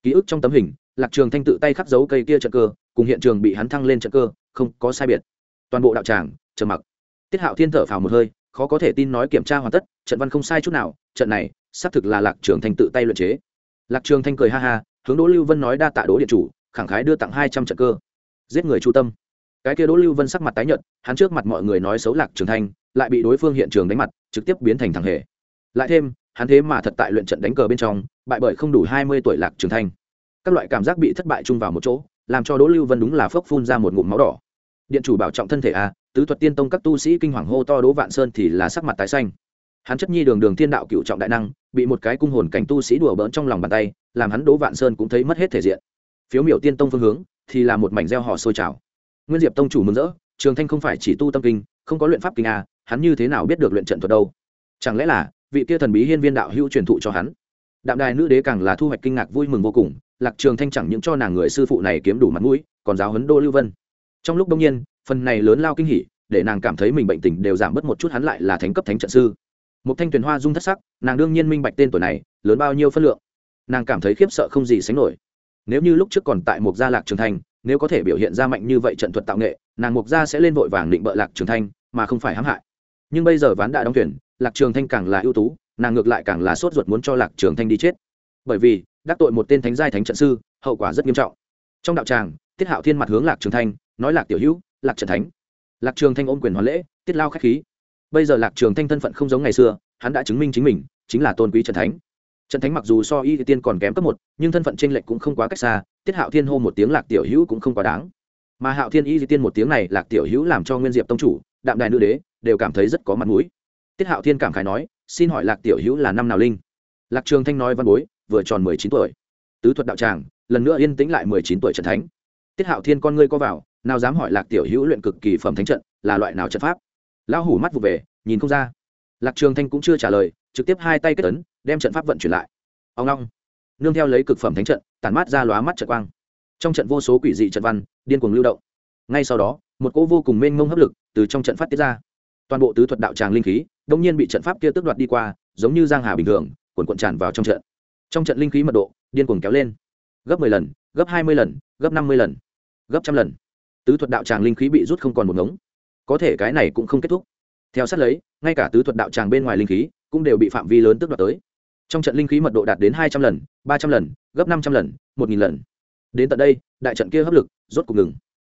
A: Ký ức trong tấm hình, lạc trường thanh tự tay khắc dấu cây kia trận cơ, cùng hiện trường bị hắn thăng lên trận cơ, không có sai biệt. Toàn bộ đạo tràng, trầm mặc. Tiết hạo thiên thở phào một hơi, khó có thể tin nói kiểm tra hoàn tất, trận văn không sai chút nào, trận này, xác thực là lạc trường thanh tự tay luyện chế. Lạc trường thanh cười ha ha, hướng đỗ lưu vân nói đa tạ đỗ điện chủ, khẳng khái đưa tặng hai trăm trận cơ. Giết người chu tâm. Cái kia đỗ lưu vân sắc mặt tái nhợt, hắn trước mặt mọi người nói xấu lạc trường thanh, lại bị đối phương hiện trường đánh mặt, trực tiếp biến thành thằng hề. Lại thêm hắn thế mà thật tại luyện trận đánh cờ bên trong, bại bởi không đủ hai mươi tuổi lạc trường thanh. Các loại cảm giác bị thất bại chung vào một chỗ, làm cho đỗ lưu vân đúng là phốc phun ra một ngụm máu đỏ. Điện chủ bảo trọng thân thể a tứ thuật tiên tông các tu sĩ kinh hoàng hô to đỗ vạn sơn thì là sắc mặt tái xanh. Hắn chất nhi đường đường thiên đạo cựu trọng đại năng, bị một cái cung hồn cảnh tu sĩ đùa bỡn trong lòng bàn tay, làm hắn đỗ vạn sơn cũng thấy mất hết thể diện. Phiếu miểu tiên tông phương hướng thì là một mảnh gieo họ sôi trào. Nguyên diệp tông chủ mừng rỡ, trường thanh không phải chỉ tu tâm kinh, không có luyện pháp kinh a hắn như thế nào biết được luyện trận thuật đâu? Chẳng lẽ là vị kia thần bí hiên viên đạo hữu truyền thụ cho hắn. Đạm đài nữ đế càng là thu hoạch kinh ngạc vui mừng vô cùng, lạc trường thanh chẳng những cho nàng người sư phụ này kiếm đủ mặt mũi, còn giáo huấn đô lưu vân. Trong lúc đông nhiên, phần này lớn lao kinh hỉ, để nàng cảm thấy mình bệnh tình đều giảm bớt một chút hắn lại là thánh cấp thánh trận sư. Một thanh tuyền hoa dung thất sắc, nàng đương nhiên minh bạch tên tuổi này, lớn bao nhiêu phân lượng. Nàng cảm thấy khiếp sợ không gì sánh nổi. Nếu như lúc trước còn tại một gia lạc trường thanh, nếu có thể biểu hiện ra mạnh như vậy trận thuật tạo nghệ, nàng mục gia sẽ lên vội vàng định bợ lạc trường thanh, mà không phải hãm hại. Nhưng bây giờ ván đã đóng tuyển lạc trường thanh càng là ưu tú, nàng ngược lại càng là sốt ruột muốn cho lạc trường thanh đi chết. Bởi vì, đắc tội một tên thánh giai thánh trận sư, hậu quả rất nghiêm trọng. Trong đạo tràng, tiết hạo thiên mặt hướng lạc trường thanh, nói lạc tiểu hữu, lạc trận thánh. Lạc trường thanh ôm quyền hoàn lễ, tiết lao khách khí. Bây giờ lạc trường thanh thân phận không giống ngày xưa, hắn đã chứng minh chính mình, chính là tôn quý trận thánh. Trận thánh mặc dù so y tiên còn kém cấp một, nhưng thân phận tranh lệch cũng không quá cách xa, tiết hạo thiên hô một tiếng lạc tiểu hữu cũng không quá đáng. Mà hạo thiên y tiên một tiếng này, lạc tiểu hữu làm cho nguyên diệp tông chủ, đạm đài nữ đế, đều cảm thấy rất có mặt mũi tiết hạo thiên cảm khái nói, xin hỏi lạc tiểu hữu là năm nào linh? Lạc trường thanh nói văn bối, vừa tròn mười chín tuổi. Tứ thuật đạo tràng, lần nữa yên tĩnh lại mười chín tuổi trận thánh. Tiết hạo thiên con ngươi co vào, nào dám hỏi lạc tiểu hữu luyện cực kỳ phẩm thánh trận là loại nào trận pháp. Lão hủ mắt vụ về, nhìn không ra. Lạc trường thanh cũng chưa trả lời, trực tiếp hai tay kết ấn, đem trận pháp vận chuyển lại. Ông long, nương theo lấy cực phẩm thánh trận, tản mát ra lóa mắt trận quang. Trong trận vô số quỷ dị trận văn, điên cuồng lưu động. Ngay sau đó, một cỗ vô cùng mênh mông hấp lực từ trong trận phát tiết ra. Toàn bộ tứ thuật đạo tràng linh khí đông nhiên bị trận pháp kia tước đoạt đi qua, giống như giang hà bình thường cuộn cuộn tràn vào trong trận. Trong trận linh khí mật độ, điên cuồng kéo lên. Gấp 10 lần, gấp 20 lần, gấp 50 lần, gấp trăm lần. Tứ thuật đạo tràng linh khí bị rút không còn một ngống. Có thể cái này cũng không kết thúc. Theo sát lấy, ngay cả tứ thuật đạo tràng bên ngoài linh khí cũng đều bị phạm vi lớn tước đoạt tới. Trong trận linh khí mật độ đạt đến hai trăm lần, ba trăm lần, gấp năm trăm lần, một nghìn lần. Đến tận đây, đại trận kia hấp lực rốt cuộc ngừng.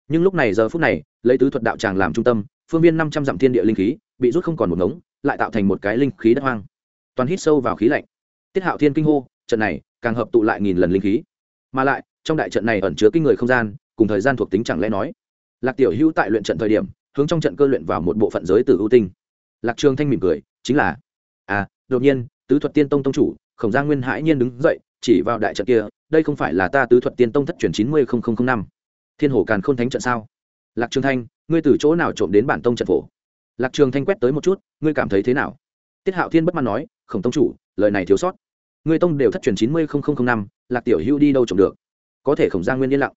A: Nhưng lúc này giờ phút này, lấy tứ thuật đạo tràng làm trung tâm, phương viên năm trăm dặm thiên địa linh khí bị rút không còn một ngống lại tạo thành một cái linh khí đất hoang. Toàn hít sâu vào khí lạnh. Tiết hạo thiên kinh hô, trận này, càng hợp tụ lại nghìn lần linh khí. Mà lại, trong đại trận này ẩn chứa kinh người không gian, cùng thời gian thuộc tính chẳng lẽ nói. Lạc tiểu hữu tại luyện trận thời điểm, hướng trong trận cơ luyện vào một bộ phận giới từ ưu tinh. Lạc trường thanh mỉm cười, chính là à đột nhiên, tứ thuật tiên tông tông chủ, khổng gia nguyên hãi nhiên đứng dậy, chỉ vào đại trận kia, đây không phải là ta tứ thuật tiên tông thất truyền chín mươi năm. Thiên hồ càn k h ô n thánh trận sao? Lạc trường thanh, ngươi từ chỗ nào trộm đến bản tông trận phổ? Lạc trường thanh quét tới một chút, ngươi cảm thấy thế nào? Tiết hạo thiên bất mãn nói, khổng tông chủ, lời này thiếu sót. Ngươi tông đều thất truyền chín mươi năm, lạc tiểu hưu đi đâu trồng được? Có thể khổng giang nguyên yên lặng.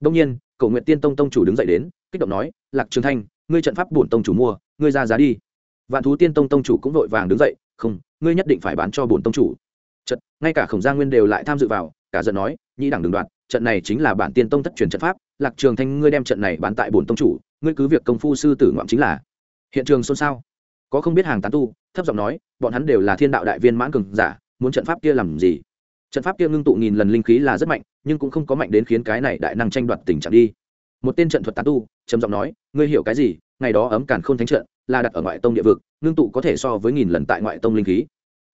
A: Đông nhiên cầu nguyện tiên tông tông chủ đứng dậy đến, kích động nói, lạc trường thanh, ngươi trận pháp bổn tông chủ mua, ngươi ra giá đi. Vạn thú tiên tông tông chủ cũng vội vàng đứng dậy, không, ngươi nhất định phải bán cho bổn tông chủ. Trận, ngay cả khổng giang nguyên đều lại tham dự vào, cả giận nói, nhĩ đẳng đường đoạn trận này chính là bản tiên tông thất truyền trận pháp, lạc trường thanh, ngươi đem trận này bán tại bổn tông chủ, ngươi cứ việc công phu sư tử ngoạm chính là hiện trường xôn xao. Có không biết hàng tán tu, thấp giọng nói, bọn hắn đều là thiên đạo đại viên mãn cường giả, muốn trận pháp kia làm gì? Trận pháp kia ngưng tụ nghìn lần linh khí là rất mạnh, nhưng cũng không có mạnh đến khiến cái này đại năng tranh đoạt tình trạng đi. Một tên trận thuật tán tu, trầm giọng nói, ngươi hiểu cái gì? Ngày đó ấm càn khôn thánh trận là đặt ở ngoại tông địa vực, ngưng tụ có thể so với nghìn lần tại ngoại tông linh khí.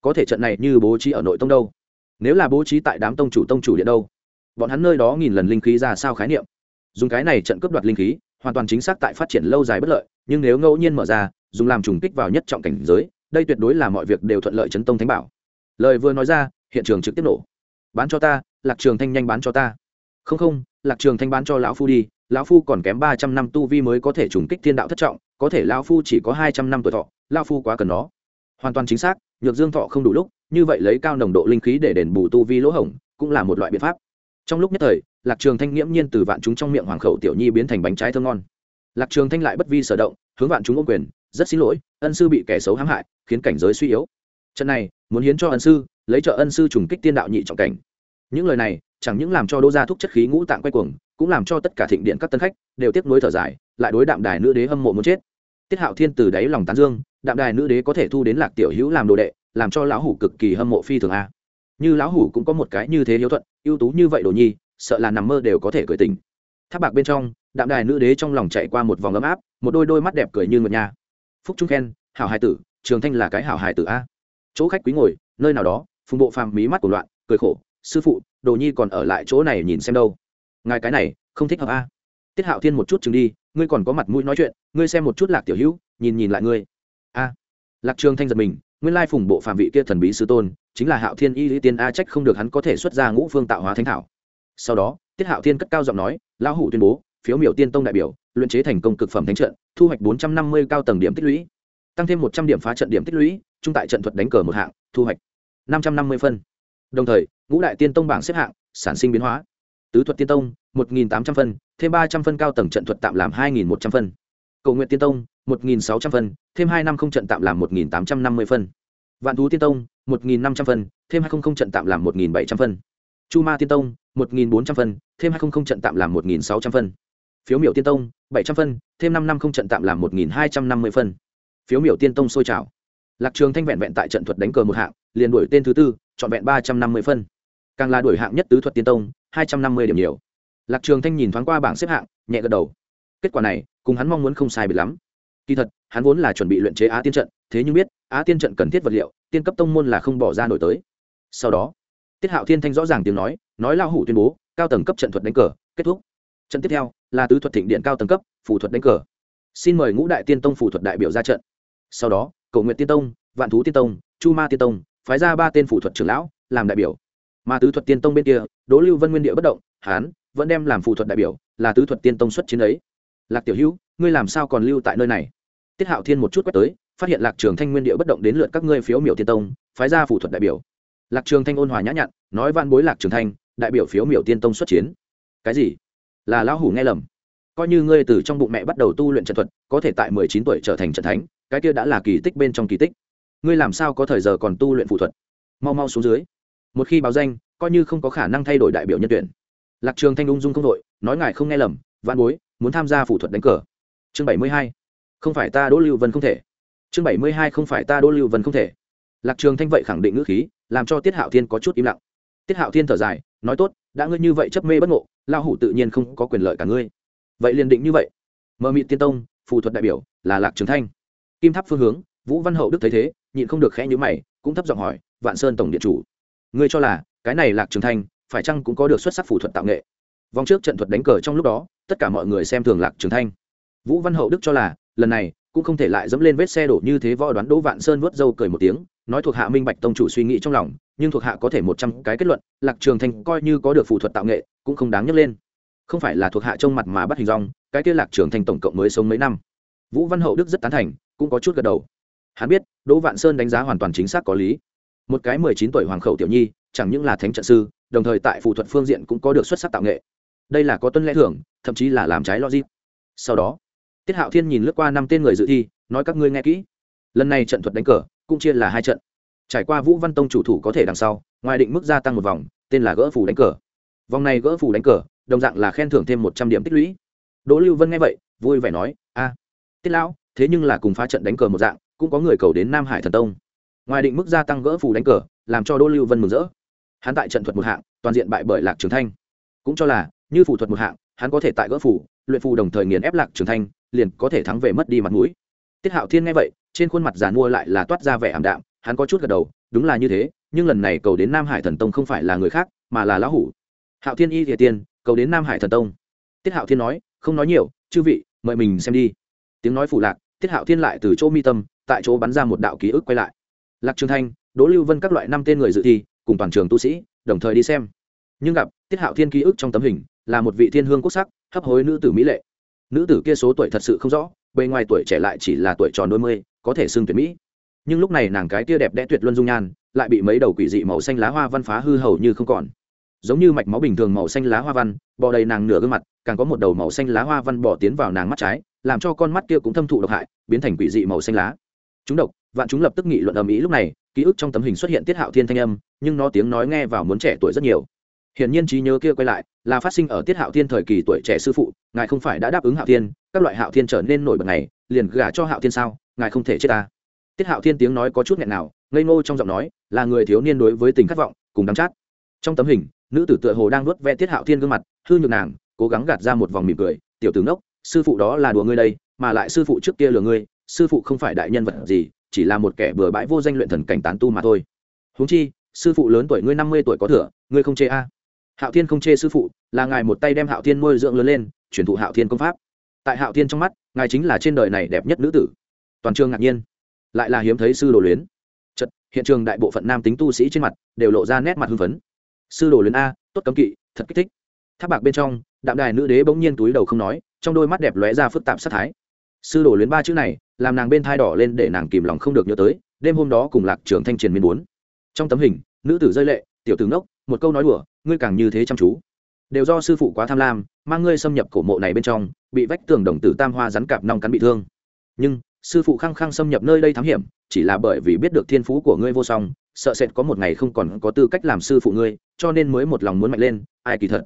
A: Có thể trận này như bố trí ở nội tông đâu? Nếu là bố trí tại đám tông chủ tông chủ điện đâu? Bọn hắn nơi đó nghìn lần linh khí ra sao khái niệm? Dùng cái này trận cướp đoạt linh khí hoàn toàn chính xác tại phát triển lâu dài bất lợi, nhưng nếu ngẫu nhiên mở ra, dùng làm trùng kích vào nhất trọng cảnh giới, đây tuyệt đối là mọi việc đều thuận lợi chấn tông thánh bảo. Lời vừa nói ra, hiện trường trực tiếp nổ. Bán cho ta, lạc trường thanh nhanh bán cho ta. Không không, lạc trường thanh bán cho lão phu đi, lão phu còn kém ba trăm năm tu vi mới có thể trùng kích thiên đạo thất trọng, có thể lão phu chỉ có hai trăm năm tuổi thọ, lão phu quá cần nó. Hoàn toàn chính xác, nhược dương thọ không đủ lúc, như vậy lấy cao nồng độ linh khí để đền bù tu vi lỗ hổng, cũng là một loại biện pháp. Trong lúc nhất thời lạc trường thanh nghiễm nhiên từ vạn chúng trong miệng hoàng khẩu tiểu nhi biến thành bánh trái thơm ngon. Lạc trường thanh lại bất vi sở động, hướng vạn chúng ô quyền, rất xin lỗi, ân sư bị kẻ xấu hãm hại, khiến cảnh giới suy yếu. Trận này, muốn hiến cho ân sư, lấy trợ ân sư trùng kích tiên đạo nhị trọng cảnh. Những lời này, chẳng những làm cho đô gia thúc chất khí ngũ tạng quay cuồng, cũng làm cho tất cả thịnh điện các tân khách đều tiếp nối thở dài, lại đối đạm đài nữ đế hâm mộ muốn chết. Tiết hạo thiên từ đáy lòng tán dương, đạm đài nữ đế có thể thu đến lạc tiểu hữu làm đồ đệ, làm cho lão hủ cực kỳ hâm mộ phi thường a. Như lão hủ cũng có một cái như thế hiếu thuận, ưu tú như vậy đồ nhi sợ là nằm mơ đều có thể cười tỉnh. tháp bạc bên trong, đạm đài nữ đế trong lòng chạy qua một vòng ấm áp, một đôi đôi mắt đẹp cười như ngợt nha. Phúc trung khen, hảo hài tử, trường thanh là cái hảo hài tử a. Chỗ khách quý ngồi, nơi nào đó, phùng bộ phàm mí mắt của loạn, cười khổ, sư phụ, đồ nhi còn ở lại chỗ này nhìn xem đâu. Ngài cái này, không thích hợp a. Tiết hạo thiên một chút chừng đi, ngươi còn có mặt mũi nói chuyện, ngươi xem một chút lạc tiểu hữu, nhìn nhìn lại ngươi. A. Lạc trường thanh giật mình, nguyên lai phùng bộ phạm vị kia thần bí sư tôn, chính là hạo thiên y lý tiên a, trách không được hắn có thể xuất ra ngũ phương tạo hóa thánh thảo sau đó, tiết hạo thiên cất cao giọng nói, lão hủ tuyên bố, phiếu miểu tiên tông đại biểu, luyện chế thành công cực phẩm thánh trận, thu hoạch bốn trăm năm mươi cao tầng điểm tích lũy, tăng thêm một trăm điểm phá trận điểm tích lũy trung tại trận thuật đánh cờ một hạng, thu hoạch năm trăm năm mươi phân. Đồng thời, ngũ đại tiên tông bảng xếp hạng, sản sinh biến hóa. Tứ thuật tiên tông, một nghìn tám trăm phân, thêm ba trăm phân cao tầng trận thuật tạm làm hai nghìn một trăm phân. Cầu nguyện tiên tông, một nghìn sáu trăm phân, thêm hai năm không trận tạm làm một nghìn tám trăm năm mươi phân. Vạn thú tiên tông, một nghìn năm trăm phân, thêm hai không trận tạm làm một nghìn bảy trăm phân chu ma tiên tông, một nghìn bốn trăm phân, thêm hai không trận tạm làm một nghìn sáu trăm phân. Phiếu miểu tiên tông, bảy trăm phân, thêm năm năm không trận tạm làm một nghìn hai trăm năm mươi phân. Phiếu miểu tiên tông sôi trào. Lạc trường thanh vẹn vẹn tại trận thuật đánh cờ một hạng, liền đuổi tên thứ tư chọn vẹn ba trăm năm mươi phân. Càng là đuổi hạng nhất tứ thuật tiên tông, hai trăm năm mươi điểm nhiều. Lạc trường thanh nhìn thoáng qua bảng xếp hạng, nhẹ gật đầu. Kết quả này, cùng hắn mong muốn không sai biệt lắm. Kỳ thật, hắn vốn là chuẩn bị luyện chế á tiên trận, thế nhưng biết, á tiên trận cần thiết vật liệu, tiên cấp tông môn là không bỏ ra nổi tới. Sau đó tiết hạo thiên thanh rõ ràng tiếng nói nói lao hủ tuyên bố, cao tầng cấp trận thuật đánh cờ, kết thúc. Trận tiếp theo, là tứ thuật thịnh điện cao tầng cấp phủ thuật đánh cờ. Xin mời ngũ đại tiên tông phủ thuật đại biểu ra trận. Sau đó, cầu nguyện tiên tông, vạn thú tiên tông, chu ma tiên tông, phái ra ba tên phủ thuật trưởng lão, làm đại biểu. Mà tứ thuật tiên tông bên kia, đỗ lưu vân nguyên địa bất động, hán, vẫn đem làm phủ thuật đại biểu, là tứ thuật tiên tông xuất chiến ấy. Lạc tiểu hữu, ngươi làm sao còn lưu tại nơi này? Tiết hạo thiên một chút quét tới, phát hiện lạc trường thanh nguyên địa bất động đến lượt các ngươi phiếu miểu tiên tông, phái ra phủ thuật đại biểu lạc trường thanh ôn hòa nhã nhặn, nói văn bối lạc trường thanh, đại biểu phiếu miểu tiên tông xuất chiến. Cái gì? Là lão hủ nghe lầm. Coi như ngươi từ trong bụng mẹ bắt đầu tu luyện trận thuật, có thể tại mười chín tuổi trở thành trận thánh, cái kia đã là kỳ tích bên trong kỳ tích. Ngươi làm sao có thời giờ còn tu luyện phụ thuật? Mau mau xuống dưới. Một khi báo danh, coi như không có khả năng thay đổi đại biểu nhân tuyển. Lạc trường thanh ung dung không đội nói ngài không nghe lầm văn bối, muốn tham gia phụ thuật đánh cờ. Chương bảy mươi hai. Không phải ta đỗ lưu vân không thể. Chương bảy mươi hai không phải ta đỗ lưu vân không thể. Lạc trường thanh vậy khẳng định ngữ khí làm cho tiết hạo thiên có chút im lặng. Tiết hạo thiên thở dài, nói tốt, đã ngươi như vậy chấp mê bất ngộ lao hủ tự nhiên không có quyền lợi cả ngươi. Vậy liền định như vậy. Mờ mịt tiên tông, phù thuật đại biểu, là lạc trường thanh. Kim tháp phương hướng, vũ văn hậu đức thấy thế, nhịn không được khẽ nhíu mày, cũng thấp giọng hỏi, vạn sơn tổng điện chủ, ngươi cho là, cái này lạc trường thanh, phải chăng cũng có được xuất sắc phù thuật tạo nghệ? Vòng trước trận thuật đánh cờ trong lúc đó, tất cả mọi người xem thường lạc trường thanh. Vũ văn hậu đức cho là, lần này, cũng không thể lại dẫm lên vết xe đổ như thế võ đoán đỗ vạn sơn vớt dâu cười một tiếng nói thuộc hạ minh bạch tông chủ suy nghĩ trong lòng, nhưng thuộc hạ có thể một trăm cái kết luận, lạc trường thanh coi như có được phù thuật tạo nghệ, cũng không đáng nhắc lên. Không phải là thuộc hạ trông mặt mà bắt hình rong cái kia lạc trường thanh tổng cộng mới sống mấy năm. Vũ văn hậu đức rất tán thành, cũng có chút gật đầu. Hắn biết, đỗ vạn sơn đánh giá hoàn toàn chính xác có lý. Một cái mười chín tuổi hoàng khẩu tiểu nhi, chẳng những là thánh trận sư, đồng thời tại phù thuật phương diện cũng có được xuất sắc tạo nghệ. Đây là có tuân lẽ thưởng, thậm chí là làm trái logic. Sau đó, tiết hạo thiên nhìn lướt qua năm tên người dự thi, nói các ngươi nghe kỹ. Lần này trận thuật đánh cờ cũng chia là hai trận. Trải qua vũ văn tông chủ thủ có thể đằng sau, ngoài định mức gia tăng một vòng, tên là gỡ phủ đánh cờ. Vòng này gỡ phủ đánh cờ, đồng dạng là khen thưởng thêm một trăm điểm tích lũy. Đỗ lưu vân nghe vậy, vui vẻ nói, a, tiết lão, thế nhưng là cùng phá trận đánh cờ một dạng, cũng có người cầu đến nam hải thần tông. Ngoài định mức gia tăng gỡ phủ đánh cờ, làm cho đỗ lưu vân mừng rỡ. Hắn tại trận thuật một hạng, toàn diện bại bởi lạc trường thanh. Cũng cho là, như phủ thuật một hạng, hắn có thể tại gỡ phủ luyện phù đồng thời nghiền ép lạc trường thanh, liền có thể thắng về mất đi mặt mũi. Tiết hạo thiên nghe vậy trên khuôn mặt giàn mua lại là toát ra vẻ ảm đạm, hắn có chút gật đầu, đúng là như thế, nhưng lần này cầu đến nam hải thần tông không phải là người khác, mà là lão hủ. Hạo thiên y thiệt tiên, cầu đến nam hải thần tông. Tiết hạo thiên nói, không nói nhiều, chư vị, mời mình xem đi. Tiếng nói phủ lạc, tiết hạo thiên lại từ chỗ mi tâm, tại chỗ bắn ra một đạo ký ức quay lại. Lạc trường thanh, đỗ lưu vân các loại năm tên người dự thi, cùng toàn trường tu sĩ, đồng thời đi xem. Nhưng gặp tiết hạo thiên ký ức trong tấm hình, là một vị thiên hương quốc sắc, hấp hối nữ tử mỹ lệ. Nữ tử kia số tuổi thật sự không rõ, bề ngoài tuổi trẻ lại chỉ là tuổi tròn đôi mươi có thể xưng tuyệt mỹ. Nhưng lúc này nàng cái kia đẹp đẽ tuyệt luân dung nhan lại bị mấy đầu quỷ dị màu xanh lá hoa văn phá hư hầu như không còn. Giống như mạch máu bình thường màu xanh lá hoa văn, bò đầy nàng nửa gương mặt, càng có một đầu màu xanh lá hoa văn bỏ tiến vào nàng mắt trái, làm cho con mắt kia cũng thâm thụ độc hại, biến thành quỷ dị màu xanh lá. Chúng độc, vạn chúng lập tức nghị luận ầm ĩ lúc này, ký ức trong tấm hình xuất hiện tiết hạo thiên thanh âm, nhưng nó tiếng nói nghe vào muốn trẻ tuổi rất nhiều. Hiển nhiên trí nhớ kia quay lại, là phát sinh ở tiết hạo thiên thời kỳ tuổi trẻ sư phụ, ngài không phải đã đáp ứng hạo thiên, các loại hạo thiên trở nên nổi bật này, liền gả cho hạo thiên sao? Ngài không thể chết ta. Tiết hạo thiên tiếng nói có chút nghẹn nào, ngây ngô trong giọng nói, là người thiếu niên đối với tình khát vọng, cùng đắm chát. Trong tấm hình, nữ tử tựa hồ đang nuốt ve tiết hạo thiên gương mặt, hư nhược nàng, cố gắng gạt ra một vòng mỉm cười, tiểu tướng đốc, sư phụ đó là đùa ngươi đây, mà lại sư phụ trước kia lừa ngươi, sư phụ không phải đại nhân vật gì, chỉ là một kẻ bừa bãi vô danh luyện thần cảnh tán tu mà thôi. Huống chi, sư phụ lớn tuổi ngươi năm mươi tuổi có thừa, ngươi không chê a? Hạo thiên không chê sư phụ, là ngài một tay đem hạo thiên nuôi dưỡng lớn lên chuyển thụ hạo thiên công pháp. Tại hạo thiên trong mắt, ngài chính là trên đời này đẹp nhất nữ tử toàn trường ngạc nhiên. Lại là hiếm thấy sư đồ luyến. Chật hiện trường đại bộ phận nam tính tu sĩ trên mặt đều lộ ra nét mặt hưng phấn. Sư đồ luyến a, tốt cấm kỵ, thật kích thích. Tháp bạc bên trong, đạm đài nữ đế bỗng nhiên túi đầu không nói, trong đôi mắt đẹp lóe ra phức tạp sát thái. Sư đồ luyến ba chữ này, làm nàng bên thai đỏ lên để nàng kìm lòng không được nhớ tới, đêm hôm đó cùng lạc trường thanh triền miên bốn. Trong tấm hình, nữ tử rơi lệ, tiểu tử ngốc, một câu nói đùa, ngươi càng như thế chăm chú. Đều do sư phụ quá tham lam, mang ngươi xâm nhập cổ mộ này bên trong, bị vách tường đồng tử tam hoa rắn cạp nong cắn bị thương. Nhưng sư phụ khăng khăng xâm nhập nơi đây thám hiểm, chỉ là bởi vì biết được thiên phú của ngươi vô song, sợ sệt có một ngày không còn có tư cách làm sư phụ ngươi, cho nên mới một lòng muốn mạnh lên, ai kỳ thật.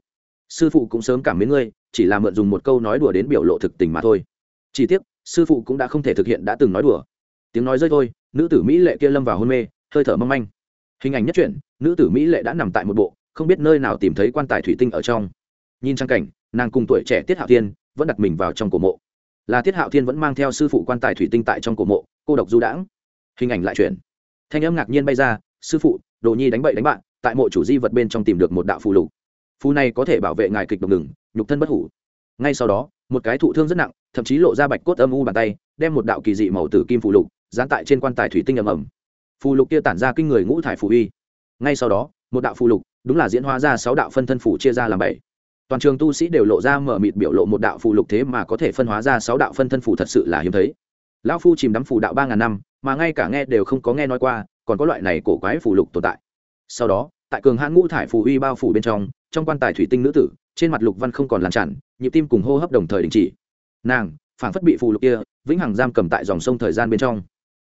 A: Sư phụ cũng sớm cảm mến ngươi, chỉ là mượn dùng một câu nói đùa đến biểu lộ thực tình mà thôi. Chỉ tiếc, sư phụ cũng đã không thể thực hiện đã từng nói đùa. Tiếng nói rơi thôi, nữ tử mỹ lệ kia lâm vào hôn mê, hơi thở mong manh. Hình ảnh nhất truyện, nữ tử mỹ lệ đã nằm tại một bộ, không biết nơi nào tìm thấy quan tài thủy tinh ở trong. Nhìn trang cảnh, nàng cùng tuổi trẻ tiết hạo thiên vẫn đặt mình vào trong cổ mộ là tiết hạo thiên vẫn mang theo sư phụ quan tài thủy tinh tại trong cổ mộ, cô độc du đãng. Hình ảnh lại chuyển. Thanh âm ngạc nhiên bay ra, sư phụ, đồ nhi đánh bậy đánh bạn, tại mộ chủ di vật bên trong tìm được một đạo phù lục. Phù này có thể bảo vệ ngài kịch độc ngừng, nhục thân bất hủ. Ngay sau đó, một cái thụ thương rất nặng, thậm chí lộ ra bạch cốt âm u bàn tay, đem một đạo kỳ dị màu tử kim phù lục dán tại trên quan tài thủy tinh ầm ầm. Phù lục kia tản ra kinh người ngũ thải phù uy. Ngay sau đó, một đạo phù lục, đúng là diễn hóa ra sáu đạo phân thân phủ chia ra làm bảy toàn trường tu sĩ đều lộ ra mở mịt biểu lộ một đạo phù lục thế mà có thể phân hóa ra sáu đạo phân thân phù thật sự là hiếm thấy. Lão phu chìm đắm phù đạo ba ngàn năm, mà ngay cả nghe đều không có nghe nói qua, còn có loại này cổ quái phù lục tồn tại. Sau đó, tại cường hãn ngũ thải phù uy bao phủ bên trong trong quan tài thủy tinh nữ tử, trên mặt lục văn không còn làm tràn, nhịp tim cùng hô hấp đồng thời đình chỉ. Nàng phản phất bị phù lục kia, vĩnh hằng giam cầm tại dòng sông thời gian bên trong.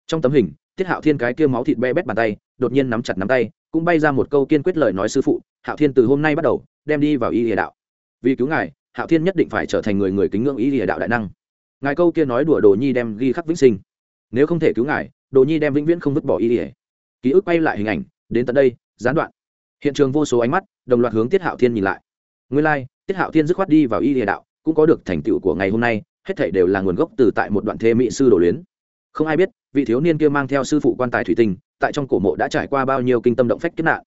A: Trong tấm hình, tiết hạo thiên cái kia máu thịt be bét bàn tay, đột nhiên nắm chặt nắm tay, cũng bay ra một câu kiên quyết lời nói sư phụ, hạo thiên, từ hôm nay bắt đầu, đem đi vào y địa đạo vì cứu ngài hạo thiên nhất định phải trở thành người người kính ngưỡng y địa đạo đại năng. Ngài câu kia nói đùa đồ nhi đem ghi khắc vĩnh sinh. Nếu không thể cứu ngài đồ nhi đem vĩnh viễn không vứt bỏ y địa ký ức bay lại hình ảnh đến tận đây gián đoạn. Hiện trường vô số ánh mắt đồng loạt hướng tiết hạo thiên nhìn lại. Nguyên lai、like, tiết hạo thiên dứt khoát đi vào y địa đạo cũng có được thành tựu của ngày hôm nay hết thảy đều là nguồn gốc từ tại một đoạn thê mỹ sư đồ luyến. Không ai biết vị thiếu niên kia mang theo sư phụ quan tài thủy tinh tại trong cổ mộ đã trải qua bao nhiêu kinh tâm động phách kiếp nạn.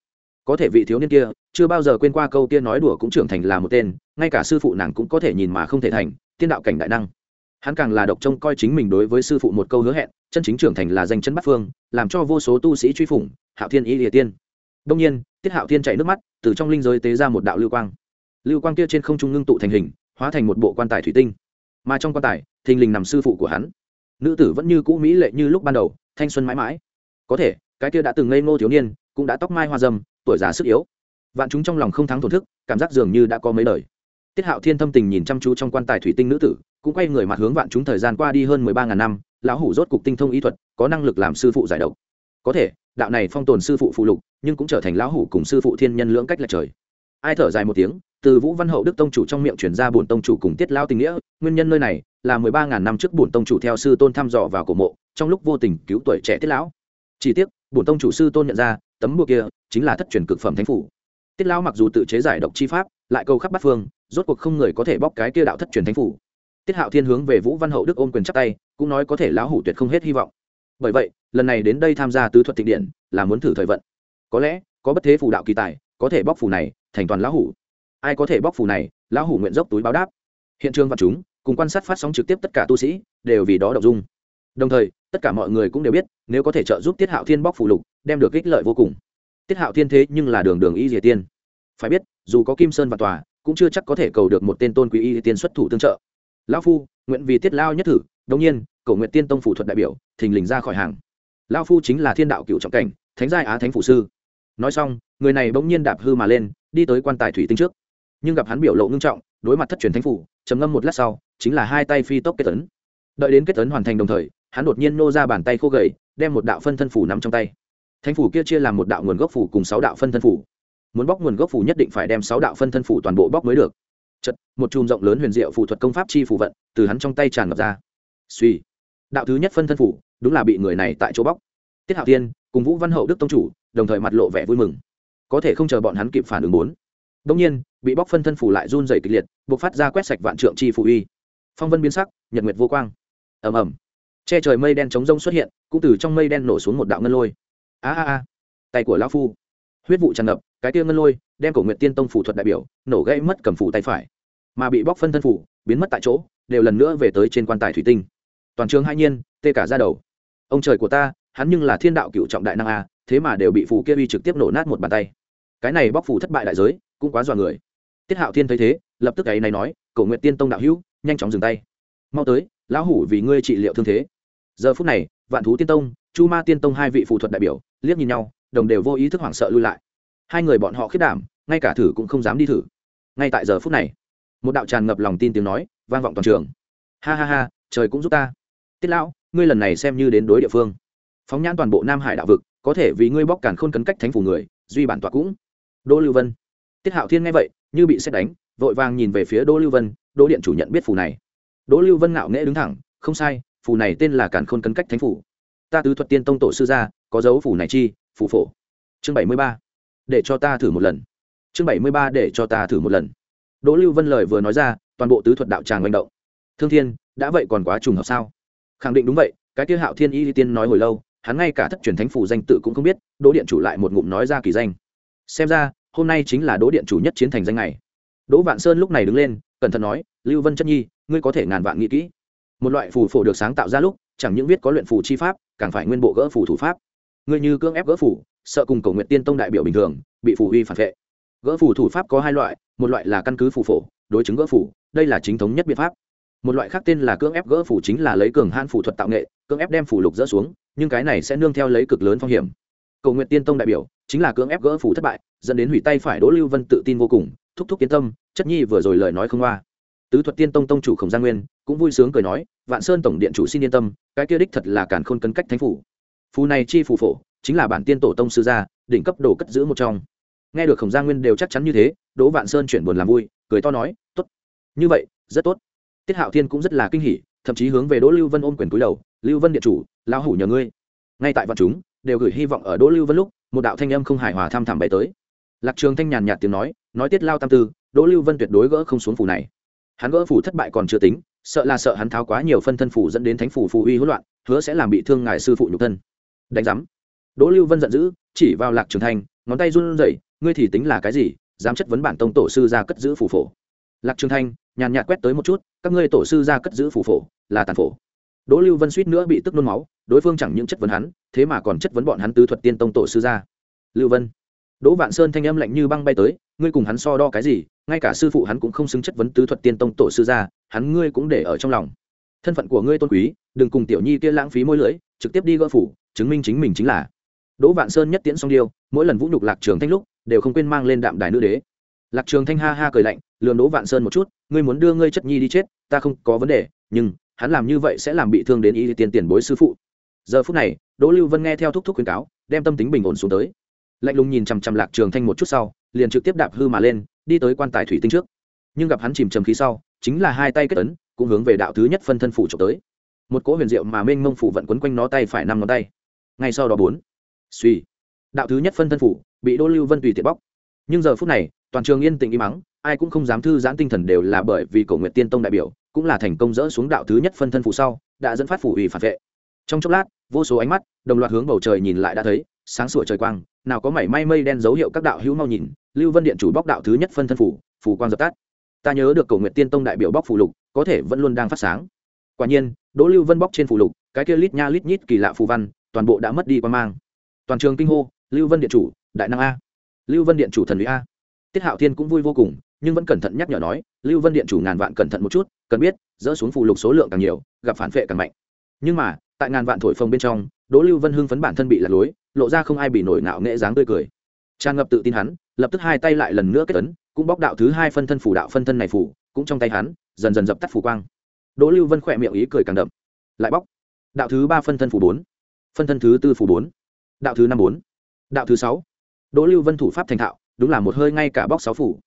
A: Có thể vị thiếu niên kia chưa bao giờ quên qua câu kia nói đùa cũng trưởng thành là một tên ngay cả sư phụ nàng cũng có thể nhìn mà không thể thành, tiên đạo cảnh đại năng. Hắn càng là độc trông coi chính mình đối với sư phụ một câu hứa hẹn, chân chính trưởng thành là danh chân bắt phương, làm cho vô số tu sĩ truy phủng, hạo thiên y địa tiên. Đông nhiên, tiết hạo thiên chạy nước mắt, từ trong linh giới tế ra một đạo lưu quang. Lưu quang kia trên không trung ngưng tụ thành hình, hóa thành một bộ quan tài thủy tinh. Mà trong quan tài, thình lình nằm sư phụ của hắn. Nữ tử vẫn như cũ mỹ lệ như lúc ban đầu, thanh xuân mãi mãi. Có thể, cái kia đã từng ngây ngô thiếu niên, cũng đã tóc mai hoa dâm, tuổi già sức yếu. Vạn chúng trong lòng không thắng thổn thức, cảm giác dường như đã có mấy đời tiết hạo thiên thâm tình nhìn chăm chú trong quan tài thủy tinh nữ tử, cũng quay người mặt hướng vạn chúng thời gian qua đi hơn mười ba ngàn năm, lão hủ rốt cục tinh thông y thuật, có năng lực làm sư phụ giải độc. Có thể, đạo này phong tồn sư phụ phụ lục, nhưng cũng trở thành lão hủ cùng sư phụ thiên nhân lưỡng cách lệch trời. Ai thở dài một tiếng, từ vũ văn hậu đức tông chủ trong miệng chuyển ra bổn tông chủ cùng tiết lao tình nghĩa, nguyên nhân nơi này là mười ba ngàn năm trước bổn tông chủ theo sư tôn thăm dò vào cổ mộ, trong lúc vô tình cứu tuổi trẻ tiết lão. Chỉ tiếc, bổn tông chủ sư tôn nhận ra, tấm bùa kia chính là thất truyền cực phẩm thánh phủ. Tiết lão mặc dù tự chế giải độc chi pháp, lại câu khắp bát phương rốt cuộc không người có thể bóc cái kia đạo thất truyền thánh phủ. Tiết hạo thiên hướng về vũ văn hậu đức ôm quyền chắc tay, cũng nói có thể lão hủ tuyệt không hết hy vọng. Bởi vậy, lần này đến đây tham gia tứ thuật thịnh điện, là muốn thử thời vận. Có lẽ, có bất thế phù đạo kỳ tài, có thể bóc phù này, thành toàn lão hủ. Ai có thể bóc phù này, lão hủ nguyện dốc túi báo đáp. Hiện trường và chúng, cùng quan sát phát sóng trực tiếp tất cả tu sĩ, đều vì đó đọc dung. Đồng thời, tất cả mọi người cũng đều biết, nếu có thể trợ giúp tiết hạo thiên bóc phù lục, đem được ích lợi vô cùng. Tiết hạo thiên thế nhưng là đường đường y diệt tiên. Phải biết, dù có kim sơn và tòa cũng chưa chắc có thể cầu được một tên tôn quý y tiên xuất thủ tương trợ. Lão phu, nguyện vì tiết lao nhất thử đông nhiên, cầu nguyện tiên tông phủ thuật đại biểu, thình lình ra khỏi hàng. Lão phu chính là thiên đạo cựu trọng cảnh, thánh giai á thánh phủ sư. Nói xong, người này bỗng nhiên đạp hư mà lên, đi tới quan tài thủy tinh trước. Nhưng gặp hắn biểu lộ ngưng trọng, đối mặt thất truyền thánh phủ, trầm ngâm một lát sau, chính là hai tay phi tốc kết tấn. Đợi đến kết tấn hoàn thành đồng thời, hắn đột nhiên nô ra bàn tay khô gầy, đem một đạo phân thân phủ nắm trong tay. Thánh phủ kia chia làm một đạo nguồn gốc phủ cùng sáu đạo phân thân phủ muốn bóc nguồn gốc phủ nhất định phải đem sáu đạo phân thân phủ toàn bộ bóc mới được. Chật, một chùm rộng lớn huyền diệu phù thuật công pháp chi phù vận từ hắn trong tay tràn ngập ra. Suy, đạo thứ nhất phân thân phủ đúng là bị người này tại chỗ bóc. Tiết hạo thiên cùng vũ văn hậu đức tông chủ, đồng thời mặt lộ vẻ vui mừng. Có thể không chờ bọn hắn kịp phản ứng bốn. Đông nhiên, bị bóc phân thân phủ lại run dày kịch liệt, buộc phát ra quét sạch vạn trượng chi phù uy. Phong vân biến sắc, nhật nguyệt vô quang. Ầm ầm. Che trời mây đen chống rông xuất hiện, cũng từ trong mây đen nổ xuống một đạo ngân lôi. A a a. Tay của lão phu huyết vụ tràn ngập, cái tiêu ngân lôi, đem cổ nguyện tiên tông phủ thuật đại biểu, nổ gây mất cầm phủ tay phải. Mà bị bóc phân thân phủ, biến mất tại chỗ, đều lần nữa về tới trên quan tài thủy tinh. Toàn trường hai nhiên, tê cả ra đầu. Ông trời của ta, hắn nhưng là thiên đạo cựu trọng đại năng a, thế mà đều bị phù kia uy trực tiếp nổ nát một bàn tay. Cái này bóc phù thất bại đại giới, cũng quá dọa người. Tiết hạo thiên thấy thế, lập tức ấy này nói, cổ nguyện tiên tông đạo hữu, nhanh chóng dừng tay. Mau tới, lão hủ vì ngươi trị liệu thương thế. Giờ phút này, vạn thú tiên tông, chu ma tiên tông hai vị phù thuật đại biểu, liếc nhìn nhau đồng đều vô ý thức hoảng sợ lui lại. Hai người bọn họ khiết đảm, ngay cả thử cũng không dám đi thử. Ngay tại giờ phút này, một đạo tràn ngập lòng tin tiếng nói vang vọng toàn trường. Ha ha ha, trời cũng giúp ta. Tiết lão, ngươi lần này xem như đến đối địa phương. Phóng nhãn toàn bộ nam hải đạo vực, có thể vì ngươi bóc càn khôn cấn cách thánh phủ người, duy bản tọa cũng. Đỗ lưu vân. Tiết hạo thiên nghe vậy, như bị xét đánh, vội vàng nhìn về phía đỗ lưu vân, đỗ điện chủ nhận biết phù này. Đỗ lưu vân ngạo nghễ đứng thẳng, không sai, phù này tên là càn khôn cấn cách thánh phủ. Ta tứ thuật tiên tông tổ sư gia, có dấu phù này chi phù phổ. Chương bảy mươi ba. Để cho ta thử một lần. Chương bảy mươi ba để cho ta thử một lần. Đỗ lưu vân lời vừa nói ra, toàn bộ tứ thuật đạo tràng manh động. Thương thiên, đã vậy còn quá trùng hợp sao? Khẳng định đúng vậy, cái kia hạo thiên y tiên nói hồi lâu, hắn ngay cả thất truyền thánh phủ danh tự cũng không biết, đỗ điện chủ lại một ngụm nói ra kỳ danh. Xem ra, hôm nay chính là đỗ điện chủ nhất chiến thành danh này đỗ vạn sơn lúc này đứng lên, cẩn thận nói, lưu vân chất nhi, ngươi có thể ngàn vạn nghĩ kỹ. Một loại phù phổ được sáng tạo ra lúc, chẳng những biết có luyện phù chi pháp, càng phải nguyên bộ gỡ phù thủ pháp ngươi như cưỡng ép gỡ phủ, sợ cùng cầu nguyện tiên tông đại biểu bình thường bị phủ uy phản vệ. Gỡ phủ thủ pháp có hai loại một loại là căn cứ phủ phổ đối chứng gỡ phủ, đây là chính thống nhất biện pháp. Một loại khác tên là cưỡng ép gỡ phủ chính là lấy cường han phủ thuật tạo nghệ cưỡng ép đem phủ lục dỡ xuống nhưng cái này sẽ nương theo lấy cực lớn phong hiểm. Cầu nguyện tiên tông đại biểu chính là cưỡng ép gỡ phủ thất bại dẫn đến hủy tay phải đỗ lưu vân tự tin vô cùng thúc thúc yên tâm chất nhi vừa rồi lời nói không qua. Tứ thuật tiên tông tông chủ khổng gia nguyên cũng vui sướng cười nói vạn sơn tổng điện chủ xin yên tâm cái kia đích thật là cản khôn cân cách thánh phủ phù này chi phù phổ, chính là bản tiên tổ tông sư gia, đỉnh cấp đồ cất giữ một trong. Nghe được khổng gia nguyên đều chắc chắn như thế, đỗ vạn sơn chuyển buồn làm vui, cười to nói, tốt. Như vậy, rất tốt. Tiết hạo thiên cũng rất là kinh hỉ, thậm chí hướng về đỗ lưu vân ôm quyền cúi đầu, lưu vân điện chủ, lão hủ nhờ ngươi. Ngay tại vạn chúng, đều gửi hy vọng ở đỗ lưu vân lúc, một đạo thanh âm không hài hòa tham thảm bày tới. Lạc trường thanh nhàn nhạt tiếng nói nói tiết lao tam tư, đỗ lưu vân tuyệt đối gỡ không xuống phủ này. Hắn gỡ phủ thất bại còn chưa tính, sợ là sợ hắn tháo quá nhiều phân thân phủ dẫn đến thánh phủ phù uy hỗn loạn, hứa sẽ làm bị thương ngài sư phụ nhục thân đánh giám. Đỗ lưu vân giận dữ, chỉ vào lạc trường thanh ngón tay run rẩy, ngươi thì tính là cái gì? Dám chất vấn bản tông tổ sư ra cất giữ phủ phổ. Lạc trường thanh nhàn nhạt quét tới một chút, các ngươi tổ sư ra cất giữ phủ phổ, là tàn phổ. Đỗ lưu vân suýt nữa bị tức nôn máu, đối phương chẳng những chất vấn hắn, thế mà còn chất vấn bọn hắn tứ thuật tiên tông tổ sư gia lưu vân. Đỗ vạn sơn thanh âm lạnh như băng bay tới, ngươi cùng hắn so đo cái gì? Ngay cả sư phụ hắn cũng không xứng chất vấn tứ thuật tiên tông tổ sư gia hắn ngươi cũng để ở trong lòng. Thân phận của ngươi tôn quý, đừng cùng tiểu nhi kia lãng phí môi lưỡi, trực tiếp đi gỡ phủ chứng minh chính mình chính là. Đỗ vạn sơn nhất tiễn song điêu, mỗi lần vũ nhục lạc trường thanh lúc đều không quên mang lên đạm đài nữ đế. Lạc trường thanh ha ha cười lạnh, lườm đỗ vạn sơn một chút, ngươi muốn đưa ngươi chất nhi đi chết, ta không có vấn đề, nhưng hắn làm như vậy sẽ làm bị thương đến y tiền tiền bối sư phụ. Giờ phút này, đỗ lưu vân nghe theo thúc thúc khuyên cáo, đem tâm tính bình ổn xuống tới. Lạnh lùng nhìn chằm chằm lạc trường thanh một chút sau, liền trực tiếp đạp hư mà lên, đi tới quan tài thủy tinh trước. Nhưng gặp hắn chìm trầm khí sau, chính là hai tay kết ấn, cũng hướng về đạo thứ nhất phân thân phủ trộm tới. Một cỗ huyền diệu mà mênh mông phủ vận quấn quanh nó tay phải năm ngón tay ngay sau đó bốn. Suy. Đạo thứ nhất phân thân phủ, bị đỗ lưu vân tùy tiện bóc. Nhưng giờ phút này, toàn trường yên tĩnh im mắng ai cũng không dám thư giãn tinh thần đều là bởi vì cổ nguyện tiên tông đại biểu, cũng là thành công dỡ xuống đạo thứ nhất phân thân phủ sau, đã dẫn phát phủ ủy phản vệ. Trong chốc lát, vô số ánh mắt, đồng loạt hướng bầu trời nhìn lại đã thấy, sáng sủa trời quang, nào có mảy may mây đen dấu hiệu các đạo hữu mau nhìn, lưu vân điện chủ bóc đạo thứ nhất phân thân phủ phủ quang dập tắt. Ta nhớ được cầu nguyện tiên tông đại biểu bóc phủ lục, có thể vẫn luôn đang phát sáng. Quả nhiên, đỗ lưu vân bóc trên phủ lục, cái kia lít nha lít nhít kỳ lạ phù văn toàn bộ đã mất đi quan mang. Toàn trường kinh hô, lưu vân điện chủ, đại năng a. Lưu vân điện chủ thần lý a. Tiết hạo thiên cũng vui vô cùng, nhưng vẫn cẩn thận nhắc nhở nói, lưu vân điện chủ ngàn vạn cẩn thận một chút, cần biết, dỡ xuống phù lục số lượng càng nhiều, gặp phản vệ càng mạnh. Nhưng mà, tại ngàn vạn thổi phồng bên trong, đỗ lưu vân hưng phấn bản thân bị lạc lối, lộ ra không ai bị nổi ngạo nghệ dáng tươi cười. Tràn ngập tự tin hắn, lập tức hai tay lại lần nữa kết tấn cũng bóc đạo thứ hai phân thân phủ đạo phân thân này phủ, cũng trong tay hắn, dần dần dập tắt phủ quang. Đỗ lưu vân khỏe miệng ý cười càng đậm, lại bóc đạo thứ ba phân thân phủ bốn phân thân thứ tư phủ bốn, đạo thứ năm bốn, đạo thứ sáu. Đỗ lưu vân thủ pháp thành thạo, đúng là một hơi ngay cả bóc sáu phủ.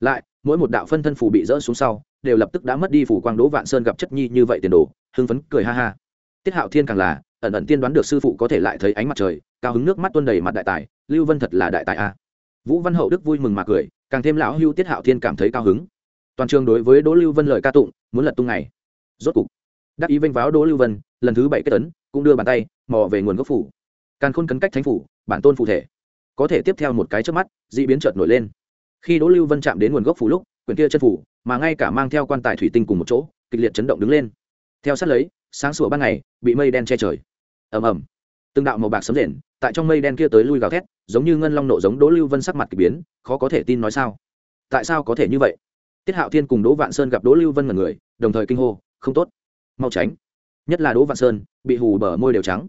A: Lại, mỗi một đạo phân thân phủ bị rỡ xuống sau, đều lập tức đã mất đi phủ quang đỗ vạn sơn gặp chất nhi như vậy tiền đồ, hưng phấn cười ha ha. Tiết hạo thiên càng là, ẩn ẩn tiên đoán được sư phụ có thể lại thấy ánh mặt trời, cao hứng nước mắt tuôn đầy mặt đại tài, lưu vân thật là đại tài a. Vũ văn hậu đức vui mừng mà cười, càng thêm lão hưu tiết hạo thiên cảm thấy cao hứng. Toàn trường đối với đỗ lưu vân lời ca tụng, muốn lật tung này rốt cục, đắc ý vênh váo đỗ lưu vân, lần thứ bảy kết tấn cũng đưa bàn tay mò về nguồn gốc phủ. Càng khôn cấn cách thánh phủ, bản tôn phụ thể. Có thể tiếp theo một cái trước mắt d ị biến chợt nổi lên. Khi đỗ lưu vân chạm đến nguồn gốc phủ lúc quyển kia chân phủ, mà ngay cả mang theo quan tài thủy tinh cùng một chỗ, kịch liệt chấn động đứng lên. Theo sát lấy, sáng sủa ban ngày, bị mây đen che trời. Ầm ầm. Từng đạo màu bạc sấm rền, tại trong mây đen kia tới lui gào thét, giống như ngân long nộ giống đỗ lưu vân sắc mặt k ỳ biến, khó có thể tin nói sao. Tại sao có thể như vậy? Tiết hạo thiên cùng đỗ vạn sơn gặp đỗ lưu vân là người, đồng thời kinh hô, không tốt. Mau tránh nhất là đỗ vạn sơn, bị hù bờ môi đều trắng.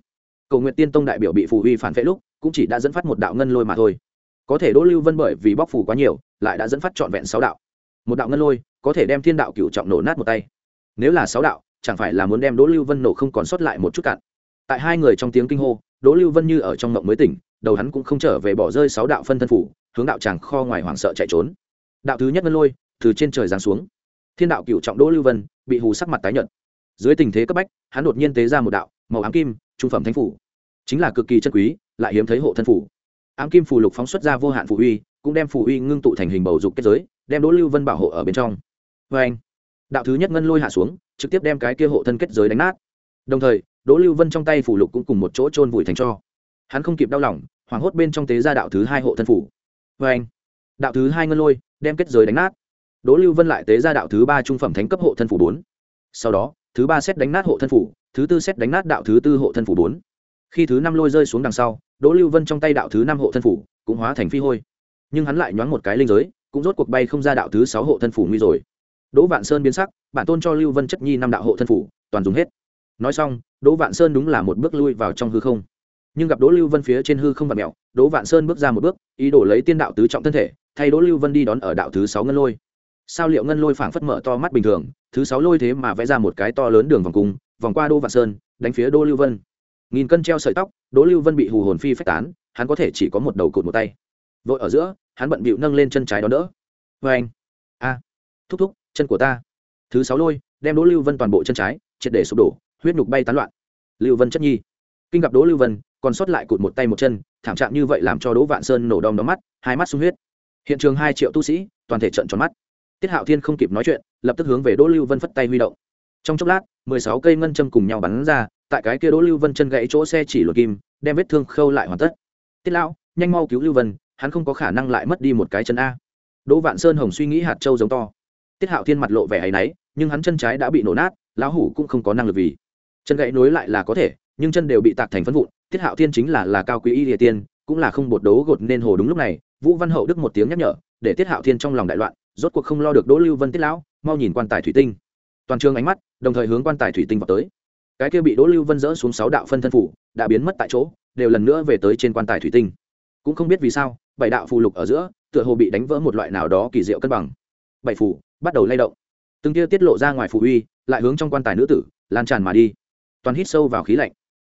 A: Cầu nguyện tiên tông đại biểu bị phù huy phản vệ lúc, cũng chỉ đã dẫn phát một đạo ngân lôi mà thôi. Có thể đỗ lưu vân bởi vì bóc phù quá nhiều, lại đã dẫn phát trọn vẹn sáu đạo. Một đạo ngân lôi, có thể đem thiên đạo cựu trọng nổ nát một tay. Nếu là sáu đạo, chẳng phải là muốn đem đỗ lưu vân nổ không còn sót lại một chút cạn. Tại hai người trong tiếng kinh hô, đỗ lưu vân như ở trong mộng mới tỉnh, đầu hắn cũng không trở về bỏ rơi sáu đạo phân thân phủ, hướng đạo tràng kho ngoài hoảng sợ chạy trốn. Đạo thứ nhất ngân lôi, từ trên trời giáng xuống. Thiên đạo cựu trọng đỗ lưu vân, bị hù sắc mặt tái nhợt dưới tình thế cấp bách, hắn đột nhiên tế ra một đạo màu ám kim, trung phẩm thánh phủ. Chính là cực kỳ chân quý, lại hiếm thấy hộ thân phủ. Ám kim phù lục phóng xuất ra vô hạn phù uy, cũng đem phù uy ngưng tụ thành hình bầu dục kết giới, đem đỗ lưu vân bảo hộ ở bên trong. Vê anh đạo thứ nhất ngân lôi hạ xuống, trực tiếp đem cái kia hộ thân kết giới đánh nát. Đồng thời, đỗ lưu vân trong tay phù lục cũng cùng một chỗ trôn vùi thành cho. Hắn không kịp đau lòng, hoảng hốt bên trong tế ra đạo thứ hai hộ thân phủ. Vê anh đạo thứ hai ngân lôi, đem kết giới đánh nát. Đỗ lưu vân lại tế ra đạo thứ ba trung phẩm thánh cấp hộ thân phủ bốn. Sau đó thứ ba xét đánh nát hộ thân phủ, thứ tư xét đánh nát đạo thứ tư hộ thân phủ bốn. Khi thứ năm lôi rơi xuống đằng sau, đỗ lưu vân trong tay đạo thứ năm hộ thân phủ cũng hóa thành phi hôi. Nhưng hắn lại nhoáng một cái linh giới, cũng rốt cuộc bay không ra đạo thứ sáu hộ thân phủ nguy rồi. Đỗ vạn sơn biến sắc, bản tôn cho lưu vân chất nhi năm đạo hộ thân phủ, toàn dùng hết. Nói xong, đỗ vạn sơn đúng là một bước lui vào trong hư không. Nhưng gặp đỗ lưu vân phía trên hư không vặt mẹo đỗ vạn sơn bước ra một bước, ý đồ lấy tiên đạo tứ trọng thân thể, thay đỗ lưu vân đi đón ở đạo thứ sáu ngân lôi sao liệu ngân lôi phảng phất mở to mắt bình thường, thứ sáu lôi thế mà vẽ ra một cái to lớn đường vòng cung, vòng qua đỗ vạn sơn, đánh phía đỗ lưu vân. Nghìn cân treo sợi tóc, đỗ lưu vân bị hù hồn phi phách tán, hắn có thể chỉ có một đầu cột một tay. Vội ở giữa, hắn bận bịu nâng lên chân trái đó đỡ. Vê anh. A. Thúc thúc, chân của ta. Thứ sáu lôi, đem đỗ lưu vân toàn bộ chân trái, triệt để sụp đổ, huyết nhục bay tán loạn. Lưu vân chất nhi. Kinh gặp đỗ lưu vân, còn sót lại cụt một tay một chân, thảm trạng như vậy làm cho đỗ vạn sơn nổ đom đóm mắt, hai mắt sung huyết. Hiện trường hai triệu tu sĩ, toàn thể trận tròn mắt tiết hạo thiên không kịp nói chuyện, lập tức hướng về đỗ lưu vân phất tay huy động. Trong chốc lát, mười sáu cây ngân châm cùng nhau bắn ra, tại cái kia đỗ lưu vân chân gãy chỗ xe chỉ luật kim, đem vết thương khâu lại hoàn tất. Tiết lão, nhanh mau cứu lưu vân, hắn không có khả năng lại mất đi một cái chân a. Đỗ vạn sơn hồng suy nghĩ hạt châu giống to. Tiết hạo thiên mặt lộ vẻ hay náy, nhưng hắn chân trái đã bị nổ nát, lão hủ cũng không có năng lực vì. Chân gãy nối lại là có thể, nhưng chân đều bị tạc thành phân vụn, tiết hạo thiên chính là là cao quý y địa tiên, cũng là không bột đấu gột nên hồ đúng lúc này, vũ văn hậu đức một tiếng nhắc nhở, để tiết hạo thiên trong lòng đại loạn rốt cuộc không lo được đỗ lưu vân tiết lão, mau nhìn quan tài thủy tinh. Toàn trường ánh mắt, đồng thời hướng quan tài thủy tinh vào tới. Cái kia bị đỗ lưu vân dỡ xuống sáu đạo phân thân phủ, đã biến mất tại chỗ, đều lần nữa về tới trên quan tài thủy tinh. Cũng không biết vì sao, bảy đạo phù lục ở giữa, tựa hồ bị đánh vỡ một loại nào đó kỳ diệu cân bằng. Bảy phủ, bắt đầu lay động. Từng kia tiết lộ ra ngoài phù uy, lại hướng trong quan tài nữ tử, lan tràn mà đi. Toàn hít sâu vào khí lạnh.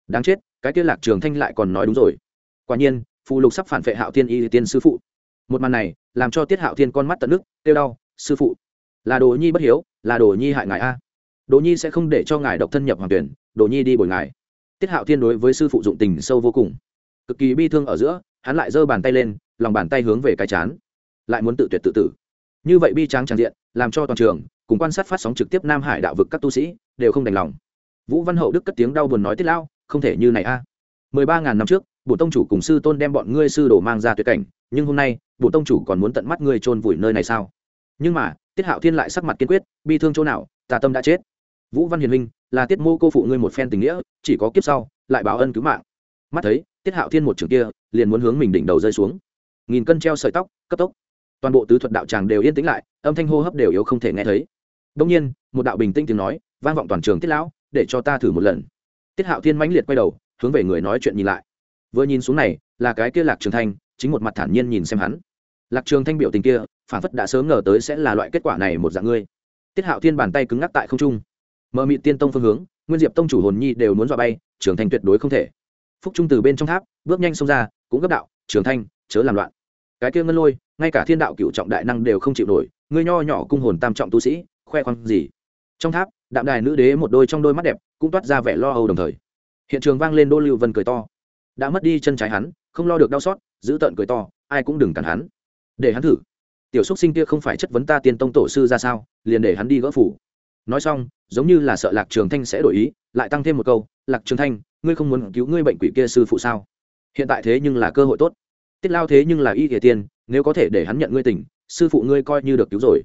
A: Đáng chết, cái kia lạc trường thanh lại còn nói đúng rồi. Quả nhiên, phù lục sắp phản vệ hạo tiên y tiên sư phụ. Một màn này làm cho tiết hạo thiên con mắt tận nước, kêu đau, sư phụ, là đồ nhi bất hiếu, là đồ nhi hại ngài a. Đồ nhi sẽ không để cho ngài độc thân nhập hoàng tuyển, đồ nhi đi bồi ngài. Tiết hạo thiên đối với sư phụ dụng tình sâu vô cùng. Cực kỳ bi thương ở giữa, hắn lại giơ bàn tay lên, lòng bàn tay hướng về cái chán, lại muốn tự tuyệt tự tử. Như vậy bi tráng tràn diện, làm cho toàn trường, cùng quan sát phát sóng trực tiếp nam hải đạo vực các tu sĩ, đều không đành lòng. Vũ văn hậu đức cất tiếng đau buồn nói, tiết lao, không thể như này a. Mười ba ngàn năm trước bổ tông chủ cùng sư tôn đem bọn ngươi sư đồ mang ra tuyệt cảnh, nhưng hôm nay Bộ tông chủ còn muốn tận mắt ngươi chôn vùi nơi này sao? Nhưng mà, tiết hạo thiên lại sắc mặt kiên quyết, bi thương chỗ nào, tà tâm đã chết. Vũ văn hiền huynh là tiết mô cô phụ ngươi một phen tình nghĩa, chỉ có kiếp sau, lại báo ân cứu mạng. Mắt thấy, tiết hạo thiên một trường kia, liền muốn hướng mình đỉnh đầu rơi xuống. Nghìn cân treo sợi tóc, cấp tốc. Toàn bộ tứ thuật đạo tràng đều yên tĩnh lại, âm thanh hô hấp đều yếu không thể nghe thấy. Đông nhiên, một đạo bình tĩnh tiếng nói, vang vọng toàn trường tiết lão, để cho ta thử một lần. Tiết hạo thiên mãnh liệt quay đầu, hướng về người nói chuyện nhìn lại. Vừa nhìn xuống này, là cái kia lạc trường thanh, chính một mặt thản nhiên nhìn xem hắn lạc trường thanh biểu tình kia, phản phất đã sớm ngờ tới sẽ là loại kết quả này một dạng ngươi. Tiết hạo thiên bàn tay cứng ngắc tại không trung. Mờ mị tiên tông phương hướng, nguyên diệp tông chủ hồn nhi đều muốn dọa bay, trường thanh tuyệt đối không thể. Phúc trung từ bên trong tháp, bước nhanh xông ra, cũng gấp đạo, trường thanh, chớ làm loạn. Cái kia ngân lôi, ngay cả thiên đạo cựu trọng đại năng đều không chịu nổi, ngươi nho nhỏ cung hồn tam trọng tu sĩ, khoe khoang gì? Trong tháp, đạm đài nữ đế một đôi trong đôi mắt đẹp, cũng toát ra vẻ lo âu đồng thời. Hiện trường vang lên đô lưu vân cười to. Đã mất đi chân trái hắn, không lo được đau xót, giữ tợn cười to, ai cũng đừng cản hắn để hắn thử. Tiểu xúc sinh kia không phải chất vấn ta tiên tông tổ sư ra sao, liền để hắn đi gỡ phủ. Nói xong, giống như là sợ lạc trường thanh sẽ đổi ý, lại tăng thêm một câu, lạc trường thanh, ngươi không muốn cứu ngươi bệnh quỷ kia sư phụ sao? Hiện tại thế nhưng là cơ hội tốt. Tiết lao thế nhưng là y kể tiền nếu có thể để hắn nhận ngươi tỉnh sư phụ ngươi coi như được cứu rồi.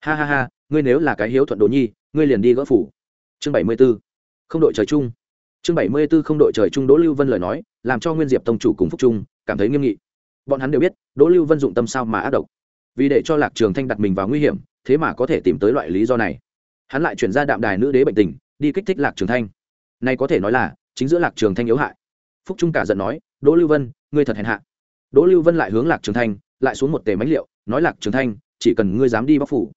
A: Ha ha ha, ngươi nếu là cái hiếu thuận đồ nhi, ngươi liền đi gỡ phủ. Chương bảy mươi b ố không đội trời chung. Chương bảy mươi b ố không đội trời chung đỗ lưu vân lời nói, làm cho nguyên diệp tông chủ cùng phúc trung cảm thấy nghiêm nghị bọn hắn đều biết, đỗ lưu vân dụng tâm sao mà ác độc. Vì để cho lạc trường thanh đặt mình vào nguy hiểm, thế mà có thể tìm tới loại lý do này. Hắn lại chuyển ra đạm đài nữ đế bệnh tình, đi kích thích lạc trường thanh. Nay có thể nói là, chính giữa lạc trường thanh yếu hại. Phúc trung cả giận nói, đỗ lưu vân, ngươi thật hèn hạ. Đỗ lưu vân lại hướng lạc trường thanh, lại xuống một tề mánh liệu, nói, lạc trường thanh, chỉ cần ngươi dám đi bắc phủ,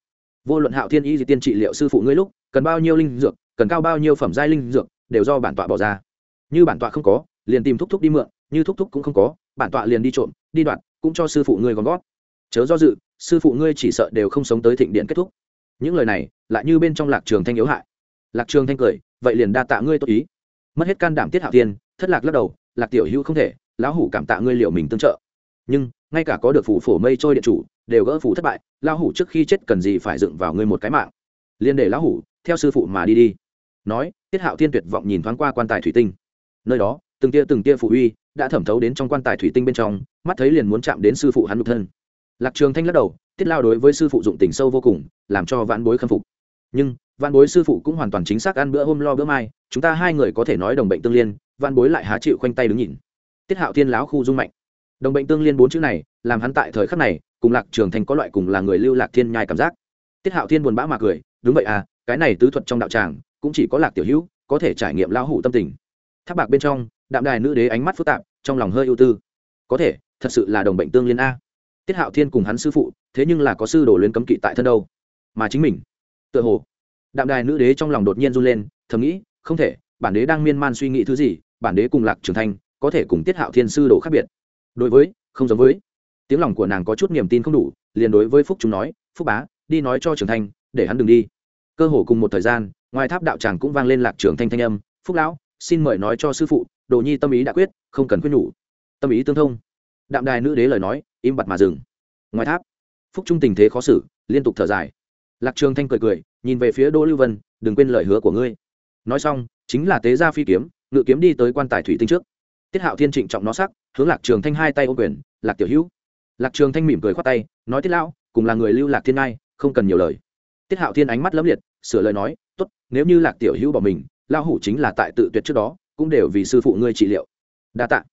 A: vô luận hạo thiên y di tiên trị liệu sư phụ ngươi lúc, cần bao nhiêu linh dược, cần cao bao nhiêu phẩm giai linh dược, đều do bản tọa bỏ ra. Như bản tọa không có, liền tìm thúc thúc đi mượn, như thúc thúc cũng không có, bản tọa liền đi trộm đi đoạn, cũng cho sư phụ ngươi gom gót chớ do dự, sư phụ ngươi chỉ sợ đều không sống tới thịnh điện kết thúc. Những lời này, lại như bên trong lạc trường thanh yếu hại. Lạc trường thanh cười, vậy liền đa tạ ngươi tốt ý. Mất hết can đảm tiết hạo thiên thất lạc lắc đầu, lạc tiểu hữu không thể, lão hủ cảm tạ ngươi liệu mình tương trợ. Nhưng, ngay cả có được phủ phổ mây trôi điện chủ, đều gỡ phủ thất bại, lão hủ trước khi chết cần gì phải dựng vào ngươi một cái mạng. Liên để lão hủ, theo sư phụ mà đi đi. Nói, tiết hạo thiên tuyệt vọng nhìn thoáng qua quan tài thủy tinh. Nơi đó từng tia từng tia phụ uy đã thẩm thấu đến trong quan tài thủy tinh bên trong, mắt thấy liền muốn chạm đến sư phụ hắn nhục thân. Lạc trường thanh lắc đầu, tiết lao đối với sư phụ dụng tình sâu vô cùng, làm cho vãn bối khâm phục. Nhưng, vãn bối sư phụ cũng hoàn toàn chính xác ăn bữa hôm lo bữa mai, chúng ta hai người có thể nói đồng bệnh tương liên, vãn bối lại há chịu khoanh tay đứng nhìn. Tiết hạo thiên láo khu dung mạnh. Đồng bệnh tương liên bốn chữ này, làm hắn tại thời khắc này, cùng lạc trường thanh có loại cùng là người lưu lạc thiên nhai cảm giác. Tiết hạo thiên buồn bã mà cười, đúng vậy à cái này tứ thuật trong đạo tràng, cũng chỉ có lạc tiểu hữu có thể trải nghiệm lão hủ tâm tình. Tháp bạc bên trong đạm đài nữ đế ánh mắt phức tạp, trong lòng hơi ưu tư. Có thể, thật sự là đồng bệnh tương liên a. Tiết hạo thiên cùng hắn sư phụ, thế nhưng là có sư đồ luyến cấm kỵ tại thân đâu. Mà chính mình, tựa hồ, đạm đài nữ đế trong lòng đột nhiên run lên, thầm nghĩ, không thể, bản đế đang miên man suy nghĩ thứ gì, bản đế cùng lạc trưởng thành có thể cùng tiết hạo thiên sư đồ khác biệt. Đối với, không giống với. Tiếng lòng của nàng có chút niềm tin không đủ, liền đối với phúc chúng nói, phúc bá, đi nói cho trưởng thành để hắn đừng đi. Cơ hồ cùng một thời gian, ngoài tháp đạo tràng cũng vang lên lạc trưởng thanh thanh âm, phúc lão xin mời nói cho sư phụ, đồ nhi tâm ý đã quyết, không cần quyết nhủ. Tâm ý tương thông. Đạm đài nữ đế lời nói, im bặt mà dừng. Ngoài tháp, phúc trung tình thế khó xử, liên tục thở dài. Lạc trường thanh cười cười, nhìn về phía đỗ lưu vân, đừng quên lời hứa của ngươi. Nói xong, chính là tế gia phi kiếm, ngự kiếm đi tới quan tài thủy tinh trước. Tiết hạo thiên trịnh trọng nó sắc, hướng lạc trường thanh hai tay ô quyền, lạc tiểu hữu. Lạc trường thanh mỉm cười khoát tay, nói, tiết lão, cùng là người lưu lạc thiên ngai, không cần nhiều lời. Tiết hạo thiên ánh mắt lấm liệt, sửa lời nói, tốt, nếu như lạc tiểu hữu bỏ mình Lão hủ chính là tại tự tuyệt trước đó cũng đều vì sư phụ ngươi trị liệu. Đa tạ.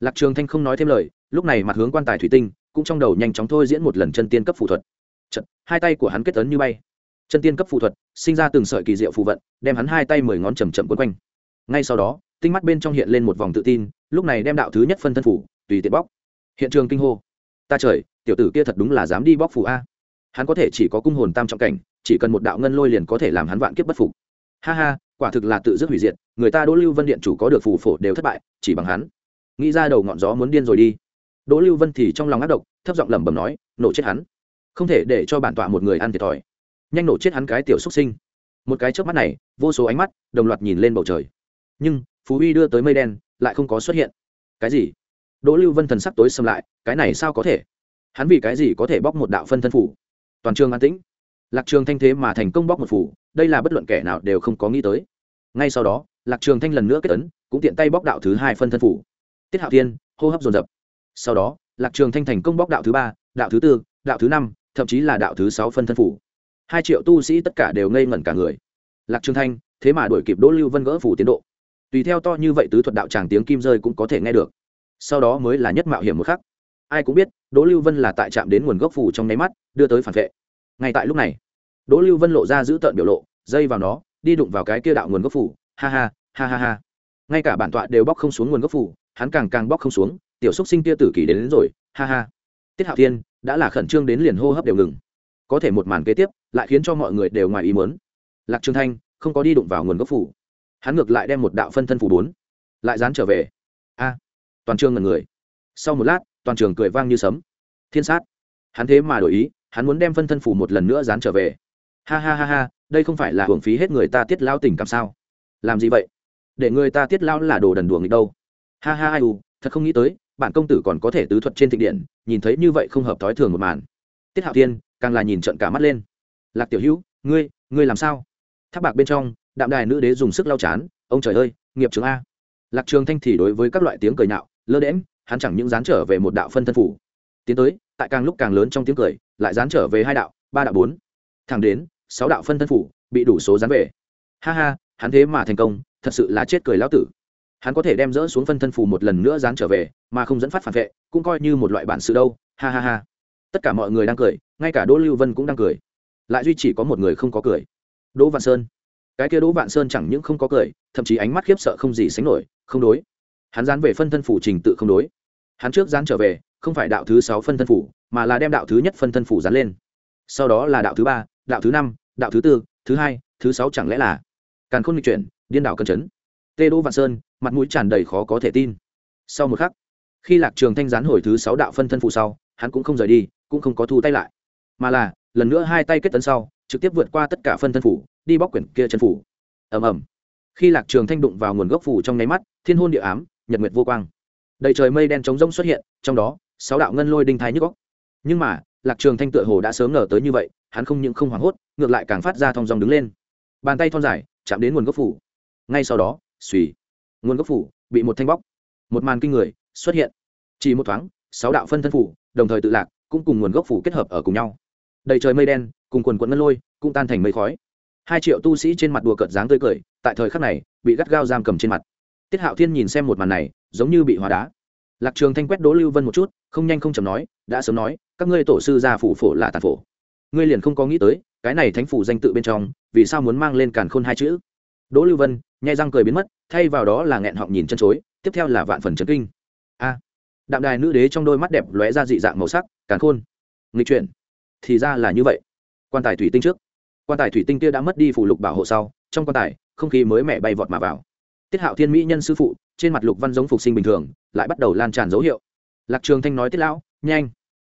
A: Lạc trường thanh không nói thêm lời lúc này mặt hướng quan tài thủy tinh cũng trong đầu nhanh chóng thôi diễn một lần chân tiên cấp phù thuật. Chật, hai tay của hắn kết ấn như bay. Chân tiên cấp phù thuật sinh ra từng sợi kỳ diệu phù vận đem hắn hai tay mười ngón chầm chậm quấn quanh. Ngay sau đó tinh mắt bên trong hiện lên một vòng tự tin lúc này đem đạo thứ nhất phân thân phủ tùy tiện bóc. Hiện trường kinh hô. Ta trời tiểu tử kia thật đúng là dám đi bóc phủ a. Hắn có thể chỉ có cung hồn tam trọng cảnh chỉ cần một đạo ngân lôi liền có thể làm hắn vạn kiếp bất phục. Ha ha quả thực là tự dứt hủy diệt, người ta đỗ lưu vân điện chủ có được phù phổ đều thất bại, chỉ bằng hắn. Nghĩ ra đầu ngọn gió muốn điên rồi đi. Đỗ lưu vân thì trong lòng ác độc, thấp giọng lẩm bẩm nói, nổ chết hắn. Không thể để cho bản tọa một người ăn thiệt thòi. Nhanh nổ chết hắn cái tiểu xuất sinh. Một cái trước mắt này, vô số ánh mắt đồng loạt nhìn lên bầu trời. Nhưng, phú uy đưa tới mây đen, lại không có xuất hiện. Cái gì? Đỗ lưu vân thần sắc tối xâm lại, cái này sao có thể? Hắn vì cái gì có thể bóc một đạo phân thân phủ? Toàn trường an tĩnh. Lạc trường thanh thế mà thành công bóc một phủ đây là bất luận kẻ nào đều không có nghĩ tới. Ngay sau đó, lạc trường thanh lần nữa kết ấn, cũng tiện tay bóc đạo thứ hai phân thân phủ. Tiết hạo thiên, hô hấp dồn dập. Sau đó, lạc trường thanh thành công bóc đạo thứ ba, đạo thứ tư, đạo thứ năm, thậm chí là đạo thứ sáu phân thân phủ. Hai triệu tu sĩ tất cả đều ngây ngẩn cả người. Lạc trường thanh, thế mà đuổi kịp đỗ lưu vân gỡ phủ tiến độ. Tùy theo to như vậy tứ thuật đạo tràng tiếng kim rơi cũng có thể nghe được. Sau đó mới là nhất mạo hiểm một khắc. Ai cũng biết, đỗ lưu vân là tại trạm đến nguồn gốc phủ trong nháy mắt, đưa tới phản vệ. Ngay tại lúc này đỗ lưu vân lộ ra giữ tợn biểu lộ dây vào nó đi đụng vào cái kia đạo nguồn gốc phủ. Ha ha ha ha ha. Ngay cả bản tọa đều bóc không xuống nguồn gốc phủ hắn càng càng bóc không xuống tiểu xúc sinh kia tử kỳ đến, đến rồi. Ha ha. Tiết hạo thiên đã là khẩn trương đến liền hô hấp đều ngừng. Có thể một màn kế tiếp lại khiến cho mọi người đều ngoài ý muốn. Lạc trường thanh không có đi đụng vào nguồn gốc phủ. Hắn ngược lại đem một đạo phân thân phủ bốn lại dán trở về. A toàn trường ngần người. Sau một lát toàn trường cười vang như sấm. Thiên sát. Hắn thế mà đổi ý hắn muốn đem phân thân phủ một lần nữa dán trở về ha ha ha ha, đây không phải là hưởng phí hết người ta tiết lao tình cảm sao? Làm gì vậy? Để người ta tiết lao là đồ đần đùa nghịch đâu. Ha ha ai u, thật không nghĩ tới bản công tử còn có thể tứ thuật trên thịnh điện, nhìn thấy như vậy không hợp thói thường một màn. Tiết hạo thiên, càng là nhìn trận cả mắt lên. Lạc tiểu hữu, ngươi ngươi làm sao? Tháp bạc bên trong, đạm đài nữ đế dùng sức lau chán, ông trời ơi, nghiệp trường a. Lạc trường thanh thì đối với các loại tiếng cười nhạo, lơ đễm hắn chẳng những dán trở về một đạo phân thân phủ. Tiến tới, tại càng lúc càng lớn trong tiếng cười, lại dán trở về hai đạo, ba đạo bốn. Thẳng đến sáu đạo phân thân phủ, bị đủ số dán về. Ha ha, hắn thế mà thành công, thật sự là chết cười lão tử. Hắn có thể đem dỡ xuống phân thân phủ một lần nữa dán trở về, mà không dẫn phát phản vệ, cũng coi như một loại bản sự đâu. Ha ha ha. Tất cả mọi người đang cười, ngay cả đỗ lưu vân cũng đang cười. Lại duy chỉ có một người không có cười. Đỗ vạn sơn. Cái kia đỗ vạn sơn chẳng những không có cười, thậm chí ánh mắt khiếp sợ không gì sánh nổi, không đối. Hắn dán về phân thân phủ trình tự không đối. Hắn trước dán trở về, không phải đạo thứ sáu phân thân phủ, mà là đem đạo thứ nhất phân thân phủ dán lên. Sau đó là đạo thứ ba, đạo thứ năm đạo thứ tư, thứ hai, thứ sáu chẳng lẽ là càn khôn nghịch chuyển, điên đạo cân chấn? Tê đỗ vạn sơn, mặt mũi tràn đầy khó có thể tin. Sau một khắc, khi lạc trường thanh gián hồi thứ sáu đạo phân thân phụ sau, hắn cũng không rời đi, cũng không có thu tay lại. Mà là, lần nữa hai tay kết tấn sau, trực tiếp vượt qua tất cả phân thân phủ, đi bóc quyển kia chân phủ. Ầm ầm. Khi lạc trường thanh đụng vào nguồn gốc phủ trong nháy mắt, thiên hôn địa ám, nhật nguyệt vô quang. Đầy trời mây đen trống rỗng xuất hiện, trong đó, sáu đạo ngân lôi đinh thái nhức góc nhưng mà, lạc trường thanh tựa hồ đã sớm ngờ tới như vậy hắn không những không hoảng hốt, ngược lại càng phát ra thong dong đứng lên. Bàn tay thon dài, chạm đến nguồn gốc phủ. Ngay sau đó suy nguồn gốc phủ bị một thanh bóc. Một màn kinh người xuất hiện. Chỉ một thoáng, sáu đạo phân thân phủ, đồng thời tự lạc, cũng cùng nguồn gốc phủ kết hợp ở cùng nhau. Đầy trời mây đen, cùng quần quận ngân lôi, cũng tan thành mây khói. Hai triệu tu sĩ trên mặt đùa cợt dáng tươi cười, tại thời khắc này, bị gắt gao giam cầm trên mặt. Tiết hạo thiên nhìn xem một màn này, giống như bị hóa đá. Lạc trường thanh quét đỗ lưu vân một chút, không nhanh không chầm nói, đã sớm nói, các ngươi tổ sư gia phủ phổ là tàn phổ ngươi liền không có nghĩ tới, cái này thánh phủ danh tự bên trong, vì sao muốn mang lên càn khôn hai chữ? Đỗ lưu vân, nhai răng cười biến mất, thay vào đó là nghẹn họng nhìn chân chối, tiếp theo là vạn phần trấn kinh. A! Đạm đài nữ đế trong đôi mắt đẹp lóe ra dị dạng màu sắc, càn khôn. Nghịch chuyển. Thì ra là như vậy. Quan tài thủy tinh trước. Quan tài thủy tinh kia đã mất đi phủ lục bảo hộ sau, trong quan tài, không khí mới mẻ bay vọt mà vào. Tiết hạo thiên mỹ nhân sư phụ, trên mặt lục văn giống phục sinh bình thường, lại bắt đầu lan tràn dấu hiệu. Lạc trường thanh nói, tiết lão, nhanh.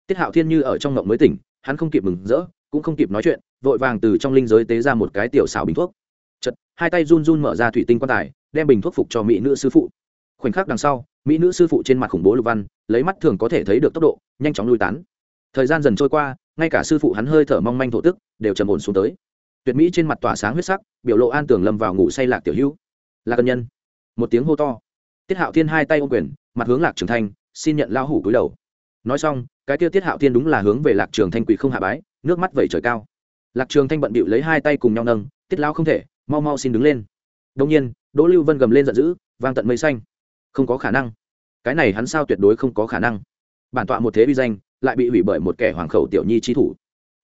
A: Tiết hạo thiên như ở trong ngộng mới tỉnh hắn không kịp mừng rỡ, cũng không kịp nói chuyện, vội vàng từ trong linh giới tế ra một cái tiểu xảo bình thuốc. Chật hai tay run run mở ra thủy tinh quan tài, đem bình thuốc phục cho mỹ nữ sư phụ. Khoảnh khắc đằng sau, mỹ nữ sư phụ trên mặt khủng bố lục văn, lấy mắt thường có thể thấy được tốc độ, nhanh chóng lui tán. Thời gian dần trôi qua, ngay cả sư phụ hắn hơi thở mong manh thổ tức, đều trầm ổn xuống tới. Tuyệt mỹ trên mặt tỏa sáng huyết sắc, biểu lộ an tường lâm vào ngủ say lạc tiểu hữu. Là cân nhân. Một tiếng hô to. Tiết hạo thiên hai tay ô quyền, mặt hướng lạc trưởng thành xin nhận lao hủ cúi đầu. Nói xong cái kia tiết hạo thiên đúng là hướng về lạc trường thanh quỳ không hạ bái, nước mắt vẩy trời cao. Lạc trường thanh bận bịu lấy hai tay cùng nhau nâng, tiết lao không thể, mau mau xin đứng lên. Đông nhiên, đỗ lưu vân gầm lên giận dữ, vang tận mây xanh. Không có khả năng. Cái này hắn sao tuyệt đối không có khả năng. Bản tọa một thế uy danh, lại bị hủy bởi một kẻ hoàng khẩu tiểu nhi trí thủ.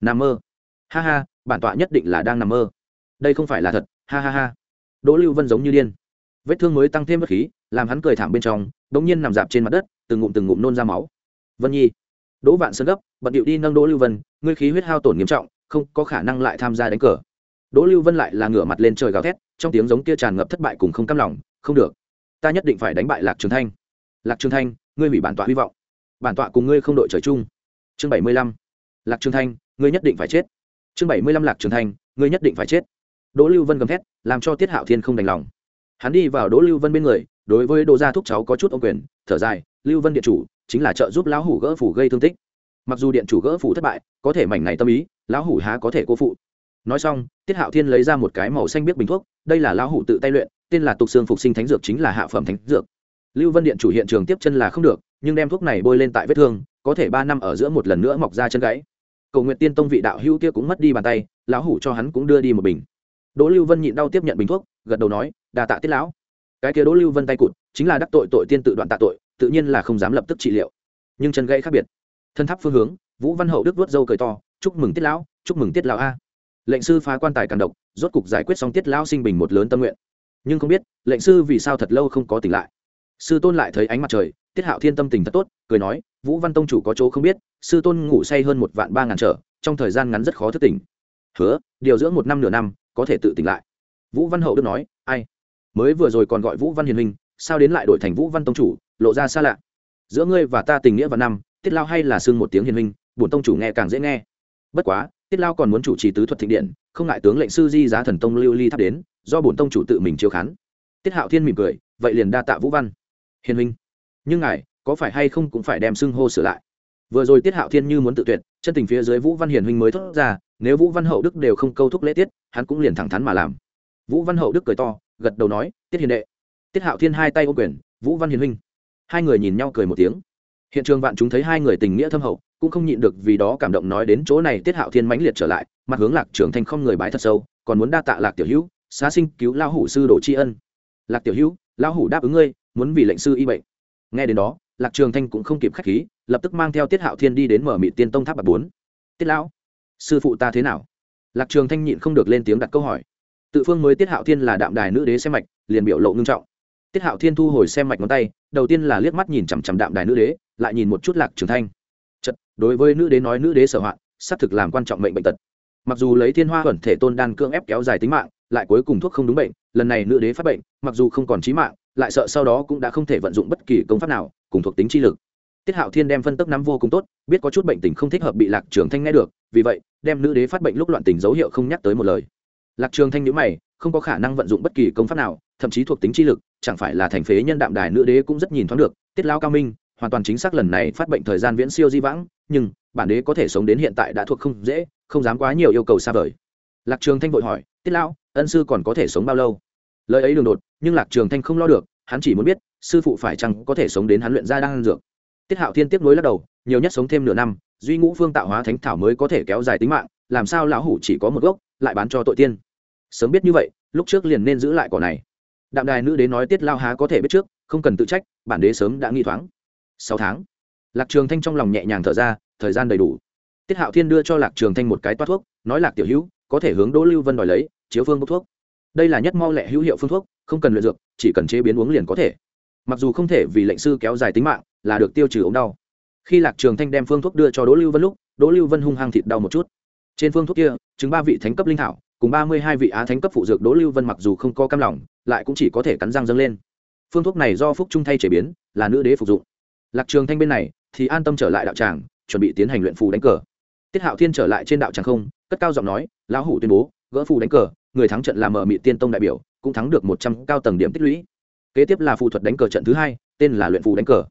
A: Nằm mơ. Ha ha, bản tọa nhất định là đang nằm mơ. Đây không phải là thật, ha ha ha. Đỗ lưu vân giống như điên. Vết thương mới tăng thêm bất khí, làm hắn cười thảm bên trong đ ỗ n g nhiên nằm dạp trên mặt đất, từng ngụm từng ngụm nôn ra máu. Vân nhi đỗ vạn sơn gấp, bận điệu đi nâng đỗ lưu vân, ngươi khí huyết hao tổn nghiêm trọng, không có khả năng lại tham gia đánh cờ. Đỗ lưu vân lại là ngửa mặt lên trời gào thét, trong tiếng giống kia tràn ngập thất bại cùng không cam lòng, không được, ta nhất định phải đánh bại lạc trường thanh. Lạc trường thanh, ngươi hủy bản tọa hy vọng. Bản tọa cùng ngươi không đội trời chung. Chương bảy mươi lăm, lạc trường thanh, ngươi nhất định phải chết. Chương bảy mươi lăm, lạc trường thanh, ngươi nhất định phải chết. Đỗ lưu vân gầm thét, làm cho tiết hạo thiên không đành lòng. Hắn đi vào đỗ lưu vân bên người, đối với đỗ gia thúc cháu có chút ô quyền, thở dài, lưu vân điện chủ chính là trợ giúp lão hủ gỡ phủ gây thương tích. Mặc dù điện chủ gỡ phủ thất bại, có thể mảnh này tâm ý, lão hủ há có thể cô phụ. Nói xong, tiết hạo thiên lấy ra một cái màu xanh biết bình thuốc, đây là lão hủ tự tay luyện, tên là tục xương phục sinh thánh dược chính là hạ phẩm thánh dược. Lưu vân điện chủ hiện trường tiếp chân là không được, nhưng đem thuốc này bôi lên tại vết thương, có thể ba năm ở giữa một lần nữa mọc ra chân gãy. Cầu nguyện tiên tông vị đạo hữu kia cũng mất đi bàn tay, lão hủ cho hắn cũng đưa đi một bình. Đỗ lưu vân nhịn đau tiếp nhận bình thuốc, gật đầu nói đà tạ tiết lão. Cái kia đỗ lưu vân tay cụt, chính là đắc tội tội tiên tự đoạn tạ tội tự nhiên là không dám lập tức trị liệu. Nhưng chân gãy khác biệt. Thân tháp phương hướng, vũ văn hậu đức vớt dâu cười to, chúc mừng tiết lão, chúc mừng tiết lão a. Lệnh sư phá quan tài càng độc, rốt cục giải quyết xong tiết lão sinh bình một lớn tâm nguyện. Nhưng không biết, lệnh sư vì sao thật lâu không có tỉnh lại. Sư tôn lại thấy ánh mặt trời, tiết hạo thiên tâm tình thật tốt, cười nói, vũ văn tông chủ có chỗ không biết, sư tôn ngủ say hơn một vạn ba ngàn trở, trong thời gian ngắn rất khó thức tỉnh. Hứa, điều dưỡng một năm nửa năm, có thể tự tỉnh lại. Vũ văn hậu đức nói, ai? Mới vừa rồi còn gọi vũ văn hiền minh sao đến lại đổi thành vũ văn tông chủ lộ ra xa lạ. Giữa ngươi và ta tình nghĩa và năm, tiết lao hay là xưng một tiếng hiền minh bổn tông chủ nghe càng dễ nghe. Bất quá, tiết lao còn muốn chủ trì tứ thuật thịnh điện, không ngại tướng lệnh sư di giá thần tông lưu ly tháp đến, do bổn tông chủ tự mình chiếu khán. Tiết hạo thiên mỉm cười, vậy liền đa tạ vũ văn. Hiền minh nhưng ngài, có phải hay không cũng phải đem xưng hô sửa lại? Vừa rồi tiết hạo thiên như muốn tự tuyệt, chân tình phía dưới vũ văn hiền huynh mới thốt ra, nếu vũ văn hậu đức đều không câu thúc lễ tiết, hắn cũng liền thẳng thắn mà làm. Vũ văn hậu đức cười to, gật đầu nói, tiết hiền đệ. Tiết hạo thiên hai tay ô quyền, vũ văn hiền huynh hai người nhìn nhau cười một tiếng. Hiện trường vạn chúng thấy hai người tình nghĩa thâm hậu, cũng không nhịn được vì đó cảm động nói đến chỗ này tiết hạo thiên mãnh liệt trở lại, mặt hướng lạc trưởng thành không người bái thật sâu, còn muốn đa tạ lạc tiểu hữu, xá sinh cứu lao hủ sư đồ tri ân. Lạc tiểu hữu lao hủ đáp ứng ngươi, muốn vì lệnh sư y bệnh. Nghe đến đó, lạc trường thanh cũng không kịp khách khí, lập tức mang theo tiết hạo thiên đi đến mở mị tiên tông tháp bạc bốn. Tiết lão, sư phụ ta thế nào? Lạc trường thanh nhịn không được lên tiếng đặt câu hỏi. Tự phương mới tiết hạo thiên là đạm đài nữ đế xem mạch, liền biểu lộ ngưng trọng tiết hạo thiên thu hồi xem mạch ngón tay, đầu tiên là liếc mắt nhìn chằm chằm đạm đài nữ đế, lại nhìn một chút lạc trường thanh. Chật, đối với nữ đế nói nữ đế sở hoạn, xác thực làm quan trọng mệnh bệnh tật. Mặc dù lấy thiên hoa thuần thể tôn đan cưỡng ép kéo dài tính mạng, lại cuối cùng thuốc không đúng bệnh, lần này nữ đế phát bệnh, mặc dù không còn trí mạng, lại sợ sau đó cũng đã không thể vận dụng bất kỳ công pháp nào cùng thuộc tính chi lực. Tiết hạo thiên đem phân tức nắm vô cùng tốt, biết có chút bệnh tình không thích hợp bị lạc trường thanh nghe được, vì vậy, đem nữ đế phát bệnh lúc loạn tình dấu hiệu không nhắc tới một lời lạc trường thanh nhíu mày, không có khả năng vận dụng bất kỳ công pháp nào, thậm chí thuộc tính chi lực, chẳng phải là thành phế nhân đạm đài nữ đế cũng rất nhìn thoáng được, tiết lao cao minh, hoàn toàn chính xác lần này phát bệnh thời gian viễn siêu di vãng, nhưng, bản đế có thể sống đến hiện tại đã thuộc không dễ, không dám quá nhiều yêu cầu xa vời. Lạc trường thanh vội hỏi, tiết lão, ân sư còn có thể sống bao lâu? Lời ấy đường đột, nhưng lạc trường thanh không lo được, hắn chỉ muốn biết, sư phụ phải chăng có thể sống đến hắn luyện ra đang ăn dược. Tiết hạo thiên tiếp nối lắc đầu, nhiều nhất sống thêm nửa năm, duy ngũ phương tạo hóa thánh thảo mới có thể kéo dài tính mạng làm sao lão hủ chỉ có một gốc, lại bán cho tội tiên? Sớm biết như vậy, lúc trước liền nên giữ lại cỏ này. Đạm đài nữ đế nói tiết lao há có thể biết trước, không cần tự trách, bản đế sớm đã nghi thoáng. Sáu tháng. Lạc trường thanh trong lòng nhẹ nhàng thở ra, thời gian đầy đủ. Tiết hạo thiên đưa cho lạc trường thanh một cái toát thuốc, nói lạc tiểu hữu, có thể hướng đỗ lưu vân đòi lấy, chiếu phương bốc thuốc. Đây là nhất mau lẹ hữu hiệu phương thuốc, không cần luyện dược, chỉ cần chế biến uống liền có thể. Mặc dù không thể vì lệnh sư kéo dài tính mạng, là được tiêu trừ ống đau. Khi lạc trường thanh đem phương thuốc đưa cho đỗ lưu vân lúc, đỗ lưu vân hung hăng thịt đau một chút trên phương thuốc kia chứng ba vị thánh cấp linh thảo, cùng ba mươi hai vị á thánh cấp phụ dược đỗ lưu vân mặc dù không có cam lòng, lại cũng chỉ có thể cắn răng dâng lên. Phương thuốc này do phúc trung thay chế biến, là nữ đế phục dụng. Lạc trường thanh bên này, thì an tâm trở lại đạo tràng, chuẩn bị tiến hành luyện phù đánh cờ. Tiết hạo thiên trở lại trên đạo tràng không, cất cao giọng nói, lão hủ tuyên bố, gỡ phù đánh cờ, người thắng trận là mở mị tiên tông đại biểu, cũng thắng được một trăm cao tầng điểm tích lũy. Kế tiếp là phù thuật đánh cờ trận thứ hai, tên là luyện phù đánh cờ.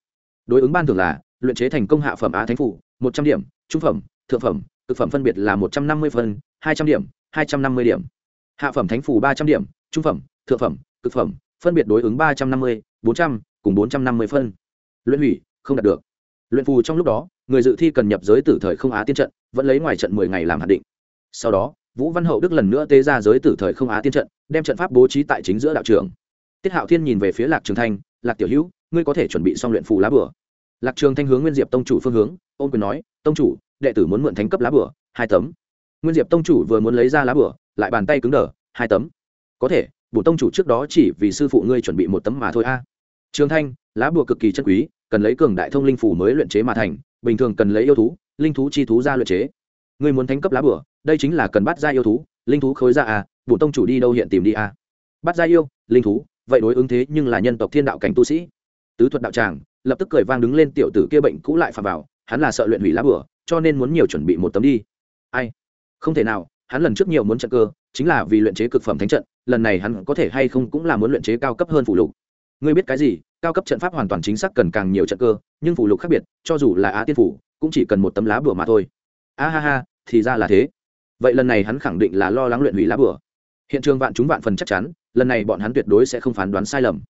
A: Đối ứng ban thường là, luyện chế thành công hạ phẩm á thánh phủ một trăm điểm, trung phẩm, thượng phẩm cực phẩm phân biệt là một trăm năm mươi phân hai trăm điểm, hai trăm năm mươi điểm. Hạ phẩm thánh phủ ba trăm điểm, trung phẩm, thượng phẩm, cực phẩm, phân biệt đối ứng ba trăm năm mươi, bốn trăm, cùng bốn trăm năm mươi phân. Luyện hủy, không đạt được. Luyện phù trong lúc đó, người dự thi cần nhập giới tử thời không á tiên trận, vẫn lấy ngoài trận mười ngày làm hạn định. Sau đó, vũ văn hậu đức lần nữa tế ra giới tử thời không á tiên trận, đem trận pháp bố trí tại chính giữa đạo trường. Tiết hạo thiên nhìn về phía lạc trường thanh, lạc tiểu hữu, ngươi có thể chuẩn bị xong luyện phù lá bửa lạc trường thanh hướng nguyên diệp tông chủ phương hướng, ôn quyền nói, tông chủ đệ tử muốn mượn thánh cấp lá bửa, hai tấm. Nguyên diệp tông chủ vừa muốn lấy ra lá bửa, lại bàn tay cứng đờ, hai tấm. Có thể, bổ tông chủ trước đó chỉ vì sư phụ ngươi chuẩn bị một tấm mà thôi a. À. Trường thanh, lá bùa cực kỳ chân quý, cần lấy cường đại thông linh phủ mới luyện chế mà thành, bình thường cần lấy yêu thú, linh thú chi thú ra luyện chế. Ngươi muốn thánh cấp lá bùa, đây chính là cần bắt ra yêu thú, linh thú khối ra à bổ tông chủ đi đâu hiện tìm đi à bắt ra yêu, linh thú, vậy đối ứng thế nhưng là nhân tộc thiên đạo cảnh tu sĩ. Tứ thuật đạo tràng, lập tức cười vang đứng lên tiểu tử kia bệnh cũ lại phà vào, hắn là sợ luyện hủy lá bửa cho nên muốn nhiều chuẩn bị một tấm đi. Ai? Không thể nào, hắn lần trước nhiều muốn trận cơ, chính là vì luyện chế cực phẩm thánh trận, lần này hắn có thể hay không cũng là muốn luyện chế cao cấp hơn phụ lục. Ngươi biết cái gì? Cao cấp trận pháp hoàn toàn chính xác cần càng nhiều trận cơ, nhưng phụ lục khác biệt, cho dù là á tiên phủ, cũng chỉ cần một tấm lá bùa mà thôi. A ha ha, thì ra là thế. Vậy lần này hắn khẳng định là lo lắng luyện hủy lá bùa. Hiện trường vạn chúng vạn phần chắc chắn, lần này bọn hắn tuyệt đối sẽ không phán đoán sai lầm.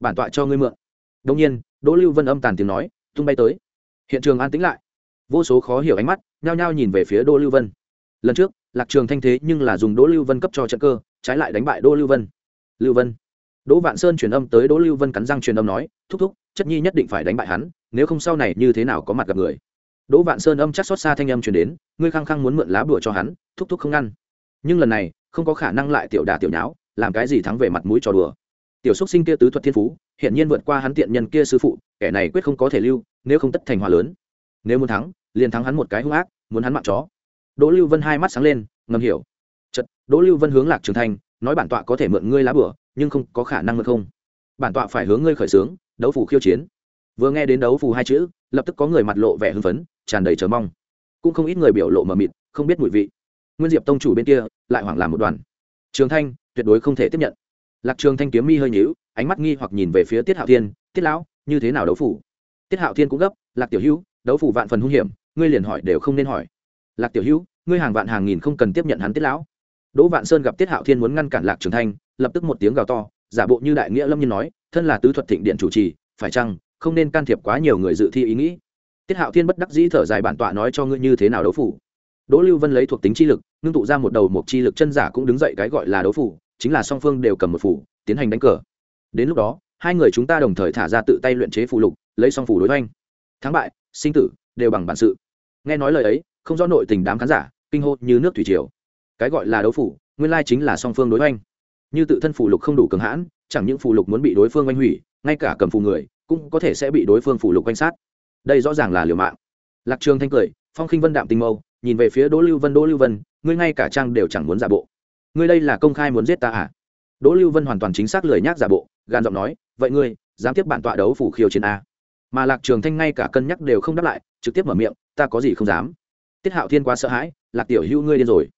A: Bản tọa cho ngươi mượn. Đông nhiên, đỗ lưu vân âm tàn tiếng nói, tung bay tới. Hiện trường an tĩnh lại vô số khó hiểu ánh mắt, nhao nhao nhìn về phía đỗ lưu vân. Lần trước, lạc trường thanh thế nhưng là dùng đỗ lưu vân cấp cho trận cơ, trái lại đánh bại đỗ lưu vân. Lưu vân. Đỗ vạn sơn truyền âm tới đỗ lưu vân cắn răng truyền âm nói, thúc thúc, chất nhi nhất định phải đánh bại hắn, nếu không sau này như thế nào có mặt gặp người. Đỗ vạn sơn âm chắc xót xa thanh âm truyền đến, ngươi khăng khăng muốn mượn lá bùa cho hắn, thúc thúc không ngăn. Nhưng lần này, không có khả năng lại tiểu đà tiểu nháo, làm cái gì thắng về mặt mũi trò đùa. Tiểu xúc sinh kia tứ thuật thiên phú hiện nhiên vượt qua hắn tiện nhân kia sư phụ, kẻ này quyết không có thể lưu, nếu không tất thành hòa lớn. Nếu muốn thắng liền thắng hắn một cái hung ác, muốn hắn mạng chó. Đỗ lưu vân hai mắt sáng lên, ngầm hiểu. Chật đỗ lưu vân hướng lạc trường thanh nói bản tọa có thể mượn ngươi lá bửa nhưng không có khả năng mượn không. Bản tọa phải hướng ngươi khởi xướng, đấu phủ khiêu chiến. Vừa nghe đến đấu phù hai chữ, lập tức có người mặt lộ vẻ hưng phấn, tràn đầy chờ mong. Cũng không ít người biểu lộ mờ mịt, không biết mùi vị. Nguyên diệp tông chủ bên kia, lại hoảng làm một đoàn. Trường thanh, tuyệt đối không thể tiếp nhận. Lạc trường thanh kiếm mi hơi nhíu, ánh mắt nghi hoặc nhìn về phía tiết hạo thiên, tiết lão, như thế nào đấu phủ tiết hạo thiên cũng gấp, lạc tiểu hữu, đấu phủ vạn phần hung hiểm ngươi liền hỏi đều không nên hỏi. Lạc tiểu hữu, ngươi hàng vạn hàng nghìn không cần tiếp nhận hắn tiết lão. Đỗ vạn sơn gặp tiết hạo thiên muốn ngăn cản lạc trường thanh, lập tức một tiếng gào to, giả bộ như đại nghĩa lâm nhiên nói, thân là tứ thuật thịnh điện chủ trì, phải chăng không nên can thiệp quá nhiều người dự thi ý nghĩ? Tiết hạo thiên bất đắc dĩ thở dài bản tọa nói cho ngươi như thế nào đấu phủ. Đỗ lưu vân lấy thuộc tính chi lực, ngưng tụ ra một đầu một chi lực chân giả cũng đứng dậy cái gọi là đấu phủ, chính là song phương đều cầm một phủ, tiến hành đánh cờ. Đến lúc đó, hai người chúng ta đồng thời thả ra tự tay luyện chế phù lục, lấy song phủ đối oanh thắng bại, sinh tử đều bằng bản sự. Nghe nói lời ấy, không rõ nội tình đám khán giả, kinh hô như nước thủy triều. Cái gọi là đấu phủ, nguyên lai chính là song phương đối oanh như tự thân phù lục không đủ cường hãn, chẳng những phù lục muốn bị đối phương oanh hủy, ngay cả cầm phù người, cũng có thể sẽ bị đối phương phù lục oanh sát. Đây rõ ràng là liều mạng. Lạc trường thanh cười, phong khinh vân đạm tinh mâu, nhìn về phía đỗ lưu vân, đỗ lưu vân, ngươi ngay cả trang đều chẳng muốn giả bộ. Ngươi đây là công khai muốn giết ta à? Đỗ lưu vân hoàn toàn chính xác lời nhác giả bộ gan giọng nói, vậy ngươi, dám tiếp bản tọa đấu phủ khiêu chiến a mà lạc trường thanh ngay cả cân nhắc đều không đáp lại, trực tiếp mở miệng, ta có gì không dám? Tiết hạo thiên quá sợ hãi, lạc tiểu hữu ngươi điên rồi.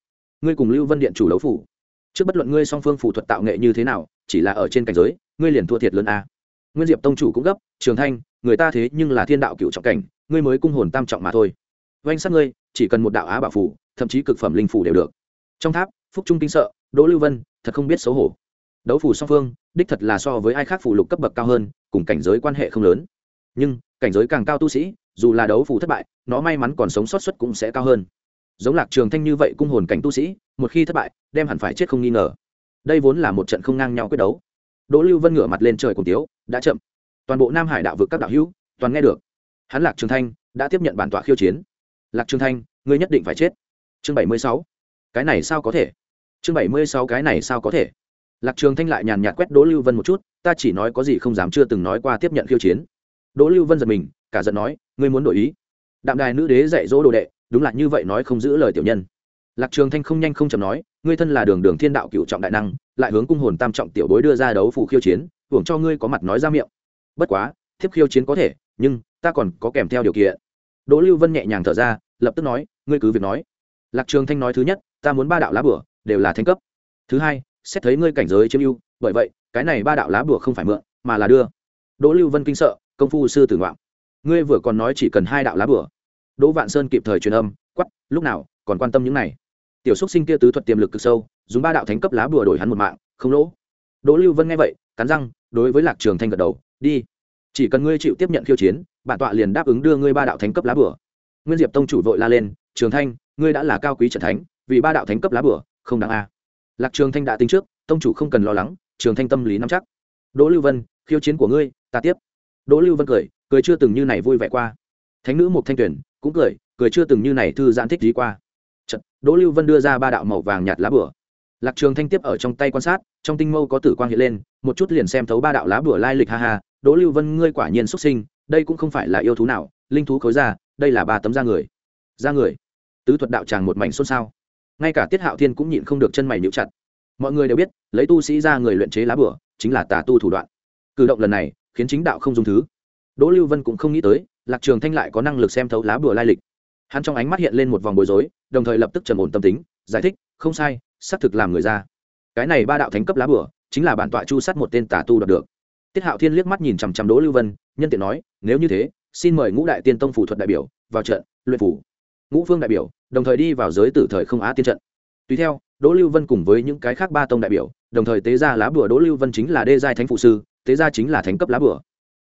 A: Ngươi cùng lưu vân điện chủ đấu phủ. Trước bất luận ngươi song phương phụ thuật tạo nghệ như thế nào, chỉ là ở trên cảnh giới, ngươi liền thua thiệt lớn a. Nguyên diệp tông chủ cũng gấp, trường thanh, người ta thế nhưng là thiên đạo cựu trọng cảnh, ngươi mới cung hồn tam trọng mà thôi. Oanh sát ngươi, chỉ cần một đạo á bảo phủ, thậm chí cực phẩm linh phủ đều được. Trong tháp, phúc trung kinh sợ, đỗ lưu vân, thật không biết xấu hổ. Đấu phủ song phương, đích thật là so với ai khác phủ lục cấp bậc cao hơn, cùng cảnh giới quan hệ không lớn nhưng, cảnh giới càng cao tu sĩ, dù là đấu phủ thất bại, nó may mắn còn sống sót xuất cũng sẽ cao hơn. Giống lạc trường thanh như vậy cung hồn cảnh tu sĩ, một khi thất bại, đem hẳn phải chết không nghi ngờ. Đây vốn là một trận không ngang nhau quyết đấu. Đỗ lưu vân ngửa mặt lên trời cùng tiếu, đã chậm. Toàn bộ nam hải đạo vực các đạo hữu, toàn nghe được. Hắn lạc trường thanh đã tiếp nhận bản tọa khiêu chiến. Lạc trường thanh, ngươi nhất định phải chết. Chương bảy mươi sáu. Cái này sao có thể? Chương bảy mươi sáu, cái này sao có thể? Lạc trường thanh lại nhàn nhạt quét đỗ lưu vân một chút, ta chỉ nói có gì không dám chưa từng nói qua tiếp nhận khiêu chiến đỗ lưu vân giật mình, cả giận nói, ngươi muốn đổi ý? Đạm đài nữ đế dạy dỗ đồ đệ, đúng là như vậy nói không giữ lời tiểu nhân. Lạc trường thanh không nhanh không chậm nói, ngươi thân là đường đường thiên đạo cựu trọng đại năng, lại hướng cung hồn tam trọng tiểu bối đưa ra đấu phù khiêu chiến, hưởng cho ngươi có mặt nói ra miệng. Bất quá, thiếp khiêu chiến có thể, nhưng ta còn có kèm theo điều kiện. Đỗ lưu vân nhẹ nhàng thở ra, lập tức nói, ngươi cứ việc nói. Lạc trường thanh nói thứ nhất, ta muốn ba đạo lá bửa đều là thanh cấp. Thứ hai, xét thấy ngươi cảnh giới chiếm ưu, bởi vậy, cái này ba đạo lá bửa không phải mượn, mà là đưa. Đỗ lưu vân kinh sợ công phu sư tử ngoạm. Ngươi vừa còn nói chỉ cần hai đạo lá bửa đỗ vạn sơn kịp thời truyền âm quắp lúc nào, còn quan tâm những này? Tiểu xúc sinh kia tứ thuật tiềm lực cực sâu, dùng ba đạo thánh cấp lá bùa đổi hắn một mạng, không lỗ. Đỗ lưu vân nghe vậy, cắn răng, đối với lạc trường thanh gật đầu, đi, chỉ cần ngươi chịu tiếp nhận khiêu chiến, bản tọa liền đáp ứng đưa ngươi ba đạo thánh cấp lá bùa. Nguyên diệp tông chủ vội la lên, trường thanh, ngươi đã là cao quý trận thánh, vì ba đạo thánh cấp lá bùa, không đáng a. Lạc trường thanh đã tính trước, tông chủ không cần lo lắng, trường thanh tâm lý nắm chắc. Đỗ lưu vân, khiêu chiến của ngươi, ta tiếp đỗ lưu vân cười cười chưa từng như này vui vẻ qua. Thánh nữ một thanh tuyển cũng cười cười chưa từng như này thư giãn thích lý qua. Chật, đỗ lưu vân đưa ra ba đạo màu vàng nhạt lá bửa. Lạc trường thanh tiếp ở trong tay quan sát trong tinh mâu có tử quang hiện lên một chút liền xem thấu ba đạo lá bửa lai lịch ha ha. Đỗ lưu vân ngươi quả nhiên xuất sinh đây cũng không phải là yêu thú nào linh thú khối ra đây là ba tấm da người. Da người? Tứ thuật đạo tràng một mảnh xôn xao. Ngay cả tiết hạo thiên cũng nhịn không được chân mày níu chặt. Mọi người đều biết lấy tu sĩ ra người luyện chế lá bửa chính là tà tu thủ đoạn. Cử động lần này khiến chính đạo không dùng thứ. Đỗ lưu vân cũng không nghĩ tới, lạc trường thanh lại có năng lực xem thấu lá bùa lai lịch. Hắn trong ánh mắt hiện lên một vòng bối rối, đồng thời lập tức trầm ổn tâm tính, giải thích, không sai, xác thực làm người ra. Cái này ba đạo thánh cấp lá bùa, chính là bản tọa chu sát một tên tà tu đoạt được. Tiết hạo thiên liếc mắt nhìn chằm chằm đỗ lưu vân, nhân tiện nói, nếu như thế, xin mời ngũ đại tiên tông phủ thuật đại biểu vào trận, luyện phủ. Ngũ phương đại biểu, đồng thời đi vào giới tử thời không á tiên trận. Tùy theo, đỗ lưu vân cùng với những cái khác ba tông đại biểu, đồng thời tế ra lá bùa đỗ lưu vân chính là đê giai thánh phụ sư tế ra chính là thánh cấp lá bửa.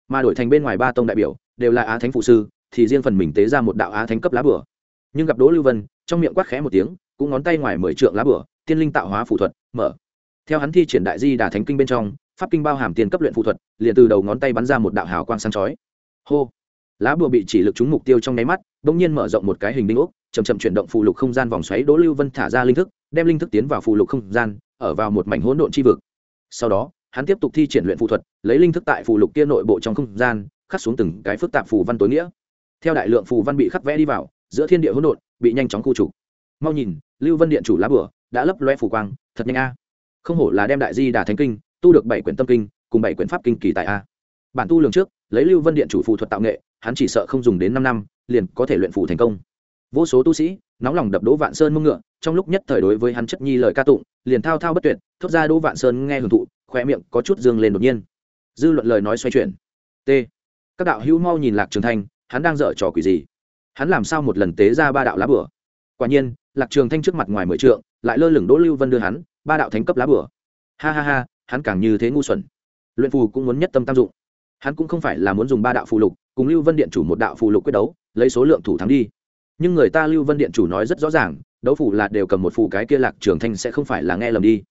A: Mà đổi thành bên ngoài ba tông đại biểu, đều là á thánh phụ sư, thì riêng phần mình tế ra một đạo á thánh cấp lá bửa. Nhưng gặp đỗ lưu vân, trong miệng quát khẽ một tiếng, cũng ngón tay ngoài mười trượng lá bửa, tiên linh tạo hóa phụ thuật, mở. Theo hắn thi triển đại di đà thánh kinh bên trong, pháp kinh bao hàm tiền cấp luyện phụ thuật, liền từ đầu ngón tay bắn ra một đạo hào quang sáng chói. Hô! Lá bùa bị chỉ lực trúng mục tiêu trong nháy mắt, bỗng nhiên mở rộng một cái hình đinh ốc chầm chậm chuyển động phù lục không gian vòng xoáy, đỗ lưu vân thả ra linh thức, đem linh thức tiến vào phù lục không gian, ở vào một mảnh hỗn độn chi vực. Sau đó hắn tiếp tục thi triển luyện phù thuật, lấy linh thức tại phù lục kia nội bộ trong không gian, khắc xuống từng cái phức tạp phù văn tối nghĩa. Theo đại lượng phù văn bị khắc vẽ đi vào, giữa thiên địa hỗn độn, bị nhanh chóng khu trục. Mau nhìn, lưu vân điện chủ lá bửa đã lấp loe phù quang, thật nhanh a. Không hổ là đem đại di đà thánh kinh, tu được bảy quyển tâm kinh, cùng bảy quyển pháp kinh kỳ tại a. Bản tu lường trước, lấy lưu vân điện chủ phù thuật tạo nghệ, hắn chỉ sợ không dùng đến năm năm, liền có thể luyện phù thành công. Vô số tu sĩ, nóng lòng đập đỗ vạn sơn mông ngựa, trong lúc nhất thời đối với hắn chất nhi lời ca tụng, liền thao thao bất tuyệt, thốt ra đỗ vạn sơn nghe hưởng thụ khoe miệng có chút dương lên đột nhiên. Dư luận lời nói xoay chuyển. T. Các đạo hữu mau nhìn lạc trường thanh, hắn đang dở trò quỷ gì? Hắn làm sao một lần tế ra ba đạo lá bửa? Quả nhiên, lạc trường thanh trước mặt ngoài mười trượng, lại lơ lửng đỗ lưu vân đưa hắn, ba đạo thánh cấp lá bửa. Ha ha ha, hắn càng như thế ngu xuẩn. Luyện phù cũng muốn nhất tâm tam dụng. Hắn cũng không phải là muốn dùng ba đạo phù lục, cùng lưu vân điện chủ một đạo phù lục quyết đấu, lấy số lượng thủ thắng đi. Nhưng người ta lưu vân điện chủ nói rất rõ ràng, đấu phù là đều cầm một phù cái kia lạc trường thanh sẽ không phải là nghe lầm đi.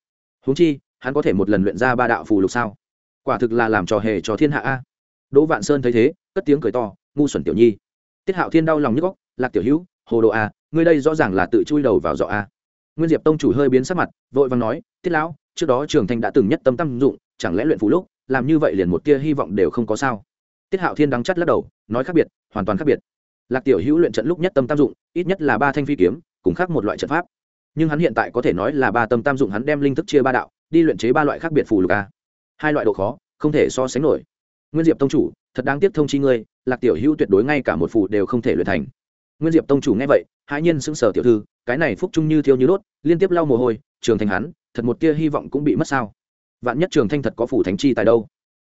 A: Huống chi hắn có thể một lần luyện ra ba đạo phù lục sao? Quả thực là làm trò hề cho thiên hạ a. Đỗ vạn sơn thấy thế, cất tiếng cười to, ngu xuẩn tiểu nhi. Tiết hạo thiên đau lòng nhức góc lạc tiểu hữu, hồ đồ a, ngươi đây rõ ràng là tự chui đầu vào dọ a. Nguyên diệp tông chủ hơi biến sắc mặt, vội vàng nói, tiết lão, trước đó trường thanh đã từng nhất tâm tâm dụng, chẳng lẽ luyện phù lúc làm như vậy liền một tia hy vọng đều không có sao? Tiết hạo thiên đắng chắt lắc đầu, nói khác biệt, hoàn toàn khác biệt. Lạc tiểu hữu luyện trận lúc nhất tâm tam dụng, ít nhất là ba thanh phi kiếm, cùng khác một loại trận pháp. Nhưng hắn hiện tại có thể nói là ba tâm tam dụng, hắn đem linh thức chia ba đạo đi luyện chế ba loại khác biệt phù lục a. Hai loại độ khó, không thể so sánh nổi. Nguyên diệp tông chủ, thật đáng tiếc thông chi ngươi, lạc tiểu hữu tuyệt đối ngay cả một phù đều không thể luyện thành. Nguyên diệp tông chủ nghe vậy, hãi nhiên sững sờ tiểu thư, cái này phúc trung như thiêu như đốt, liên tiếp lau mồ hôi, trường thành hắn, thật một tia hy vọng cũng bị mất sao. Vạn nhất trường thanh thật có phủ thánh chi tại đâu.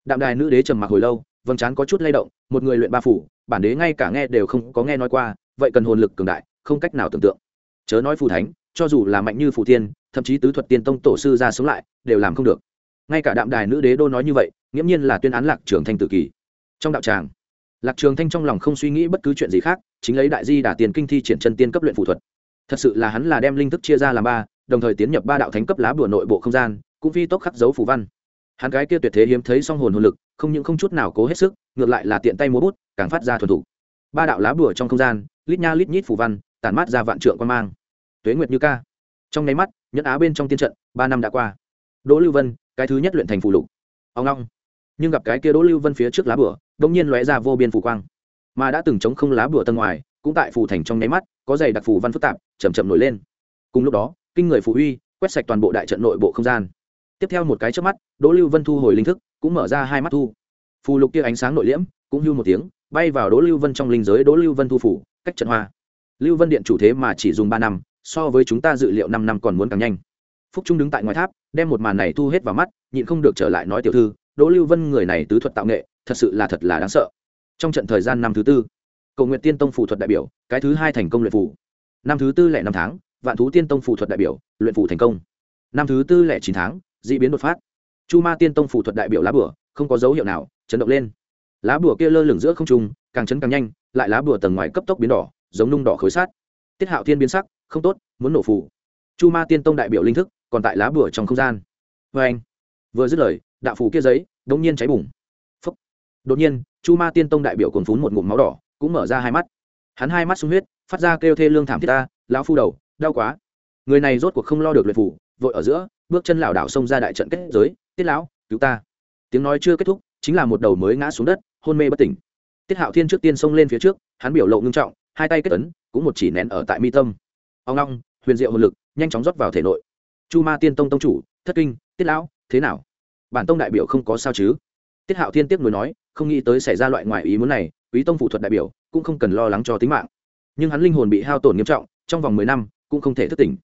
A: Đạm đài nữ đế trầm mặc hồi lâu, vầng trán có chút lay động, một người luyện ba phủ bản đế ngay cả nghe đều không có nghe nói qua, vậy cần hồn lực cường đại, không cách nào tưởng tượng. Chớ nói phù thánh cho dù là mạnh như phụ tiên thậm chí tứ thuật tiên tông tổ sư ra sống lại, đều làm không được. Ngay cả đạm đài nữ đế đô nói như vậy, nghiễm nhiên là tuyên án lạc trường thanh tự kỷ trong đạo tràng, lạc trường thanh trong lòng không suy nghĩ bất cứ chuyện gì khác, chính lấy đại di đả tiền kinh thi triển chân tiên cấp luyện phù thuật. Thật sự là hắn là đem linh thức chia ra làm ba, đồng thời tiến nhập ba đạo thánh cấp lá bùa nội bộ không gian, cũng phi tốc khắc dấu phù văn. Hắn cái kia tuyệt thế hiếm thấy song hồn hồn lực, không những không chút nào cố hết sức, ngược lại là tiện tay múa bút, càng phát ra thuần thủ ba đạo lá bùa trong không gian, lít nha lít nhít phù văn, tản mát ra vạn trượng quan mang tuế nguyệt như ca. Trong nháy mắt, nhẫn á bên trong tiên trận, ba năm đã qua. Đỗ lưu vân, cái thứ nhất luyện thành phù lục. Ông long nhưng gặp cái kia đỗ lưu vân phía trước lá bửa đông nhiên lóe ra vô biên phù quang. Mà đã từng chống không lá bửa tân ngoài, cũng tại phù thành trong nháy mắt, có dày đặc phù văn phức tạp chầm chậm nổi lên. Cùng lúc đó, kinh người phù uy, quét sạch toàn bộ đại trận nội bộ không gian. Tiếp theo một cái trước mắt, đỗ lưu vân thu hồi linh thức, cũng mở ra hai mắt thu. Phù lục kia ánh sáng nội liễm, cũng hưu một tiếng, bay vào đỗ lưu vân trong linh giới đỗ lưu vân thu phủ, cách trận hoa. Lưu vân điện chủ thế mà chỉ dùng ba năm so với chúng ta dự liệu năm năm còn muốn càng nhanh. Phúc trung đứng tại ngoài tháp, đem một màn này thu hết vào mắt, nhịn không được trở lại nói tiểu thư, đỗ lưu vân người này tứ thuật tạo nghệ, thật sự là thật là đáng sợ. Trong trận thời gian năm thứ tư, cầu nguyện tiên tông phụ thuật đại biểu, cái thứ hai thành công luyện phủ năm thứ tư lẻ năm tháng, vạn thú tiên tông phụ thuật đại biểu, luyện phủ thành công. Năm thứ tư lẻ chín tháng d ị biến đột phát. Chu ma tiên tông phụ thuật đại biểu lá bửa không có dấu hiệu nào chấn động lên. Lá bửa kia lơ lửng giữa không trung, càng chấn càng nhanh, lại lá bửa tầng ngoài cấp tốc biến đỏ, giống nung đỏ khối sát tiết hạo thiên biến sắc không tốt, muốn nổ phủ chu ma tiên tông đại biểu linh thức, còn tại lá bửa trong không gian. Vê anh, vừa dứt lời, đạo phủ kia giấy đ ỗ n g nhiên cháy bùng. Phúc. đột nhiên, chu ma tiên tông đại biểu còn phún một ngụm máu đỏ, cũng mở ra hai mắt. Hắn hai mắt sung huyết, phát ra kêu thê lương thảm thiết ta, lão phu đầu, đau quá. Người này rốt cuộc không lo được luyện phủ vội ở giữa, bước chân lảo đảo xông ra đại trận kết giới, tiết lão, cứu ta. Tiếng nói chưa kết thúc, chính là một đầu mới ngã xuống đất, hôn mê bất tỉnh. Tiết hạo thiên trước tiên xông lên phía trước, hắn biểu lộ ngưng trọng, hai tay kết ấn, cũng một chỉ nén ở tại mi tâm ông long huyền diệu hồn lực, nhanh chóng rót vào thể nội. Chu ma tiên tông tông chủ, thất kinh, tiết lão, thế nào? Bản tông đại biểu không có sao chứ? Tiết hạo thiên tiếp nối nói, không nghĩ tới xảy ra loại ngoại ý muốn này, quý tông phụ thuật đại biểu, cũng không cần lo lắng cho tính mạng. Nhưng hắn linh hồn bị hao tổn nghiêm trọng, trong vòng mười năm, cũng không thể thức tỉnh.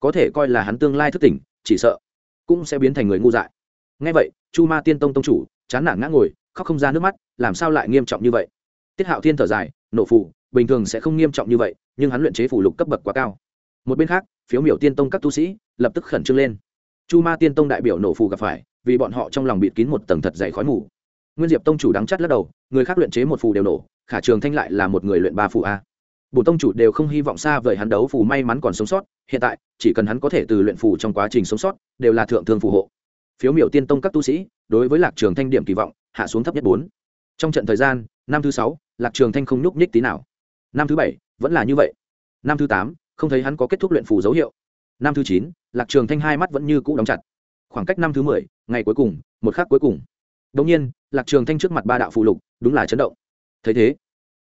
A: Có thể coi là hắn tương lai thức tỉnh, chỉ sợ cũng sẽ biến thành người ngu dại. Ngay vậy, chu ma tiên tông tông chủ, chán nản ngã ngồi, khóc không ra nước mắt, làm sao lại nghiêm trọng như vậy? Tiết hạo thiên thở dài, nộ phụ bình thường sẽ không nghiêm trọng như vậy, nhưng hắn luyện chế phủ lục cấp bậc quá cao một bên khác, phiếu miểu tiên tông các tu sĩ lập tức khẩn trương lên. Chu ma tiên tông đại biểu nổ phù gặp phải, vì bọn họ trong lòng bịt kín một tầng thật dày khói mù. Nguyên diệp tông chủ đắng chắt lắc đầu, người khác luyện chế một phù đều nổ, khả trường thanh lại là một người luyện ba phù a. Bổ tông chủ đều không hy vọng xa vời hắn đấu phù may mắn còn sống sót, hiện tại, chỉ cần hắn có thể từ luyện phù trong quá trình sống sót, đều là thượng thương phù hộ. Phiếu miểu tiên tông các tu sĩ, đối với lạc trường thanh điểm kỳ vọng, hạ xuống thấp nhất bốn. Trong trận thời gian, năm thứ sáu, lạc trường thanh không nhúc nhích tí nào. Năm thứ bảy, vẫn là như vậy. Năm thứ tám không thấy hắn có kết thúc luyện phù dấu hiệu. Năm thứ chín, lạc trường thanh hai mắt vẫn như cũ đóng chặt. Khoảng cách năm thứ mười, ngày cuối cùng, một khắc cuối cùng. Đột nhiên, lạc trường thanh trước mặt ba đạo phù lục, đúng là chấn động. Thấy thế,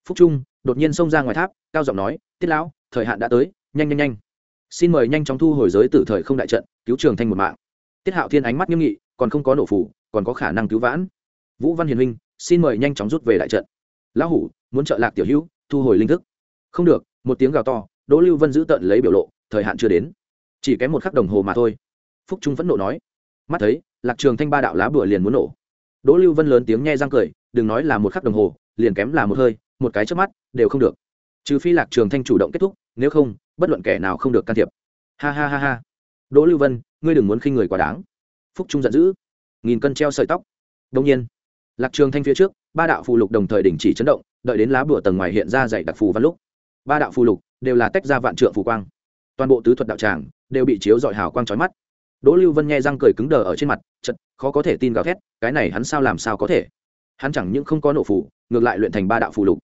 A: phúc trung đột nhiên xông ra ngoài tháp, cao giọng nói, tiết lão, thời hạn đã tới, nhanh nhanh nhanh. Xin mời nhanh chóng thu hồi giới tử thời không đại trận, cứu trường thanh một mạng. Tiết hạo thiên ánh mắt nghiêm nghị, còn không có nổ phủ còn có khả năng cứu vãn. Vũ văn hiền huynh, xin mời nhanh chóng rút về đại trận. Lão hủ, muốn trợ lạc tiểu hữu thu hồi linh thức. Không được, một tiếng gào to đỗ lưu vân giữ tận lấy biểu lộ, thời hạn chưa đến. Chỉ kém một khắc đồng hồ mà thôi. Phúc trung vẫn nộ nói. Mắt thấy, lạc trường thanh ba đạo lá bửa liền muốn nổ. Đỗ lưu vân lớn tiếng nghe răng cười, đừng nói là một khắc đồng hồ, liền kém là một hơi, một cái trước mắt, đều không được. Trừ phi lạc trường thanh chủ động kết thúc, nếu không, bất luận kẻ nào không được can thiệp. Ha ha ha ha. Đỗ lưu vân, ngươi đừng muốn khinh người quá đáng. Phúc trung giận dữ. Nghìn cân treo sợi tóc. Đông nhiên, lạc trường thanh phía trước, ba đạo phù lục đồng thời đình chỉ chấn động, đợi đến lá bùa tầng ngoài hiện ra dày đặc phù văn lúc. Ba đạo phù lục đều là tách ra vạn trượng phù quang. Toàn bộ tứ thuật đạo tràng đều bị chiếu dọi hào quang trói mắt. Đỗ lưu vân nghe răng cười cứng đờ ở trên mặt chật khó có thể tin gào thét, cái này hắn sao làm sao có thể? Hắn chẳng những không có nổ phù, ngược lại luyện thành ba đạo phù lục